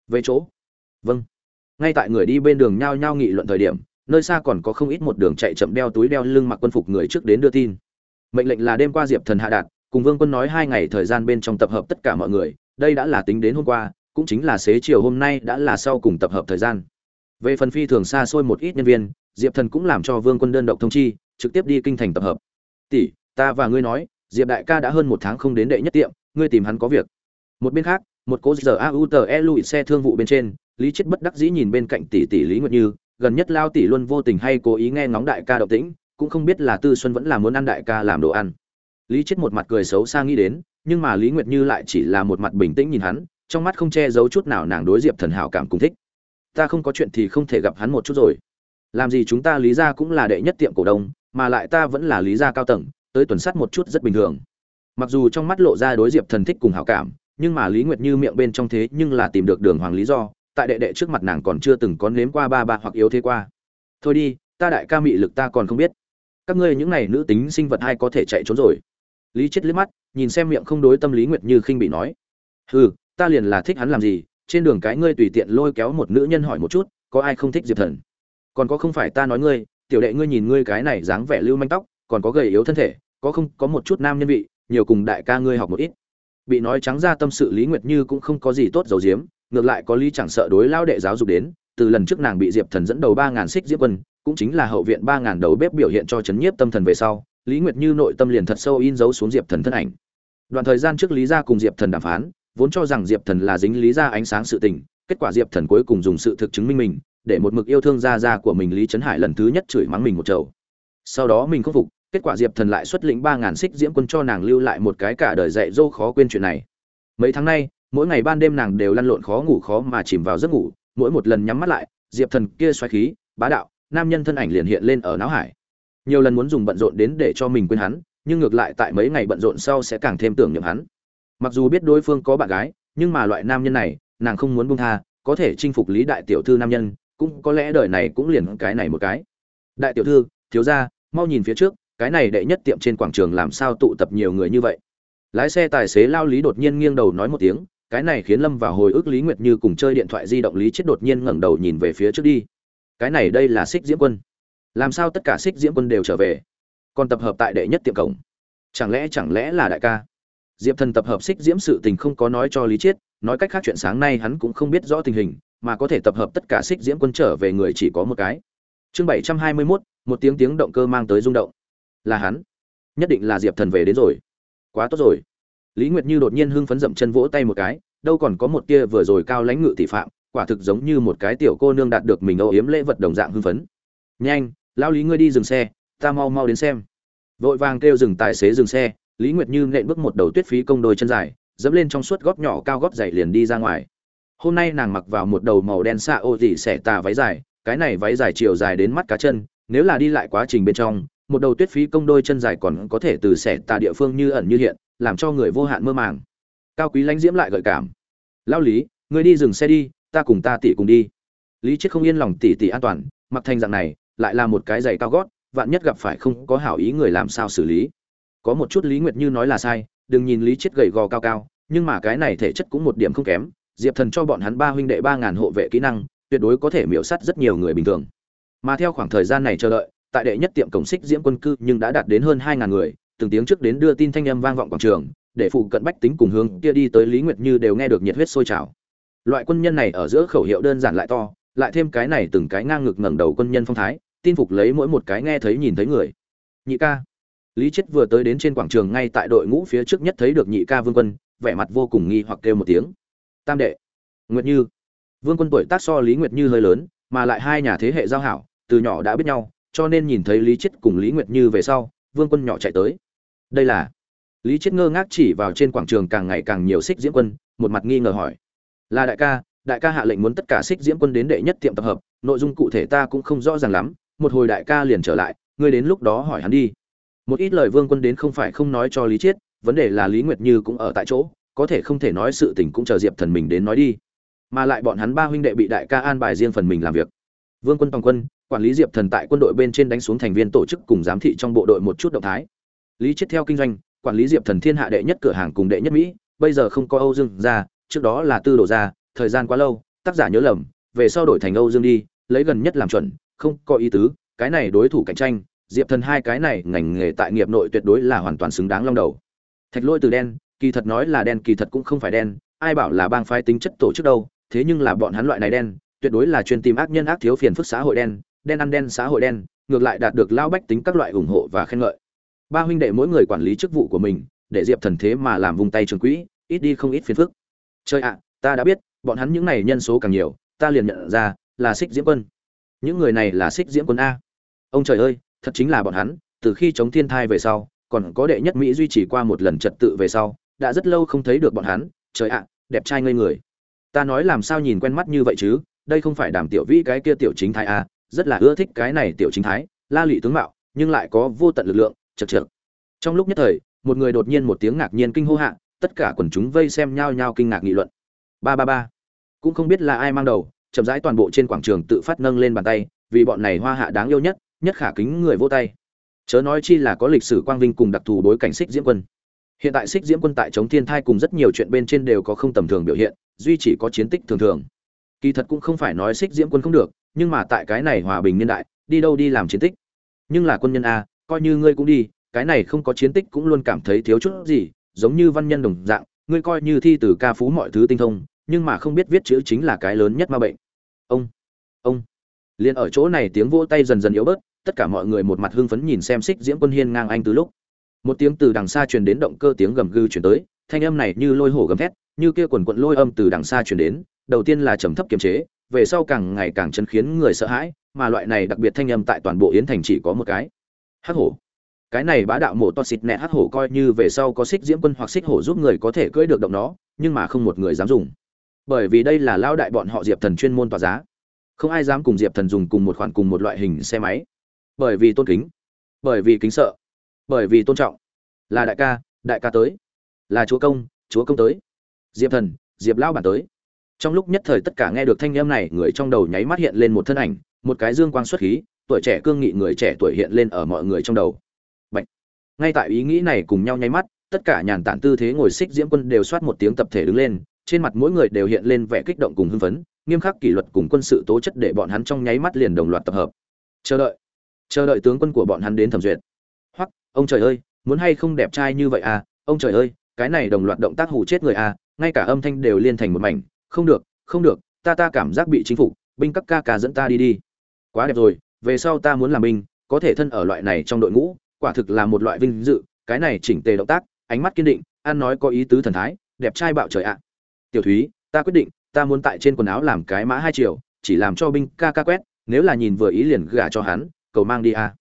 Về chỗ. Vâng ngay tại người đi bên đường nhao nhao nghị luận thời điểm, nơi xa còn có không ít một đường chạy chậm đeo túi đeo lưng mặc quân phục người trước đến đưa tin. Mệnh lệnh là đêm qua diệp thần hạ đạt, cùng vương quân nói hai ngày thời gian bên trong tập hợp tất cả mọi người, đây đã là tính đến hôm qua, cũng chính là xế chiều hôm nay đã là sau cùng tập hợp thời gian. Về phần phi thường xa xôi một ít nhân viên, diệp thần cũng làm cho vương quân đơn độc thông chi, trực tiếp đi kinh thành tập hợp. Tỷ, ta và ngươi nói, diệp đại ca đã hơn một tháng không đến đệ nhất tiệm, ngươi tìm hắn có việc. Một bên khác, một cố giờ a u tờ e lụi xe thương vụ bên trên lý chết bất đắc dĩ nhìn bên cạnh tỷ tỷ lý nguyệt như, gần nhất lao tỷ luôn vô tình hay cố ý nghe ngóng đại ca động tĩnh, cũng không biết là tư xuân vẫn là muốn ăn đại ca làm đồ ăn. Lý chết một mặt cười xấu xa nghĩ đến, nhưng mà lý nguyệt như lại chỉ là một mặt bình tĩnh nhìn hắn, trong mắt không che giấu chút nào nàng đối diệp thần hảo cảm cùng thích. Ta không có chuyện thì không thể gặp hắn một chút rồi. Làm gì chúng ta lý ra cũng là đệ nhất tiệm cổ đông, mà lại ta vẫn là lý gia cao tầng, tới tuần sát một chút rất bình thường. Mặc dù trong mắt lộ ra đối diệp thần thích cùng hảo cảm, nhưng mà lý nguyệt như miệng bên trong thế nhưng là tìm được đường hoàng lý do tại đệ đệ trước mặt nàng còn chưa từng có nếm qua ba ba hoặc yếu thế qua. Thôi đi, ta đại ca mị lực ta còn không biết. Các ngươi những này nữ tính sinh vật hay có thể chạy trốn rồi. Lý chết liếc mắt, nhìn xem miệng không đối tâm lý nguyệt như khinh bị nói. Hừ, ta liền là thích hắn làm gì, trên đường cái ngươi tùy tiện lôi kéo một nữ nhân hỏi một chút, có ai không thích diệp thần? Còn có không phải ta nói ngươi, tiểu đệ ngươi nhìn ngươi cái này dáng vẻ lưu manh tóc, còn có gầy yếu thân thể, có không, có một chút nam nhân vị, nhiều cùng đại ca ngươi học một ít. Bị nói trắng ra tâm sự lý nguyệt như cũng không có gì tốt dầu diếm ngược lại có lý chẳng sợ đối lao đệ giáo dục đến, từ lần trước nàng bị diệp thần dẫn đầu ba ngàn xích diễm quân, cũng chính là hậu viện ba ngàn đầu bếp biểu hiện cho chấn nhiếp tâm thần về sau, lý nguyệt như nội tâm liền thật sâu in dấu xuống diệp thần thân ảnh. Đoạn thời gian trước lý gia cùng diệp thần đàm phán, vốn cho rằng diệp thần là dính lý gia ánh sáng sự tình, kết quả diệp thần cuối cùng dùng sự thực chứng minh mình, để một mực yêu thương gia gia của mình lý trấn hải lần thứ nhất chửi mắng mình một chầu. Sau đó mình khắc phục, kết quả diệp thần lại xuất lĩnh ba ngàn xích diễm quân cho nàng lưu lại một cái cả đời dạy dỗ khó quên chuyện này. Mấy tháng nay mỗi ngày ban đêm nàng đều lăn lộn khó ngủ khó mà chìm vào giấc ngủ, mỗi một lần nhắm mắt lại, diệp thần kia xoáy khí, bá đạo, nam nhân thân ảnh liền hiện lên ở não hải. Nhiều lần muốn dùng bận rộn đến để cho mình quên hắn, nhưng ngược lại tại mấy ngày bận rộn sau sẽ càng thêm tưởng niệm hắn. Mặc dù biết đối phương có bạn gái, nhưng mà loại nam nhân này, nàng không muốn buông tha, có thể chinh phục lý đại tiểu thư nam nhân, cũng có lẽ đời này cũng liền cái này một cái. Đại tiểu thư, thiếu gia, mau nhìn phía trước, cái này đệ nhất tiệm trên quảng trường làm sao tụ tập nhiều người như vậy? Lái xe tài xế lao lý đột nhiên nghiêng đầu nói một tiếng cái này khiến lâm vào hồi ức lý nguyệt như cùng chơi điện thoại di động lý chết đột nhiên ngẩng đầu nhìn về phía trước đi. Cái này đây là xích diễm quân. Làm sao tất cả xích diễm quân đều trở về? Còn tập hợp tại đệ nhất tiệm cổng. Chẳng lẽ chẳng lẽ là đại ca? Diệp thần tập hợp xích diễm sự tình không có nói cho lý chiết nói cách khác chuyện sáng nay hắn cũng không biết rõ tình hình, mà có thể tập hợp tất cả xích diễm quân trở về người chỉ có một cái. Chương bảy trăm hai mươi mốt, một tiếng tiếng động cơ mang tới rung động. Là hắn. Nhất định là diệp thần về đến rồi. Quá tốt rồi lý nguyệt như đột nhiên hưng phấn dậm chân vỗ tay một cái, đâu còn có một tia vừa rồi cao lãnh ngự tỷ phạm, quả thực giống như một cái tiểu cô nương đạt được mình âu yếm lễ vật đồng dạng hưng phấn. Nhanh, lao lý ngươi đi dừng xe, ta mau mau đến xem. Vội vàng kêu dừng tài xế dừng xe, lý nguyệt như nện bước một đầu tuyết phí công đôi chân dài, dẫm lên trong suốt góp nhỏ cao góp dày liền đi ra ngoài. Hôm nay nàng mặc vào một đầu màu đen xạ ô dị xẻ tà váy dài, cái này váy dài chiều dài đến mắt cá chân, nếu là đi lại quá trình bên trong, một đầu tuyết phí công đôi chân dài còn có thể từ xẻ tà địa phương như ẩn như hiện làm cho người vô hạn mơ màng. Cao quý lãnh diễm lại gợi cảm. Lao lý người đi dừng xe đi, ta cùng ta tỷ cùng đi. Lý chết không yên lòng tỷ tỷ an toàn, mặc thành dạng này, lại là một cái giày cao gót, vạn nhất gặp phải không có hảo ý người làm sao xử lý. Có một chút lý nguyệt như nói là sai, đừng nhìn lý chết gầy gò cao cao, nhưng mà cái này thể chất cũng một điểm không kém, diệp thần cho bọn hắn ba huynh đệ ba ngàn hộ vệ kỹ năng, tuyệt đối có thể miễu sát rất nhiều người bình thường. Mà theo khoảng thời gian này chờ đợi, tại đệ nhất tiệm cổng xích diễm quân cư nhưng đã đạt đến hơn hai ngàn người từng tiếng trước đến đưa tin thanh âm vang vọng quảng trường, để phụ cận bách tính cùng hướng kia đi tới lý nguyệt như đều nghe được nhiệt huyết sôi trào. Loại quân nhân này ở giữa khẩu hiệu đơn giản lại to, lại thêm cái này từng cái ngang ngực ngẩng đầu quân nhân phong thái, tin phục lấy mỗi một cái nghe thấy nhìn thấy người. Nhị ca. Lý chết vừa tới đến trên quảng trường ngay tại đội ngũ phía trước nhất thấy được nhị ca vương quân, vẻ mặt vô cùng nghi hoặc kêu một tiếng. Tam đệ. Nguyệt như. Vương quân tuổi tác so lý nguyệt như hơi lớn, mà lại hai nhà thế hệ giao hảo, từ nhỏ đã biết nhau, cho nên nhìn thấy lý chết cùng lý nguyệt như về sau, vương quân nhỏ chạy tới đây là lý chết ngơ ngác chỉ vào trên quảng trường càng ngày càng nhiều xích diễm quân, một mặt nghi ngờ hỏi. Là đại ca đại ca hạ lệnh muốn tất cả xích diễm quân đến đệ nhất tiệm tập hợp, nội dung cụ thể ta cũng không rõ ràng lắm, một hồi đại ca liền trở lại, ngươi đến lúc đó hỏi hắn đi. Một ít lời vương quân đến không phải không nói cho lý chiết, vấn đề là lý nguyệt như cũng ở tại chỗ, có thể không thể nói sự tình cũng chờ diệp thần mình đến nói đi. Mà lại bọn hắn ba huynh đệ bị đại ca an bài riêng phần mình làm việc. Vương quân toàn quân, quản lý diệp thần tại quân đội bên trên đánh xuống thành viên tổ chức cùng giám thị trong bộ đội một chút động thái lý chết theo kinh doanh, quản lý diệp thần thiên hạ đệ nhất cửa hàng cùng đệ nhất mỹ, bây giờ không có âu dương ra trước đó là tư đồ ra thời gian quá lâu, tác giả nhớ lầm, về sau đổi thành âu dương đi, lấy gần nhất làm chuẩn, không có ý tứ, cái này đối thủ cạnh tranh, diệp thần hai cái này ngành nghề tại nghiệp nội tuyệt đối là hoàn toàn xứng đáng long đầu. Thạch lôi từ đen, kỳ thật nói là đen kỳ thật cũng không phải đen, ai bảo là bang phái tính chất tổ chức đâu, thế nhưng là bọn hắn loại này đen, tuyệt đối là chuyên tìm ác nhân ác thiếu phiền phức xã hội đen đen ăn đen xã hội đen, ngược lại đạt được lao bách tính các loại ủng hộ và khen ngợi ba huynh đệ mỗi người quản lý chức vụ của mình, để diệp thần thế mà làm vùng tay trường quỹ, ít đi không ít phiền phức. Chơi ạ, ta đã biết, bọn hắn những này nhân số càng nhiều, ta liền nhận ra là xích diễm quân. Những người này là xích diễm quân a. Ông trời ơi, thật chính là bọn hắn, từ khi chống thiên thai về sau, còn có đệ nhất mỹ duy trì qua một lần trật tự về sau, đã rất lâu không thấy được bọn hắn. Trời ạ, đẹp trai ngây người. Ta nói làm sao nhìn quen mắt như vậy chứ, đây không phải đàm tiểu vĩ cái kia tiểu chính thái a, rất là ưa thích cái này tiểu chính thái, la lụy tướng mạo, nhưng lại có vô tận lực lượng chật chật trong lúc nhất thời, một người đột nhiên một tiếng ngạc nhiên kinh hô hạ, tất cả quần chúng vây xem nhau nhau kinh ngạc nghị luận. Ba ba ba. Cũng không biết là ai mang đầu, chậm rãi toàn bộ trên quảng trường tự phát nâng lên bàn tay, vì bọn này hoa hạ đáng yêu nhất nhất khả kính người vô tay. Chớ nói chi là có lịch sử quang vinh cùng đặc thù bối cảnh xích diễm quân. Hiện tại xích diễm quân tại chống thiên thai cùng rất nhiều chuyện bên trên đều có không tầm thường biểu hiện, duy chỉ có chiến tích thường thường. Kỳ thật cũng không phải nói xích diễm quân không được, nhưng mà tại cái này hòa bình niên đại, đi đâu đi làm chiến tích. Nhưng là quân nhân a coi như ngươi cũng đi, cái này không có chiến tích cũng luôn cảm thấy thiếu chút gì, giống như văn nhân đồng dạng, ngươi coi như thi từ ca phú mọi thứ tinh thông, nhưng mà không biết viết chữ chính là cái lớn nhất ma bệnh. Ông ông. Liền ở chỗ này tiếng vỗ tay dần dần yếu bớt, tất cả mọi người một mặt hưng phấn nhìn xem xích diễm quân hiên ngang anh từ lúc. Một tiếng từ đằng xa truyền đến động cơ tiếng gầm gừ truyền tới, thanh âm này như lôi hổ gầm thét, như kia quần quận lôi âm từ đằng xa truyền đến, đầu tiên là trầm thấp kiềm chế, về sau càng ngày càng chân khiến người sợ hãi, mà loại này đặc biệt thanh âm tại toàn bộ yến thành chỉ có một cái hắc hổ. Cái này bá đạo mổ to xịt nẹt hắc hổ coi như về sau có xích diễm quân hoặc xích hổ giúp người có thể cưỡi được động nó, nhưng mà không một người dám dùng. Bởi vì đây là lao đại bọn họ diệp thần chuyên môn tỏa giá. Không ai dám cùng diệp thần dùng cùng một khoản cùng một loại hình xe máy. Bởi vì tôn kính. Bởi vì kính sợ. Bởi vì tôn trọng. Là đại ca đại ca tới. Là chúa công chúa công tới. Diệp thần, diệp lão bản tới. Trong lúc nhất thời tất cả nghe được thanh âm này, người trong đầu nháy mắt hiện lên một thân ảnh, một cái dương quang xuất khí tuổi trẻ cương nghị người trẻ tuổi hiện lên ở mọi người trong đầu. Bạch. ngay tại ý nghĩ này cùng nhau nháy mắt, tất cả nhàn tản tư thế ngồi xích diễm quân đều soát một tiếng tập thể đứng lên, trên mặt mỗi người đều hiện lên vẻ kích động cùng hưng phấn, nghiêm khắc kỷ luật cùng quân sự tố chất để bọn hắn trong nháy mắt liền đồng loạt tập hợp. Chờ đợi. Chờ đợi tướng quân của bọn hắn đến thẩm duyệt. Hoặc ông trời ơi, muốn hay không đẹp trai như vậy à? Ông trời ơi, cái này đồng loạt động tác hù chết người à? Ngay cả âm thanh đều liên thành một mảnh. Không được không được, ta ta cảm giác bị chính phủ binh các ca ca dẫn ta đi đi. Quá đẹp rồi về sau ta muốn làm binh, có thể thân ở loại này trong đội ngũ, quả thực là một loại vinh dự, cái này chỉnh tề động tác, ánh mắt kiên định, ăn nói có ý tứ thần thái, đẹp trai bạo trời ạ. Tiểu thúy, ta quyết định, ta muốn tại trên quần áo làm cái mã hai triệu chỉ làm cho binh ca ca quét, nếu là nhìn vừa ý liền gả cho hắn, cầu mang đi a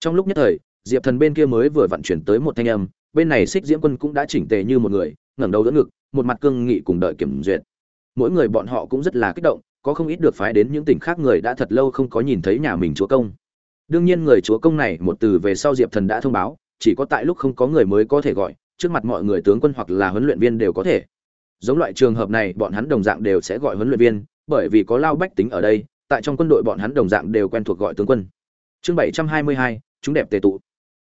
trong lúc nhất thời, diệp thần bên kia mới vừa vận chuyển tới một thanh âm, bên này xích diễm quân cũng đã chỉnh tề như một người, ngẩng đầu đỡ ngực, một mặt cương nghị cùng đợi kiểm duyệt. Mỗi người bọn họ cũng rất là kích động có không ít được phái đến những tỉnh khác người đã thật lâu không có nhìn thấy nhà mình chúa công. Đương nhiên người chúa công này một từ về sau diệp thần đã thông báo, chỉ có tại lúc không có người mới có thể gọi, trước mặt mọi người tướng quân hoặc là huấn luyện viên đều có thể. Giống loại trường hợp này, bọn hắn đồng dạng đều sẽ gọi huấn luyện viên, bởi vì có lao bách tính ở đây, tại trong quân đội bọn hắn đồng dạng đều quen thuộc gọi tướng quân. Chương bảy trăm hai mươi hai, chúng đẹp tề tụ.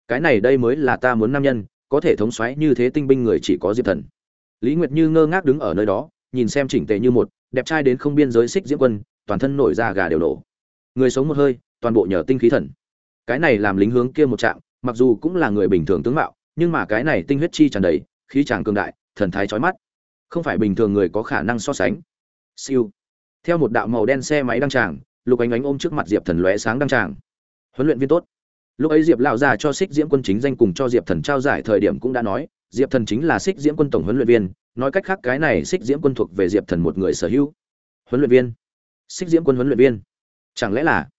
Cái này đây mới là ta muốn nam nhân, có thể thống xoáy như thế tinh binh người chỉ có diệp thần. Lý nguyệt như ngơ ngác đứng ở nơi đó, nhìn xem chỉnh tề như một đẹp trai đến không biên giới xích diễm quân, toàn thân nổi da gà đều nổ. Người sống một hơi, toàn bộ nhờ tinh khí thần. Cái này làm lính hướng kia một trạng mặc dù cũng là người bình thường tướng mạo, nhưng mà cái này tinh huyết chi tràn đầy, khí tràng cường đại, thần thái chói mắt. Không phải bình thường người có khả năng so sánh. Siêu. Theo một đạo màu đen xe máy đăng tràng, lục ánh ánh ôm trước mặt diệp thần lóe sáng đăng tràng. Huấn luyện viên tốt. Lúc ấy diệp lão già cho xích diễm quân chính danh cùng cho diệp thần trao giải thời điểm cũng đã nói, diệp thần chính là xích diễm quân tổng huấn luyện viên nói cách khác cái này xích diễm quân thuộc về diệp thần một người sở hữu. Huấn luyện viên. Xích diễm quân huấn luyện viên. Chẳng lẽ là?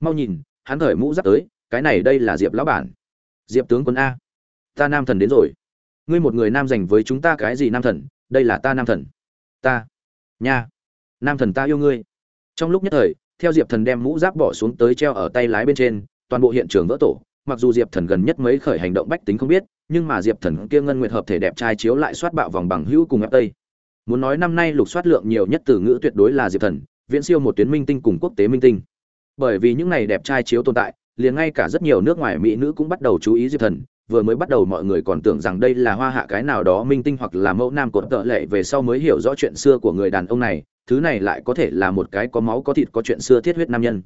Mau nhìn, hắn thời mũ giáp tới, cái này đây là diệp lão bản. Diệp tướng quân a. Ta nam thần đến rồi. Ngươi một người nam dành với chúng ta cái gì nam thần? Đây là ta nam thần. Ta. Nha. Nam thần ta yêu ngươi. Trong lúc nhất thời, theo diệp thần đem mũ giáp bỏ xuống tới treo ở tay lái bên trên, toàn bộ hiện trường vỡ tổ, mặc dù diệp thần gần nhất mấy khởi hành động bách tính không biết nhưng mà diệp thần kia ngân nguyệt hợp thể đẹp trai chiếu lại soát bạo vòng bằng hữu cùng ép tây. Muốn nói năm nay lục soát lượng nhiều nhất từ ngữ tuyệt đối là diệp thần, viễn siêu một tuyến minh tinh cùng quốc tế minh tinh. Bởi vì những này đẹp trai chiếu tồn tại, liền ngay cả rất nhiều nước ngoài mỹ nữ cũng bắt đầu chú ý diệp thần, vừa mới bắt đầu mọi người còn tưởng rằng đây là hoa hạ cái nào đó minh tinh hoặc là mẫu nam cột tợ lệ về sau mới hiểu rõ chuyện xưa của người đàn ông này, thứ này lại có thể là một cái có máu có thịt có chuyện xưa thiết huyết nam nhân.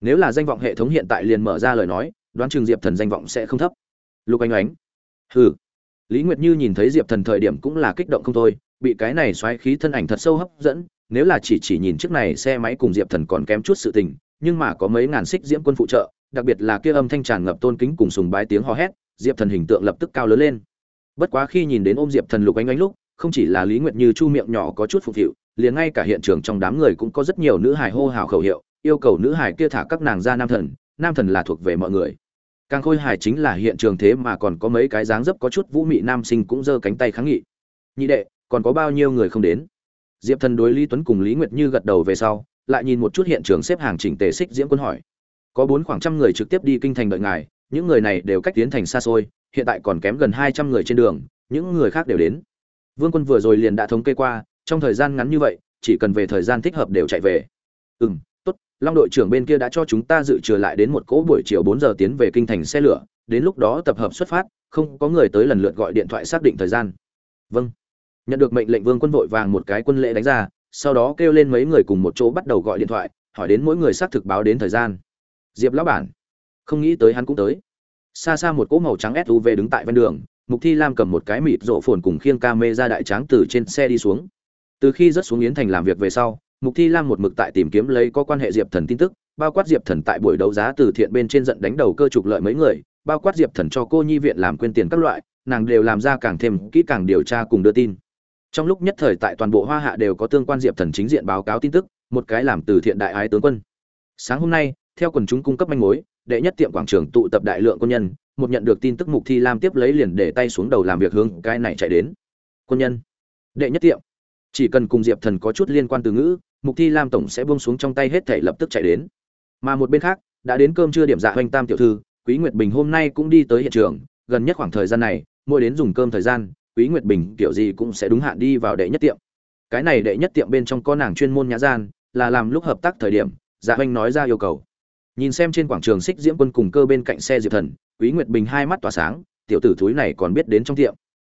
Nếu là danh vọng hệ thống hiện tại liền mở ra lời nói, đoán chừng diệp thần danh vọng sẽ không thấp. Lục anh ánh hừ. Lý nguyệt như nhìn thấy diệp thần thời điểm cũng là kích động không thôi, bị cái này xoáy khí thân ảnh thật sâu hấp dẫn, nếu là chỉ chỉ nhìn chiếc này xe máy cùng diệp thần còn kém chút sự tình, nhưng mà có mấy ngàn xích diễm quân phụ trợ, đặc biệt là kia âm thanh tràn ngập tôn kính cùng sùng bái tiếng hò hét, diệp thần hình tượng lập tức cao lớn lên. Bất quá khi nhìn đến ôm diệp thần lục ánh ánh lúc, không chỉ là lý nguyệt như chu miệng nhỏ có chút phục vụ liền ngay cả hiện trường trong đám người cũng có rất nhiều nữ hài hô hào khẩu hiệu, yêu cầu nữ hài kia thả các nàng ra nam thần nam thần là thuộc về mọi người càng khôi hài chính là hiện trường thế mà còn có mấy cái dáng dấp có chút vũ mị nam sinh cũng giơ cánh tay kháng nghị. Nhị đệ, còn có bao nhiêu người không đến? Diệp thần đối lý tuấn cùng lý nguyệt như gật đầu về sau, lại nhìn một chút hiện trường xếp hàng chỉnh tề xích diễm quân hỏi. Có bốn khoảng trăm người trực tiếp đi kinh thành đợi ngài, những người này đều cách tiến thành xa xôi, hiện tại còn kém gần hai trăm người trên đường, những người khác đều đến. Vương quân vừa rồi liền đã thống kê qua, trong thời gian ngắn như vậy, chỉ cần về thời gian thích hợp đều chạy về. Ừ m long đội trưởng bên kia đã cho chúng ta dự trừ lại đến một cỗ buổi chiều bốn giờ tiến về kinh thành xe lửa, đến lúc đó tập hợp xuất phát, không có người tới lần lượt gọi điện thoại xác định thời gian. Vâng. Nhận được mệnh lệnh vương quân vội vàng một cái quân lễ đánh ra, sau đó kêu lên mấy người cùng một chỗ bắt đầu gọi điện thoại, hỏi đến mỗi người xác thực báo đến thời gian. Diệp lão bản. Không nghĩ tới hắn cũng tới. Xa xa một cỗ màu trắng suv đứng tại ven đường, mục thi lam cầm một cái mịt rộ phồn cùng khiêng ca mê ra đại tráng từ trên xe đi xuống. Từ khi rất xuống yến thành làm việc về sau mục thi lam một mực tại tìm kiếm lấy có quan hệ diệp thần tin tức, bao quát diệp thần tại buổi đấu giá từ thiện bên trên giận đánh đầu cơ trục lợi mấy người, bao quát diệp thần cho cô nhi viện làm quên tiền các loại, nàng đều làm ra càng thêm kỹ càng điều tra cùng đưa tin. Trong lúc nhất thời tại toàn bộ hoa hạ đều có tương quan diệp thần chính diện báo cáo tin tức, một cái làm từ thiện đại ái tướng quân. Sáng hôm nay, theo quần chúng cung cấp manh mối, đệ nhất tiệm quảng trường tụ tập đại lượng quân nhân, một nhận được tin tức mục thi lam tiếp lấy liền để tay xuống đầu làm việc hướng cái này chạy đến. Quân nhân. Đệ nhất tiệm. Chỉ cần cùng diệp thần có chút liên quan từ ngữ mục thi lam tổng sẽ buông xuống trong tay hết thể lập tức chạy đến. Mà một bên khác, đã đến cơm trưa điểm dạ hoành tam tiểu thư, quý nguyệt bình hôm nay cũng đi tới hiện trường. Gần nhất khoảng thời gian này, mỗi đến dùng cơm thời gian, quý nguyệt bình kiểu gì cũng sẽ đúng hạn đi vào đệ nhất tiệm. Cái này đệ nhất tiệm bên trong có nàng chuyên môn nhã gian, là làm lúc hợp tác thời điểm dạ hoành nói ra yêu cầu. Nhìn xem trên quảng trường xích diễm quân cùng cơ bên cạnh xe diệp thần, quý nguyệt bình hai mắt tỏa sáng, tiểu tử thúi này còn biết đến trong tiệm.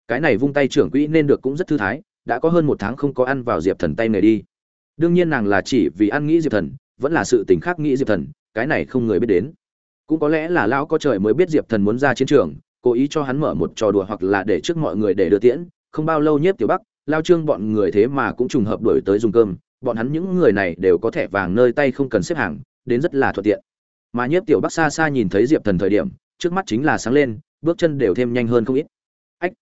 Cái này vung tay trưởng quỹ nên được cũng rất thư thái, đã có hơn một tháng không có ăn vào diệp thần tay người đi đương nhiên nàng là chỉ vì ăn nghĩ diệp thần, vẫn là sự tình khác nghĩ diệp thần, cái này không người biết đến. Cũng có lẽ là lão có trời mới biết diệp thần muốn ra chiến trường, cố ý cho hắn mở một trò đùa hoặc là để trước mọi người để đưa tiễn, không bao lâu nhiếp tiểu bắc, lao trương bọn người thế mà cũng trùng hợp đổi tới dùng cơm, bọn hắn những người này đều có thẻ vàng nơi tay không cần xếp hàng, đến rất là thuận tiện. Mà nhiếp tiểu bắc xa xa nhìn thấy diệp thần thời điểm, trước mắt chính là sáng lên, bước chân đều thêm nhanh hơn không ít. Ách!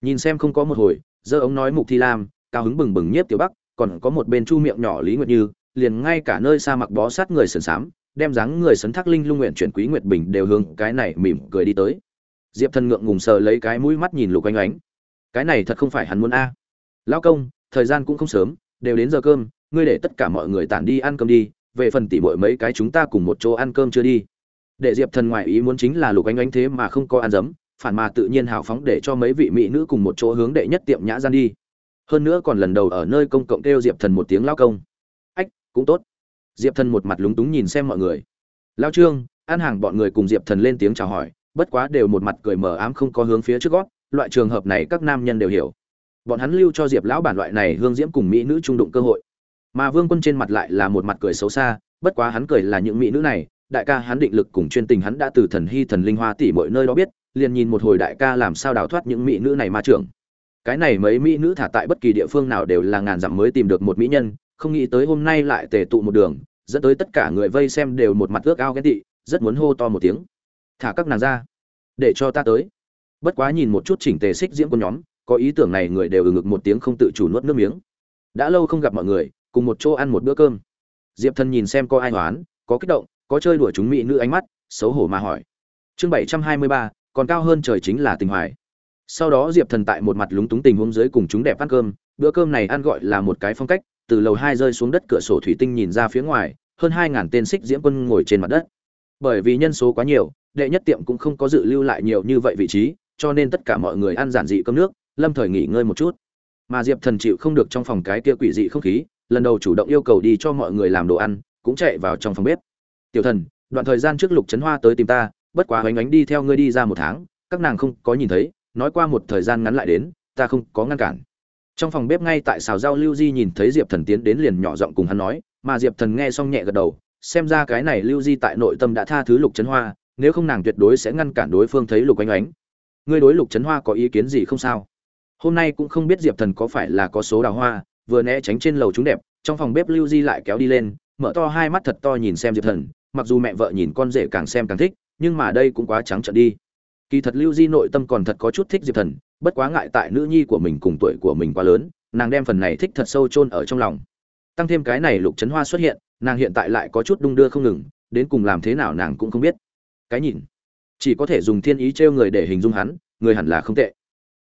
Nhìn xem không có một hồi, giơ ống nói mục thi lam, cao hứng bừng bừng nhiếp tiểu bắc còn có một bên chu miệng nhỏ lý nguyệt như, liền ngay cả nơi xa mặc bó sát người sườn xám đem dáng người sấn thác linh lung nguyện chuyển quý nguyệt bình đều hướng cái này mỉm cười đi tới. Diệp thần ngượng ngùng sờ lấy cái mũi mắt nhìn lục oanh oánh. Cái này thật không phải hắn muốn a. À. lão công, thời gian cũng không sớm, đều đến giờ cơm, ngươi để tất cả mọi người tản đi ăn cơm đi, về phần tỉ mội mấy cái chúng ta cùng một chỗ ăn cơm chưa đi. Để diệp thần ngoại ý muốn chính là lục oanh oánh thế mà không có ăn dấm, phản mà tự nhiên hào phóng để cho mấy vị mỹ nữ cùng một chỗ hướng đệ nhất tiệm nhã gian đi hơn nữa còn lần đầu ở nơi công cộng kêu diệp thần một tiếng lao công. Ách, cũng tốt. Diệp thần một mặt lúng túng nhìn xem mọi người. Lao trương ăn hàng bọn người cùng diệp thần lên tiếng chào hỏi, bất quá đều một mặt cười mờ ám không có hướng phía trước gót, loại trường hợp này các nam nhân đều hiểu. Bọn hắn lưu cho diệp lão bản loại này hương diễm cùng mỹ nữ trung đụng cơ hội. Mà vương quân trên mặt lại là một mặt cười xấu xa, bất quá hắn cười là những mỹ nữ này, đại ca hắn định lực cùng chuyên tình hắn đã từ thần hy thần linh hoa tỷ mọi nơi đó biết, liền nhìn một hồi đại ca làm sao đào thoát những mỹ nữ này ma trưởng cái này mấy mỹ nữ thả tại bất kỳ địa phương nào đều là ngàn dặm mới tìm được một mỹ nhân, không nghĩ tới hôm nay lại tề tụ một đường, dẫn tới tất cả người vây xem đều một mặt ước ao ghen tị, rất muốn hô to một tiếng. Thả các nàng ra, để cho ta tới. Bất quá nhìn một chút chỉnh tề xích diễm của nhóm, có ý tưởng này người đều ừ ngực một tiếng không tự chủ nuốt nước miếng. Đã lâu không gặp mọi người, cùng một chỗ ăn một bữa cơm. Diệp thần nhìn xem có ai hoán, có kích động, có chơi đùa chúng mỹ nữ ánh mắt, xấu hổ mà hỏi. Chương bảy trăm hai mươi ba, còn cao hơn trời chính là tình hoài sau đó diệp thần tại một mặt lúng túng tình huống dưới cùng chúng đẹp ăn cơm. Bữa cơm này ăn gọi là một cái phong cách, từ lầu hai rơi xuống đất cửa sổ thủy tinh nhìn ra phía ngoài, hơn hai ngàn tên xích diễm quân ngồi trên mặt đất. Bởi vì nhân số quá nhiều, đệ nhất tiệm cũng không có dự lưu lại nhiều như vậy vị trí, cho nên tất cả mọi người ăn giản dị cơm nước, lâm thời nghỉ ngơi một chút. Mà diệp thần chịu không được trong phòng cái kia quỷ dị không khí, lần đầu chủ động yêu cầu đi cho mọi người làm đồ ăn, cũng chạy vào trong phòng bếp. Tiểu thần, đoạn thời gian trước lục trấn hoa tới tìm ta, bất quá hoành ánh đi theo ngươi đi ra một tháng, các nàng không có nhìn thấy nói qua một thời gian ngắn lại đến, ta không có ngăn cản. Trong phòng bếp ngay tại xào rau lưu di nhìn thấy diệp thần tiến đến liền nhỏ giọng cùng hắn nói, mà diệp thần nghe xong nhẹ gật đầu, xem ra cái này lưu di tại nội tâm đã tha thứ lục trấn hoa, nếu không nàng tuyệt đối sẽ ngăn cản đối phương thấy lục oanh oánh ngươi đối lục trấn hoa có ý kiến gì không sao? Hôm nay cũng không biết diệp thần có phải là có số đào hoa, vừa né tránh trên lầu chúng đẹp, trong phòng bếp lưu di lại kéo đi lên, mở to hai mắt thật to nhìn xem diệp thần, mặc dù mẹ vợ nhìn con rể càng xem càng thích, nhưng mà đây cũng quá trắng trợn đi kỳ thật lưu di nội tâm còn thật có chút thích diệp thần, bất quá ngại tại nữ nhi của mình cùng tuổi của mình quá lớn, nàng đem phần này thích thật sâu chôn ở trong lòng. Tăng thêm cái này lục trấn hoa xuất hiện, nàng hiện tại lại có chút đung đưa không ngừng, đến cùng làm thế nào nàng cũng không biết. Cái nhìn, chỉ có thể dùng thiên ý trêu người để hình dung hắn, người hẳn là không tệ.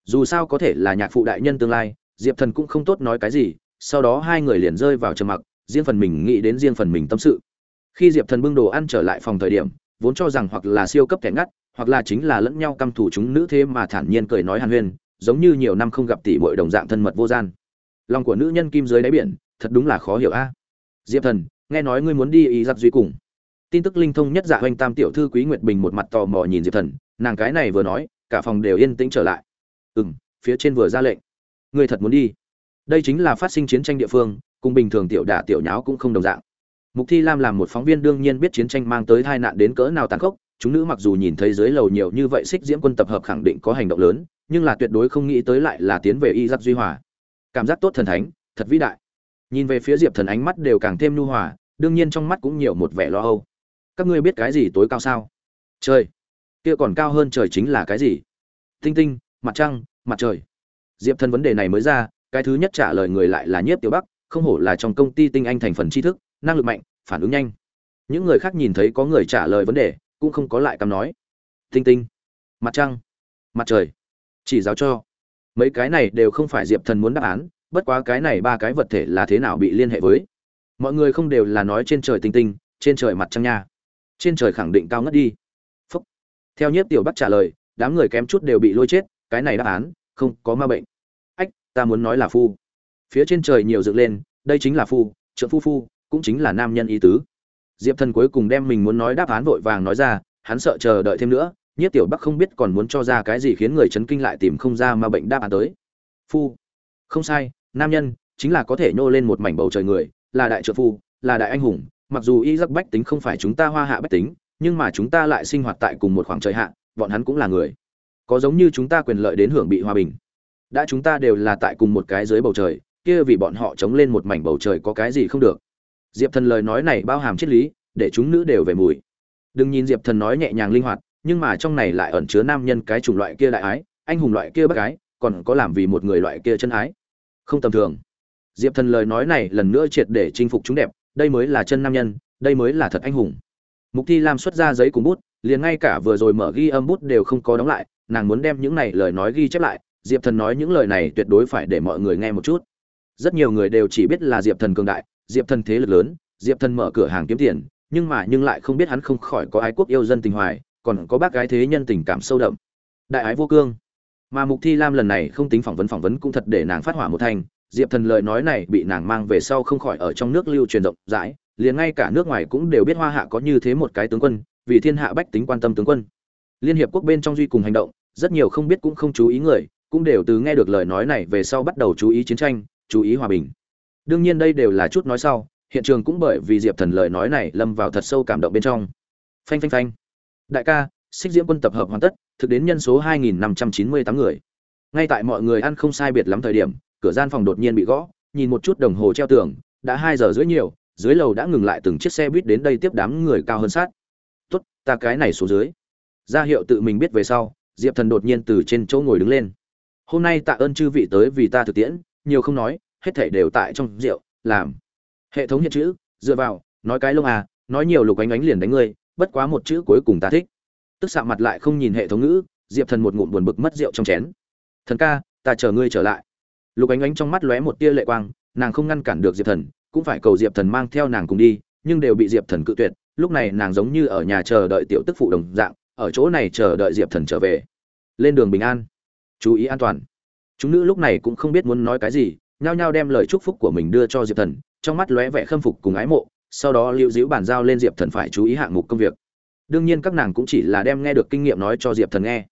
Dù sao có thể là nhạc phụ đại nhân tương lai, diệp thần cũng không tốt nói cái gì, sau đó hai người liền rơi vào trầm mặc, riêng phần mình nghĩ đến riêng phần mình tâm sự. Khi diệp thần bưng đồ ăn trở lại phòng thời điểm, vốn cho rằng hoặc là siêu cấp thẻ ngắt hoặc là chính là lẫn nhau căm thù chúng nữ thế mà thản nhiên cười nói hàn huyên, giống như nhiều năm không gặp tỷ muội đồng dạng thân mật vô gian. Lòng của nữ nhân kim dưới đáy biển, thật đúng là khó hiểu a. À? Diệp thần, nghe nói ngươi muốn đi ý giặc duy cùng. Tin tức linh thông nhất dạ hoành tam tiểu thư quý nguyệt bình một mặt tò mò nhìn diệp thần, nàng cái này vừa nói, cả phòng đều yên tĩnh trở lại. Ừ m phía trên vừa ra lệnh. Ngươi thật muốn đi? Đây chính là phát sinh chiến tranh địa phương, cùng bình thường tiểu đả tiểu nháo cũng không đồng dạng. Mục thi lam làm một phóng viên đương nhiên biết chiến tranh mang tới tai nạn đến cỡ nào tàn khốc chúng nữ mặc dù nhìn thấy dưới lầu nhiều như vậy xích diễm quân tập hợp khẳng định có hành động lớn, nhưng là tuyệt đối không nghĩ tới lại là tiến về y giặc duy hòa. Cảm giác tốt thần thánh, thật vĩ đại. Nhìn về phía diệp thần ánh mắt đều càng thêm nhu hòa, đương nhiên trong mắt cũng nhiều một vẻ lo âu. Các ngươi biết cái gì tối cao sao? Trời, kia còn cao hơn trời chính là cái gì? Tinh tinh, mặt trăng, mặt trời. Diệp thần vấn đề này mới ra, cái thứ nhất trả lời người lại là nhiếp tiểu bắc, không hổ là trong công ty tinh anh thành phần tri thức, năng lực mạnh, phản ứng nhanh. Những người khác nhìn thấy có người trả lời vấn đề cũng không có lại cắm nói. Tinh tinh, mặt trăng, mặt trời, chỉ giáo cho. Mấy cái này đều không phải diệp thần muốn đáp án, bất quá cái này ba cái vật thể là thế nào bị liên hệ với? Mọi người không đều là nói trên trời tinh tinh, trên trời mặt trăng nha. Trên trời khẳng định cao ngất đi. Phúc. Theo nhiếp tiểu bắc trả lời, đám người kém chút đều bị lôi chết, cái này đáp án, không có ma bệnh. Ách, ta muốn nói là phu. Phía trên trời nhiều dựng lên, đây chính là phu trợ phu phu, cũng chính là nam nhân ý tứ diệp thần cuối cùng đem mình muốn nói đáp án vội vàng nói ra, hắn sợ chờ đợi thêm nữa, nhiếp tiểu bắc không biết còn muốn cho ra cái gì khiến người chấn kinh lại tìm không ra mà bệnh đáp án tới. Phu. Không sai, nam nhân, chính là có thể nhô lên một mảnh bầu trời người, là đại trợ phu, là đại anh hùng, mặc dù y giắc bách tính không phải chúng ta hoa hạ bách tính, nhưng mà chúng ta lại sinh hoạt tại cùng một khoảng trời hạ, bọn hắn cũng là người. Có giống như chúng ta quyền lợi đến hưởng bị hòa bình. Đã chúng ta đều là tại cùng một cái dưới bầu trời, kia vì bọn họ chống lên một mảnh bầu trời có cái gì không được diệp thần lời nói này bao hàm triết lý, để chúng nữ đều về mùi. Đừng nhìn diệp thần nói nhẹ nhàng linh hoạt, nhưng mà trong này lại ẩn chứa nam nhân cái chủng loại kia đại ái, anh hùng loại kia bác ái, còn có làm vì một người loại kia chân ái. Không tầm thường. Diệp thần lời nói này lần nữa triệt để chinh phục chúng đẹp, đây mới là chân nam nhân, đây mới là thật anh hùng. Mục thi lam xuất ra giấy cùng bút, liền ngay cả vừa rồi mở ghi âm bút đều không có đóng lại, nàng muốn đem những này lời nói ghi chép lại, diệp thần nói những lời này tuyệt đối phải để mọi người nghe một chút. Rất nhiều người đều chỉ biết là diệp thần cường đại diệp thần thế lực lớn, diệp thần mở cửa hàng kiếm tiền, nhưng mà nhưng lại không biết hắn không khỏi có ái quốc yêu dân tình hoài, còn có bác gái thế nhân tình cảm sâu đậm. Đại ái vô cương. Mà mục thi lam lần này không tính phỏng vấn phỏng vấn cũng thật để nàng phát hỏa một thành diệp thần lời nói này bị nàng mang về sau không khỏi ở trong nước lưu truyền rộng rãi, liền ngay cả nước ngoài cũng đều biết hoa hạ có như thế một cái tướng quân, vì thiên hạ bách tính quan tâm tướng quân. Liên hiệp quốc bên trong duy cùng hành động, rất nhiều không biết cũng không chú ý người, cũng đều từ nghe được lời nói này về sau bắt đầu chú ý chiến tranh, chú ý hòa bình đương nhiên đây đều là chút nói sau, hiện trường cũng bởi vì diệp thần lời nói này lâm vào thật sâu cảm động bên trong. Phanh phanh phanh. Đại ca, xích diễm quân tập hợp hoàn tất, thực đến nhân số 2.598 người. Ngay tại mọi người ăn không sai biệt lắm thời điểm, cửa gian phòng đột nhiên bị gõ, nhìn một chút đồng hồ treo tường, đã hai giờ rưỡi nhiều, dưới lầu đã ngừng lại từng chiếc xe buýt đến đây tiếp đám người cao hơn sát. Tốt, ta cái này xuống dưới. Ra hiệu tự mình biết về sau, diệp thần đột nhiên từ trên chỗ ngồi đứng lên. Hôm nay tạ ơn chư vị tới vì ta thực tiễn, nhiều không nói hết thảy đều tại trong rượu, làm. Hệ thống hiện chữ, dựa vào, nói cái lông à nói nhiều lục ánh ánh liền đánh ngươi, bất quá một chữ cuối cùng ta thích. Tức sạm mặt lại không nhìn hệ thống ngữ, diệp thần một ngụm buồn bực mất rượu trong chén. Thần ca, ta chờ ngươi trở lại. Lục ánh ánh trong mắt lóe một tia lệ quang, nàng không ngăn cản được diệp thần, cũng phải cầu diệp thần mang theo nàng cùng đi, nhưng đều bị diệp thần cự tuyệt, lúc này nàng giống như ở nhà chờ đợi tiểu tức phụ đồng dạng, ở chỗ này chờ đợi diệp thần trở về. Lên đường bình an. Chú ý an toàn. Chúng nữ lúc này cũng không biết muốn nói cái gì nhao nhao đem lời chúc phúc của mình đưa cho diệp thần, trong mắt lóe vẻ khâm phục cùng ái mộ, sau đó lưu giữ bàn giao lên diệp thần phải chú ý hạng mục công việc. Đương nhiên các nàng cũng chỉ là đem nghe được kinh nghiệm nói cho diệp thần nghe.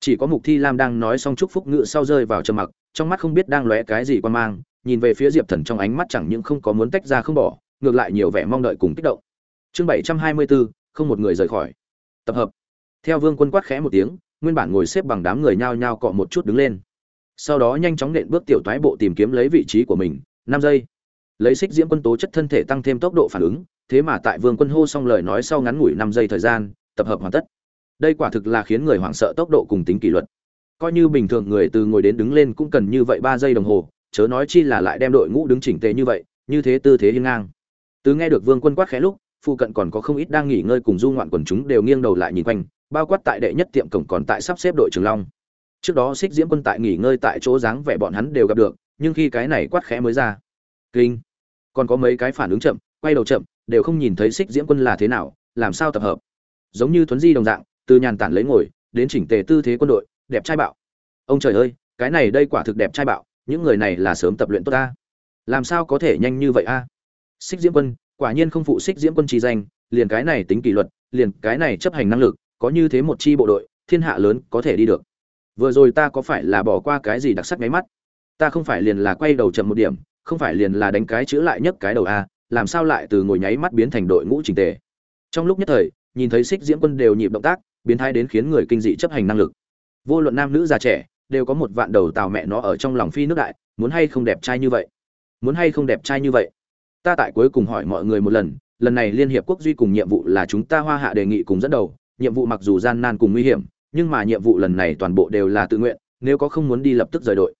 Chỉ có mục thi lam đang nói xong chúc phúc ngự sau rơi vào trầm mặc, trong mắt không biết đang lóe cái gì quan mang, nhìn về phía diệp thần trong ánh mắt chẳng những không có muốn tách ra không bỏ, ngược lại nhiều vẻ mong đợi cùng kích động. Chương bảy trăm hai mươi bốn không một người rời khỏi. Tập hợp. Theo vương quân quát khẽ một tiếng, nguyên bản ngồi xếp bằng đám người nhao nhao cọ một chút đứng lên sau đó nhanh chóng nện bước tiểu toái bộ tìm kiếm lấy vị trí của mình, năm giây. Lấy xích diễm quân tố chất thân thể tăng thêm tốc độ phản ứng, thế mà tại vương quân hô xong lời nói sau ngắn ngủi năm giây thời gian, tập hợp hoàn tất. Đây quả thực là khiến người hoảng sợ tốc độ cùng tính kỷ luật. Coi như bình thường người từ ngồi đến đứng lên cũng cần như vậy ba giây đồng hồ, chớ nói chi là lại đem đội ngũ đứng chỉnh tề như vậy, như thế tư thế hiên ngang. Từ nghe được vương quân quát khẽ lúc, phụ cận còn có không ít đang nghỉ ngơi cùng du ngoạn quần chúng đều nghiêng đầu lại nhìn quanh, bao quát tại đệ nhất tiệm cổng còn tại sắp xếp đội trường long trước đó xích diễm quân tại nghỉ ngơi tại chỗ dáng vẻ bọn hắn đều gặp được, nhưng khi cái này quát khẽ mới ra. Kinh! Còn có mấy cái phản ứng chậm, quay đầu chậm, đều không nhìn thấy xích diễm quân là thế nào, làm sao tập hợp. Giống như thuấn di đồng dạng, từ nhàn tản lấy ngồi, đến chỉnh tề tư thế quân đội, đẹp trai bạo. Ông trời ơi, cái này đây quả thực đẹp trai bạo, những người này là sớm tập luyện tốt ta. Làm sao có thể nhanh như vậy a? Xích diễm quân, quả nhiên không phụ xích diễm quân trì danh, liền cái này tính kỷ luật, liền cái này chấp hành năng lực, có như thế một chi bộ đội, thiên hạ lớn có thể đi được vừa rồi ta có phải là bỏ qua cái gì đặc sắc nháy mắt? Ta không phải liền là quay đầu chậm một điểm, không phải liền là đánh cái chữ lại nhấc cái đầu a, làm sao lại từ ngồi nháy mắt biến thành đội ngũ trình tề? Trong lúc nhất thời, nhìn thấy xích diễm quân đều nhịp động tác, biến thái đến khiến người kinh dị chấp hành năng lực. Vô luận nam nữ già trẻ, đều có một vạn đầu tào mẹ nó ở trong lòng phi nước đại, muốn hay không đẹp trai như vậy? Muốn hay không đẹp trai như vậy? Ta tại cuối cùng hỏi mọi người một lần lần này liên hiệp quốc duy cùng nhiệm vụ là chúng ta hoa hạ đề nghị cùng dẫn đầu, nhiệm vụ mặc dù gian nan cùng nguy hiểm nhưng mà nhiệm vụ lần này toàn bộ đều là tự nguyện, nếu có không muốn đi lập tức rời đội.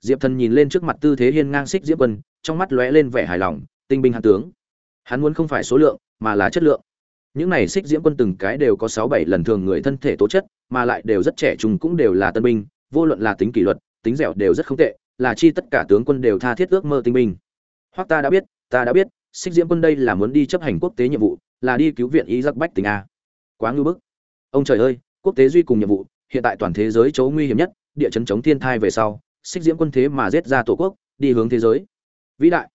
Diệp thần nhìn lên trước mặt tư thế hiên ngang xích Diệp quân, trong mắt lóe lên vẻ hài lòng, tinh binh hắn tướng. Hắn muốn không phải số lượng, mà là chất lượng. Những này xích diễm quân từng cái đều có sáu bảy lần thường người thân thể tố chất, mà lại đều rất trẻ trung cũng đều là tân binh, vô luận là tính kỷ luật, tính dẻo đều rất không tệ, là chi tất cả tướng quân đều tha thiết ước mơ tinh binh. Hoặc ta đã biết, ta đã biết, xích diễm quân đây là muốn đi chấp hành quốc tế nhiệm vụ, là đi cứu viện Y giặc bách tỉnh a. Quá ngưu bức. Ông trời ơi quốc tế duy cùng nhiệm vụ, hiện tại toàn thế giới chỗ nguy hiểm nhất, địa chấn chống thiên thai về sau, xích diễm quân thế mà giết ra tổ quốc, đi hướng thế giới. Vĩ đại.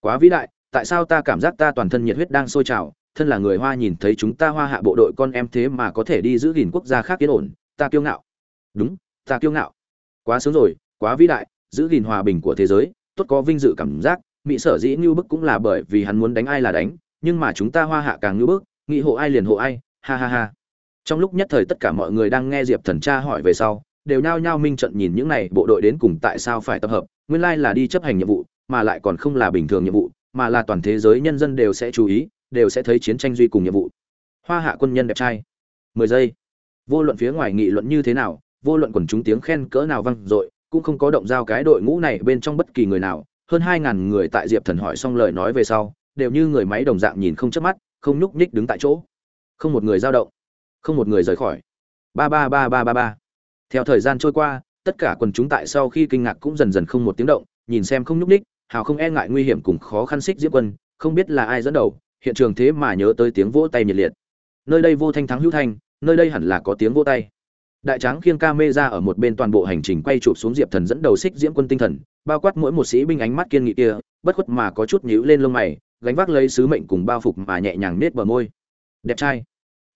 Quá vĩ đại, tại sao ta cảm giác ta toàn thân nhiệt huyết đang sôi trào, thân là người hoa nhìn thấy chúng ta hoa hạ bộ đội con em thế mà có thể đi giữ gìn quốc gia khác yên ổn, ta kiêu ngạo. Đúng, ta kiêu ngạo. Quá sớm rồi, quá vĩ đại, giữ gìn hòa bình của thế giới, tốt có vinh dự cảm giác, mỹ sở dĩ ngưu bức cũng là bởi vì hắn muốn đánh ai là đánh, nhưng mà chúng ta hoa hạ càng ngưu bức, nghị hộ ai liền hộ ai, ha ha ha trong lúc nhất thời tất cả mọi người đang nghe diệp thần tra hỏi về sau, đều nhao nhao minh trận nhìn những này bộ đội đến cùng tại sao phải tập hợp, nguyên lai là đi chấp hành nhiệm vụ, mà lại còn không là bình thường nhiệm vụ, mà là toàn thế giới nhân dân đều sẽ chú ý, đều sẽ thấy chiến tranh duy cùng nhiệm vụ. Hoa hạ quân nhân đẹp trai. Mười giây. Vô luận phía ngoài nghị luận như thế nào, vô luận quần chúng tiếng khen cỡ nào văng dội, cũng không có động giao cái đội ngũ này bên trong bất kỳ người nào. Hơn hai ngàn người tại diệp thần hỏi xong lời nói về sau, đều như người máy đồng dạng nhìn không chớp mắt, không nhúc nhích đứng tại chỗ. Không một người dao động không một người rời khỏi. Ba ba ba ba ba ba. Theo thời gian trôi qua, tất cả quần chúng tại sau khi kinh ngạc cũng dần dần không một tiếng động, nhìn xem không nhúc nhích, hào không e ngại nguy hiểm cùng khó khăn xích diễm quân, không biết là ai dẫn đầu, hiện trường thế mà nhớ tới tiếng vỗ tay nhiệt liệt. Nơi đây vô thanh thắng hữu thanh, nơi đây hẳn là có tiếng vỗ tay. Đại tráng khiêng ca mê ra ở một bên toàn bộ hành trình quay chụp xuống diệp thần dẫn đầu xích diễm quân tinh thần, bao quát mỗi một sĩ binh ánh mắt kiên nghị kia, bất khuất mà có chút nhíu lên lông mày, gánh vác lấy sứ mệnh cùng bao phục mà nhẹ nhàng nết bờ môi. Đẹp trai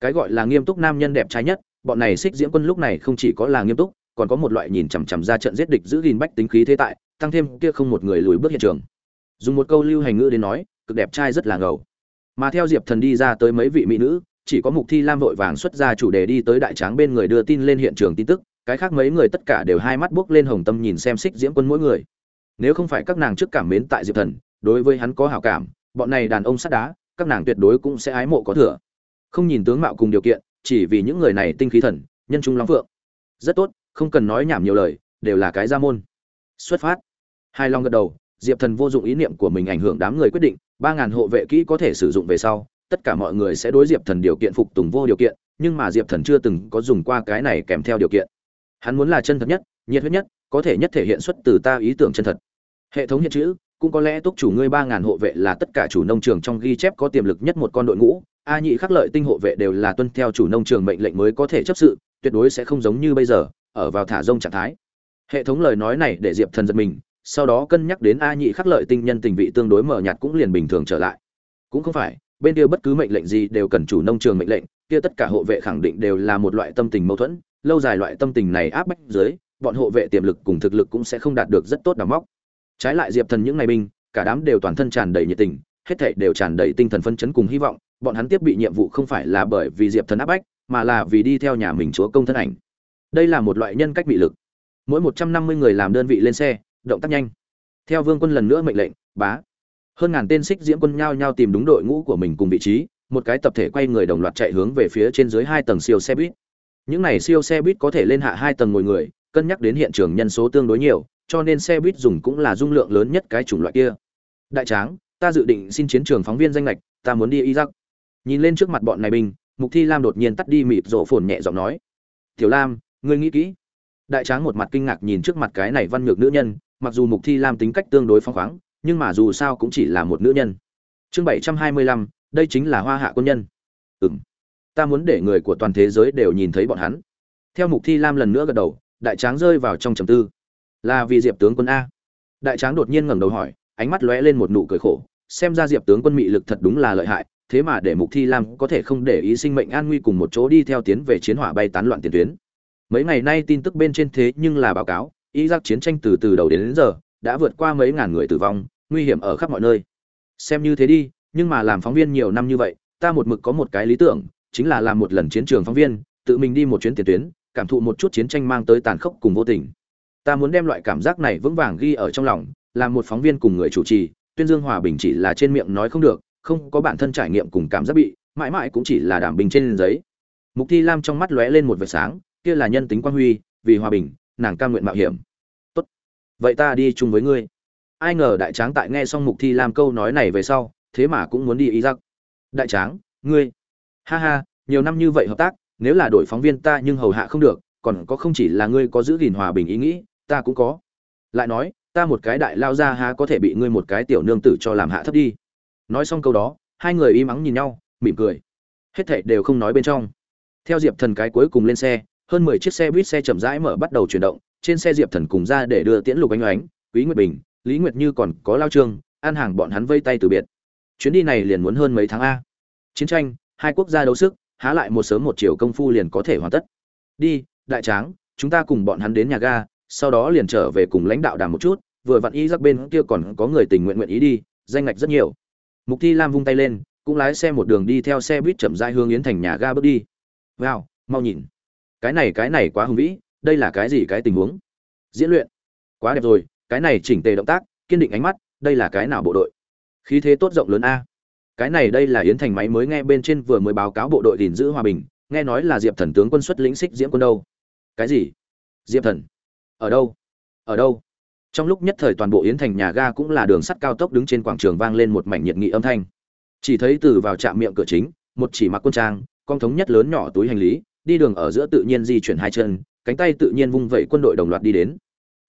cái gọi là nghiêm túc nam nhân đẹp trai nhất, bọn này xích diễm quân lúc này không chỉ có là nghiêm túc, còn có một loại nhìn chằm chằm ra trận giết địch giữ gìn bách tính khí thế tại, tăng thêm kia không một người lùi bước hiện trường. Dùng một câu lưu hành ngữ đến nói, cực đẹp trai rất là ngầu. Mà theo diệp thần đi ra tới mấy vị mỹ nữ, chỉ có mục thi lam vội vàng xuất ra chủ đề đi tới đại tráng bên người đưa tin lên hiện trường tin tức, cái khác mấy người tất cả đều hai mắt buốc lên hồng tâm nhìn xem xích diễm quân mỗi người. Nếu không phải các nàng trước cảm mến tại diệp thần, đối với hắn có hảo cảm, bọn này đàn ông sắt đá, các nàng tuyệt đối cũng sẽ ái mộ có thừa không nhìn tướng mạo cùng điều kiện, chỉ vì những người này tinh khí thần, nhân trung long phượng. Rất tốt, không cần nói nhảm nhiều lời, đều là cái gia môn. Xuất phát. Hai long gật đầu, diệp thần vô dụng ý niệm của mình ảnh hưởng đám người quyết định, ba ngàn hộ vệ kỹ có thể sử dụng về sau, tất cả mọi người sẽ đối diệp thần điều kiện phục tùng vô điều kiện, nhưng mà diệp thần chưa từng có dùng qua cái này kèm theo điều kiện. Hắn muốn là chân thật nhất, nhiệt huyết nhất, có thể nhất thể hiện xuất từ ta ý tưởng chân thật. Hệ thống hiện chữ, cũng có lẽ túc chủ ngươi ba ngàn hộ vệ là tất cả chủ nông trường trong ghi chép có tiềm lực nhất một con đội ngũ a nhị khắc lợi tinh hộ vệ đều là tuân theo chủ nông trường mệnh lệnh mới có thể chấp sự, tuyệt đối sẽ không giống như bây giờ, ở vào thả rông trạng thái. Hệ thống lời nói này để diệp thần giật mình, sau đó cân nhắc đến a nhị khắc lợi tinh nhân tình vị tương đối mờ nhạt cũng liền bình thường trở lại. Cũng không phải, bên kia bất cứ mệnh lệnh gì đều cần chủ nông trường mệnh lệnh, kia tất cả hộ vệ khẳng định đều là một loại tâm tình mâu thuẫn, lâu dài loại tâm tình này áp bách dưới, bọn hộ vệ tiềm lực cùng thực lực cũng sẽ không đạt được rất tốt đào móc trái lại diệp thần những ngày binh, cả đám đều toàn thân tràn đầy nhiệt tình hết thảy đều tràn đầy tinh thần phân chấn cùng hy vọng, bọn hắn tiếp bị nhiệm vụ không phải là bởi vì diệp thần áp bách, mà là vì đi theo nhà mình chúa công thân ảnh. Đây là một loại nhân cách bị lực. Mỗi một trăm năm mươi người làm đơn vị lên xe, động tác nhanh. Theo vương quân lần nữa mệnh lệnh, bá. Hơn ngàn tên xích diễm quân nhao nhao tìm đúng đội ngũ của mình cùng vị trí, một cái tập thể quay người đồng loạt chạy hướng về phía trên dưới hai tầng siêu xe buýt. Những này siêu xe buýt có thể lên hạ hai tầng ngồi người, cân nhắc đến hiện trường nhân số tương đối nhiều, cho nên xe buýt dùng cũng là dung lượng lớn nhất cái chủng loại kia. Đại tráng ta dự định xin chiến trường phóng viên danh lệch ta muốn đi iraq. Nhìn lên trước mặt bọn này binh, mục thi lam đột nhiên tắt đi mịt rổ phồn nhẹ giọng nói. Tiểu lam, ngươi nghĩ kỹ. Đại tráng một mặt kinh ngạc nhìn trước mặt cái này văn ngược nữ nhân, mặc dù mục thi lam tính cách tương đối phóng khoáng, nhưng mà dù sao cũng chỉ là một nữ nhân. Chương bảy trăm hai mươi lăm, đây chính là hoa hạ quân nhân. Ừm. Ta muốn để người của toàn thế giới đều nhìn thấy bọn hắn. Theo mục thi lam lần nữa gật đầu, đại tráng rơi vào trong trầm tư. Là vì diệp tướng quân a. Đại tráng đột nhiên ngẩng đầu hỏi ánh mắt lóe lên một nụ cười khổ xem ra diệp tướng quân mị lực thật đúng là lợi hại thế mà để mục thi lam có thể không để ý sinh mệnh an nguy cùng một chỗ đi theo tiến về chiến hỏa bay tán loạn tiền tuyến. Mấy ngày nay tin tức bên trên thế nhưng là báo cáo iraq chiến tranh từ từ đầu đến, đến giờ đã vượt qua mấy ngàn người tử vong nguy hiểm ở khắp mọi nơi. Xem như thế đi nhưng mà làm phóng viên nhiều năm như vậy ta một mực có một cái lý tưởng chính là làm một lần chiến trường phóng viên tự mình đi một chuyến tiền tuyến cảm thụ một chút chiến tranh mang tới tàn khốc cùng vô tình. Ta muốn đem loại cảm giác này vững vàng ghi ở trong lòng làm một phóng viên cùng người chủ trì, tuyên dương hòa bình chỉ là trên miệng nói không được, không có bản thân trải nghiệm cùng cảm giác bị, mãi mãi cũng chỉ là đảm bình trên giấy. Mục thi lam trong mắt lóe lên một vệt sáng, kia là nhân tính quan huy, vì hòa bình, nàng cam nguyện mạo hiểm. Tốt. Vậy ta đi chung với ngươi. Ai ngờ đại tráng tại nghe xong mục thi lam câu nói này về sau, thế mà cũng muốn đi ý giặc đại tráng, ngươi. Ha ha, nhiều năm như vậy hợp tác, nếu là đổi phóng viên ta nhưng hầu hạ không được, còn có không chỉ là ngươi có giữ gìn hòa bình ý nghĩ, ta cũng có. Lại nói ta một cái đại lao ra há có thể bị ngươi một cái tiểu nương tử cho làm hạ thấp đi. Nói xong câu đó, hai người im ắng nhìn nhau, mỉm cười. Hết thảy đều không nói bên trong. Theo diệp thần cái cuối cùng lên xe, hơn mười chiếc xe buýt xe chậm rãi mở bắt đầu chuyển động, trên xe diệp thần cùng ra để đưa tiễn lục Anh oánh quý nguyệt bình, lý nguyệt như còn có lao trương, an hàng bọn hắn vây tay từ biệt. Chuyến đi này liền muốn hơn mấy tháng a. Chiến tranh, hai quốc gia đấu sức, há lại một sớm một chiều công phu liền có thể hoàn tất. Đi, đại tráng, chúng ta cùng bọn hắn đến nhà ga sau đó liền trở về cùng lãnh đạo đàm một chút, vừa vặn y giác bên kia còn có người tình nguyện nguyện ý đi, danh ngạch rất nhiều. Mục thi lam vung tay lên, cũng lái xe một đường đi theo xe buýt chậm rãi hướng yến thành nhà ga bước đi. Wow, mau nhìn. Cái này cái này quá hùng vĩ, đây là cái gì, cái tình huống? Diễn luyện. Quá đẹp rồi, cái này chỉnh tề động tác, kiên định ánh mắt, đây là cái nào bộ đội? Khí thế tốt rộng lớn a. Cái này đây là yến thành máy mới nghe bên trên vừa mới báo cáo bộ đội gìn giữ hòa bình, nghe nói là diệp thần tướng quân xuất lĩnh xích diễm quân đâu? Cái gì? Diệp thần ở đâu? Ở đâu? Trong lúc nhất thời toàn bộ yến thành nhà ga cũng là đường sắt cao tốc đứng trên quảng trường vang lên một mảnh nhiệt nghị âm thanh. Chỉ thấy từ vào trạm miệng cửa chính, một chỉ mặc quân trang, con thống nhất lớn nhỏ túi hành lý, đi đường ở giữa tự nhiên di chuyển hai chân, cánh tay tự nhiên vung vẩy quân đội đồng loạt đi đến.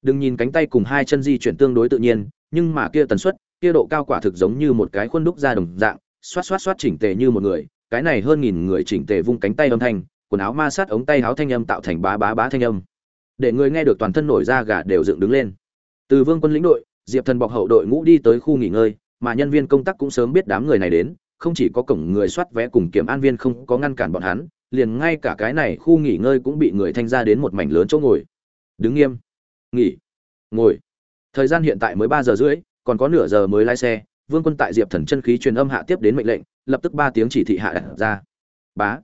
Đừng nhìn cánh tay cùng hai chân di chuyển tương đối tự nhiên, nhưng mà kia tần suất, kia độ cao quả thực giống như một cái khuôn đúc ra đồng dạng, xoát xoát xoát chỉnh tề như một người, cái này hơn nghìn người chỉnh tề vung cánh tay âm thanh, quần áo ma sát ống tay áo thanh âm tạo thành bá bá bá thanh âm để người nghe được toàn thân nổi da gà đều dựng đứng lên. Từ vương quân lĩnh đội, diệp thần bọc hậu đội ngũ đi tới khu nghỉ ngơi, mà nhân viên công tác cũng sớm biết đám người này đến, không chỉ có cổng người soát vé cùng kiểm an viên không có ngăn cản bọn hắn, liền ngay cả cái này khu nghỉ ngơi cũng bị người thanh ra đến một mảnh lớn chỗ ngồi. Đứng nghiêm. Nghỉ. Ngồi. Thời gian hiện tại mới ba giờ rưỡi, còn có nửa giờ mới lái xe, vương quân tại diệp thần chân khí truyền âm hạ tiếp đến mệnh lệnh, lập tức ba tiếng chỉ thị hạ đặt ra. Bá.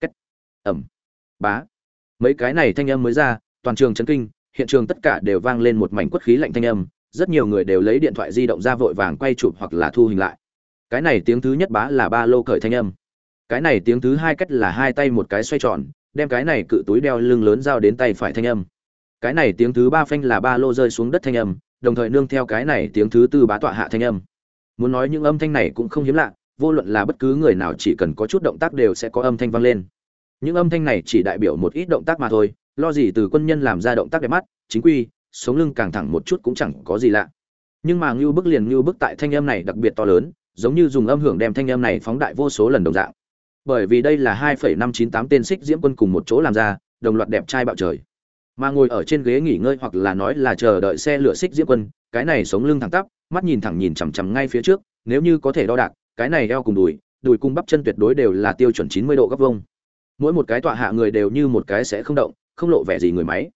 Cách ẩm. Bá. Mấy cái này thanh âm mới ra toàn trường chấn kinh, hiện trường tất cả đều vang lên một mảnh quất khí lạnh thanh âm, rất nhiều người đều lấy điện thoại di động ra vội vàng quay chụp hoặc là thu hình lại. Cái này tiếng thứ nhất bá là ba lô cởi thanh âm. Cái này tiếng thứ hai cách là hai tay một cái xoay tròn, đem cái này cự túi đeo lưng lớn giao đến tay phải thanh âm. Cái này tiếng thứ ba phanh là ba lô rơi xuống đất thanh âm, đồng thời nương theo cái này tiếng thứ tư bá tọa hạ thanh âm. Muốn nói những âm thanh này cũng không hiếm lạ, vô luận là bất cứ người nào chỉ cần có chút động tác đều sẽ có âm thanh vang lên. Những âm thanh này chỉ đại biểu một ít động tác mà thôi lo gì từ quân nhân làm ra động tác đẹp mắt chính quy sống lưng càng thẳng một chút cũng chẳng có gì lạ. Nhưng mà ngưu bức liền ngưu bức tại thanh âm này đặc biệt to lớn giống như dùng âm hưởng đem thanh âm này phóng đại vô số lần đồng dạng. Bởi vì đây là 2,598 tên xích diễm quân cùng một chỗ làm ra đồng loạt đẹp trai bạo trời. Mà ngồi ở trên ghế nghỉ ngơi hoặc là nói là chờ đợi xe lửa xích diễm quân cái này sống lưng thẳng tắp mắt nhìn thẳng nhìn chằm chằm ngay phía trước nếu như có thể đo đạc cái này eo cùng đùi đùi cung bắp chân tuyệt đối đều là tiêu chuẩn 90 độ góc vông mỗi một cái tọa hạ người đều như một cái sẽ không động không lộ vẻ gì người máy.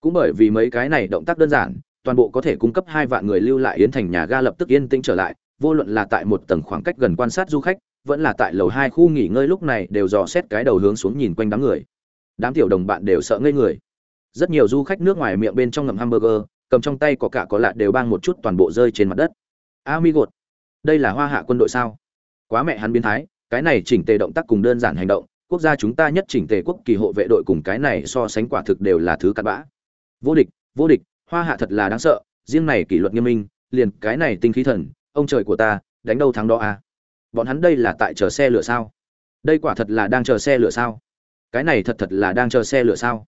Cũng bởi vì mấy cái này động tác đơn giản, toàn bộ có thể cung cấp hai vạn người lưu lại yến thành nhà ga lập tức yên tĩnh trở lại, vô luận là tại một tầng khoảng cách gần quan sát du khách, vẫn là tại lầu hai khu nghỉ ngơi lúc này đều dò xét cái đầu hướng xuống nhìn quanh đám người. Đám tiểu đồng bạn đều sợ ngây người. Rất nhiều du khách nước ngoài miệng bên trong ngậm hamburger, cầm trong tay có cả có lạ đều bang một chút toàn bộ rơi trên mặt đất. Amigot đây là hoa hạ quân đội sao? Quá mẹ hắn biến thái, cái này chỉnh tề động tác cùng đơn giản hành động quốc gia chúng ta nhất chỉnh tề quốc kỳ hộ vệ đội cùng cái này so sánh quả thực đều là thứ cặn bã. Vô địch vô địch, hoa hạ thật là đáng sợ, riêng này kỷ luật nghiêm minh, liền cái này tinh khí thần, ông trời của ta, đánh đâu thắng đó à? Bọn hắn đây là tại chờ xe lửa sao? Đây quả thật là đang chờ xe lửa sao? Cái này thật thật là đang chờ xe lửa sao?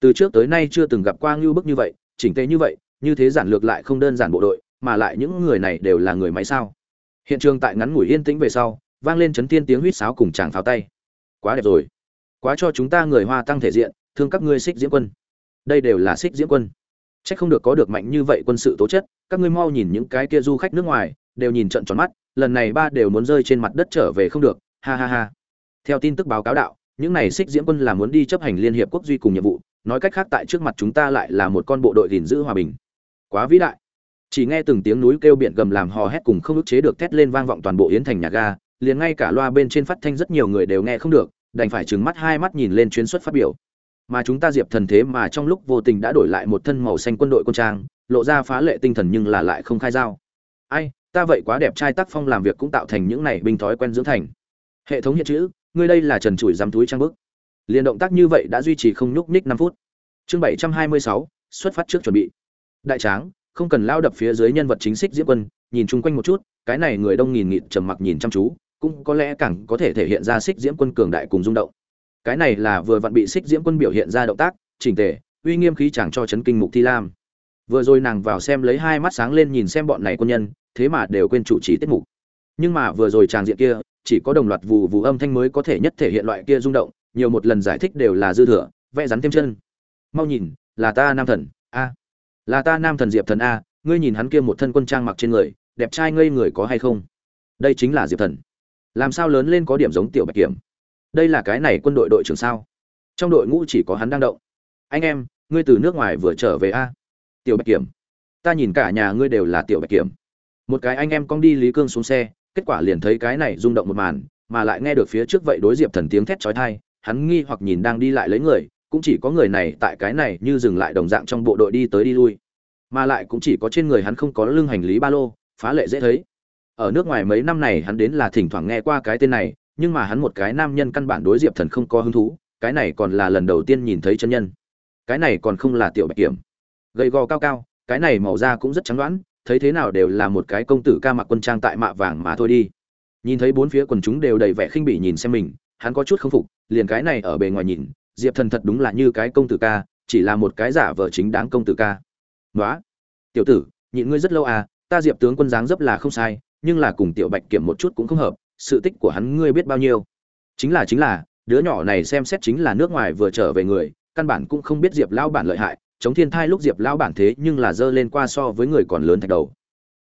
Từ trước tới nay chưa từng gặp qua ngưu bức như vậy, chỉnh tề như vậy, như thế giản lược lại không đơn giản bộ đội, mà lại những người này đều là người máy sao? Hiện trường tại ngắn ngủi yên tĩnh về sau, vang lên chấn thiên tiếng huýt sáo cùng chàng pháo tay quá đẹp rồi. Quá cho chúng ta người hoa tăng thể diện, thương các ngươi xích diễm quân. Đây đều là xích diễm quân. C h ắ c không được có được mạnh như vậy quân sự tố chất, các ngươi mau nhìn những cái kia du khách nước ngoài, đều nhìn trận tròn mắt, lần này ba đều muốn rơi trên mặt đất trở về không được, ha ha ha. Theo tin tức báo cáo đạo, những này xích diễm quân là muốn đi chấp hành liên hiệp quốc duy cùng nhiệm vụ, nói cách khác tại trước mặt chúng ta lại là một con bộ đội gìn giữ hòa bình. Quá vĩ đại. Chỉ nghe từng tiếng núi kêu biển gầm làm hò hét cùng không ức chế được thét lên vang vọng toàn bộ yến thành nhà ga liền ngay cả loa bên trên phát thanh rất nhiều người đều nghe không được, đành phải trừng mắt hai mắt nhìn lên chuyến xuất phát biểu. Mà chúng ta diệp thần thế mà trong lúc vô tình đã đổi lại một thân màu xanh quân đội quân trang, lộ ra phá lệ tinh thần nhưng là lại không khai giao. Ai, ta vậy quá đẹp trai tác phong làm việc cũng tạo thành những này binh thói quen dưỡng thành. Hệ thống hiện chữ, ngươi đây là trần trụi dám túi trang bức. Liền động tác như vậy đã duy trì không nhúc ních năm phút. Chương bảy trăm hai mươi sáu, xuất phát trước chuẩn bị. Đại tráng, không cần lao đập phía dưới nhân vật chính xích diễm quân, nhìn chung quanh một chút, cái này người đông nghìn nghịt trầm mặc nhìn chăm chú cũng có lẽ càng có thể thể hiện ra xích diễm quân cường đại cùng rung động. Cái này là vừa vặn bị xích diễm quân biểu hiện ra động tác, chỉnh tề, uy nghiêm khí chẳng cho chấn kinh mục thi lam. Vừa rồi nàng vào xem lấy hai mắt sáng lên nhìn xem bọn này quân nhân, thế mà đều quên chủ trì tiết mục. Nhưng mà vừa rồi tràng diện kia, chỉ có đồng loạt vù vù âm thanh mới có thể nhất thể hiện loại kia rung động, nhiều một lần giải thích đều là dư thừa, vẽ rắn thêm chân. Mau nhìn, là ta nam thần, a. Là ta nam thần diệp thần a, ngươi nhìn hắn kia một thân quân trang mặc trên người, đẹp trai ngây người có hay không? Đây chính là diệp thần làm sao lớn lên có điểm giống tiểu bạch kiểm? Đây là cái này quân đội đội trưởng sao? Trong đội ngũ chỉ có hắn đang động. Anh em, ngươi từ nước ngoài vừa trở về a? Tiểu bạch kiểm, ta nhìn cả nhà ngươi đều là tiểu bạch kiểm. Một cái anh em cong đi lý cương xuống xe, kết quả liền thấy cái này rung động một màn, mà lại nghe được phía trước vậy đối diệp thần tiếng thét chói tai, hắn nghi hoặc nhìn đang đi lại lấy người, cũng chỉ có người này tại cái này như dừng lại đồng dạng trong bộ đội đi tới đi lui. Mà lại cũng chỉ có trên người hắn không có lưng hành lý ba lô, phá lệ dễ thấy ở nước ngoài mấy năm này hắn đến là thỉnh thoảng nghe qua cái tên này, nhưng mà hắn một cái nam nhân căn bản đối diệp thần không có hứng thú, cái này còn là lần đầu tiên nhìn thấy chân nhân. Cái này còn không là tiểu bạch kiểm. Gầy gò cao cao, cái này màu da cũng rất trắng đoán, thấy thế nào đều là một cái công tử ca mặc quân trang tại mạ vàng mà thôi đi. Nhìn thấy bốn phía quần chúng đều đầy vẻ khinh bỉ nhìn xem mình, hắn có chút không phục, liền cái này ở bề ngoài nhìn, diệp thần thật đúng là như cái công tử ca, chỉ là một cái giả vờ chính đáng công tử ca. Nói tiểu tử, nhịn ngươi rất lâu à ta diệp tướng quân dáng dấp là không sai nhưng là cùng tiểu bạch kiểm một chút cũng không hợp, sự tích của hắn ngươi biết bao nhiêu? Chính là chính là, đứa nhỏ này xem xét chính là nước ngoài vừa trở về người, căn bản cũng không biết diệp lão bản lợi hại, chống thiên thai lúc diệp lão bản thế nhưng là dơ lên qua so với người còn lớn thạch đầu.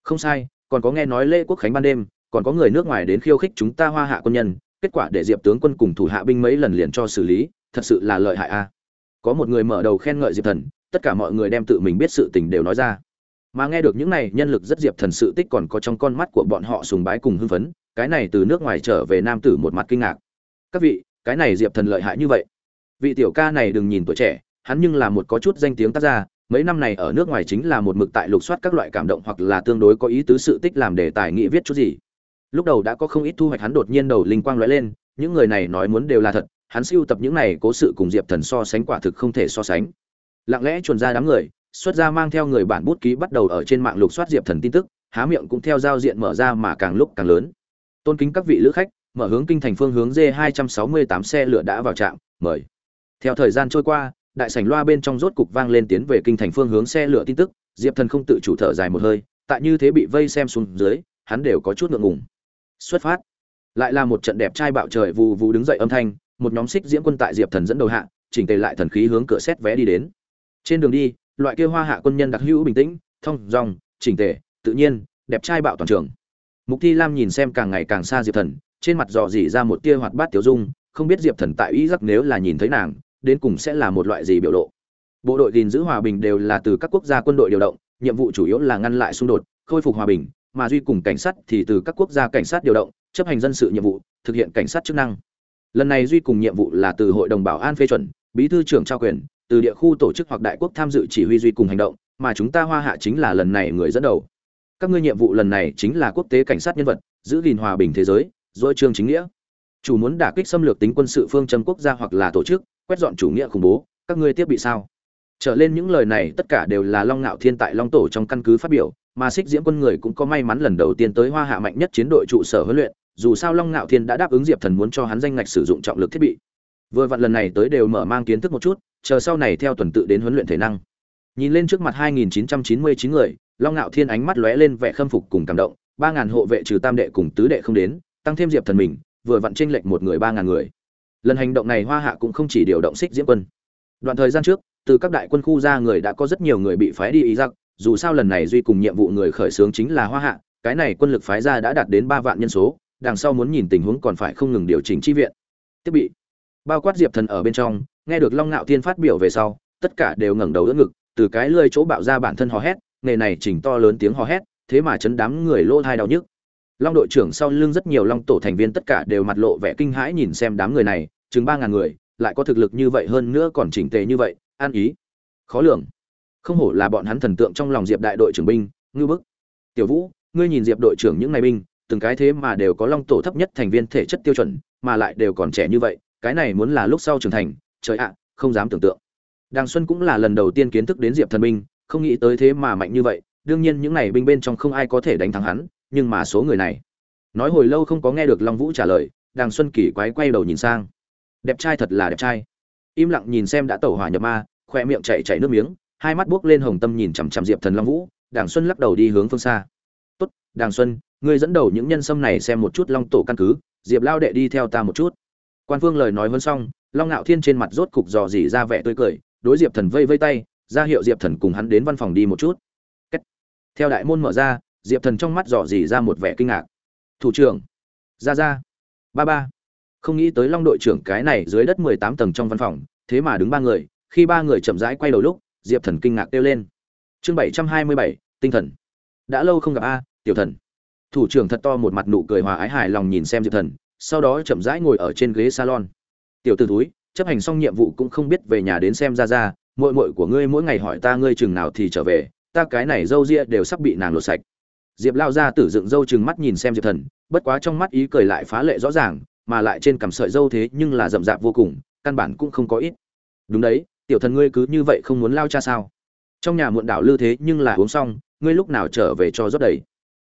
Không sai, còn có nghe nói lễ quốc khánh ban đêm, còn có người nước ngoài đến khiêu khích chúng ta hoa hạ quân nhân, kết quả để diệp tướng quân cùng thủ hạ binh mấy lần liền cho xử lý, thật sự là lợi hại a. Có một người mở đầu khen ngợi diệp thần, tất cả mọi người đem tự mình biết sự tình đều nói ra mà nghe được những này nhân lực rất diệp thần sự tích còn có trong con mắt của bọn họ sùng bái cùng hưng phấn, cái này từ nước ngoài trở về nam tử một mặt kinh ngạc. Các vị, cái này diệp thần lợi hại như vậy. Vị tiểu ca này đừng nhìn tuổi trẻ, hắn nhưng là một có chút danh tiếng tác gia, mấy năm này ở nước ngoài chính là một mực tại lục soát các loại cảm động hoặc là tương đối có ý tứ sự tích làm đề tài nghị viết chút gì. Lúc đầu đã có không ít thu hoạch hắn đột nhiên đầu linh quang lóe lên, những người này nói muốn đều là thật, hắn siêu tập những này cố sự cùng diệp thần so sánh quả thực không thể so sánh. Lặng lẽ chuồn ra đám người xuất ra mang theo người bản bút ký bắt đầu ở trên mạng lục soát diệp thần tin tức, há miệng cũng theo giao diện mở ra mà càng lúc càng lớn. Tôn kính các vị lữ khách, mở hướng kinh thành phương hướng d 268 xe lửa đã vào trạm, mời. Theo thời gian trôi qua, đại sảnh loa bên trong rốt cục vang lên tiến về kinh thành phương hướng xe lửa tin tức, diệp thần không tự chủ thở dài một hơi, tại như thế bị vây xem xuống dưới, hắn đều có chút ngượng ngùng. Xuất phát. Lại là một trận đẹp trai bạo trời vù vù đứng dậy âm thanh, một nhóm xích diễm quân tại diệp thần dẫn đầu hạ, chỉnh tề lại thần khí hướng cửa xét vé đi đến. Trên đường đi loại kia hoa hạ quân nhân đặc hữu bình tĩnh, thông dong chỉnh tề, tự nhiên, đẹp trai bạo toàn trường. Mục thi lam nhìn xem càng ngày càng xa diệp thần, trên mặt dò dỉ ra một tia hoạt bát tiểu dung, không biết diệp thần tại ý giắc nếu là nhìn thấy nàng, đến cùng sẽ là một loại gì biểu lộ. Bộ đội gìn giữ hòa bình đều là từ các quốc gia quân đội điều động, nhiệm vụ chủ yếu là ngăn lại xung đột, khôi phục hòa bình, mà duy cùng cảnh sát thì từ các quốc gia cảnh sát điều động, chấp hành dân sự nhiệm vụ, thực hiện cảnh sát chức năng. Lần này duy cùng nhiệm vụ là từ hội đồng bảo an phê chuẩn bí thư trưởng trao quyền, từ địa khu tổ chức hoặc đại quốc tham dự chỉ huy duy cùng hành động, mà chúng ta hoa hạ chính là lần này người dẫn đầu. Các ngươi nhiệm vụ lần này chính là quốc tế cảnh sát nhân vật, giữ gìn hòa bình thế giới dỗi trương chính nghĩa. Chủ muốn đả kích xâm lược tính quân sự phương châm quốc gia hoặc là tổ chức, quét dọn chủ nghĩa khủng bố, các ngươi tiếp bị sao? Trở lên những lời này tất cả đều là long ngạo thiên tại long tổ trong căn cứ phát biểu, mà xích diễm quân người cũng có may mắn lần đầu tiên tới hoa hạ mạnh nhất chiến đội trụ sở huấn luyện, dù sao long ngạo thiên đã đáp ứng diệp thần muốn cho hắn danh ngạch sử dụng trọng lực thiết bị vừa vặn lần này tới đều mở mang kiến thức một chút, chờ sau này theo tuần tự đến huấn luyện thể năng. Nhìn lên trước mặt 2.999 người, long ngạo thiên ánh mắt lóe lên vẻ khâm phục cùng cảm động, ba ngàn hộ vệ trừ tam đệ cùng tứ đệ không đến, tăng thêm diệp thần mình, vừa vặn tranh lệch một người ba ngàn người. Lần hành động này hoa hạ cũng không chỉ điều động xích diễm quân. Đoạn thời gian trước, từ các đại quân khu ra người đã có rất nhiều người bị phái đi ý giặc dù sao lần này duy cùng nhiệm vụ người khởi xướng chính là hoa hạ, cái này quân lực phái ra đã đạt đến ba vạn nhân số, đằng sau muốn nhìn tình huống còn phải không ngừng điều chỉnh chi viện. Thiết bị bao quát diệp thần ở bên trong, nghe được long ngạo thiên phát biểu về sau, tất cả đều ngẩng đầu đỡ ngực, từ cái lơi chỗ bạo ra bản thân hò hét, nghề này chỉnh to lớn tiếng hò hét, thế mà chấn đám người lỗ thai đau nhức. Long đội trưởng sau lưng rất nhiều long tổ thành viên tất cả đều mặt lộ vẻ kinh hãi nhìn xem đám người này, chừng ba ngàn người, lại có thực lực như vậy hơn nữa còn chỉnh tề như vậy, an ý. Khó lường. Không hổ là bọn hắn thần tượng trong lòng diệp đại đội trưởng binh, ngư bức. Tiểu vũ, ngươi nhìn diệp đội trưởng những ngày binh, từng cái thế mà đều có long tổ thấp nhất thành viên thể chất tiêu chuẩn, mà lại đều còn trẻ như vậy cái này muốn là lúc sau trưởng thành, trời ạ, không dám tưởng tượng. Đàng xuân cũng là lần đầu tiên kiến thức đến diệp thần binh không nghĩ tới thế mà mạnh như vậy, đương nhiên những này binh bên trong không ai có thể đánh thắng hắn, nhưng mà số người này. Nói hồi lâu không có nghe được long vũ trả lời, đàng xuân kỳ quái quay đầu nhìn sang. Đẹp trai thật là đẹp trai. Im lặng nhìn xem đã tẩu hỏa nhập ma, khoe miệng chảy chảy nước miếng, hai mắt buốc lên hồng tâm nhìn chằm chằm diệp thần long vũ, đàng xuân lắc đầu đi hướng phương xa. Tốt, đàng xuân, ngươi dẫn đầu những nhân sâm này xem một chút long tổ căn cứ, diệp lao đệ đi theo ta một chút quan phương lời nói hơn xong, long ngạo thiên trên mặt rốt cục dò dỉ ra vẻ tươi cười, đối diệp thần vây vây tay, ra hiệu diệp thần cùng hắn đến văn phòng đi một chút. Kết. theo đại môn mở ra, diệp thần trong mắt dò dỉ ra một vẻ kinh ngạc. Thủ trưởng. Ra ra. Ba ba. Không nghĩ tới long đội trưởng cái này dưới đất mười tám tầng trong văn phòng, thế mà đứng ba người, khi ba người chậm rãi quay đầu lúc, diệp thần kinh ngạc kêu lên. Chương bảy trăm hai mươi bảy, tinh thần. Đã lâu không gặp a, tiểu thần. Thủ trưởng thật to một mặt nụ cười hòa ái hài lòng nhìn xem diệp thần sau đó chậm rãi ngồi ở trên ghế salon. Tiểu t ử túi chấp hành xong nhiệm vụ cũng không biết về nhà đến xem ra ra mội mội của ngươi mỗi ngày hỏi ta ngươi chừng nào thì trở về, ta cái này dâu ria đều sắp bị nàng lột sạch. Diệp lao ra tử dựng râu chừng mắt nhìn xem diệp thần, bất quá trong mắt ý cười lại phá lệ rõ ràng, mà lại trên cằm sợi dâu thế nhưng là rậm rạp vô cùng, căn bản cũng không có ít. Đúng đấy, tiểu thần ngươi cứ như vậy không muốn lao cha sao? Trong nhà muộn đảo lư thế nhưng là uống xong, ngươi lúc nào trở về cho rốt đầy?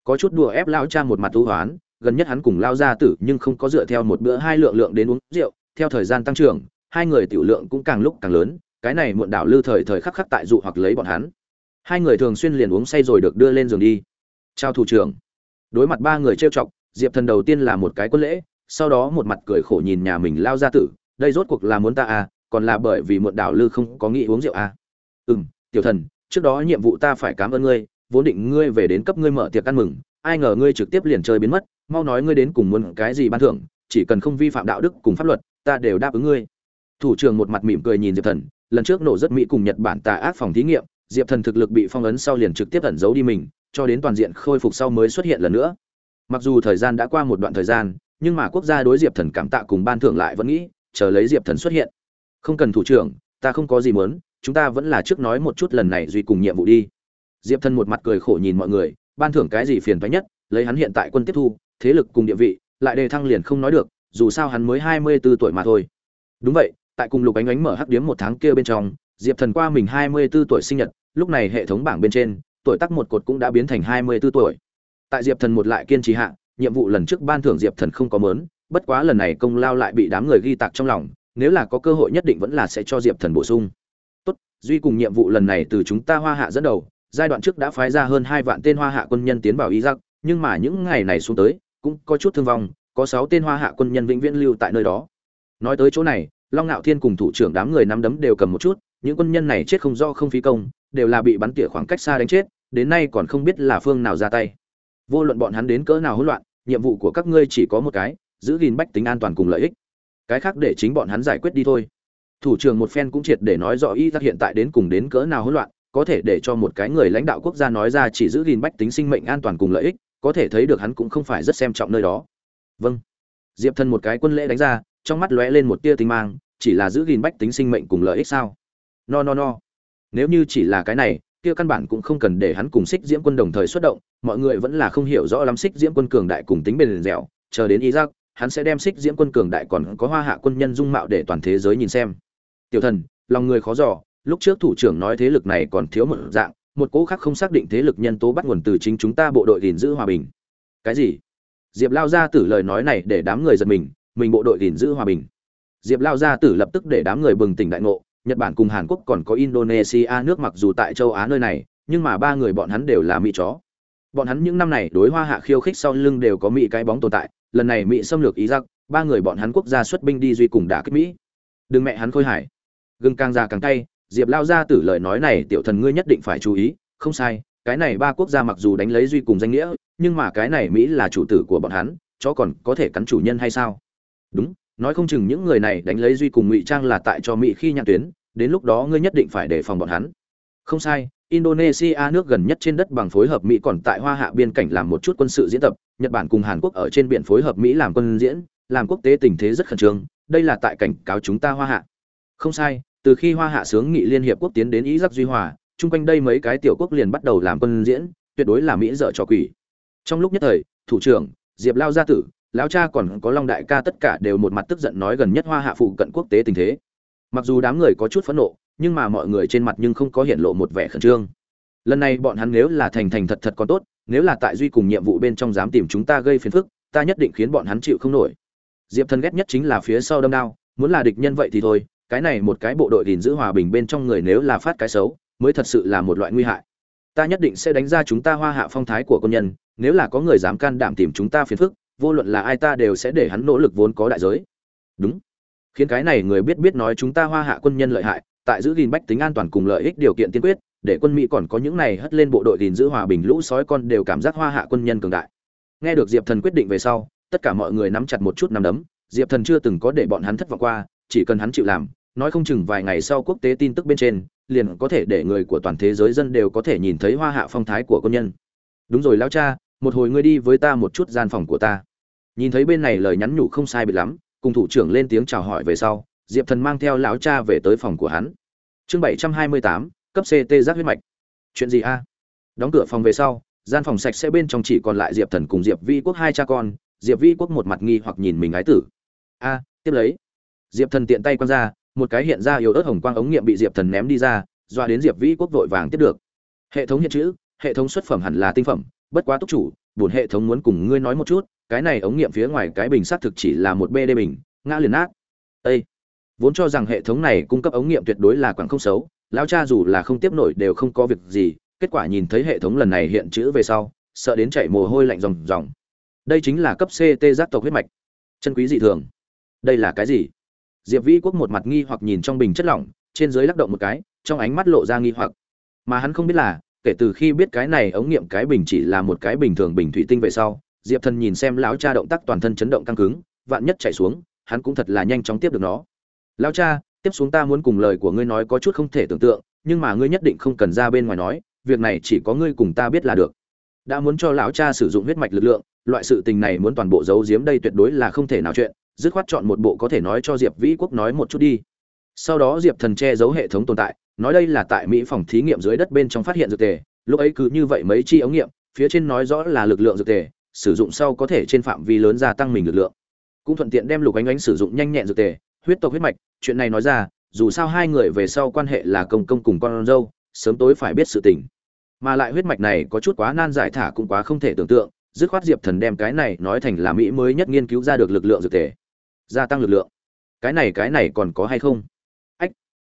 Có chút đùa ép lao cha một mặt thú hoán gần nhất hắn cùng lao ra tử nhưng không có dựa theo một bữa hai lượng lượng đến uống rượu, theo thời gian tăng trưởng, hai người tiểu lượng cũng càng lúc càng lớn, cái này muộn đảo lư thời thời khắc khắc tại dụ hoặc lấy bọn hắn. Hai người thường xuyên liền uống say rồi được đưa lên giường đi. Chào thủ trưởng. Đối mặt ba người trêu chọc, diệp thần đầu tiên là một cái quân lễ, sau đó một mặt cười khổ nhìn nhà mình lao ra tử, đây rốt cuộc là muốn ta à còn là bởi vì muộn đảo lư không có nghĩ uống rượu à. Ừ m tiểu thần, trước đó nhiệm vụ ta phải cảm ơn ngươi, vốn định ngươi về đến cấp ngươi mở tiệc ăn mừng, ai ngờ ngươi trực tiếp liền chơi biến mất mau nói ngươi đến cùng muốn cái gì ban thưởng, chỉ cần không vi phạm đạo đức cùng pháp luật, ta đều đáp ứng ngươi. Thủ trưởng một mặt mỉm cười nhìn diệp thần, lần trước nổ rất mỹ cùng nhật bản tà ác phòng thí nghiệm, diệp thần thực lực bị phong ấn sau liền trực tiếp ẩn giấu đi mình, cho đến toàn diện khôi phục sau mới xuất hiện lần nữa. Mặc dù thời gian đã qua một đoạn thời gian, nhưng mà quốc gia đối diệp thần cảm tạ cùng ban thưởng lại vẫn nghĩ, chờ lấy diệp thần xuất hiện. Không cần thủ trưởng, ta không có gì muốn, chúng ta vẫn là trước nói một chút lần này duy cùng nhiệm vụ đi. Diệp thần một mặt cười khổ nhìn mọi người, ban thưởng cái gì phiền toái nhất, lấy hắn hiện tại quân tiếp thu thế lực cùng địa vị, lại đề thăng liền không nói được, dù sao hắn mới hai mươi 24 tuổi mà thôi. Đúng vậy, tại cùng lục ánh ánh mở hắc điếm một tháng kia bên trong, diệp thần qua mình hai mươi 24 tuổi sinh nhật, lúc này hệ thống bảng bên trên, tuổi tác một cột cũng đã biến thành hai mươi 24 tuổi. Tại diệp thần một lại kiên trì hạ, nhiệm vụ lần trước ban thưởng diệp thần không có mớn, bất quá lần này công lao lại bị đám người ghi tạc trong lòng, nếu là có cơ hội nhất định vẫn là sẽ cho diệp thần bổ sung. Tốt, duy cùng nhiệm vụ lần này từ chúng ta hoa hạ dẫn đầu, giai đoạn trước đã phái ra hơn hai vạn tên hoa hạ quân nhân tiến vào iraq nhưng mà những ngày này xuống tới, cũng có chút thương vong, có sáu tên hoa hạ quân nhân vĩnh viễn lưu tại nơi đó. Nói tới chỗ này, long ngạo thiên cùng thủ trưởng đám người nắm đấm đều cầm một chút, những quân nhân này chết không do không phí công, đều là bị bắn tỉa khoảng cách xa đánh chết, đến nay còn không biết là phương nào ra tay. Vô luận bọn hắn đến cỡ nào hỗn loạn, nhiệm vụ của các ngươi chỉ có một cái, giữ gìn bách tính an toàn cùng lợi ích. Cái khác để chính bọn hắn giải quyết đi thôi. Thủ trưởng một phen cũng triệt để nói rõ y hiện tại đến cùng đến cỡ nào hỗn loạn, có thể để cho một cái người lãnh đạo quốc gia nói ra chỉ giữ gìn bách tính sinh mệnh an toàn cùng lợi ích có thể thấy được hắn cũng không phải rất xem trọng nơi đó. Vâng. Diệp thần một cái quân lễ đánh ra, trong mắt lóe lên một tia tinh mang, chỉ là giữ gìn bách tính sinh mệnh cùng lợi ích sao? No no no. Nếu như chỉ là cái này, kia căn bản cũng không cần để hắn cùng xích diễm quân đồng thời xuất động, mọi người vẫn là không hiểu rõ lắm xích diễm quân cường đại cùng tính bền dẻo, chờ đến iraq, hắn sẽ đem xích diễm quân cường đại còn có hoa hạ quân nhân dung mạo để toàn thế giới nhìn xem. Tiểu thần, lòng người khó dò, lúc trước thủ trưởng nói thế lực này còn thiếu một dạng một cố khác không xác định thế lực nhân tố bắt nguồn từ chính chúng ta bộ đội gìn giữ hòa bình. Cái gì? Diệp lao gia tử lời nói này để đám người giật mình mình bộ đội gìn giữ hòa bình. Diệp lao gia tử lập tức để đám người bừng tỉnh đại ngộ, nhật bản cùng hàn quốc còn có indonesia nước mặc dù tại châu á nơi này, nhưng mà ba người bọn hắn đều là mỹ chó. Bọn hắn những năm này đối hoa hạ khiêu khích sau lưng đều có mỹ cái bóng tồn tại, lần này mỹ xâm lược iraq, ba người bọn hắn quốc gia xuất binh đi duy cùng đả kích mỹ. Đừng mẹ hắn khôi hải gừng càng già càng cay diệp lao ra tử lời nói này, tiểu thần ngươi nhất định phải chú ý. Không sai, cái này ba quốc gia mặc dù đánh lấy duy cùng danh nghĩa, nhưng mà cái này mỹ là chủ tử của bọn hắn, chó còn có thể cắn chủ nhân hay sao? Đúng, nói không chừng những người này đánh lấy duy cùng ngụy trang là tại cho mỹ khi nhãn tuyến, đến lúc đó ngươi nhất định phải đề phòng bọn hắn. Không sai, indonesia nước gần nhất trên đất bằng phối hợp mỹ còn tại hoa hạ biên cảnh làm một chút quân sự diễn tập, nhật bản cùng hàn quốc ở trên biển phối hợp mỹ làm quân diễn, làm quốc tế tình thế rất khẩn trương, đây là tại cảnh cáo chúng ta hoa hạ. Không sai từ khi hoa hạ sướng nghị liên hiệp quốc tiến đến ý giác duy hòa, chung quanh đây mấy cái tiểu quốc liền bắt đầu làm quân diễn, tuyệt đối là mỹ dợ trò quỷ. Trong lúc nhất thời, thủ trưởng, diệp lao gia tử, lão cha còn có long đại ca tất cả đều một mặt tức giận nói gần nhất hoa hạ phụ cận quốc tế tình thế. Mặc dù đám người có chút phẫn nộ, nhưng mà mọi người trên mặt nhưng không có hiện lộ một vẻ khẩn trương. Lần này bọn hắn nếu là thành thành thật thật còn tốt, nếu là tại duy cùng nhiệm vụ bên trong dám tìm chúng ta gây phiền phức, ta nhất định khiến bọn hắn chịu không nổi. Diệp thần ghét nhất chính là phía sau đâm đao, muốn là địch nhân vậy thì thôi cái này một cái bộ đội gìn giữ hòa bình bên trong người nếu là phát cái xấu, mới thật sự là một loại nguy hại. Ta nhất định sẽ đánh ra chúng ta hoa hạ phong thái của quân nhân, nếu là có người dám can đảm tìm chúng ta phiền phức, vô luận là ai ta đều sẽ để hắn nỗ lực vốn có đại giới. Đúng. Khiến cái này người biết biết nói chúng ta hoa hạ quân nhân lợi hại, tại giữ gìn bách tính an toàn cùng lợi ích điều kiện tiên quyết, để quân mỹ còn có những này hất lên bộ đội gìn giữ hòa bình lũ sói con đều cảm giác hoa hạ quân nhân cường đại. Nghe được diệp thần quyết định về sau, tất cả mọi người nắm chặt một chút nắm đấm, diệp thần chưa từng có để bọn hắn thất vọng qua chỉ cần hắn chịu làm, nói không chừng vài ngày sau quốc tế tin tức bên trên, liền có thể để người của toàn thế giới dân đều có thể nhìn thấy hoa hạ phong thái của quân nhân. Đúng rồi lão cha, một hồi ngươi đi với ta một chút gian phòng của ta. Nhìn thấy bên này lời nhắn nhủ không sai biệt lắm, cùng thủ trưởng lên tiếng chào hỏi về sau, diệp thần mang theo lão cha về tới phòng của hắn. Chương bảy trăm hai mươi tám, cấp ct giác huyết mạch. Chuyện gì a? Đóng cửa phòng về sau, gian phòng sạch sẽ bên trong chỉ còn lại diệp thần cùng diệp vi quốc hai cha con, diệp vi quốc một mặt nghi hoặc nhìn mình ái tử. A, tiếp lấy diệp thần tiện tay quăng ra, một cái hiện ra yếu ớt hồng quang ống nghiệm bị diệp thần ném đi ra, doa đến diệp vi quốc vội vàng tiếp được. Hệ thống hiện chữ, hệ thống xuất phẩm hẳn là tinh phẩm, bất quá túc chủ, bổn hệ thống muốn cùng ngươi nói một chút, cái này ống nghiệm phía ngoài cái bình xác thực chỉ là một bd bình, ngã liền nát. Â vốn cho rằng hệ thống này cung cấp ống nghiệm tuyệt đối là quảng không xấu, lão cha dù là không tiếp nổi đều không có việc gì, kết quả nhìn thấy hệ thống lần này hiện chữ về sau, sợ đến chảy mồ hôi lạnh ròng ròng. Đây chính là cấp ct giác tộc huyết mạch. Chân quý dị thường. Đây là cái gì? Diệp vĩ quốc một mặt nghi hoặc nhìn trong bình chất lỏng, trên dưới lắc động một cái, trong ánh mắt lộ ra nghi hoặc. Mà hắn không biết là, kể từ khi biết cái này ống nghiệm cái bình chỉ là một cái bình thường bình thủy tinh về sau, diệp thần nhìn xem lão cha động tác toàn thân chấn động căng cứng, vạn nhất chạy xuống, hắn cũng thật là nhanh chóng tiếp được nó. Lão cha, tiếp xuống ta muốn cùng lời của ngươi nói có chút không thể tưởng tượng, nhưng mà ngươi nhất định không cần ra bên ngoài nói, việc này chỉ có ngươi cùng ta biết là được. Đã muốn cho lão cha sử dụng huyết mạch lực lượng, loại sự tình này muốn toàn bộ giấu giếm đây tuyệt đối là không thể nào chuyện dứt khoát chọn một bộ có thể nói cho diệp vĩ quốc nói một chút đi. Sau đó diệp thần che giấu hệ thống tồn tại, nói đây là tại mỹ phòng thí nghiệm dưới đất bên trong phát hiện dược tề, lúc ấy cứ như vậy mấy chi ống nghiệm, phía trên nói rõ là lực lượng dược tề, sử dụng sau có thể trên phạm vi lớn gia tăng mình lực lượng. Cũng thuận tiện đem lục ánh ánh sử dụng nhanh nhẹn dược tề, huyết tộc huyết mạch, chuyện này nói ra, dù sao hai người về sau quan hệ là công công cùng con dâu, sớm tối phải biết sự tình. Mà lại huyết mạch này có chút quá nan giải thả cũng quá không thể tưởng tượng, dứt khoát diệp thần đem cái này nói thành là mỹ mới nhất nghiên cứu ra được lực lượng dược tề gia tăng lực lượng. Cái này cái này còn có hay không? Ách,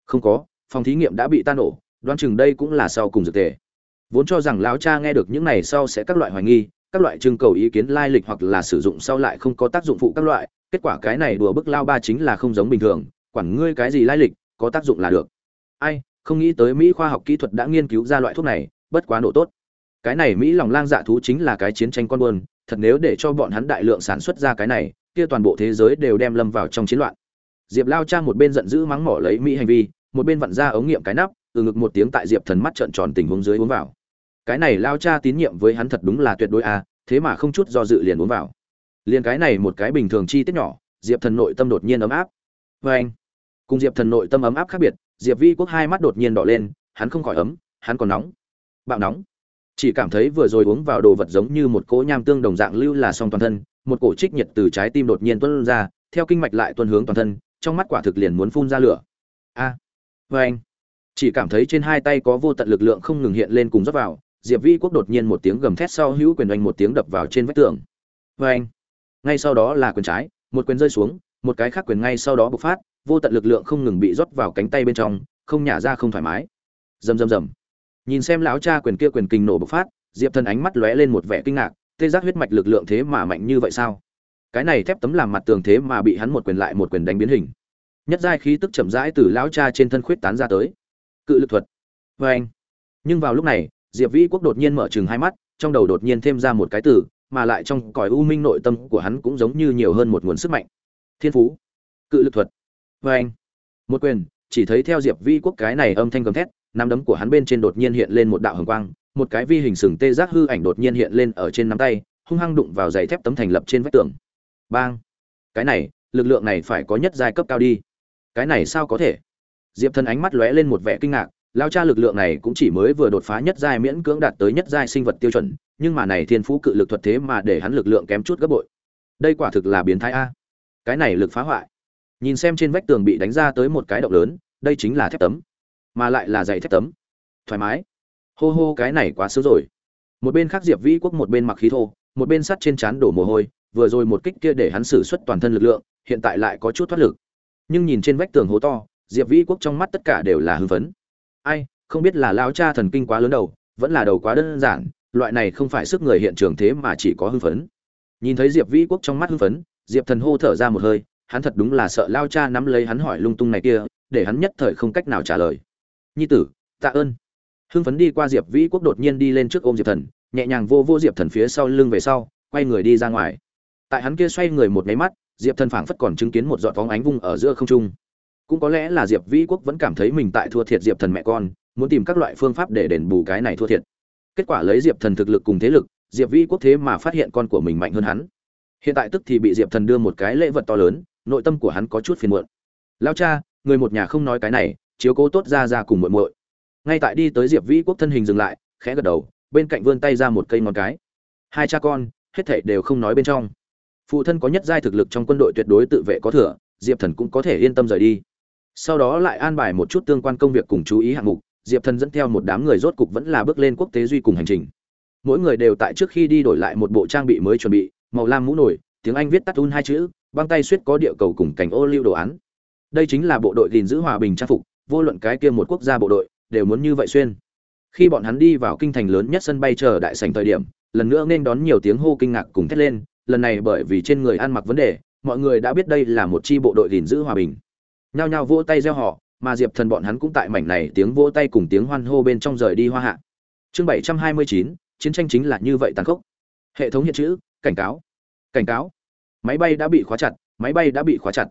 không có, phòng thí nghiệm đã bị tan nổ, đoán chừng đây cũng là sau cùng dược tề. Vốn cho rằng lão cha nghe được những này sau sẽ các loại hoài nghi, các loại trưng cầu ý kiến lai lịch hoặc là sử dụng sau lại không có tác dụng phụ các loại, kết quả cái này đùa bức lao ba chính là không giống bình thường, quản ngươi cái gì lai lịch, có tác dụng là được. Ai, không nghĩ tới mỹ khoa học kỹ thuật đã nghiên cứu ra loại thuốc này, bất quá nổ tốt. Cái này mỹ lòng lang dạ thú chính là cái chiến tranh con buôn thật nếu để cho bọn hắn đại lượng sản xuất ra cái này kia toàn bộ thế giới đều đem lâm vào trong chiến loạn. Diệp lao cha một bên giận dữ mắng mỏ lấy mỹ hành vi một bên vặn ra ống nghiệm cái nắp từ ngực một tiếng tại diệp thần mắt trợn tròn tình huống dưới uống vào. Cái này lao cha tín nhiệm với hắn thật đúng là tuyệt đối a à, thế mà không chút do dự liền uống vào. Liền cái này một cái bình thường chi tiết nhỏ diệp thần nội tâm đột nhiên ấm áp. Vê anh cùng diệp thần nội tâm ấm áp khác biệt diệp vi quốc hai mắt đột nhiên đỏ lên hắn không khỏi ấm hắn còn nóng. Bạo nóng. Chỉ cảm thấy vừa rồi uống vào đồ vật giống như một cỗ nham tương đồng dạng lưu là xong toàn thân một cổ trích nhiệt từ trái tim đột nhiên tuôn ra theo kinh mạch lại tuôn hướng toàn thân trong mắt quả thực liền muốn phun ra lửa. A à, anh. Chỉ cảm thấy trên hai tay có vô tận lực lượng không ngừng hiện lên cùng rót vào diệp vi quốc đột nhiên một tiếng gầm thét sau hữu quyền oanh một tiếng đập vào trên vách tường. Vê anh. Ngay sau đó là quyền trái một quyền rơi xuống một cái khác quyền ngay sau đó bộc phát vô tận lực lượng không ngừng bị rót vào cánh tay bên trong không nhả ra không thoải mái. Rầm rầm rầm. Nhìn xem lão cha quyền kia quyền kình nổ bộc phát diệp thần ánh mắt lóe lên một vẻ kinh ngạc tê giác huyết mạch lực lượng thế mà mạnh như vậy sao? Cái này thép tấm làm mặt tường thế mà bị hắn một quyền lại một quyền đánh biến hình. Nhất giai khí tức chậm rãi từ lão cha trên thân khuyết tán ra tới. Cự lực thuật. Vê anh. Nhưng vào lúc này, diệp vĩ quốc đột nhiên mở chừng hai mắt, trong đầu đột nhiên thêm ra một cái từ, mà lại trong cõi u minh nội tâm của hắn cũng giống như nhiều hơn một nguồn sức mạnh. Thiên phú. Cự lực thuật. Vê anh. Một quyền, chỉ thấy theo diệp vĩ quốc cái này âm thanh gầm thét, nắm đấm của hắn bên trên đột nhiên hiện lên một đạo hồng quang một cái vi hình sừng tê giác hư ảnh đột nhiên hiện lên ở trên nắm tay, hung hăng đụng vào giày thép tấm thành lập trên vách tường. Bang! Cái này, lực lượng này phải có nhất giai cấp cao đi. Cái này sao có thể? Diệp thần ánh mắt lóe lên một vẻ kinh ngạc, lao cha lực lượng này cũng chỉ mới vừa đột phá nhất giai miễn cưỡng đạt tới nhất giai sinh vật tiêu chuẩn, nhưng mà này thiên phú cự lực thuật thế mà để hắn lực lượng kém chút gấp bội. Đây quả thực là biến thái a. Cái này lực phá hoại. Nhìn xem trên vách tường bị đánh ra tới một cái động lớn, đây chính là thép tấm, mà lại là dày thép tấm. Thoải mái hô hô, cái này quá sớm rồi. Một bên khác diệp vĩ quốc, một bên mặc khí thô, một bên sắt trên trán đổ mồ hôi, vừa rồi một kích kia để hắn sử xuất toàn thân lực lượng, hiện tại lại có chút thoát lực. Nhưng nhìn trên vách tường hố to, diệp vĩ quốc trong mắt tất cả đều là hưng phấn. Ai, không biết là lao cha thần kinh quá lớn đầu, vẫn là đầu quá đơn giản, loại này không phải sức người hiện trường thế mà chỉ có hưng phấn. Nhìn thấy diệp vĩ quốc trong mắt hưng phấn, diệp thần hô thở ra một hơi, hắn thật đúng là sợ lao cha nắm lấy hắn hỏi lung tung này kia, để hắn nhất thời không cách nào trả lời. Nhi tử, tạ ơn hưng phấn đi qua diệp vĩ quốc đột nhiên đi lên trước ôm diệp thần, nhẹ nhàng vô vô diệp thần phía sau lưng về sau, quay người đi ra ngoài. Tại hắn kia xoay người một máy mắt, diệp thần phảng phất còn chứng kiến một giọt phóng ánh vung ở giữa không trung. Cũng có lẽ là diệp vĩ quốc vẫn cảm thấy mình tại thua thiệt diệp thần mẹ con, muốn tìm các loại phương pháp để đền bù cái này thua thiệt. Kết quả lấy diệp thần thực lực cùng thế lực, diệp vĩ quốc thế mà phát hiện con của mình mạnh hơn hắn. Hiện tại tức thì bị diệp thần đưa một cái lễ vật to lớn, nội tâm của hắn có chút phiền muộn. Lao cha, người một nhà không nói cái này, chiếu cố tốt ra ra cùng muội muội ngay tại đi tới diệp vĩ quốc thân hình dừng lại, khẽ gật đầu, bên cạnh vươn tay ra một cây ngón cái. Hai cha con, hết thảy đều không nói bên trong. Phụ thân có nhất giai thực lực trong quân đội tuyệt đối tự vệ có thừa, diệp thần cũng có thể yên tâm rời đi. Sau đó lại an bài một chút tương quan công việc cùng chú ý hạng mục, diệp thần dẫn theo một đám người rốt cục vẫn là bước lên quốc tế duy cùng hành trình. Mỗi người đều tại trước khi đi đổi lại một bộ trang bị mới chuẩn bị, màu lam mũ nổi, tiếng anh viết tắt un hai chữ, băng tay suýt có địa cầu cùng cảnh ô lưu đồ án. Đây chính là bộ đội gìn giữ hòa bình trang phục, vô luận cái kia một quốc gia bộ đội đều muốn như vậy xuyên. Khi bọn hắn đi vào kinh thành lớn nhất sân bay chờ đại sảnh thời điểm, lần nữa nên đón nhiều tiếng hô kinh ngạc cùng thét lên, lần này bởi vì trên người ăn mặc vấn đề, mọi người đã biết đây là một chi bộ đội gìn giữ hòa bình. Nhao nhao vỗ tay reo họ mà diệp thần bọn hắn cũng tại mảnh này tiếng vỗ tay cùng tiếng hoan hô bên trong rời đi hoa hạ. Chương bảy trăm hai mươi chín, chiến tranh chính là như vậy tàn khốc. Hệ thống hiện chữ, cảnh cáo. Cảnh cáo. Máy bay đã bị khóa chặt, máy bay đã bị khóa chặt.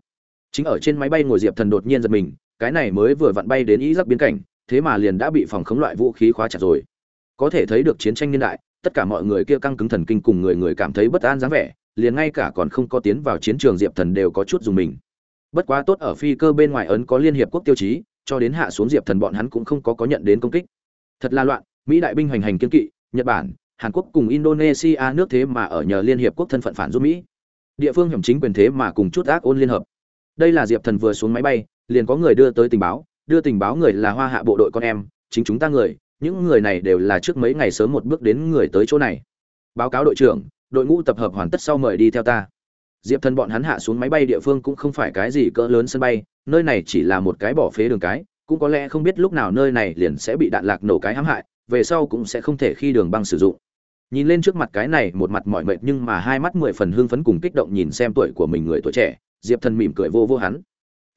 Chính ở trên máy bay ngồi diệp thần đột nhiên giật mình, cái này mới vừa vặn bay đến ý giắc biên cảnh thế mà liền đã bị phòng khống loại vũ khí khóa chặt rồi. Có thể thấy được chiến tranh niên đại, tất cả mọi người kia căng cứng thần kinh cùng người người cảm thấy bất an dáng vẻ, liền ngay cả còn không có tiến vào chiến trường diệp thần đều có chút dùng mình. Bất quá tốt ở phi cơ bên ngoài ấn có liên hiệp quốc tiêu chí, cho đến hạ xuống diệp thần bọn hắn cũng không có có nhận đến công kích. Thật là loạn, mỹ đại binh hoành hành kiên kỵ, nhật bản, hàn quốc cùng indonesia nước thế mà ở nhờ liên hiệp quốc thân phận phản giúp mỹ. Địa phương hiểm chính quyền thế mà cùng chút ác ôn liên hợp. Đây là diệp thần vừa xuống máy bay, liền có người đưa tới tình báo đưa tình báo người là hoa hạ bộ đội con em, chính chúng ta người, những người này đều là trước mấy ngày sớm một bước đến người tới chỗ này. Báo cáo đội trưởng, đội ngũ tập hợp hoàn tất sau mời đi theo ta. Diệp thần bọn hắn hạ xuống máy bay địa phương cũng không phải cái gì cỡ lớn sân bay, nơi này chỉ là một cái bỏ phế đường cái, cũng có lẽ không biết lúc nào nơi này liền sẽ bị đạn lạc nổ cái hãm hại, về sau cũng sẽ không thể khi đường băng sử dụng. Nhìn lên trước mặt cái này, một mặt mỏi mệt nhưng mà hai mắt mười phần hưng phấn cùng kích động nhìn xem tuổi của mình người tuổi trẻ, diệp thần mỉm cười vô vô hắn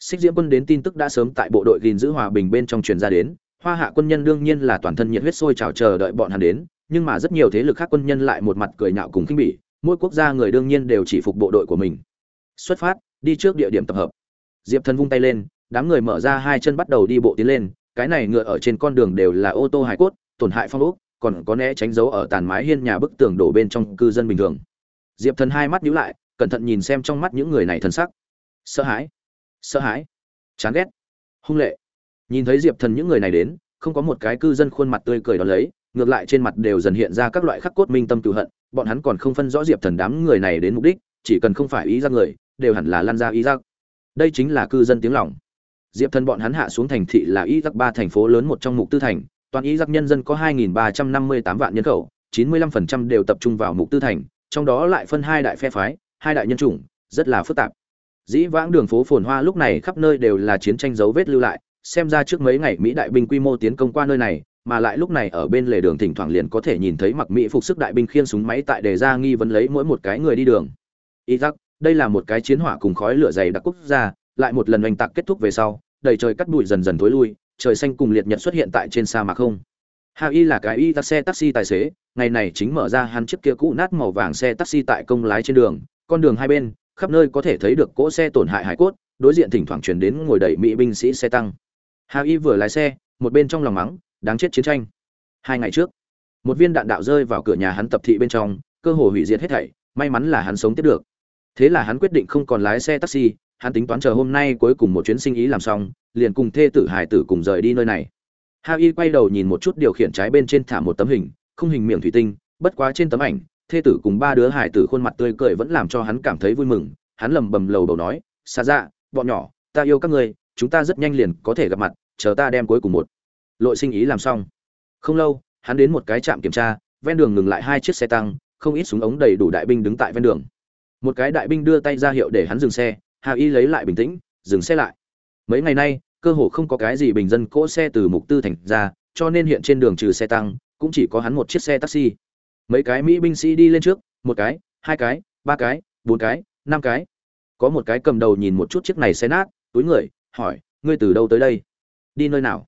xích diễm quân đến tin tức đã sớm tại bộ đội gìn giữ hòa bình bên trong truyền ra đến, hoa hạ quân nhân đương nhiên là toàn thân nhiệt huyết sôi trào chờ đợi bọn hắn đến, nhưng mà rất nhiều thế lực khác quân nhân lại một mặt cười nhạo cùng khinh bỉ, mỗi quốc gia người đương nhiên đều chỉ phục bộ đội của mình. Xuất phát, đi trước địa điểm tập hợp. Diệp thần vung tay lên, đám người mở ra hai chân bắt đầu đi bộ tiến lên, cái này ngựa ở trên con đường đều là ô tô hải cốt, tổn hại phong ốc, còn có né tránh dấu ở tàn mái hiên nhà bức tường đổ bên trong cư dân bình thường. Diệp thần hai mắt nhíu lại, cẩn thận nhìn xem trong mắt những người này thân sắc. Sợ hãi sợ hãi, chán ghét, hung lệ. Nhìn thấy diệp thần những người này đến, không có một cái cư dân khuôn mặt tươi cười đón lấy, ngược lại trên mặt đều dần hiện ra các loại khắc cốt minh tâm cựu hận, bọn hắn còn không phân rõ diệp thần đám người này đến mục đích, chỉ cần không phải ý ra người, đều hẳn là lan ra ý ra đây chính là cư dân tiếng lòng. Diệp thần bọn hắn hạ xuống thành thị là ý giác ba thành phố lớn một trong mục tư thành, toàn ý giác nhân dân có 2.358 vạn nhân khẩu 95% đều tập trung vào mục tư thành, trong đó lại phân hai đại phe phái, hai đại nhân chủng, rất là phức tạp dĩ vãng đường phố phồn hoa lúc này khắp nơi đều là chiến tranh dấu vết lưu lại xem ra trước mấy ngày mỹ đại binh quy mô tiến công qua nơi này mà lại lúc này ở bên lề đường thỉnh thoảng liền có thể nhìn thấy mặc mỹ phục sức đại binh khiên súng máy tại đề ra nghi vấn lấy mỗi một cái người đi đường. Iraq đây là một cái chiến hỏa cùng khói lửa dày đặc quốc gia lại một lần oanh tạc kết thúc về sau đầy trời cắt bụi dần dần thối lui trời xanh cùng liệt nhật xuất hiện tại trên sa mạc không. Hà Y là cái y xe taxi tài xế, ngày này chính mở ra hắn chiếc kia cũ nát màu vàng xe taxi tại công lái trên đường, con đường hai bên, khắp nơi có thể thấy được cỗ xe tổn hại hải cốt, đối diện thỉnh thoảng truyền đến ngồi đẩy mỹ binh sĩ xe tăng. Hà Y vừa lái xe, một bên trong lòng mắng, đáng chết chiến tranh. Hai ngày trước, một viên đạn đạo rơi vào cửa nhà hắn tập thị bên trong, cơ hồ hủy diệt hết thảy, may mắn là hắn sống tiếp được. Thế là hắn quyết định không còn lái xe taxi, hắn tính toán chờ hôm nay cuối cùng một chuyến sinh ý làm xong, liền cùng thê tử hải tử cùng rời đi nơi này. Hà Y quay đầu nhìn một chút điều khiển trái bên trên thả một tấm hình, không hình miệng thủy tinh, bất quá trên tấm ảnh, thê tử cùng ba đứa hải tử khuôn mặt tươi cười vẫn làm cho hắn cảm thấy vui mừng, hắn lầm bầm lầu đầu nói, "Xa dạ, bọn nhỏ, ta yêu các ngươi, chúng ta rất nhanh liền có thể gặp mặt, chờ ta đem cuối cùng một lội sinh ý làm xong." Không lâu, hắn đến một cái trạm kiểm tra, ven đường ngừng lại hai chiếc xe tăng, không ít súng ống đầy đủ đại binh đứng tại ven đường. Một cái đại binh đưa tay ra hiệu để hắn dừng xe, Hà Y lấy lại bình tĩnh, dừng xe lại. Mấy ngày nay, cơ hồ không có cái gì bình dân cỗ xe từ mục tư thành ra, cho nên hiện trên đường trừ xe tăng, cũng chỉ có hắn một chiếc xe taxi. Mấy cái mỹ binh sĩ đi lên trước, một cái, hai cái, ba cái, bốn cái, năm cái. Có một cái cầm đầu nhìn một chút chiếc này xe nát, túi người, hỏi, ngươi từ đâu tới đây? Đi nơi nào?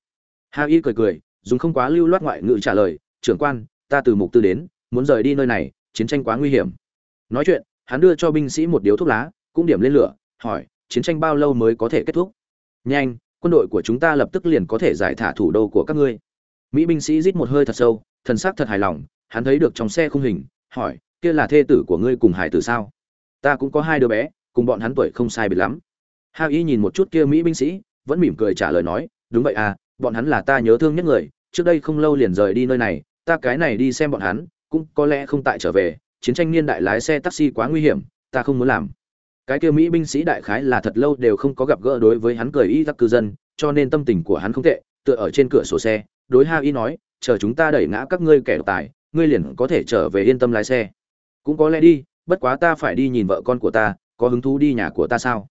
Hà Y cười cười, dùng không quá lưu loát ngoại ngữ trả lời, trưởng quan, ta từ mục tư đến, muốn rời đi nơi này, chiến tranh quá nguy hiểm. Nói chuyện, hắn đưa cho binh sĩ một điếu thuốc lá, cũng điểm lên lửa, hỏi, chiến tranh bao lâu mới có thể kết thúc? nhanh quân đội của chúng ta lập tức liền có thể giải thả thủ đô của các ngươi mỹ binh sĩ rít một hơi thật sâu thần sắc thật hài lòng hắn thấy được trong xe khung hình, hỏi, kia là thê tử của ngươi cùng hải tử sao? Ta cũng có hai đứa bé, cùng bọn hắn tuổi không sai biệt lắm. Ha y nhìn một chút kia mỹ binh sĩ, vẫn mỉm cười trả lời nói, đúng vậy à bọn hắn là ta nhớ thương nhất người, trước đây không lâu liền rời đi nơi này, ta cái này đi xem bọn hắn, cũng có lẽ không tại trở về, chiến tranh niên đại lái xe taxi quá nguy hiểm, ta không muốn làm. Cái kia mỹ binh sĩ đại khái là thật lâu đều không có gặp gỡ đối với hắn cười y giặc cư dân, cho nên tâm tình của hắn không tệ, tựa ở trên cửa sổ xe, đối ha y nói, chờ chúng ta đẩy ngã các ngươi kẻ độc tài ngươi liền có thể trở về yên tâm lái xe. Cũng có lẽ đi, bất quá ta phải đi nhìn vợ con của ta, có hứng thú đi nhà của ta sao?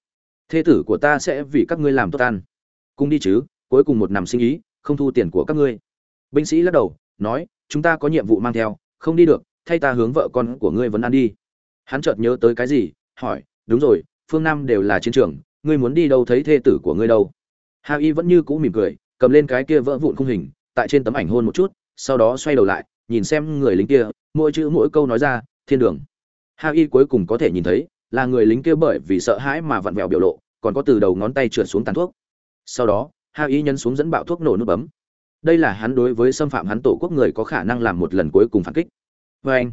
Thê tử của ta sẽ vì các ngươi làm tốt ăn. Cùng đi chứ, cuối cùng một nằm sinh ý, không thu tiền của các ngươi. Binh sĩ lắc đầu, nói, chúng ta có nhiệm vụ mang theo, không đi được, thay ta hướng vợ con của ngươi vẫn ăn đi. Hắn chợt nhớ tới cái gì, hỏi, đúng rồi, phương nam đều là chiến trường, ngươi muốn đi đâu thấy thê tử của ngươi đâu? Ha y vẫn như cũ mỉm cười, cầm lên cái kia vỡ vụn khung hình, tại trên tấm ảnh hôn một chút, sau đó xoay đầu lại nhìn xem người lính kia, mỗi chữ mỗi câu nói ra, thiên đường. Ha y cuối cùng có thể nhìn thấy, là người lính kia bởi vì sợ hãi mà vặn vẹo biểu lộ, còn có từ đầu ngón tay trượt xuống tàn thuốc. Sau đó ha y nhấn xuống dẫn bạo thuốc nổ nút bấm. Đây là hắn đối với xâm phạm hắn tổ quốc người có khả năng làm một lần cuối cùng phản kích. Vê anh,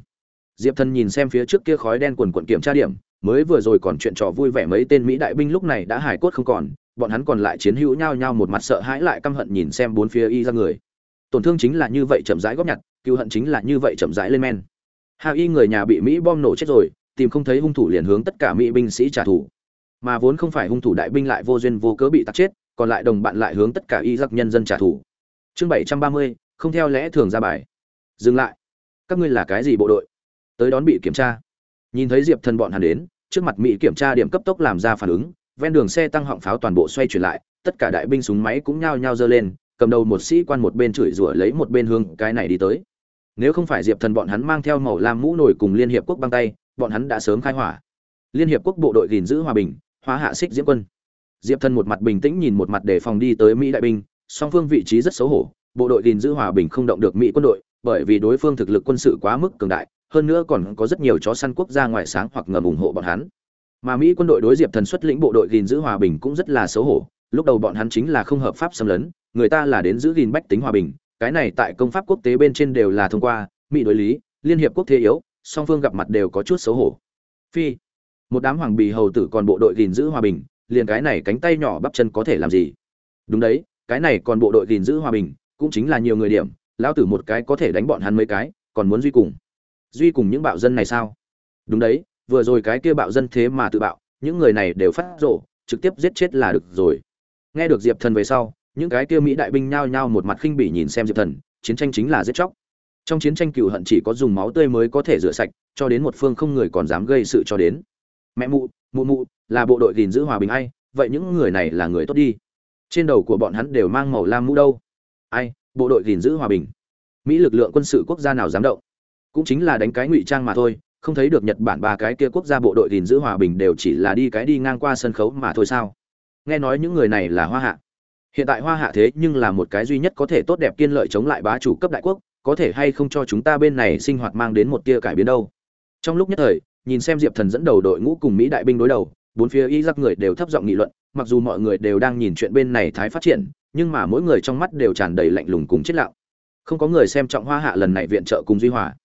diệp thần nhìn xem phía trước kia khói đen quần quận kiểm tra điểm, mới vừa rồi còn chuyện trò vui vẻ mấy tên mỹ đại binh lúc này đã hài cốt không còn, bọn hắn còn lại chiến hữu nhao nhao một mặt sợ hãi lại căm hận nhìn xem bốn phía y ra người. Tổn thương chính là như vậy chậm rãi góp nhặt cựu hận chính là như vậy chậm rãi lên men. Hạ y người nhà bị mỹ bom nổ chết rồi, tìm không thấy hung thủ liền hướng tất cả mỹ binh sĩ trả thù. Mà vốn không phải hung thủ đại binh lại vô duyên vô cớ bị tắt chết, còn lại đồng bạn lại hướng tất cả y giặc nhân dân trả thù. Chương bảy trăm ba mươi, không theo lẽ thường ra bài. Dừng lại. Các ngươi là cái gì bộ đội? Tới đón bị kiểm tra. Nhìn thấy diệp thần bọn hắn đến, trước mặt mỹ kiểm tra điểm cấp tốc làm ra phản ứng, ven đường xe tăng họng pháo toàn bộ xoay chuyển lại, tất cả đại binh súng máy cũng nhao nhao giơ lên, cầm đầu một sĩ quan một bên chửi rủa lấy một bên hương cái này đi tới nếu không phải diệp thần bọn hắn mang theo màu lam mũ nổi cùng liên hiệp quốc băng tay, bọn hắn đã sớm khai hỏa. Liên hiệp quốc bộ đội gìn giữ hòa bình, hóa hạ xích diễm quân. Diệp thần một mặt bình tĩnh nhìn một mặt để phòng đi tới mỹ đại binh, song phương vị trí rất xấu hổ, bộ đội gìn giữ hòa bình không động được mỹ quân đội, bởi vì đối phương thực lực quân sự quá mức cường đại, hơn nữa còn có rất nhiều chó săn quốc gia ngoài sáng hoặc ngầm ủng hộ bọn hắn. Mà mỹ quân đội đối diệp thần xuất lĩnh bộ đội gìn giữ hòa bình cũng rất là xấu hổ, lúc đầu bọn hắn chính là không hợp pháp xâm lấn, người ta là đến giữ gìn bách tính hòa bình cái này tại công pháp quốc tế bên trên đều là thông qua, mỹ đối lý, liên hiệp quốc thế yếu, song phương gặp mặt đều có chút xấu hổ. Phi, một đám hoàng bì hầu tử còn bộ đội gìn giữ hòa bình, liền cái này cánh tay nhỏ bắp chân có thể làm gì? Đúng đấy, cái này còn bộ đội gìn giữ hòa bình, cũng chính là nhiều người điểm, lão tử một cái có thể đánh bọn hắn mấy cái, còn muốn duy cùng. Duy cùng những bạo dân này sao? Đúng đấy, vừa rồi cái kia bạo dân thế mà tự bạo, những người này đều phát rộ, trực tiếp giết chết là được rồi. Nghe được diệp thần về sau những cái kia mỹ đại binh nhao nhao một mặt khinh bỉ nhìn xem diệp thần, chiến tranh chính là giết chóc. Trong chiến tranh cựu hận chỉ có dùng máu tươi mới có thể rửa sạch, cho đến một phương không người còn dám gây sự cho đến. Mẹ mụ mụ mụ, là bộ đội gìn giữ hòa bình ai? Vậy những người này là người tốt đi. Trên đầu của bọn hắn đều mang màu lam mũ đâu. Ai, bộ đội gìn giữ hòa bình. Mỹ lực lượng quân sự quốc gia nào dám động? Cũng chính là đánh cái ngụy trang mà thôi, không thấy được nhật bản ba cái kia quốc gia bộ đội gìn giữ hòa bình đều chỉ là đi cái đi ngang qua sân khấu mà thôi sao? Nghe nói những người này là hoa hạ hiện tại hoa hạ thế nhưng là một cái duy nhất có thể tốt đẹp kiên lợi chống lại bá chủ cấp đại quốc, có thể hay không cho chúng ta bên này sinh hoạt mang đến một tia cải biến đâu? Trong lúc nhất thời, nhìn xem diệp thần dẫn đầu đội ngũ cùng mỹ đại binh đối đầu, bốn phía y giặc người đều thấp giọng nghị luận, mặc dù mọi người đều đang nhìn chuyện bên này thái phát triển, nhưng mà mỗi người trong mắt đều tràn đầy lạnh lùng cùng chết lạo không có người xem trọng hoa hạ lần này viện trợ cùng duy hòa.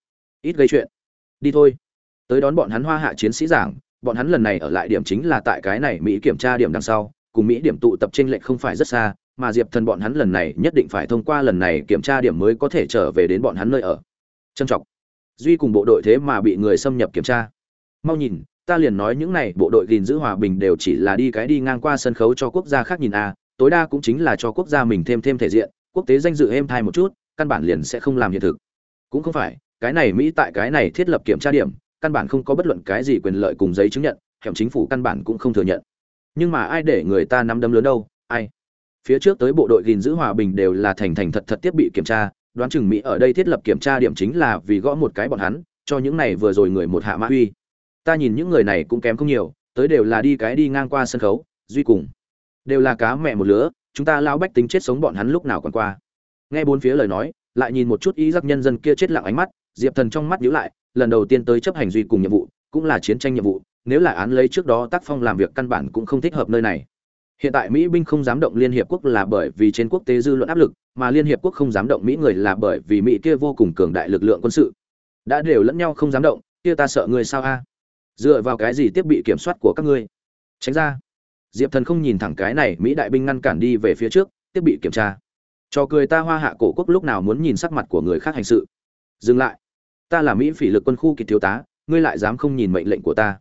Ít gây chuyện. Đi thôi. Tới đón bọn hắn hoa hạ chiến sĩ giảng, bọn hắn lần này ở lại điểm chính là tại cái này mỹ kiểm tra điểm đằng sau cùng mỹ điểm tụ tập trên lệnh không phải rất xa, mà diệp thần bọn hắn lần này nhất định phải thông qua lần này kiểm tra điểm mới có thể trở về đến bọn hắn nơi ở. Trân trọng, duy cùng bộ đội thế mà bị người xâm nhập kiểm tra. Mau nhìn, ta liền nói những này, bộ đội gìn giữ hòa bình đều chỉ là đi cái đi ngang qua sân khấu cho quốc gia khác nhìn a tối đa cũng chính là cho quốc gia mình thêm thêm thể diện, quốc tế danh dự êm thai một chút, căn bản liền sẽ không làm hiện thực. Cũng không phải, cái này mỹ tại cái này thiết lập kiểm tra điểm, căn bản không có bất luận cái gì quyền lợi cùng giấy chứng nhận hẻm chính phủ căn bản cũng không thừa nhận nhưng mà ai để người ta nắm đấm lớn đâu, ai? Phía trước tới bộ đội gìn giữ hòa bình đều là thành thành thật thật tiếp bị kiểm tra, đoán chừng mỹ ở đây thiết lập kiểm tra điểm chính là vì gõ một cái bọn hắn, cho những này vừa rồi người một hạ mã uy. Ta nhìn những người này cũng kém không nhiều, tới đều là đi cái đi ngang qua sân khấu, duy cùng. Đều là cá mẹ một lứa, chúng ta lao bách tính chết sống bọn hắn lúc nào còn qua. Nghe bốn phía lời nói, lại nhìn một chút ý giác nhân dân kia chết lặng ánh mắt, diệp thần trong mắt nhíu lại, lần đầu tiên tới chấp hành duy cùng nhiệm vụ, cũng là chiến tranh nhiệm vụ nếu là án lấy trước đó tác phong làm việc căn bản cũng không thích hợp nơi này. Hiện tại mỹ binh không dám động liên hiệp quốc là bởi vì trên quốc tế dư luận áp lực, mà liên hiệp quốc không dám động mỹ người là bởi vì mỹ kia vô cùng cường đại lực lượng quân sự. Đã đều lẫn nhau không dám động, kia ta sợ người sao a? Dựa vào cái gì tiếp bị kiểm soát của các ngươi? Tránh ra. Diệp thần không nhìn thẳng cái này, mỹ đại binh ngăn cản đi về phía trước, tiếp bị kiểm tra. Cho cười ta hoa hạ cổ quốc lúc nào muốn nhìn sắc mặt của người khác hành sự. Dừng lại. Ta là mỹ phỉ lực quân khu kỳ thiếu tá, ngươi lại dám không nhìn mệnh lệnh của ta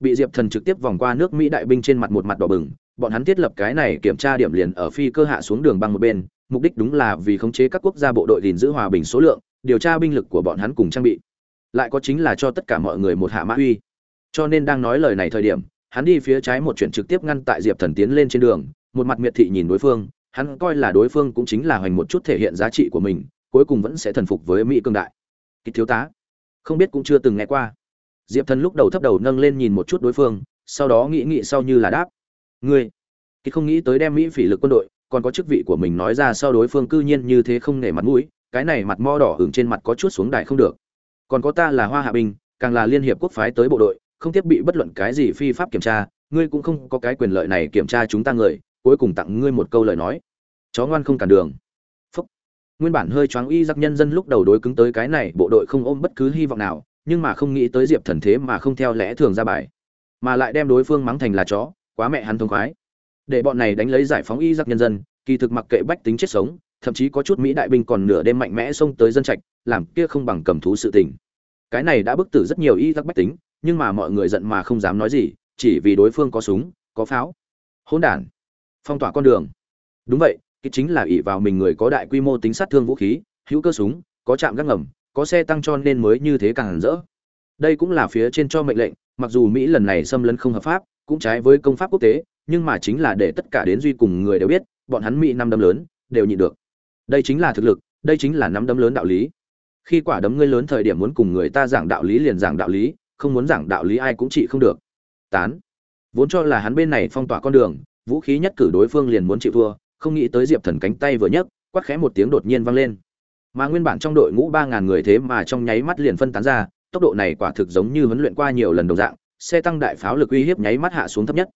bị diệp thần trực tiếp vòng qua nước mỹ đại binh trên mặt một mặt đỏ bừng, bọn hắn thiết lập cái này kiểm tra điểm liền ở phi cơ hạ xuống đường băng một bên, mục đích đúng là vì khống chế các quốc gia bộ đội gìn giữ hòa bình số lượng, điều tra binh lực của bọn hắn cùng trang bị. Lại có chính là cho tất cả mọi người một hạ mã uy. Cho nên đang nói lời này thời điểm, hắn đi phía trái một chuyện trực tiếp ngăn tại diệp thần tiến lên trên đường, một mặt miệt thị nhìn đối phương, hắn coi là đối phương cũng chính là hoành một chút thể hiện giá trị của mình, cuối cùng vẫn sẽ thần phục với mỹ cương đại. Kịch thiếu tá, không biết cũng chưa từng nghe qua diệp thần lúc đầu thấp đầu nâng lên nhìn một chút đối phương, sau đó nghĩ nghĩ sau như là đáp. Ngươi khi không nghĩ tới đem mỹ phỉ lực quân đội, còn có chức vị của mình nói ra sau đối phương cư nhiên như thế không nể mặt mũi, cái này mặt mo đỏ hưởng trên mặt có chút xuống đài không được. Còn có ta là hoa hạ binh, càng là liên hiệp quốc phái tới bộ đội, không tiếp bị bất luận cái gì phi pháp kiểm tra, ngươi cũng không có cái quyền lợi này kiểm tra chúng ta người, cuối cùng tặng ngươi một câu lời nói. Chó ngoan không cản đường. Phúc. nguyên bản hơi choáng y giặc nhân dân lúc đầu đối cứng tới cái này, bộ đội không ôm bất cứ hy vọng nào nhưng mà không nghĩ tới diệp thần thế mà không theo lẽ thường ra bài, mà lại đem đối phương mắng thành là chó, quá mẹ hắn thông khoái. Để bọn này đánh lấy giải phóng y giặc nhân dân, kỳ thực mặc kệ bách tính chết sống, thậm chí có chút mỹ đại binh còn nửa đêm mạnh mẽ xông tới dân trạch, làm kia không bằng cầm thú sự tình. Cái này đã bức tử rất nhiều y giặc bách tính, nhưng mà mọi người giận mà không dám nói gì, chỉ vì đối phương có súng, có pháo. Hỗn đản. Phong tỏa con đường. Đúng vậy cái chính là ỷ vào mình người có đại quy mô tính sát thương vũ khí, hữu cơ súng, có chạm gác ngầm có xe tăng cho nên mới như thế càng rỡ. Đây cũng là phía trên cho mệnh lệnh, mặc dù mỹ lần này xâm lấn không hợp pháp, cũng trái với công pháp quốc tế, nhưng mà chính là để tất cả đến duy cùng người đều biết, bọn hắn mỹ năm đấm lớn, đều nhịn được. Đây chính là thực lực, đây chính là năm đấm lớn đạo lý. Khi quả đấm ngươi lớn thời điểm muốn cùng người ta giảng đạo lý liền giảng đạo lý, không muốn giảng đạo lý ai cũng trị không được. Tán. Vốn cho là hắn bên này phong tỏa con đường, vũ khí nhất cử đối phương liền muốn chịu thua, không nghĩ tới diệp thần cánh tay vừa nhấc, quát khẽ một tiếng đột nhiên vang lên mà nguyên bản trong đội ngũ ba ngàn người thế mà trong nháy mắt liền phân tán ra, tốc độ này quả thực giống như huấn luyện qua nhiều lần đồng dạng, xe tăng đại pháo lực uy hiếp nháy mắt hạ xuống thấp nhất.